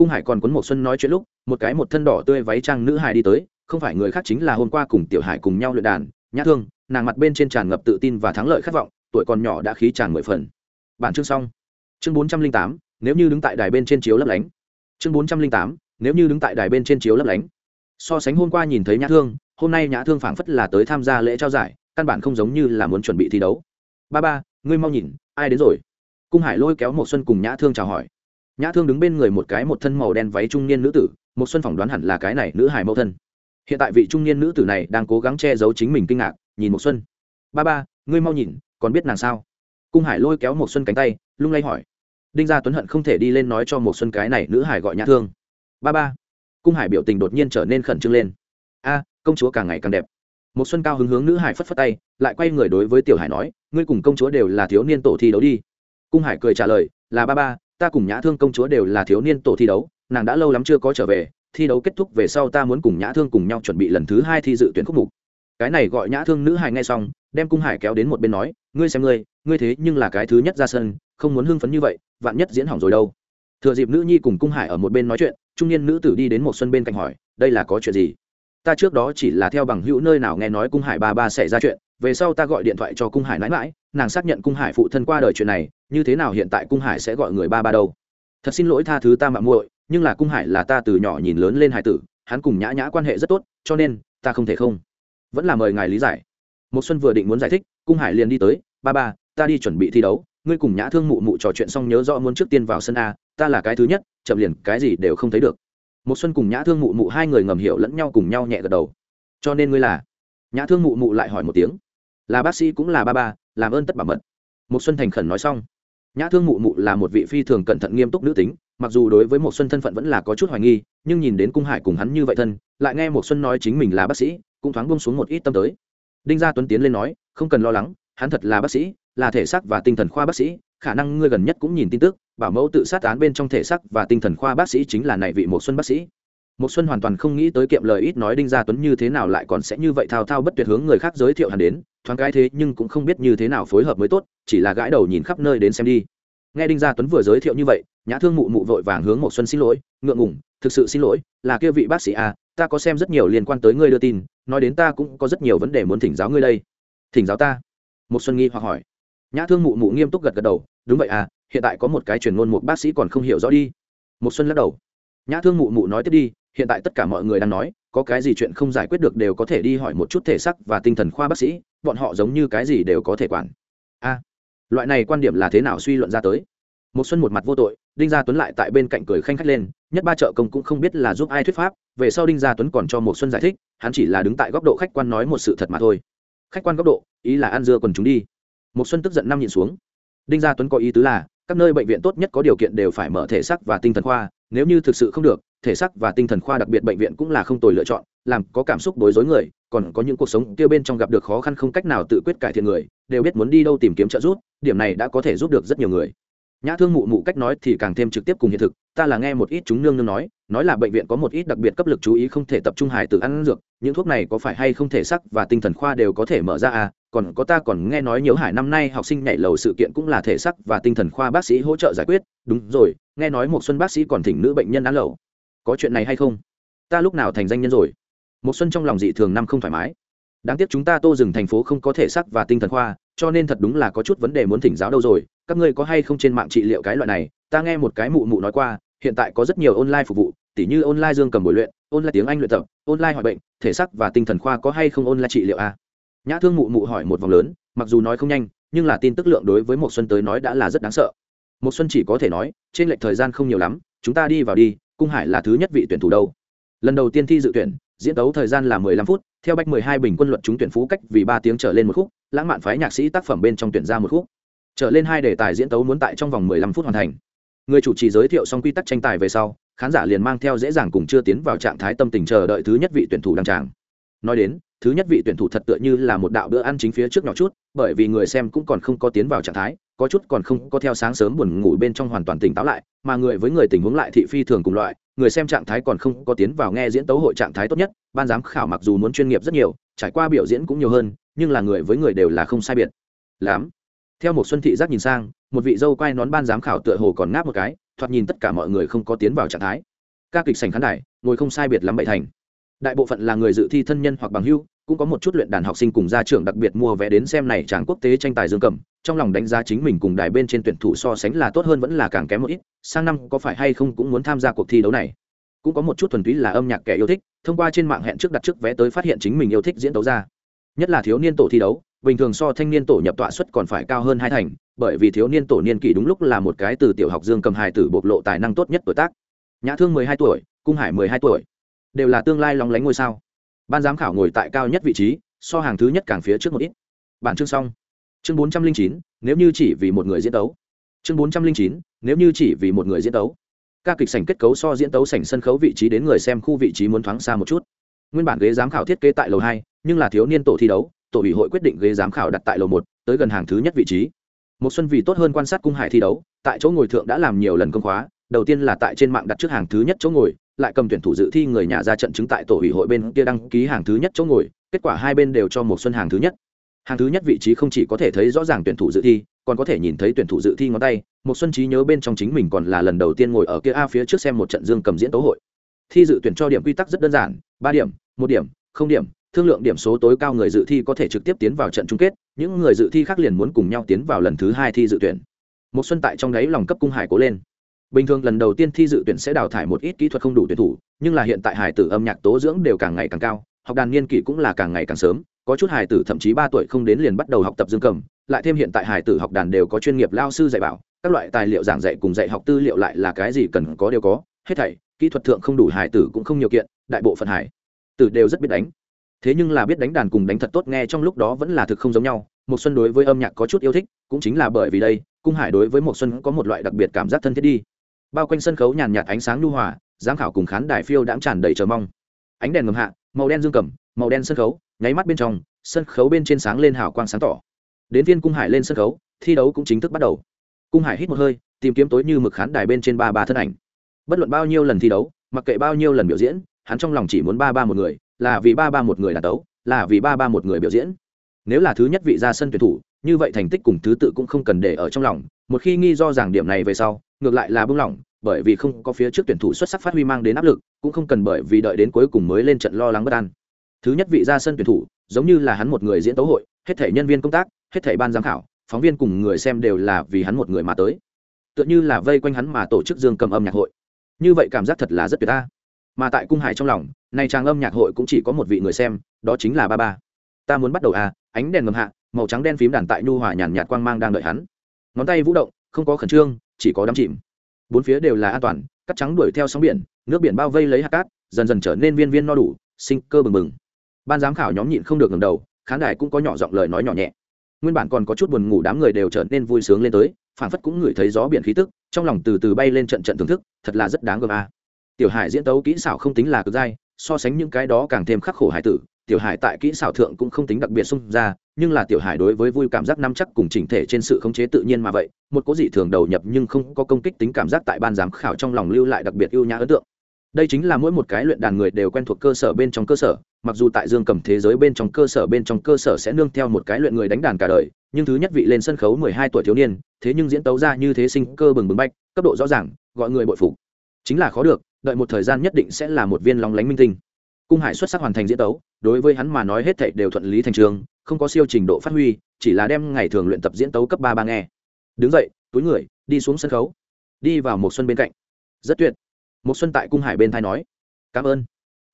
cung hải còn cuốn một xuân nói chuyện lúc, một cái một thân đỏ tươi váy trang nữ hài đi tới, không phải người khác chính là hôm qua cùng tiểu hải cùng nhau luyện đàn, nhã thương, nàng mặt bên trên tràn ngập tự tin và thắng lợi khát vọng, tuổi còn nhỏ đã khí tràn mười phần. Bản chương xong. Chương bốn trăm linh tám, nếu như đứng tại đài bên trên chiếu lấp lánh. Chương bốn trăm linh tám, nếu như đứng tại đài bên trên chiếu lấp lánh. So sánh hôm qua nhìn thấy nhã thương, hôm nay nhã thương phảng phất là tới tham gia lễ trao giải, căn bản không giống như là muốn chuẩn bị thi đấu. Ba ba, ngươi mau nhìn, ai đến rồi? Cung hải lôi kéo một xuân cùng nhã thương chào hỏi nhã thương đứng bên người một cái một thân màu đen váy trung niên nữ tử, một xuân phỏng đoán hẳn là cái này nữ hải mẫu thân. Hiện tại vị trung niên nữ tử này đang cố gắng che giấu chính mình kinh ngạc, nhìn một xuân. Ba ba, ngươi mau nhìn, còn biết nàng sao? Cung hải lôi kéo một xuân cánh tay, lung lay hỏi. Đinh gia tuấn hận không thể đi lên nói cho một xuân cái này nữ hải gọi nhã thương. Ba ba. Cung hải biểu tình đột nhiên trở nên khẩn trương lên. A, công chúa càng ngày càng đẹp. Một xuân cao hứng hướng nữ hải phất phất tay, lại quay người đối với tiểu hải nói, ngươi cùng công chúa đều là thiếu niên tổ thi đấu đi. Cung hải cười trả lời, là ba ba ta cùng nhã thương công chúa đều là thiếu niên tổ thi đấu, nàng đã lâu lắm chưa có trở về, thi đấu kết thúc về sau ta muốn cùng nhã thương cùng nhau chuẩn bị lần thứ hai thi dự tuyển khúc mục. Cái này gọi nhã thương nữ hải nghe xong, đem cung hải kéo đến một bên nói, ngươi xem ngươi ngươi thế nhưng là cái thứ nhất ra sân, không muốn hưng phấn như vậy, vạn nhất diễn hỏng rồi đâu. Thừa dịp nữ nhi cùng cung hải ở một bên nói chuyện, trung niên nữ tử đi đến một xuân bên cạnh hỏi, đây là có chuyện gì? Ta trước đó chỉ là theo bằng hữu nơi nào nghe nói cung hải ba ba xảy ra chuyện, về sau ta gọi điện thoại cho cung hải mãi mãi nàng xác nhận cung hải phụ thân qua đời chuyện này, như thế nào hiện tại cung hải sẽ gọi người ba ba đâu? Thật xin lỗi tha thứ ta mạng muội, nhưng là cung hải là ta từ nhỏ nhìn lớn lên hải tử, hắn cùng nhã nhã quan hệ rất tốt, cho nên, ta không thể không. Vẫn là mời ngài lý giải. Một xuân vừa định muốn giải thích, cung hải liền đi tới, ba ba, ta đi chuẩn bị thi đấu, ngươi cùng nhã thương mụ mụ trò chuyện xong nhớ rõ muốn trước tiên vào sân a, ta là cái thứ nhất, chậm liền, cái gì đều không thấy được. Một xuân cùng nhã thương mụ mụ hai người ngầm hiểu lẫn nhau cùng nhau nhẹ gật đầu. Cho nên ngươi là? Nhã thương mụ mụ lại hỏi một tiếng là bác sĩ cũng là ba ba, làm ơn tất bảo mật. Một xuân thành khẩn nói xong. Nhã thương mụ mụ là một vị phi thường cẩn thận nghiêm túc nữ tính, mặc dù đối với một xuân thân phận vẫn là có chút hoài nghi, nhưng nhìn đến cung hải cùng hắn như vậy thân, lại nghe một xuân nói chính mình là bác sĩ, cũng thoáng buông xuống một ít tâm tới. Đinh gia tuấn tiến lên nói, không cần lo lắng, hắn thật là bác sĩ, là thể xác và tinh thần khoa bác sĩ, khả năng ngươi gần nhất cũng nhìn tin tức, bảo mẫu tự sát án bên trong thể xác và tinh thần khoa bác sĩ chính là này vị một xuân bác sĩ một xuân hoàn toàn không nghĩ tới kiệm lời ít nói đinh gia tuấn như thế nào lại còn sẽ như vậy thao thao bất tuyệt hướng người khác giới thiệu hắn đến, thoáng cái thế nhưng cũng không biết như thế nào phối hợp mới tốt, chỉ là gãi đầu nhìn khắp nơi đến xem đi. Nghe đinh gia tuấn vừa giới thiệu như vậy, nhã thương mụ mụ vội vàng hướng một xuân xin lỗi, ngượng ngùng, thực sự xin lỗi, là kia vị bác sĩ à ta có xem rất nhiều liên quan tới ngươi đưa tin, nói đến ta cũng có rất nhiều vấn đề muốn thỉnh giáo ngươi đây. Thỉnh giáo ta? Một xuân nghi hoặc hỏi. Nhã thương mụ mụ nghiêm túc gật gật đầu, đúng vậy à hiện tại có một cái truyền ngôn một bác sĩ còn không hiểu rõ đi. Một xuân lắc đầu. Nhã thương mụ mụ nói tiếp đi hiện tại tất cả mọi người đang nói, có cái gì chuyện không giải quyết được đều có thể đi hỏi một chút thể sắc và tinh thần khoa bác sĩ, bọn họ giống như cái gì đều có thể quản. A, loại này quan điểm là thế nào suy luận ra tới? Một xuân một mặt vô tội, đinh gia tuấn lại tại bên cạnh cười khanh khách lên, nhất ba trợ công cũng không biết là giúp ai thuyết pháp, về sau đinh gia tuấn còn cho một xuân giải thích, hắn chỉ là đứng tại góc độ khách quan nói một sự thật mà thôi. Khách quan góc độ, ý là ăn dưa quần chúng đi. Một xuân tức giận năm nhìn xuống. Đinh gia tuấn có ý tứ là, các nơi bệnh viện tốt nhất có điều kiện đều phải mở thể sắc và tinh thần khoa, nếu như thực sự không được thể sắc và tinh thần khoa đặc biệt bệnh viện cũng là không tồi lựa chọn, làm có cảm xúc bối rối người, còn có những cuộc sống kia bên trong gặp được khó khăn không cách nào tự quyết cải thiện người, đều biết muốn đi đâu tìm kiếm trợ giúp, điểm này đã có thể giúp được rất nhiều người. Nhã thương mụ mụ cách nói thì càng thêm trực tiếp cùng hiện thực, ta là nghe một ít chúng nương nương nói nói là bệnh viện có một ít đặc biệt cấp lực chú ý không thể tập trung hài từ ăn dược, những thuốc này có phải hay không thể sắc và tinh thần khoa đều có thể mở ra à còn có ta còn nghe nói nhiều hải năm nay học sinh nhảy lầu sự kiện cũng là thể sắc và tinh thần khoa bác sĩ hỗ trợ giải quyết, đúng rồi, nghe nói một xuân bác sĩ còn thỉnh nữ bệnh nhân ăn lầu có chuyện này hay không? Ta lúc nào thành danh nhân rồi? Một xuân trong lòng dị thường năm không thoải mái. Đáng tiếc chúng ta tô dừng thành phố không có thể sắc và tinh thần khoa, cho nên thật đúng là có chút vấn đề muốn thỉnh giáo đâu rồi. Các ngươi có hay không trên mạng trị liệu cái loại này? Ta nghe một cái mụ mụ nói qua, hiện tại có rất nhiều online phục vụ, tỉ như online dương cầm buổi luyện, online tiếng anh luyện tập, online hỏi bệnh, thể sắc và tinh thần khoa có hay không online trị liệu a à? nhã thương mụ mụ hỏi một vòng lớn, mặc dù nói không nhanh, nhưng là tin tức lượng đối với một xuân tới nói đã là rất đáng sợ. Một xuân chỉ có thể nói, trên lệch thời gian không nhiều lắm, chúng ta đi vào đi cung hải là thứ nhất vị tuyển thủ đâu? Lần đầu tiên thi dự tuyển, diễn tấu thời gian là mười lăm phút, theo bách mười hai bình quân luật chúng tuyển phú cách vì ba tiếng trở lên một khúc, lãng mạn phái nhạc sĩ tác phẩm bên trong tuyển ra một khúc. Trở lên hai đề tài diễn tấu muốn tại trong vòng mười lăm phút hoàn thành. Người chủ trì giới thiệu xong quy tắc tranh tài về sau, khán giả liền mang theo dễ dàng cùng chưa tiến vào trạng thái tâm tình chờ đợi thứ nhất vị tuyển thủ đăng tràng. Nói đến, thứ nhất vị tuyển thủ thật tựa như là một đạo bữa ăn chính phía trước nhỏ chút, bởi vì người xem cũng còn không có tiến vào trạng thái có chút còn không có theo sáng sớm buồn ngủ bên trong hoàn toàn tỉnh táo lại, mà người với người tình huống lại thị phi thường cùng loại, người xem trạng thái còn không có tiến vào nghe diễn tấu hội trạng thái tốt nhất, ban giám khảo mặc dù muốn chuyên nghiệp rất nhiều, trải qua biểu diễn cũng nhiều hơn, nhưng là người với người đều là không sai biệt. Lắm. Theo một xuân thị giác nhìn sang, một vị dâu quay nón ban giám khảo tựa hồ còn ngáp một cái, thoạt nhìn tất cả mọi người không có tiến vào trạng thái. Ca kịch sành khán đài, ngồi không sai biệt lắm bảy thành. Đại bộ phận là người dự thi thân nhân hoặc bằng hưu cũng có một chút luyện đàn học sinh cùng gia trưởng đặc biệt mua vé đến xem này tràng quốc tế tranh tài dương cầm, trong lòng đánh giá chính mình cùng đài bên trên tuyển thủ so sánh là tốt hơn vẫn là càng kém một ít, sang năm có phải hay không cũng muốn tham gia cuộc thi đấu này. Cũng có một chút thuần túy là âm nhạc kẻ yêu thích, thông qua trên mạng hẹn trước đặt trước vé tới phát hiện chính mình yêu thích diễn đấu ra. Nhất là thiếu niên tổ thi đấu, bình thường so thanh niên tổ nhập tọa suất còn phải cao hơn hai thành, bởi vì thiếu niên tổ niên kỷ đúng lúc là một cái từ tiểu học dương cầm hài tử bộc lộ tài năng tốt nhất tuổi tác. Nhã thương mười hai tuổi, cung hải mười hai tuổi. Đều là tương lai lóng lánh ngôi sao ban giám khảo ngồi tại cao nhất vị trí, so hàng thứ nhất càng phía trước một ít. Bản chương xong. Chương bốn trăm linh chín, nếu như chỉ vì một người diễn tấu. Chương bốn trăm linh chín, nếu như chỉ vì một người diễn tấu. Các kịch sảnh kết cấu so diễn tấu sảnh sân khấu vị trí đến người xem khu vị trí muốn thoáng xa một chút. Nguyên bản ghế giám khảo thiết kế tại lầu hai, nhưng là thiếu niên tổ thi đấu, tổ ủy hội quyết định ghế giám khảo đặt tại lầu một, tới gần hàng thứ nhất vị trí. Một xuân vì tốt hơn quan sát cung hải thi đấu, tại chỗ ngồi thượng đã làm nhiều lần công khóa đầu tiên là tại trên mạng đặt trước hàng thứ nhất chỗ ngồi, lại cầm tuyển thủ dự thi người nhà ra trận chứng tại tổ ủy hội bên kia đăng ký hàng thứ nhất chỗ ngồi, kết quả hai bên đều cho một xuân hàng thứ nhất. Hàng thứ nhất vị trí không chỉ có thể thấy rõ ràng tuyển thủ dự thi, còn có thể nhìn thấy tuyển thủ dự thi ngón tay, một xuân trí nhớ bên trong chính mình còn là lần đầu tiên ngồi ở kia a phía trước xem một trận dương cầm diễn tố hội. Thi dự tuyển cho điểm quy tắc rất đơn giản, ba điểm, một điểm, không điểm, thương lượng điểm số tối cao người dự thi có thể trực tiếp tiến vào trận chung kết, những người dự thi khác liền muốn cùng nhau tiến vào lần thứ hai thi dự tuyển. Một xuân tại trong đấy lòng cấp cung hải cố lên bình thường lần đầu tiên thi dự tuyển sẽ đào thải một ít kỹ thuật không đủ tuyển thủ, nhưng là hiện tại hải tử âm nhạc tố dưỡng đều càng ngày càng cao, học đàn niên kỷ cũng là càng ngày càng sớm, có chút hải tử thậm chí ba tuổi không đến liền bắt đầu học tập dương cầm, lại thêm hiện tại hải tử học đàn đều có chuyên nghiệp lao sư dạy bảo, các loại tài liệu giảng dạy cùng dạy học tư liệu lại là cái gì cần có đều có, hết thảy, kỹ thuật thượng không đủ hải tử cũng không nhiều kiện, đại bộ phận hải tử đều rất biết đánh. Thế nhưng là biết đánh đàn cùng đánh thật tốt nghe trong lúc đó vẫn là thực không giống nhau một xuân đối với âm nhạc có chút yêu thích, cũng chính là bởi vì đây, cung hải đối với một xuân có một loại đặc biệt cảm giác thân thiết đi bao quanh sân khấu nhàn nhạt ánh sáng nhu hòa, giám khảo cùng khán đài phiêu đãng tràn đầy chờ mong. Ánh đèn ngầm hạ, màu đen dương cầm, màu đen sân khấu, nháy mắt bên trong, sân khấu bên trên sáng lên hào quang sáng tỏ. Đến viên cung hải lên sân khấu, thi đấu cũng chính thức bắt đầu. Cung hải hít một hơi, tìm kiếm tối như mực khán đài bên trên ba ba thân ảnh. Bất luận bao nhiêu lần thi đấu, mặc kệ bao nhiêu lần biểu diễn, hắn trong lòng chỉ muốn ba ba một người, là vì ba ba một người là tấu là vì ba ba một người biểu diễn. Nếu là thứ nhất vị ra sân tuyển thủ, như vậy thành tích cùng thứ tự cũng không cần để ở trong lòng, một khi nghi do rằng điểm này về sau ngược lại là bưng lỏng, bởi vì không có phía trước tuyển thủ xuất sắc phát huy mang đến áp lực, cũng không cần bởi vì đợi đến cuối cùng mới lên trận lo lắng bất an. Thứ nhất vị ra sân tuyển thủ, giống như là hắn một người diễn tấu hội, hết thể nhân viên công tác, hết thể ban giám khảo, phóng viên cùng người xem đều là vì hắn một người mà tới. Tựa như là vây quanh hắn mà tổ chức dương cầm âm nhạc hội. Như vậy cảm giác thật là rất tuyệt ta. Mà tại cung hải trong lòng, nay trang âm nhạc hội cũng chỉ có một vị người xem, đó chính là ba ba. Ta muốn bắt đầu à ánh đèn ngầm hạ, màu trắng đen phím đàn tại nhu hòa nhàn nhạt quang mang đang đợi hắn. Ngón tay vũ động, không có khẩn trương chỉ có đắm chìm. Bốn phía đều là an toàn cắt trắng đuổi theo sóng biển, nước biển bao vây lấy hạt cát, dần dần trở nên viên viên no đủ, sinh cơ bừng bừng. Ban giám khảo nhóm nhịn không được ngầm đầu, khán đài cũng có nhỏ giọng lời nói nhỏ nhẹ. Nguyên bản còn có chút buồn ngủ đám người đều trở nên vui sướng lên tới phản phất cũng ngửi thấy gió biển khí tức, trong lòng từ từ bay lên trận trận thưởng thức, thật là rất đáng gờm a. Tiểu hải diễn tấu kỹ xảo không tính là cực dai, so sánh những cái đó càng thêm khắc khổ hải tử tiểu hải tại kỹ xảo thượng cũng không tính đặc biệt xung ra, nhưng là tiểu hải đối với vui cảm giác nắm chắc cùng chỉnh thể trên sự khống chế tự nhiên mà vậy, một cố dị thường đầu nhập nhưng không có công kích tính cảm giác tại ban giám khảo trong lòng lưu lại đặc biệt ưu nhã ấn tượng. Đây chính là mỗi một cái luyện đàn người đều quen thuộc cơ sở bên trong cơ sở, mặc dù tại dương cầm thế giới bên trong cơ sở bên trong cơ sở sẽ nương theo một cái luyện người đánh đàn cả đời, nhưng thứ nhất vị lên sân khấu mười hai tuổi thiếu niên, thế nhưng diễn tấu ra như thế sinh cơ bừng bừng bách, cấp độ rõ ràng, gọi người bội phục. Chính là khó được, đợi một thời gian nhất định sẽ là một viên lóng lánh minh tinh cung hải xuất sắc hoàn thành diễn tấu, đối với hắn mà nói hết thảy đều thuận lý thành trường, không có siêu trình độ phát huy, chỉ là đem ngày thường luyện tập diễn tấu cấp ba ba nghe. Đứng dậy, túi người, đi xuống sân khấu. Đi vào một xuân bên cạnh. Rất tuyệt. Một xuân tại cung hải bên thai nói, cảm ơn.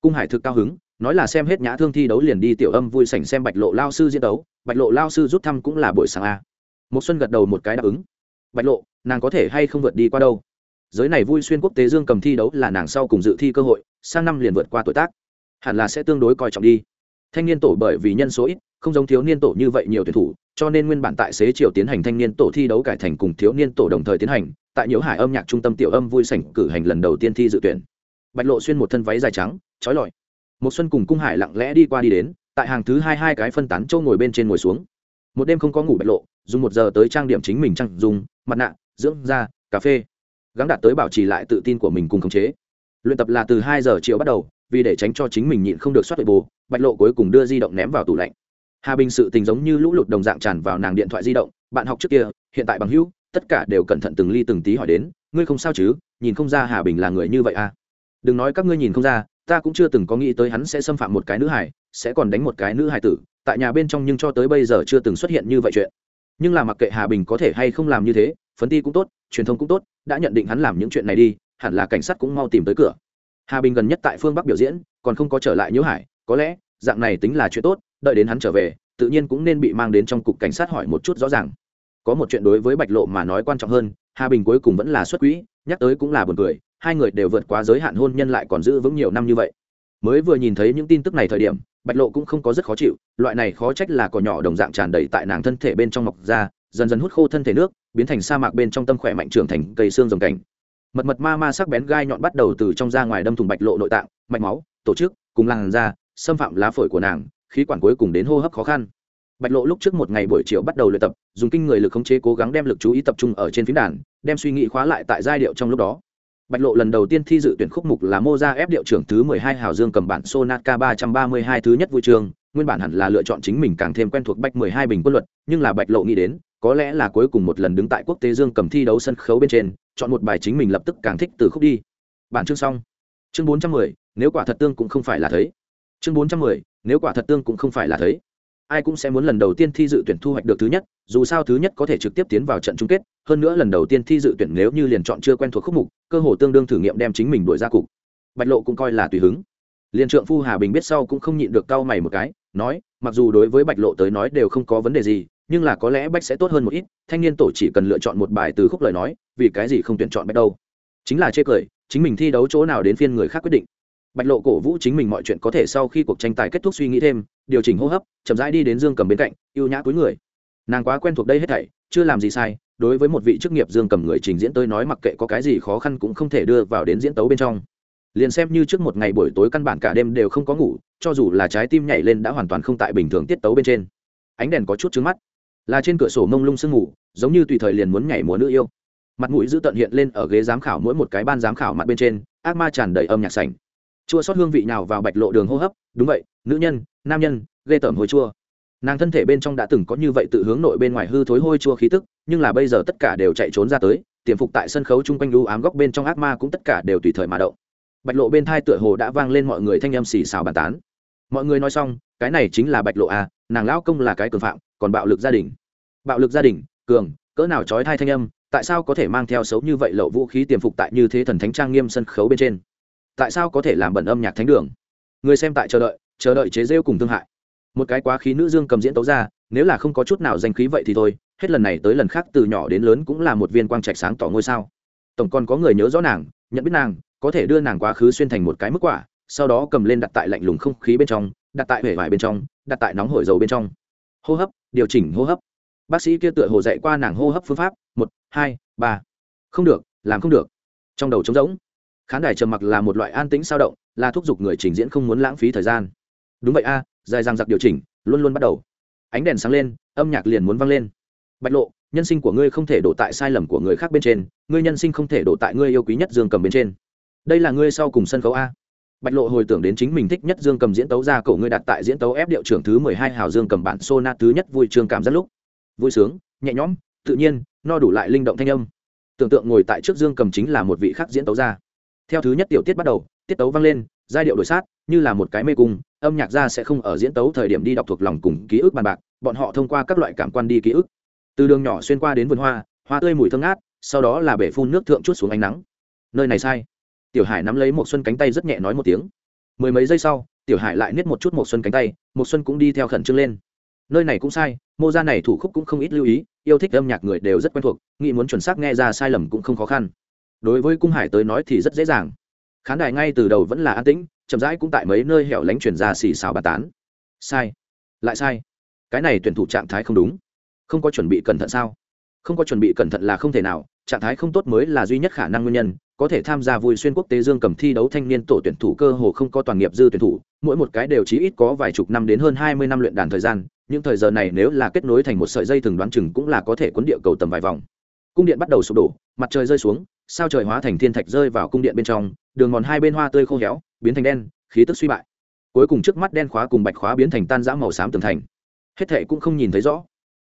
Cung hải thực cao hứng, nói là xem hết nhã thương thi đấu liền đi tiểu âm vui sảnh xem bạch lộ lao sư diễn đấu bạch lộ lao sư rút thăm cũng là buổi sáng a. Một xuân gật đầu một cái đáp ứng. Bạch lộ, nàng có thể hay không vượt đi qua đâu? Giới này vui xuyên quốc tế dương cầm thi đấu là nàng sau cùng dự thi cơ hội, sang năm liền vượt qua tuổi tác hẳn là sẽ tương đối coi trọng đi. Thanh niên tổ bởi vì nhân số ít, không giống thiếu niên tổ như vậy nhiều tuyển thủ, cho nên nguyên bản tại xế chiều tiến hành thanh niên tổ thi đấu cải thành cùng thiếu niên tổ đồng thời tiến hành, tại nhiễu hải âm nhạc trung tâm tiểu âm vui sảnh cử hành lần đầu tiên thi dự tuyển. Bạch lộ xuyên một thân váy dài trắng, trói lọi. Một xuân cùng cung hải lặng lẽ đi qua đi đến, tại hàng thứ hai hai cái phân tán châu ngồi bên trên ngồi xuống. Một đêm không có ngủ bạch lộ, dùng một giờ tới trang điểm chính mình trang dùng, mặt nạ, dưỡng da, cà phê. Gắng đạt tới bảo trì lại tự tin của mình cùng khống chế. Luyện tập là từ hai giờ chiều bắt đầu vì để tránh cho chính mình nhịn không được soát bệ bồ bạch lộ cuối cùng đưa di động ném vào tủ lạnh. Hà bình sự tình giống như lũ lụt đồng dạng tràn vào nàng điện thoại di động, bạn học trước kia, hiện tại bằng hữu, tất cả đều cẩn thận từng ly từng tí hỏi đến, ngươi không sao chứ? Nhìn không ra hà bình là người như vậy à? Đừng nói các ngươi nhìn không ra, ta cũng chưa từng có nghĩ tới hắn sẽ xâm phạm một cái nữ hải sẽ còn đánh một cái nữ hải tử, tại nhà bên trong nhưng cho tới bây giờ chưa từng xuất hiện như vậy chuyện. Nhưng là mặc kệ hà bình có thể hay không làm như thế, phấn ti cũng tốt, truyền thông cũng tốt, đã nhận định hắn làm những chuyện này đi, hẳn là cảnh sát cũng mau tìm tới cửa hà bình gần nhất tại phương bắc biểu diễn, còn không có trở lại Nhũ hải, có lẽ, dạng này tính là chuyện tốt, đợi đến hắn trở về, tự nhiên cũng nên bị mang đến trong cục cảnh sát hỏi một chút rõ ràng. Có một chuyện đối với bạch lộ mà nói quan trọng hơn, hà bình cuối cùng vẫn là xuất quỹ, nhắc tới cũng là buồn cười, hai người đều vượt quá giới hạn hôn nhân lại còn giữ vững nhiều năm như vậy. Mới vừa nhìn thấy những tin tức này thời điểm, bạch lộ cũng không có rất khó chịu, loại này khó trách là cỏ nhỏ đồng dạng tràn đầy tại nàng thân thể bên trong mọc ra, dần dần hút khô thân thể nước, biến thành sa mạc bên trong tâm khỏe mạnh trưởng thành cây xương rồng cảnh mật mật ma ma sắc bén gai nhọn bắt đầu từ trong ra ngoài đâm thùng bạch lộ nội tạng, mạch máu, tổ chức, cùng làn da, xâm phạm lá phổi của nàng, khí quản cuối cùng đến hô hấp khó khăn. Bạch lộ lúc trước một ngày buổi chiều bắt đầu luyện tập, dùng kinh người lực khống chế cố gắng đem lực chú ý tập trung ở trên phím đàn, đem suy nghĩ khóa lại tại giai điệu trong lúc đó. Bạch lộ lần đầu tiên thi dự tuyển khúc mục là mô ra ép điệu trưởng thứ mười hai hào dương cầm bản sonat k ba trăm ba mươi hai thứ nhất vui trường, nguyên bản hẳn là lựa chọn chính mình càng thêm quen thuộc bạch mười hai bình quân luật, nhưng là bạch lộ nghĩ đến, có lẽ là cuối cùng một lần đứng tại quốc tế dương cầm thi đấu sân khấu bên trên chọn một bài chính mình lập tức càng thích từ khúc đi. Bản chương xong. Chương bốn trăm mười, nếu quả thật tương cũng không phải là thấy. Chương bốn trăm mười, nếu quả thật tương cũng không phải là thấy. Ai cũng sẽ muốn lần đầu tiên thi dự tuyển thu hoạch được thứ nhất, dù sao thứ nhất có thể trực tiếp tiến vào trận chung kết, hơn nữa lần đầu tiên thi dự tuyển nếu như liền chọn chưa quen thuộc khúc mục, cơ hồ tương đương thử nghiệm đem chính mình đuổi ra cục. Bạch lộ cũng coi là tùy hứng. Liền trượng phu hà bình biết sau cũng không nhịn được cau mày một cái, nói, mặc dù đối với bạch lộ tới nói đều không có vấn đề gì nhưng là có lẽ bách sẽ tốt hơn một ít, thanh niên tổ chỉ cần lựa chọn một bài từ khúc lời nói, vì cái gì không tuyển chọn bách đâu? Chính là chê cười, chính mình thi đấu chỗ nào đến phiên người khác quyết định. Bạch lộ cổ vũ chính mình mọi chuyện có thể sau khi cuộc tranh tài kết thúc suy nghĩ thêm, điều chỉnh hô hấp, chậm rãi đi đến dương cầm bên cạnh y ê u nhã cuối người. Nàng quá quen thuộc đây hết thảy, chưa làm gì sai, đối với một vị chức nghiệp dương cầm người trình diễn tới nói mặc kệ có cái gì khó khăn cũng không thể đưa vào đến diễn tấu bên trong. Liền xem như trước một ngày buổi tối căn bản cả đêm đều không có ngủ, cho dù là trái tim nhảy lên đã hoàn toàn không tại bình thường tiết tấu bên trên. Ánh đèn có chút trứng mắt là trên cửa sổ mông lung sương ngủ giống như tùy thời liền muốn nhảy múa nữ yêu. Mặt mũi giữ tận hiện lên ở ghế giám khảo mỗi một cái ban giám khảo mặt bên trên, ác ma tràn đầy âm nhạc sành chua sót hương vị nào vào bạch lộ đường hô hấp, đúng vậy, nữ nhân, nam nhân, ghê tởm hồi chua. Nàng thân thể bên trong đã từng có như vậy tự hướng nội bên ngoài hư thối hôi chua khí tức, nhưng là bây giờ tất cả đều chạy trốn ra tới, tiềm phục tại sân khấu chung quanh đu ám góc bên trong ác ma cũng tất cả đều tùy thời mà động. Bạch lộ bên thai tựa hồ đã vang lên mọi người thanh âm xì xào bàn tán. Mọi người nói xong, cái này chính là bạch lộ à nàng lão công là cái cường phạm còn bạo lực gia đình. Bạo lực gia đình, cường, cỡ nào trói thai thanh âm, tại sao có thể mang theo xấu như vậy lậu vũ khí tiềm phục tại như thế thần thánh trang nghiêm sân khấu bên trên? Tại sao có thể làm bẩn âm nhạc thánh đường? Người xem tại chờ đợi chờ đợi chế rêu cùng thương hại. Một cái quá khí nữ dương cầm diễn tấu ra, nếu là không có chút nào danh khí vậy thì thôi, hết lần này tới lần khác từ nhỏ đến lớn cũng là một viên quang trạch sáng tỏ ngôi sao. Tổng còn có người nhớ rõ nàng, nhận biết nàng, có thể đưa nàng quá khứ xuyên thành một cái mức quả, sau đó cầm lên đặt tại lạnh lùng không khí bên trong, đặt tại hể vải bên trong, đặt tại nóng hổi dầu bên trong. Hô hấp điều chỉnh hô hấp. Bác sĩ kia tựa hồ dạy qua nàng hô hấp phương pháp, một, hai, ba. Không được, làm không được. Trong đầu trống rỗng. Khán đài trầm mặc là một loại an tĩnh sao động, là thúc giục người trình diễn không muốn lãng phí thời gian. Đúng vậy a, dài dằng dặc điều chỉnh, luôn luôn bắt đầu. Ánh đèn sáng lên, âm nhạc liền muốn vang lên. Bạch lộ, nhân sinh của ngươi không thể đổ tại sai lầm của người khác bên trên, ngươi nhân sinh không thể đổ tại ngươi yêu quý nhất dương cầm bên trên. Đây là ngươi sau cùng sân khấu a bạch lộ hồi tưởng đến chính mình thích nhất dương cầm diễn tấu ra cổ ngươi đặt tại diễn tấu ép điệu trưởng thứ mười hai hào dương cầm bản sô na thứ nhất vui trường cảm rất lúc. Vui sướng, nhẹ nhõm, tự nhiên, no đủ lại linh động thanh âm. Tưởng tượng ngồi tại trước dương cầm chính là một vị khác diễn tấu ra theo thứ nhất tiểu tiết bắt đầu, tiết tấu vang lên, giai điệu đổi sát, như là một cái mê cung, âm nhạc ra sẽ không ở diễn tấu thời điểm đi đọc thuộc lòng cùng ký ức bàn bạc, bọn họ thông qua các loại cảm quan đi ký ức. Từ đường nhỏ xuyên qua đến vườn hoa hoa tươi mùi thơm ngát, sau đó là bể phun nước thượng chút xuống ánh nắng. Nơi này sai tiểu hải nắm lấy một xuân cánh tay rất nhẹ nói một tiếng. Mười mấy giây sau, tiểu hải lại niết một chút một xuân cánh tay một xuân cũng đi theo khẩn trương lên. Nơi này cũng sai, mô gia này thủ khúc cũng không ít lưu ý, yêu thích âm nhạc người đều rất quen thuộc, nghĩ muốn chuẩn xác nghe ra sai lầm cũng không khó khăn. Đối với cung hải tới nói thì rất dễ dàng. Khán đài ngay từ đầu vẫn là an tĩnh, chậm rãi cũng tại mấy nơi hẻo lánh chuyển ra xì xào bà tán. Sai. Lại sai. Cái này tuyển thủ trạng thái không đúng. Không có chuẩn bị cẩn thận sao? Không có chuẩn bị cẩn thận là không thể nào trạng thái không tốt mới là duy nhất khả năng nguyên nhân, có thể tham gia vui xuyên quốc tế dương cầm thi đấu thanh niên tổ tuyển thủ cơ hồ không có toàn nghiệp dư tuyển thủ, mỗi một cái đều chí ít có vài chục năm đến hơn hai mươi năm luyện đàn thời gian, những thời giờ này nếu là kết nối thành một sợi dây thường đoán chừng cũng là có thể cuốn địa cầu tầm vài vòng. Cung điện bắt đầu sụp đổ, mặt trời rơi xuống, sao trời hóa thành thiên thạch rơi vào cung điện bên trong, đường mòn hai bên hoa tươi khô héo, biến thành đen, khí tức suy bại. Cuối cùng trước mắt đen khóa cùng bạch khóa biến thành tan rã màu xám tường thành. Hết thệ cũng không nhìn thấy rõ.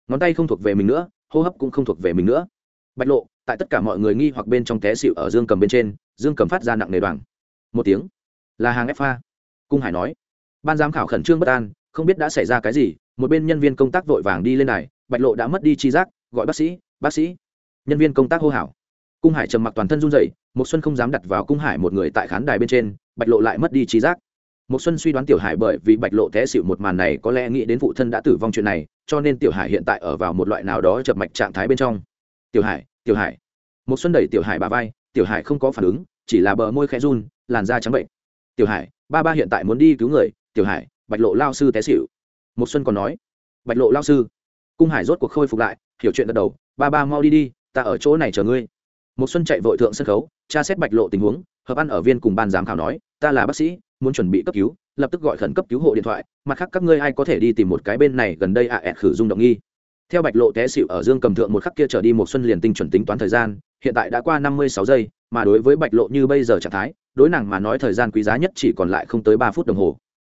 Ngón tay không thuộc về mình nữa, hô hấp cũng không thuộc về mình nữa. Bạch lộ tại tất cả mọi người nghi hoặc bên trong té xịu ở dương cầm bên trên, dương cầm phát ra nặng nề đoàn một tiếng, là hàng ép pha cung hải nói. Ban giám khảo khẩn trương bất an, không biết đã xảy ra cái gì, một bên nhân viên công tác vội vàng đi lên này bạch lộ đã mất đi chi giác, gọi bác sĩ bác sĩ. Nhân viên công tác hô hào. Cung hải trầm mặc toàn thân run rẩy một xuân không dám đặt vào cung hải một người tại khán đài bên trên, bạch lộ lại mất đi trí giác. Một xuân suy đoán tiểu hải bởi vì bạch lộ té xịu một màn này có lẽ nghĩ đến phụ thân đã tử vong chuyện này, cho nên tiểu hải hiện tại ở vào một loại nào đó chập mạch trạng thái bên trong. Tiểu hải tiểu hải. Một xuân đẩy tiểu hải bà vai, tiểu hải không có phản ứng, chỉ là bờ môi khẽ run, làn da trắng bệnh. Tiểu hải, ba ba hiện tại muốn đi cứu người. Tiểu hải, bạch lộ lao sư té xỉu. Một xuân còn nói, bạch lộ lao sư. Cung hải rốt cuộc khôi phục lại, hiểu chuyện gật đầu, ba ba mau đi đi, ta ở chỗ này chờ ngươi. Một xuân chạy vội thượng sân khấu, tra xét bạch lộ tình huống, hợp ăn ở viên cùng ban giám khảo nói, ta là bác sĩ, muốn chuẩn bị cấp cứu, lập tức gọi khẩn cấp cứu hộ điện thoại, mặt khác các ngươi ai có thể đi tìm một cái bên này gần đây ạ à ẹt khử dung động nghi theo bạch lộ té xịu ở dương cầm thượng một khắc kia trở đi một xuân liền tinh chuẩn tính toán thời gian, hiện tại đã qua năm mươi sáu giây, mà đối với bạch lộ như bây giờ trạng thái, đối nàng mà nói thời gian quý giá nhất chỉ còn lại không tới ba phút đồng hồ.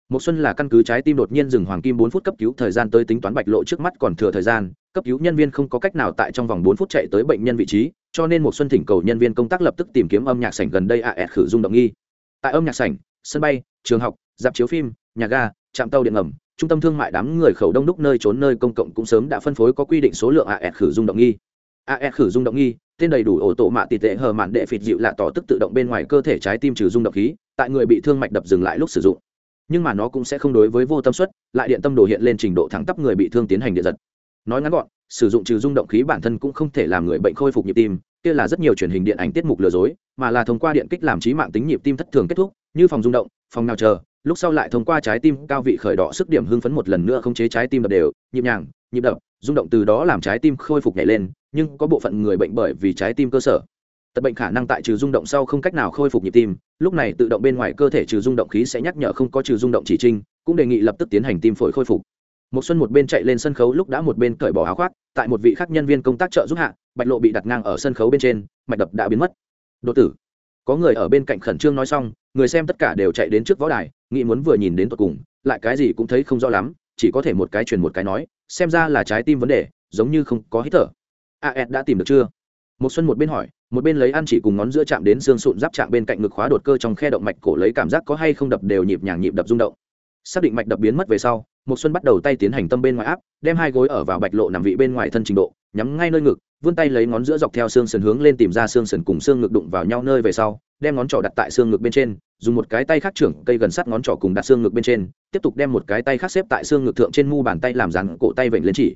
Một xuân là căn cứ trái tim đột nhiên dừng hoàng kim bốn phút cấp cứu thời gian tới tính toán bạch lộ trước mắt còn thừa thời gian, cấp cứu nhân viên không có cách nào tại trong vòng bốn phút chạy tới bệnh nhân vị trí, cho nên một xuân thỉnh cầu nhân viên công tác lập tức tìm kiếm âm nhạc sảnh gần đây ạ à khử dung động nghi. Tại âm nhạc sảnh, sân bay, trường học, dạp chiếu phim, nhà ga, trạm tàu điện ngầm trung tâm thương mại đám người khẩu đông đúc nơi trốn nơi công cộng cũng sớm đã phân phối có quy định số lượng AS khử dung động nghi. AS khử dung động nghi, tên đầy đủ ổ tổ mạ tỷ tệ hờ mạn đệ phịt dịu lạ tỏ tức tự động bên ngoài cơ thể trái tim trừ dung động khí, tại người bị thương mạch đập dừng lại lúc sử dụng. Nhưng mà nó cũng sẽ không đối với vô tâm suất, lại điện tâm đồ hiện lên trình độ thẳng tắp người bị thương tiến hành điện giật. Nói ngắn gọn, sử dụng trừ dung động khí bản thân cũng không thể làm người bệnh khôi phục nhịp tim, kia là rất nhiều truyền hình điện ảnh tiết mục lừa dối, mà là thông qua điện kích làm trí mạng tính nhịp tim thất thường kết thúc, như phòng rung động, phòng nào chờ lúc sau lại thông qua trái tim cao vị khởi đỏ sức điểm hưng phấn một lần nữa không chế trái tim đập đều, nhịp nhàng, nhịp đập, rung động từ đó làm trái tim khôi phục nhảy lên, nhưng có bộ phận người bệnh bởi vì trái tim cơ sở. Tật bệnh khả năng tại trừ rung động sau không cách nào khôi phục nhịp tim, lúc này tự động bên ngoài cơ thể trừ rung động khí sẽ nhắc nhở không có trừ rung động chỉ trinh, cũng đề nghị lập tức tiến hành tim phổi khôi phục. Một xuân một bên chạy lên sân khấu lúc đã một bên cởi bỏ áo khoác, tại một vị khác nhân viên công tác trợ giúp hạ, bạch lộ bị đặt ngang ở sân khấu bên trên, mạch đập đã biến mất. Đột tử có người ở bên cạnh khẩn trương nói xong, người xem tất cả đều chạy đến trước võ đài, nghĩ muốn vừa nhìn đến tột cùng, lại cái gì cũng thấy không rõ lắm, chỉ có thể một cái truyền một cái nói, xem ra là trái tim vấn đề, giống như không có hít thở. A ed đã tìm được chưa? Một xuân một bên hỏi, một bên lấy ăn chỉ cùng ngón giữa chạm đến xương sụn giáp chạm bên cạnh ngực khóa đột cơ trong khe động mạch cổ lấy cảm giác có hay không đập đều nhịp nhàng nhịp đập rung động. Xác định mạch đập biến mất về sau một xuân bắt đầu tay tiến hành tâm bên ngoài áp, đem hai gối ở vào bạch lộ nằm vị bên ngoài thân trình độ, nhắm ngay nơi ngực, vươn tay lấy ngón giữa dọc theo xương sườn hướng lên tìm ra xương sườn cùng xương ngực đụng vào nhau nơi về sau, đem ngón trỏ đặt tại xương ngực bên trên, dùng một cái tay khác trưởng cây gần sát ngón trỏ cùng đặt xương ngực bên trên, tiếp tục đem một cái tay khác xếp tại xương ngực thượng trên mu bàn tay làm dàn cổ tay vểnh lên chỉ.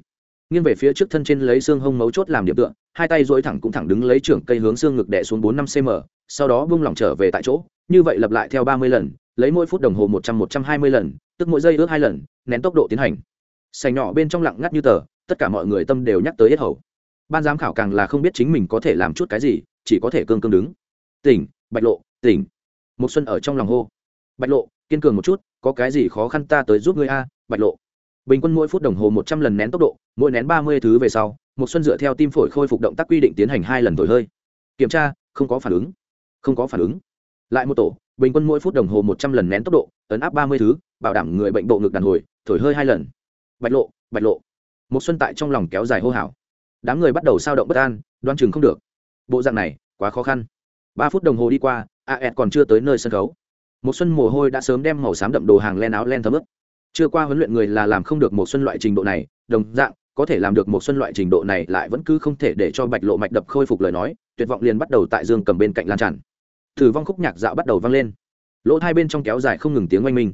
Nghiêng về phía trước thân trên lấy xương hông mấu chốt làm điểm tựa, hai tay dối thẳng cũng thẳng đứng lấy trưởng cây hướng xương ngực đẻ xuống bốn năm cm sau đó bung lỏng trở về tại chỗ, như vậy lặp lại theo ba mươi lần lấy mỗi phút đồng hồ một trăm một trăm hai mươi lần, tức mỗi giây ước hai lần, nén tốc độ tiến hành. Sành nhỏ bên trong lặng ngắt như tờ, tất cả mọi người tâm đều nhắc tới hết hầu. Ban giám khảo càng là không biết chính mình có thể làm chút cái gì, chỉ có thể cương cương đứng. Tỉnh, bạch lộ, tỉnh. Một xuân ở trong lòng hô. Bạch lộ, kiên cường một chút, có cái gì khó khăn ta tới giúp ngươi a, bạch lộ. Bình quân mỗi phút đồng hồ một trăm lần nén tốc độ, mỗi nén ba mươi thứ về sau một xuân dựa theo tim phổi khôi phục động tác quy định tiến hành hai lần thổi hơi. Kiểm tra, không có phản ứng. Không có phản ứng. Lại một tổ bình quân mỗi phút đồng hồ một trăm lần nén tốc độ, ấn áp ba mươi thứ, bảo đảm người bệnh bộ ngực đàn hồi, thổi hơi hai lần. Bạch lộ bạch lộ. Một xuân tại trong lòng kéo dài hô hào. Đám người bắt đầu sao động bất an, đoan chừng không được. Bộ dạng này, quá khó khăn. Ba phút đồng hồ đi qua, a ed còn chưa tới nơi sân khấu. Một xuân mồ hôi đã sớm đem màu xám đậm đồ hàng len áo len thấm ướt. Chưa qua huấn luyện người là làm không được một xuân loại trình độ này, đồng dạng, có thể làm được một xuân loại trình độ này lại vẫn cứ không thể để cho bạch lộ mạch đập khôi phục lời nói, tuyệt vọng liền bắt đầu tại dương cầm bên cạnh lan tràn thử vong khúc nhạc dạo bắt đầu vang lên. Lỗ hai bên trong kéo dài không ngừng tiếng oanh minh.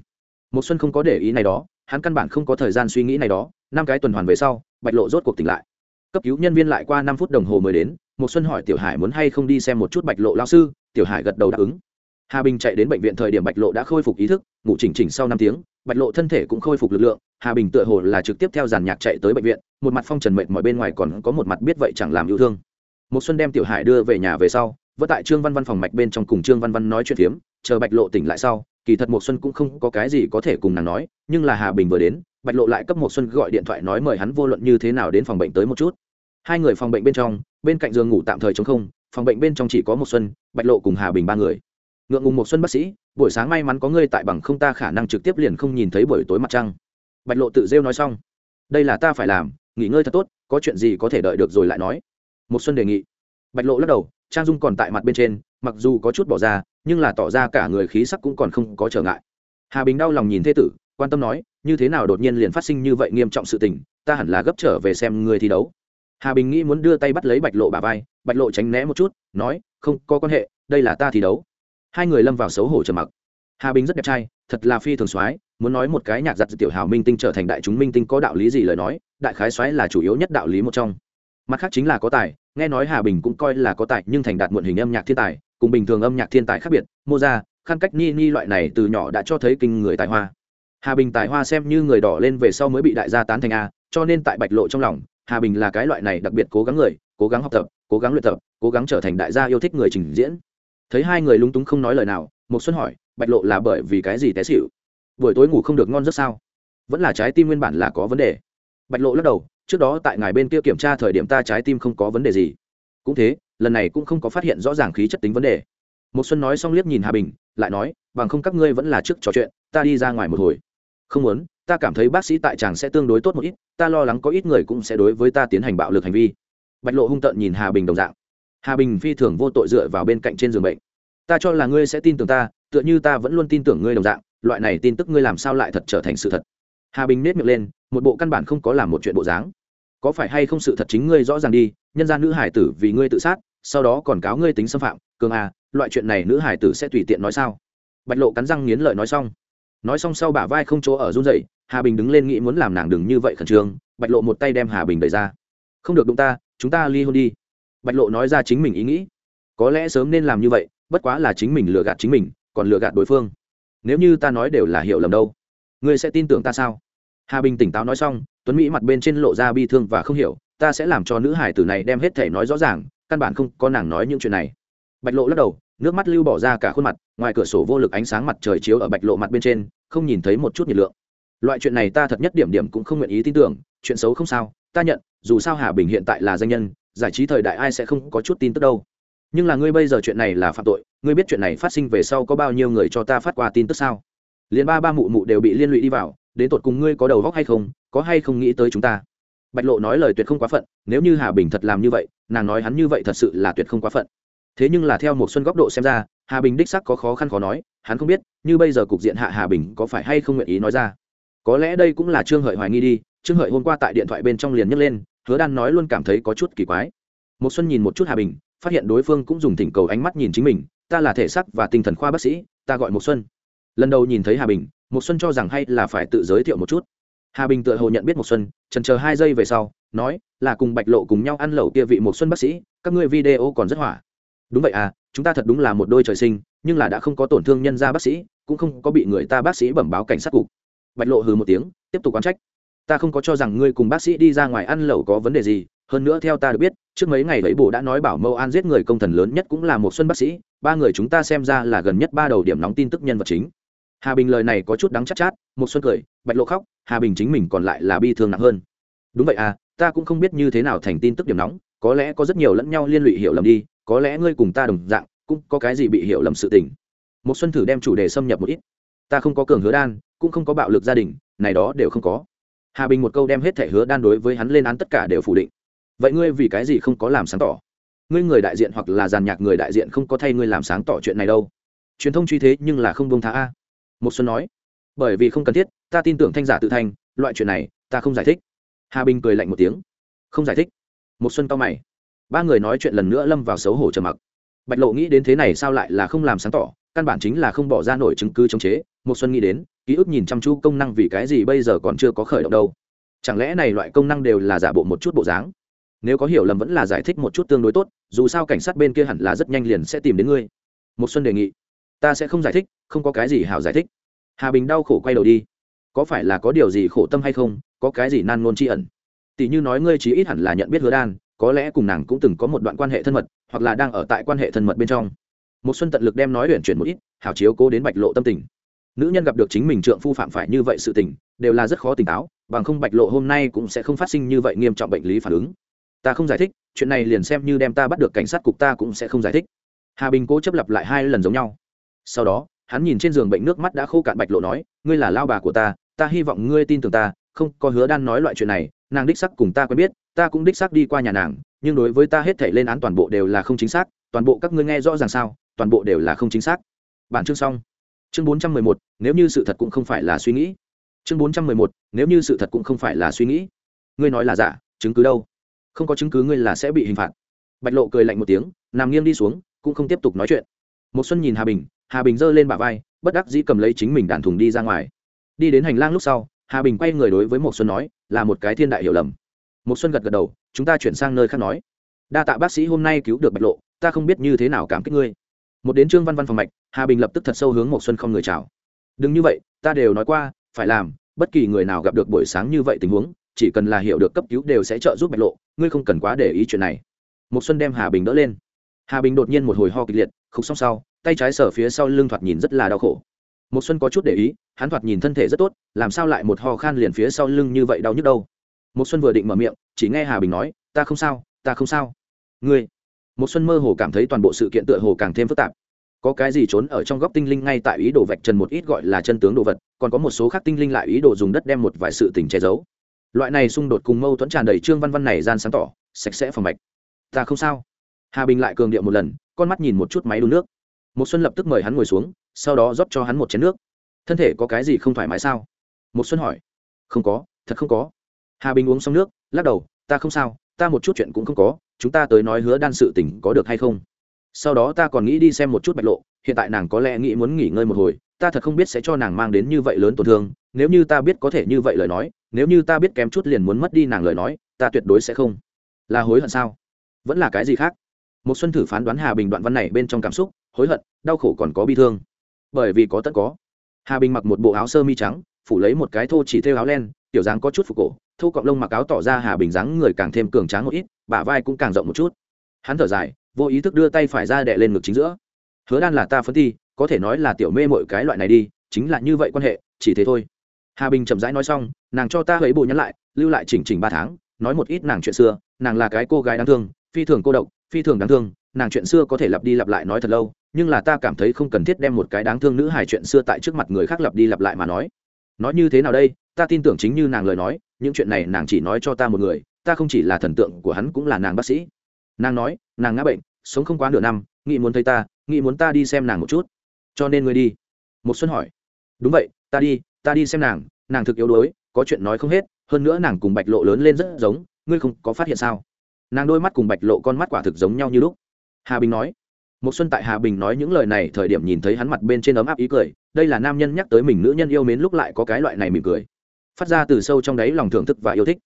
Một xuân không có để ý này đó, hắn căn bản không có thời gian suy nghĩ này đó, năm cái tuần hoàn về sau, bạch lộ rốt cuộc tỉnh lại. Cấp cứu nhân viên lại qua năm phút đồng hồ mới đến một xuân hỏi tiểu hải muốn hay không đi xem một chút bạch lộ lao sư, tiểu hải gật đầu đáp ứng. Hà bình chạy đến bệnh viện thời điểm bạch lộ đã khôi phục ý thức, ngủ chỉnh chỉnh sau năm tiếng, bạch lộ thân thể cũng khôi phục lực lượng, hà bình tựa hồ là trực tiếp theo giàn nhạc chạy tới bệnh viện, một mặt phong trần mệt mọi bên ngoài còn có một mặt biết vậy chẳng làm yêu thương. Một xuân đem tiểu hải đưa về nhà về sau vẫn tại trương văn văn phòng mạch bên trong cùng trương văn văn nói chuyện phiếm, chờ bạch lộ tỉnh lại sau, kỳ thật một xuân cũng không có cái gì có thể cùng nàng nói, nhưng là hà bình vừa đến, bạch lộ lại cấp một xuân gọi điện thoại nói mời hắn vô luận như thế nào đến phòng bệnh tới một chút. Hai người phòng bệnh bên trong, bên cạnh giường ngủ tạm thời chống không, phòng bệnh bên trong chỉ có một xuân, bạch lộ cùng hà bình ba người. Ngượng ngùng một xuân bác sĩ, buổi sáng may mắn có ngươi tại bằng không ta khả năng trực tiếp liền không nhìn thấy buổi tối mặt trăng. Bạch lộ tự rêu nói xong, đây là ta phải làm, nghỉ ngơi thật tốt, có chuyện gì có thể đợi được rồi lại nói. Một xuân đề nghị. Bạch lộ lắc đầu trang dung còn tại mặt bên trên, mặc dù có chút bỏ ra, nhưng là tỏ ra cả người khí sắc cũng còn không có trở ngại. Hà bình đau lòng nhìn thế tử, quan tâm nói, như thế nào đột nhiên liền phát sinh như vậy nghiêm trọng sự tình, ta hẳn là gấp trở về xem người thi đấu. Hà bình nghĩ muốn đưa tay bắt lấy bạch lộ bà vai, bạch lộ tránh né một chút, nói, không, có quan hệ, đây là ta thi đấu. Hai người lâm vào xấu hổ trầm mặc. Hà bình rất đẹp trai, thật là phi thường soái, muốn nói một cái nhạc giặt tiểu hào minh tinh trở thành đại chúng minh tinh có đạo lý gì lời nói, đại khái soái là chủ yếu nhất đạo lý một trong mặt khác chính là có tài, nghe nói hà bình cũng coi là có tài, nhưng thành đạt muộn hình âm nhạc thiên tài, cùng bình thường âm nhạc thiên tài khác biệt, mô ra khăn cách ni ni loại này từ nhỏ đã cho thấy kinh người tài hoa. Hà bình tài hoa xem như người đỏ lên về sau mới bị đại gia tán thành a, cho nên tại bạch lộ trong lòng, hà bình là cái loại này đặc biệt cố gắng người, cố gắng học tập, cố gắng luyện tập, cố gắng trở thành đại gia yêu thích người trình diễn. Thấy hai người lúng túng không nói lời nào một xuân hỏi, bạch lộ là bởi vì cái gì té xịu buổi tối ngủ không được ngon rất sao? Vẫn là trái tim nguyên bản là có vấn đề. Bạch lộ lắc đầu trước đó tại ngài bên kia kiểm tra thời điểm ta trái tim không có vấn đề gì. Cũng thế, lần này cũng không có phát hiện rõ ràng khí chất tính vấn đề. Một xuân nói xong liếc nhìn hà bình, lại nói, bằng không các ngươi vẫn là trước trò chuyện, ta đi ra ngoài một hồi. Không muốn, ta cảm thấy bác sĩ tại chàng sẽ tương đối tốt một ít, ta lo lắng có ít người cũng sẽ đối với ta tiến hành bạo lực hành vi. Bạch lộ hung tợn nhìn hà bình đồng dạng. Hà bình phi thường vô tội dựa vào bên cạnh trên giường bệnh. Ta cho là ngươi sẽ tin tưởng ta, tựa như ta vẫn luôn tin tưởng ngươi đồng dạng, loại này tin tức ngươi làm sao lại thật trở thành sự thật? Hà bình nết miệng lên, một bộ căn bản không có làm một chuyện bộ dáng. Có phải hay không sự thật chính ngươi rõ ràng đi, nhân gian nữ hải tử vì ngươi tự sát, sau đó còn cáo ngươi tính xâm phạm, cường à loại chuyện này nữ hải tử sẽ tùy tiện nói sao? Bạch lộ cắn răng nghiến lợi nói xong. Nói xong sau bả vai không chỗ ở run dậy hà bình đứng lên nghĩ muốn làm nàng đừng như vậy khẩn trương, bạch lộ một tay đem hà bình đẩy ra. Không được đụng ta, chúng ta ly hôn đi. Bạch lộ nói ra chính mình ý nghĩ. Có lẽ sớm nên làm như vậy, bất quá là chính mình lừa gạt chính mình, còn lừa gạt đối phương. Nếu như ta nói đều là hiểu lầm đâu ngươi sẽ tin tưởng ta sao? Hà bình tỉnh táo nói xong, tuấn mỹ mặt bên trên lộ ra bi thương và không hiểu, ta sẽ làm cho nữ hải tử này đem hết thể nói rõ ràng, căn bản không có nàng nói những chuyện này. Bạch lộ lắc đầu, nước mắt lưu bỏ ra cả khuôn mặt, ngoài cửa sổ vô lực ánh sáng mặt trời chiếu ở bạch lộ mặt bên trên, không nhìn thấy một chút nhiệt lượng. Loại chuyện này ta thật nhất điểm điểm cũng không nguyện ý tin tưởng, chuyện xấu không sao, ta nhận, dù sao hà bình hiện tại là danh nhân, giải trí thời đại ai sẽ không có chút tin tức đâu. Nhưng là ngươi bây giờ chuyện này là phạm tội, ngươi biết chuyện này phát sinh về sau có bao nhiêu người cho ta phát qua tin tức sao? Liền ba ba mụ mụ đều bị liên lụy đi vào, đến tột cùng ngươi có đầu góc hay không, có hay không nghĩ tới chúng ta? Bạch lộ nói lời tuyệt không quá phận, nếu như hà bình thật làm như vậy, nàng nói hắn như vậy thật sự là tuyệt không quá phận. Thế nhưng là theo một xuân góc độ xem ra, hà bình đích sắc có khó khăn khó nói, hắn không biết, như bây giờ cục diện hạ hà bình có phải hay không nguyện ý nói ra. Có lẽ đây cũng là trương hợi hoài nghi đi, trương hợi hôm qua tại điện thoại bên trong liền nhấc lên, hứa đan nói luôn cảm thấy có chút kỳ quái. Một xuân nhìn một chút hà bình, phát hiện đối phương cũng dùng thỉnh cầu ánh mắt nhìn chính mình, ta là thể sắc và tinh thần khoa bác sĩ, ta gọi một xuân lần đầu nhìn thấy hà bình một xuân cho rằng hay là phải tự giới thiệu một chút. Hà bình tự hồ nhận biết một xuân trần chờ hai giây về sau, nói, là cùng bạch lộ cùng nhau ăn lẩu kia vị một xuân bác sĩ, các ngươi video còn rất hỏa. Đúng vậy à chúng ta thật đúng là một đôi trời sinh, nhưng là đã không có tổn thương nhân gia bác sĩ, cũng không có bị người ta bác sĩ bẩm báo cảnh sát cục. Bạch lộ hừ một tiếng, tiếp tục quan trách. Ta không có cho rằng ngươi cùng bác sĩ đi ra ngoài ăn lẩu có vấn đề gì, hơn nữa theo ta được biết, trước mấy ngày lấy bộ đã nói bảo mâu an giết người công thần lớn nhất cũng là một xuân bác sĩ, ba người chúng ta xem ra là gần nhất ba đầu điểm nóng tin tức nhân vật chính hà bình lời này có chút đắng chắc chát, chát một xuân cười bạch lộ khóc hà bình chính mình còn lại là bi thương nặng hơn. Đúng vậy à ta cũng không biết như thế nào thành tin tức điểm nóng có lẽ có rất nhiều lẫn nhau liên lụy hiểu lầm đi có lẽ ngươi cùng ta đồng dạng cũng có cái gì bị hiểu lầm sự tình. Một xuân thử đem chủ đề xâm nhập một ít. Ta không có cường hứa đan cũng không có bạo lực gia đình này đó đều không có. Hà bình một câu đem hết thể hứa đan đối với hắn lên án tất cả đều phủ định. Vậy ngươi vì cái gì không có làm sáng tỏ? Ngươi người đại diện hoặc là giàn nhạc người đại diện không có thay ngươi làm sáng tỏ chuyện này đâu. Truyền thông truy thế nhưng là không bông tha a một xuân nói bởi vì không cần thiết ta tin tưởng thanh giả tự thành, loại chuyện này ta không giải thích. Hà bình cười lạnh một tiếng không giải thích. Một xuân cao mày ba người nói chuyện lần nữa lâm vào xấu hổ trầm mặc. Bạch lộ nghĩ đến thế này sao lại là không làm sáng tỏ căn bản chính là không bỏ ra nổi chứng cứ chống chế. Một xuân nghĩ đến ký ức nhìn chăm chú công năng vì cái gì bây giờ còn chưa có khởi động đâu. Chẳng lẽ này loại công năng đều là giả bộ một chút bộ dáng? Nếu có hiểu lầm vẫn là giải thích một chút tương đối tốt dù sao cảnh sát bên kia hẳn là rất nhanh liền sẽ tìm đến ngươi. Một xuân đề nghị ta sẽ không giải thích không có cái gì hảo giải thích. Hà bình đau khổ quay đầu đi. Có phải là có điều gì khổ tâm hay không, có cái gì nan ngôn tri ẩn? Tỷ như nói ngươi chí ít hẳn là nhận biết hứa đan, có lẽ cùng nàng cũng từng có một đoạn quan hệ thân mật, hoặc là đang ở tại quan hệ thân mật bên trong. Một xuân tận lực đem nói luyện chuyển một ít, hảo chiếu cố đến bạch lộ tâm tình. Nữ nhân gặp được chính mình trượng phu phạm phải như vậy sự tình, đều là rất khó tỉnh táo, bằng không bạch lộ hôm nay cũng sẽ không phát sinh như vậy nghiêm trọng bệnh lý phản ứng. Ta không giải thích, chuyện này liền xem như đem ta bắt được, cảnh sát cục ta cũng sẽ không giải thích. Hà bình cố chấp lập lại hai lần giống nhau. Sau đó hắn nhìn trên giường bệnh nước mắt đã khô cạn bạch lộ nói, ngươi là lao bà của ta ta hy vọng ngươi tin tưởng ta, không có hứa đan nói loại chuyện này, nàng đích sắc cùng ta quen biết, ta cũng đích sắc đi qua nhà nàng, nhưng đối với ta hết thể lên án toàn bộ đều là không chính xác, toàn bộ các ngươi nghe rõ ràng sao, toàn bộ đều là không chính xác. Bản chương xong. Chương bốn trăm mười một, nếu như sự thật cũng không phải là suy nghĩ. Chương bốn trăm mười một, nếu như sự thật cũng không phải là suy nghĩ. Ngươi nói là giả, chứng cứ đâu? Không có chứng cứ ngươi là sẽ bị hình phạt. Bạch lộ cười lạnh một tiếng, nằm nghiêng đi xuống, cũng không tiếp tục nói chuyện. Một xuân nhìn hà bình hà bình giơ lên bả vai, bất đắc dĩ cầm lấy chính mình đàn thùng đi ra ngoài. Đi đến hành lang lúc sau, hà bình quay người đối với một xuân nói, là một cái thiên đại hiểu lầm. Một xuân gật gật đầu, chúng ta chuyển sang nơi khác nói. Đa tạ bác sĩ hôm nay cứu được bạch lộ, ta không biết như thế nào cảm kích ngươi. Một đến trương văn văn phòng mạch, hà bình lập tức thật sâu hướng một xuân không người chào. Đừng như vậy, ta đều nói qua, phải làm, bất kỳ người nào gặp được buổi sáng như vậy tình huống, chỉ cần là hiểu được cấp cứu đều sẽ trợ giúp bạch lộ, ngươi không cần quá để ý chuyện này. Một xuân đem hà bình đỡ lên. Hà bình đột nhiên một hồi ho kịch liệt, khục xong sau tay trái sở phía sau lưng thoạt nhìn rất là đau khổ. Một xuân có chút để ý, hắn thoạt nhìn thân thể rất tốt, làm sao lại một ho khan liền phía sau lưng như vậy đau nhức đâu? Một xuân vừa định mở miệng, chỉ nghe hà bình nói, ta không sao, ta không sao. Ngươi? Một xuân mơ hồ cảm thấy toàn bộ sự kiện tựa hồ càng thêm phức tạp. Có cái gì trốn ở trong góc tinh linh ngay tại ý đồ vạch trần một ít gọi là chân tướng đồ vật, còn có một số khác tinh linh lại ý đồ dùng đất đem một vài sự tình che giấu. Loại này xung đột cùng mâu thuẫn tràn đầy trương văn văn này gian sáng tỏ, sạch sẽ phòng mạch. Ta không sao. Hà bình lại cường điệu một lần, con mắt nhìn một chút máy đun nước một xuân lập tức mời hắn ngồi xuống, sau đó rót cho hắn một chén nước. Thân thể có cái gì không thoải mái sao? Một xuân hỏi. Không có, thật không có. Hà bình uống xong nước, lắc đầu, ta không sao, ta một chút chuyện cũng không có, chúng ta tới nói hứa đan sự tình có được hay không? Sau đó ta còn nghĩ đi xem một chút bạch lộ, hiện tại nàng có lẽ nghĩ muốn nghỉ ngơi một hồi, ta thật không biết sẽ cho nàng mang đến như vậy lớn tổn thương, nếu như ta biết có thể như vậy lời nói, nếu như ta biết kém chút liền muốn mất đi nàng lời nói, ta tuyệt đối sẽ không. Là hối hận sao? Vẫn là cái gì khác? Một xuân thử phán đoán hà bình đoạn văn này bên trong cảm xúc hối hận, đau khổ còn có bi thương. Bởi vì có tất có. Hà bình mặc một bộ áo sơ mi trắng, phủ lấy một cái thô chỉ thêu áo len, tiểu dáng có chút phục cổ, thô cọng lông mặc áo tỏ ra hà bình dáng người càng thêm cường tráng một ít, bả vai cũng càng rộng một chút. Hắn thở dài, vô ý thức đưa tay phải ra đè lên ngực chính giữa. Hứa đan là ta phân thi có thể nói là tiểu mê mọi cái loại này đi, chính là như vậy quan hệ, chỉ thế thôi. Hà bình chậm rãi nói xong, nàng cho ta ấy bộ nhắn lại, lưu lại chỉnh chỉnh ba tháng, nói một ít nàng chuyện xưa, nàng là cái cô gái đáng thương, phi thường cô độc, phi thường đáng thương, nàng chuyện xưa có thể lặp đi lặp lại nói thật lâu nhưng là ta cảm thấy không cần thiết đem một cái đáng thương nữ hài chuyện xưa tại trước mặt người khác lặp đi lặp lại mà nói. Nói như thế nào đây? Ta tin tưởng chính như nàng lời nói, những chuyện này nàng chỉ nói cho ta một người, ta không chỉ là thần tượng của hắn cũng là nàng bác sĩ. Nàng nói, nàng ngã bệnh, sống không quá nửa năm, nghĩ muốn thấy ta, nghĩ muốn ta đi xem nàng một chút. Cho nên ngươi đi. Một xuân hỏi. Đúng vậy, ta đi ta đi xem nàng nàng thực yếu đuối, có chuyện nói không hết, hơn nữa nàng cùng bạch lộ lớn lên rất giống, ngươi không có phát hiện sao? Nàng đôi mắt cùng bạch lộ con mắt quả thực giống nhau như lúc. Hà bình nói một xuân tại hà bình nói những lời này thời điểm nhìn thấy hắn mặt bên trên ấm áp ý cười, đây là nam nhân nhắc tới mình nữ nhân yêu mến lúc lại có cái loại này mỉm cười. Phát ra từ sâu trong đáy lòng thưởng thức và yêu thích.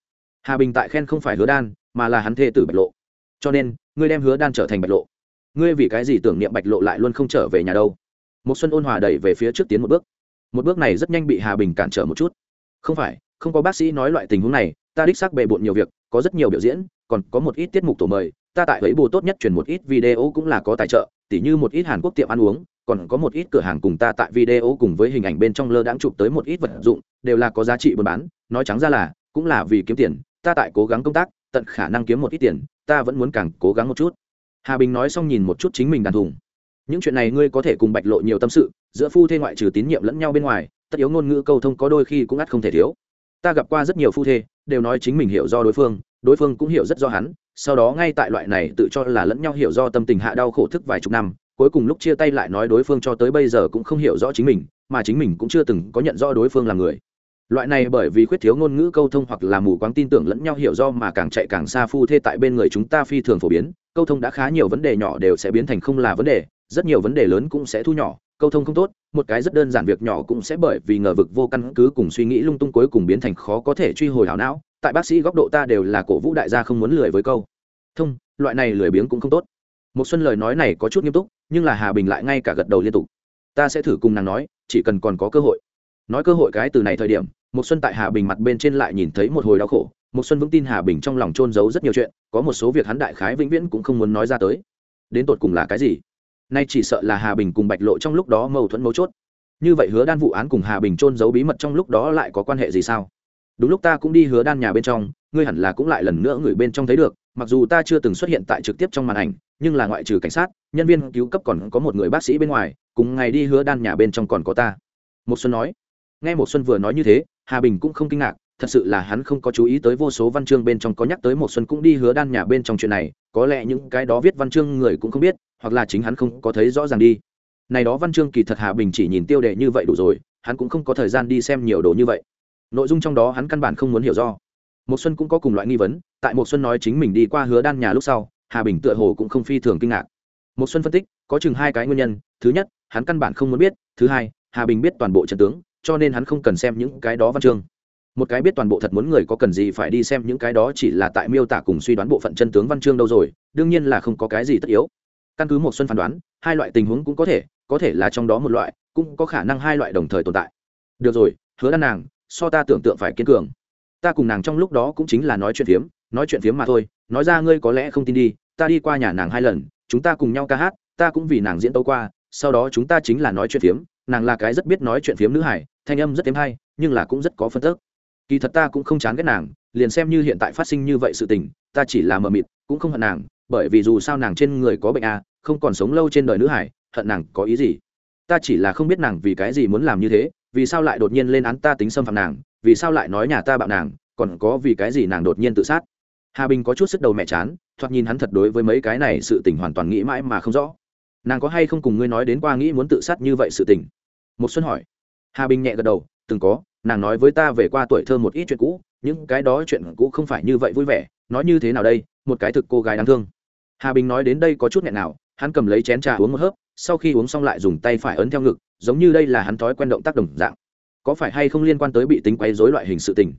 Hà bình tại khen không phải hứa đan, mà là hắn thê tử bạch lộ. Cho nên, ngươi đem hứa đan trở thành bạch lộ. Ngươi vì cái gì tưởng niệm bạch lộ lại luôn không trở về nhà đâu? Một xuân ôn hòa đẩy về phía trước tiến một bước. Một bước này rất nhanh bị hà bình cản trở một chút. Không phải, không có bác sĩ nói loại tình huống này, ta đích xác bề bộn nhiều việc, có rất nhiều biểu diễn, còn có một ít tiết mục tổ mời ta tại ấy bù tốt nhất truyền một ít video cũng là có tài trợ, tỉ như một ít hàn quốc tiệm ăn uống, còn có một ít cửa hàng cùng ta tại video cùng với hình ảnh bên trong lơ đãng chụp tới một ít vật dụng, đều là có giá trị buôn bán, nói trắng ra là, cũng là vì kiếm tiền, ta tại cố gắng công tác, tận khả năng kiếm một ít tiền, ta vẫn muốn càng cố gắng một chút. Hà bình nói xong nhìn một chút chính mình đàn thùng. Những chuyện này ngươi có thể cùng bạch lộ nhiều tâm sự, giữa phu thê ngoại trừ tín nhiệm lẫn nhau bên ngoài, tất yếu ngôn ngữ câu thông có đôi khi cũng ắt không thể thiếu. Ta gặp qua rất nhiều phu thê, đều nói chính mình hiểu do đối phương đối phương cũng hiểu rất do hắn, sau đó ngay tại loại này tự cho là lẫn nhau hiểu do tâm tình hạ đau khổ thức vài chục năm, cuối cùng lúc chia tay lại nói đối phương cho tới bây giờ cũng không hiểu rõ chính mình, mà chính mình cũng chưa từng có nhận rõ đối phương là người. Loại này bởi vì khuyết thiếu ngôn ngữ câu thông hoặc là mù quáng tin tưởng lẫn nhau hiểu do mà càng chạy càng xa phu thê tại bên người chúng ta phi thường phổ biến, câu thông đã khá nhiều vấn đề nhỏ đều sẽ biến thành không là vấn đề, rất nhiều vấn đề lớn cũng sẽ thu nhỏ, câu thông không tốt, một cái rất đơn giản việc nhỏ cũng sẽ bởi vì ngờ vực vô căn cứ cùng suy nghĩ lung tung cuối cùng biến thành khó có thể truy hồi hảo não tại bác sĩ góc độ ta đều là cổ vũ đại gia không muốn lười với câu. Thông, loại này lười biếng cũng không tốt. Một xuân lời nói này có chút nghiêm túc, nhưng là hà bình lại ngay cả gật đầu liên tục. Ta sẽ thử cùng nàng nói, chỉ cần còn có cơ hội. Nói cơ hội cái từ này thời điểm một xuân tại hà bình mặt bên trên lại nhìn thấy một hồi đau khổ. Một xuân vững tin hà bình trong lòng trôn giấu rất nhiều chuyện, có một số việc hắn đại khái vĩnh viễn cũng không muốn nói ra tới. Đến tột cùng là cái gì? Nay chỉ sợ là hà bình cùng bạch lộ trong lúc đó mâu thuẫn mấu chốt. Như vậy hứa đan vụ án cùng hà bình trôn giấu bí mật trong lúc đó lại có quan hệ gì sao? Đúng lúc ta cũng đi hứa đan nhà bên trong, ngươi hẳn là cũng lại lần nữa người bên trong thấy được, mặc dù ta chưa từng xuất hiện tại trực tiếp trong màn ảnh, nhưng là ngoại trừ cảnh sát, nhân viên cứu cấp còn có một người bác sĩ bên ngoài, cùng ngày đi hứa đan nhà bên trong còn có ta. Một xuân nói. Nghe một xuân vừa nói như thế, hà bình cũng không kinh ngạc, thật sự là hắn không có chú ý tới vô số văn chương bên trong có nhắc tới một xuân cũng đi hứa đan nhà bên trong chuyện này, có lẽ những cái đó viết văn chương người cũng không biết, hoặc là chính hắn không có thấy rõ ràng đi. Này đó văn chương kỳ thật hà bình chỉ nhìn tiêu đề như vậy đủ rồi, hắn cũng không có thời gian đi xem nhiều đồ như vậy nội dung trong đó hắn căn bản không muốn hiểu do. Một xuân cũng có cùng loại nghi vấn, tại một xuân nói chính mình đi qua hứa đan nhà lúc sau, hà bình tựa hồ cũng không phi thường kinh ngạc. Một xuân phân tích, có chừng hai cái nguyên nhân, thứ nhất, hắn căn bản không muốn biết, thứ hai, hà bình biết toàn bộ trận tướng, cho nên hắn không cần xem những cái đó văn chương. Một cái biết toàn bộ thật muốn người có cần gì phải đi xem những cái đó chỉ là tại miêu tả cùng suy đoán bộ phận chân tướng văn chương đâu rồi, đương nhiên là không có cái gì tất yếu. Căn cứ một xuân phán đoán, hai loại tình huống cũng có thể có thể là trong đó một loại, cũng có khả năng hai loại đồng thời tồn tại. Được rồi, hứa đan nàng so ta tưởng tượng phải kiên cường. Ta cùng nàng trong lúc đó cũng chính là nói chuyện phiếm, nói chuyện phiếm mà thôi. Nói ra ngươi có lẽ không tin đi, ta đi qua nhà nàng hai lần, chúng ta cùng nhau ca hát, ta cũng vì nàng diễn tấu qua, sau đó chúng ta chính là nói chuyện phiếm. Nàng là cái rất biết nói chuyện phiếm nữ hải, thanh âm rất thêm hay, nhưng là cũng rất có phân tức. Kỳ thật ta cũng không chán ghét nàng, liền xem như hiện tại phát sinh như vậy sự tình, ta chỉ là mờ mịt, cũng không hận nàng, bởi vì dù sao nàng trên người có bệnh à không còn sống lâu trên đời nữ hải, hận nàng có ý gì? Ta chỉ là không biết nàng vì cái gì muốn làm như thế vì sao lại đột nhiên lên án ta tính xâm phạm nàng, vì sao lại nói nhà ta bạo nàng, còn có vì cái gì nàng đột nhiên tự sát? Hà bình có chút sức đầu mẹ chán, thoạt nhìn hắn thật đối với mấy cái này sự tình hoàn toàn nghĩ mãi mà không rõ. Nàng có hay không cùng ngươi nói đến qua nghĩ muốn tự sát như vậy sự tình? Một xuân hỏi. Hà bình nhẹ gật đầu, từng có, nàng nói với ta về qua tuổi thơ một ít chuyện cũ, những cái đó chuyện cũ không phải như vậy vui vẻ, nói như thế nào đây, một cái thực cô gái đáng thương. Hà bình nói đến đây có chút nghẹn nào, hắn cầm lấy chén trà uống một hớp, sau khi uống xong lại dùng tay phải ấn theo ngực giống như đây là hắn thói quen động tác đồng dạng. Có phải hay không liên quan tới bị tính quấy rối loại hình sự tình?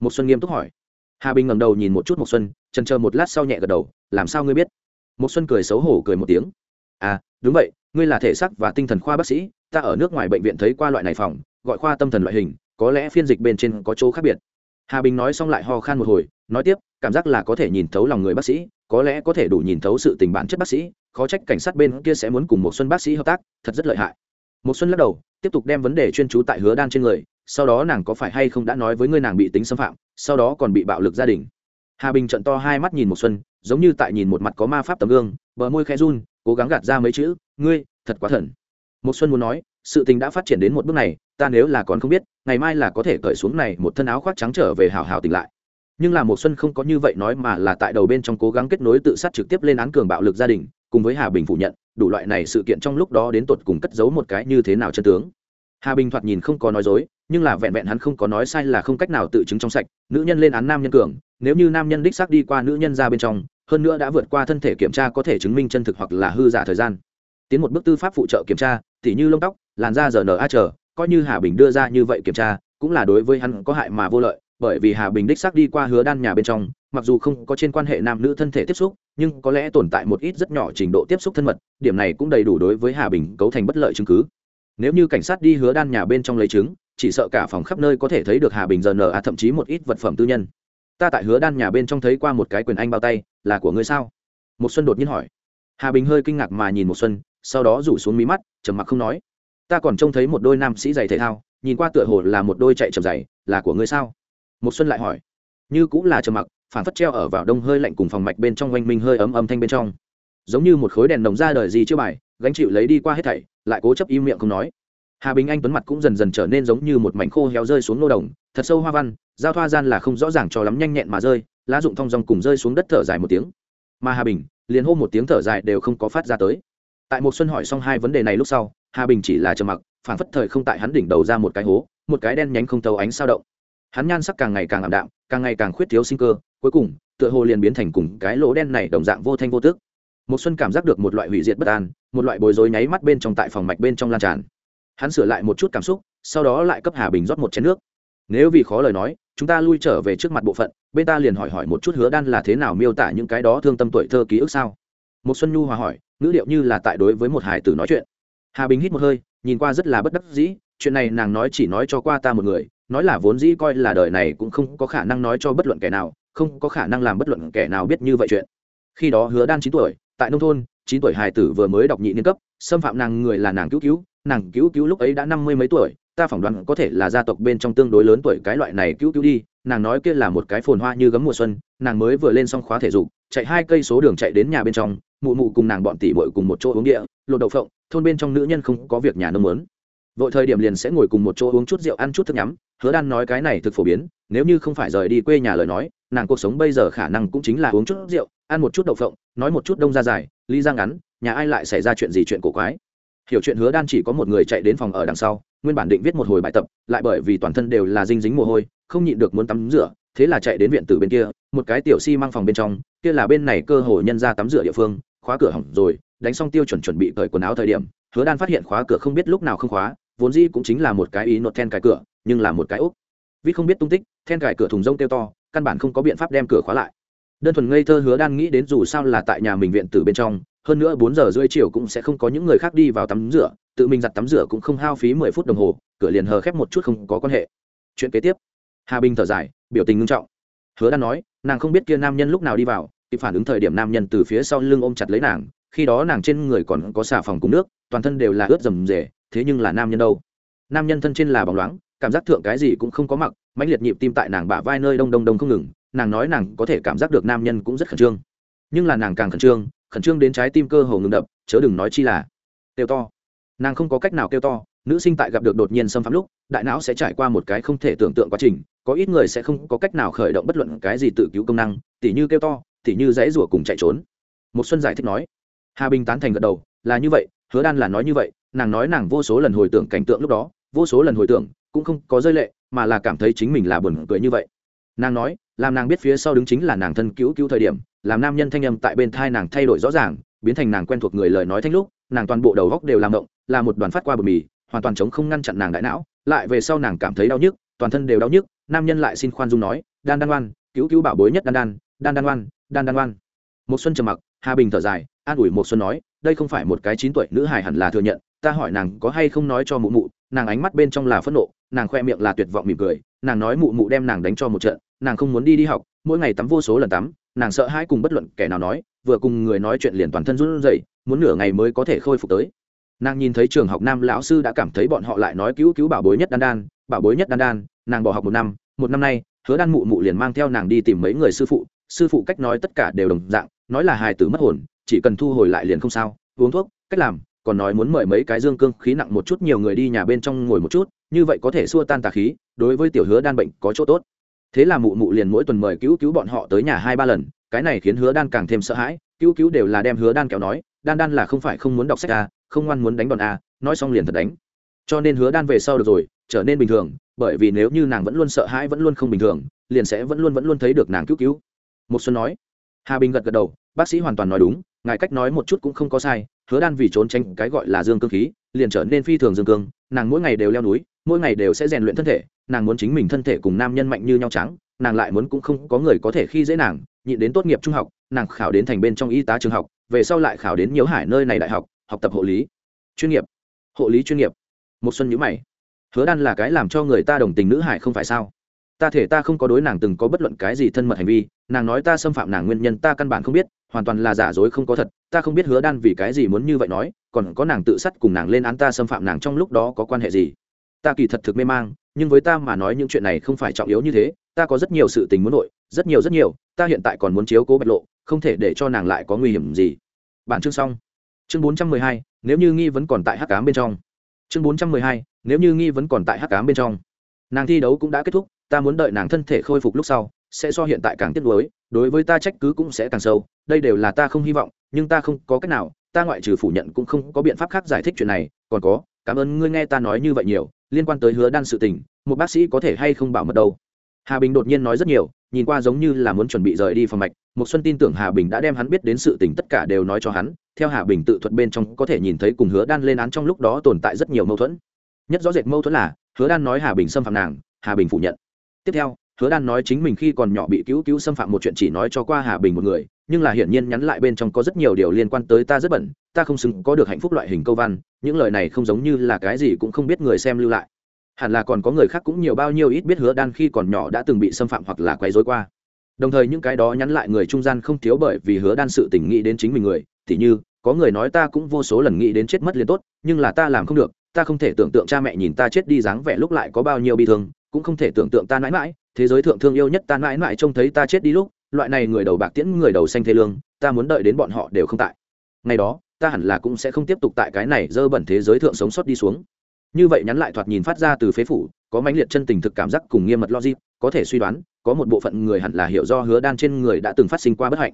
Một xuân nghiêm túc hỏi. Hà bình ngẩng đầu nhìn một chút một xuân chần chờ một lát sau nhẹ gật đầu, làm sao ngươi biết? Một xuân cười xấu hổ cười một tiếng. À đúng vậy, ngươi là thể xác và tinh thần khoa bác sĩ, ta ở nước ngoài bệnh viện thấy qua loại này phòng, gọi khoa tâm thần loại hình, có lẽ phiên dịch bên trên có chỗ khác biệt. Hà bình nói xong lại ho khan một hồi, nói tiếp, cảm giác là có thể nhìn thấu lòng người bác sĩ, có lẽ có thể đủ nhìn thấu sự tình bản chất bác sĩ, khó trách cảnh sát bên kia sẽ muốn cùng một xuân bác sĩ hợp tác, thật rất lợi hại một xuân lắc đầu, tiếp tục đem vấn đề chuyên chú tại hứa đan trên người, sau đó nàng có phải hay không đã nói với ngươi nàng bị tính xâm phạm, sau đó còn bị bạo lực gia đình. Hà bình trận to hai mắt nhìn một xuân, giống như tại nhìn một mặt có ma pháp tấm gương, bờ môi khẽ run, cố gắng gạt ra mấy chữ, ngươi, thật quá thần. Một xuân muốn nói, sự tình đã phát triển đến một bước này, ta nếu là còn không biết, ngày mai là có thể cởi xuống này một thân áo khoác trắng trở về hào hào tỉnh lại. Nhưng là một xuân không có như vậy nói mà là tại đầu bên trong cố gắng kết nối tự sát trực tiếp lên án cường bạo lực gia đình, cùng với hà bình phủ nhận đủ loại này sự kiện trong lúc đó đến tột cùng cất giấu một cái như thế nào chân tướng. Hà bình thoạt nhìn không có nói dối, nhưng là vẹn vẹn hắn không có nói sai là không cách nào tự chứng trong sạch, nữ nhân lên án nam nhân cường, nếu như nam nhân đích xác đi qua nữ nhân ra bên trong, hơn nữa đã vượt qua thân thể kiểm tra có thể chứng minh chân thực hoặc là hư giả thời gian. Tiến một bước tư pháp phụ trợ kiểm tra, tỉ như lông tóc, làn da giờ a chờ, coi như hà bình đưa ra như vậy kiểm tra, cũng là đối với hắn có hại mà vô lợi, bởi vì hà bình đích xác đi qua hứa đan nhà bên trong, mặc dù không có trên quan hệ nam nữ thân thể tiếp xúc nhưng có lẽ tồn tại một ít rất nhỏ trình độ tiếp xúc thân mật, điểm này cũng đầy đủ đối với hà bình cấu thành bất lợi chứng cứ. Nếu như cảnh sát đi hứa đan nhà bên trong lấy chứng chỉ sợ cả phòng khắp nơi có thể thấy được hà bình giờ nở à thậm chí một ít vật phẩm tư nhân. Ta tại hứa đan nhà bên trong thấy qua một cái quyền anh bao tay, là của ngươi sao? Một xuân đột nhiên hỏi. Hà bình hơi kinh ngạc mà nhìn một xuân, sau đó rủ xuống mí mắt, trầm mặc không nói. Ta còn trông thấy một đôi nam sĩ giày thể thao, nhìn qua tựa hồ là một đôi chạy chậm giày, là của ngươi sao? Một xuân lại hỏi. Như cũng là trầm mặc phản phất treo ở vào đông hơi lạnh cùng phòng mạch bên trong oanh minh hơi ấm âm thanh bên trong. Giống như một khối đèn đồng ra đời gì chưa bài, gánh chịu lấy đi qua hết thảy, lại cố chấp im miệng không nói. Hà bình anh tuấn mặt cũng dần dần trở nên giống như một mảnh khô héo rơi xuống nô đồng, thật sâu hoa văn, giao thoa gian là không rõ ràng cho lắm nhanh nhẹn mà rơi, lá dụng thong dong cùng rơi xuống đất thở dài một tiếng. Mà hà bình, liền hô một tiếng thở dài đều không có phát ra tới. Tại một xuân hỏi xong hai vấn đề này lúc sau, hà bình chỉ là trầm mặc phản phất thời không tại hắn đỉnh đầu ra một cái hố, một cái đen nhánh không tấu ánh sao động hắn nhan sắc càng ngày càng ảm đạm, càng ngày càng khuyết thiếu sinh cơ, cuối cùng, tựa hồ liền biến thành cùng cái lỗ đen này đồng dạng vô thanh vô tức. Một xuân cảm giác được một loại hủy diệt bất an, một loại bối rối nháy mắt bên trong tại phòng mạch bên trong lan tràn. Hắn sửa lại một chút cảm xúc, sau đó lại cấp hà bình rót một chén nước. Nếu vì khó lời nói, chúng ta lui trở về trước mặt bộ phận, bên ta liền hỏi hỏi một chút hứa đan là thế nào miêu tả những cái đó thương tâm tuổi thơ ký ức sao? Một xuân nhu hòa hỏi, ngữ liệu như là tại đối với một hải tử nói chuyện. Hà bình hít một hơi, nhìn qua rất là bất đắc dĩ chuyện này nàng nói chỉ nói cho qua ta một người, nói là vốn dĩ coi là đời này cũng không có khả năng nói cho bất luận kẻ nào, không có khả năng làm bất luận kẻ nào biết như vậy chuyện. Khi đó hứa đan chín tuổi, tại nông thôn, chín tuổi hài tử vừa mới đọc nhị niên cấp, xâm phạm nàng người là nàng cứu cứu, nàng cứu cứu lúc ấy đã năm mươi mấy tuổi, ta phỏng đoán có thể là gia tộc bên trong tương đối lớn tuổi cái loại này cứu cứu đi, nàng nói kia là một cái phồn hoa như gấm mùa xuân, nàng mới vừa lên xong khóa thể dục, chạy hai cây số đường chạy đến nhà bên trong, mụ mụ cùng nàng bọn tỷ bội cùng một chỗ uống địa, lột đậu phộng, thôn bên trong nữ nhân không có việc nhà nông lớn vội thời điểm liền sẽ ngồi cùng một chỗ uống chút rượu, ăn chút thức nhắm. Hứa đan nói cái này thực phổ biến, nếu như không phải rời đi quê nhà lời nói, nàng cuộc sống bây giờ khả năng cũng chính là uống chút rượu, ăn một chút đậu phộng, nói một chút đông ra dài, ly ra ngắn, nhà ai lại xảy ra chuyện gì chuyện cổ quái. Hiểu chuyện hứa đan chỉ có một người chạy đến phòng ở đằng sau, nguyên bản định viết một hồi bài tập, lại bởi vì toàn thân đều là dinh dính mồ hôi, không nhịn được muốn tắm rửa, thế là chạy đến viện từ bên kia, một cái tiểu si mang phòng bên trong, kia là bên này cơ hồ nhân ra tắm rửa địa phương, khóa cửa hỏng rồi, đánh xong tiêu chuẩn chuẩn bị cởi quần áo thời điểm, hứa đan phát hiện khóa cửa không biết lúc nào không khóa vốn dĩ cũng chính là một cái ý nốt then cài cửa, nhưng là một cái úc vít không biết tung tích, then cài cửa thùng rông tiêu to, căn bản không có biện pháp đem cửa khóa lại. Đơn thuần ngây thơ hứa đan nghĩ đến dù sao là tại nhà mình viện tử bên trong, hơn nữa bốn giờ rưỡi chiều cũng sẽ không có những người khác đi vào tắm rửa, tự mình giặt tắm rửa cũng không hao phí mười phút đồng hồ, cửa liền hờ khép một chút không có quan hệ. Chuyện kế tiếp. Hà bình thở dài, biểu tình nghiêm trọng. Hứa đan nói, nàng không biết kia nam nhân lúc nào đi vào, kịp phản ứng thời điểm nam nhân từ phía sau lưng ôm chặt lấy nàng, khi đó nàng trên người còn có xà phòng cùng nước, toàn thân đều là ướt rầm rề thế nhưng là nam nhân đâu? Nam nhân thân trên là bóng loáng, cảm giác thượng cái gì cũng không có mặc, mãnh liệt nhịp tim tại nàng bả vai nơi đông đông đông không ngừng, nàng nói nàng có thể cảm giác được nam nhân cũng rất khẩn trương. Nhưng là nàng càng khẩn trương khẩn trương đến trái tim cơ hồ ngừng đập, chớ đừng nói chi là kêu to. Nàng không có cách nào kêu to, nữ sinh tại gặp được đột nhiên xâm phạm lúc, đại não sẽ trải qua một cái không thể tưởng tượng quá trình, có ít người sẽ không có cách nào khởi động bất luận cái gì tự cứu công năng, tỉ như kêu to, tỉ như dãy rủa cùng chạy trốn. Một xuân giải thích nói, hà bình tán thành gật đầu, là như vậy, hứa đan là nói như vậy nàng nói nàng vô số lần hồi tưởng cảnh tượng lúc đó, vô số lần hồi tưởng, cũng không có rơi lệ, mà là cảm thấy chính mình là buồn cười như vậy. Nàng nói, làm nàng biết phía sau đứng chính là nàng thân cứu cứu thời điểm, làm nam nhân thanh âm tại bên thai nàng thay đổi rõ ràng, biến thành nàng quen thuộc người lời nói thanh lúc, nàng toàn bộ đầu góc đều làm động, là một đoàn phát qua bờ mì, hoàn toàn chống không ngăn chặn nàng đại não, lại về sau nàng cảm thấy đau nhức, toàn thân đều đau nhức, nam nhân lại xin khoan dung nói, đan đan oan, cứu cứu bảo bối nhất đan đan đan đan oan, đan đan oan. Một xuân trầm mặc, hà bình thở dài, an ủi một xuân nói, đây không phải một cái chín tuổi nữ hài hẳn là thừa nhận ta hỏi nàng có hay không nói cho mụ mụ, nàng ánh mắt bên trong là phẫn nộ, nàng khoe miệng là tuyệt vọng mỉm cười, nàng nói mụ mụ đem nàng đánh cho một trận, nàng không muốn đi đi học, mỗi ngày tắm vô số lần tắm, nàng sợ hãi cùng bất luận kẻ nào nói, vừa cùng người nói chuyện liền toàn thân run rẩy, muốn nửa ngày mới có thể khôi phục tới. Nàng nhìn thấy trường học nam lão sư đã cảm thấy bọn họ lại nói cứu cứu bảo bối nhất đan đan, bảo bối nhất đan đan, nàng bỏ học một năm một năm nay, hứa đan mụ mụ liền mang theo nàng đi tìm mấy người sư phụ sư phụ cách nói tất cả đều đồng dạng, nói là hài tử mất hồn, chỉ cần thu hồi lại liền không sao, uống thuốc, cách làm còn nói muốn mời mấy cái dương cương khí nặng một chút nhiều người đi nhà bên trong ngồi một chút như vậy có thể xua tan tà khí đối với tiểu hứa đan bệnh có chỗ tốt. Thế là mụ mụ liền mỗi tuần mời cứu cứu bọn họ tới nhà hai ba lần cái này khiến hứa đan càng thêm sợ hãi cứu cứu đều là đem hứa đan kéo nói đan đan là không phải không muốn đọc sách à, không ngoan muốn đánh đòn à, nói xong liền thật đánh. Cho nên hứa đan về sau được rồi trở nên bình thường bởi vì nếu như nàng vẫn luôn sợ hãi vẫn luôn không bình thường liền sẽ vẫn luôn vẫn luôn thấy được nàng cứu cứu. Một xuân nói. Hà bình gật gật đầu bác sĩ hoàn toàn nói đúng ngài cách nói một chút cũng không có sai, hứa đan vì trốn tránh cái gọi là dương cương khí, liền trở nên phi thường dương cương, nàng mỗi ngày đều leo núi, mỗi ngày đều sẽ rèn luyện thân thể, nàng muốn chính mình thân thể cùng nam nhân mạnh như nhau trắng, nàng lại muốn cũng không có người có thể khi dễ nàng, nhịn đến tốt nghiệp trung học, nàng khảo đến thành bên trong y tá trường học, về sau lại khảo đến nhiều hải nơi này đại học học tập hộ lý, chuyên nghiệp, hộ lý chuyên nghiệp. Một xuân nhữ mày. Hứa đan là cái làm cho người ta đồng tình nữ hải không phải sao? Ta thể ta không có đối nàng từng có bất luận cái gì thân mật hành vi, nàng nói ta xâm phạm nàng nguyên nhân ta căn bản không biết hoàn toàn là giả dối không có thật, ta không biết hứa đan vì cái gì muốn như vậy nói, còn có nàng tự sát cùng nàng lên án ta xâm phạm nàng trong lúc đó có quan hệ gì? Ta kỳ thật thực mê mang, nhưng với ta mà nói những chuyện này không phải trọng yếu như thế, ta có rất nhiều sự tình muốn nội, rất nhiều rất nhiều, ta hiện tại còn muốn chiếu cố bạch lộ, không thể để cho nàng lại có nguy hiểm gì. Bản chương xong. Chương bốn trăm mười hai, nếu như nghi vẫn còn tại hắc cám bên trong. Chương bốn trăm mười hai, nếu như nghi vẫn còn tại hắc cám bên trong. Nàng thi đấu cũng đã kết thúc, ta muốn đợi nàng thân thể khôi phục lúc sau sẽ so hiện tại càng tiếc nuối, đối với ta trách cứ cũng sẽ càng sâu, đây đều là ta không hy vọng, nhưng ta không có cách nào, ta ngoại trừ phủ nhận cũng không có biện pháp khác giải thích chuyện này, còn có, cảm ơn ngươi nghe ta nói như vậy nhiều, liên quan tới hứa đan sự tình, một bác sĩ có thể hay không bảo mật đâu. Hà bình đột nhiên nói rất nhiều, nhìn qua giống như là muốn chuẩn bị rời đi phòng mạch, một xuân tin tưởng hà bình đã đem hắn biết đến sự tình tất cả đều nói cho hắn, theo hà bình tự thuật bên trong có thể nhìn thấy cùng hứa đan lên án trong lúc đó tồn tại rất nhiều mâu thuẫn. Nhất rõ rệt mâu thuẫn là, hứa đan nói hà bình xâm phạm nàng, hà bình phủ nhận. Tiếp theo hứa đan nói chính mình khi còn nhỏ bị cứu cứu xâm phạm một chuyện chỉ nói cho qua hà bình một người, nhưng là hiển nhiên nhắn lại bên trong có rất nhiều điều liên quan tới ta rất bẩn, ta không xứng có được hạnh phúc loại hình câu văn, những lời này không giống như là cái gì cũng không biết người xem lưu lại. Hẳn là còn có người khác cũng nhiều bao nhiêu ít biết hứa đan khi còn nhỏ đã từng bị xâm phạm hoặc là quấy rối qua. Đồng thời những cái đó nhắn lại người trung gian không thiếu bởi vì hứa đan sự tình nghĩ đến chính mình người t như, có người nói ta cũng vô số lần nghĩ đến chết mất liền tốt, nhưng là ta làm không được, ta không thể tưởng tượng cha mẹ nhìn ta chết đi dáng vẻ lúc lại có bao nhiêu bi thương cũng không thể tưởng tượng ta mãi mãi, thế giới thượng thương yêu nhất ta mãi mãi trông thấy ta chết đi lúc, loại này người đầu bạc tiễn, người đầu xanh thê lương, ta muốn đợi đến bọn họ đều không tại. Ngày đó, ta hẳn là cũng sẽ không tiếp tục tại cái này dơ bẩn thế giới thượng sống sót đi xuống. Như vậy nhắn lại thoạt nhìn phát ra từ phế phủ, có mãnh liệt chân tình thực cảm giác cùng nghiêm mật logic, có thể suy đoán, có một bộ phận người hẳn là hiểu do hứa đan trên người đã từng phát sinh qua bất hạnh.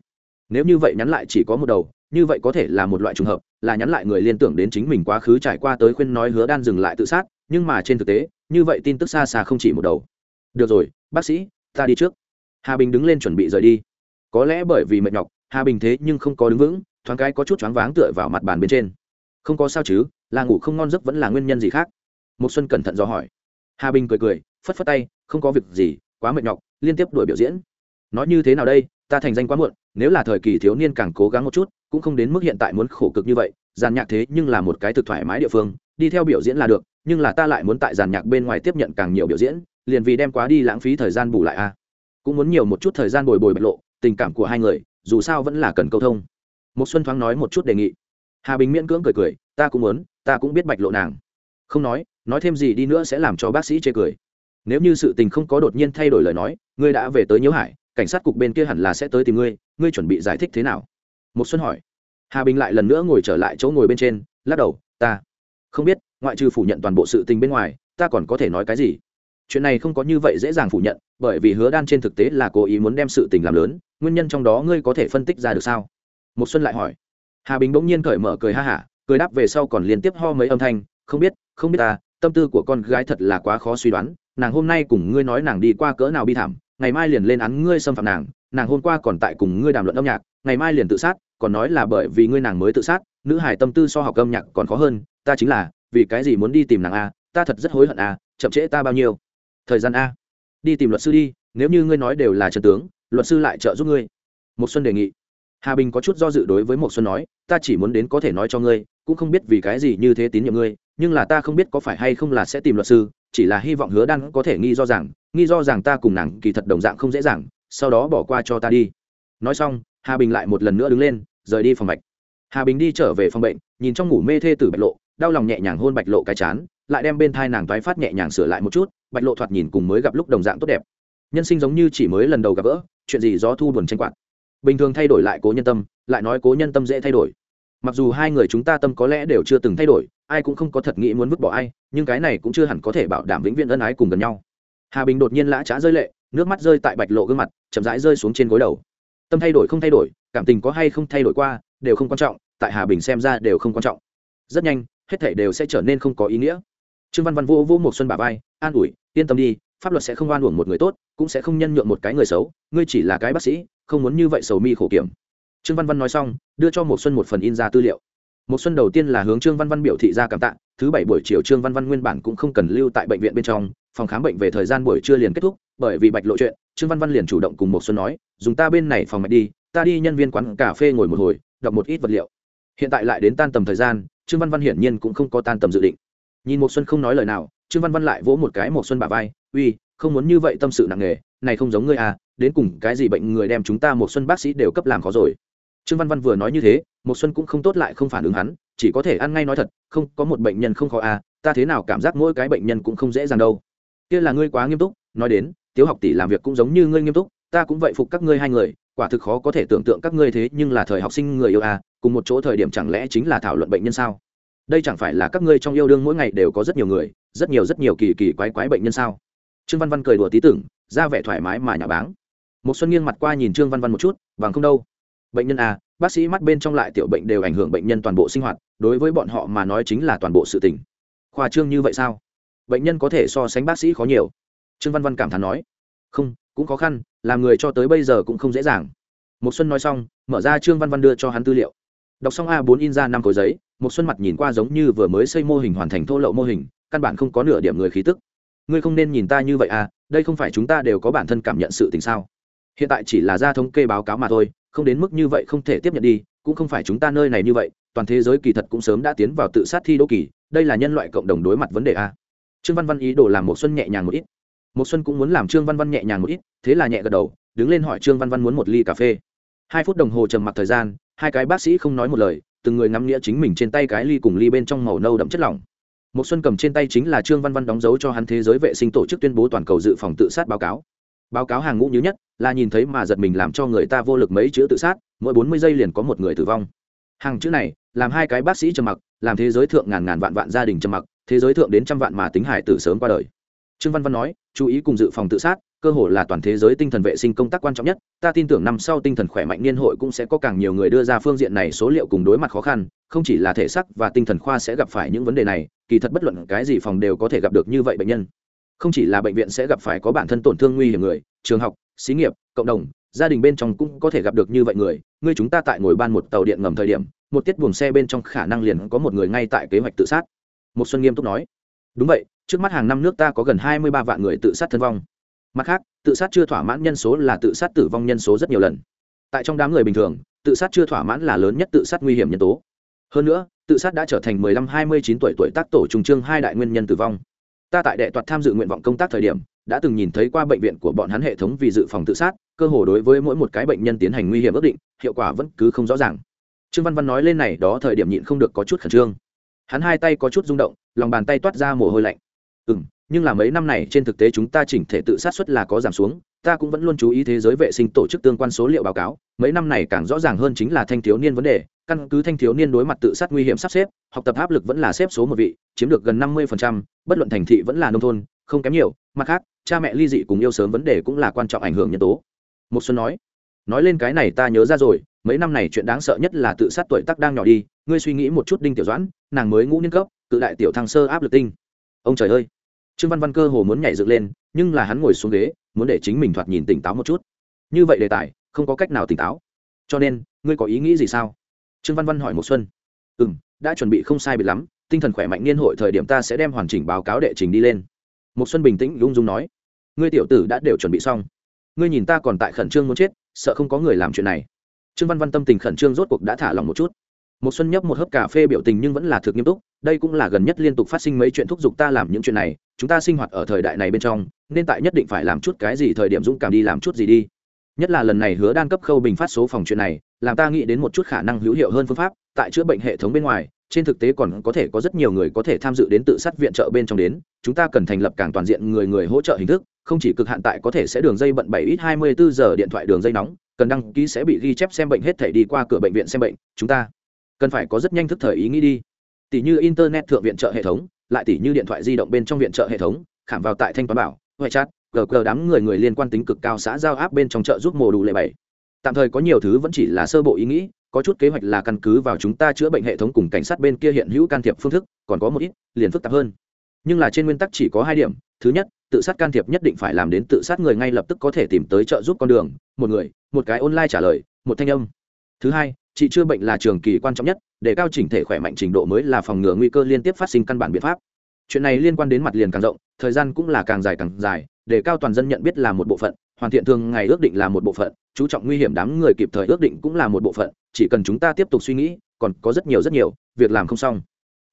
Nếu như vậy nhắn lại chỉ có một đầu, như vậy có thể là một loại trùng hợp, là nhắn lại người liên tưởng đến chính mình quá khứ trải qua tới khuyên nói hứa đan dừng lại tự sát, nhưng mà trên thực tế như vậy tin tức xa xa không chỉ một đầu. Được rồi, bác sĩ, ta đi trước. Hà bình đứng lên chuẩn bị rời đi. Có lẽ bởi vì mệt nhọc, hà bình thế nhưng không có đứng vững, thoáng cái có chút choáng váng tựa vào mặt bàn bên trên. Không có sao chứ, là ngủ không ngon giấc vẫn là nguyên nhân gì khác? Một xuân cẩn thận do hỏi. Hà bình cười cười, phất phất tay, không có việc gì, quá mệt nhọc, liên tiếp đuổi biểu diễn. Nói như thế nào đây, ta thành danh quá muộn, nếu là thời kỳ thiếu niên càng cố gắng một chút, cũng không đến mức hiện tại muốn khổ cực như vậy giàn nhạc thế nhưng là một cái thực thoải mái địa phương, đi theo biểu diễn là được nhưng là ta lại muốn tại giàn nhạc bên ngoài tiếp nhận càng nhiều biểu diễn, liền vì đem quá đi lãng phí thời gian bù lại a. Cũng muốn nhiều một chút thời gian bồi bồi bạch lộ, tình cảm của hai người, dù sao vẫn là cần câu thông. Một xuân thoáng nói một chút đề nghị. Hà bình miễn cưỡng cười cười, ta cũng muốn, ta cũng biết bạch lộ nàng. Không nói nói thêm gì đi nữa sẽ làm cho bác sĩ chê cười. Nếu như sự tình không có đột nhiên thay đổi lời nói, ngươi đã về tới nhiễu hải, cảnh sát cục bên kia hẳn là sẽ tới tìm ngươi ngươi chuẩn bị giải thích thế nào? Một xuân hỏi. Hà bình lại lần nữa ngồi trở lại chỗ ngồi bên trên, lắc đầu, ta không biết ngoại trừ phủ nhận toàn bộ sự tình bên ngoài, ta còn có thể nói cái gì? Chuyện này không có như vậy dễ dàng phủ nhận, bởi vì hứa đan trên thực tế là cố ý muốn đem sự tình làm lớn, nguyên nhân trong đó ngươi có thể phân tích ra được sao? Một xuân lại hỏi. Hà bình bỗng nhiên cởi mở cười ha hả, cười đáp về sau còn liên tiếp ho mấy âm thanh, không biết không biết ta, tâm tư của con gái thật là quá khó suy đoán, nàng hôm nay cùng ngươi nói nàng đi qua cỡ nào bi thảm, ngày mai liền lên án ngươi xâm phạm nàng nàng hôm qua còn tại cùng ngươi đàm luận âm nhạc, ngày mai liền tự sát, còn nói là bởi vì ngươi nàng mới tự sát, nữ hải tâm tư so học âm nhạc còn khó hơn, ta chính là vì cái gì muốn đi tìm nàng a? Ta thật rất hối hận a, chậm trễ ta bao nhiêu? Thời gian a. Đi tìm luật sư đi, nếu như ngươi nói đều là trần tướng, luật sư lại trợ giúp ngươi. Một xuân đề nghị. Hà bình có chút do dự đối với một xuân nói, ta chỉ muốn đến có thể nói cho ngươi, cũng không biết vì cái gì như thế tín nhiệm ngươi, nhưng là ta không biết có phải hay không là sẽ tìm luật sư, chỉ là hy vọng hứa đan có thể nghi do rằng, nghi do rằng ta cùng nàng kỳ thật đồng dạng không dễ dàng, sau đó bỏ qua cho ta đi. Nói xong, hà bình lại một lần nữa đứng lên, rời đi phòng bệnh hà bình đi trở về phòng bệnh, nhìn trong ngủ mê thê tử bạch lộ đau lòng nhẹ nhàng hôn bạch lộ cái chán, lại đem bên thai nàng toái phát nhẹ nhàng sửa lại một chút, bạch lộ thoạt nhìn cùng mới gặp lúc đồng dạng tốt đẹp. Nhân sinh giống như chỉ mới lần đầu gặp gỡ, chuyện gì gió thu buồn tranh quạt. Bình thường thay đổi lại cố nhân tâm, lại nói cố nhân tâm dễ thay đổi. Mặc dù hai người chúng ta tâm có lẽ đều chưa từng thay đổi, ai cũng không có thật nghĩ muốn vứt bỏ ai, nhưng cái này cũng chưa hẳn có thể bảo đảm vĩnh viễn ân ái cùng gần nhau. Hà bình đột nhiên lã trá rơi lệ, nước mắt rơi tại bạch lộ gương mặt, chậm rãi rơi xuống trên gối đầu. Tâm thay đổi không thay đổi, cảm tình có hay không thay đổi qua, đều không quan trọng, tại hà bình xem ra đều không quan trọng. Rất nhanh hết thảy đều sẽ trở nên không có ý nghĩa. Trương văn văn vô vô một xuân bà vai, an ủi, yên tâm đi, pháp luật sẽ không oan uổng một người tốt, cũng sẽ không nhân nhượng một cái người xấu, ngươi chỉ là cái bác sĩ, không muốn như vậy sầu mi khổ kiểm. Trương văn văn nói xong, đưa cho một xuân một phần in ra tư liệu. Một xuân đầu tiên là hướng trương văn văn biểu thị ra cảm tạ, thứ bảy buổi chiều trương văn văn nguyên bản cũng không cần lưu tại bệnh viện bên trong, phòng khám bệnh về thời gian buổi trưa liền kết thúc, bởi vì bạch lộ chuyện, trương văn văn liền chủ động cùng một xuân nói, dùng ta bên này phòng mạch đi, ta đi nhân viên quán cà phê ngồi một hồi, đọc một ít vật liệu. Hiện tại lại đến tan tầm thời gian trương văn văn hiển nhiên cũng không có tan tầm dự định. Nhìn một xuân không nói lời nào, trương văn văn lại vỗ một cái một xuân bà vai, uy, không muốn như vậy tâm sự nặng nề, này không giống ngươi à đến cùng cái gì bệnh người đem chúng ta một xuân bác sĩ đều cấp làm khó rồi. Trương văn văn vừa nói như thế một xuân cũng không tốt lại không phản ứng hắn, chỉ có thể ăn ngay nói thật, không, có một bệnh nhân không khó à ta thế nào cảm giác mỗi cái bệnh nhân cũng không dễ dàng đâu. Kia là ngươi quá nghiêm túc, nói đến, tiếu học tỷ làm việc cũng giống như ngươi nghiêm túc, ta cũng vậy phục các ngươi hai người quả thực khó có thể tưởng tượng các ngươi thế nhưng là thời học sinh người yêu à cùng một chỗ thời điểm chẳng lẽ chính là thảo luận bệnh nhân sao? Đây chẳng phải là các ngươi trong yêu đương mỗi ngày đều có rất nhiều người, rất nhiều rất nhiều kỳ kỳ quái quái bệnh nhân sao? Trương văn văn cười đùa tí tưởng, ra vẻ thoải mái mà nhà báng. Một xuân nghiêng mặt qua nhìn trương văn văn một chút vàng không đâu. Bệnh nhân à bác sĩ mắt bên trong lại tiểu bệnh đều ảnh hưởng bệnh nhân toàn bộ sinh hoạt, đối với bọn họ mà nói chính là toàn bộ sự tình. Khoa trương như vậy sao? Bệnh nhân có thể so sánh bác sĩ khó nhiều. Trương văn văn cảm thán nói, không cũng khó khăn, làm người cho tới bây giờ cũng không dễ dàng. Một xuân nói xong, mở ra trương văn văn đưa cho hắn tư liệu. Đọc xong a 4 in ra năm khối giấy một xuân mặt nhìn qua giống như vừa mới xây mô hình hoàn thành thô lậu mô hình, căn bản không có nửa điểm người khí tức. Ngươi không nên nhìn ta như vậy à đây không phải chúng ta đều có bản thân cảm nhận sự tình sao? Hiện tại chỉ là ra thống kê báo cáo mà thôi, không đến mức như vậy không thể tiếp nhận đi, cũng không phải chúng ta nơi này như vậy, toàn thế giới kỳ thật cũng sớm đã tiến vào tự sát thi đô kỳ, đây là nhân loại cộng đồng đối mặt vấn đề a trương văn văn ý đồ làm một xuân nhẹ nhàng một ít một xuân cũng muốn làm trương văn văn nhẹ nhàng một ít, thế là nhẹ gật đầu, đứng lên hỏi trương văn văn muốn một ly cà phê. Hai phút đồng hồ trầm mặc thời gian, hai cái bác sĩ không nói một lời, từng người ngắm nghĩa chính mình trên tay cái ly cùng ly bên trong màu nâu đậm chất lỏng. Một xuân cầm trên tay chính là trương văn văn đóng dấu cho hắn thế giới vệ sinh tổ chức tuyên bố toàn cầu dự phòng tự sát báo cáo. Báo cáo hàng ngũ nhứ nhất, là nhìn thấy mà giật mình làm cho người ta vô lực mấy chữ tự sát, mỗi bốn mươi giây liền có một người tử vong. Hàng chữ này, làm hai cái bác sĩ trầm mặc, làm thế giới thượng ngàn ngàn vạn vạn gia đình trầm mặc, thế giới thượng đến trăm vạn mà tính hải tử sớm qua đời. Trương văn văn nói chú ý cùng dự phòng tự sát, cơ hội là toàn thế giới tinh thần vệ sinh công tác quan trọng nhất. Ta tin tưởng năm sau tinh thần khỏe mạnh niên hội cũng sẽ có càng nhiều người đưa ra phương diện này số liệu cùng đối mặt khó khăn. Không chỉ là thể sắc và tinh thần khoa sẽ gặp phải những vấn đề này, kỳ thật bất luận cái gì phòng đều có thể gặp được như vậy bệnh nhân. Không chỉ là bệnh viện sẽ gặp phải có bản thân tổn thương nguy hiểm người, trường học, xí nghiệp, cộng đồng, gia đình bên trong cũng có thể gặp được như vậy người. Ngươi chúng ta tại ngồi ban một tàu điện ngầm thời điểm, một tiết buồng xe bên trong khả năng liền có một người ngay tại kế hoạch tự sát. Một xuân nghiêm túc nói. Đúng vậy trước mắt hàng năm nước ta có gần hai mươi ba vạn người tự sát thân vong. Mặt khác, tự sát chưa thỏa mãn nhân số là tự sát tử vong nhân số rất nhiều lần. Tại trong đám người bình thường, tự sát chưa thỏa mãn là lớn nhất tự sát nguy hiểm nhân tố. Hơn nữa, tự sát đã trở thành 15-29 tuổi tuổi tác tổ trùng trương hai đại nguyên nhân tử vong. Ta tại đệ toạt tham dự nguyện vọng công tác thời điểm, đã từng nhìn thấy qua bệnh viện của bọn hắn hệ thống vì dự phòng tự sát, cơ hồ đối với mỗi một cái bệnh nhân tiến hành nguy hiểm ước định, hiệu quả vẫn cứ không rõ ràng. Trương văn văn nói lên này, đó thời điểm nhịn không được có chút khẩn trương. Hắn hai tay có chút rung động, lòng bàn tay toát ra mồ hôi lạnh ừ nhưng là mấy năm này trên thực tế chúng ta chỉnh thể tự sát xuất là có giảm xuống, ta cũng vẫn luôn chú ý thế giới vệ sinh tổ chức tương quan số liệu báo cáo, mấy năm này càng rõ ràng hơn chính là thanh thiếu niên vấn đề, căn cứ thanh thiếu niên đối mặt tự sát nguy hiểm sắp xếp, học tập áp lực vẫn là xếp số một vị, chiếm được gần năm mươi bất luận thành thị vẫn là nông thôn, không kém nhiều, mặt khác, cha mẹ ly dị cùng yêu sớm vấn đề cũng là quan trọng ảnh hưởng nhân tố. Một xuân nói nói lên cái này ta nhớ ra rồi, mấy năm này chuyện đáng sợ nhất là tự sát tuổi tác đang nhỏ đi, ngươi suy nghĩ một chút đinh tiểu doãn, nàng mới ngũ niên cấp tự đại tiểu thăng sơ áp lực tinh. Ông trời ơi! Trương văn văn cơ hồ muốn nhảy dựng lên, nhưng là hắn ngồi xuống ghế, muốn để chính mình thoạt nhìn tỉnh táo một chút. Như vậy đề tài, không có cách nào tỉnh táo. Cho nên, ngươi có ý nghĩ gì sao? Trương văn văn hỏi một xuân. Ừ m đã chuẩn bị không sai biệt lắm, tinh thần khỏe mạnh niên hội thời điểm ta sẽ đem hoàn chỉnh báo cáo đệ trình đi lên. Một xuân bình tĩnh, lung dung nói. Ngươi tiểu tử đã đều chuẩn bị xong. Ngươi nhìn ta còn tại khẩn trương muốn chết, sợ không có người làm chuyện này. Trương văn văn tâm tình khẩn trương rốt cuộc đã thả lòng một chút một xuân nhấp một hớp cà phê biểu tình nhưng vẫn là thực nghiêm túc, đây cũng là gần nhất liên tục phát sinh mấy chuyện thúc giục ta làm những chuyện này, chúng ta sinh hoạt ở thời đại này bên trong, nên tại nhất định phải làm chút cái gì thời điểm dũng cảm đi làm chút gì đi. Nhất là lần này hứa đan cấp khâu bình phát số phòng chuyện này, làm ta nghĩ đến một chút khả năng hữu hiệu hơn phương pháp, tại chữa bệnh hệ thống bên ngoài, trên thực tế còn có thể có rất nhiều người có thể tham dự đến tự sát viện trợ bên trong đến, chúng ta cần thành lập càng toàn diện người người hỗ trợ hình thức, không chỉ cực hạn tại có thể sẽ đường dây bận bảy ít hai mươi bốn giờ điện thoại đường dây nóng, cần đăng ký sẽ bị ghi chép xem bệnh hết thể đi qua cửa bệnh viện xem bệnh, chúng ta cần phải có rất nhanh thức thời ý nghĩ đi. Tỷ như internet thượng viện trợ hệ thống, lại tỷ như điện thoại di động bên trong viện trợ hệ thống, khảm vào tại thanh toán bảo huệ chat, gờ đám người người liên quan tính cực cao xã giao áp bên trong chợ giúp mồ đủ lệ bảy. Tạm thời có nhiều thứ vẫn chỉ là sơ bộ ý nghĩ, có chút kế hoạch là căn cứ vào chúng ta chữa bệnh hệ thống cùng cảnh sát bên kia hiện hữu can thiệp phương thức, còn có một ít, liền phức tạp hơn. Nhưng là trên nguyên tắc chỉ có hai điểm, thứ nhất, tự sát can thiệp nhất định phải làm đến tự sát người ngay lập tức có thể tìm tới trợ giúp con đường, một người, một cái online trả lời, một thanh âm. Thứ hai trị chữa bệnh là trường kỳ quan trọng nhất, để cao chỉnh thể khỏe mạnh trình độ mới là phòng ngừa nguy cơ liên tiếp phát sinh căn bản biện pháp. Chuyện này liên quan đến mặt liền càng rộng, thời gian cũng là càng dài càng dài, để cao toàn dân nhận biết là một bộ phận, hoàn thiện thường ngày ước định là một bộ phận, chú trọng nguy hiểm đám người kịp thời ước định cũng là một bộ phận, chỉ cần chúng ta tiếp tục suy nghĩ, còn có rất nhiều rất nhiều, việc làm không xong.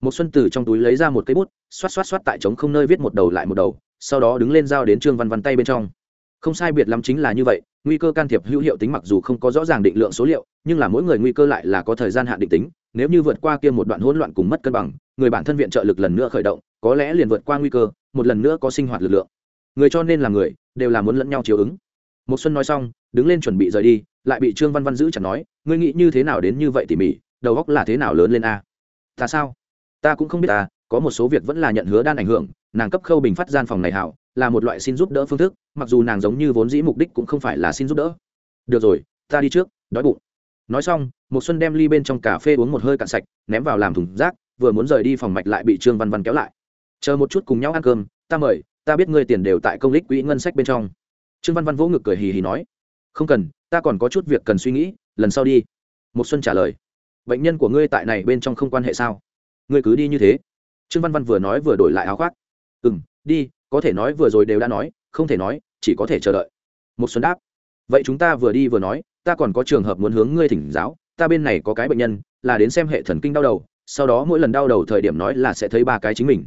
Một xuân từ trong túi lấy ra một cây bút, xoát xoát xoát tại trống không nơi viết một đầu lại một đầu, sau đó đứng lên giao đến trương văn văn tay bên trong không sai biệt lắm chính là như vậy, nguy cơ can thiệp hữu hiệu tính mặc dù không có rõ ràng định lượng số liệu, nhưng là mỗi người nguy cơ lại là có thời gian hạn định tính, nếu như vượt qua kia một đoạn hỗn loạn cùng mất cân bằng, người bản thân viện trợ lực lần nữa khởi động, có lẽ liền vượt qua nguy cơ, một lần nữa có sinh hoạt lực lượng. Người cho nên là người, đều là muốn lẫn nhau chiếu ứng. Một xuân nói xong, đứng lên chuẩn bị rời đi, lại bị trương văn văn giữ chẳng nói, ngươi nghĩ như thế nào đến như vậy tỉ mỉ, đầu góc là thế nào lớn lên a? Ta sao? Ta cũng không biết ta, có một số việc vẫn là nhận hứa đan ảnh hưởng nàng cấp khâu bình phát gian phòng này hảo, là một loại xin giúp đỡ phương thức, mặc dù nàng giống như vốn dĩ mục đích cũng không phải là xin giúp đỡ. Được rồi, ta đi trước, đói bụng. Nói xong một xuân đem ly bên trong cà phê uống một hơi cạn sạch, ném vào làm thùng rác, vừa muốn rời đi phòng mạch lại bị trương văn văn kéo lại. Chờ một chút cùng nhau ăn cơm, ta mời, ta biết ngươi tiền đều tại công lích quỹ ngân sách bên trong. Trương văn văn vỗ ngực cười hì hì nói, không cần, ta còn có chút việc cần suy nghĩ, lần sau đi. Một xuân trả lời, bệnh nhân của ngươi tại này bên trong không quan hệ sao? Ngươi cứ đi như thế. Trương văn văn vừa nói vừa đổi lại áo khoác ừ m đi, có thể nói vừa rồi đều đã nói, không thể nói, chỉ có thể chờ đợi. Một xuân đáp, vậy chúng ta vừa đi vừa nói, ta còn có trường hợp muốn hướng ngươi thỉnh giáo, ta bên này có cái bệnh nhân, là đến xem hệ thần kinh đau đầu, sau đó mỗi lần đau đầu thời điểm nói là sẽ thấy ba cái chính mình.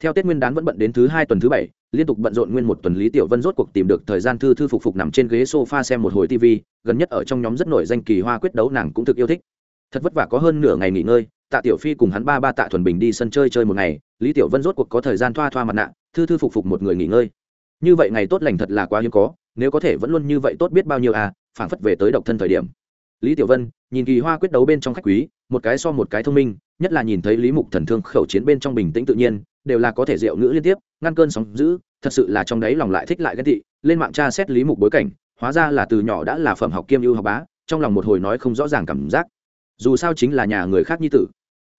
Theo tết nguyên đán vẫn bận đến thứ hai tuần thứ bảy, liên tục bận rộn nguyên một tuần lý tiểu vân rốt cuộc tìm được thời gian thư thư phục phục nằm trên ghế sofa xem một hồi tv gần nhất ở trong nhóm rất nổi danh kỳ hoa quyết đấu nàng cũng thực yêu thích. Thật vất vả có hơn nửa ngày nghỉ ngơi, tạ tiểu phi cùng hắn ba ba tạ thuần bình đi sân chơi chơi một ngày lý tiểu vân rốt cuộc có thời gian thoa thoa mặt nạ, thư thư phục phục một người nghỉ ngơi. Như vậy ngày tốt lành thật là quá hiếm có, nếu có thể vẫn luôn như vậy tốt biết bao nhiêu à phảng phất về tới độc thân thời điểm. Lý tiểu vân, nhìn kỳ hoa quyết đấu bên trong khách quý, một cái so một cái thông minh, nhất là nhìn thấy lý mục thần thương khẩu chiến bên trong bình tĩnh tự nhiên, đều là có thể diệu ngữ liên tiếp, ngăn cơn sóng giữ thật sự là trong đấy lòng lại thích lại ghen tị, lên mạng tra xét lý mục bối cảnh, hóa ra là từ nhỏ đã là phẩm học kiêm ưu học bá, trong lòng một hồi nói không rõ ràng cảm giác. Dù sao chính là nhà người khác nhi tử.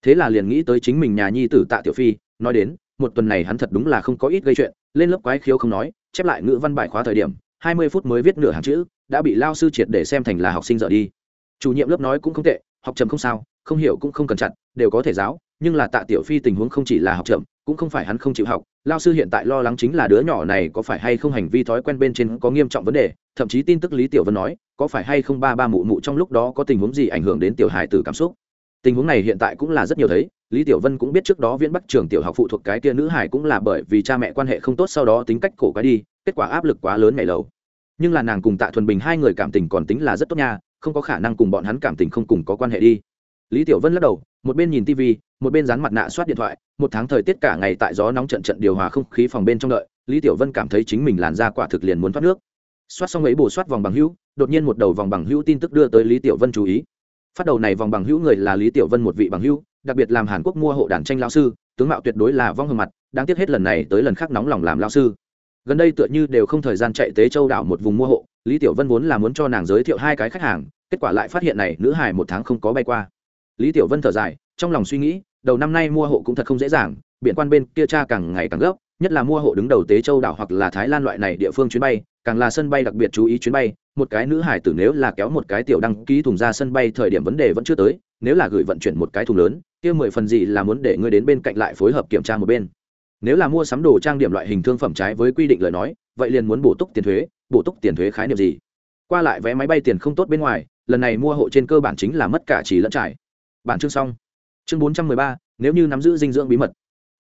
Thế là liền nghĩ tới chính mình nhà nhi tử tạ tiểu phi nói đến, một tuần này hắn thật đúng là không có ít gây chuyện, lên lớp quái khiếu không nói, chép lại ngữ văn bài khóa thời điểm, hai mươi phút mới viết nửa hàng chữ, đã bị lao sư triệt để xem thành là học sinh dở đi. Chủ nhiệm lớp nói cũng không tệ, học chậm không sao, không hiểu cũng không cần chặn đều có thể giáo, nhưng là tạ tiểu phi tình huống không chỉ là học chậm, cũng không phải hắn không chịu học, lao sư hiện tại lo lắng chính là đứa nhỏ này có phải hay không hành vi thói quen bên trên có nghiêm trọng vấn đề, thậm chí tin tức lý tiểu vân nói, có phải hay không ba ba mụ mụ trong lúc đó có tình huống gì ảnh hưởng đến tiểu hài tử cảm xúc tình huống này hiện tại cũng là rất nhiều thấy, lý tiểu vân cũng biết trước đó viễn bắc trường tiểu học phụ thuộc cái kia nữ hải cũng là bởi vì cha mẹ quan hệ không tốt sau đó tính cách cổ cái đi, kết quả áp lực quá lớn ngày lầu nhưng là nàng cùng tạ thuần bình hai người cảm tình còn tính là rất tốt nha, không có khả năng cùng bọn hắn cảm tình không cùng có quan hệ đi. Lý tiểu vân lắc đầu, một bên nhìn tv một bên dán mặt nạ soát điện thoại, một tháng thời tiết cả ngày tại gió nóng trận trận điều hòa không khí phòng bên trong đợi, lý tiểu vân cảm thấy chính mình làn da quả thực liền muốn thoát nước. Soát xong ấy bổ soát vòng bằng hữu, đột nhiên một đầu vòng bằng hữu tin tức đưa tới lý tiểu vân chú ý phát đầu này vòng bằng hữu người là lý tiểu vân một vị bằng hữu, đặc biệt làm hàn quốc mua hộ đàn tranh lao sư, tướng mạo tuyệt đối là vong hương mặt, đáng tiếc hết lần này tới lần khác nóng lòng làm lao sư. Gần đây tựa như đều không thời gian chạy tế châu đảo một vùng mua hộ, lý tiểu vân vốn là muốn cho nàng giới thiệu hai cái khách hàng, kết quả lại phát hiện này nữ hải một tháng không có bay qua. Lý tiểu vân thở dài, trong lòng suy nghĩ, đầu năm nay mua hộ cũng thật không dễ dàng biện quan bên kia cha càng ngày càng gấp, nhất là mua hộ đứng đầu tế châu đảo hoặc là thái lan loại này địa phương chuyến bay càng là sân bay đặc biệt chú ý chuyến bay, một cái nữ hải tử nếu là kéo một cái tiểu đăng ký thùng ra sân bay thời điểm vấn đề vẫn chưa tới, nếu là gửi vận chuyển một cái thùng lớn, kia mười phần gì là muốn để ngươi đến bên cạnh lại phối hợp kiểm tra một bên. Nếu là mua sắm đồ trang điểm loại hình thương phẩm trái với quy định lời nói, vậy liền muốn bổ túc tiền thuế, bổ túc tiền thuế khái niệm gì? Qua lại vé máy bay tiền không tốt bên ngoài, lần này mua hộ trên cơ bản chính là mất cả chỉ lẫn trải. Bản chương xong. Chương bốn trăm mười ba, nếu như nắm giữ dinh dưỡng bí mật.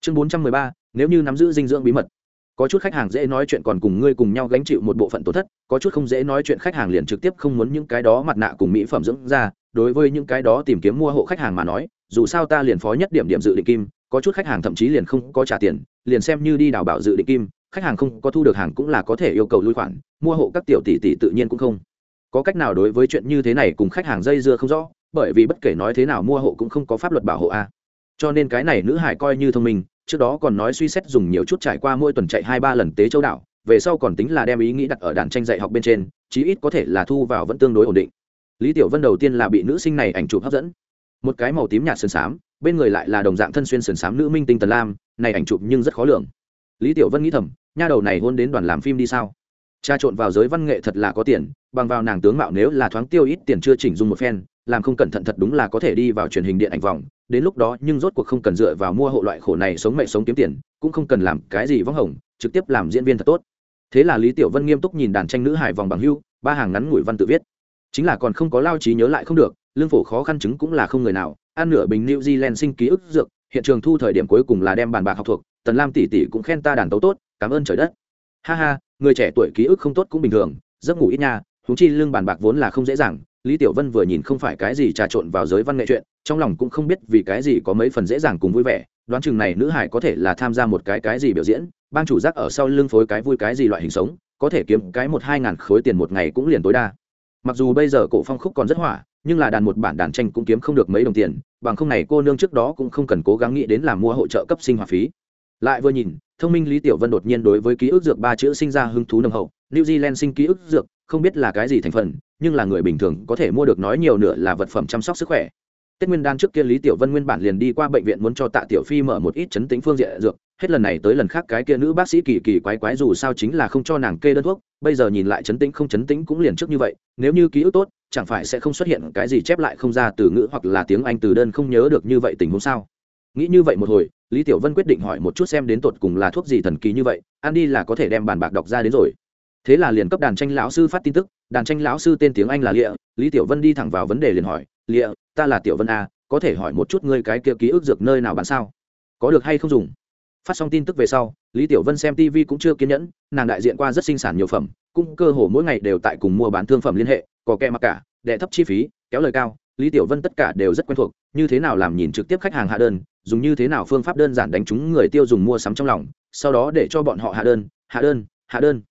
Chương bốn trăm mười ba, nếu như nắm giữ dinh dưỡng bí mật có chút khách hàng dễ nói chuyện còn cùng ngươi cùng nhau gánh chịu một bộ phận tổn thất, có chút không dễ nói chuyện khách hàng liền trực tiếp không muốn những cái đó mặt nạ cùng mỹ phẩm dưỡng ra đối với những cái đó tìm kiếm mua hộ khách hàng mà nói, dù sao ta liền phó nhất điểm điểm dự định kim, có chút khách hàng thậm chí liền không có trả tiền, liền xem như đi đào bảo dự định kim, khách hàng không có thu được hàng cũng là có thể yêu cầu lui khoản, mua hộ các tiểu tỷ tỷ tự nhiên cũng không. Có cách nào đối với chuyện như thế này cùng khách hàng dây dưa không rõ, bởi vì bất kể nói thế nào mua hộ cũng không có pháp luật bảo hộ a. Cho nên cái này nữ hải coi như thông minh trước đó còn nói suy xét dùng nhiều chút trải qua mỗi tuần chạy hai ba lần tế châu đảo, về sau còn tính là đem ý nghĩ đặt ở đàn tranh dạy học bên trên, chí ít có thể là thu vào vẫn tương đối ổn định. Lý tiểu vân đầu tiên là bị nữ sinh này ảnh chụp hấp dẫn. Một cái màu tím nhạt sườn xám, bên người lại là đồng dạng thân xuyên sườn xám nữ minh tinh tần lam, này ảnh chụp nhưng rất khó lường. Lý tiểu vân nghĩ thầm, nha đầu này hôn đến đoàn làm phim đi sao? Tra trộn vào giới văn nghệ thật là có tiền, bằng vào nàng tướng mạo nếu là thoáng tiêu ít tiền chưa chỉnh dung một phen, làm không cẩn thận thật đúng là có thể đi vào truyền hình điện ảnh vòng đến lúc đó nhưng rốt cuộc không cần dựa vào mua hộ loại khổ này sống mẹ sống kiếm tiền, cũng không cần làm cái gì vắng hồng, trực tiếp làm diễn viên thật tốt. Thế là lý tiểu vân nghiêm túc nhìn đàn tranh nữ hải vòng bằng hưu, ba hàng ngắn ngủi văn tự viết. Chính là còn không có lao trí nhớ lại không được, lương phổ khó khăn chứng cũng là không người nào, ăn nửa bình new zealand sinh ký ức dược, hiện trường thu thời điểm cuối cùng là đem bàn bạc học thuộc, tần lam tỷ tỷ cũng khen ta đàn tấu tốt, cảm ơn trời đất. Ha ha, người trẻ tuổi ký ức không tốt cũng bình thường, giấc ngủ ít nha húng chi lương bàn bạc vốn là không dễ dàng, lý tiểu vân vừa nhìn không phải cái gì trà trộn vào giới văn nghệ chuyện trong lòng cũng không biết vì cái gì có mấy phần dễ dàng cùng vui vẻ, đoán chừng này nữ hải có thể là tham gia một cái cái gì biểu diễn ban chủ giác ở sau lưng phối cái vui cái gì loại hình sống, có thể kiếm cái một hai ngàn khối tiền một ngày cũng liền tối đa. Mặc dù bây giờ cổ phong khúc còn rất hỏa, nhưng là đàn một bản đàn tranh cũng kiếm không được mấy đồng tiền, bằng không này cô nương trước đó cũng không cần cố gắng nghĩ đến làm mua hỗ trợ cấp sinh hoạt phí. Lại vừa nhìn, thông minh lý tiểu vân đột nhiên đối với ký ức dược ba chữ sinh ra hứng thú nồng hậu. New zealand sinh ký ức dược, không biết là cái gì thành phần, nhưng là người bình thường có thể mua được nói nhiều nữa là vật phẩm chăm sóc sức khỏe tết nguyên đan trước kia lý tiểu vân nguyên bản liền đi qua bệnh viện muốn cho tạ tiểu phi mở một ít chấn tính phương diện dược, hết lần này tới lần khác cái kia nữ bác sĩ kỳ kỳ quái quái dù sao chính là không cho nàng kê đơn thuốc, bây giờ nhìn lại chấn tĩnh không chấn tĩnh cũng liền trước như vậy, nếu như ký ức tốt, chẳng phải sẽ không xuất hiện cái gì chép lại không ra từ ngữ hoặc là tiếng anh từ đơn không nhớ được như vậy tình huống sao? Nghĩ như vậy một hồi, lý tiểu vân quyết định hỏi một chút xem đến tột cùng là thuốc gì thần kỳ như vậy ăn đi là có thể đem bàn bạc đọc ra đến rồi thế là liền cấp đàn tranh lão sư phát tin tức, đàn tranh lão sư tên tiếng anh là lịa, lý tiểu vân đi thẳng vào vấn đề liền hỏi, lịa, ta là tiểu vân a, có thể hỏi một chút ngươi cái kia ký ức dược nơi nào bán sao? Có được hay không dùng? Phát xong tin tức về sau, lý tiểu vân xem tv cũng chưa kiên nhẫn, nàng đại diện qua rất sinh sản nhiều phẩm, cũng cơ hồ mỗi ngày đều tại cùng mua bán thương phẩm liên hệ, có kẹ mặc cả đệ thấp chi phí, kéo lời cao, lý tiểu vân tất cả đều rất quen thuộc, như thế nào làm nhìn trực tiếp khách hàng hạ đơn, dùng như thế nào phương pháp đơn giản đánh trúng người tiêu dùng mua sắm trong lòng, sau đó để cho bọn họ hạ đơn hạ đơn hạ đơn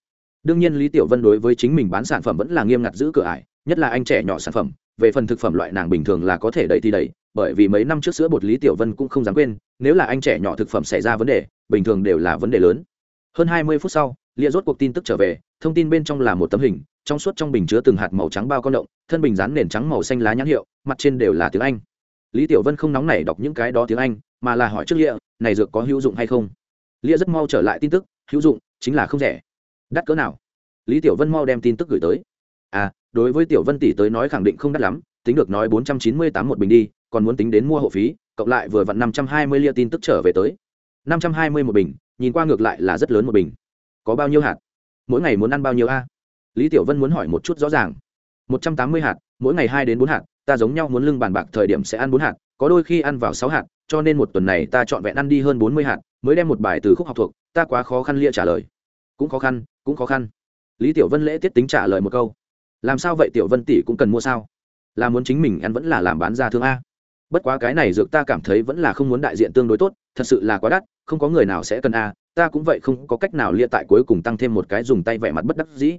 đương nhiên lý tiểu vân đối với chính mình bán sản phẩm vẫn là nghiêm ngặt giữ cửa ải, nhất là anh trẻ nhỏ sản phẩm, về phần thực phẩm loại nàng bình thường là có thể đẩy thì đẩy bởi vì mấy năm trước sữa bột lý tiểu vân cũng không dám quên, nếu là anh trẻ nhỏ thực phẩm xảy ra vấn đề, bình thường đều là vấn đề lớn. Hơn hai mươi phút sau, lia rốt cuộc tin tức trở về, thông tin bên trong là một tấm hình, trong suốt trong bình chứa từng hạt màu trắng bao con động, thân bình dán nền trắng màu xanh lá nhãn hiệu, mặt trên đều là tiếng anh. Lý tiểu vân không nóng nảy đọc những cái đó tiếng anh, mà là hỏi trước lia, này dược có hữu dụng hay không? Lia rất mau trở lại tin tức, hữu dụng, chính là không rẻ đắt cỡ nào? Lý tiểu vân mau đem tin tức gửi tới. À đối với tiểu vân tỷ tới nói khẳng định không đắt lắm, tính được nói bốn trăm chín mươi tám một bình đi, còn muốn tính đến mua hộ phí, cộng lại vừa vặn năm trăm hai mươi lia tin tức trở về tới. năm trăm hai mươi một bình, nhìn qua ngược lại là rất lớn một bình. Có bao nhiêu hạt? Mỗi ngày muốn ăn bao nhiêu a? Lý tiểu vân muốn hỏi một chút rõ ràng. một trăm tám mươi hạt, mỗi ngày hai đến bốn hạt, ta giống nhau muốn lưng bàn bạc thời điểm sẽ ăn bốn hạt, có đôi khi ăn vào sáu hạt, cho nên một tuần này ta chọn vẹn ăn đi hơn bốn mươi hạt, mới đem một bài từ khúc học thuộc, ta quá khó khăn lia trả lời. Cũng khó khăn cũng khó khăn. Lý tiểu vân lễ tiết tính trả lời một câu. Làm sao vậy tiểu vân tỷ cũng cần mua sao? Là muốn chính mình ăn vẫn là làm bán ra thương a. Bất quá cái này dược ta cảm thấy vẫn là không muốn đại diện tương đối tốt, thật sự là quá đắt, không có người nào sẽ cần a, ta cũng vậy không có cách nào lia tại cuối cùng tăng thêm một cái dùng tay vẻ mặt bất đắc dĩ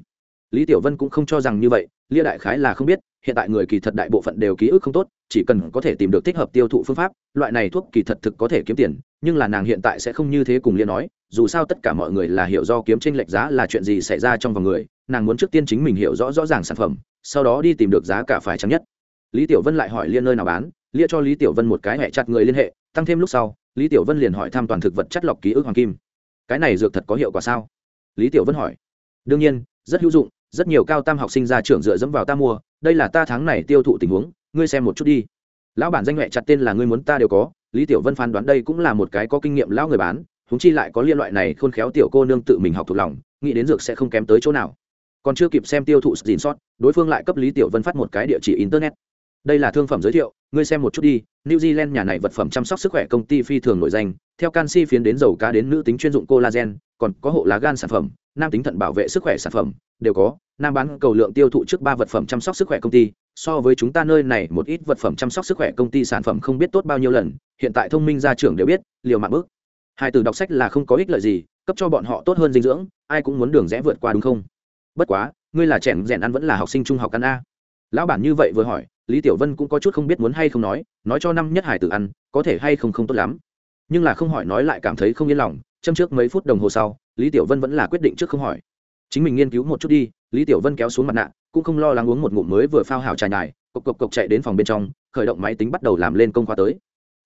lý tiểu vân cũng không cho rằng như vậy, lia đại khái là không biết, hiện tại người kỳ thật đại bộ phận đều ký ức không tốt, chỉ cần có thể tìm được thích hợp tiêu thụ phương pháp, loại này thuốc kỳ thật thực có thể kiếm tiền, nhưng là nàng hiện tại sẽ không như thế cùng lia nói, dù sao tất cả mọi người là hiểu do kiếm tranh lệch giá là chuyện gì xảy ra trong vòng người, nàng muốn trước tiên chính mình hiểu rõ rõ ràng sản phẩm, sau đó đi tìm được giá cả phải chăng nhất. Lý tiểu vân lại hỏi lia nơi nào bán, lia cho lý tiểu vân một cái hẹ chặt người liên hệ, tăng thêm lúc sau, lý tiểu vân liền hỏi thăm toàn thực vật chất lọc ký ức hoàng kim. Cái này dược thật có hiệu quả sao? Lý tiểu vân hỏi. Đương nhiên, rất hữu dụng rất nhiều cao tam học sinh ra trưởng dựa dẫm vào ta mua, đây là ta tháng này tiêu thụ tình huống, ngươi xem một chút đi. Lão bản danh huệ chặt tên là ngươi muốn ta đều có, lý tiểu vân phán đoán đây cũng là một cái có kinh nghiệm lão người bán húng chi lại có liên loại này khôn khéo tiểu cô nương tự mình học thuộc lòng, nghĩ đến dược sẽ không kém tới chỗ nào. Còn chưa kịp xem tiêu thụ dìn sót, đối phương lại cấp lý tiểu vân phát một cái địa chỉ internet. Đây là thương phẩm giới thiệu ngươi xem một chút đi, new zealand nhà này vật phẩm chăm sóc sức khỏe công ty phi thường nổi danh, theo canxi phiến đến dầu cá đến nữ tính chuyên dụng collagen, còn có hộ lá gan sản phẩm, nam tính thận bảo vệ sức khỏe sản phẩm, đều có. Nam bán cầu lượng tiêu thụ trước ba vật phẩm chăm sóc sức khỏe công ty, so với chúng ta nơi này một ít vật phẩm chăm sóc sức khỏe công ty sản phẩm không biết tốt bao nhiêu lần, hiện tại thông minh gia trưởng đều biết, liều mạng bước hai từ đọc sách là không có ích lợi gì, cấp cho bọn họ tốt hơn dinh dưỡng, ai cũng muốn đường rẽ vượt qua đúng không? Bất quá, ngươi là trẻ rèn ăn vẫn là học sinh trung học ăn a. Lão bản như vậy vừa hỏi lý tiểu vân cũng có chút không biết muốn hay không nói nói cho năm nhất hải tử ăn, có thể hay không không tốt lắm. Nhưng là không hỏi nói lại cảm thấy không yên lòng, châm trước mấy phút đồng hồ sau, lý tiểu vân vẫn là quyết định trước không hỏi. Chính mình nghiên cứu một chút đi, lý tiểu vân kéo xuống mặt nạ, cũng không lo lắng uống một ngụm mới vừa phao hào trà nhài, cộc cộc cộc chạy đến phòng bên trong, khởi động máy tính bắt đầu làm lên công khoa tới.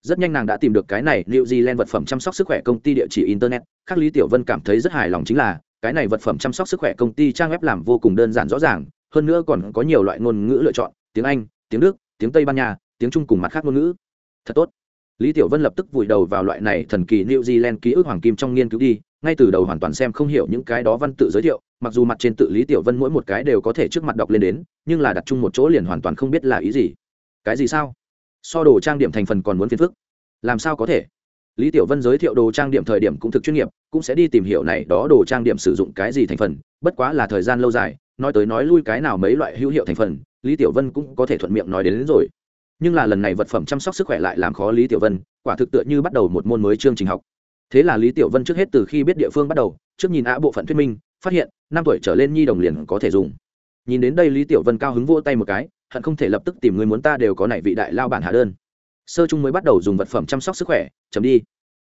Rất nhanh nàng đã tìm được cái này New Zealand vật phẩm chăm sóc sức khỏe công ty địa chỉ internet, khác lý tiểu vân cảm thấy rất hài lòng chính là, cái này vật phẩm chăm sóc sức khỏe công ty trang web làm vô cùng đơn giản rõ ràng, hơn nữa còn có nhiều loại ngôn ngữ lựa chọn, tiếng anh tiếng đức, tiếng tây ban nha, tiếng trung cùng mặt khác ngôn ngữ. Thật tốt. Lý tiểu vân lập tức vùi đầu vào loại này thần kỳ new zealand ký ức hoàng kim trong nghiên cứu đi, ngay từ đầu hoàn toàn xem không hiểu những cái đó văn tự giới thiệu, mặc dù mặt trên tự lý tiểu vân mỗi một cái đều có thể trước mặt đọc lên đến, nhưng là đặt chung một chỗ liền hoàn toàn không biết là ý gì. Cái gì sao? So đồ trang điểm thành phần còn muốn phiền phức. Làm sao có thể? Lý tiểu vân giới thiệu đồ trang điểm thời điểm cũng thực chuyên nghiệp, cũng sẽ đi tìm hiểu này đó đồ trang điểm sử dụng cái gì thành phần, bất quá là thời gian lâu dài, nói tới nói lui cái nào mấy loại hữu hiệu thành phần lý tiểu vân cũng có thể thuận miệng nói đến, đến rồi. Nhưng là lần này vật phẩm chăm sóc sức khỏe lại làm khó lý tiểu vân quả thực tựa như bắt đầu một môn mới chương trình học. Thế là lý tiểu vân trước hết từ khi biết địa phương bắt đầu trước nhìn á bộ phận thuyết minh phát hiện năm tuổi trở lên nhi đồng liền có thể dùng. Nhìn đến đây lý tiểu vân cao hứng vỗ tay một cái hận không thể lập tức tìm người muốn ta đều có này vị đại lao bản hạ đơn. Sơ trung mới bắt đầu dùng vật phẩm chăm sóc sức khỏe chấm đi.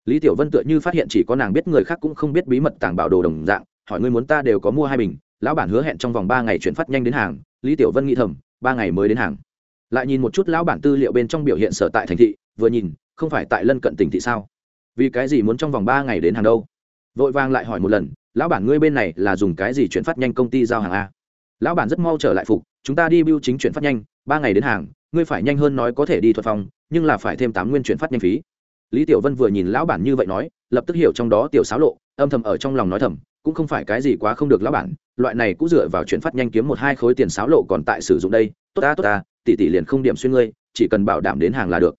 Lý tiểu vân tựa như phát hiện chỉ có nàng biết người khác cũng không biết bí mật tàng bảo đồ đồng dạng hỏi người muốn ta đều có mua hai bình lão bản hứa hẹn trong vòng ba ngày chuyển phát nhanh đến hàng lý tiểu vân nghĩ thầm, ba ngày mới đến hàng. Lại nhìn một chút lão bản tư liệu bên trong biểu hiện sở tại thành thị, vừa nhìn, không phải tại lân cận tỉnh thị sao? Vì cái gì muốn trong vòng ba ngày đến hàng đâu? Vội vàng lại hỏi một lần, lão bản ngươi bên này là dùng cái gì chuyển phát nhanh công ty giao hàng a? Lão bản rất mau trở lại phục, chúng ta đi biêu chính chuyển phát nhanh, ba ngày đến hàng, ngươi phải nhanh hơn nói có thể đi thuật phòng, nhưng là phải thêm tám nguyên chuyển phát nhanh phí. Lý tiểu vân vừa nhìn lão bản như vậy nói, lập tức hiểu trong đó tiểu xáo lộ, âm thầm ở trong lòng nói thầm, cũng không phải cái gì quá không được lão bản loại này cũng dựa vào chuyển phát nhanh kiếm một hai khối tiền sáo lộ còn tại sử dụng đây. Tốt ta tốt ta, tỷ tỷ liền không điểm xuyên ngươi, chỉ cần bảo đảm đến hàng là được.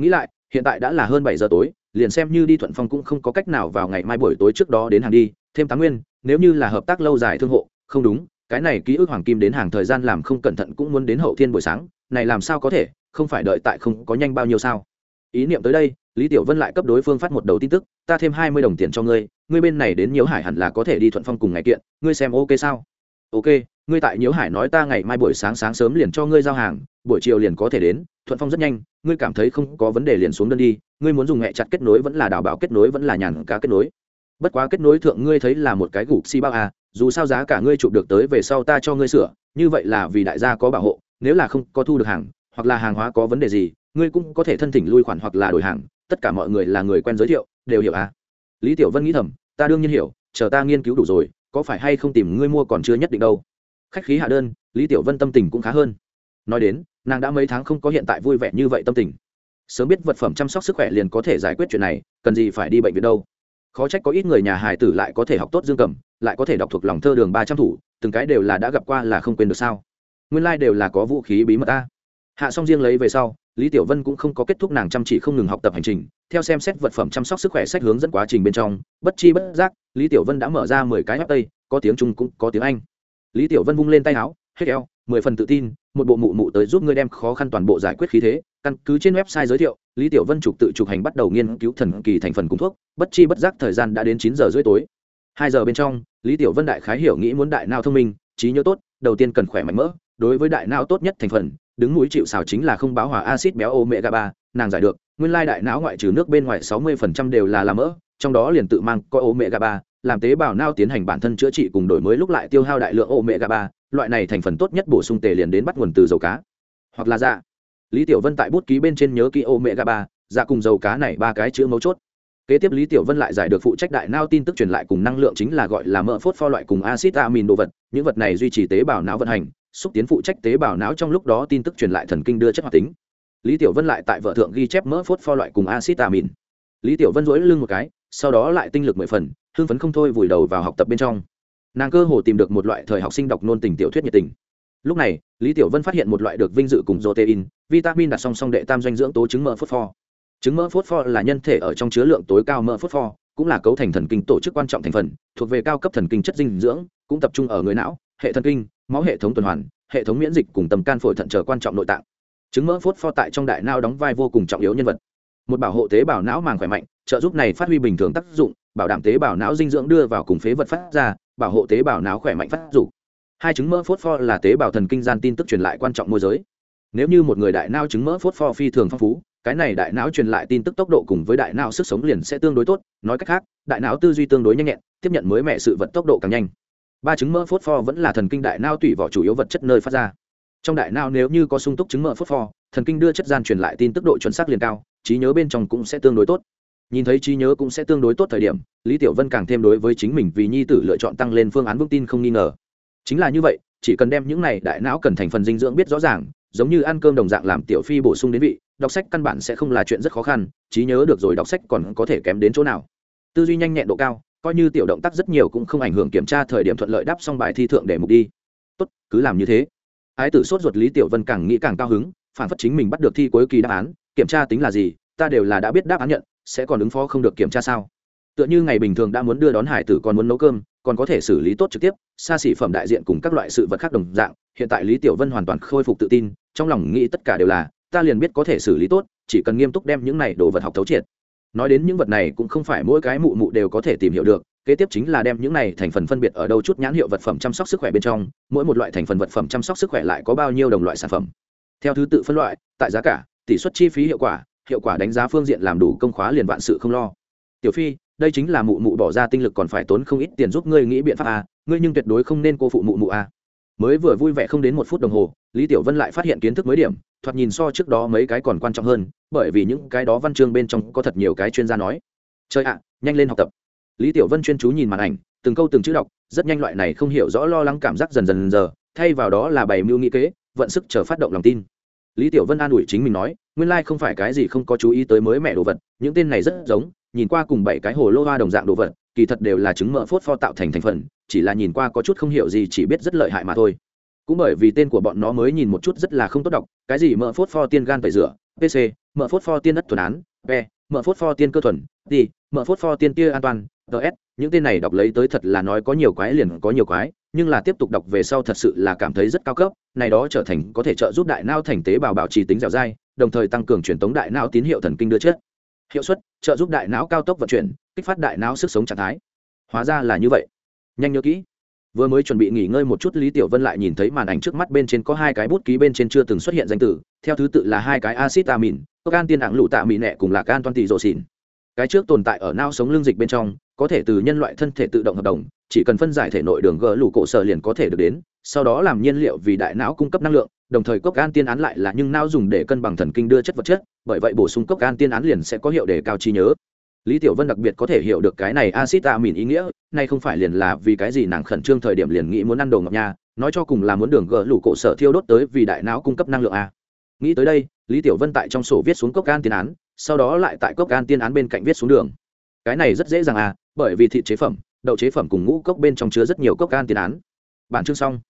Nghĩ lại, hiện tại đã là hơn bảy giờ tối, liền xem như đi thuận phong cũng không có cách nào vào ngày mai buổi tối trước đó đến hàng đi, thêm tám nguyên, nếu như là hợp tác lâu dài thương hộ, không đúng, cái này ký ức hoàng kim đến hàng thời gian làm không cẩn thận cũng muốn đến hậu thiên buổi sáng, này làm sao có thể, không phải đợi tại không có nhanh bao nhiêu sao? Ý niệm tới đây, lý tiểu vân lại cấp đối phương phát một đầu tin tức, ta thêm hai mươi đồng tiền cho ngươi ngươi bên này đến nhiễu hải hẳn là có thể đi thuận phong cùng ngày kiện, ngươi xem ok sao? Ok, ngươi tại nhiễu hải nói ta ngày mai buổi sáng sáng sớm liền cho ngươi giao hàng, buổi chiều liền có thể đến, thuận phong rất nhanh, ngươi cảm thấy không có vấn đề liền xuống đơn đi, ngươi muốn dùng hẹ chặt kết nối vẫn là đào bảo kết nối vẫn là nhàn cá kết nối. Bất quá kết nối thượng ngươi thấy là một cái gục xi bao à dù sao giá cả ngươi chụp được tới về sau ta cho ngươi sửa, như vậy là vì đại gia có bảo hộ, nếu là không có thu được hàng, hoặc là hàng hóa có vấn đề gì, ngươi cũng có thể thân thỉnh lui khoản hoặc là đổi hàng, tất cả mọi người là người quen giới thiệu, đều hiểu à lý tiểu vân nghĩ thầm, ta đương nhiên hiểu, chờ ta nghiên cứu đủ rồi, có phải hay không tìm ngươi mua còn chưa nhất định đâu. Khách khí hạ đơn, lý tiểu vân tâm tình cũng khá hơn. Nói đến, nàng đã mấy tháng không có hiện tại vui vẻ như vậy tâm tình. Sớm biết vật phẩm chăm sóc sức khỏe liền có thể giải quyết chuyện này, cần gì phải đi bệnh viện đâu. Khó trách có ít người nhà hài tử lại có thể học tốt dương cầm, lại có thể đọc thuộc lòng thơ đường ba trăm thủ, từng cái đều là đã gặp qua là không quên được sao. Nguyên lai đều là có vũ khí bí mật ta hạ xong riêng lấy về sau, lý tiểu vân cũng không có kết thúc nàng chăm chỉ không ngừng học tập hành trình, theo xem xét vật phẩm chăm sóc sức khỏe sách hướng dẫn quá trình bên trong, bất chi bất giác, lý tiểu vân đã mở ra mười cái hấp tây có tiếng trung cũng có tiếng anh. Lý tiểu vân vung lên tay áo, hết eo, mười phần tự tin, một bộ mụ mụ tới giúp ngươi đem khó khăn toàn bộ giải quyết khí thế. Căn cứ trên website giới thiệu, lý tiểu vân trục tự trục hành bắt đầu nghiên cứu thần kỳ thành phần cung thuốc, bất chi bất giác thời gian đã đến chín giờ rưỡi tối. Hai giờ bên trong, lý tiểu vân đại khái hiểu nghĩ muốn đại não thông minh, trí nhớ tốt, đầu tiên cần khỏe mạnh mỡ, đối với đại não tốt nhất thành phần đứng núi chịu xào chính là không báo hòa axit béo omega ba, nàng giải được, nguyên lai đại não ngoại trừ nước bên ngoài sáu mươi đều là làm mỡ trong đó liền tự mang có omega ba, làm tế bào não tiến hành bản thân chữa trị cùng đổi mới lúc lại tiêu hao đại lượng omega ba, loại này thành phần tốt nhất bổ sung tề liền đến bắt nguồn từ dầu cá. Hoặc là dạ. Lý tiểu vân tại bút ký bên trên nhớ kỹ omega ba dạ cùng dầu cá này ba cái chữ mấu chốt. Kế tiếp lý tiểu vân lại giải được phụ trách đại não tin tức truyền lại cùng năng lượng chính là gọi là mỡ phốt pho loại cùng acid amin đồ vật, những vật này duy trì tế bào não vận hành xúc tiến phụ trách tế bào não trong lúc đó tin tức truyền lại thần kinh đưa chất hoạt tính. Lý tiểu vân lại tại vợ thượng ghi chép mỡ phốt pho loại cùng acid amin. Lý tiểu vân dỗi lưng một cái, sau đó lại tinh lực mười phần, hưng phấn không thôi vùi đầu vào học tập bên trong. Nàng cơ hồ tìm được một loại thời học sinh đọc nôn tình tiểu thuyết nhiệt tình. Lúc này, lý tiểu vân phát hiện một loại được vinh dự cùng protein, vitamin đặt song song đệ tam doanh dưỡng tố trứng mỡ phốt pho. Trứng mỡ phốt pho là nhân thể ở trong chứa lượng tối cao mỡ phốt pho, cũng là cấu thành thần kinh tổ chức quan trọng thành phần, thuộc về cao cấp thần kinh chất dinh dưỡng, cũng tập trung ở người não, hệ thần kinh máu hệ thống tuần hoàn, hệ thống miễn dịch cùng tầm can phổi thận trở quan trọng nội tạng. Chứng mỡ phốt pho tại trong đại não đóng vai vô cùng trọng yếu nhân vật. Một bảo hộ tế bào não màng khỏe mạnh, trợ giúp này phát huy bình thường tác dụng, bảo đảm tế bào não dinh dưỡng đưa vào cùng phế vật phát ra, bảo hộ tế bào não khỏe mạnh phát dục. Hai chứng mỡ phốt pho là tế bào thần kinh gian tin tức truyền lại quan trọng môi giới. Nếu như một người đại não chứng mỡ phốt pho phi thường phong phú, cái này đại não truyền lại tin tức tốc độ cùng với đại não sức sống liền sẽ tương đối tốt. Nói cách khác, đại não tư duy tương đối nhanh nhẹn, tiếp nhận mới mẹ sự vật tốc độ càng nhanh ba trứng mỡ phốt pho vẫn là thần kinh đại não tùy vỏ chủ yếu vật chất nơi phát ra. Trong đại não nếu như có sung túc trứng mỡ phốt pho, thần kinh đưa chất gian truyền lại tin tức độ chuẩn xác liền cao, trí nhớ bên trong cũng sẽ tương đối tốt. Nhìn thấy trí nhớ cũng sẽ tương đối tốt thời điểm, lý tiểu vân càng thêm đối với chính mình vì nhi tử lựa chọn tăng lên phương án vững tin không nghi ngờ. Chính là như vậy, chỉ cần đem những này đại não cần thành phần dinh dưỡng biết rõ ràng, giống như ăn cơm đồng dạng làm tiểu phi bổ sung đến vị, đọc sách căn bản sẽ không là chuyện rất khó khăn, trí nhớ được rồi đọc sách còn có thể kém đến chỗ nào. Tư duy nhanh nhẹn độ cao coi như tiểu động tác rất nhiều cũng không ảnh hưởng kiểm tra thời điểm thuận lợi đáp xong bài thi thượng để mục đi. Tốt, cứ làm như thế. Ái tử sốt ruột lý tiểu vân càng nghĩ càng cao hứng, phản phất chính mình bắt được thi cuối kỳ đáp án, kiểm tra tính là gì, ta đều là đã biết đáp án nhận, sẽ còn ứng phó không được kiểm tra sao? Tựa như ngày bình thường đã muốn đưa đón hải tử còn muốn nấu cơm, còn có thể xử lý tốt trực tiếp, xa xỉ phẩm đại diện cùng các loại sự vật khác đồng dạng, hiện tại lý tiểu vân hoàn toàn khôi phục tự tin, trong lòng nghĩ tất cả đều là, ta liền biết có thể xử lý tốt, chỉ cần nghiêm túc đem những này đồ vật học thấu triệt nói đến những vật này cũng không phải mỗi cái mụ mụ đều có thể tìm hiểu được kế tiếp chính là đem những này thành phần phân biệt ở đâu chút nhãn hiệu vật phẩm chăm sóc sức khỏe bên trong mỗi một loại thành phần vật phẩm chăm sóc sức khỏe lại có bao nhiêu đồng loại sản phẩm theo thứ tự phân loại tại giá cả tỷ suất chi phí hiệu quả hiệu quả đánh giá phương diện làm đủ công khóa liền vạn sự không lo tiểu phi đây chính là mụ mụ bỏ ra tinh lực còn phải tốn không ít tiền giúp ngươi nghĩ biện pháp à, ngươi nhưng tuyệt đối không nên cô phụ mụ mụ à. mới vừa vui vẻ không đến một phút đồng hồ lý tiểu vân lại phát hiện kiến thức mới điểm thoạt nhìn so trước đó mấy cái còn quan trọng hơn bởi vì những cái đó văn chương bên trong có thật nhiều cái chuyên gia nói. Chơi ạ, nhanh lên học tập. Lý tiểu vân chuyên chú nhìn màn ảnh, từng câu từng chữ đọc, rất nhanh loại này không hiểu rõ lo lắng cảm giác dần dần giờ, thay vào đó là bày mưu nghĩ kế, vận sức chờ phát động lòng tin. Lý tiểu vân an ủi chính mình nói, nguyên lai không phải cái gì không có chú ý tới mới mẹ đồ vật, những tên này rất giống, nhìn qua cùng bảy cái hồ lô hoa đồng dạng đồ vật, kỳ thật đều là trứng mỡ phốt pho tạo thành thành phần, chỉ là nhìn qua có chút không hiểu gì chỉ biết rất lợi hại mà thôi. Cũng bởi vì tên của bọn nó mới nhìn một chút rất là không tốt đọc, cái gì mỡ phốt pho tiên gan tẩy rửa pc mỡ phốt pho tiên đất thuần án p mỡ phốt pho tiên cơ thuần D, mỡ phốt pho tiên tia an toàn ts những tên này đọc lấy tới thật là nói có nhiều quái liền có nhiều quái nhưng là tiếp tục đọc về sau thật sự là cảm thấy rất cao cấp này đó trở thành có thể trợ giúp đại não thành tế bào bảo trì tính dẻo dai đồng thời tăng cường truyền tống đại não tín hiệu thần kinh đưa chết hiệu suất trợ giúp đại não cao tốc vận chuyển kích phát đại não sức sống trạng thái. Hóa ra là như vậy. Nhanh nhớ kỹ vừa mới chuẩn bị nghỉ ngơi một chút, lý tiểu vân lại nhìn thấy màn ảnh trước mắt bên trên có hai cái bút ký bên trên chưa từng xuất hiện danh tử theo thứ tự là hai cái acid amin có can tiên ảng lụ tạ mị nẹ cùng là can toan tị rộ xỉn. Cái trước tồn tại ở nao sống lương dịch bên trong, có thể từ nhân loại thân thể tự động hợp đồng, chỉ cần phân giải thể nội đường gỡ lũ cổ sở liền có thể được đến, sau đó làm nhiên liệu vì đại não cung cấp năng lượng, đồng thời cốc gan tiên án lại là nhưng não dùng để cân bằng thần kinh đưa chất vật chất, bởi vậy bổ sung cốc gan tiên án liền sẽ có hiệu để cao trí nhớ lý tiểu vân đặc biệt có thể hiểu được cái này acid amin ý nghĩa, nay không phải liền là vì cái gì nàng khẩn trương thời điểm liền nghĩ muốn ăn đồ ngọc nha, nói cho cùng là muốn đường gỡ lũ cổ sở thiêu đốt tới vì đại não cung cấp năng lượng a. Nghĩ tới đây, lý tiểu vân tại trong sổ viết xuống cốc gan tiên án, sau đó lại tại cốc gan tiên án bên cạnh viết xuống đường. Cái này rất dễ dàng à bởi vì thịt chế phẩm, đậu chế phẩm cùng ngũ cốc bên trong chứa rất nhiều cốc gan tiên án. Bản chương xong.